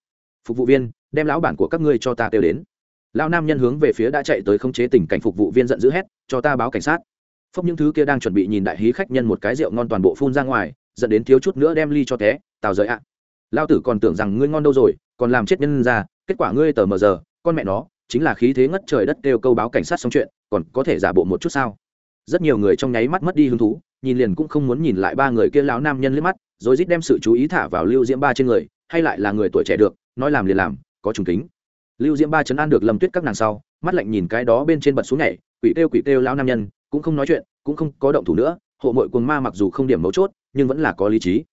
Phục vụ viên, đem lão bản của các ngươi cho ta kêu đến. Lao nam nhân hướng về phía đã chạy tới khống chế tình cảnh phục vụ viên giận dữ hét, cho ta báo cảnh sát. Phốc những thứ kia đang chuẩn bị nhìn đại hí khách nhân một cái rượu ngon toàn bộ phun ra ngoài, dẫn đến thiếu chút nữa đem ly cho té, tào rời ạ. à lao tử còn tưởng rằng ngươi ngon đâu rồi, còn làm chết nhân ra, kết quả ngươi tờ mờ giờ, con mẹ nó, chính là khí thế ngất trời đất kêu câu báo cảnh sát xong chuyện, còn có thể giả bộ một chút sao? Rất nhiều người trong nháy mắt mất đi hứng thú, nhìn liền cũng không muốn nhìn lại ba người kia lão nam nhân liếc mắt, rồi rít đem sự chú ý thả vào lưu diễm ba trên người, hay lại là người tuổi trẻ được, nói làm liền làm, có trùng kính. Lưu diễm ba chấn an được lâm tuyết các nàng sau, mắt lạnh nhìn cái đó bên trên bật xuống nhảy, quỷ kêu quỷ kêu lão nam nhân, cũng không nói chuyện, cũng không có động thủ nữa, hộ mội cuồng ma mặc dù không điểm mấu chốt, nhưng vẫn là có lý trí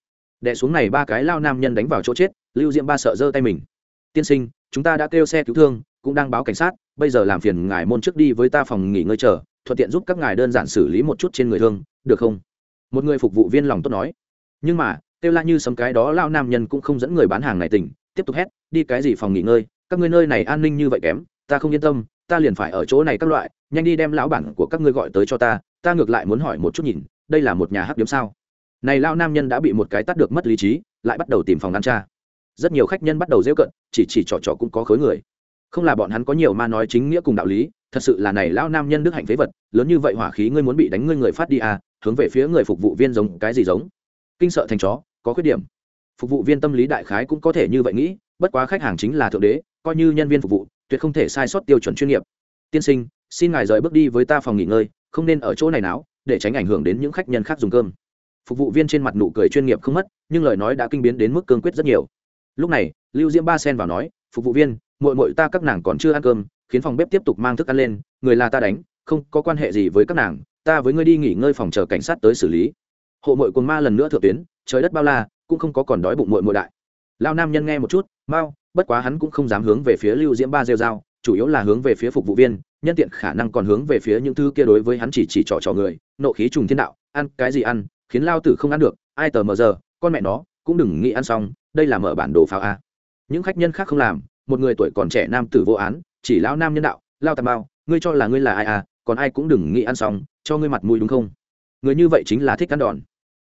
đẻ xuống này ba cái lao nam nhân đánh vào chỗ chết, lưu diễm ba sợ giơ tay mình. Tiên sinh, chúng ta đã kêu xe cứu thương, cũng đang báo cảnh sát, bây giờ làm phiền ngài môn trước đi với ta phòng nghỉ ngơi chờ, thuận tiện giúp các ngài đơn giản xử lý một chút trên người thương, được không? Một người phục vụ viên lòng tốt nói. Nhưng mà kêu la như sấm cái đó lao nam nhân cũng không dẫn người bán hàng này tỉnh, tiếp tục hét, đi cái gì phòng nghỉ ngơi, các ngươi nơi này an ninh như vậy kém, ta không yên tâm, ta liền phải ở chỗ này các loại, nhanh đi đem lão bản của các ngươi gọi tới cho ta ta ngược lại muốn hỏi một chút nhìn, đây là một nhà hắc điếm sao? Này lao nam nhân đã bị một cái tắt được mất lý trí, lại bắt đầu tìm phòng ăn tra. Rất nhiều khách nhân bắt đầu rêu cận chỉ chỉ trò trò cũng có khối người. Không là bọn hắn có nhiều mà nói chính nghĩa cùng đạo lý, thật sự là này lão nam nhân đức hạnh phế vật, lớn như vậy hỏa khí ngươi muốn bị đánh ngươi người phát đi à hướng về phía người phục vụ viên giống cái gì giống. Kinh sợ thành chó, có khuyết điểm. Phục vụ viên tâm lý đại khái cũng có thể như vậy nghĩ, bất quá khách hàng chính là thượng đế, coi như nhân viên phục vụ, tuyệt không thể sai sót tiêu chuẩn chuyên nghiệp. Tiên sinh, xin ngài rời bước đi với ta phòng nghỉ ngơi, không nên ở chỗ này náo, để tránh ảnh hưởng đến những khách nhân khác dùng cơm phục vụ viên trên mặt nụ cười chuyên nghiệp không mất, nhưng lời nói đã kinh biến đến mức cương quyết rất nhiều. Lúc này, lưu diễm ba sen vào nói, phục vụ viên mội mội ta các nàng còn chưa ăn cơm, khiến phòng bếp tiếp tục mang thức ăn lên, người là ta đánh, không có quan hệ gì với các nàng, ta với ngươi đi nghỉ ngơi phòng chờ cảnh sát tới xử lý. Hộ mội cồn ma lần nữa thượng tuyến, trời đất bao la, cũng không có còn đói bụng mội mội đại. Lao nam nhân nghe một chút, mau, bất quá hắn cũng không dám hướng về phía lưu diễm ba rêu dao chủ yếu là hướng về phía phục vụ viên, nhân tiện khả năng còn hướng về phía những thứ kia đối với hắn chỉ chỉ trò trò người, nộ khí trùng thiên đạo, ăn cái gì ăn khiến lao tử không ăn được, ai tờ mờ giờ, con mẹ nó, cũng đừng nghĩ ăn xong, đây là mở bản đồ pháo a. Những khách nhân khác không làm, một người tuổi còn trẻ nam tử vô án, chỉ lao nam nhân đạo, lao tà bao ngươi cho là ngươi là ai à còn ai cũng đừng nghĩ ăn xong, cho ngươi mặt mũi đúng không? Người như vậy chính là thích ăn đòn.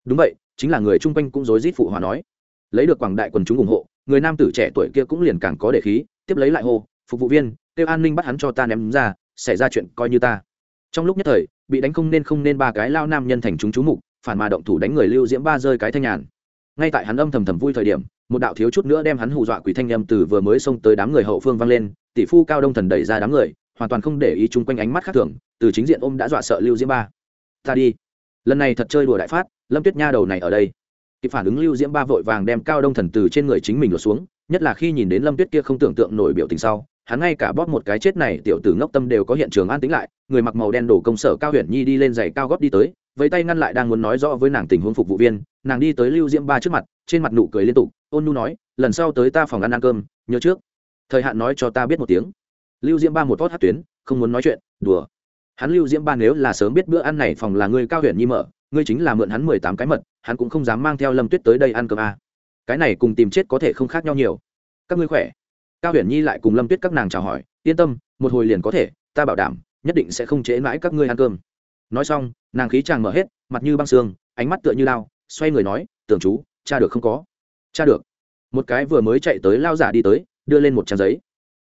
Đúng vậy, chính là người chung quanh cũng rối rít phụ hòa nói. Lấy được quảng đại quần chúng ủng hộ, người nam tử trẻ tuổi kia cũng liền càng có để khí, tiếp lấy lại hô, phục vụ viên kêu an ninh bắt hắn cho ta ném ra, xảy ra chuyện coi như ta. Trong lúc nhất thời, bị đánh không nên không nên ba cái lao nam nhân thành chúng chú mục phản mà động thủ đánh người lưu diễm ba rơi cái thanh nhàn. Ngay tại hắn âm thầm thầm vui thời điểm, một đạo thiếu chút nữa đem hắn hù dọa quỷ thanh âm từ vừa mới xông tới đám người hậu phương vang lên, tỷ phu cao đông thần đẩy ra đám người, hoàn toàn không để ý chung quanh ánh mắt khác thường, từ chính diện ôm đã dọa sợ lưu diễm ba. Ta đi. Lần này thật chơi đùa đại phát, lâm tuyết nha đầu này ở đây. Kịp phản ứng lưu diễm ba vội vàng đem cao đông thần từ trên người chính mình lột xuống, nhất là khi nhìn đến lâm tuyết kia không tưởng tượng nổi biểu tình sau, hắn ngay cả bóp một cái chết này tiểu tử ngốc tâm đều có hiện trường an tính lại, người mặc màu đen đổ công sở cao huyền nhi đi lên giày cao góp đi tới với tay ngăn lại đang muốn nói rõ với nàng tình huống phục vụ viên, nàng đi tới lưu diễm ba trước mặt, trên mặt nụ cười liên tục, ôn nu nói, lần sau tới ta phòng ăn ăn cơm, nhớ trước. Thời hạn nói cho ta biết một tiếng. Lưu diễm ba một tốt hát tuyến, không muốn nói chuyện, đùa. Hắn lưu diễm ba nếu là sớm biết bữa ăn này phòng là người cao huyền nhi mở, ngươi chính là mượn hắn mười tám cái mật, hắn cũng không dám mang theo lâm tuyết tới đây ăn cơm à. cái này cùng tìm chết có thể không khác nhau nhiều. Các ngươi khỏe? Cao huyền nhi lại cùng lâm tuyết các nàng chào hỏi, yên tâm, một hồi liền có thể, ta bảo đảm, nhất định sẽ không chế mãi các ngươi ăn cơm nói xong, nàng khí chàng mở hết, mặt như băng xương ánh mắt tựa như lao, xoay người nói, tưởng chú, cha được không có? Cha được. Một cái vừa mới chạy tới lao giả đi tới, đưa lên một trang giấy.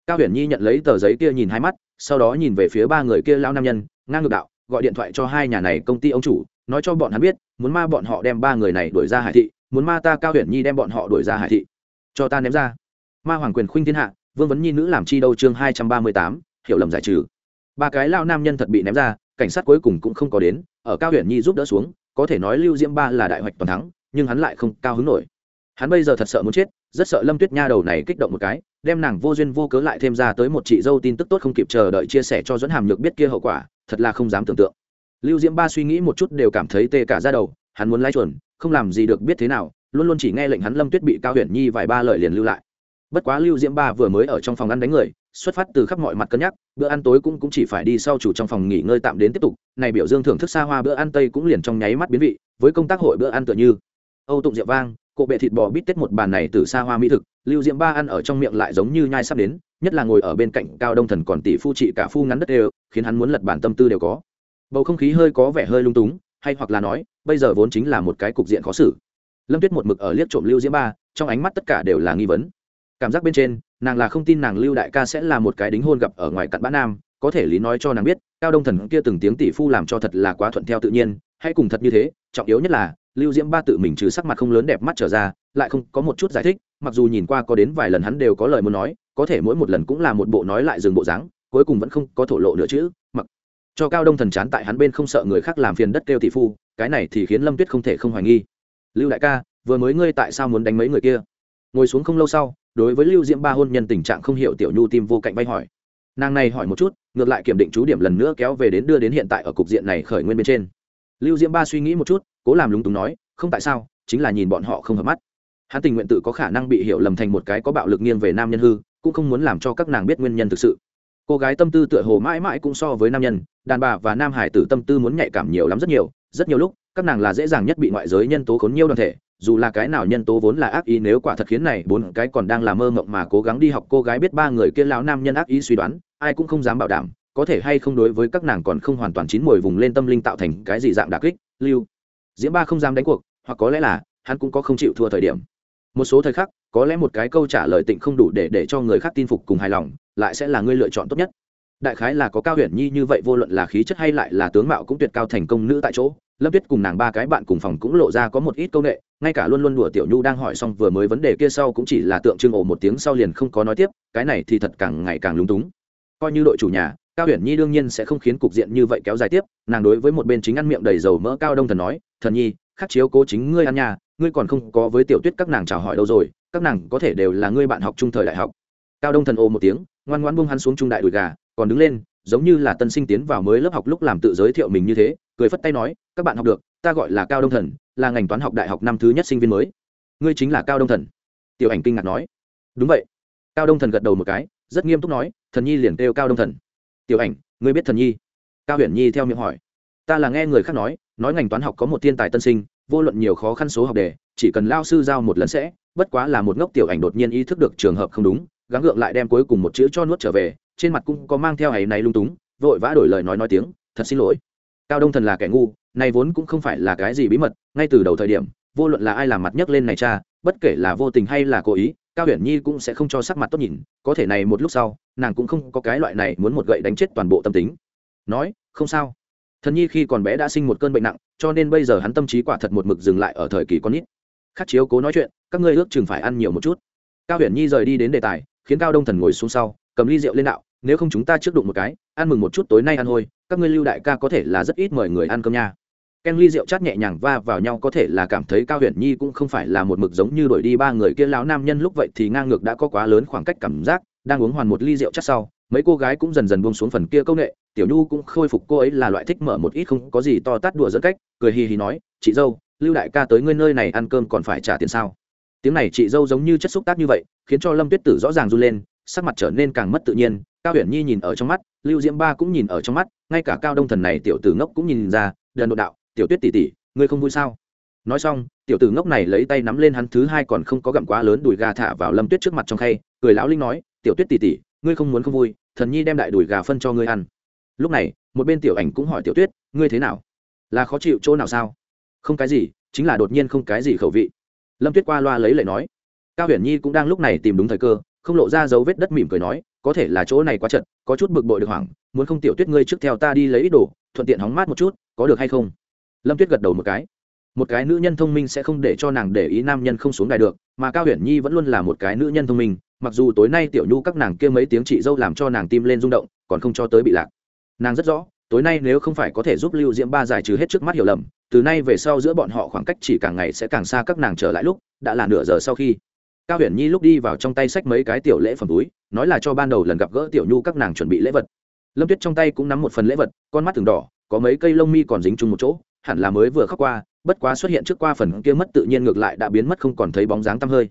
Cao huyền nhi nhận lấy tờ giấy kia nhìn hai mắt, sau đó nhìn về phía ba người kia lao nam nhân, ngang ngược đạo, gọi điện thoại cho hai nhà này công ty ông chủ, nói cho bọn hắn biết, muốn ma bọn họ đem ba người này đuổi ra hải thị, muốn ma ta cao huyền nhi đem bọn họ đuổi ra hải thị. Cho ta ném ra. Ma hoàng quyền khuynh thiên hạ, vương vấn nhi nữ làm chi đâu chương hai trăm ba mươi tám, hiểu lầm giải trừ. Ba cái lao nam nhân thật bị ném ra cảnh sát cuối cùng cũng không có đến, ở cao huyện nhi giúp đỡ xuống, có thể nói lưu diễm ba là đại hoạch toàn thắng, nhưng hắn lại không cao hứng nổi. Hắn bây giờ thật sợ muốn chết, rất sợ lâm tuyết nha đầu này kích động một cái, đem nàng vô duyên vô cớ lại thêm ra tới một chị dâu tin tức tốt không kịp chờ đợi chia sẻ cho dẫn hàm nhược biết kia hậu quả, thật là không dám tưởng tượng. Lưu diễm ba suy nghĩ một chút đều cảm thấy tê cả ra đầu, hắn muốn lái chuẩn không làm gì được biết thế nào, luôn luôn chỉ nghe lệnh hắn lâm tuyết bị cao huyền nhi vài ba lời liền lưu lại bất quá lưu diễm ba vừa mới ở trong phòng ăn đánh người xuất phát từ khắp mọi mặt cân nhắc bữa ăn tối cũng, cũng chỉ phải đi sau chủ trong phòng nghỉ ngơi tạm đến tiếp tục này biểu dương thưởng thức xa hoa bữa ăn tây cũng liền trong nháy mắt biến vị với công tác hội bữa ăn tựa như. Âu tụng rượu vang cộ bệ thịt bò bít tết một bàn này từ xa hoa mỹ thực lưu diễm ba ăn ở trong miệng lại giống như nhai sắp đến nhất là ngồi ở bên cạnh cao đông thần còn tỷ phu trị cả phu ngắn đất đều khiến hắn muốn lật bản tâm tư đều có. Bầu không khí hơi có vẻ hơi lung túng hay hoặc là nói bây giờ vốn chính là một cái cục diện khó xử. Lâm tuyết một mực ở liếc trộm lưu diễm ba trong ánh mắt tất cả đều là nghi vấn cảm giác bên trên, nàng là không tin nàng lưu đại ca sẽ là một cái đính hôn gặp ở ngoài cặn bã nam, có thể lý nói cho nàng biết, cao đông thần kia từng tiếng tỷ phu làm cho thật là quá thuận theo tự nhiên, hãy cùng thật như thế, trọng yếu nhất là, lưu diễm ba tự mình trừ sắc mặt không lớn đẹp mắt trở ra, lại không có một chút giải thích, mặc dù nhìn qua có đến vài lần hắn đều có lời muốn nói, có thể mỗi một lần cũng là một bộ nói lại dừng bộ dáng, cuối cùng vẫn không có thổ lộ nữa chứ, mặc cho cao đông thần chán tại hắn bên không sợ người khác làm phiền đất kêu tỷ phu, cái này thì khiến lâm tuyết không thể không hoài nghi. Lưu đại ca, vừa mới ngươi tại sao muốn đánh mấy người kia? Ngồi xuống không lâu sau đối với lưu diễm ba hôn nhân tình trạng không hiểu tiểu nhu tim vô cạnh bay hỏi. Nàng này hỏi một chút, ngược lại kiểm định chú điểm lần nữa kéo về đến đưa đến hiện tại ở cục diện này khởi nguyên bên trên. Lưu diễm ba suy nghĩ một chút, cố làm lúng túng nói, không tại sao, chính là nhìn bọn họ không hợp mắt. Hắn tình nguyện tự có khả năng bị hiểu lầm thành một cái có bạo lực nghiêng về nam nhân hư, cũng không muốn làm cho các nàng biết nguyên nhân thực sự. Cô gái tâm tư tựa hồ mãi mãi cũng so với nam nhân, đàn bà và nam hải tử tâm tư muốn nhạy cảm nhiều lắm rất nhiều rất nhiều lúc, các nàng là dễ dàng nhất bị ngoại giới nhân tố khốn nhiều đoàn thể dù là cái nào nhân tố vốn là ác ý, nếu quả thật khiến này bốn cái còn đang là mơ mộng mà cố gắng đi học, cô gái biết ba người kia lão nam nhân ác ý suy đoán, ai cũng không dám bảo đảm, có thể hay không đối với các nàng còn không hoàn toàn chín mùi vùng lên tâm linh tạo thành cái gì dạng đà kích, lưu. Diễm ba không dám đánh cuộc, hoặc có lẽ là, hắn cũng có không chịu thua thời điểm. Một số thời khắc, có lẽ một cái câu trả lời tịnh không đủ để để cho người khác tin phục cùng hài lòng, lại sẽ là ngươi lựa chọn tốt nhất. Đại khái là có cao huyền nhi như vậy, vô luận là khí chất hay lại là tướng mạo cũng tuyệt cao thành công nữ tại chỗ lâm tuyết cùng nàng ba cái bạn cùng phòng cũng lộ ra có một ít câu ệ ngay cả luôn luôn đùa tiểu nhu đang hỏi xong vừa mới vấn đề kia sau cũng chỉ là tượng trưng ổ một tiếng sau liền không có nói tiếp, cái này thì thật càng ngày càng lúng túng. Coi như đội chủ nhà, cao huyền nhi đương nhiên sẽ không khiến cục diện như vậy kéo dài tiếp, nàng đối với một bên chính ăn miệng đầy dầu mỡ cao đông thần nói, thần nhi, khắc chiếu cố chính ngươi ăn nhà, ngươi còn không có với tiểu tuyết các nàng chào hỏi đâu rồi, các nàng có thể đều là ngươi bạn học trung thời đại học. Cao đông thần ồ một tiếng, ngoan ngoan buông hắn xuống trung đại đùi gà, còn đứng lên, giống như là tân sinh tiến vào mới lớp học lúc làm tự giới thiệu mình như thế cười phất tay nói, các bạn học được, ta gọi là cao đông thần, là ngành toán học đại học năm thứ nhất sinh viên mới. Ngươi chính là cao đông thần. Tiểu ảnh kinh ngạc nói. Đúng vậy. Cao đông thần gật đầu một cái, rất nghiêm túc nói, thần nhi liền kêu cao đông thần. Tiểu ảnh, ngươi biết thần nhi? Cao huyền nhi theo miệng hỏi. Ta là nghe người khác nói nói ngành toán học có một thiên tài tân sinh, vô luận nhiều khó khăn số học đề, chỉ cần lao sư giao một lần sẽ, bất quá là một ngốc tiểu ảnh đột nhiên ý thức được trường hợp không đúng, gắng gượng lại đem cuối cùng một chữ cho nuốt trở về, trên mặt cũng có mang theo ấy này lung túng, vội vã đổi lời nói nói tiếng, thật xin lỗi cao đông thần là kẻ ngu này vốn cũng không phải là cái gì bí mật, ngay từ đầu thời điểm, vô luận là ai làm mặt nhấc lên này cha, bất kể là vô tình hay là cố ý, cao huyền nhi cũng sẽ không cho sắc mặt tốt nhìn, có thể này một lúc sau, nàng cũng không có cái loại này muốn một gậy đánh chết toàn bộ tâm tính. Nói, không sao. Thần nhi khi còn bé đã sinh một cơn bệnh nặng, cho nên bây giờ hắn tâm trí quả thật một mực dừng lại ở thời kỳ con nít. Khắc chiếu cố nói chuyện, các ngươi ước chừng phải ăn nhiều một chút. Cao huyền nhi rời đi đến đề tài, khiến cao đông thần ngồi xuống sau, cầm ly rượu lên đạo nếu không chúng ta trước đụng một cái, ăn mừng một chút tối nay ăn hôi, các ngươi lưu đại ca có thể là rất ít mời người ăn cơm nha. Ken ly rượu chát nhẹ nhàng va vào nhau có thể là cảm thấy cao huyền nhi cũng không phải là một mực giống như đổi đi ba người kia lão nam nhân lúc vậy thì ngang ngược đã có quá lớn khoảng cách cảm giác, đang uống hoàn một ly rượu chát sau, mấy cô gái cũng dần dần buông xuống phần kia công nghệ, tiểu nhu cũng khôi phục cô ấy là loại thích mở một ít không có gì to tát đùa dẫn cách, cười hì hì nói, chị dâu, lưu đại ca tới ngươi nơi này ăn cơm còn phải trả tiền sao? Tiếng này chị dâu giống như chất xúc tác như vậy, khiến cho lâm tuyết tử rõ ràng run lên, sắc mặt trở nên càng mất tự nhiên cao huyền nhi nhìn ở trong mắt, lưu diễm ba cũng nhìn ở trong mắt, ngay cả cao đông thần này tiểu tử ngốc cũng nhìn ra, đần độ đạo, tiểu tuyết tỷ tỷ, ngươi không vui sao? Nói xong, tiểu tử ngốc này lấy tay nắm lên hắn thứ hai còn không có gặm quá lớn đùi gà thả vào lâm tuyết trước mặt trong khay, cười lão linh nói, tiểu tuyết tỷ tỷ, ngươi không muốn không vui, thần nhi đem đại đùi gà phân cho ngươi ăn. Lúc này, một bên tiểu ảnh cũng hỏi tiểu tuyết, ngươi thế nào? Là khó chịu chỗ nào sao? Không cái gì, chính là đột nhiên không cái gì khẩu vị. Lâm tuyết qua loa lấy lệ nói. Cao huyền nhi cũng đang lúc này tìm đúng thời cơ, không lộ ra dấu vết đất mỉm cười nói có thể là chỗ này quá chật, có chút bực bội được hoảng, muốn không tiểu tuyết ngươi trước theo ta đi lấy ít đồ, thuận tiện hóng mát một chút, có được hay không? Lâm tuyết gật đầu một cái. Một cái nữ nhân thông minh sẽ không để cho nàng để ý nam nhân không xuống đài được, mà cao huyền nhi vẫn luôn là một cái nữ nhân thông minh, mặc dù tối nay tiểu nhu các nàng kia mấy tiếng chị dâu làm cho nàng tim lên rung động, còn không cho tới bị lạc. Nàng rất rõ, tối nay nếu không phải có thể giúp lưu diễm ba giải trừ hết trước mắt hiểu lầm, từ nay về sau giữa bọn họ khoảng cách chỉ càng ngày sẽ càng xa các nàng trở lại lúc, đã là nửa giờ sau khi cao huyền nhi lúc đi vào trong tay sách mấy cái tiểu lễ phẩm túi, nói là cho ban đầu lần gặp gỡ tiểu nhu các nàng chuẩn bị lễ vật. Lâm tuyết trong tay cũng nắm một phần lễ vật, con mắt từng đỏ, có mấy cây lông mi còn dính chung một chỗ, hẳn là mới vừa khóc qua, bất quá xuất hiện trước qua phần kia mất tự nhiên ngược lại đã biến mất không còn thấy bóng dáng tăm hơi.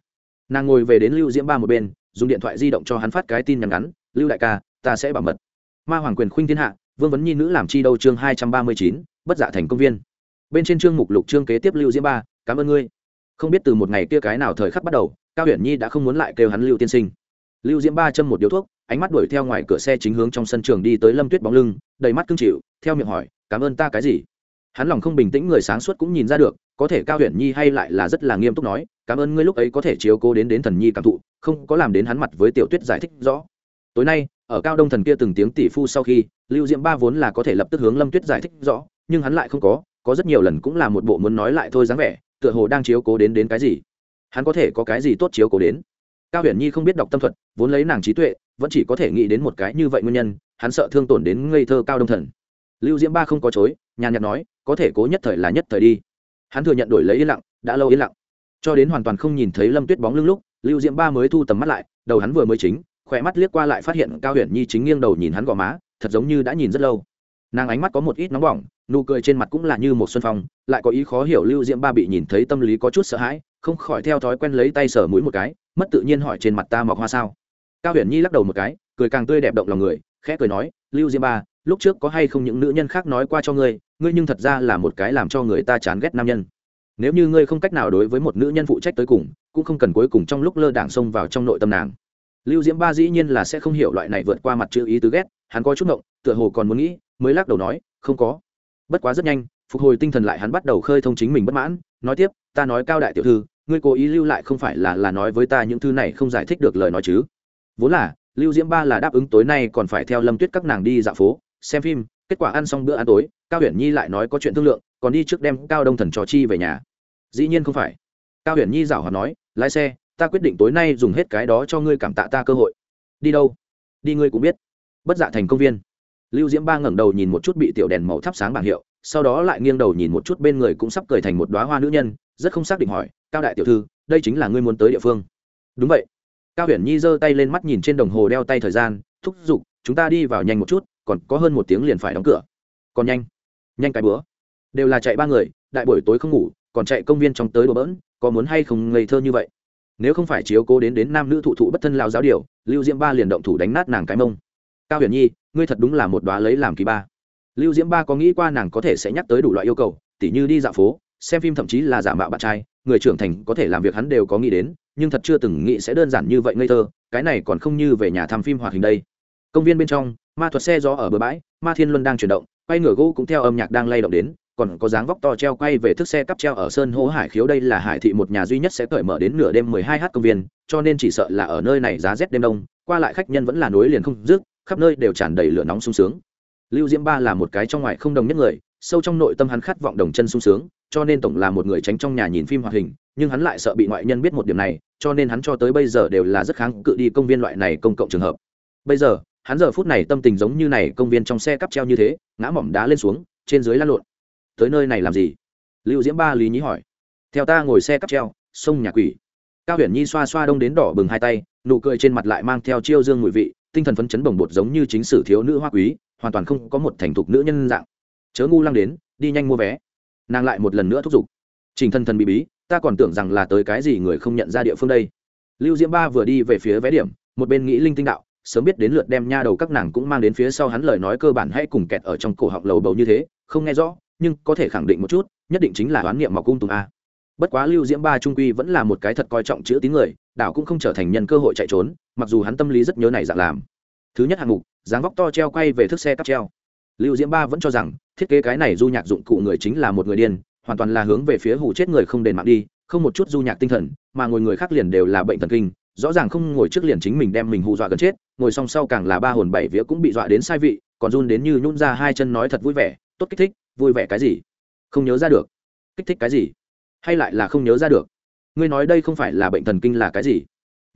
Nàng ngồi về đến lưu diễm ba một bên, dùng điện thoại di động cho hắn phát cái tin nhắn ngắn, lưu đại ca, ta sẽ bảo mật. Ma hoàng quyền khuynh thiên hạ, vương vấn nhi nữ làm chi đâu chương hai trăm ba mươi chín, bất dạ thành công viên. Bên trên chương mục lục chương kế tiếp lưu diễm ba, cảm ơn ngươi. Không biết từ một ngày kia cái nào thời khắc bắt đầu cao huyền nhi đã không muốn lại kêu hắn lưu tiên sinh lưu diễm ba châm một điếu thuốc ánh mắt đuổi theo ngoài cửa xe chính hướng trong sân trường đi tới lâm tuyết bóng lưng đầy mắt cưng chịu theo miệng hỏi cảm ơn ta cái gì hắn lòng không bình tĩnh người sáng suốt cũng nhìn ra được có thể cao huyền nhi hay lại là rất là nghiêm túc nói cảm ơn ngươi lúc ấy có thể chiếu cố đến đến thần nhi cảm thụ không có làm đến hắn mặt với tiểu tuyết giải thích rõ tối nay ở cao đông thần kia từng tiếng tỷ phu sau khi lưu diễm ba vốn là có thể lập tức hướng lâm tuyết giải thích rõ nhưng hắn lại không có có rất nhiều lần cũng là một bộ muốn nói lại thôi dáng vẻ tựa hồ đang chiếu cố đến đến cái gì hắn có thể có cái gì tốt chiếu cố đến. Cao huyền nhi không biết đọc tâm thuật, vốn lấy nàng trí tuệ, vẫn chỉ có thể nghĩ đến một cái như vậy nguyên nhân, hắn sợ thương tổn đến ngây thơ cao đông thần. Lưu diễm ba không có chối, nhàn nhạt nói, có thể cố nhất thời là nhất thời đi. Hắn thừa nhận đổi lấy yên lặng, đã lâu yên lặng. Cho đến hoàn toàn không nhìn thấy lâm tuyết bóng lưng lúc, lưu diễm ba mới thu tầm mắt lại, đầu hắn vừa mới chính, khỏe mắt liếc qua lại phát hiện cao huyền nhi chính nghiêng đầu nhìn hắn gò má, thật giống như đã nhìn rất lâu. Nàng ánh mắt có một ít nóng bỏng, nụ cười trên mặt cũng là như một xuân phong, lại có ý khó hiểu lưu diễm ba bị nhìn thấy tâm lý có chút sợ hãi không khỏi theo thói quen lấy tay sờ mũi một cái, mất tự nhiên hỏi trên mặt ta mọc hoa sao. Cao huyền nhi lắc đầu một cái, cười càng tươi đẹp động lòng người, khẽ cười nói, lưu diễm ba, lúc trước có hay không những nữ nhân khác nói qua cho ngươi ngươi nhưng thật ra là một cái làm cho người ta chán ghét nam nhân. Nếu như ngươi không cách nào đối với một nữ nhân phụ trách tới cùng, cũng không cần cuối cùng trong lúc lơ đảng xông vào trong nội tâm nàng. Lưu diễm ba dĩ nhiên là sẽ không hiểu loại này vượt qua mặt chữ ý tứ ghét, hắn có chút ngộng, tựa hồ còn muốn nghĩ, mới lắc đầu nói, không có. Bất quá rất nhanh, phục hồi tinh thần lại hắn bắt đầu khơi thông chính mình bất mãn, nói tiếp, ta nói cao đại tiểu thư ngươi cố ý lưu lại không phải là là nói với ta những thứ này không giải thích được lời nói chứ? Vốn là, lưu diễm ba là đáp ứng tối nay còn phải theo lâm tuyết các nàng đi dạo phố, xem phim, kết quả ăn xong bữa ăn tối, cao huyền nhi lại nói có chuyện thương lượng, còn đi trước đem cao đông thần trò chi về nhà. Dĩ nhiên không phải. Cao huyền nhi giảo hòa nói, lái xe, ta quyết định tối nay dùng hết cái đó cho ngươi cảm tạ ta cơ hội. Đi đâu? Đi ngươi cũng biết. Bất dạ thành công viên. Lưu diễm ba ngẩng đầu nhìn một chút bị tiểu đèn màu thắp sáng bảng hiệu, sau đó lại nghiêng đầu nhìn một chút bên người cũng sắp cười thành một đoá hoa nữ nhân, rất không xác định hỏi cao đại tiểu thư, đây chính là ngươi muốn tới địa phương. Đúng vậy. Cao huyền nhi giơ tay lên mắt nhìn trên đồng hồ đeo tay thời gian, thúc giục, chúng ta đi vào nhanh một chút, còn có hơn một tiếng liền phải đóng cửa. Còn nhanh. Nhanh cái bữa. Đều là chạy ba người, đại buổi tối không ngủ, còn chạy công viên trong tới đồ bỡn, có muốn hay không ngây thơ như vậy? Nếu không phải chiếu cố đến đến nam nữ thụ thụ bất thân lao giáo điều, lưu diễm ba liền động thủ đánh nát nàng cái mông. Cao huyền nhi, ngươi thật đúng là một đoá lấy làm kỳ ba. Lưu diễm ba có nghĩ qua nàng có thể sẽ nhắc tới đủ loại yêu cầu, tỉ như đi dạo phố, xem phim thậm chí là giả mạo bạn trai người trưởng thành có thể làm việc hắn đều có nghĩ đến, nhưng thật chưa từng nghĩ sẽ đơn giản như vậy ngây thơ, cái này còn không như về nhà thăm phim hoạt hình đây. Công viên bên trong, ma thuật xe gió ở bờ bãi, ma thiên luân đang chuyển động, quay ngửa gỗ cũng theo âm nhạc đang lay động đến, còn có dáng vóc to treo quay về thức xe cắp treo ở sơn hố hải khiếu đây là hải thị một nhà duy nhất sẽ cởi mở đến nửa đêm 12 h công viên, cho nên chỉ sợ là ở nơi này giá rét đêm đông, qua lại khách nhân vẫn là nối liền không dứt, khắp nơi đều tràn đầy lửa nóng sung sướng. Lưu diễm ba là một cái trong ngoài không đồng nhất người, sâu trong nội tâm hắn khát vọng đồng chân sung sướng cho nên tổng là một người tránh trong nhà nhìn phim hoạt hình, nhưng hắn lại sợ bị ngoại nhân biết một điểm này, cho nên hắn cho tới bây giờ đều là rất kháng cự đi công viên loại này công cộng trường hợp. Bây giờ, hắn giờ phút này tâm tình giống như này, công viên trong xe cắp treo như thế, ngã mỏm đá lên xuống, trên dưới lăn lộn. Tới nơi này làm gì? Lưu diễm ba lý nhí hỏi. Theo ta ngồi xe cắp treo, sông nhà quỷ. Cao huyền nhi xoa xoa đông đến đỏ bừng hai tay, nụ cười trên mặt lại mang theo chiêu dương mùi vị, tinh thần phấn chấn bồng bột giống như chính sử thiếu nữ hoa quý, hoàn toàn không có một thành thục nữ nhân dạng. Chớ ngu lăng đến, đi nhanh mua vé nàng lại một lần nữa thúc giục. Trình thân thần bị bí, ta còn tưởng rằng là tới cái gì người không nhận ra địa phương đây. Lưu diễm ba vừa đi về phía vé điểm, một bên nghĩ linh tinh đạo, sớm biết đến lượt đem nha đầu các nàng cũng mang đến phía sau hắn lời nói cơ bản hay cùng kẹt ở trong cổ họng lầu bầu như thế, không nghe rõ, nhưng có thể khẳng định một chút, nhất định chính là oán niệm mọc cung tùng a. Bất quá lưu diễm ba trung quy vẫn là một cái thật coi trọng chữ tín người, đảo cũng không trở thành nhân cơ hội chạy trốn, mặc dù hắn tâm lý rất nhớ này dạng làm. Thứ nhất hạng mục, dáng vóc to treo quay về thức xe cắp treo. Lưu diễm ba vẫn cho rằng thiết kế cái này du nhạc dụng cụ người chính là một người điên, hoàn toàn là hướng về phía hủ chết người không đền mạng đi, không một chút du nhạc tinh thần, mà ngồi người khác liền đều là bệnh thần kinh, rõ ràng không ngồi trước liền chính mình đem mình hù dọa gần chết, ngồi song sau càng là ba hồn bảy vía cũng bị dọa đến sai vị, còn run đến như nhún ra hai chân nói thật vui vẻ, tốt kích thích, vui vẻ cái gì? Không nhớ ra được. Kích thích cái gì? Hay lại là không nhớ ra được? Ngươi nói đây không phải là bệnh thần kinh là cái gì?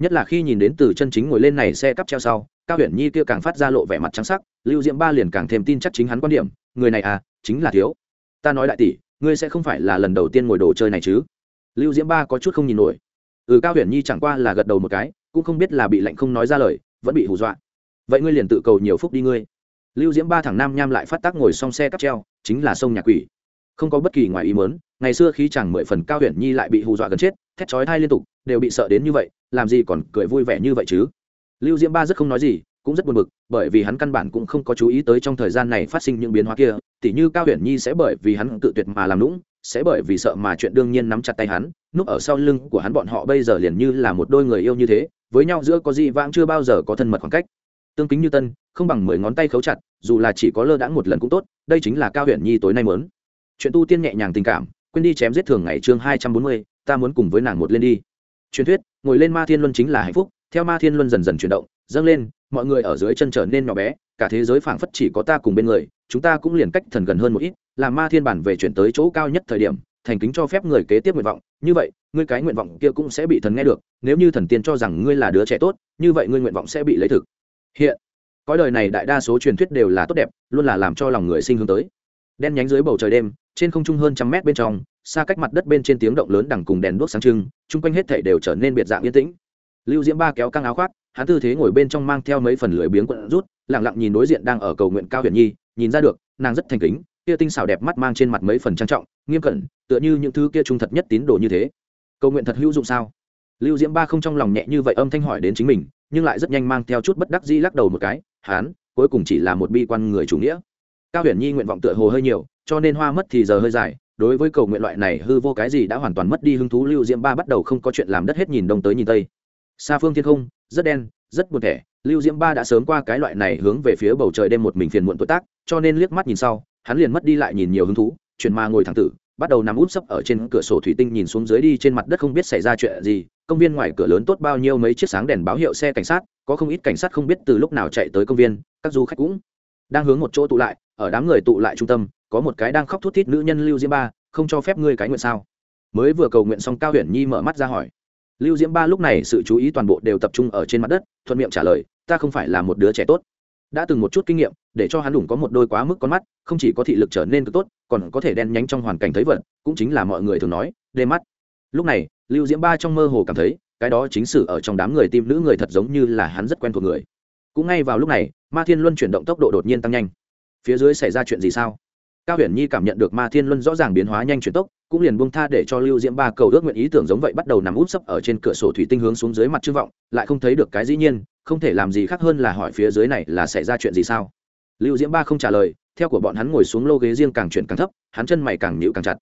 Nhất là khi nhìn đến từ chân chính ngồi lên này xe cắp treo sau, cao huyền nhi kia càng phát ra lộ vẻ mặt trắng sắc, lưu diễm ba liền càng thêm tin chắc chính hắn quan điểm người này à chính là thiếu. Ta nói đại tỷ, ngươi sẽ không phải là lần đầu tiên ngồi đồ chơi này chứ? Lưu diễm ba có chút không nhìn nổi. Ừ cao huyền nhi chẳng qua là gật đầu một cái, cũng không biết là bị lạnh không nói ra lời, vẫn bị hù dọa. Vậy ngươi liền tự cầu nhiều phúc đi ngươi. Lưu diễm ba thằng nam nham lại phát tác ngồi xong xe cắp treo, chính là sông nhà quỷ. Không có bất kỳ ngoài ý mớn ngày xưa khi chẳng mười phần cao huyền nhi lại bị hù dọa gần chết, thét chói thai liên tục, đều bị sợ đến như vậy, làm gì còn cười vui vẻ như vậy chứ? Lưu diễm ba rất không nói gì cũng rất buồn bực bởi vì hắn căn bản cũng không có chú ý tới trong thời gian này phát sinh những biến hóa kia tỉ như cao huyền nhi sẽ bởi vì hắn tự tuyệt mà làm nũng, sẽ bởi vì sợ mà chuyện đương nhiên nắm chặt tay hắn núp ở sau lưng của hắn bọn họ bây giờ liền như là một đôi người yêu như thế với nhau giữa có gì vãng chưa bao giờ có thân mật khoảng cách tương kính như tân không bằng mười ngón tay khấu chặt dù là chỉ có lơ đãng một lần cũng tốt đây chính là cao huyền nhi tối nay muốn. chuyện tu tiên nhẹ nhàng tình cảm quên đi chém giết thường ngày chương hai trăm bốn mươi ta muốn cùng với nàng một lên đi truyền thuyết ngồi lên ma thiên luân chính là hạnh phúc theo ma thiên luân dần dần chuyển động dâng lên mọi người ở dưới chân trở nên nhỏ bé, cả thế giới phảng phất chỉ có ta cùng bên người, chúng ta cũng liền cách thần gần hơn một ít làm ma thiên bản về chuyển tới chỗ cao nhất thời điểm, thành kính cho phép người kế tiếp nguyện vọng. Như vậy, ngươi cái nguyện vọng kia cũng sẽ bị thần nghe được, nếu như thần tiên cho rằng ngươi là đứa trẻ tốt, như vậy ngươi nguyện vọng sẽ bị lấy thực. Hiện, cõi đời này đại đa số truyền thuyết đều là tốt đẹp, luôn là làm cho lòng người sinh hướng tới. Đen nhánh dưới bầu trời đêm, trên không trung hơn trăm mét bên trong, xa cách mặt đất bên trên tiếng động lớn đằng cùng đèn đuốc sáng trưng, chung quanh hết thảy đều trở nên biệt dạng yên tĩnh lưu diễm ba kéo căng áo khoác, hắn tư thế ngồi bên trong mang theo mấy phần lười biếng quận rút, lặng lặng nhìn đối diện đang ở cầu nguyện cao huyền nhi, nhìn ra được, nàng rất thành kính, kia tinh xảo đẹp mắt mang trên mặt mấy phần trang trọng, nghiêm cẩn, tựa như những thứ kia trung thật nhất tín đồ như thế. Cầu nguyện thật hữu dụng sao? Lưu diễm ba không trong lòng nhẹ như vậy âm thanh hỏi đến chính mình, nhưng lại rất nhanh mang theo chút bất đắc dĩ lắc đầu một cái, hán, cuối cùng chỉ là một bi quan người chủ nghĩa. Cao huyền nhi nguyện vọng tựa hồ hơi nhiều, cho nên hoa mất thì giờ hơi dài, đối với cầu nguyện loại này hư vô cái gì đã hoàn toàn mất đi hứng thú, lưu diễm ba bắt đầu không có chuyện làm đất hết nhìn đông tới nhìn tây xa phương thiên không, rất đen, rất buồn thẻ. Lưu diễm ba đã sớm qua cái loại này hướng về phía bầu trời đêm một mình phiền muộn tuổi tác, cho nên liếc mắt nhìn sau, hắn liền mất đi lại nhìn nhiều hứng thú, chuyển mà ngồi thẳng tử, bắt đầu nằm úp sấp ở trên cửa sổ thủy tinh nhìn xuống dưới đi trên mặt đất không biết xảy ra chuyện gì, công viên ngoài cửa lớn tốt bao nhiêu mấy chiếc sáng đèn báo hiệu xe cảnh sát, có không ít cảnh sát không biết từ lúc nào chạy tới công viên, các du khách cũng đang hướng một chỗ tụ lại, ở đám người tụ lại trung tâm, có một cái đang khóc thút thít nữ nhân lưu diễm ba, không cho phép ngươi cái nguyện sao? Mới vừa cầu nguyện xong cao huyền nhi mở mắt ra hỏi lưu diễm ba lúc này sự chú ý toàn bộ đều tập trung ở trên mặt đất, thuận miệng trả lời, ta không phải là một đứa trẻ tốt. Đã từng một chút kinh nghiệm, để cho hắn đủng có một đôi quá mức con mắt, không chỉ có thị lực trở nên cực tốt, còn có thể đen nhánh trong hoàn cảnh thấy vật, cũng chính là mọi người thường nói, đê mắt. Lúc này, lưu diễm ba trong mơ hồ cảm thấy, cái đó chính sử ở trong đám người tim nữ người thật giống như là hắn rất quen thuộc người. Cũng ngay vào lúc này, ma thiên luân chuyển động tốc độ đột nhiên tăng nhanh. Phía dưới xảy ra chuyện gì sao? Cao huyền nhi cảm nhận được ma thiên luân rõ ràng biến hóa nhanh chuyển tốc cũng liền buông tha để cho lưu diễm ba cầu ước nguyện ý tưởng giống vậy bắt đầu nằm út sấp ở trên cửa sổ thủy tinh hướng xuống dưới mặt chư vọng, lại không thấy được cái dĩ nhiên, không thể làm gì khác hơn là hỏi phía dưới này là xảy ra chuyện gì sao? Lưu diễm ba không trả lời, theo của bọn hắn ngồi xuống lô ghế riêng càng chuyển càng thấp, hắn chân mày càng nhịu càng chặt.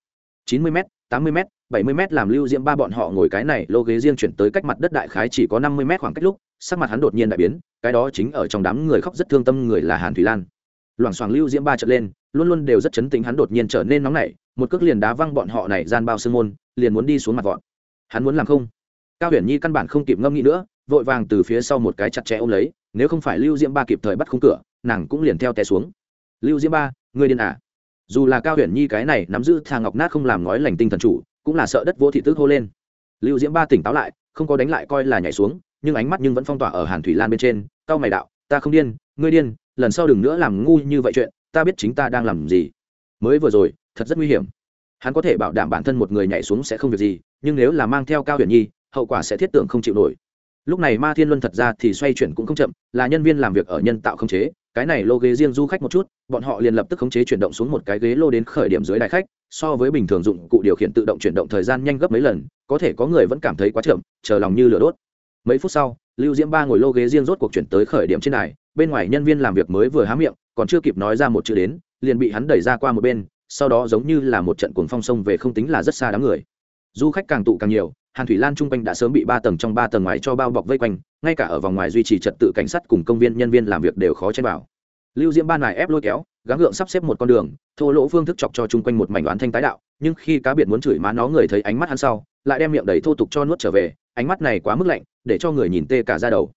Chín mươi m tám mươi m bảy mươi m làm lưu diễm ba bọn họ ngồi cái này, lô ghế riêng chuyển tới cách mặt đất đại khái chỉ có năm mươi m khoảng cách lúc, sắc mặt hắn đột nhiên đại biến, cái đó chính ở trong đám người khóc rất thương tâm người là hàn thủy lan. Loảng xoảng lưu diễm ba trở lên luôn luôn đều rất chấn tĩnh hắn đột nhiên trở nên nóng nảy, một cước liền đá văng bọn họ này gian bao sương môn, liền muốn đi xuống mặt vọt. Hắn muốn làm không? Cao huyền nhi căn bản không kịp ngâm nghĩ nữa, vội vàng từ phía sau một cái chặt chẽ ôm lấy, nếu không phải lưu diễm ba kịp thời bắt khung cửa, nàng cũng liền theo té xuống. Lưu diễm ba người điên à? Dù là cao huyền nhi cái này nắm giữ thang ngọc nát không làm ngói lành tinh thần chủ, cũng là sợ đất vô thị tước hô lên. Lưu diễm ba tỉnh táo lại, không có đánh lại coi là nhảy xuống, nhưng ánh mắt nhưng vẫn phong tỏa ở hàn thủy lan bên trên, cao mày đạo, ta không điên, ngươi điên, lần sau đừng nữa làm ngu như vậy chuyện ta biết chính ta đang làm gì. Mới vừa rồi, thật rất nguy hiểm. Hắn có thể bảo đảm bản thân một người nhảy xuống sẽ không việc gì, nhưng nếu là mang theo cao huyền nhi, hậu quả sẽ thiết tưởng không chịu nổi. Lúc này ma thiên luân thật ra thì xoay chuyển cũng không chậm, là nhân viên làm việc ở nhân tạo khống chế. Cái này lô ghế riêng du khách một chút, bọn họ liền lập tức khống chế chuyển động xuống một cái ghế lô đến khởi điểm dưới đại khách. So với bình thường dụng cụ điều khiển tự động chuyển động thời gian nhanh gấp mấy lần, có thể có người vẫn cảm thấy quá chậm, chờ lòng như lửa đốt. Mấy phút sau, lưu diễm ba ngồi lô ghế riêng rốt cuộc chuyển tới khởi điểm trên này bên ngoài nhân viên làm việc mới vừa há miệng còn chưa kịp nói ra một chữ đến, liền bị hắn đẩy ra qua một bên, sau đó giống như là một trận cuồng phong sông về không tính là rất xa đám người. Du khách càng tụ càng nhiều, hàn thủy lan chung quanh đã sớm bị ba tầng trong ba tầng ngoài cho bao bọc vây quanh, ngay cả ở vòng ngoài duy trì trật tự cảnh sát cùng công viên nhân viên làm việc đều khó chen vào. Lưu diễm ban này ép lôi kéo, gắng gượng sắp xếp một con đường, thô lỗ phương thức chọc cho chung quanh một mảnh đoán thanh tái đạo, nhưng khi cá biệt muốn chửi má nó người thấy ánh mắt hắn sau, lại đem miệng đầy thô tục cho nuốt trở về, ánh mắt này quá mức lạnh, để cho người nhìn tê cả ra đầu.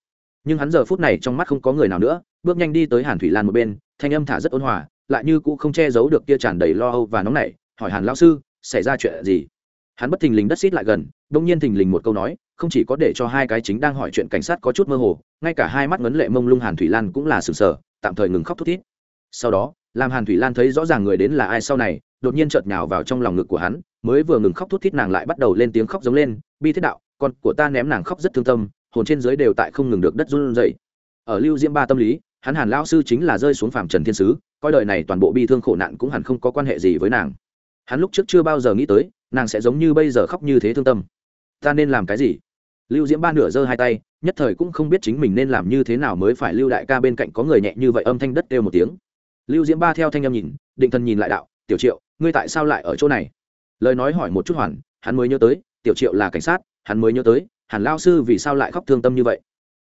Nhưng hắn giờ phút này trong mắt không có người nào nữa, bước nhanh đi tới hàn thủy lan một bên thanh âm thả rất ôn hòa, lại như cũng không che giấu được kia tràn đầy lo âu và nóng nảy, hỏi hàn lão sư, xảy ra chuyện gì? Hắn bất thình lình đất xít lại gần, đông nhiên thình lình một câu nói, không chỉ có để cho hai cái chính đang hỏi chuyện cảnh sát có chút mơ hồ, ngay cả hai mắt ngấn lệ mông lung hàn thủy lan cũng là sừng sờ, tạm thời ngừng khóc thút thít. Sau đó, làm hàn thủy lan thấy rõ ràng người đến là ai sau này, đột nhiên chợt nhào vào trong lòng ngực của hắn, mới vừa ngừng khóc thút thít nàng lại bắt đầu lên tiếng khóc giống lên, bi thiết đạo, con của ta ném nàng khóc rất thương tâm, hồn trên dưới đều tại không ngừng được đất run rẩy. Ở lưu diễm ba tâm lý hắn hàn lão sư chính là rơi xuống phàm trần thiên sứ, coi đời này toàn bộ bi thương khổ nạn cũng hẳn không có quan hệ gì với nàng. Hắn lúc trước chưa bao giờ nghĩ tới, nàng sẽ giống như bây giờ khóc như thế thương tâm. Ta nên làm cái gì? Lưu diễm ba nửa giơ hai tay, nhất thời cũng không biết chính mình nên làm như thế nào mới phải lưu đại ca bên cạnh có người nhẹ như vậy âm thanh đất đều một tiếng. Lưu diễm ba theo thanh âm nhìn, định thần nhìn lại đạo, tiểu triệu, ngươi tại sao lại ở chỗ này? Lời nói hỏi một chút hoàn, hắn mới nhớ tới, tiểu triệu là cảnh sát, hắn mới nhớ tới, hàn lao sư vì sao lại khóc thương tâm như vậy?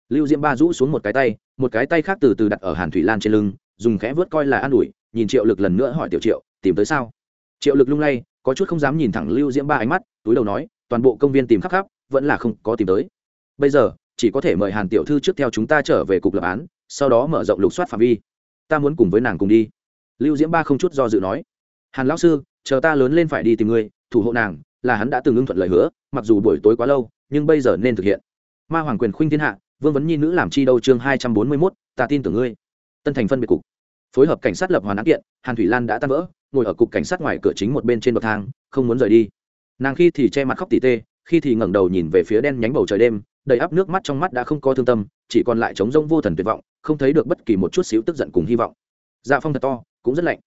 Lưu diễm ba rũ xuống một cái tay, một cái tay khác từ từ đặt ở hàn thủy lan trên lưng, dùng khẽ vớt coi là an ủi, nhìn triệu lực lần nữa hỏi tiểu triệu, tìm tới sao? Triệu lực lung lay, có chút không dám nhìn thẳng lưu diễm ba ánh mắt, túi đầu nói, toàn bộ công viên tìm khắp khắp, vẫn là không có tìm tới. Bây giờ, chỉ có thể mời hàn tiểu thư trước theo chúng ta trở về cục lập án, sau đó mở rộng lục soát phạm vi. Ta muốn cùng với nàng cùng đi. Lưu diễm ba không chút do dự nói, hàn lão sư, chờ ta lớn lên phải đi tìm ngươi, thủ hộ nàng, là hắn đã từng ưng thuận lời hứa, mặc dù buổi tối quá lâu, nhưng bây giờ nên thực hiện. Ma hoàng quyền khuynh thiên hạ vương vấn nhi nữ làm chi đâu chương hai trăm bốn mươi mốt, ta tin tưởng ngươi. Tân thành phân biệt cục. Phối hợp cảnh sát lập hoàn án kiện, hàn thủy lan đã tan vỡ, ngồi ở cục cảnh sát ngoài cửa chính một bên trên bậc thang, không muốn rời đi. Nàng khi thì che mặt khóc tỉ tê, khi thì ngẩng đầu nhìn về phía đen nhánh bầu trời đêm, đầy áp nước mắt trong mắt đã không có thương tâm, chỉ còn lại trống rông vô thần tuyệt vọng, không thấy được bất kỳ một chút xíu tức giận cùng hy vọng. Dạ phong thật to, cũng rất lạnh.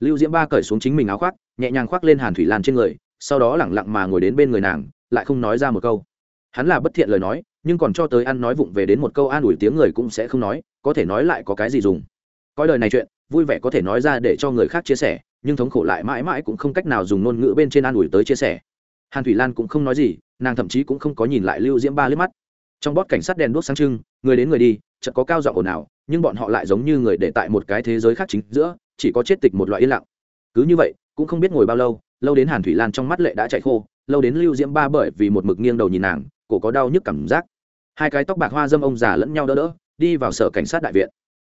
Lưu diễm ba cởi xuống chính mình áo khoác, nhẹ nhàng khoác lên hàn thủy lan trên người, sau đó lẳng lặng mà ngồi đến bên người nàng, lại không nói ra một câu hắn là bất thiện lời nói, nhưng còn cho tới ăn nói vụng về đến một câu an ủi tiếng người cũng sẽ không nói, có thể nói lại có cái gì dùng. Coi lời này chuyện, vui vẻ có thể nói ra để cho người khác chia sẻ, nhưng thống khổ lại mãi mãi cũng không cách nào dùng ngôn ngữ bên trên an ủi tới chia sẻ. Hàn thủy lan cũng không nói gì, nàng thậm chí cũng không có nhìn lại lưu diễm ba liếc mắt. Trong bót cảnh sát đèn đuốc sáng trưng, người đến người đi, chợt có cao giọng ồn ào, nhưng bọn họ lại giống như người để tại một cái thế giới khác chính giữa, chỉ có chết tịch một loại yên lặng. Cứ như vậy, cũng không biết ngồi bao lâu lâu đến hàn thủy lan trong mắt lệ đã chạy khô, lâu đến lưu diễm ba bởi vì một mực nghiêng đầu nhìn nàng cổ có đau nhức cảm giác. Hai cái tóc bạc hoa dâm ông già lẫn nhau đỡ đỡ, đi vào sở cảnh sát đại viện.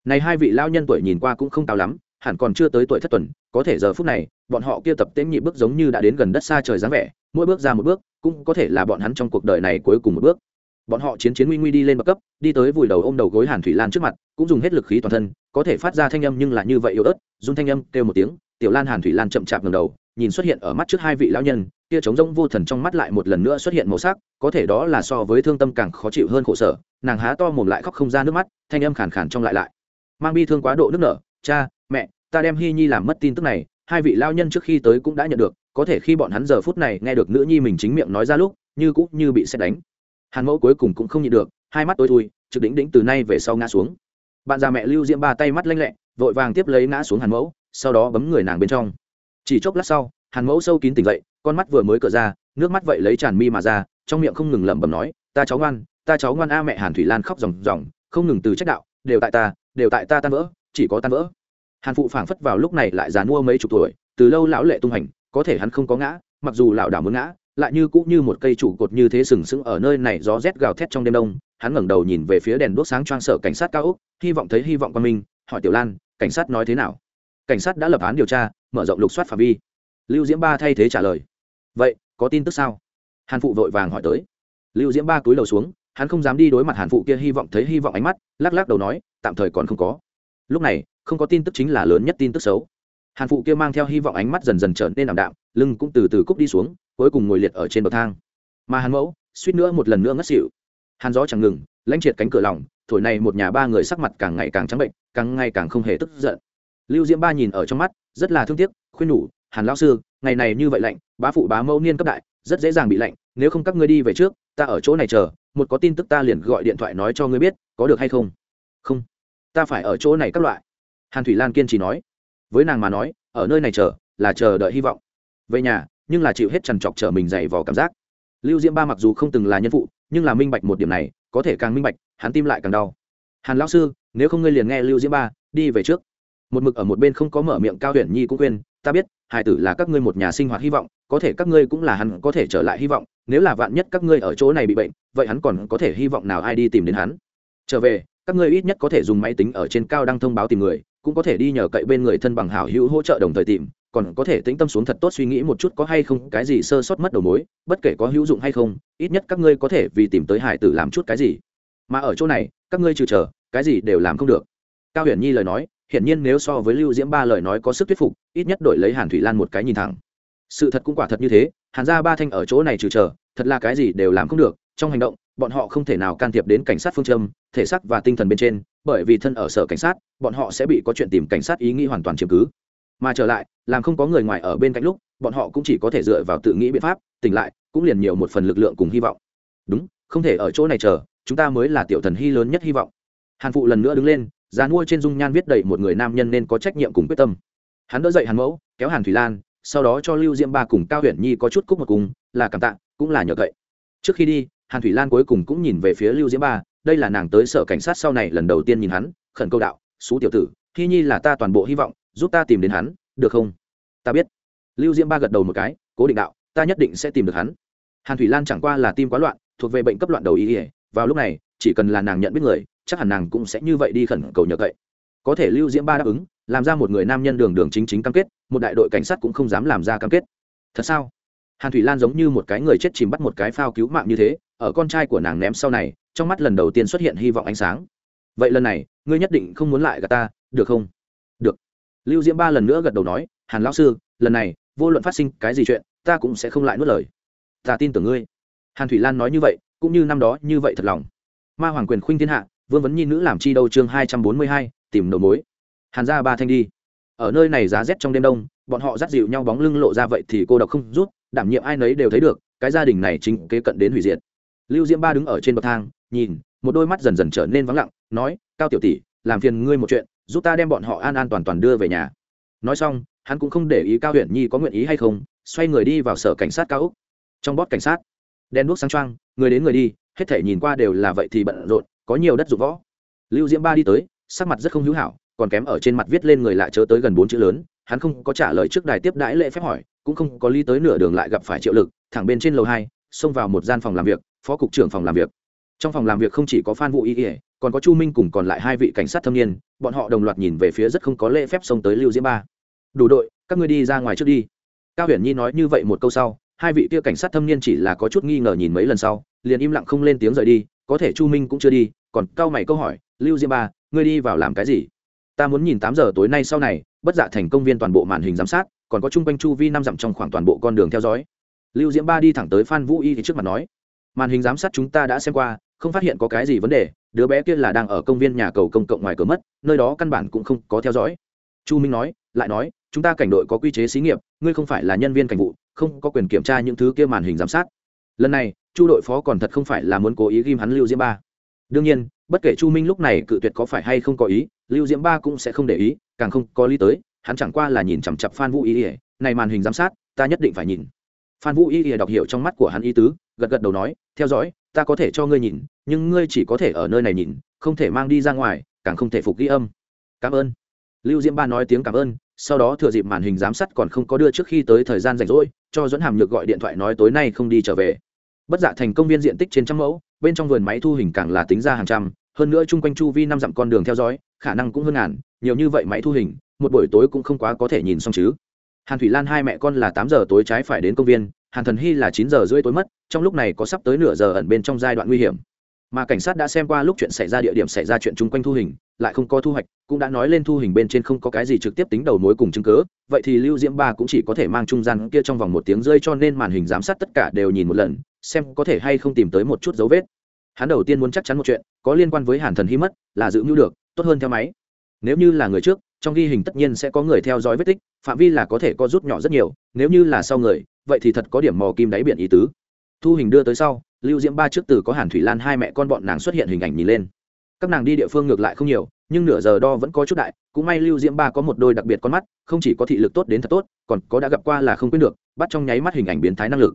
Này hai vị lao nhân tuổi nhìn qua cũng không cao lắm, hẳn còn chưa tới tuổi thất tuần, có thể giờ phút này, bọn họ kia tập tễm nhị bước giống như đã đến gần đất xa trời dáng vẻ, mỗi bước ra một bước, cũng có thể là bọn hắn trong cuộc đời này cuối cùng một bước. Bọn họ chiến chiến nguy nguy đi lên bậc cấp, đi tới vùi đầu ôm đầu gối hàn thủy lan trước mặt, cũng dùng hết lực khí toàn thân, có thể phát ra thanh âm nhưng là như vậy yếu ớt, run thanh âm kêu một tiếng, tiểu lan hàn thủy lan chậm chạp ngầm đầu nhìn xuất hiện ở mắt trước hai vị lão nhân, kia trống rỗng vô thần trong mắt lại một lần nữa xuất hiện màu sắc, có thể đó là so với thương tâm càng khó chịu hơn khổ sở, nàng há to mồm lại khóc không ra nước mắt, thanh âm khàn khàn trong lại lại. Mang bi thương quá độ nước nở, cha, mẹ, ta đem hy nhi làm mất tin tức này, hai vị lao nhân trước khi tới cũng đã nhận được, có thể khi bọn hắn giờ phút này nghe được nữ nhi mình chính miệng nói ra lúc, như cũng như bị xét đánh. Hàn mẫu cuối cùng cũng không nhịn được, hai mắt tối thui, trực đỉnh đỉnh từ nay về sau ngã xuống. Bạn già mẹ lưu diễm ba tay mắt lanh lẹ, vội vàng tiếp lấy ngã xuống hàn mẫu, sau đó bấm người nàng bên trong chỉ chốc lát sau, hàn mẫu sâu kín tỉnh dậy, con mắt vừa mới cỡ ra, nước mắt vậy lấy tràn mi mà ra, trong miệng không ngừng lẩm bẩm nói, ta cháu ngoan, ta cháu ngoan a mẹ hàn thủy lan khóc ròng ròng, không ngừng từ trách đạo, đều tại ta, đều tại ta tan vỡ, chỉ có tan vỡ. Hàn phụ phảng phất vào lúc này lại già mua mấy chục tuổi, từ lâu lão lệ tung hành, có thể hắn không có ngã, mặc dù lão đảo muốn ngã, lại như cũng như một cây trụ cột như thế sừng sững ở nơi này gió rét gào thét trong đêm đông. Hắn ngẩng đầu nhìn về phía đèn đuốc sáng choang sở cảnh sát cao úc hy vọng thấy hy vọng qua mình hỏi tiểu lan, cảnh sát nói thế nào? Cảnh sát đã lập án điều tra mở rộng lục soát phạm vi. Lưu diễm ba thay thế trả lời. Vậy, có tin tức sao? Hàn phụ vội vàng hỏi tới. Lưu diễm ba cúi đầu xuống, hắn không dám đi đối mặt hàn phụ kia hy vọng, thấy hy vọng ánh mắt, lắc lắc đầu nói, tạm thời còn không có. Lúc này, không có tin tức chính là lớn nhất tin tức xấu. Hàn phụ kia mang theo hy vọng ánh mắt dần dần trở nên ảm đạm, lưng cũng từ từ cúc đi xuống, cuối cùng ngồi liệt ở trên bậc thang. Mà hàn mẫu, suýt nữa một lần nữa ngất xỉu. Hàn gió chẳng ngừng, lãnh triệt cánh cửa lòng, thổi này một nhà ba người sắc mặt càng ngày càng trắng bệnh, càng ngày càng không hề tức giận lưu diễm ba nhìn ở trong mắt, rất là thương tiếc, khuyên nhủ, hàn lão sư, ngày này như vậy lạnh, bá phụ bá mẫu niên cấp đại, rất dễ dàng bị lạnh, nếu không các ngươi đi về trước, ta ở chỗ này chờ, một có tin tức ta liền gọi điện thoại nói cho ngươi biết, có được hay không? Không, ta phải ở chỗ này các loại. Hàn thủy lan kiên trì nói. Với nàng mà nói, ở nơi này chờ, là chờ đợi hy vọng. Về nhà, nhưng là chịu hết trằn trọc trở mình dày vào cảm giác. Lưu diễm ba mặc dù không từng là nhân phụ, nhưng là minh bạch một điểm này, có thể càng minh bạch, hắn tim lại càng đau. Hàn lão sư, nếu không ngươi liền nghe lưu diễm ba, đi về trước một mực ở một bên không có mở miệng cao huyền nhi cũng quên ta biết hải tử là các ngươi một nhà sinh hoạt hy vọng, có thể các ngươi cũng là hắn có thể trở lại hy vọng, nếu là vạn nhất các ngươi ở chỗ này bị bệnh, vậy hắn còn có thể hy vọng nào ai đi tìm đến hắn? Trở về, các ngươi ít nhất có thể dùng máy tính ở trên cao đăng thông báo tìm người, cũng có thể đi nhờ cậy bên người thân bằng hảo hữu hỗ trợ đồng thời tìm, còn có thể tĩnh tâm xuống thật tốt suy nghĩ một chút có hay không cái gì sơ sót mất đầu mối, bất kể có hữu dụng hay không, ít nhất các ngươi có thể vì tìm tới hải tử làm chút cái gì. Mà ở chỗ này, các ngươi trừ chờ, cái gì đều làm không được. Cao huyền nhi lời nói hiển nhiên nếu so với lưu diễm ba lời nói có sức thuyết phục, ít nhất đổi lấy hàn thủy lan một cái nhìn thẳng. Sự thật cũng quả thật như thế, hàn gia ba thanh ở chỗ này trừ chờ, thật là cái gì đều làm không được, trong hành động, bọn họ không thể nào can thiệp đến cảnh sát phương châm, thể xác và tinh thần bên trên, bởi vì thân ở sở cảnh sát, bọn họ sẽ bị có chuyện tìm cảnh sát ý nghĩ hoàn toàn chiếm cứ. Mà trở lại, làm không có người ngoài ở bên cạnh lúc, bọn họ cũng chỉ có thể dựa vào tự nghĩ biện pháp, tỉnh lại, cũng liền nhiều một phần lực lượng cùng hy vọng. Đúng, không thể ở chỗ này chờ, chúng ta mới là tiểu thần hy lớn nhất hy vọng. Hàn phụ lần nữa đứng lên dàn mua trên dung nhan viết đầy một người nam nhân nên có trách nhiệm cùng quyết tâm. Hắn đỡ dậy hàn mẫu, kéo hàn thủy lan, sau đó cho lưu diễm ba cùng cao huyền nhi có chút cúc một cùng, là cảm tạ, cũng là nhờ cậy. Trước khi đi, hàn thủy lan cuối cùng cũng nhìn về phía lưu diễm ba, đây là nàng tới sở cảnh sát sau này lần đầu tiên nhìn hắn, khẩn câu đạo xú tiểu tử, hy nhi là ta toàn bộ hy vọng, giúp ta tìm đến hắn, được không? Ta biết. Lưu diễm ba gật đầu một cái, cố định đạo, ta nhất định sẽ tìm được hắn. Hàn thủy lan chẳng qua là tim quá loạn, thuộc về bệnh cấp loạn đầu ý ỉa vào lúc này, chỉ cần là nàng nhận biết người chắc hẳn nàng cũng sẽ như vậy đi khẩn cầu nhờ cậy. Có thể lưu diễm ba đáp ứng, làm ra một người nam nhân đường đường chính chính cam kết, một đại đội cảnh sát cũng không dám làm ra cam kết. Thật sao? Hàn thủy lan giống như một cái người chết chìm bắt một cái phao cứu mạng như thế, ở con trai của nàng ném sau này, trong mắt lần đầu tiên xuất hiện hy vọng ánh sáng. Vậy lần này, ngươi nhất định không muốn lại gà ta, được không? Được. Lưu diễm ba lần nữa gật đầu nói, hàn lão sư, lần này, vô luận phát sinh cái gì chuyện, ta cũng sẽ không lại nuốt lời. Ta tin tưởng ngươi. Hàn thủy lan nói như vậy, cũng như năm đó như vậy thật lòng. Ma hoàng quyền khuynh thiên hạ vương vấn nhi nữ làm chi đâu chương hai trăm bốn mươi hai, tìm đầu mối. Hàn ra ba thanh đi. Ở nơi này giá rét trong đêm đông, bọn họ dắt dịu nhau bóng lưng lộ ra vậy thì cô độc không rút, đảm nhiệm ai nấy đều thấy được, cái gia đình này chính kế cận đến hủy diệt. Lưu diễm ba đứng ở trên bậc thang, nhìn, một đôi mắt dần dần trở nên vắng lặng, nói, cao tiểu tỷ, làm phiền ngươi một chuyện, giúp ta đem bọn họ an an toàn toàn đưa về nhà. Nói xong, hắn cũng không để ý cao huyện nhi có nguyện ý hay không, xoay người đi vào sở cảnh sát cao úc. Trong bót cảnh sát đen đuốc sáng trăng người đến người đi, hết thể nhìn qua đều là vậy thì bận rộn có nhiều đất dụng võ. Lưu diễm ba đi tới, sắc mặt rất không hữu hảo, còn kém ở trên mặt viết lên người lạ chớ tới gần bốn chữ lớn, hắn không có trả lời trước đài tiếp đãi lễ phép hỏi, cũng không có lý tới nửa đường lại gặp phải triệu lực, thẳng bên trên lầu hai, xông vào một gian phòng làm việc, phó cục trưởng phòng làm việc. Trong phòng làm việc không chỉ có phan vũ y ỉa còn có chu minh cùng còn lại hai vị cảnh sát thâm niên, bọn họ đồng loạt nhìn về phía rất không có lễ phép xông tới lưu diễm ba. Đủ đội, các ngươi đi ra ngoài trước đi. Cao huyền nhi nói như vậy một câu sau, hai vị kia cảnh sát thâm niên chỉ là có chút nghi ngờ nhìn mấy lần sau, liền im lặng không lên tiếng rời đi có thể chu minh cũng chưa đi, còn cao mày câu hỏi, lưu diễm ba, ngươi đi vào làm cái gì? Ta muốn nhìn tám giờ tối nay sau này, bất dạ thành công viên toàn bộ màn hình giám sát, còn có chung quanh chu vi năm dặm trong khoảng toàn bộ con đường theo dõi. Lưu diễm ba đi thẳng tới phan vũ y thì trước mặt nói, màn hình giám sát chúng ta đã xem qua, không phát hiện có cái gì vấn đề, đứa bé kia là đang ở công viên nhà cầu công cộng ngoài cửa mất, nơi đó căn bản cũng không có theo dõi. Chu minh nói, lại nói, chúng ta cảnh đội có quy chế xí nghiệp, ngươi không phải là nhân viên cảnh vụ, không có quyền kiểm tra những thứ kia màn hình giám sát lần này, chu đội phó còn thật không phải là muốn cố ý ghim hắn lưu diễm ba. Đương nhiên, bất kể chu minh lúc này cự tuyệt có phải hay không có ý, lưu diễm ba cũng sẽ không để ý, càng không có lý tới, hắn chẳng qua là nhìn chằm chặp phan vũ ý ỉa này màn hình giám sát, ta nhất định phải nhìn. Phan vũ ý ỉa đọc hiểu trong mắt của hắn ý tứ, gật gật đầu nói, theo dõi, ta có thể cho ngươi nhìn, nhưng ngươi chỉ có thể ở nơi này nhìn, không thể mang đi ra ngoài, càng không thể phục ghi âm. Cảm ơn. Lưu diễm ba nói tiếng cảm ơn sau đó thừa dịp màn hình giám sát còn không có đưa trước khi tới thời gian rảnh rỗi, cho dẫn hàm nhược gọi điện thoại nói tối nay không đi trở về. Bất dạ thành công viên diện tích trên trăm mẫu, bên trong vườn máy thu hình càng là tính ra hàng trăm, hơn nữa chung quanh chu vi năm dặm con đường theo dõi, khả năng cũng hơn ngàn, nhiều như vậy máy thu hình, một buổi tối cũng không quá có thể nhìn xong chứ. Hàn thủy lan hai mẹ con là tám giờ tối trái phải đến công viên, hàn thần hy là chín giờ rưỡi tối mất, trong lúc này có sắp tới nửa giờ ẩn bên trong giai đoạn nguy hiểm mà cảnh sát đã xem qua lúc chuyện xảy ra địa điểm xảy ra chuyện chung quanh thu hình, lại không có thu hoạch, cũng đã nói lên thu hình bên trên không có cái gì trực tiếp tính đầu mối cùng chứng cớ vậy thì lưu diễm ba cũng chỉ có thể mang trung gian kia trong vòng một tiếng rơi cho nên màn hình giám sát tất cả đều nhìn một lần, xem có thể hay không tìm tới một chút dấu vết. Hắn đầu tiên muốn chắc chắn một chuyện, có liên quan với hàn thần hy mất, là giữ mưu được, tốt hơn theo máy. Nếu như là người trước, trong ghi hình tất nhiên sẽ có người theo dõi vết tích, phạm vi là có thể có rút nhỏ rất nhiều, nếu như là sau người, vậy thì thật có điểm mò kim đáy biển ý tứ. Thu hình đưa tới sau lưu diễm ba trước từ có hàn thủy lan hai mẹ con bọn nàng xuất hiện hình ảnh nhìn lên. Các nàng đi địa phương ngược lại không nhiều, nhưng nửa giờ đo vẫn có chút đại, cũng may lưu diễm ba có một đôi đặc biệt con mắt, không chỉ có thị lực tốt đến thật tốt, còn có đã gặp qua là không quên được, bắt trong nháy mắt hình ảnh biến thái năng lực.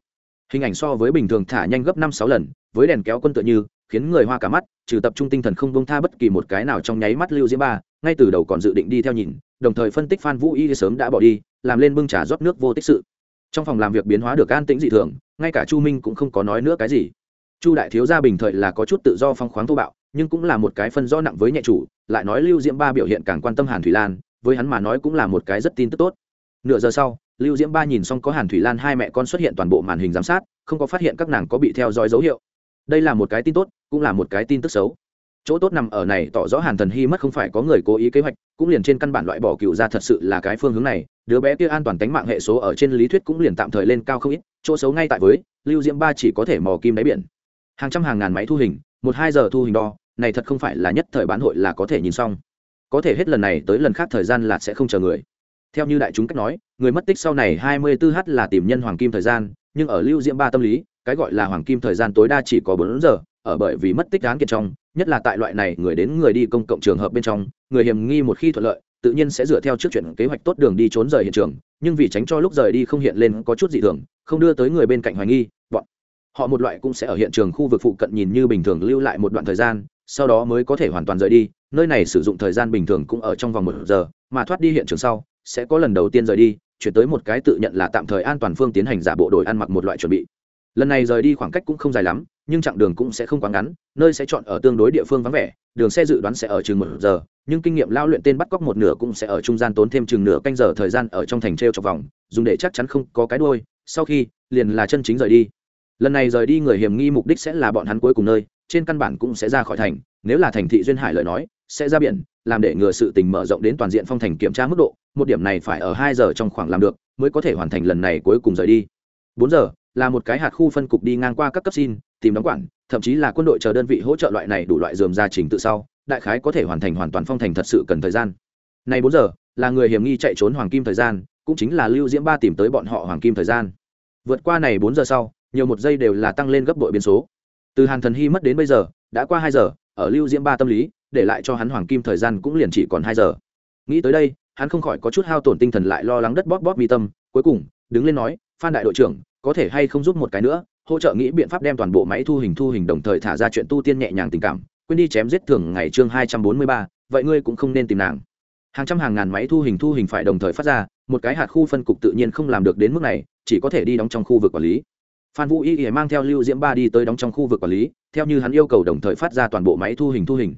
Hình ảnh so với bình thường thả nhanh gấp năm sáu lần, với đèn kéo quân tựa như, khiến người hoa cả mắt, trừ tập trung tinh thần không bông tha bất kỳ một cái nào trong nháy mắt lưu diễm ba, ngay từ đầu còn dự định đi theo nhìn, đồng thời phân tích phan vũ y sớm đã bỏ đi, làm lên bưng trà rót nước vô tích sự. Trong phòng làm việc biến hóa được an tĩnh dị thường, ngay cả chu minh cũng không có nói nữa cái gì chu đại thiếu gia bình thời là có chút tự do phong khoáng thô bạo, nhưng cũng là một cái phân do nặng với nhẹ chủ, lại nói lưu diễm ba biểu hiện càng quan tâm hàn thủy lan, với hắn mà nói cũng là một cái rất tin tức tốt. Nửa giờ sau, lưu diễm ba nhìn xong có hàn thủy lan hai mẹ con xuất hiện toàn bộ màn hình giám sát, không có phát hiện các nàng có bị theo dõi dấu hiệu. Đây là một cái tin tốt, cũng là một cái tin tức xấu. Chỗ tốt nằm ở này, tỏ rõ hàn thần hy mất không phải có người cố ý kế hoạch, cũng liền trên căn bản loại bỏ cựu ra thật sự là cái phương hướng này, đứa bé kia an toàn tính mạng hệ số ở trên lý thuyết cũng liền tạm thời lên cao không ít, chỗ xấu ngay tại với, lưu diễm ba chỉ có thể mò kim đáy biển hàng trăm hàng ngàn máy thu hình, một hai giờ thu hình đo, này thật không phải là nhất thời bán hội là có thể nhìn xong. Có thể hết lần này tới lần khác thời gian là sẽ không chờ người. Theo như đại chúng cách nói, người mất tích sau này hai mươi 24 h là tìm nhân hoàng kim thời gian, nhưng ở lưu diễm ba tâm lý, cái gọi là hoàng kim thời gian tối đa chỉ có bốn giờ, ở bởi vì mất tích án kiện trong, nhất là tại loại này người đến người đi công cộng trường hợp bên trong, người hiểm nghi một khi thuận lợi, tự nhiên sẽ dựa theo trước chuyện kế hoạch tốt đường đi trốn rời hiện trường, nhưng vì tránh cho lúc rời đi không hiện lên có chút dị thường, không đưa tới người bên cạnh hoài nghi, bọn họ một loại cũng sẽ ở hiện trường khu vực phụ cận nhìn như bình thường lưu lại một đoạn thời gian, sau đó mới có thể hoàn toàn rời đi. Nơi này sử dụng thời gian bình thường cũng ở trong vòng một giờ, mà thoát đi hiện trường sau, sẽ có lần đầu tiên rời đi, chuyển tới một cái tự nhận là tạm thời an toàn phương tiến hành giả bộ đổi ăn mặc một loại chuẩn bị. Lần này rời đi khoảng cách cũng không dài lắm, nhưng chặng đường cũng sẽ không quá ngắn, nơi sẽ chọn ở tương đối địa phương vắng vẻ, đường xe dự đoán sẽ ở chừng một giờ, nhưng kinh nghiệm lao luyện tên bắt cóc một nửa cũng sẽ ở trung gian tốn thêm chừng nửa canh giờ thời gian ở trong thành t r e o trong vòng, dùng để chắc chắn không có cái đôi sau khi liền là chân chính rời đi lần này rời đi người hiểm nghi mục đích sẽ là bọn hắn cuối cùng nơi, trên căn bản cũng sẽ ra khỏi thành, nếu là thành thị duyên hải lời nói, sẽ ra biển, làm để ngừa sự tình mở rộng đến toàn diện phong thành kiểm tra mức độ, một điểm này phải ở hai giờ trong khoảng làm được, mới có thể hoàn thành lần này cuối cùng rời đi. Bốn giờ, là một cái hạt khu phân cục đi ngang qua các cấp xin, tìm đóng quản, thậm chí là quân đội chờ đơn vị hỗ trợ loại này đủ loại dườm ra trình tự sau, đại khái có thể hoàn thành hoàn toàn phong thành thật sự cần thời gian. Nay bốn giờ, là người hiểm nghi chạy trốn hoàng kim thời gian, cũng chính là lưu diễm ba tìm tới bọn họ hoàng kim thời gian. Vượt qua này bốn giờ sau nhiều một giây đều là tăng lên gấp bội biến số. Từ hàn thần hy mất đến bây giờ, đã qua hai giờ, ở lưu diễm ba tâm lý, để lại cho hắn hoàng kim thời gian cũng liền chỉ còn hai giờ. Nghĩ tới đây, hắn không khỏi có chút hao tổn tinh thần lại lo lắng đất bóp bóp mi tâm, cuối cùng, đứng lên nói, phan đại đội trưởng, có thể hay không giúp một cái nữa, hỗ trợ nghĩ biện pháp đem toàn bộ máy thu hình thu hình đồng thời thả ra chuyện tu tiên nhẹ nhàng tình cảm, quên đi chém giết thường ngày chương hai trăm bốn mươi ba, vậy ngươi cũng không nên tìm nàng. Hàng trăm hàng ngàn máy thu hình thu hình phải đồng thời phát ra, một cái hạt khu phân cục tự nhiên không làm được đến mức này, chỉ có thể đi đóng trong khu vực quản lý phan vũ y y mang theo lưu diễm ba đi tới đóng trong khu vực quản lý, theo như hắn yêu cầu đồng thời phát ra toàn bộ máy thu hình thu hình.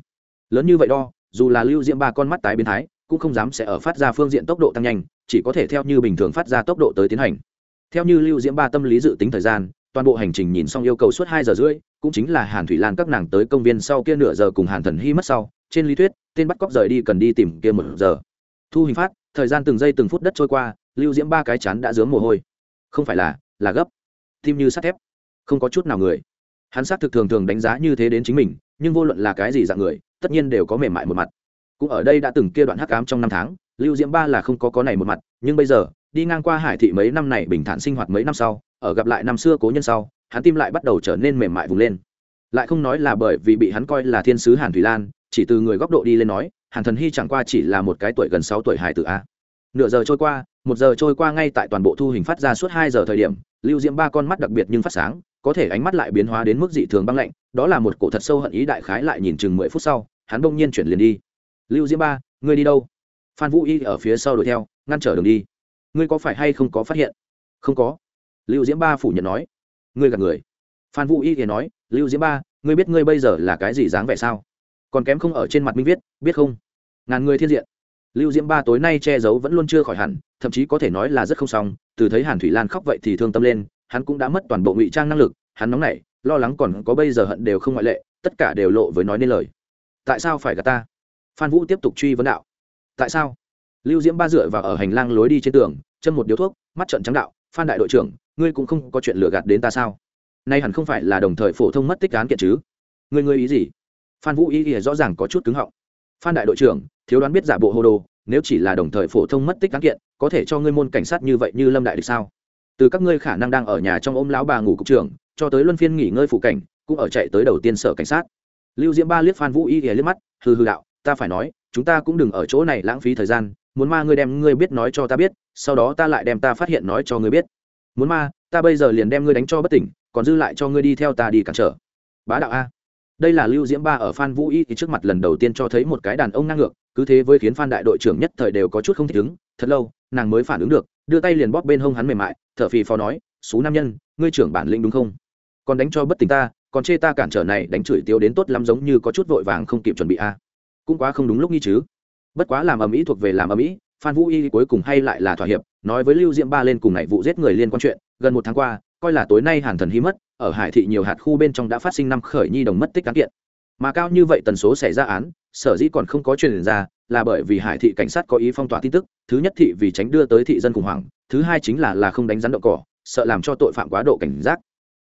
Lớn như vậy đo, dù là lưu diễm ba con mắt tái biến thái, cũng không dám sẽ ở phát ra phương diện tốc độ tăng nhanh, chỉ có thể theo như bình thường phát ra tốc độ tới tiến hành. Theo như lưu diễm ba tâm lý dự tính thời gian, toàn bộ hành trình nhìn xong yêu cầu suốt hai giờ rưỡi, cũng chính là hàn thủy lan các nàng tới công viên sau kia nửa giờ cùng hàn thần hy mất sau, trên lý thuyết, tên bắt cóc rời đi cần đi tìm kia một giờ. Thu hình phát, thời gian từng giây từng phút đất trôi qua, lưu diễm ba cái chán đã dướng mồ hôi. Không phải là là gấp tim như sắt thép. Không có chút nào người. Hắn xác thực thường thường đánh giá như thế đến chính mình, nhưng vô luận là cái gì dạng người, tất nhiên đều có mềm mại một mặt. Cũng ở đây đã từng kia đoạn hắc ám trong năm tháng, lưu diễm ba là không có có này một mặt, nhưng bây giờ, đi ngang qua hải thị mấy năm này bình thản sinh hoạt mấy năm sau, ở gặp lại năm xưa cố nhân sau, hắn tim lại bắt đầu trở nên mềm mại vùng lên. Lại không nói là bởi vì bị hắn coi là thiên sứ hàn thủy lan, chỉ từ người góc độ đi lên nói, hàn thần hy chẳng qua chỉ là một cái tuổi gần sáu tuổi hải tử a. Nửa giờ trôi qua, một giờ trôi qua ngay tại toàn bộ thu hình phát ra suốt hai giờ thời điểm lưu diễm ba con mắt đặc biệt nhưng phát sáng, có thể ánh mắt lại biến hóa đến mức dị thường băng lạnh, đó là một cổ thật sâu hận ý đại khái lại nhìn chừng mười phút sau, hắn bỗng nhiên chuyển liền đi. Lưu diễm ba, ngươi đi đâu? Phan vũ y ở phía sau đuổi theo, ngăn trở đường đi. Ngươi có phải hay không có phát hiện? Không có. Lưu diễm ba phủ nhận nói. Ngươi gạt người. Phan vũ y thì nói, lưu diễm ba, ngươi biết ngươi bây giờ là cái gì dáng vẻ sao? Còn kém không ở trên mặt minh viết, biết không? Ngàn người thiên diện. Lưu diễm ba tối nay che giấu vẫn luôn chưa khỏi hẳn, thậm chí có thể nói là rất không xong từ thấy hàn thủy lan khóc vậy thì thương tâm lên, hắn cũng đã mất toàn bộ ngụy trang năng lực, hắn nóng nảy, lo lắng còn có bây giờ hận đều không ngoại lệ, tất cả đều lộ với nói nên lời. Tại sao phải gạt ta? Phan vũ tiếp tục truy vấn đạo. Tại sao? Lưu diễm ba dựa vào ở hành lang lối đi trên tường, châm một điếu thuốc, mắt trận trắng đạo, phan đại đội trưởng, ngươi cũng không có chuyện lừa gạt đến ta sao? Nay hẳn không phải là đồng thời phổ thông mất tích án kiện chứ? Ngươi ngươi ý gì? Phan vũ ý ý rõ ràng có chút cứng họng. Phan đại đội trưởng, thiếu đoán biết giả bộ hồ đồ nếu chỉ là đồng thời phổ thông mất tích đáng kiện, có thể cho ngươi môn cảnh sát như vậy như lâm đại được sao? Từ các ngươi khả năng đang ở nhà trong ôm lão bà ngủ cục trưởng, cho tới luân phiên nghỉ ngơi phụ cảnh, cũng ở chạy tới đầu tiên sở cảnh sát. Lưu diễm ba liếc phan vũ y ghé liếc mắt hư hư đạo, ta phải nói, chúng ta cũng đừng ở chỗ này lãng phí thời gian, muốn ma ngươi đem ngươi biết nói cho ta biết, sau đó ta lại đem ta phát hiện nói cho ngươi biết. Muốn ma, ta bây giờ liền đem ngươi đánh cho bất tỉnh, còn dư lại cho ngươi đi theo ta đi cản trở. Bá đạo a đây là lưu diễm ba ở phan vũ y thì trước mặt lần đầu tiên cho thấy một cái đàn ông ngang ngược, cứ thế với khiến phan đại đội trưởng nhất thời đều có chút không thích ứng. Thật lâu, nàng mới phản ứng được, đưa tay liền bóp bên hông hắn mềm mại, thở phì phò nói, xú nam nhân, ngươi trưởng bản lĩnh đúng không? Còn đánh cho bất tỉnh ta, còn chê ta cản trở này đánh chửi tiêu đến tốt lắm giống như có chút vội vàng không kịp chuẩn bị a. Cũng quá không đúng lúc nghi chứ. Bất quá làm ở mỹ thuộc về làm ở mỹ phan vũ y cuối cùng hay lại là thỏa hiệp, nói với lưu diễm ba lên cùng này vụ giết người liên quan chuyện, gần một tháng qua coi là tối nay hàn thần hy mất, ở hải thị nhiều hạt khu bên trong đã phát sinh năm khởi nhi đồng mất tích án kiện. Mà cao như vậy tần số xảy ra án, sở dĩ còn không có truyền ra, là bởi vì hải thị cảnh sát có ý phong tỏa tin tức, thứ nhất thị vì tránh đưa tới thị dân khủng hoảng, thứ hai chính là là không đánh rắn đậu cỏ, sợ làm cho tội phạm quá độ cảnh giác.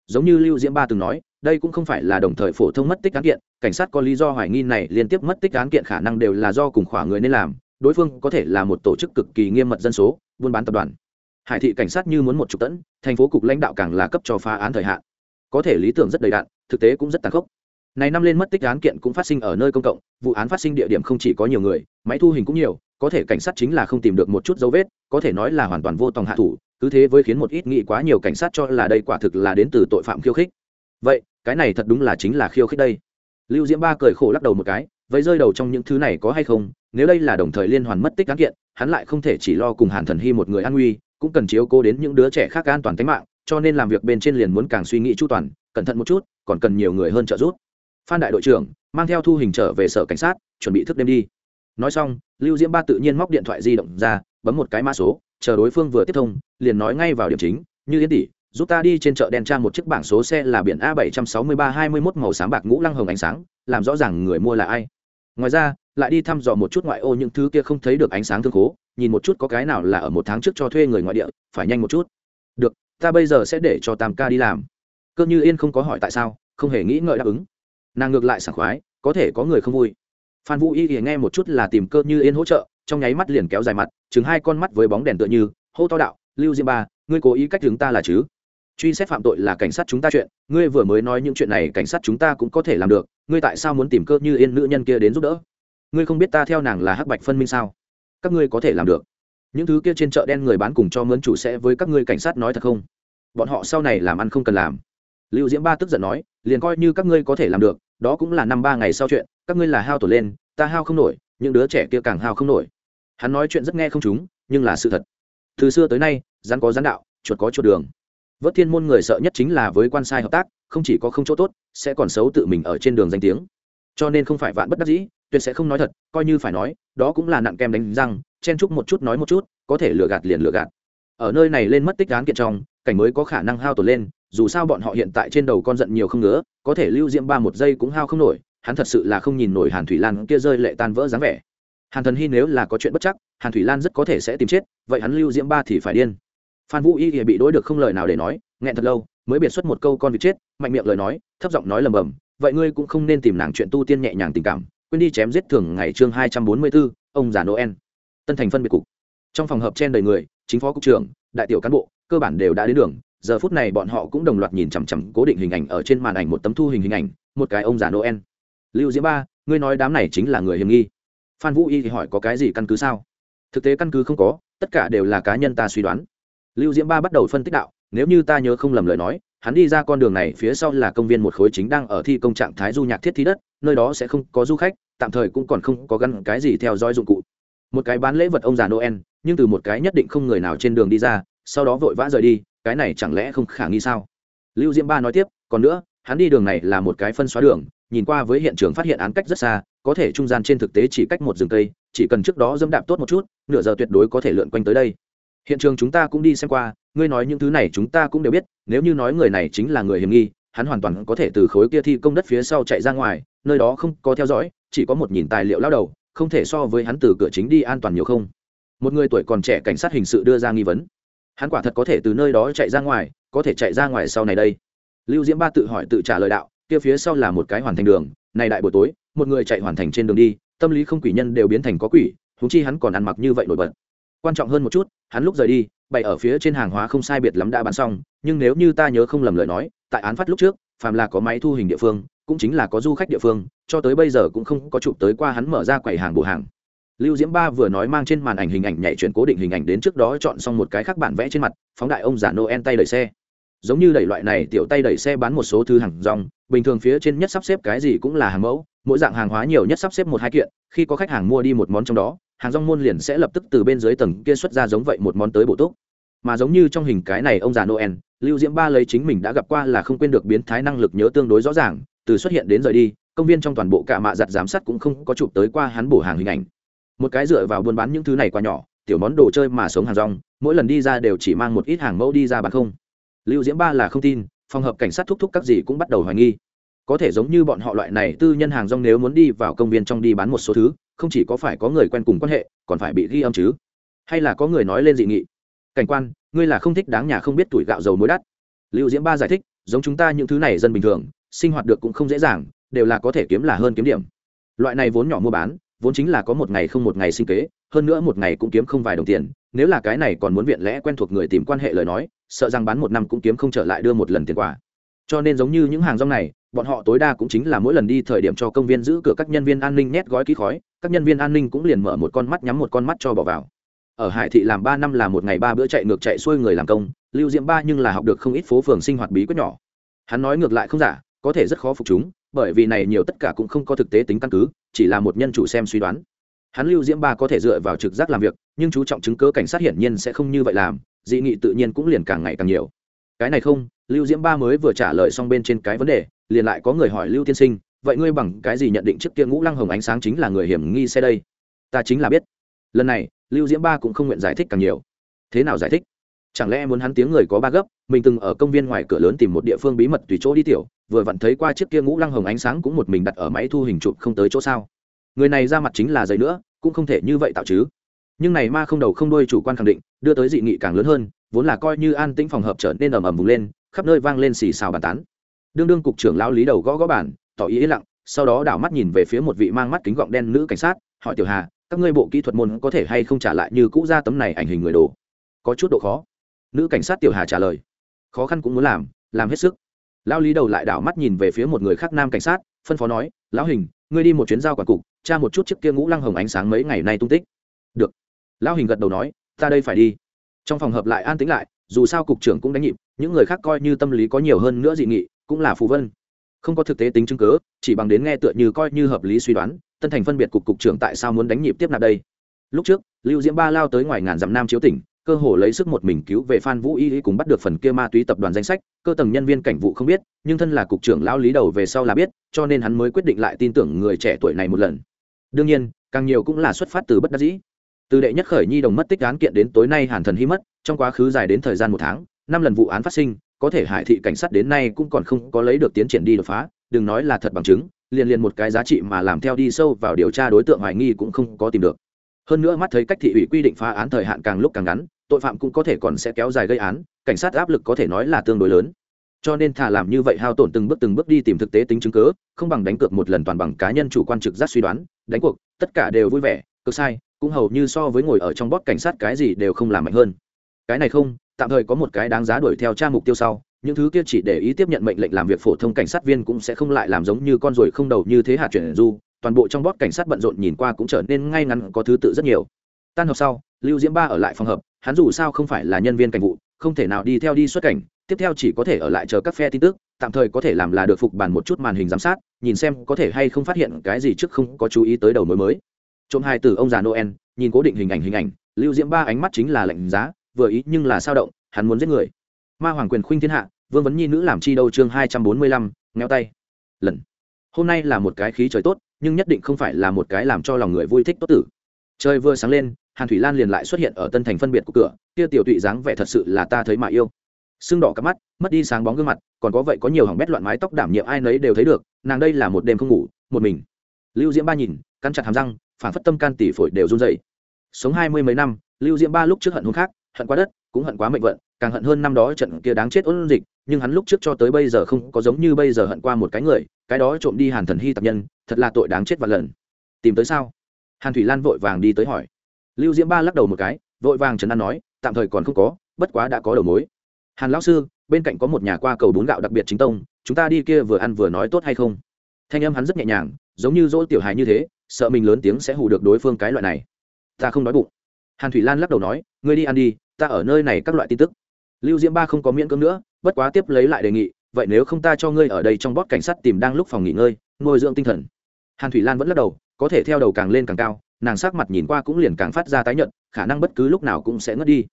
Giống như lưu diễm ba từng nói, đây cũng không phải là đồng thời phổ thông mất tích án kiện, cảnh sát có lý do hoài nghi này liên tiếp mất tích án kiện khả năng đều là do cùng khỏa người nên làm, đối phương có thể là một tổ chức cực kỳ nghiêm mật dân số, buôn bán tập đoàn hải thị cảnh sát như muốn một trục tấn, thành phố cục lãnh đạo càng là cấp cho phá án thời hạn. Có thể lý tưởng rất đầy đạn thực tế cũng rất tàn khốc. Này năm lên mất tích án kiện cũng phát sinh ở nơi công cộng vụ án phát sinh địa điểm không chỉ có nhiều người máy thu hình cũng nhiều có thể cảnh sát chính là không tìm được một chút dấu vết có thể nói là hoàn toàn vô tòng hạ thủ cứ thế với khiến một ít nghĩ quá nhiều cảnh sát cho là đây quả thực là đến từ tội phạm khiêu khích. Vậy cái này thật đúng là chính là khiêu khích đây. Lưu diễm ba cười khổ lắc đầu một cái vậy rơi đầu trong những thứ này có hay không? Nếu đây là đồng thời liên hoàn mất tích án kiện hắn lại không thể chỉ lo cùng hàn thần hy một người an nguy cũng cần chiếu cố đến những đứa trẻ khác an toàn tính mạng, cho nên làm việc bên trên liền muốn càng suy nghĩ chu toàn, cẩn thận một chút, còn cần nhiều người hơn trợ giúp. Phan đại đội trưởng, mang theo thu hình trở về sở cảnh sát, chuẩn bị thức đêm đi. Nói xong, lưu diễm ba tự nhiên móc điện thoại di động ra, bấm một cái mã số, chờ đối phương vừa tiếp thông, liền nói ngay vào điểm chính, như yến tỷ, giúp ta đi trên chợ đen trang một chiếc bảng số xe là biển a bảy trăm sáu mươi ba hai mươi mốt màu sáng bạc ngũ lăng hồng ánh sáng, làm rõ ràng người mua là ai. Ngoài ra lại đi thăm dò một chút ngoại ô những thứ kia không thấy được ánh sáng thương khố, nhìn một chút có cái nào là ở một tháng trước cho thuê người ngoại địa, phải nhanh một chút. Được, ta bây giờ sẽ để cho tam ca đi làm. Cơ như yên không có hỏi tại sao, không hề nghĩ ngợi đáp ứng. Nàng ngược lại sảng khoái, có thể có người không vui. Phan vũ y thì nghe một chút là tìm cơ như yên hỗ trợ, trong nháy mắt liền kéo dài mặt, chừng hai con mắt với bóng đèn tựa như, hô to đạo, lưu diêm ba, ngươi cố ý cách chúng ta là chứ? Truy xét phạm tội là cảnh sát chúng ta chuyện, ngươi vừa mới nói những chuyện này cảnh sát chúng ta cũng có thể làm được, ngươi tại sao muốn tìm cơ như yên nữ nhân kia đến giúp đỡ? Ngươi không biết ta theo nàng là hắc bạch phân minh sao? Các ngươi có thể làm được. Những thứ kia trên chợ đen người bán cùng cho mướn chủ sẽ với các ngươi cảnh sát nói thật không? Bọn họ sau này làm ăn không cần làm. Lưu diễm ba tức giận nói, liền coi như các ngươi có thể làm được, đó cũng là năm ba ngày sau chuyện, các ngươi là hao tổn lên, ta hao không nổi, những đứa trẻ kia càng hao không nổi. Hắn nói chuyện rất nghe không chúng nhưng là sự thật. Từ xưa tới nay, rắn có rắn đạo, chuột có chuột đường. Vớt thiên môn người sợ nhất chính là với quan sai hợp tác, không chỉ có không chỗ tốt, sẽ còn xấu tự mình ở trên đường danh tiếng. Cho nên không phải vạn bất đắc dĩ tuyệt sẽ không nói thật, coi như phải nói, đó cũng là nặng kem đánh răng, chen chúc một chút nói một chút, có thể lừa gạt liền lừa gạt. Ở nơi này lên mất tích án kiện trong, cảnh mới có khả năng hao tổn lên, dù sao bọn họ hiện tại trên đầu con giận nhiều không ngứa, có thể lưu diễm ba một giây cũng hao không nổi, hắn thật sự là không nhìn nổi hàn thủy lan kia rơi lệ tan vỡ dáng vẻ. Hàn thần hy nếu là có chuyện bất chắc, hàn thủy lan rất có thể sẽ tìm chết, vậy hắn lưu diễm ba thì phải điên. Phan vũ y thì bị đối được không lời nào để nói, nghẹn thật lâu, mới biệt xuất một câu con vịt chết, mạnh miệng lời nói, thấp giọng nói lầm bầm, vậy ngươi cũng không nên tìm nàng chuyện tu tiên nhẹ nhàng tình cảm quên đi chém giết thường ngày chương hai trăm bốn mươi bốn, ông già noel. Tân thành phân biệt cục. Trong phòng hợp chen đầy người, chính phó cục trưởng, đại tiểu cán bộ, cơ bản đều đã đến đường. Giờ phút này bọn họ cũng đồng loạt nhìn chằm chằm cố định hình ảnh ở trên màn ảnh một tấm thu hình hình ảnh, một cái ông già noel. Lưu diễm ba, ngươi nói đám này chính là người hiểm nghi. Phan vũ y thì hỏi có cái gì căn cứ sao? Thực tế căn cứ không có, tất cả đều là cá nhân ta suy đoán. Lưu diễm ba bắt đầu phân tích đạo, nếu như ta nhớ không lầm lời nói, hắn đi ra con đường này phía sau là công viên một khối chính đang ở thi công trạng thái du nhạc thiết thi đất nơi đó sẽ không có du khách, tạm thời cũng còn không có gắn cái gì theo dõi dụng cụ. Một cái bán lễ vật ông già noel, nhưng từ một cái nhất định không người nào trên đường đi ra, sau đó vội vã rời đi, cái này chẳng lẽ không khả nghi sao? Lưu diễm ba nói tiếp, còn nữa, hắn đi đường này là một cái phân xóa đường, nhìn qua với hiện trường phát hiện án cách rất xa, có thể trung gian trên thực tế chỉ cách một rừng cây, chỉ cần trước đó dẫm đạp tốt một chút, nửa giờ tuyệt đối có thể lượn quanh tới đây. Hiện trường chúng ta cũng đi xem qua, ngươi nói những thứ này chúng ta cũng đều biết, nếu như nói người này chính là người hiểm nghi, hắn hoàn toàn có thể từ khối kia thi công đất phía sau chạy ra ngoài nơi đó không có theo dõi, chỉ có một nhìn tài liệu lao đầu, không thể so với hắn từ cửa chính đi an toàn nhiều không. Một người tuổi còn trẻ cảnh sát hình sự đưa ra nghi vấn. Hắn quả thật có thể từ nơi đó chạy ra ngoài, có thể chạy ra ngoài sau này đây. Lưu diễm ba tự hỏi tự trả lời đạo, kia phía sau là một cái hoàn thành đường, này đại buổi tối, một người chạy hoàn thành trên đường đi, tâm lý không quỷ nhân đều biến thành có quỷ húng chi hắn còn ăn mặc như vậy nổi bật. Quan trọng hơn một chút, hắn lúc rời đi, bày ở phía trên hàng hóa không sai biệt lắm đã bán xong, nhưng nếu như ta nhớ không lầm lời nói, tại án phát lúc trước, phàm là có máy thu hình địa phương cũng chính là có du khách địa phương, cho tới bây giờ cũng không có chụp tới qua hắn mở ra quầy hàng bộ hàng. Lưu diễm ba vừa nói mang trên màn ảnh hình ảnh nhảy chuyển cố định hình ảnh đến trước đó chọn xong một cái khác bản vẽ trên mặt, phóng đại ông già noel tay đẩy xe. Giống như đẩy loại này, tiểu tay đẩy xe bán một số thứ hàng rong, bình thường phía trên nhất sắp xếp cái gì cũng là hàng mẫu, mỗi dạng hàng hóa nhiều nhất sắp xếp một hai kiện, khi có khách hàng mua đi một món trong đó, hàng rong môn liền sẽ lập tức từ bên dưới tầng kia xuất ra giống vậy một món tới bổ túc. Mà giống như trong hình cái này ông già noel, lưu diễm ba lấy chính mình đã gặp qua là không quên được biến thái năng lực nhớ tương đối rõ ràng từ xuất hiện đến rời đi, công viên trong toàn bộ cả mạ giặt giám sát cũng không có chụp tới qua hắn bổ hàng hình ảnh. Một cái dựa vào buôn bán những thứ này quá nhỏ, tiểu món đồ chơi mà sống hàng rong, mỗi lần đi ra đều chỉ mang một ít hàng mẫu đi ra bán không. Lưu diễm ba là không tin, phòng hợp cảnh sát thúc thúc các gì cũng bắt đầu hoài nghi. Có thể giống như bọn họ loại này tư nhân hàng rong nếu muốn đi vào công viên trong đi bán một số thứ, không chỉ có phải có người quen cùng quan hệ, còn phải bị ghi âm chứ. Hay là có người nói lên dị nghị. Cảnh quan, ngươi là không thích đáng nhà không biết tuổi gạo dầu muối đắt. Lưu diễm ba giải thích, giống chúng ta những thứ này dân bình thường sinh hoạt được cũng không dễ dàng, đều là có thể kiếm là hơn kiếm điểm. Loại này vốn nhỏ mua bán, vốn chính là có một ngày không một ngày sinh kế, hơn nữa một ngày cũng kiếm không vài đồng tiền, nếu là cái này còn muốn viện lẽ quen thuộc người tìm quan hệ lời nói, sợ rằng bán một năm cũng kiếm không trở lại đưa một lần tiền quà. Cho nên giống như những hàng rong này, bọn họ tối đa cũng chính là mỗi lần đi thời điểm cho công viên giữ cửa các nhân viên an ninh nhét gói ký khói, các nhân viên an ninh cũng liền mở một con mắt nhắm một con mắt cho bỏ vào. Ở hải thị làm ba năm là một ngày ba bữa chạy ngược chạy xuôi người làm công, lưu diễm ba nhưng là học được không ít phố phường sinh hoạt bí quyết nhỏ. Hắn nói ngược lại không giả có thể rất khó phục chúng, bởi vì này nhiều tất cả cũng không có thực tế tính căn cứ, chỉ là một nhân chủ xem suy đoán. Hắn lưu diễm ba có thể dựa vào trực giác làm việc, nhưng chú trọng chứng cớ cảnh sát hiển nhiên sẽ không như vậy làm, dị nghị tự nhiên cũng liền càng ngày càng nhiều. Cái này không, lưu diễm ba mới vừa trả lời xong bên trên cái vấn đề, liền lại có người hỏi lưu tiên sinh, vậy ngươi bằng cái gì nhận định trước kia ngũ lăng hồng ánh sáng chính là người hiểm nghi xe đây? Ta chính là biết. Lần này, lưu diễm ba cũng không nguyện giải thích càng nhiều. Thế nào giải thích? Chẳng lẽ muốn hắn tiếng người có ba gấp, mình từng ở công viên ngoài cửa lớn tìm một địa phương bí mật tùy chỗ đi tiểu vừa vặn thấy qua chiếc kia ngũ lăng hồng ánh sáng cũng một mình đặt ở máy thu hình chụp không tới chỗ sao. Người này ra mặt chính là giấy nữa, cũng không thể như vậy tạo chứ. Nhưng này ma không đầu không đuôi chủ quan khẳng định, đưa tới dị nghị càng lớn hơn, vốn là coi như an tĩnh phòng hợp trở nên ầm ầm vùng lên, khắp nơi vang lên xì xào bàn tán. Đương đương cục trưởng lão lý đầu gõ gõ bản tỏ ý yên lặng, sau đó đảo mắt nhìn về phía một vị mang mắt kính gọng đen nữ cảnh sát, hỏi tiểu hà, các ngươi bộ kỹ thuật môn có thể hay không trả lại như cũ ra tấm này ảnh hình người đồ? Có chút độ khó. Nữ cảnh sát tiểu hà trả lời. Khó khăn cũng muốn làm làm hết sức lão lý đầu lại đảo mắt nhìn về phía một người khác nam cảnh sát, phân phó nói, lão hình, ngươi đi một chuyến giao quản cục, tra một chút chiếc kia ngũ lăng hồng ánh sáng mấy ngày nay tung tích. Được. Lão hình gật đầu nói, ta đây phải đi. Trong phòng hợp lại an tĩnh lại, dù sao cục trưởng cũng đánh nhịp, những người khác coi như tâm lý có nhiều hơn nữa dị nghị, cũng là phù vân. Không có thực tế tính chứng cớ chỉ bằng đến nghe tựa như coi như hợp lý suy đoán, tân thành phân biệt cục cục trưởng tại sao muốn đánh nhịp tiếp nạp đây. Lúc trước, lưu diễm ba lao tới ngoài ngàn dặm nam chiếu tỉnh cơ hồ lấy sức một mình cứu về phan vũ y cùng bắt được phần kia ma túy tập đoàn danh sách, cơ tầng nhân viên cảnh vụ không biết, nhưng thân là cục trưởng lão lý đầu về sau là biết, cho nên hắn mới quyết định lại tin tưởng người trẻ tuổi này một lần. Đương nhiên, càng nhiều cũng là xuất phát từ bất đắc dĩ. Từ đệ nhất khởi nhi đồng mất tích án kiện đến tối nay hàn thần hy mất, trong quá khứ dài đến thời gian một tháng, năm lần vụ án phát sinh, có thể hải thị cảnh sát đến nay cũng còn không có lấy được tiến triển đi đột phá, đừng nói là thật bằng chứng, liền liền một cái giá trị mà làm theo đi sâu vào điều tra đối tượng hoài nghi cũng không có tìm được. Hơn nữa mắt thấy cách thị ủy quy định phá án thời hạn càng lúc càng ngắn tội phạm cũng có thể còn sẽ kéo dài gây án, cảnh sát áp lực có thể nói là tương đối lớn. Cho nên thà làm như vậy hao tổn từng bước từng bước đi tìm thực tế tính chứng cớ không bằng đánh cược một lần toàn bằng cá nhân chủ quan trực giác suy đoán, đánh cuộc, tất cả đều vui vẻ, cực sai, cũng hầu như so với ngồi ở trong bót cảnh sát cái gì đều không làm mạnh hơn. Cái này không, tạm thời có một cái đáng giá đuổi theo tra mục tiêu sau, những thứ kia chỉ để ý tiếp nhận mệnh lệnh làm việc phổ thông cảnh sát viên cũng sẽ không lại làm giống như con ruồi không đầu như thế hạt chuyển du, toàn bộ trong bót cảnh sát bận rộn nhìn qua cũng trở nên ngay ngắn có thứ tự rất nhiều. Tan học sau, lưu diễm ba ở lại phòng hợp hắn dù sao không phải là nhân viên cảnh vụ, không thể nào đi theo đi xuất cảnh, tiếp theo chỉ có thể ở lại chờ các phe tin tức, tạm thời có thể làm là được phục bàn một chút màn hình giám sát, nhìn xem có thể hay không phát hiện cái gì trước không có chú ý tới đầu mối mới. Trộm hai từ ông già noel, nhìn cố định hình ảnh hình ảnh, lưu diễm ba ánh mắt chính là lạnh giá, vừa ý nhưng là sao động, hắn muốn giết người. Ma hoàng quyền khuynh thiên hạ, vương vấn nhi nữ làm chi đâu chương hai trăm bốn mươi lăm, ngheo tay. Lần. Hôm nay là một cái khí trời tốt, nhưng nhất định không phải là một cái làm cho lòng người vui thích tốt tử. Trời vừa sáng lên hàn thủy lan liền lại xuất hiện ở tân thành phân biệt của cửa, kia tiểu tụy dáng vẻ thật sự là ta thấy mà yêu. Sưng đỏ cả mắt, mất đi sáng bóng gương mặt, còn có vậy có nhiều hỏng bét loạn mái tóc đảm nhiệm ai nấy đều thấy được, nàng đây là một đêm không ngủ, một mình. Lưu diễm ba nhìn, cắn chặt hàm răng, phản phất tâm can tỷ phổi đều run dày sống hai mươi mấy năm, lưu diễm ba lúc trước hận hôn khác, hận quá đất, cũng hận quá mệnh vận, càng hận hơn năm đó trận kia đáng chết ôn dịch, nhưng hắn lúc trước cho tới bây giờ không có giống như bây giờ hận qua một cái người, cái đó trộm đi hàn thần hy tạp nhân, thật là tội đáng chết và lần. Tìm tới sao? Hàn thủy lan vội vàng đi tới hỏi lưu diễm ba lắc đầu một cái, vội vàng trấn an nói, tạm thời còn không có, bất quá đã có đầu mối. Hàn lão sư, bên cạnh có một nhà qua cầu bún gạo đặc biệt chính tông, chúng ta đi kia vừa ăn vừa nói tốt hay không? Thanh âm hắn rất nhẹ nhàng, giống như dỗ tiểu hài như thế, sợ mình lớn tiếng sẽ hù được đối phương cái loại này. Ta không đói bụng. Hàn thủy lan lắc đầu nói, ngươi đi ăn đi, ta ở nơi này các loại tin tức. Lưu diễm ba không có miễn cưỡng nữa, bất quá tiếp lấy lại đề nghị, vậy nếu không ta cho ngươi ở đây trong bót cảnh sát tìm đang lúc phòng nghỉ ngơi, nuôi dưỡng tinh thần. Hàn thủy lan vẫn lắc đầu, có thể theo đầu càng lên càng cao nàng sắc mặt nhìn qua cũng liền càng phát ra tái nhợt, khả năng bất cứ lúc nào cũng sẽ ngất đi.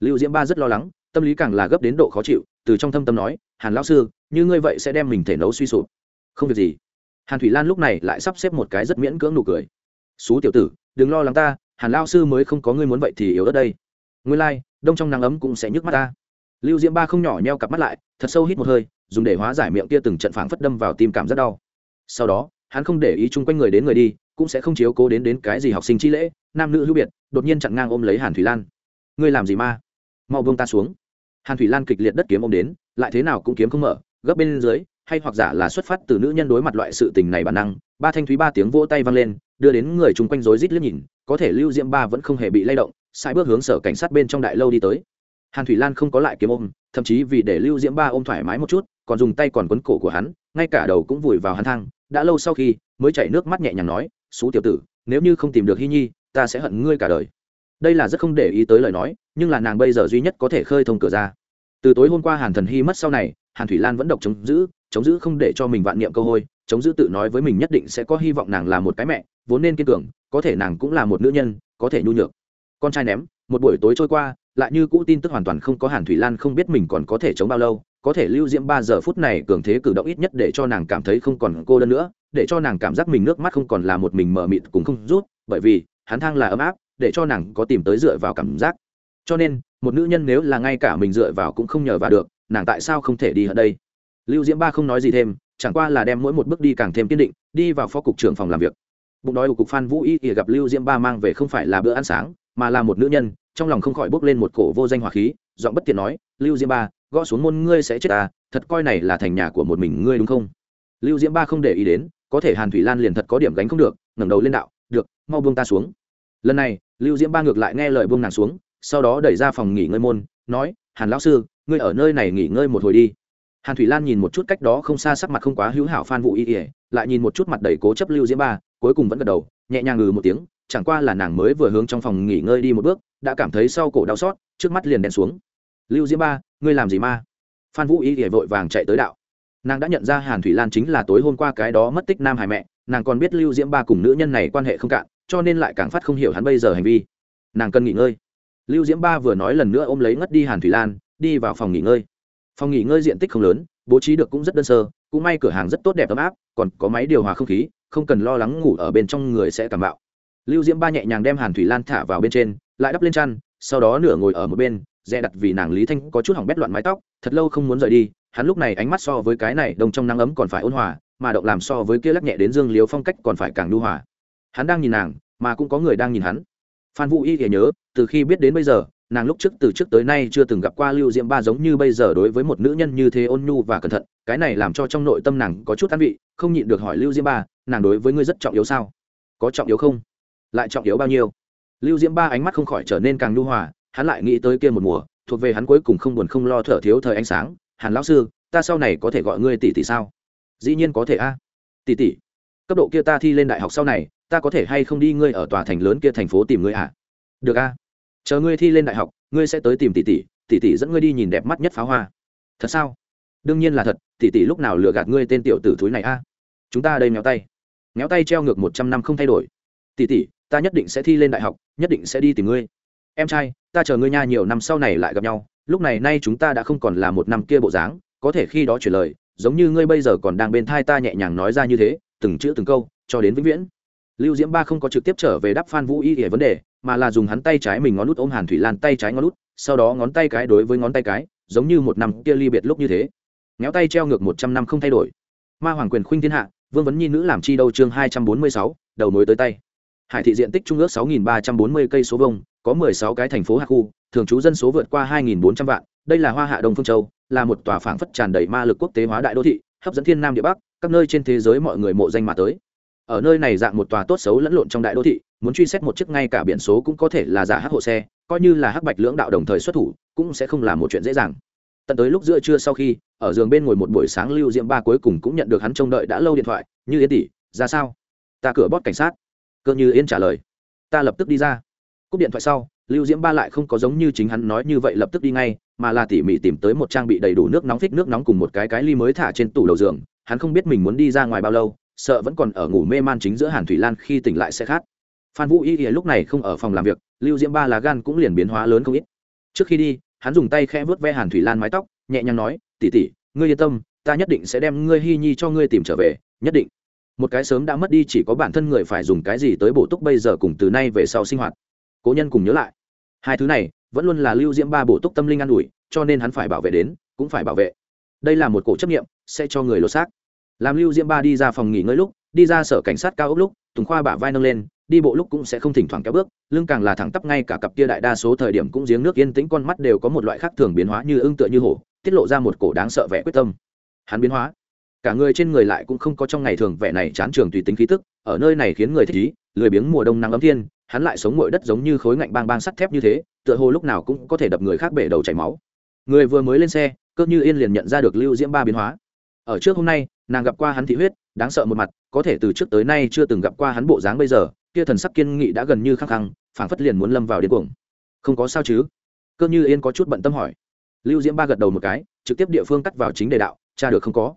Lưu diễm ba rất lo lắng tâm lý càng là gấp đến độ khó chịu từ trong thâm tâm nói hàn lão sư như ngươi vậy sẽ đem mình thể nấu suy sụp. Không việc gì. Hàn thủy lan lúc này lại sắp xếp một cái rất miễn cưỡng nụ cười. Xú tiểu tử đừng lo lắng ta hàn lao sư mới không có ngươi muốn vậy thì yếu ở đây. Ngươi lai、like, đông trong nắng ấm cũng sẽ nhức mắt ta. Lưu diễm ba không nhỏ nheo cặp mắt lại thật sâu hít một hơi dùng để hóa giải miệng kia từng trận phảng phất đâm vào tim cảm rất đau. Sau đó hắn không để ý chung quanh người đến người đi cũng sẽ không chiếu cố đến đến cái gì học sinh chi lễ, nam nữ hữu biệt, đột nhiên chặn ngang ôm lấy hàn thủy lan. Ngươi làm gì ma mau vương ta xuống. Hàn thủy lan kịch liệt đất kiếm ôm đến, lại thế nào cũng kiếm không mở, gấp bên dưới, hay hoặc giả là xuất phát từ nữ nhân đối mặt loại sự tình này bản năng, ba thanh thúy ba tiếng vỗ tay vang lên, đưa đến người chung quanh rối rít liếc nhìn, có thể lưu diễm ba vẫn không hề bị lay động sai bước hướng sở cảnh sát bên trong đại lâu đi tới. Hàn thủy lan không có lại kiếm ôm, thậm chí vì để lưu diễm ba ôm thoải mái một chút, còn dùng tay còn quấn cổ của hắn, ngay cả đầu cũng vùi vào hắn thang, đã lâu sau khi, mới chảy nước mắt nhẹ nhàng nói xú tiểu tử, nếu như không tìm được hy nhi, ta sẽ hận ngươi cả đời. Đây là rất không để ý tới lời nói, nhưng là nàng bây giờ duy nhất có thể khơi thông cửa ra. Từ tối hôm qua hàn thần hy mất sau này, hàn thủy lan vẫn độc chống giữ chống giữ không để cho mình vạn niệm câu hôi, chống giữ tự nói với mình nhất định sẽ có hy vọng nàng là một cái mẹ, vốn nên kiên cường, có thể nàng cũng là một nữ nhân, có thể nhu nhược. Con trai ném, một buổi tối trôi qua, lại như cũ tin tức hoàn toàn không có hàn thủy lan không biết mình còn có thể chống bao lâu, có thể lưu diễm ba giờ phút này cường thế cử động ít nhất để cho nàng cảm thấy không còn cô đơn nữa để cho nàng cảm giác mình nước mắt không còn là một mình mờ mịt cũng không rút, bởi vì hắn thang là ấm áp, để cho nàng có tìm tới dựa vào cảm giác. Cho nên, một nữ nhân nếu là ngay cả mình dựa vào cũng không nhờ vào được, nàng tại sao không thể đi ở đây? Lưu diễm ba không nói gì thêm, chẳng qua là đem mỗi một bước đi càng thêm kiên định, đi vào phó cục trưởng phòng làm việc. Bụng đói của cục phan vũ y ỉa gặp lưu diễm ba mang về không phải là bữa ăn sáng, mà là một nữ nhân, trong lòng không khỏi bốc lên một cổ vô danh hỏa khí, giọng bất tiện nói, lưu diễm ba, gõ xuống môn ngươi sẽ chết ta, thật coi này là thành nhà của một mình ngươi đúng không? Lưu diễm ba không để ý đến có thể hàn thủy lan liền thật có điểm gánh không được, ngẩng đầu lên đạo, được, mau buông ta xuống. Lần này, lưu diễm ba ngược lại nghe lời buông nàng xuống, sau đó đẩy ra phòng nghỉ ngơi môn, nói, hàn lão sư, ngươi ở nơi này nghỉ ngơi một hồi đi. Hàn thủy lan nhìn một chút cách đó không xa sắc mặt không quá hữu hảo phan vụ y ỉa lại nhìn một chút mặt đầy cố chấp lưu diễm ba, cuối cùng vẫn gật đầu, nhẹ nhàng ngừ một tiếng, chẳng qua là nàng mới vừa hướng trong phòng nghỉ ngơi đi một bước, đã cảm thấy sau cổ đau xót, trước mắt liền đèn xuống. Lưu diễm ba, ngươi làm gì ma? Phan vũ y ỉa vội vàng chạy tới đạo nàng đã nhận ra hàn thủy lan chính là tối hôm qua cái đó mất tích nam hải mẹ, nàng còn biết lưu diễm ba cùng nữ nhân này quan hệ không cạn, cho nên lại càng phát không hiểu hắn bây giờ hành vi. Nàng cần nghỉ ngơi. Lưu diễm ba vừa nói lần nữa ôm lấy ngất đi hàn thủy lan, đi vào phòng nghỉ ngơi. Phòng nghỉ ngơi diện tích không lớn, bố trí được cũng rất đơn sơ, cũng may cửa hàng rất tốt đẹp ấm áp, còn có máy điều hòa không khí, không cần lo lắng ngủ ở bên trong người sẽ cảm bạo. Lưu diễm ba nhẹ nhàng đem hàn thủy lan thả vào bên trên, lại đắp lên chăn, sau đó nửa ngồi ở một bên, dè đặt vì nàng lý thanh có chút hỏng bét loạn mái tóc, thật lâu không muốn rời đi hắn lúc này ánh mắt so với cái này đông trong nắng ấm còn phải ôn hòa, mà động làm so với kia lắc nhẹ đến dương liếu phong cách còn phải càng đu hòa. Hắn đang nhìn nàng, mà cũng có người đang nhìn hắn. Phan vũ y thì nhớ, từ khi biết đến bây giờ, nàng lúc trước từ trước tới nay chưa từng gặp qua lưu diễm ba giống như bây giờ đối với một nữ nhân như thế ôn nhu và cẩn thận, cái này làm cho trong nội tâm nàng có chút an vị, không nhịn được hỏi lưu diễm ba, nàng đối với ngươi rất trọng yếu sao? Có trọng yếu không? Lại trọng yếu bao nhiêu? Lưu diễm ba ánh mắt không khỏi trở nên càng nhu hòa, hắn lại nghĩ tới kia một mùa, thuộc về hắn cuối cùng không buồn không lo thở thiếu thời ánh sáng hàn lão sư, ta sau này có thể gọi ngươi tỷ tỷ sao? Dĩ nhiên có thể a. Tỷ tỷ, cấp độ kia ta thi lên đại học sau này, ta có thể hay không đi ngươi ở tòa thành lớn kia thành phố tìm ngươi à? Được a. Chờ ngươi thi lên đại học, ngươi sẽ tới tìm tỷ tỷ tỷ tỷ dẫn ngươi đi nhìn đẹp mắt nhất pháo hoa. Thật sao? Đương nhiên là thật, tỷ tỷ lúc nào lừa gạt ngươi tên tiểu tử thúi này a? Chúng ta đây méo tay. Méo tay treo ngược một trăm năm không thay đổi. Tỷ tỷ, ta nhất định sẽ thi lên đại học, nhất định sẽ đi tìm ngươi em trai, ta chờ ngươi nha nhiều năm sau này lại gặp nhau, lúc này nay chúng ta đã không còn là một năm kia bộ dáng, có thể khi đó chuyển lời, giống như ngươi bây giờ còn đang bên thai ta nhẹ nhàng nói ra như thế, từng chữ từng câu, cho đến vĩnh viễn. Lưu diễm ba không có trực tiếp trở về đáp phan vũ y để vấn đề, mà là dùng hắn tay trái mình ngón lút ôm hàn thủy lan tay trái ngón lút sau đó ngón tay cái đối với ngón tay cái, giống như một năm kia ly biệt lúc như thế. Ngéo tay treo ngược một trăm năm không thay đổi. Ma hoàng quyền khuynh thiên hạ, vương vấn nhi nữ làm chi đâu chương hai trăm bốn mươi sáu, đầu nối tới tay hải thị diện tích trung ước sáu nghìn ba trăm bốn mươi cây số vông có mười sáu cái thành phố hạ khu, thường trú dân số vượt qua hai nghìn bốn trăm vạn. Đây là hoa hạ đông phương châu, là một tòa phảng phất tràn đầy ma lực quốc tế hóa đại đô thị, hấp dẫn thiên nam địa bắc, các nơi trên thế giới mọi người mộ danh mà tới. Ở nơi này dạng một tòa tốt xấu lẫn lộn trong đại đô thị, muốn truy xét một chiếc ngay cả biển số cũng có thể là giả hắc hộ xe, coi như là hắc bạch lưỡng đạo đồng thời xuất thủ, cũng sẽ không là một chuyện dễ dàng. Tận tới lúc giữa trưa sau khi, ở giường bên ngồi một buổi sáng lưu diễm ba cuối cùng cũng nhận được hắn trông đợi đã lâu điện thoại, như yên tỷ, ra sao? Ta cửa bót cảnh sát cơ như yên trả lời, ta lập tức đi ra. Cúp điện thoại sau, lưu diễm ba lại không có giống như chính hắn nói như vậy lập tức đi ngay, mà là tỉ mỉ tìm tới một trang bị đầy đủ nước nóng thích nước nóng cùng một cái cái ly mới thả trên tủ đầu giường. Hắn không biết mình muốn đi ra ngoài bao lâu, sợ vẫn còn ở ngủ mê man chính giữa hàn thủy lan khi tỉnh lại sẽ khát. Phan vũ y thì lúc này không ở phòng làm việc, lưu diễm ba lá gan cũng liền biến hóa lớn không ít. Trước khi đi, hắn dùng tay khẽ vớt ve hàn thủy lan mái tóc, nhẹ nhàng nói tỉ tỉ ngươi yên tâm, ta nhất định sẽ đem ngươi hy nhi cho ngươi tìm trở về, nhất định một cái sớm đã mất đi chỉ có bản thân người phải dùng cái gì tới bổ túc bây giờ cùng từ nay về sau sinh hoạt. Cố nhân cùng nhớ lại, hai thứ này vẫn luôn là lưu diễm ba bổ túc tâm linh an ủi, cho nên hắn phải bảo vệ đến, cũng phải bảo vệ. Đây là một cổ chấp nghiệm sẽ cho người lột xác. Làm lưu diễm ba đi ra phòng nghỉ ngơi lúc, đi ra sở cảnh sát cao ốc lúc, tùng khoa bả vai nâng lên, đi bộ lúc cũng sẽ không thỉnh thoảng kéo bước, lưng càng là thẳng tắp ngay cả cặp kia đại đa số thời điểm cũng giếng nước yên tĩnh, con mắt đều có một loại khác thường biến hóa như ưng tựa như hổ, tiết lộ ra một cổ đáng sợ vẻ quyết tâm. Hắn biến hóa cả người trên người lại cũng không có trong ngày thường vẻ này chán trường tùy tính khí tức, ở nơi này khiến người thích ý, lười biếng mùa đông nắng ấm thiên, hắn lại sống ngội đất giống như khối ngạnh bang bang sắt thép như thế, tựa hồ lúc nào cũng có thể đập người khác bể đầu chảy máu. Người vừa mới lên xe cơ như yên liền nhận ra được lưu diễm ba biến hóa. Ở trước hôm nay, nàng gặp qua hắn thị huyết, đáng sợ một mặt, có thể từ trước tới nay chưa từng gặp qua hắn bộ dáng bây giờ, kia thần sắc kiên nghị đã gần như khăng khăng, phảng phất liền muốn lâm vào điên cuồng. Không có sao chứ? Cơ như yên có chút bận tâm hỏi. Lưu diễm ba gật đầu một cái, trực tiếp địa phương cắt vào chính đề đạo, cha được không có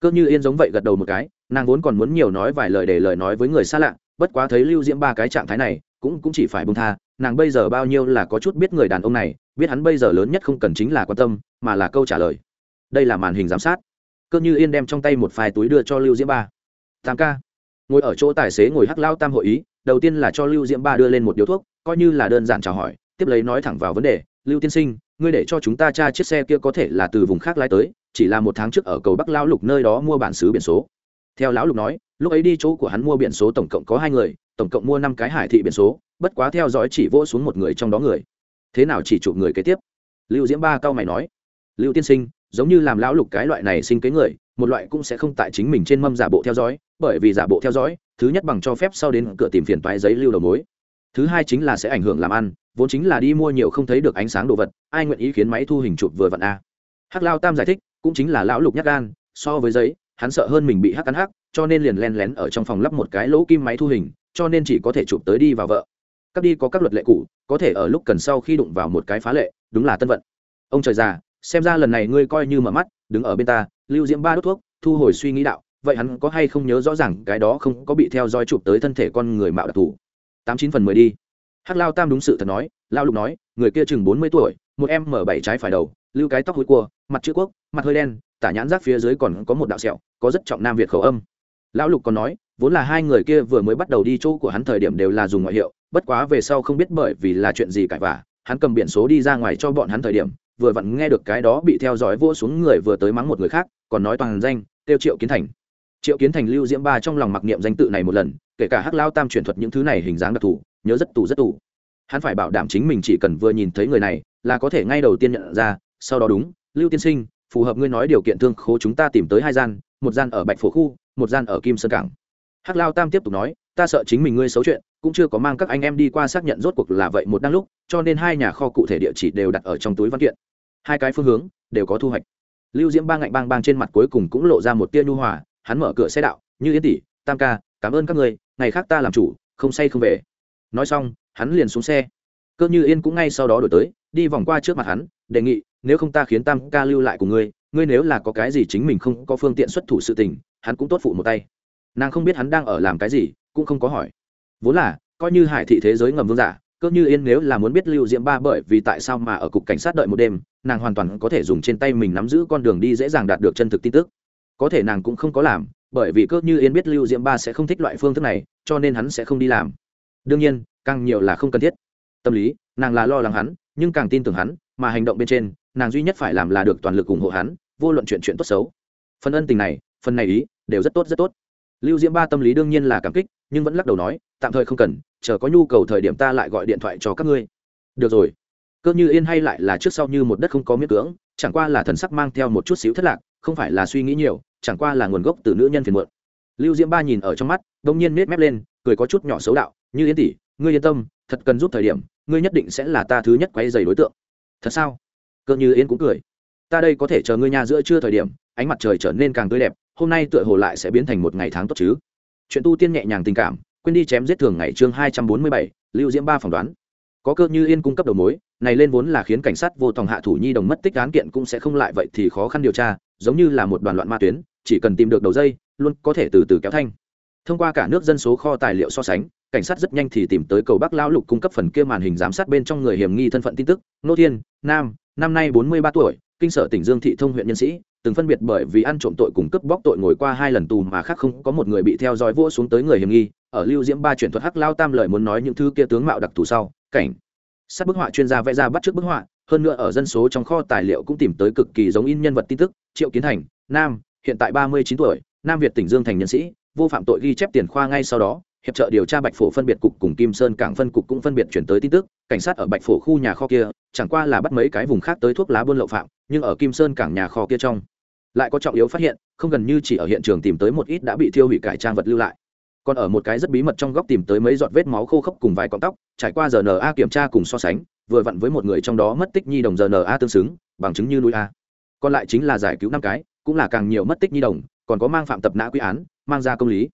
cơ như yên giống vậy gật đầu một cái, nàng vốn còn muốn nhiều nói vài lời để lời nói với người xa lạ, bất quá thấy lưu diễm ba cái trạng thái này, cũng cũng chỉ phải bông tha, nàng bây giờ bao nhiêu là có chút biết người đàn ông này, biết hắn bây giờ lớn nhất không cần chính là quan tâm, mà là câu trả lời. Đây là màn hình giám sát. Cơ như yên đem trong tay một vài túi đưa cho lưu diễm ba. Tam ca. Ngồi ở chỗ tài xế ngồi hắc lao tam hội ý, đầu tiên là cho lưu diễm ba đưa lên một điếu thuốc, coi như là đơn giản chào hỏi, tiếp lấy nói thẳng vào vấn đề, lưu tiên sinh, ngươi để cho chúng ta tra chiếc xe kia có thể là từ vùng khác lái tới chỉ là một tháng trước ở cầu bắc Lão lục nơi đó mua bản xứ biển số. Theo lão lục nói, lúc ấy đi chỗ của hắn mua biển số tổng cộng có hai người, tổng cộng mua năm cái hải thị biển số, bất quá theo dõi chỉ vỗ xuống một người trong đó người. Thế nào chỉ chụp người kế tiếp? Lưu diễm ba cao mày nói. Lưu tiên sinh, giống như làm lão lục cái loại này sinh kế người, một loại cũng sẽ không tại chính mình trên mâm giả bộ theo dõi, bởi vì giả bộ theo dõi, thứ nhất bằng cho phép sau đến cửa tìm phiền toái giấy lưu đầu mối. Thứ hai chính là sẽ ảnh hưởng làm ăn, vốn chính là đi mua nhiều không thấy được ánh sáng đồ vật, ai nguyện ý khiến máy thu hình chụp vừa vặn a? Hắc lao tam giải thích cũng chính là lão lục nhát gan, so với giấy, hắn sợ hơn mình bị hắc cắn hắc, cho nên liền len lén ở trong phòng lắp một cái lỗ kim máy thu hình, cho nên chỉ có thể chụp tới đi vào vợ. Các đi có các luật lệ cũ, có thể ở lúc cần sau khi đụng vào một cái phá lệ, đúng là tân vận. Ông trời già, xem ra lần này ngươi coi như mở mắt, đứng ở bên ta, lưu diễm ba đốt thuốc, thu hồi suy nghĩ đạo, vậy hắn có hay không nhớ rõ ràng cái đó không có bị theo dõi chụp tới thân thể con người mạo đặc thù? Tám chín phần mười đi. Hắc lao tam đúng sự thật nói, lao lục nói, người kia chừng bốn mươi tuổi, một em mở bảy trái phải đầu lưu cái tóc hối cua, mặt chữ quốc, mặt hơi đen, tả nhãn rác phía dưới còn có một đạo sẹo, có rất trọng nam việt khẩu âm. Lão lục còn nói, vốn là hai người kia vừa mới bắt đầu đi chỗ của hắn thời điểm đều là dùng ngoại hiệu, bất quá về sau không biết bởi vì là chuyện gì cãi vả hắn cầm biển số đi ra ngoài cho bọn hắn thời điểm, vừa vặn nghe được cái đó bị theo dõi vô xuống người vừa tới mắng một người khác, còn nói toàn danh tiêu triệu kiến thành. Triệu kiến thành, lưu diễm ba trong lòng mặc niệm danh tự này một lần, kể cả hắc lao tam truyền thuật những thứ này hình dáng đặc thù, nhớ rất tù rất tù. Hắn phải bảo đảm chính mình chỉ cần vừa nhìn thấy người này, là có thể ngay đầu tiên nhận ra sau đó đúng, lưu tiên sinh, phù hợp ngươi nói điều kiện thương khố chúng ta tìm tới hai gian, một gian ở bạch phổ khu, một gian ở kim sơn cảng. Hắc lao tam tiếp tục nói, ta sợ chính mình ngươi xấu chuyện, cũng chưa có mang các anh em đi qua xác nhận rốt cuộc là vậy một đăng lúc, cho nên hai nhà kho cụ thể địa chỉ đều đặt ở trong túi văn kiện. Hai cái phương hướng đều có thu hoạch. Lưu diễm ba ngạnh bang bang trên mặt cuối cùng cũng lộ ra một tia nhu hòa, hắn mở cửa xe đạo, như yên tỷ, tam ca, cảm ơn các người ngày khác ta làm chủ, không say không về. Nói xong, hắn liền xuống xe. Cơ như yên cũng ngay sau đó đổi tới, đi vòng qua trước mặt hắn, đề nghị nếu không ta khiến tam ca lưu lại cùng ngươi ngươi nếu là có cái gì chính mình không có phương tiện xuất thủ sự tình, hắn cũng tốt phụ một tay. Nàng không biết hắn đang ở làm cái gì, cũng không có hỏi. Vốn là, coi như hải thị thế giới ngầm vương giả, cơ như yên nếu là muốn biết lưu diễm ba bởi vì tại sao mà ở cục cảnh sát đợi một đêm, nàng hoàn toàn có thể dùng trên tay mình nắm giữ con đường đi dễ dàng đạt được chân thực tin tức. Có thể nàng cũng không có làm, bởi vì cơ như yên biết lưu diễm ba sẽ không thích loại phương thức này, cho nên hắn sẽ không đi làm. Đương nhiên, càng nhiều là không cần thiết. Tâm lý, nàng là lo lắng hắn, nhưng càng tin tưởng hắn, mà hành động bên trên nàng duy nhất phải làm là được toàn lực ủng hộ hắn, vô luận chuyện chuyện tốt xấu. Phần ân tình này, phần này ý, đều rất tốt rất tốt. Lưu diễm ba tâm lý đương nhiên là cảm kích, nhưng vẫn lắc đầu nói, tạm thời không cần, chờ có nhu cầu thời điểm ta lại gọi điện thoại cho các ngươi. Được rồi. Cơ như yên hay lại là trước sau như một đất không có miễn cưỡng, chẳng qua là thần sắc mang theo một chút xíu thất lạc, không phải là suy nghĩ nhiều, chẳng qua là nguồn gốc từ nữ nhân phiền muộn. Lưu diễm ba nhìn ở trong mắt đông nhiên nết mép lên, cười có chút nhỏ xấu đạo, như yên tỷ, ngươi yên tâm, thật cần giúp thời điểm, ngươi nhất định sẽ là ta thứ nhất quay dày đối tượng. Thật sao? Cơ như yên cũng cười. Ta đây có thể chờ ngươi nhà giữa trưa thời điểm, ánh mặt trời trở nên càng tươi đẹp, hôm nay tựa hồ lại sẽ biến thành một ngày tháng tốt chứ. Chuyện tu tiên nhẹ nhàng tình cảm, quên đi chém giết thường ngày chương hai trăm bốn mươi bảy, lưu diễm ba phỏng đoán. Có cơ như yên cung cấp đầu mối, này lên vốn là khiến cảnh sát vô tòng hạ thủ nhi đồng mất tích án kiện cũng sẽ không lại vậy thì khó khăn điều tra, giống như là một đoàn loạn ma tuyến, chỉ cần tìm được đầu dây, luôn có thể từ từ kéo thanh. Thông qua cả nước dân số kho tài liệu so sánh, cảnh sát rất nhanh thì tìm tới cầu bắc lão lục cung cấp phần kia màn hình giám sát bên trong người hiểm nghi thân phận tin tức, nô thiên, nam năm nay bốn mươi ba tuổi, kinh sở tỉnh dương thị thông huyện nhân sĩ, từng phân biệt bởi vì ăn trộm tội cùng cướp bóc tội ngồi qua hai lần tù mà khác không có một người bị theo dõi vỗ xuống tới người hiểm nghi. Ở lưu diễm ba chuyển thuật hắc lao tam lời muốn nói những thứ kia tướng mạo đặc thù sau, cảnh. Sát bức họa chuyên gia vẽ ra bắt trước bức họa, hơn nữa ở dân số trong kho tài liệu cũng tìm tới cực kỳ giống in nhân vật tin tức, triệu kiến thành, nam, hiện tại ba mươi chín tuổi, nam việt tỉnh dương thành nhân sĩ, vô phạm tội ghi chép tiền khoa ngay sau đó hiệp trợ điều tra bạch phổ phân biệt cục cùng kim sơn cảng phân cục cũng phân biệt chuyển tới tin tức, cảnh sát ở bạch phổ khu nhà kho kia, chẳng qua là bắt mấy cái vùng khác tới thuốc lá buôn lậu phạm, nhưng ở kim sơn cảng nhà kho kia trong, lại có trọng yếu phát hiện, không gần như chỉ ở hiện trường tìm tới một ít đã bị thiêu hủy cải trang vật lưu lại. Còn ở một cái rất bí mật trong góc tìm tới mấy giọt vết máu khô khốc cùng vài cọng tóc, trải qua giờ rna kiểm tra cùng so sánh, vừa vặn với một người trong đó mất tích nhi đồng giờ rna tương xứng, bằng chứng như núi a. Còn lại chính là giải cứu năm cái, cũng là càng nhiều mất tích nhi đồng, còn có mang phạm tập nã quy án, mang ra công lý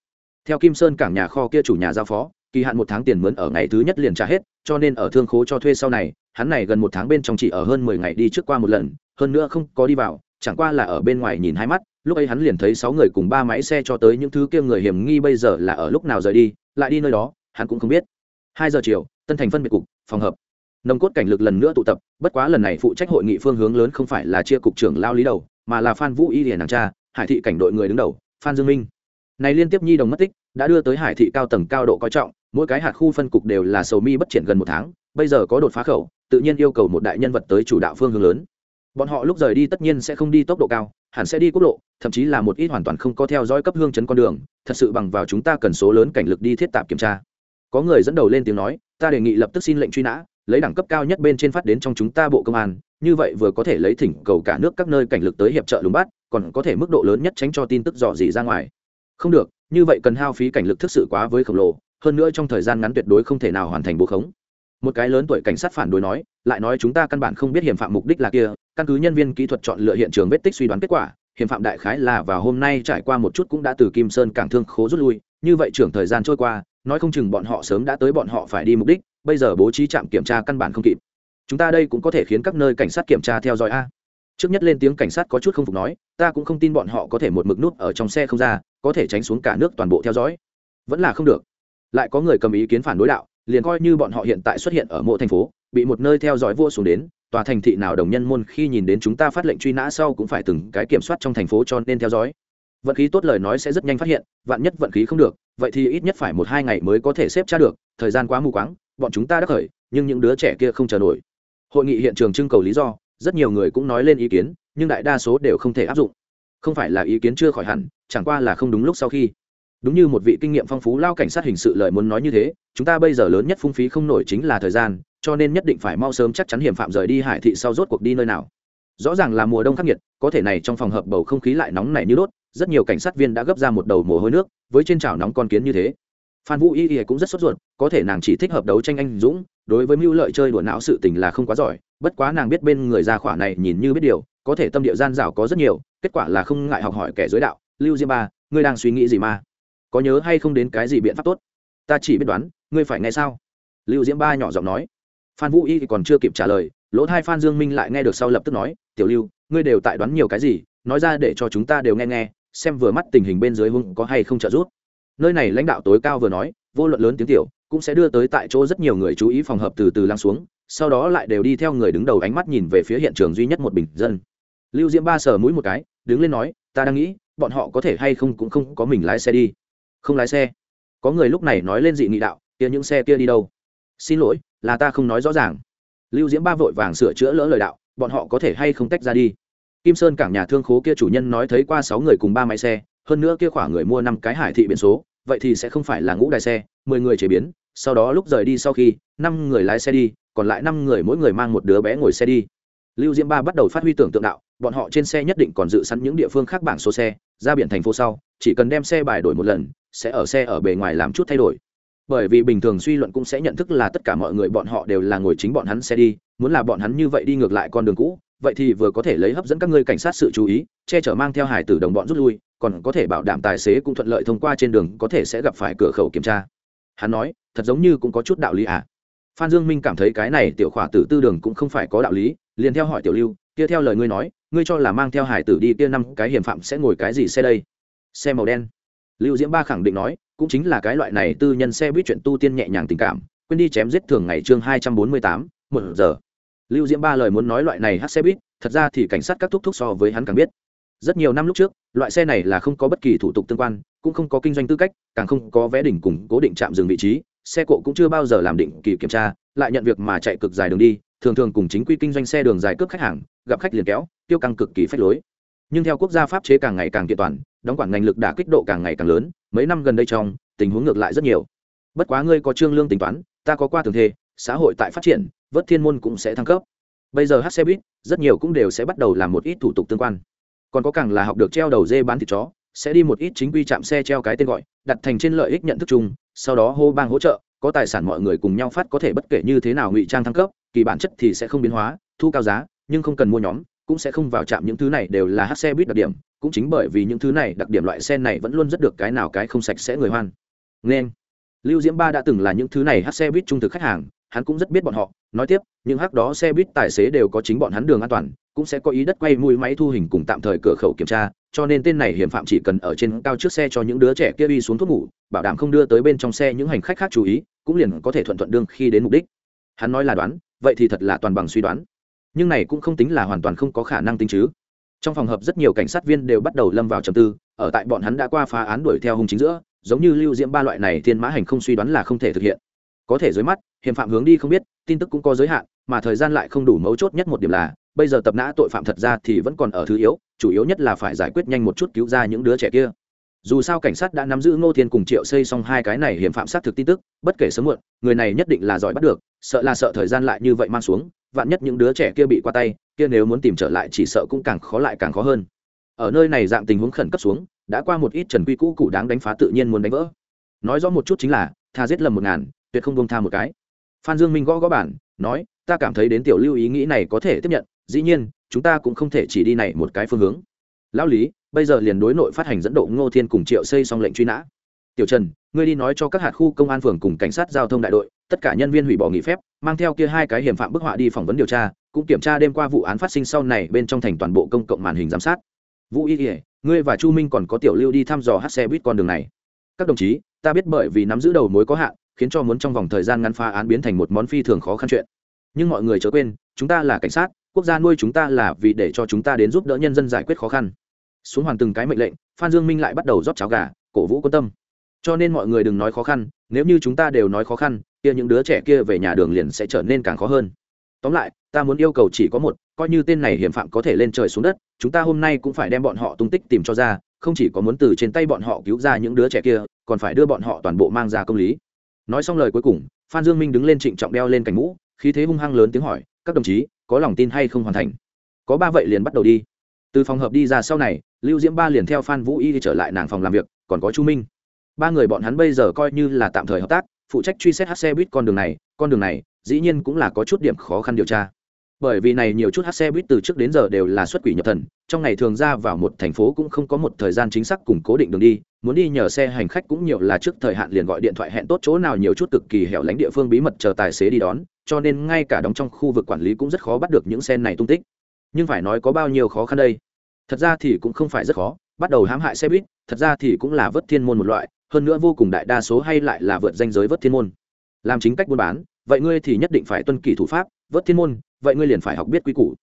theo kim sơn cảng nhà kho kia chủ nhà giao phó, kỳ hạn một tháng tiền mướn ở ngày thứ nhất liền trả hết, cho nên ở thương khố cho thuê sau này, hắn này gần một tháng bên trong chỉ ở hơn mười ngày đi trước qua một lần, hơn nữa không có đi vào, chẳng qua là ở bên ngoài nhìn hai mắt, lúc ấy hắn liền thấy sáu người cùng ba máy xe cho tới những thứ kia người hiểm nghi bây giờ là ở lúc nào rời đi, lại đi nơi đó, hắn cũng không biết. Hai giờ chiều, tân thành phân biệt cục, phòng hợp. Nồng cốt cảnh lực lần nữa tụ tập, bất quá lần này phụ trách hội nghị phương hướng lớn không phải là chia cục trưởng lao lý đầu, mà là phan vũ y hiền nàng cha, hải thị cảnh đội người đứng đầu, phan dương minh này liên tiếp nhi đồng mất tích, đã đưa tới hải thị cao tầng cao độ coi trọng, mỗi cái hạt khu phân cục đều là sầu mi bất triển gần một tháng, bây giờ có đột phá khẩu, tự nhiên yêu cầu một đại nhân vật tới chủ đạo phương hướng lớn. Bọn họ lúc rời đi tất nhiên sẽ không đi tốc độ cao, hẳn sẽ đi quốc lộ, thậm chí là một ít hoàn toàn không có theo dõi cấp hương chấn con đường, thật sự bằng vào chúng ta cần số lớn cảnh lực đi thiết tạp kiểm tra. Có người dẫn đầu lên tiếng nói, ta đề nghị lập tức xin lệnh truy nã, lấy đẳng cấp cao nhất bên trên phát đến trong chúng ta bộ công an, như vậy vừa có thể lấy thỉnh cầu cả nước các nơi cảnh lực tới hiệp trợ lùng bắt, còn có thể mức độ lớn nhất tránh cho tin tức dò dỉ ra ngoài không được, như vậy cần hao phí cảnh lực thực sự quá với khổng lồ, hơn nữa trong thời gian ngắn tuyệt đối không thể nào hoàn thành bố khống. Một cái lớn tuổi cảnh sát phản đối nói, lại nói chúng ta căn bản không biết hiểm phạm mục đích là kia, căn cứ nhân viên kỹ thuật chọn lựa hiện trường vết tích suy đoán kết quả, hiểm phạm đại khái là vào hôm nay trải qua một chút cũng đã từ kim sơn cảng thương khố rút lui, như vậy trưởng thời gian trôi qua, nói không chừng bọn họ sớm đã tới bọn họ phải đi mục đích, bây giờ bố trí trạm kiểm tra căn bản không kịp. Chúng ta đây cũng có thể khiến các nơi cảnh sát kiểm tra theo dõi a trước nhất lên tiếng cảnh sát có chút không phục nói, ta cũng không tin bọn họ có thể một mực nút ở trong xe không ra, có thể tránh xuống cả nước toàn bộ theo dõi. Vẫn là không được. Lại có người cầm ý kiến phản đối đạo, liền coi như bọn họ hiện tại xuất hiện ở mộ thành phố, bị một nơi theo dõi vua xuống đến, tòa thành thị nào đồng nhân môn khi nhìn đến chúng ta phát lệnh truy nã sau cũng phải từng cái kiểm soát trong thành phố cho nên theo dõi. Vận khí tốt lời nói sẽ rất nhanh phát hiện, vạn nhất vận khí không được, vậy thì ít nhất phải một hai ngày mới có thể xếp tra được, thời gian quá mù quáng, bọn chúng ta đã khởi, nhưng những đứa trẻ kia không chờ nổi. Hội nghị hiện trường trưng cầu lý do rất nhiều người cũng nói lên ý kiến, nhưng đại đa số đều không thể áp dụng. Không phải là ý kiến chưa khỏi hẳn, chẳng qua là không đúng lúc sau khi. Đúng như một vị kinh nghiệm phong phú lao cảnh sát hình sự lời muốn nói như thế, chúng ta bây giờ lớn nhất phung phí không nổi chính là thời gian, cho nên nhất định phải mau sớm chắc chắn hiểm phạm rời đi hải thị sau rốt cuộc đi nơi nào. Rõ ràng là mùa đông khắc nghiệt, có thể này trong phòng hợp bầu không khí lại nóng này như đốt, rất nhiều cảnh sát viên đã gấp ra một đầu mồ hôi nước, với trên chảo nóng con kiến như thế phan vũ y y cũng rất sốt ruột, có thể nàng chỉ thích hợp đấu tranh anh dũng, đối với mưu lợi chơi đùa não sự tình là không quá giỏi, bất quá nàng biết bên người gia khỏa này nhìn như biết điều, có thể tâm địa gian dảo có rất nhiều, kết quả là không ngại học hỏi kẻ giới đạo. Lưu diêm ba, ngươi đang suy nghĩ gì mà? Có nhớ hay không đến cái gì biện pháp tốt? Ta chỉ biết đoán, ngươi phải nghe sao? Lưu diễm ba nhỏ giọng nói. Phan vũ y thì còn chưa kịp trả lời, lỗ thai phan dương minh lại nghe được sau lập tức nói, tiểu lưu, ngươi đều tại đoán nhiều cái gì? Nói ra để cho chúng ta đều nghe nghe, xem vừa mắt tình hình bên dưới hung có hay không trợ giúp nơi này lãnh đạo tối cao vừa nói, vô luận lớn tiếng tiểu, cũng sẽ đưa tới tại chỗ rất nhiều người chú ý phòng hợp từ từ lắng xuống, sau đó lại đều đi theo người đứng đầu ánh mắt nhìn về phía hiện trường duy nhất một bình dân. Lưu diễm ba sờ mũi một cái, đứng lên nói, ta đang nghĩ, bọn họ có thể hay không cũng không có mình lái xe đi. Không lái xe? Có người lúc này nói lên dị nghị đạo, kia những xe kia đi đâu? Xin lỗi, là ta không nói rõ ràng. Lưu diễm ba vội vàng sửa chữa lỡ lời đạo, bọn họ có thể hay không tách ra đi? Kim sơn cảng nhà thương khố kia chủ nhân nói thấy qua sáu người cùng ba máy xe hơn nữa kia khoảng người mua năm cái hải thị biển số, vậy thì sẽ không phải là ngũ đài xe, mười người chế biến, sau đó lúc rời đi sau khi, năm người lái xe đi, còn lại năm người mỗi người mang một đứa bé ngồi xe đi. Lưu diễm ba bắt đầu phát huy tưởng tượng đạo, bọn họ trên xe nhất định còn dự sẵn những địa phương khác bảng số xe, ra biển thành phố sau, chỉ cần đem xe bài đổi một lần, sẽ ở xe ở bề ngoài làm chút thay đổi. Bởi vì bình thường suy luận cũng sẽ nhận thức là tất cả mọi người bọn họ đều là ngồi chính bọn hắn xe đi, muốn là bọn hắn như vậy đi ngược lại con đường cũ, vậy thì vừa có thể lấy hấp dẫn các ngươi cảnh sát sự chú ý, che chở mang theo hải tử đồng bọn rút lui còn có thể bảo đảm tài xế cũng thuận lợi thông qua trên đường, có thể sẽ gặp phải cửa khẩu kiểm tra. Hắn nói, thật giống như cũng có chút đạo lý à. Phan dương minh cảm thấy cái này tiểu khỏa tử tư đường cũng không phải có đạo lý, liền theo hỏi tiểu lưu, kia theo lời ngươi nói, ngươi cho là mang theo hải tử đi kia năm cái hiểm phạm sẽ ngồi cái gì xe đây? Xe màu đen. Lưu diễm ba khẳng định nói, cũng chính là cái loại này tư nhân xe buýt chuyện tu tiên nhẹ nhàng tình cảm, quên đi chém giết thường ngày chương hai trăm bốn mươi tám, một giờ. Lưu diễm ba lời muốn nói loại này hát xe buýt, thật ra thì cảnh sát các thúc thúc so với hắn càng biết rất nhiều năm lúc trước, loại xe này là không có bất kỳ thủ tục tương quan, cũng không có kinh doanh tư cách, càng không có vé đỉnh cùng cố định chạm dừng vị trí, xe cộ cũng chưa bao giờ làm định kỳ kiểm tra, lại nhận việc mà chạy cực dài đường đi, thường thường cùng chính quy kinh doanh xe đường dài cướp khách hàng, gặp khách liền kéo, tiêu căng cực kỳ phách lối. Nhưng theo quốc gia pháp chế càng ngày càng kiện toàn, đóng quản ngành lực đã kích độ càng ngày càng lớn, mấy năm gần đây trong, tình huống ngược lại rất nhiều. Bất quá ngươi có trương lương tính toán, ta có qua thường thê, xã hội tại phát triển, vớt thiên môn cũng sẽ thăng cấp. Bây giờ hát xe buýt, rất nhiều cũng đều sẽ bắt đầu làm một ít thủ tục tương quan còn có càng là học được treo đầu dê bán thịt chó, sẽ đi một ít chính quy chạm xe treo cái tên gọi, đặt thành trên lợi ích nhận thức chung, sau đó hô bang hỗ trợ, có tài sản mọi người cùng nhau phát có thể bất kể như thế nào ngụy trang thăng cấp, kỳ bản chất thì sẽ không biến hóa, thu cao giá, nhưng không cần mua nhóm, cũng sẽ không vào chạm những thứ này đều là hát xe buýt đặc điểm, cũng chính bởi vì những thứ này đặc điểm loại xe này vẫn luôn rất được cái nào cái không sạch sẽ người hoan. Nên, lưu diễm ba đã từng là những thứ này hát xe buýt trung thực khách hàng, hắn cũng rất biết bọn họ, nói tiếp, những hắc đó xe buýt tài xế đều có chính bọn hắn đường an toàn cũng sẽ có ý đất quay mũi máy thu hình cùng tạm thời cửa khẩu kiểm tra, cho nên tên này hiểm phạm chỉ cần ở trên cao trước xe cho những đứa trẻ kia đi xuống thuốc ngủ, bảo đảm không đưa tới bên trong xe những hành khách khác chú ý, cũng liền có thể thuận thuận đương khi đến mục đích. Hắn nói là đoán, vậy thì thật là toàn bằng suy đoán. Nhưng này cũng không tính là hoàn toàn không có khả năng tính chứ. Trong phòng hợp rất nhiều cảnh sát viên đều bắt đầu lâm vào trầm tư, ở tại bọn hắn đã qua phá án đuổi theo hung chính giữa, giống như lưu diễm ba loại này thiên mã hành không suy đoán là không thể thực hiện. Có thể dưới mắt, hiểm phạm hướng đi không biết, tin tức cũng có giới hạn, mà thời gian lại không đủ mấu chốt nhất một điểm là bây giờ tập nã tội phạm thật ra thì vẫn còn ở thứ yếu, chủ yếu nhất là phải giải quyết nhanh một chút cứu ra những đứa trẻ kia. Dù sao cảnh sát đã nắm giữ ngô thiên cùng triệu xây xong hai cái này hiểm phạm sát thực tin tức, bất kể sớm muộn, người này nhất định là giỏi bắt được, sợ là sợ thời gian lại như vậy mang xuống, vạn nhất những đứa trẻ kia bị qua tay, kia nếu muốn tìm trở lại chỉ sợ cũng càng khó lại càng khó hơn. Ở nơi này dạng tình huống khẩn cấp xuống, đã qua một ít trần quy cũ cụ đáng đánh phá tự nhiên muốn đánh vỡ. Nói rõ một chút chính là, tha giết lầm một ngàn, tuyệt không bông tha một cái. Phan dương minh gõ gõ bản, nói, ta cảm thấy đến tiểu lưu ý nghĩ này có thể tiếp nhận dĩ nhiên, chúng ta cũng không thể chỉ đi này một cái phương hướng. Lão lý, bây giờ liền đối nội phát hành dẫn độ ngô thiên cùng triệu xây xong lệnh truy nã. Tiểu trần, ngươi đi nói cho các hạt khu công an phường cùng cảnh sát giao thông đại đội, tất cả nhân viên hủy bỏ nghỉ phép, mang theo kia hai cái hiểm phạm bức họa đi phỏng vấn điều tra, cũng kiểm tra đêm qua vụ án phát sinh sau này bên trong thành toàn bộ công cộng màn hình giám sát. Vũ y kỉa ngươi và chu minh còn có tiểu lưu đi thăm dò hát xe buýt con đường này. Các đồng chí, ta biết bởi vì nắm giữ đầu mối có hạn, khiến cho muốn trong vòng thời gian ngắn phá án biến thành một món phi thường khó khăn chuyện. Nhưng mọi người chớ quên, chúng ta là cảnh sát quốc gia nuôi chúng ta là vì để cho chúng ta đến giúp đỡ nhân dân giải quyết khó khăn. Xuống hoàn từng cái mệnh lệnh, phan dương minh lại bắt đầu rót cháo gà, cổ vũ quan tâm. Cho nên mọi người đừng nói khó khăn, nếu như chúng ta đều nói khó khăn, kia những đứa trẻ kia về nhà đường liền sẽ trở nên càng khó hơn. Tóm lại, ta muốn yêu cầu chỉ có một, coi như tên này hiểm phạm có thể lên trời xuống đất, chúng ta hôm nay cũng phải đem bọn họ tung tích tìm cho ra, không chỉ có muốn từ trên tay bọn họ cứu ra những đứa trẻ kia, còn phải đưa bọn họ toàn bộ mang ra công lý. Nói xong lời cuối cùng, phan dương minh đứng lên trịnh trọng đeo lên cành mũ, khí thế hung hăng lớn tiếng hỏi, các đồng chí có lòng tin hay không hoàn thành? Có ba vậy liền bắt đầu đi. Từ phòng hợp đi ra sau này, lưu diễm ba liền theo phan vũ y trở lại nàng phòng làm việc, còn có chu minh. Ba người bọn hắn bây giờ coi như là tạm thời hợp tác, phụ trách truy xét hát xe buýt con đường này, con đường này, dĩ nhiên cũng là có chút điểm khó khăn điều tra. Bởi vì này nhiều chút hát xe buýt từ trước đến giờ đều là xuất quỷ nhập thần, trong ngày thường ra vào một thành phố cũng không có một thời gian chính xác cùng cố định đường đi, muốn đi nhờ xe hành khách cũng nhiều là trước thời hạn liền gọi điện thoại hẹn tốt chỗ nào nhiều chút cực kỳ hẻo lánh địa phương bí mật chờ tài xế đi đón cho nên ngay cả đóng trong khu vực quản lý cũng rất khó bắt được những xe này tung tích. Nhưng phải nói có bao nhiêu khó khăn đây? Thật ra thì cũng không phải rất khó, bắt đầu hãm hại xe buýt, thật ra thì cũng là vớt thiên môn một loại, hơn nữa vô cùng đại đa số hay lại là vượt danh giới vớt thiên môn. Làm chính cách buôn bán, vậy ngươi thì nhất định phải tuân kỷ thủ pháp, vớt thiên môn, vậy ngươi liền phải học biết quy củ.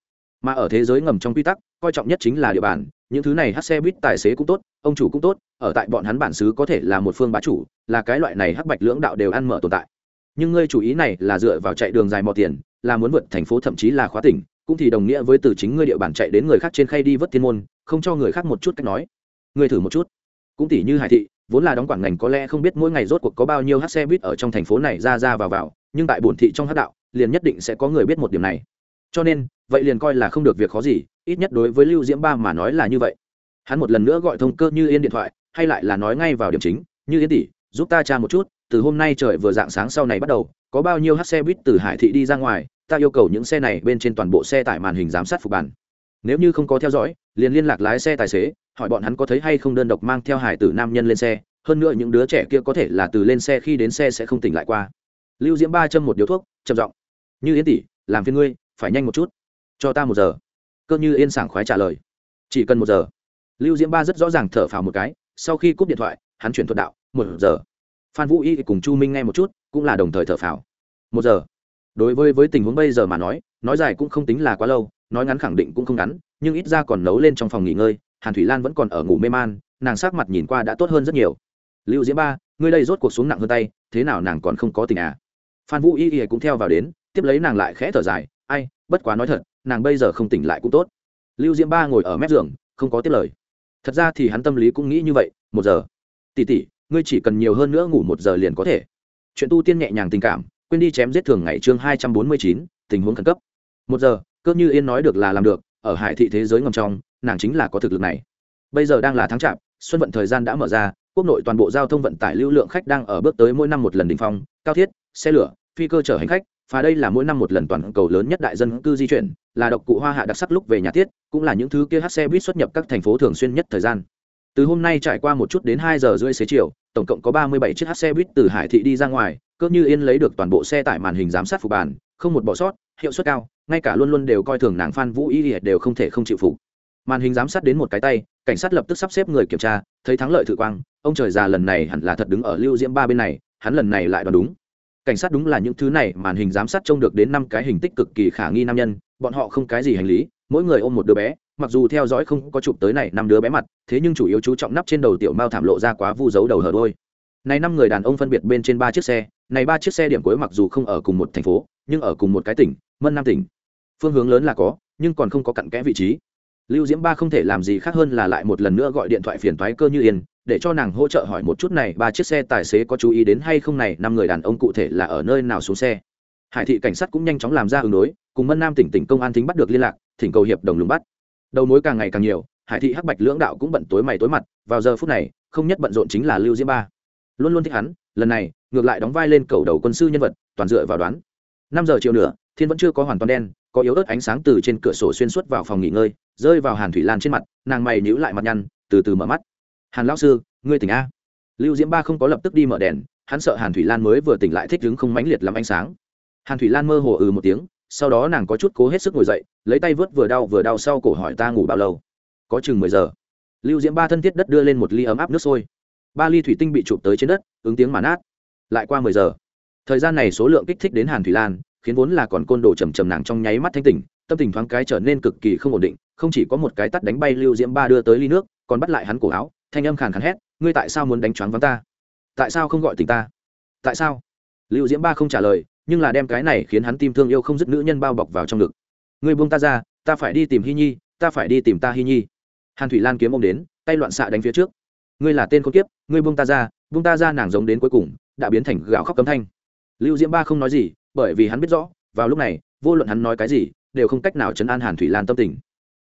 Mà ở thế giới ngầm trong quy tắc, coi trọng nhất chính là địa bàn, những thứ này hát xe buýt tài xế cũng tốt, ông chủ cũng tốt, ở tại bọn hắn bản xứ có thể là một phương bá chủ, là cái loại này hắc bạch lưỡng đạo đều ăn mở tồn tại nhưng ngươi chủ ý này là dựa vào chạy đường dài mò tiền, là muốn vượt thành phố thậm chí là khóa tỉnh, cũng thì đồng nghĩa với từ chính ngươi địa bàn chạy đến người khác trên khay đi vớt thiên môn, không cho người khác một chút cách nói. Ngươi thử một chút. Cũng tỷ như hải thị, vốn là đóng quản ngành có lẽ không biết mỗi ngày rốt cuộc có bao nhiêu hát xe buýt ở trong thành phố này ra ra vào vào, nhưng tại bổn thị trong hát đạo, liền nhất định sẽ có người biết một điểm này. Cho nên, vậy liền coi là không được việc khó gì, ít nhất đối với lưu diễm ba mà nói là như vậy. Hắn một lần nữa gọi thông cơ như yên điện thoại, hay lại là nói ngay vào điểm chính, như yên tỷ, giúp ta tra một chút từ hôm nay trời vừa dạng sáng sau này bắt đầu, có bao nhiêu hát xe buýt từ hải thị đi ra ngoài, ta yêu cầu những xe này bên trên toàn bộ xe tải màn hình giám sát phục bản. Nếu như không có theo dõi, liền liên lạc lái xe tài xế, hỏi bọn hắn có thấy hay không đơn độc mang theo hải tử nam nhân lên xe, hơn nữa những đứa trẻ kia có thể là từ lên xe khi đến xe sẽ không tỉnh lại qua. Lưu diễm ba châm một điếu thuốc chậm giọng, như yên tỷ, làm phiên ngươi, phải nhanh một chút. Cho ta một giờ. Cơ như yên sảng khoái trả lời, chỉ cần một giờ. Lưu diễm ba rất rõ ràng thở phào một cái, sau khi cúp điện thoại, hắn chuyển thuật đạo, một giờ phan vũ y cùng chu minh nghe một chút, cũng là đồng thời thở phào. Một giờ. Đối với với tình huống bây giờ mà nói nói dài cũng không tính là quá lâu, nói ngắn khẳng định cũng không ngắn, nhưng ít ra còn nấu lên trong phòng nghỉ ngơi, hàn thủy lan vẫn còn ở ngủ mê man, nàng sát mặt nhìn qua đã tốt hơn rất nhiều. Lưu diễm ba, ngươi đây rốt cuộc xuống nặng hơn tay, thế nào nàng còn không có tình à? Phan vũ y y cũng theo vào đến, tiếp lấy nàng lại khẽ thở dài, ai, bất quá nói thật, nàng bây giờ không tỉnh lại cũng tốt. Lưu diễm ba ngồi ở mép giường, không có tiếp lời. Thật ra thì hắn tâm lý cũng nghĩ như vậy, một giờ. Tỉ tỉ ngươi chỉ cần nhiều hơn nữa ngủ một giờ liền có thể. Chuyện tu tiên nhẹ nhàng tình cảm, quên đi chém giết thường ngày chương hai trăm bốn mươi chín, tình huống khẩn cấp. Một giờ, cơ như yên nói được là làm được, ở hải thị thế giới ngầm trong, nàng chính là có thực lực này. Bây giờ đang là tháng chạp, xuân vận thời gian đã mở ra, quốc nội toàn bộ giao thông vận tải lưu lượng khách đang ở bước tới mỗi năm một lần đ ỉ n h phong, cao thiết, xe lửa, phi cơ chở hành khách và đây là mỗi năm một lần toàn cầu lớn nhất đại dân cư di chuyển, là độc cụ hoa hạ đặc sắc lúc về nhà thiết, cũng là những thứ kia hát xe buýt xuất nhập các thành phố thường xuyên nhất thời gian từ hôm nay trải qua một chút đến hai giờ rưỡi xế chiều, tổng cộng có ba mươi bảy chiếc hát xe buýt từ hải thị đi ra ngoài, cơ như yên lấy được toàn bộ xe tải màn hình giám sát phục bàn không một bỏ sót, hiệu suất cao, ngay cả luôn luôn đều coi thường nàng phan vũ y đều không thể không chịu phục. Màn hình giám sát đến một cái tay, cảnh sát lập tức sắp xếp người kiểm tra, thấy thắng lợi thử quang, ông trời già lần này hẳn là thật đứng ở lưu diễm ba bên này, hắn lần này lại đoán đúng. Cảnh sát đúng là những thứ này, màn hình giám sát trông được đến năm cái hình tích cực kỳ khả nghi nam nhân, bọn họ không cái gì hành lý, mỗi người ôm một đứa bé mặc dù theo dõi không có chụp tới này năm đứa bé mặt, thế nhưng chủ yếu chú trọng nắp trên đầu tiểu mao thảm lộ ra quá vu dấu đầu hở đôi. Này năm người đàn ông phân biệt bên trên ba chiếc xe, này ba chiếc xe điểm cuối mặc dù không ở cùng một thành phố, nhưng ở cùng một cái tỉnh, mân nam tỉnh. Phương hướng lớn là có, nhưng còn không có cặn kẽ vị trí. Lưu diễm ba không thể làm gì khác hơn là lại một lần nữa gọi điện thoại phiền thoái cơ như yên, để cho nàng hỗ trợ hỏi một chút này ba chiếc xe tài xế có chú ý đến hay không này, năm người đàn ông cụ thể là ở nơi nào xuống xe. Hải thị cảnh sát cũng nhanh chóng làm ra ứng đối, cùng mân nam tỉnh tỉnh công an thính bắt được liên lạc, thỉnh cầu hiệp đồng lùng bắt đầu mối càng ngày càng nhiều, hải thị hắc bạch lưỡng đạo cũng bận tối mày tối mặt, vào giờ phút này, không nhất bận rộn chính là lưu diễm ba. Luôn luôn thích hắn, lần này, ngược lại đóng vai lên cầu đầu quân sư nhân vật, toàn dựa vào đoán. Năm giờ chiều nữa thiên vẫn chưa có hoàn toàn đen, có yếu ớt ánh sáng từ trên cửa sổ xuyên suốt vào phòng nghỉ ngơi, rơi vào hàn thủy lan trên mặt, nàng mày nhíu lại mặt nhăn, từ từ mở mắt. Hàn lão sư, ngươi tỉnh a? Lưu diễm ba không có lập tức đi mở đèn, hắn sợ hàn thủy lan mới vừa tỉnh lại thích đứng không mãnh liệt lắm ánh sáng. Hàn thủy lan mơ hồ ừ một tiếng sau đó nàng có chút cố hết sức ngồi dậy, lấy tay vớt vừa đau vừa đau sau cổ hỏi ta ngủ bao lâu? Có chừng mười giờ. Lưu diễm ba thân thiết đất đưa lên một ly ấm áp nước sôi. Ba ly thủy tinh bị chụp tới trên đất, ứng tiếng mà nát. Lại qua mười giờ. Thời gian này số lượng kích thích đến hàn thủy lan, khiến vốn là còn côn đồ trầm trầm nàng trong nháy mắt thanh tỉnh, tâm tình thoáng cái trở nên cực kỳ không ổn định, không chỉ có một cái tắt đánh bay lưu diễm ba đưa tới ly nước, còn bắt lại hắn cổ áo, thanh âm khàn khàn hét, ngươi tại sao muốn đánh choáng vắng ta? Tại sao không gọi tình ta? Tại sao? Lưu diễm ba không trả lời nhưng là đem cái này khiến hắn tim thương yêu không dứt nữ nhân bao bọc vào trong ngực. Ngươi buông ta ra, ta phải đi tìm hy nhi, ta phải đi tìm ta hy nhi. Hàn thủy lan kiếm ông đến, tay loạn xạ đánh phía trước. Ngươi là tên con kiếp, ngươi buông ta ra, buông ta ra nàng giống đến cuối cùng, đã biến thành gạo khóc cấm thanh. Lưu diễm ba không nói gì, bởi vì hắn biết rõ, vào lúc này, vô luận hắn nói cái gì, đều không cách nào chấn an hàn thủy lan tâm tình.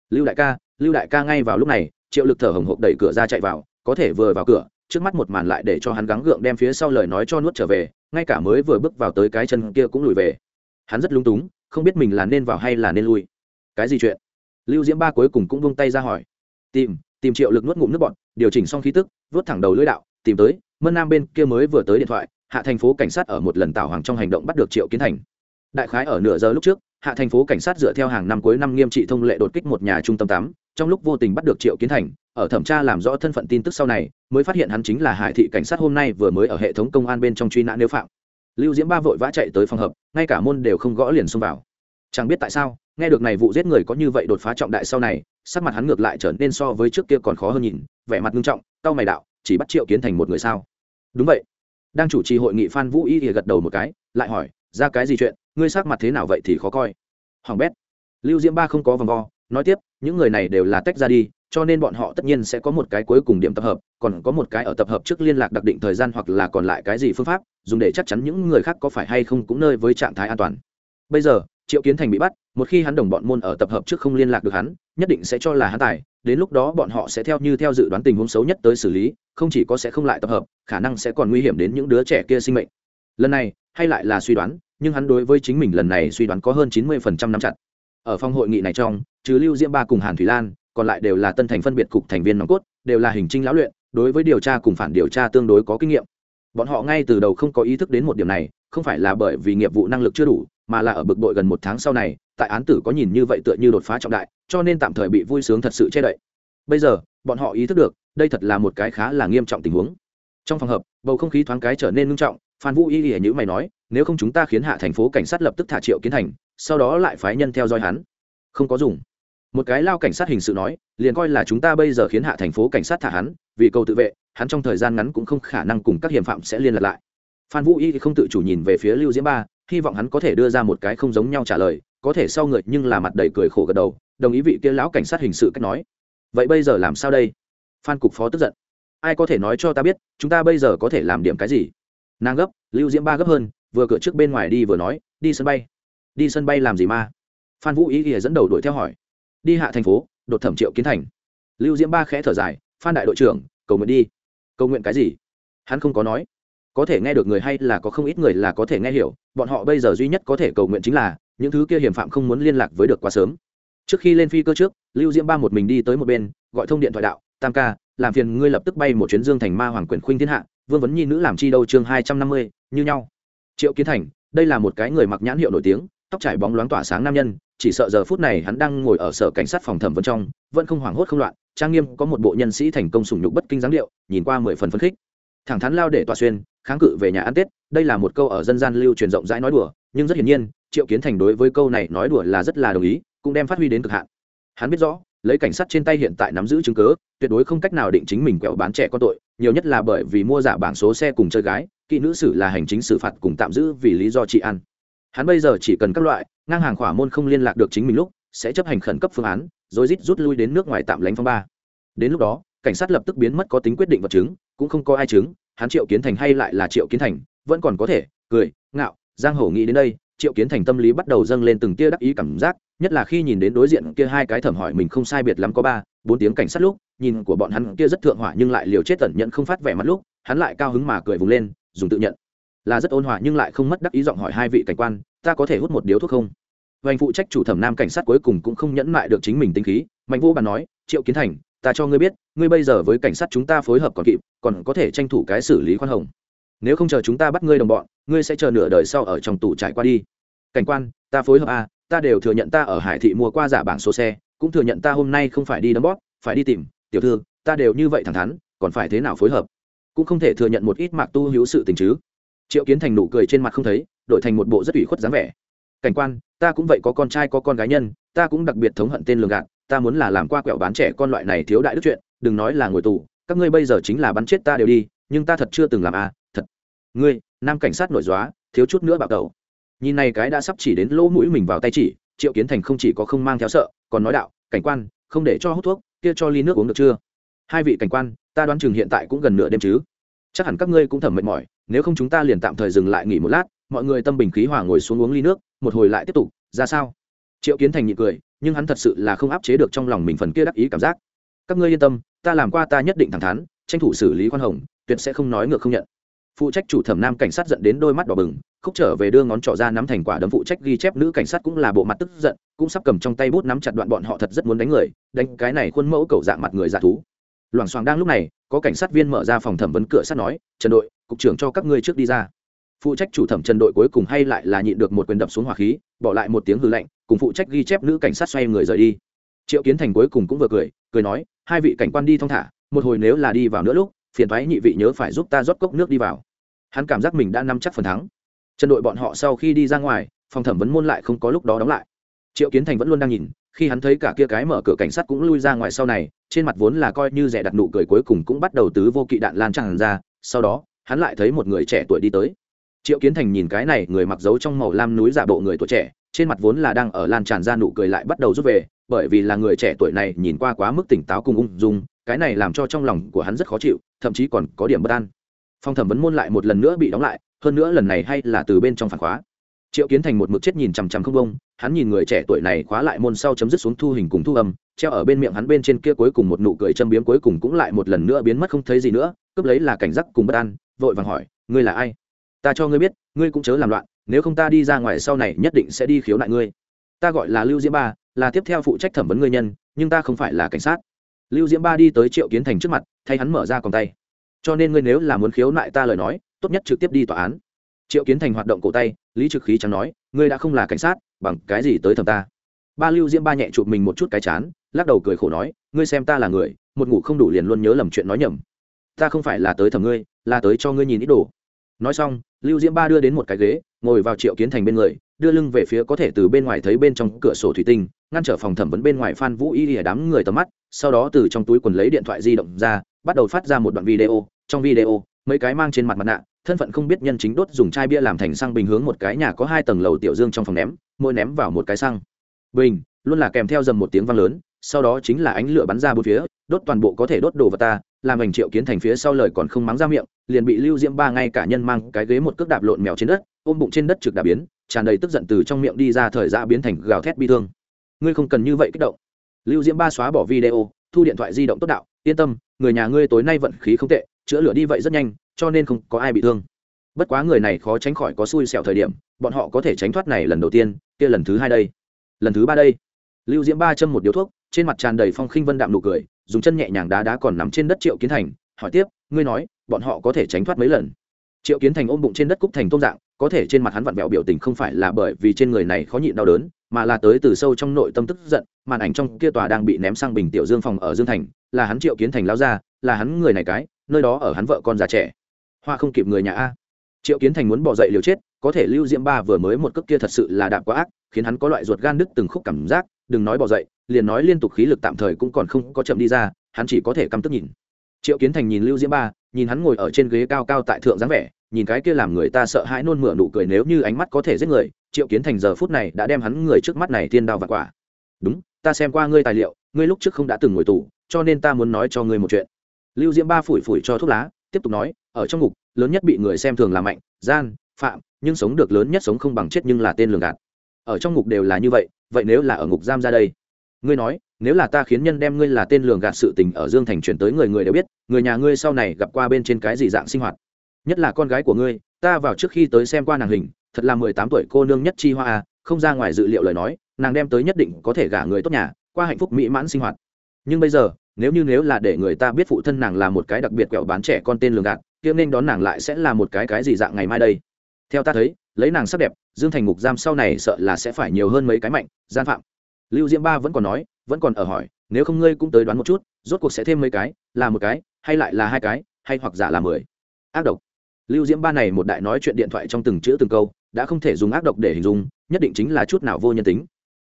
Lưu đại ca, lưu đại ca ngay vào lúc này, triệu lực thở hồng hộc đẩy cửa ra chạy vào, có thể vừa vào cửa, trước mắt một màn lại để cho hắn gắng gượng đem phía sau lời nói cho nuốt trở về ngay cả mới vừa bước vào tới cái chân kia cũng lùi về. Hắn rất lung túng, không biết mình là nên vào hay là nên lui. Cái gì chuyện? Lưu diễm ba cuối cùng cũng vung tay ra hỏi. Tìm tìm triệu lực nuốt ngụm nước bọn điều chỉnh xong khí tức vớt thẳng đầu lưỡi đạo, tìm tới, mân nam bên kia mới vừa tới điện thoại, hạ thành phố cảnh sát ở một lần tảo hoàng trong hành động bắt được triệu kiến thành. Đại khái ở nửa giờ lúc trước hạ thành phố cảnh sát dựa theo hàng năm cuối năm nghiêm trị thông lệ đột kích một nhà trung tâm tám, trong lúc vô tình bắt được triệu kiến thành, ở thẩm tra làm rõ thân phận tin tức sau này, mới phát hiện hắn chính là hải thị cảnh sát hôm nay vừa mới ở hệ thống công an bên trong truy nã nếu phạm. Lưu diễm ba vội vã chạy tới phòng hợp ngay cả môn đều không gõ liền xông vào. Chẳng biết tại sao, nghe được này vụ giết người có như vậy đột phá trọng đại sau này, sắc mặt hắn ngược lại trở nên so với trước kia còn khó hơn nhìn, vẻ mặt nghiêm trọng tao mày đạo, chỉ bắt triệu kiến thành một người sao? Đúng vậy. Đang chủ trì hội nghị phan vũ y thì gật đầu một cái, lại hỏi, ra cái gì chuyện? Ngươi sắc mặt thế nào vậy thì khó coi. Hoàng bét, lưu diễm ba không có vòng vo, nói tiếp, những người này đều là tách ra đi, cho nên bọn họ tất nhiên sẽ có một cái cuối cùng điểm tập hợp, còn có một cái ở tập hợp trước liên lạc đặc định thời gian hoặc là còn lại cái gì phương pháp, dùng để chắc chắn những người khác có phải hay không cũng nơi với trạng thái an toàn. Bây giờ, triệu kiến thành bị bắt, một khi hắn đồng bọn môn ở tập hợp trước không liên lạc được hắn, nhất định sẽ cho là hắn tài, đến lúc đó bọn họ sẽ theo như theo dự đoán tình huống xấu nhất tới xử lý, không chỉ có sẽ không lại tập hợp, khả năng sẽ còn nguy hiểm đến những đứa trẻ kia sinh mệnh. Lần này, hay lại là suy đoán nhưng hắn đối với chính mình lần này suy đoán có hơn chín mươi phần trăm nắm chặt. Ở phòng hội nghị này trong, trừ lưu diễm ba cùng hàn thủy lan, còn lại đều là tân thành phân biệt cục thành viên nòng cốt, đều là hình trinh lão luyện, đối với điều tra cùng phản điều tra tương đối có kinh nghiệm. Bọn họ ngay từ đầu không có ý thức đến một điểm này, không phải là bởi vì nghiệp vụ năng lực chưa đủ, mà là ở bực bội gần một tháng sau này, tại án tử có nhìn như vậy tựa như đột phá trọng đại, cho nên tạm thời bị vui sướng thật sự che đậy. Bây giờ, bọn họ ý thức được, đây thật là một cái khá là nghiêm trọng tình huống. Trong phòng hợp bầu không khí thoáng cái trở nên nghiêm trọng, phan vũ y y như mày nói nếu không chúng ta khiến hạ thành phố cảnh sát lập tức thả triệu kiến thành, sau đó lại phái nhân theo dõi hắn. Không có dùng. Một cái lao cảnh sát hình sự nói, liền coi là chúng ta bây giờ khiến hạ thành phố cảnh sát thả hắn, vì cầu tự vệ, hắn trong thời gian ngắn cũng không khả năng cùng các hiểm phạm sẽ liên lạc lại. Phan vũ y không tự chủ nhìn về phía lưu diễm ba, hy vọng hắn có thể đưa ra một cái không giống nhau trả lời, có thể sau người nhưng là mặt đầy cười khổ gật đầu, đồng ý vị kia lão cảnh sát hình sự cách nói. Vậy bây giờ làm sao đây? Phan cục phó tức giận. Ai có thể nói cho ta biết, chúng ta bây giờ có thể làm điểm cái gì? Nàng gấp, lưu diễm ba gấp hơn vừa cửa trước bên ngoài đi vừa nói, đi sân bay. Đi sân bay làm gì ma? Phan vũ ý ỉa dẫn đầu đuổi theo hỏi. Đi hạ thành phố, đột thẩm triệu kiến thành. Lưu diễm ba khẽ thở dài, phan đại đội trưởng, cầu nguyện đi. Cầu nguyện cái gì? Hắn không có nói. Có thể nghe được người hay là có không ít người là có thể nghe hiểu, bọn họ bây giờ duy nhất có thể cầu nguyện chính là, những thứ kia hiểm phạm không muốn liên lạc với được quá sớm. Trước khi lên phi cơ trước, lưu diễm ba một mình đi tới một bên, gọi thông điện thoại đạo, tam ca, làm phiền ngươi lập tức bay một chuyến dương thành ma hoàng quyền khuynh thiên hạ, vương vấn nhi nữ làm chi đâu chương hai trăm năm mươi, như nhau triệu kiến thành, đây là một cái người mặc nhãn hiệu nổi tiếng, tóc trải bóng loáng tỏa sáng nam nhân, chỉ sợ giờ phút này hắn đang ngồi ở sở cảnh sát phòng thẩm vấn trong, vẫn không hoảng hốt không loạn, trang nghiêm có một bộ nhân sĩ thành công sủng nhục bất kinh dáng điệu, nhìn qua mười phần phấn khích. Thẳng thắn lao để tòa xuyên, kháng cự về nhà ăn tết, đây là một câu ở dân gian lưu truyền rộng rãi nói đùa, nhưng rất hiển nhiên, triệu kiến thành đối với câu này nói đùa là rất là đồng ý, cũng đem phát huy đến cực hạn. Hắn biết rõ, lấy cảnh sát trên tay hiện tại nắm giữ chứng cứ, tuyệt đối không cách nào định chính mình quẹo bán trẻ con tội nhiều nhất là bởi vì mua giả bảng số xe cùng chơi gái, kỹ nữ xử là hành chính xử phạt cùng tạm giữ vì lý do trị ăn hắn bây giờ chỉ cần các loại, ngang hàng khỏa môn không liên lạc được chính mình lúc, sẽ chấp hành khẩn cấp phương án, rồi rít rút lui đến nước ngoài tạm lánh phong ba. Đến lúc đó, cảnh sát lập tức biến mất có tính quyết định vật chứng, cũng không có ai chứng, hắn triệu kiến thành hay lại là triệu kiến thành, vẫn còn có thể, cười, ngạo, giang hổ nghĩ đến đây, triệu kiến thành tâm lý bắt đầu dâng lên từng tia đắc ý cảm giác, nhất là khi nhìn đến đối diện kia hai cái thẩm hỏi mình không sai biệt lắm có ba bốn tiếng cảnh sát lúc nhìn của bọn hắn kia rất thượng hỏa nhưng lại liều chết tẩn nhận không phát vẻ mặt lúc hắn lại cao hứng mà cười vùng lên dùng tự nhận. Là rất ôn hòa nhưng lại không mất đắc ý giọng hỏi hai vị cảnh quan ta có thể hút một điếu thuốc không? Vành phụ trách chủ thẩm nam cảnh sát cuối cùng cũng không nhẫn mại được chính mình tinh khí mạnh vô bàn nói triệu kiến thành ta cho ngươi biết ngươi bây giờ với cảnh sát chúng ta phối hợp còn kịp còn có thể tranh thủ cái xử lý khoan hồng. Nếu không chờ chúng ta bắt ngươi đồng bọn ngươi sẽ chờ nửa đời sau ở trong tù trải qua đi. Cảnh quan ta phối hợp a à, ta đều thừa nhận ta ở hải thị mua qua giả bảng số xe cũng thừa nhận ta hôm nay không phải đi đấm bóp, phải đi tìm, tiểu thư, ta đều như vậy thẳng thắn, còn phải thế nào phối hợp? Cũng không thể thừa nhận một ít mạc tu hữu sự tình chứ. Triệu kiến thành nụ cười trên mặt không thấy, đổi thành một bộ rất ủy khuất dáng vẻ. Cảnh quan, ta cũng vậy có con trai có con gái nhân, ta cũng đặc biệt thống hận tên lường gạt, ta muốn là làm qua quẹo bán trẻ con loại này thiếu đại đức chuyện, đừng nói là ngồi tù, các ngươi bây giờ chính là bắn chết ta đều đi, nhưng ta thật chưa từng làm à thật. Ngươi, nam cảnh sát nổi dóa thiếu chút nữa bạo tẩu. Nhìn này cái đã sắp chỉ đến lỗ mũi mình vào tay chỉ triệu kiến thành không chỉ có không mang theo sợ, còn nói đạo, cảnh quan, không để cho hút thuốc, kia cho ly nước uống được chưa? Hai vị cảnh quan, ta đoán chừng hiện tại cũng gần nửa đêm chứ. Chắc hẳn các ngươi cũng thầm mệt mỏi, nếu không chúng ta liền tạm thời dừng lại nghỉ một lát, mọi người tâm bình khí hòa ngồi xuống uống ly nước, một hồi lại tiếp tục, ra sao? Triệu kiến thành nhị cười, nhưng hắn thật sự là không áp chế được trong lòng mình phần kia đắc ý cảm giác. Các ngươi yên tâm, ta làm qua ta nhất định thẳng thắn, tranh thủ xử lý khoan hồng, tuyệt sẽ không nói ngược không nhận phụ trách chủ thẩm nam cảnh sát giận đến đôi mắt đỏ bừng, khúc trở về đưa ngón trỏ ra nắm thành quả đấm phụ trách ghi chép nữ cảnh sát cũng là bộ mặt tức giận, cũng sắp cầm trong tay bút nắm chặt đoạn bọn họ thật rất muốn đánh người, đánh cái này khuôn mẫu cầu dạng mặt người giả thú. Loảng xoảng đang lúc này, có cảnh sát viên mở ra phòng thẩm vấn cửa sát nói, trần đội, cục trưởng cho các ngươi trước đi ra. Phụ trách chủ thẩm trần đội cuối cùng hay lại là nhịn được một quyền đập xuống hỏa khí, bỏ lại một tiếng hư lạnh, cùng phụ trách ghi chép nữ cảnh sát xoay người rời đi. Triệu kiến thành cuối cùng cũng vừa cười cười nói, hai vị cảnh quan đi thong thả, một hồi nếu là đi vào nữa lúc phiền thoái nhị vị nhớ phải giúp ta rót cốc nước đi vào. Hắn cảm giác mình đã nắm chắc phần thắng. Trần đội bọn họ sau khi đi ra ngoài, phòng thẩm vấn môn lại không có lúc đó đóng lại. Triệu kiến thành vẫn luôn đang nhìn, khi hắn thấy cả kia cái mở cửa cảnh sát cũng lui ra ngoài sau này, trên mặt vốn là coi như rẻ đặt nụ cười cuối cùng cũng bắt đầu tứ vô kỵ đạn lan tràn ra, sau đó, hắn lại thấy một người trẻ tuổi đi tới. Triệu kiến thành nhìn cái này, người mặc dấu trong màu lam núi giả bộ người tuổi trẻ, trên mặt vốn là đang ở lan tràn ra nụ cười lại bắt đầu rút về, bởi vì là người trẻ tuổi này nhìn qua quá mức tỉnh táo cùng ung dung cái này làm cho trong lòng của hắn rất khó chịu, thậm chí còn có điểm bất an. Phong thẩm vấn môn lại một lần nữa bị đóng lại, hơn nữa lần này hay là từ bên trong phản khóa. Triệu kiến thành một mực chết nhìn chằm chằm không bông hắn nhìn người trẻ tuổi này khóa lại môn sau chấm dứt xuống thu hình cùng thu âm, treo ở bên miệng hắn bên trên kia cuối cùng một nụ cười châm biếm cuối cùng cũng lại một lần nữa biến mất không thấy gì nữa, cướp lấy là cảnh giác cùng bất an, vội vàng hỏi, ngươi là ai? Ta cho ngươi biết, ngươi cũng chớ làm loạn, nếu không ta đi ra ngoài sau này nhất định sẽ đi khiếu nại ngươi. Ta gọi là lưu diễm ba, là tiếp theo phụ trách thẩm vấn ngươi nhân, nhưng ta không phải là cảnh sát lưu diễm ba đi tới triệu kiến thành trước mặt, thay hắn mở ra còn tay. Cho nên ngươi nếu là muốn khiếu nại ta lời nói, tốt nhất trực tiếp đi tòa án. Triệu kiến thành hoạt động cổ tay, lý trực khí chẳng nói, ngươi đã không là cảnh sát, bằng cái gì tới thầm ta? Ba lưu diễm ba nhẹ chụp mình một chút cái chán, lắc đầu cười khổ nói, ngươi xem ta là người, một ngủ không đủ liền luôn nhớ lầm chuyện nói nhầm. Ta không phải là tới thầm ngươi, là tới cho ngươi nhìn ít đồ. Nói xong, lưu diễm ba đưa đến một cái ghế, ngồi vào triệu kiến thành bên người, đưa lưng về phía có thể từ bên ngoài thấy bên trong cửa sổ thủy tinh, ngăn trở phòng thẩm vấn bên ngoài phan vũ y lìa đám người tầm mắt sau đó từ trong túi quần lấy điện thoại di động ra, bắt đầu phát ra một đoạn video. Trong video, mấy cái mang trên mặt mặt nạ, thân phận không biết nhân chính đốt dùng chai bia làm thành xăng bình hướng một cái nhà có hai tầng lầu tiểu dương trong phòng ném, mỗi ném vào một cái xăng. Bình, luôn là kèm theo dầm một tiếng vang lớn, sau đó chính là ánh lửa bắn ra bốn phía, đốt toàn bộ có thể đốt đồ vào ta, làm ảnh triệu kiến thành phía sau lời còn không mắng ra miệng, liền bị lưu diễm ba ngay cả nhân mang cái ghế một cước đạp lộn mèo trên đất, ôm bụng trên đất trực đạp biến, tràn đầy tức giận từ trong miệng đi ra thời ra biến thành gào thét bi thương. Ngươi không cần như vậy kích động lưu diễm ba xóa bỏ video, thu điện thoại di động tốt đạo, yên tâm, người nhà ngươi tối nay vận khí không tệ, chữa lửa đi vậy rất nhanh, cho nên không có ai bị thương. Bất quá người này khó tránh khỏi có xui xẻo thời điểm, bọn họ có thể tránh thoát này lần đầu tiên, kia lần thứ hai đây. Lần thứ ba đây. Lưu diễm ba châm một điếu thuốc, trên mặt tràn đầy phong khinh vân đạm nụ cười, dùng chân nhẹ nhàng đá đá còn nằm trên đất triệu kiến thành, hỏi tiếp, ngươi nói, bọn họ có thể tránh thoát mấy lần? Triệu kiến thành ôm bụng trên đất cúc thành tôn dạng có thể trên mặt hắn vặn vẹo biểu tình không phải là bởi vì trên người này khó nhịn đau đớn, mà là tới từ sâu trong nội tâm tức giận, màn ảnh trong kia tòa đang bị ném sang bình tiểu dương phòng ở dương thành, là hắn triệu kiến thành lao ra là hắn người này cái, nơi đó ở hắn vợ con già trẻ. Hoa không kịp người nhà a. Triệu kiến thành muốn bỏ dậy liều chết, có thể lưu diễm ba vừa mới một cước kia thật sự là đạp quá ác, khiến hắn có loại ruột gan đứt từng khúc cảm giác, đừng nói bỏ dậy, liền nói liên tục khí lực tạm thời cũng còn không có chậm đi ra, hắn chỉ có thể căm tức nhìn triệu kiến thành nhìn lưu diễm ba, nhìn hắn ngồi ở trên ghế cao cao tại thượng dáng vẻ, nhìn cái kia làm người ta sợ hãi nôn mửa nụ cười nếu như ánh mắt có thể giết người, triệu kiến thành giờ phút này đã đem hắn người trước mắt này thiên đao và quả. Đúng, ta xem qua ngươi tài liệu, ngươi lúc trước không đã từng ngồi tù, cho nên ta muốn nói cho ngươi một chuyện. Lưu diễm ba phủi phủi cho thuốc lá, tiếp tục nói, ở trong ngục, lớn nhất bị người xem thường là mạnh, gian, phạm, nhưng sống được lớn nhất sống không bằng chết nhưng là tên lường gạt. Ở trong ngục đều là như vậy vậy nếu là ở ngục giam ra đây? Ngươi nói nếu là ta khiến nhân đem ngươi là tên lường gạt sự tình ở dương thành chuyển tới người người đều biết, người nhà ngươi sau này gặp qua bên trên cái gì dạng sinh hoạt. Nhất là con gái của ngươi, ta vào trước khi tới xem qua nàng hình, thật là mười tám tuổi cô nương nhất chi hoa à không ra ngoài dự liệu lời nói, nàng đem tới nhất định có thể gả người tốt nhà, qua hạnh phúc mỹ mãn sinh hoạt. Nhưng bây giờ, nếu như nếu là để người ta biết phụ thân nàng là một cái đặc biệt quẹo bán trẻ con tên lường gạt kiêm nên đón nàng lại sẽ là một cái cái gì dạng ngày mai đây? Theo ta thấy, lấy nàng sắc đẹp, dương thành ngục giam sau này sợ là sẽ phải nhiều hơn mấy cái mạnh, gian phạm. Lưu diễm ba vẫn còn nói vẫn còn ở hỏi, nếu không ngươi cũng tới đoán một chút, rốt cuộc sẽ thêm mấy cái, là một cái, hay lại là hai cái, hay hoặc giả là mười? Ác độc. Lưu diễm ba này một đại nói chuyện điện thoại trong từng chữ từng câu, đã không thể dùng ác độc để hình dung, nhất định chính là chút nào vô nhân tính.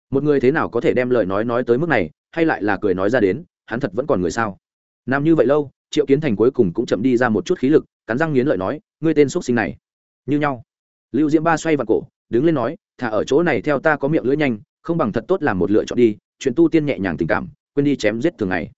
Một người thế nào có thể đem lời nói nói tới mức này, hay lại là cười nói ra đến, hắn thật vẫn còn người sao? Nam như vậy lâu, triệu kiến thành cuối cùng cũng chậm đi ra một chút khí lực, cắn răng nghiến lợi nói, ngươi tên x sinh này, như nhau. Lưu diễm ba xoay vào cổ, đứng lên nói, thả ở chỗ này theo ta có miệng lưỡi nhanh, không bằng thật tốt làm một lựa chọn đi chuyện tu tiên nhẹ nhàng tình cảm quên đi chém giết thường ngày.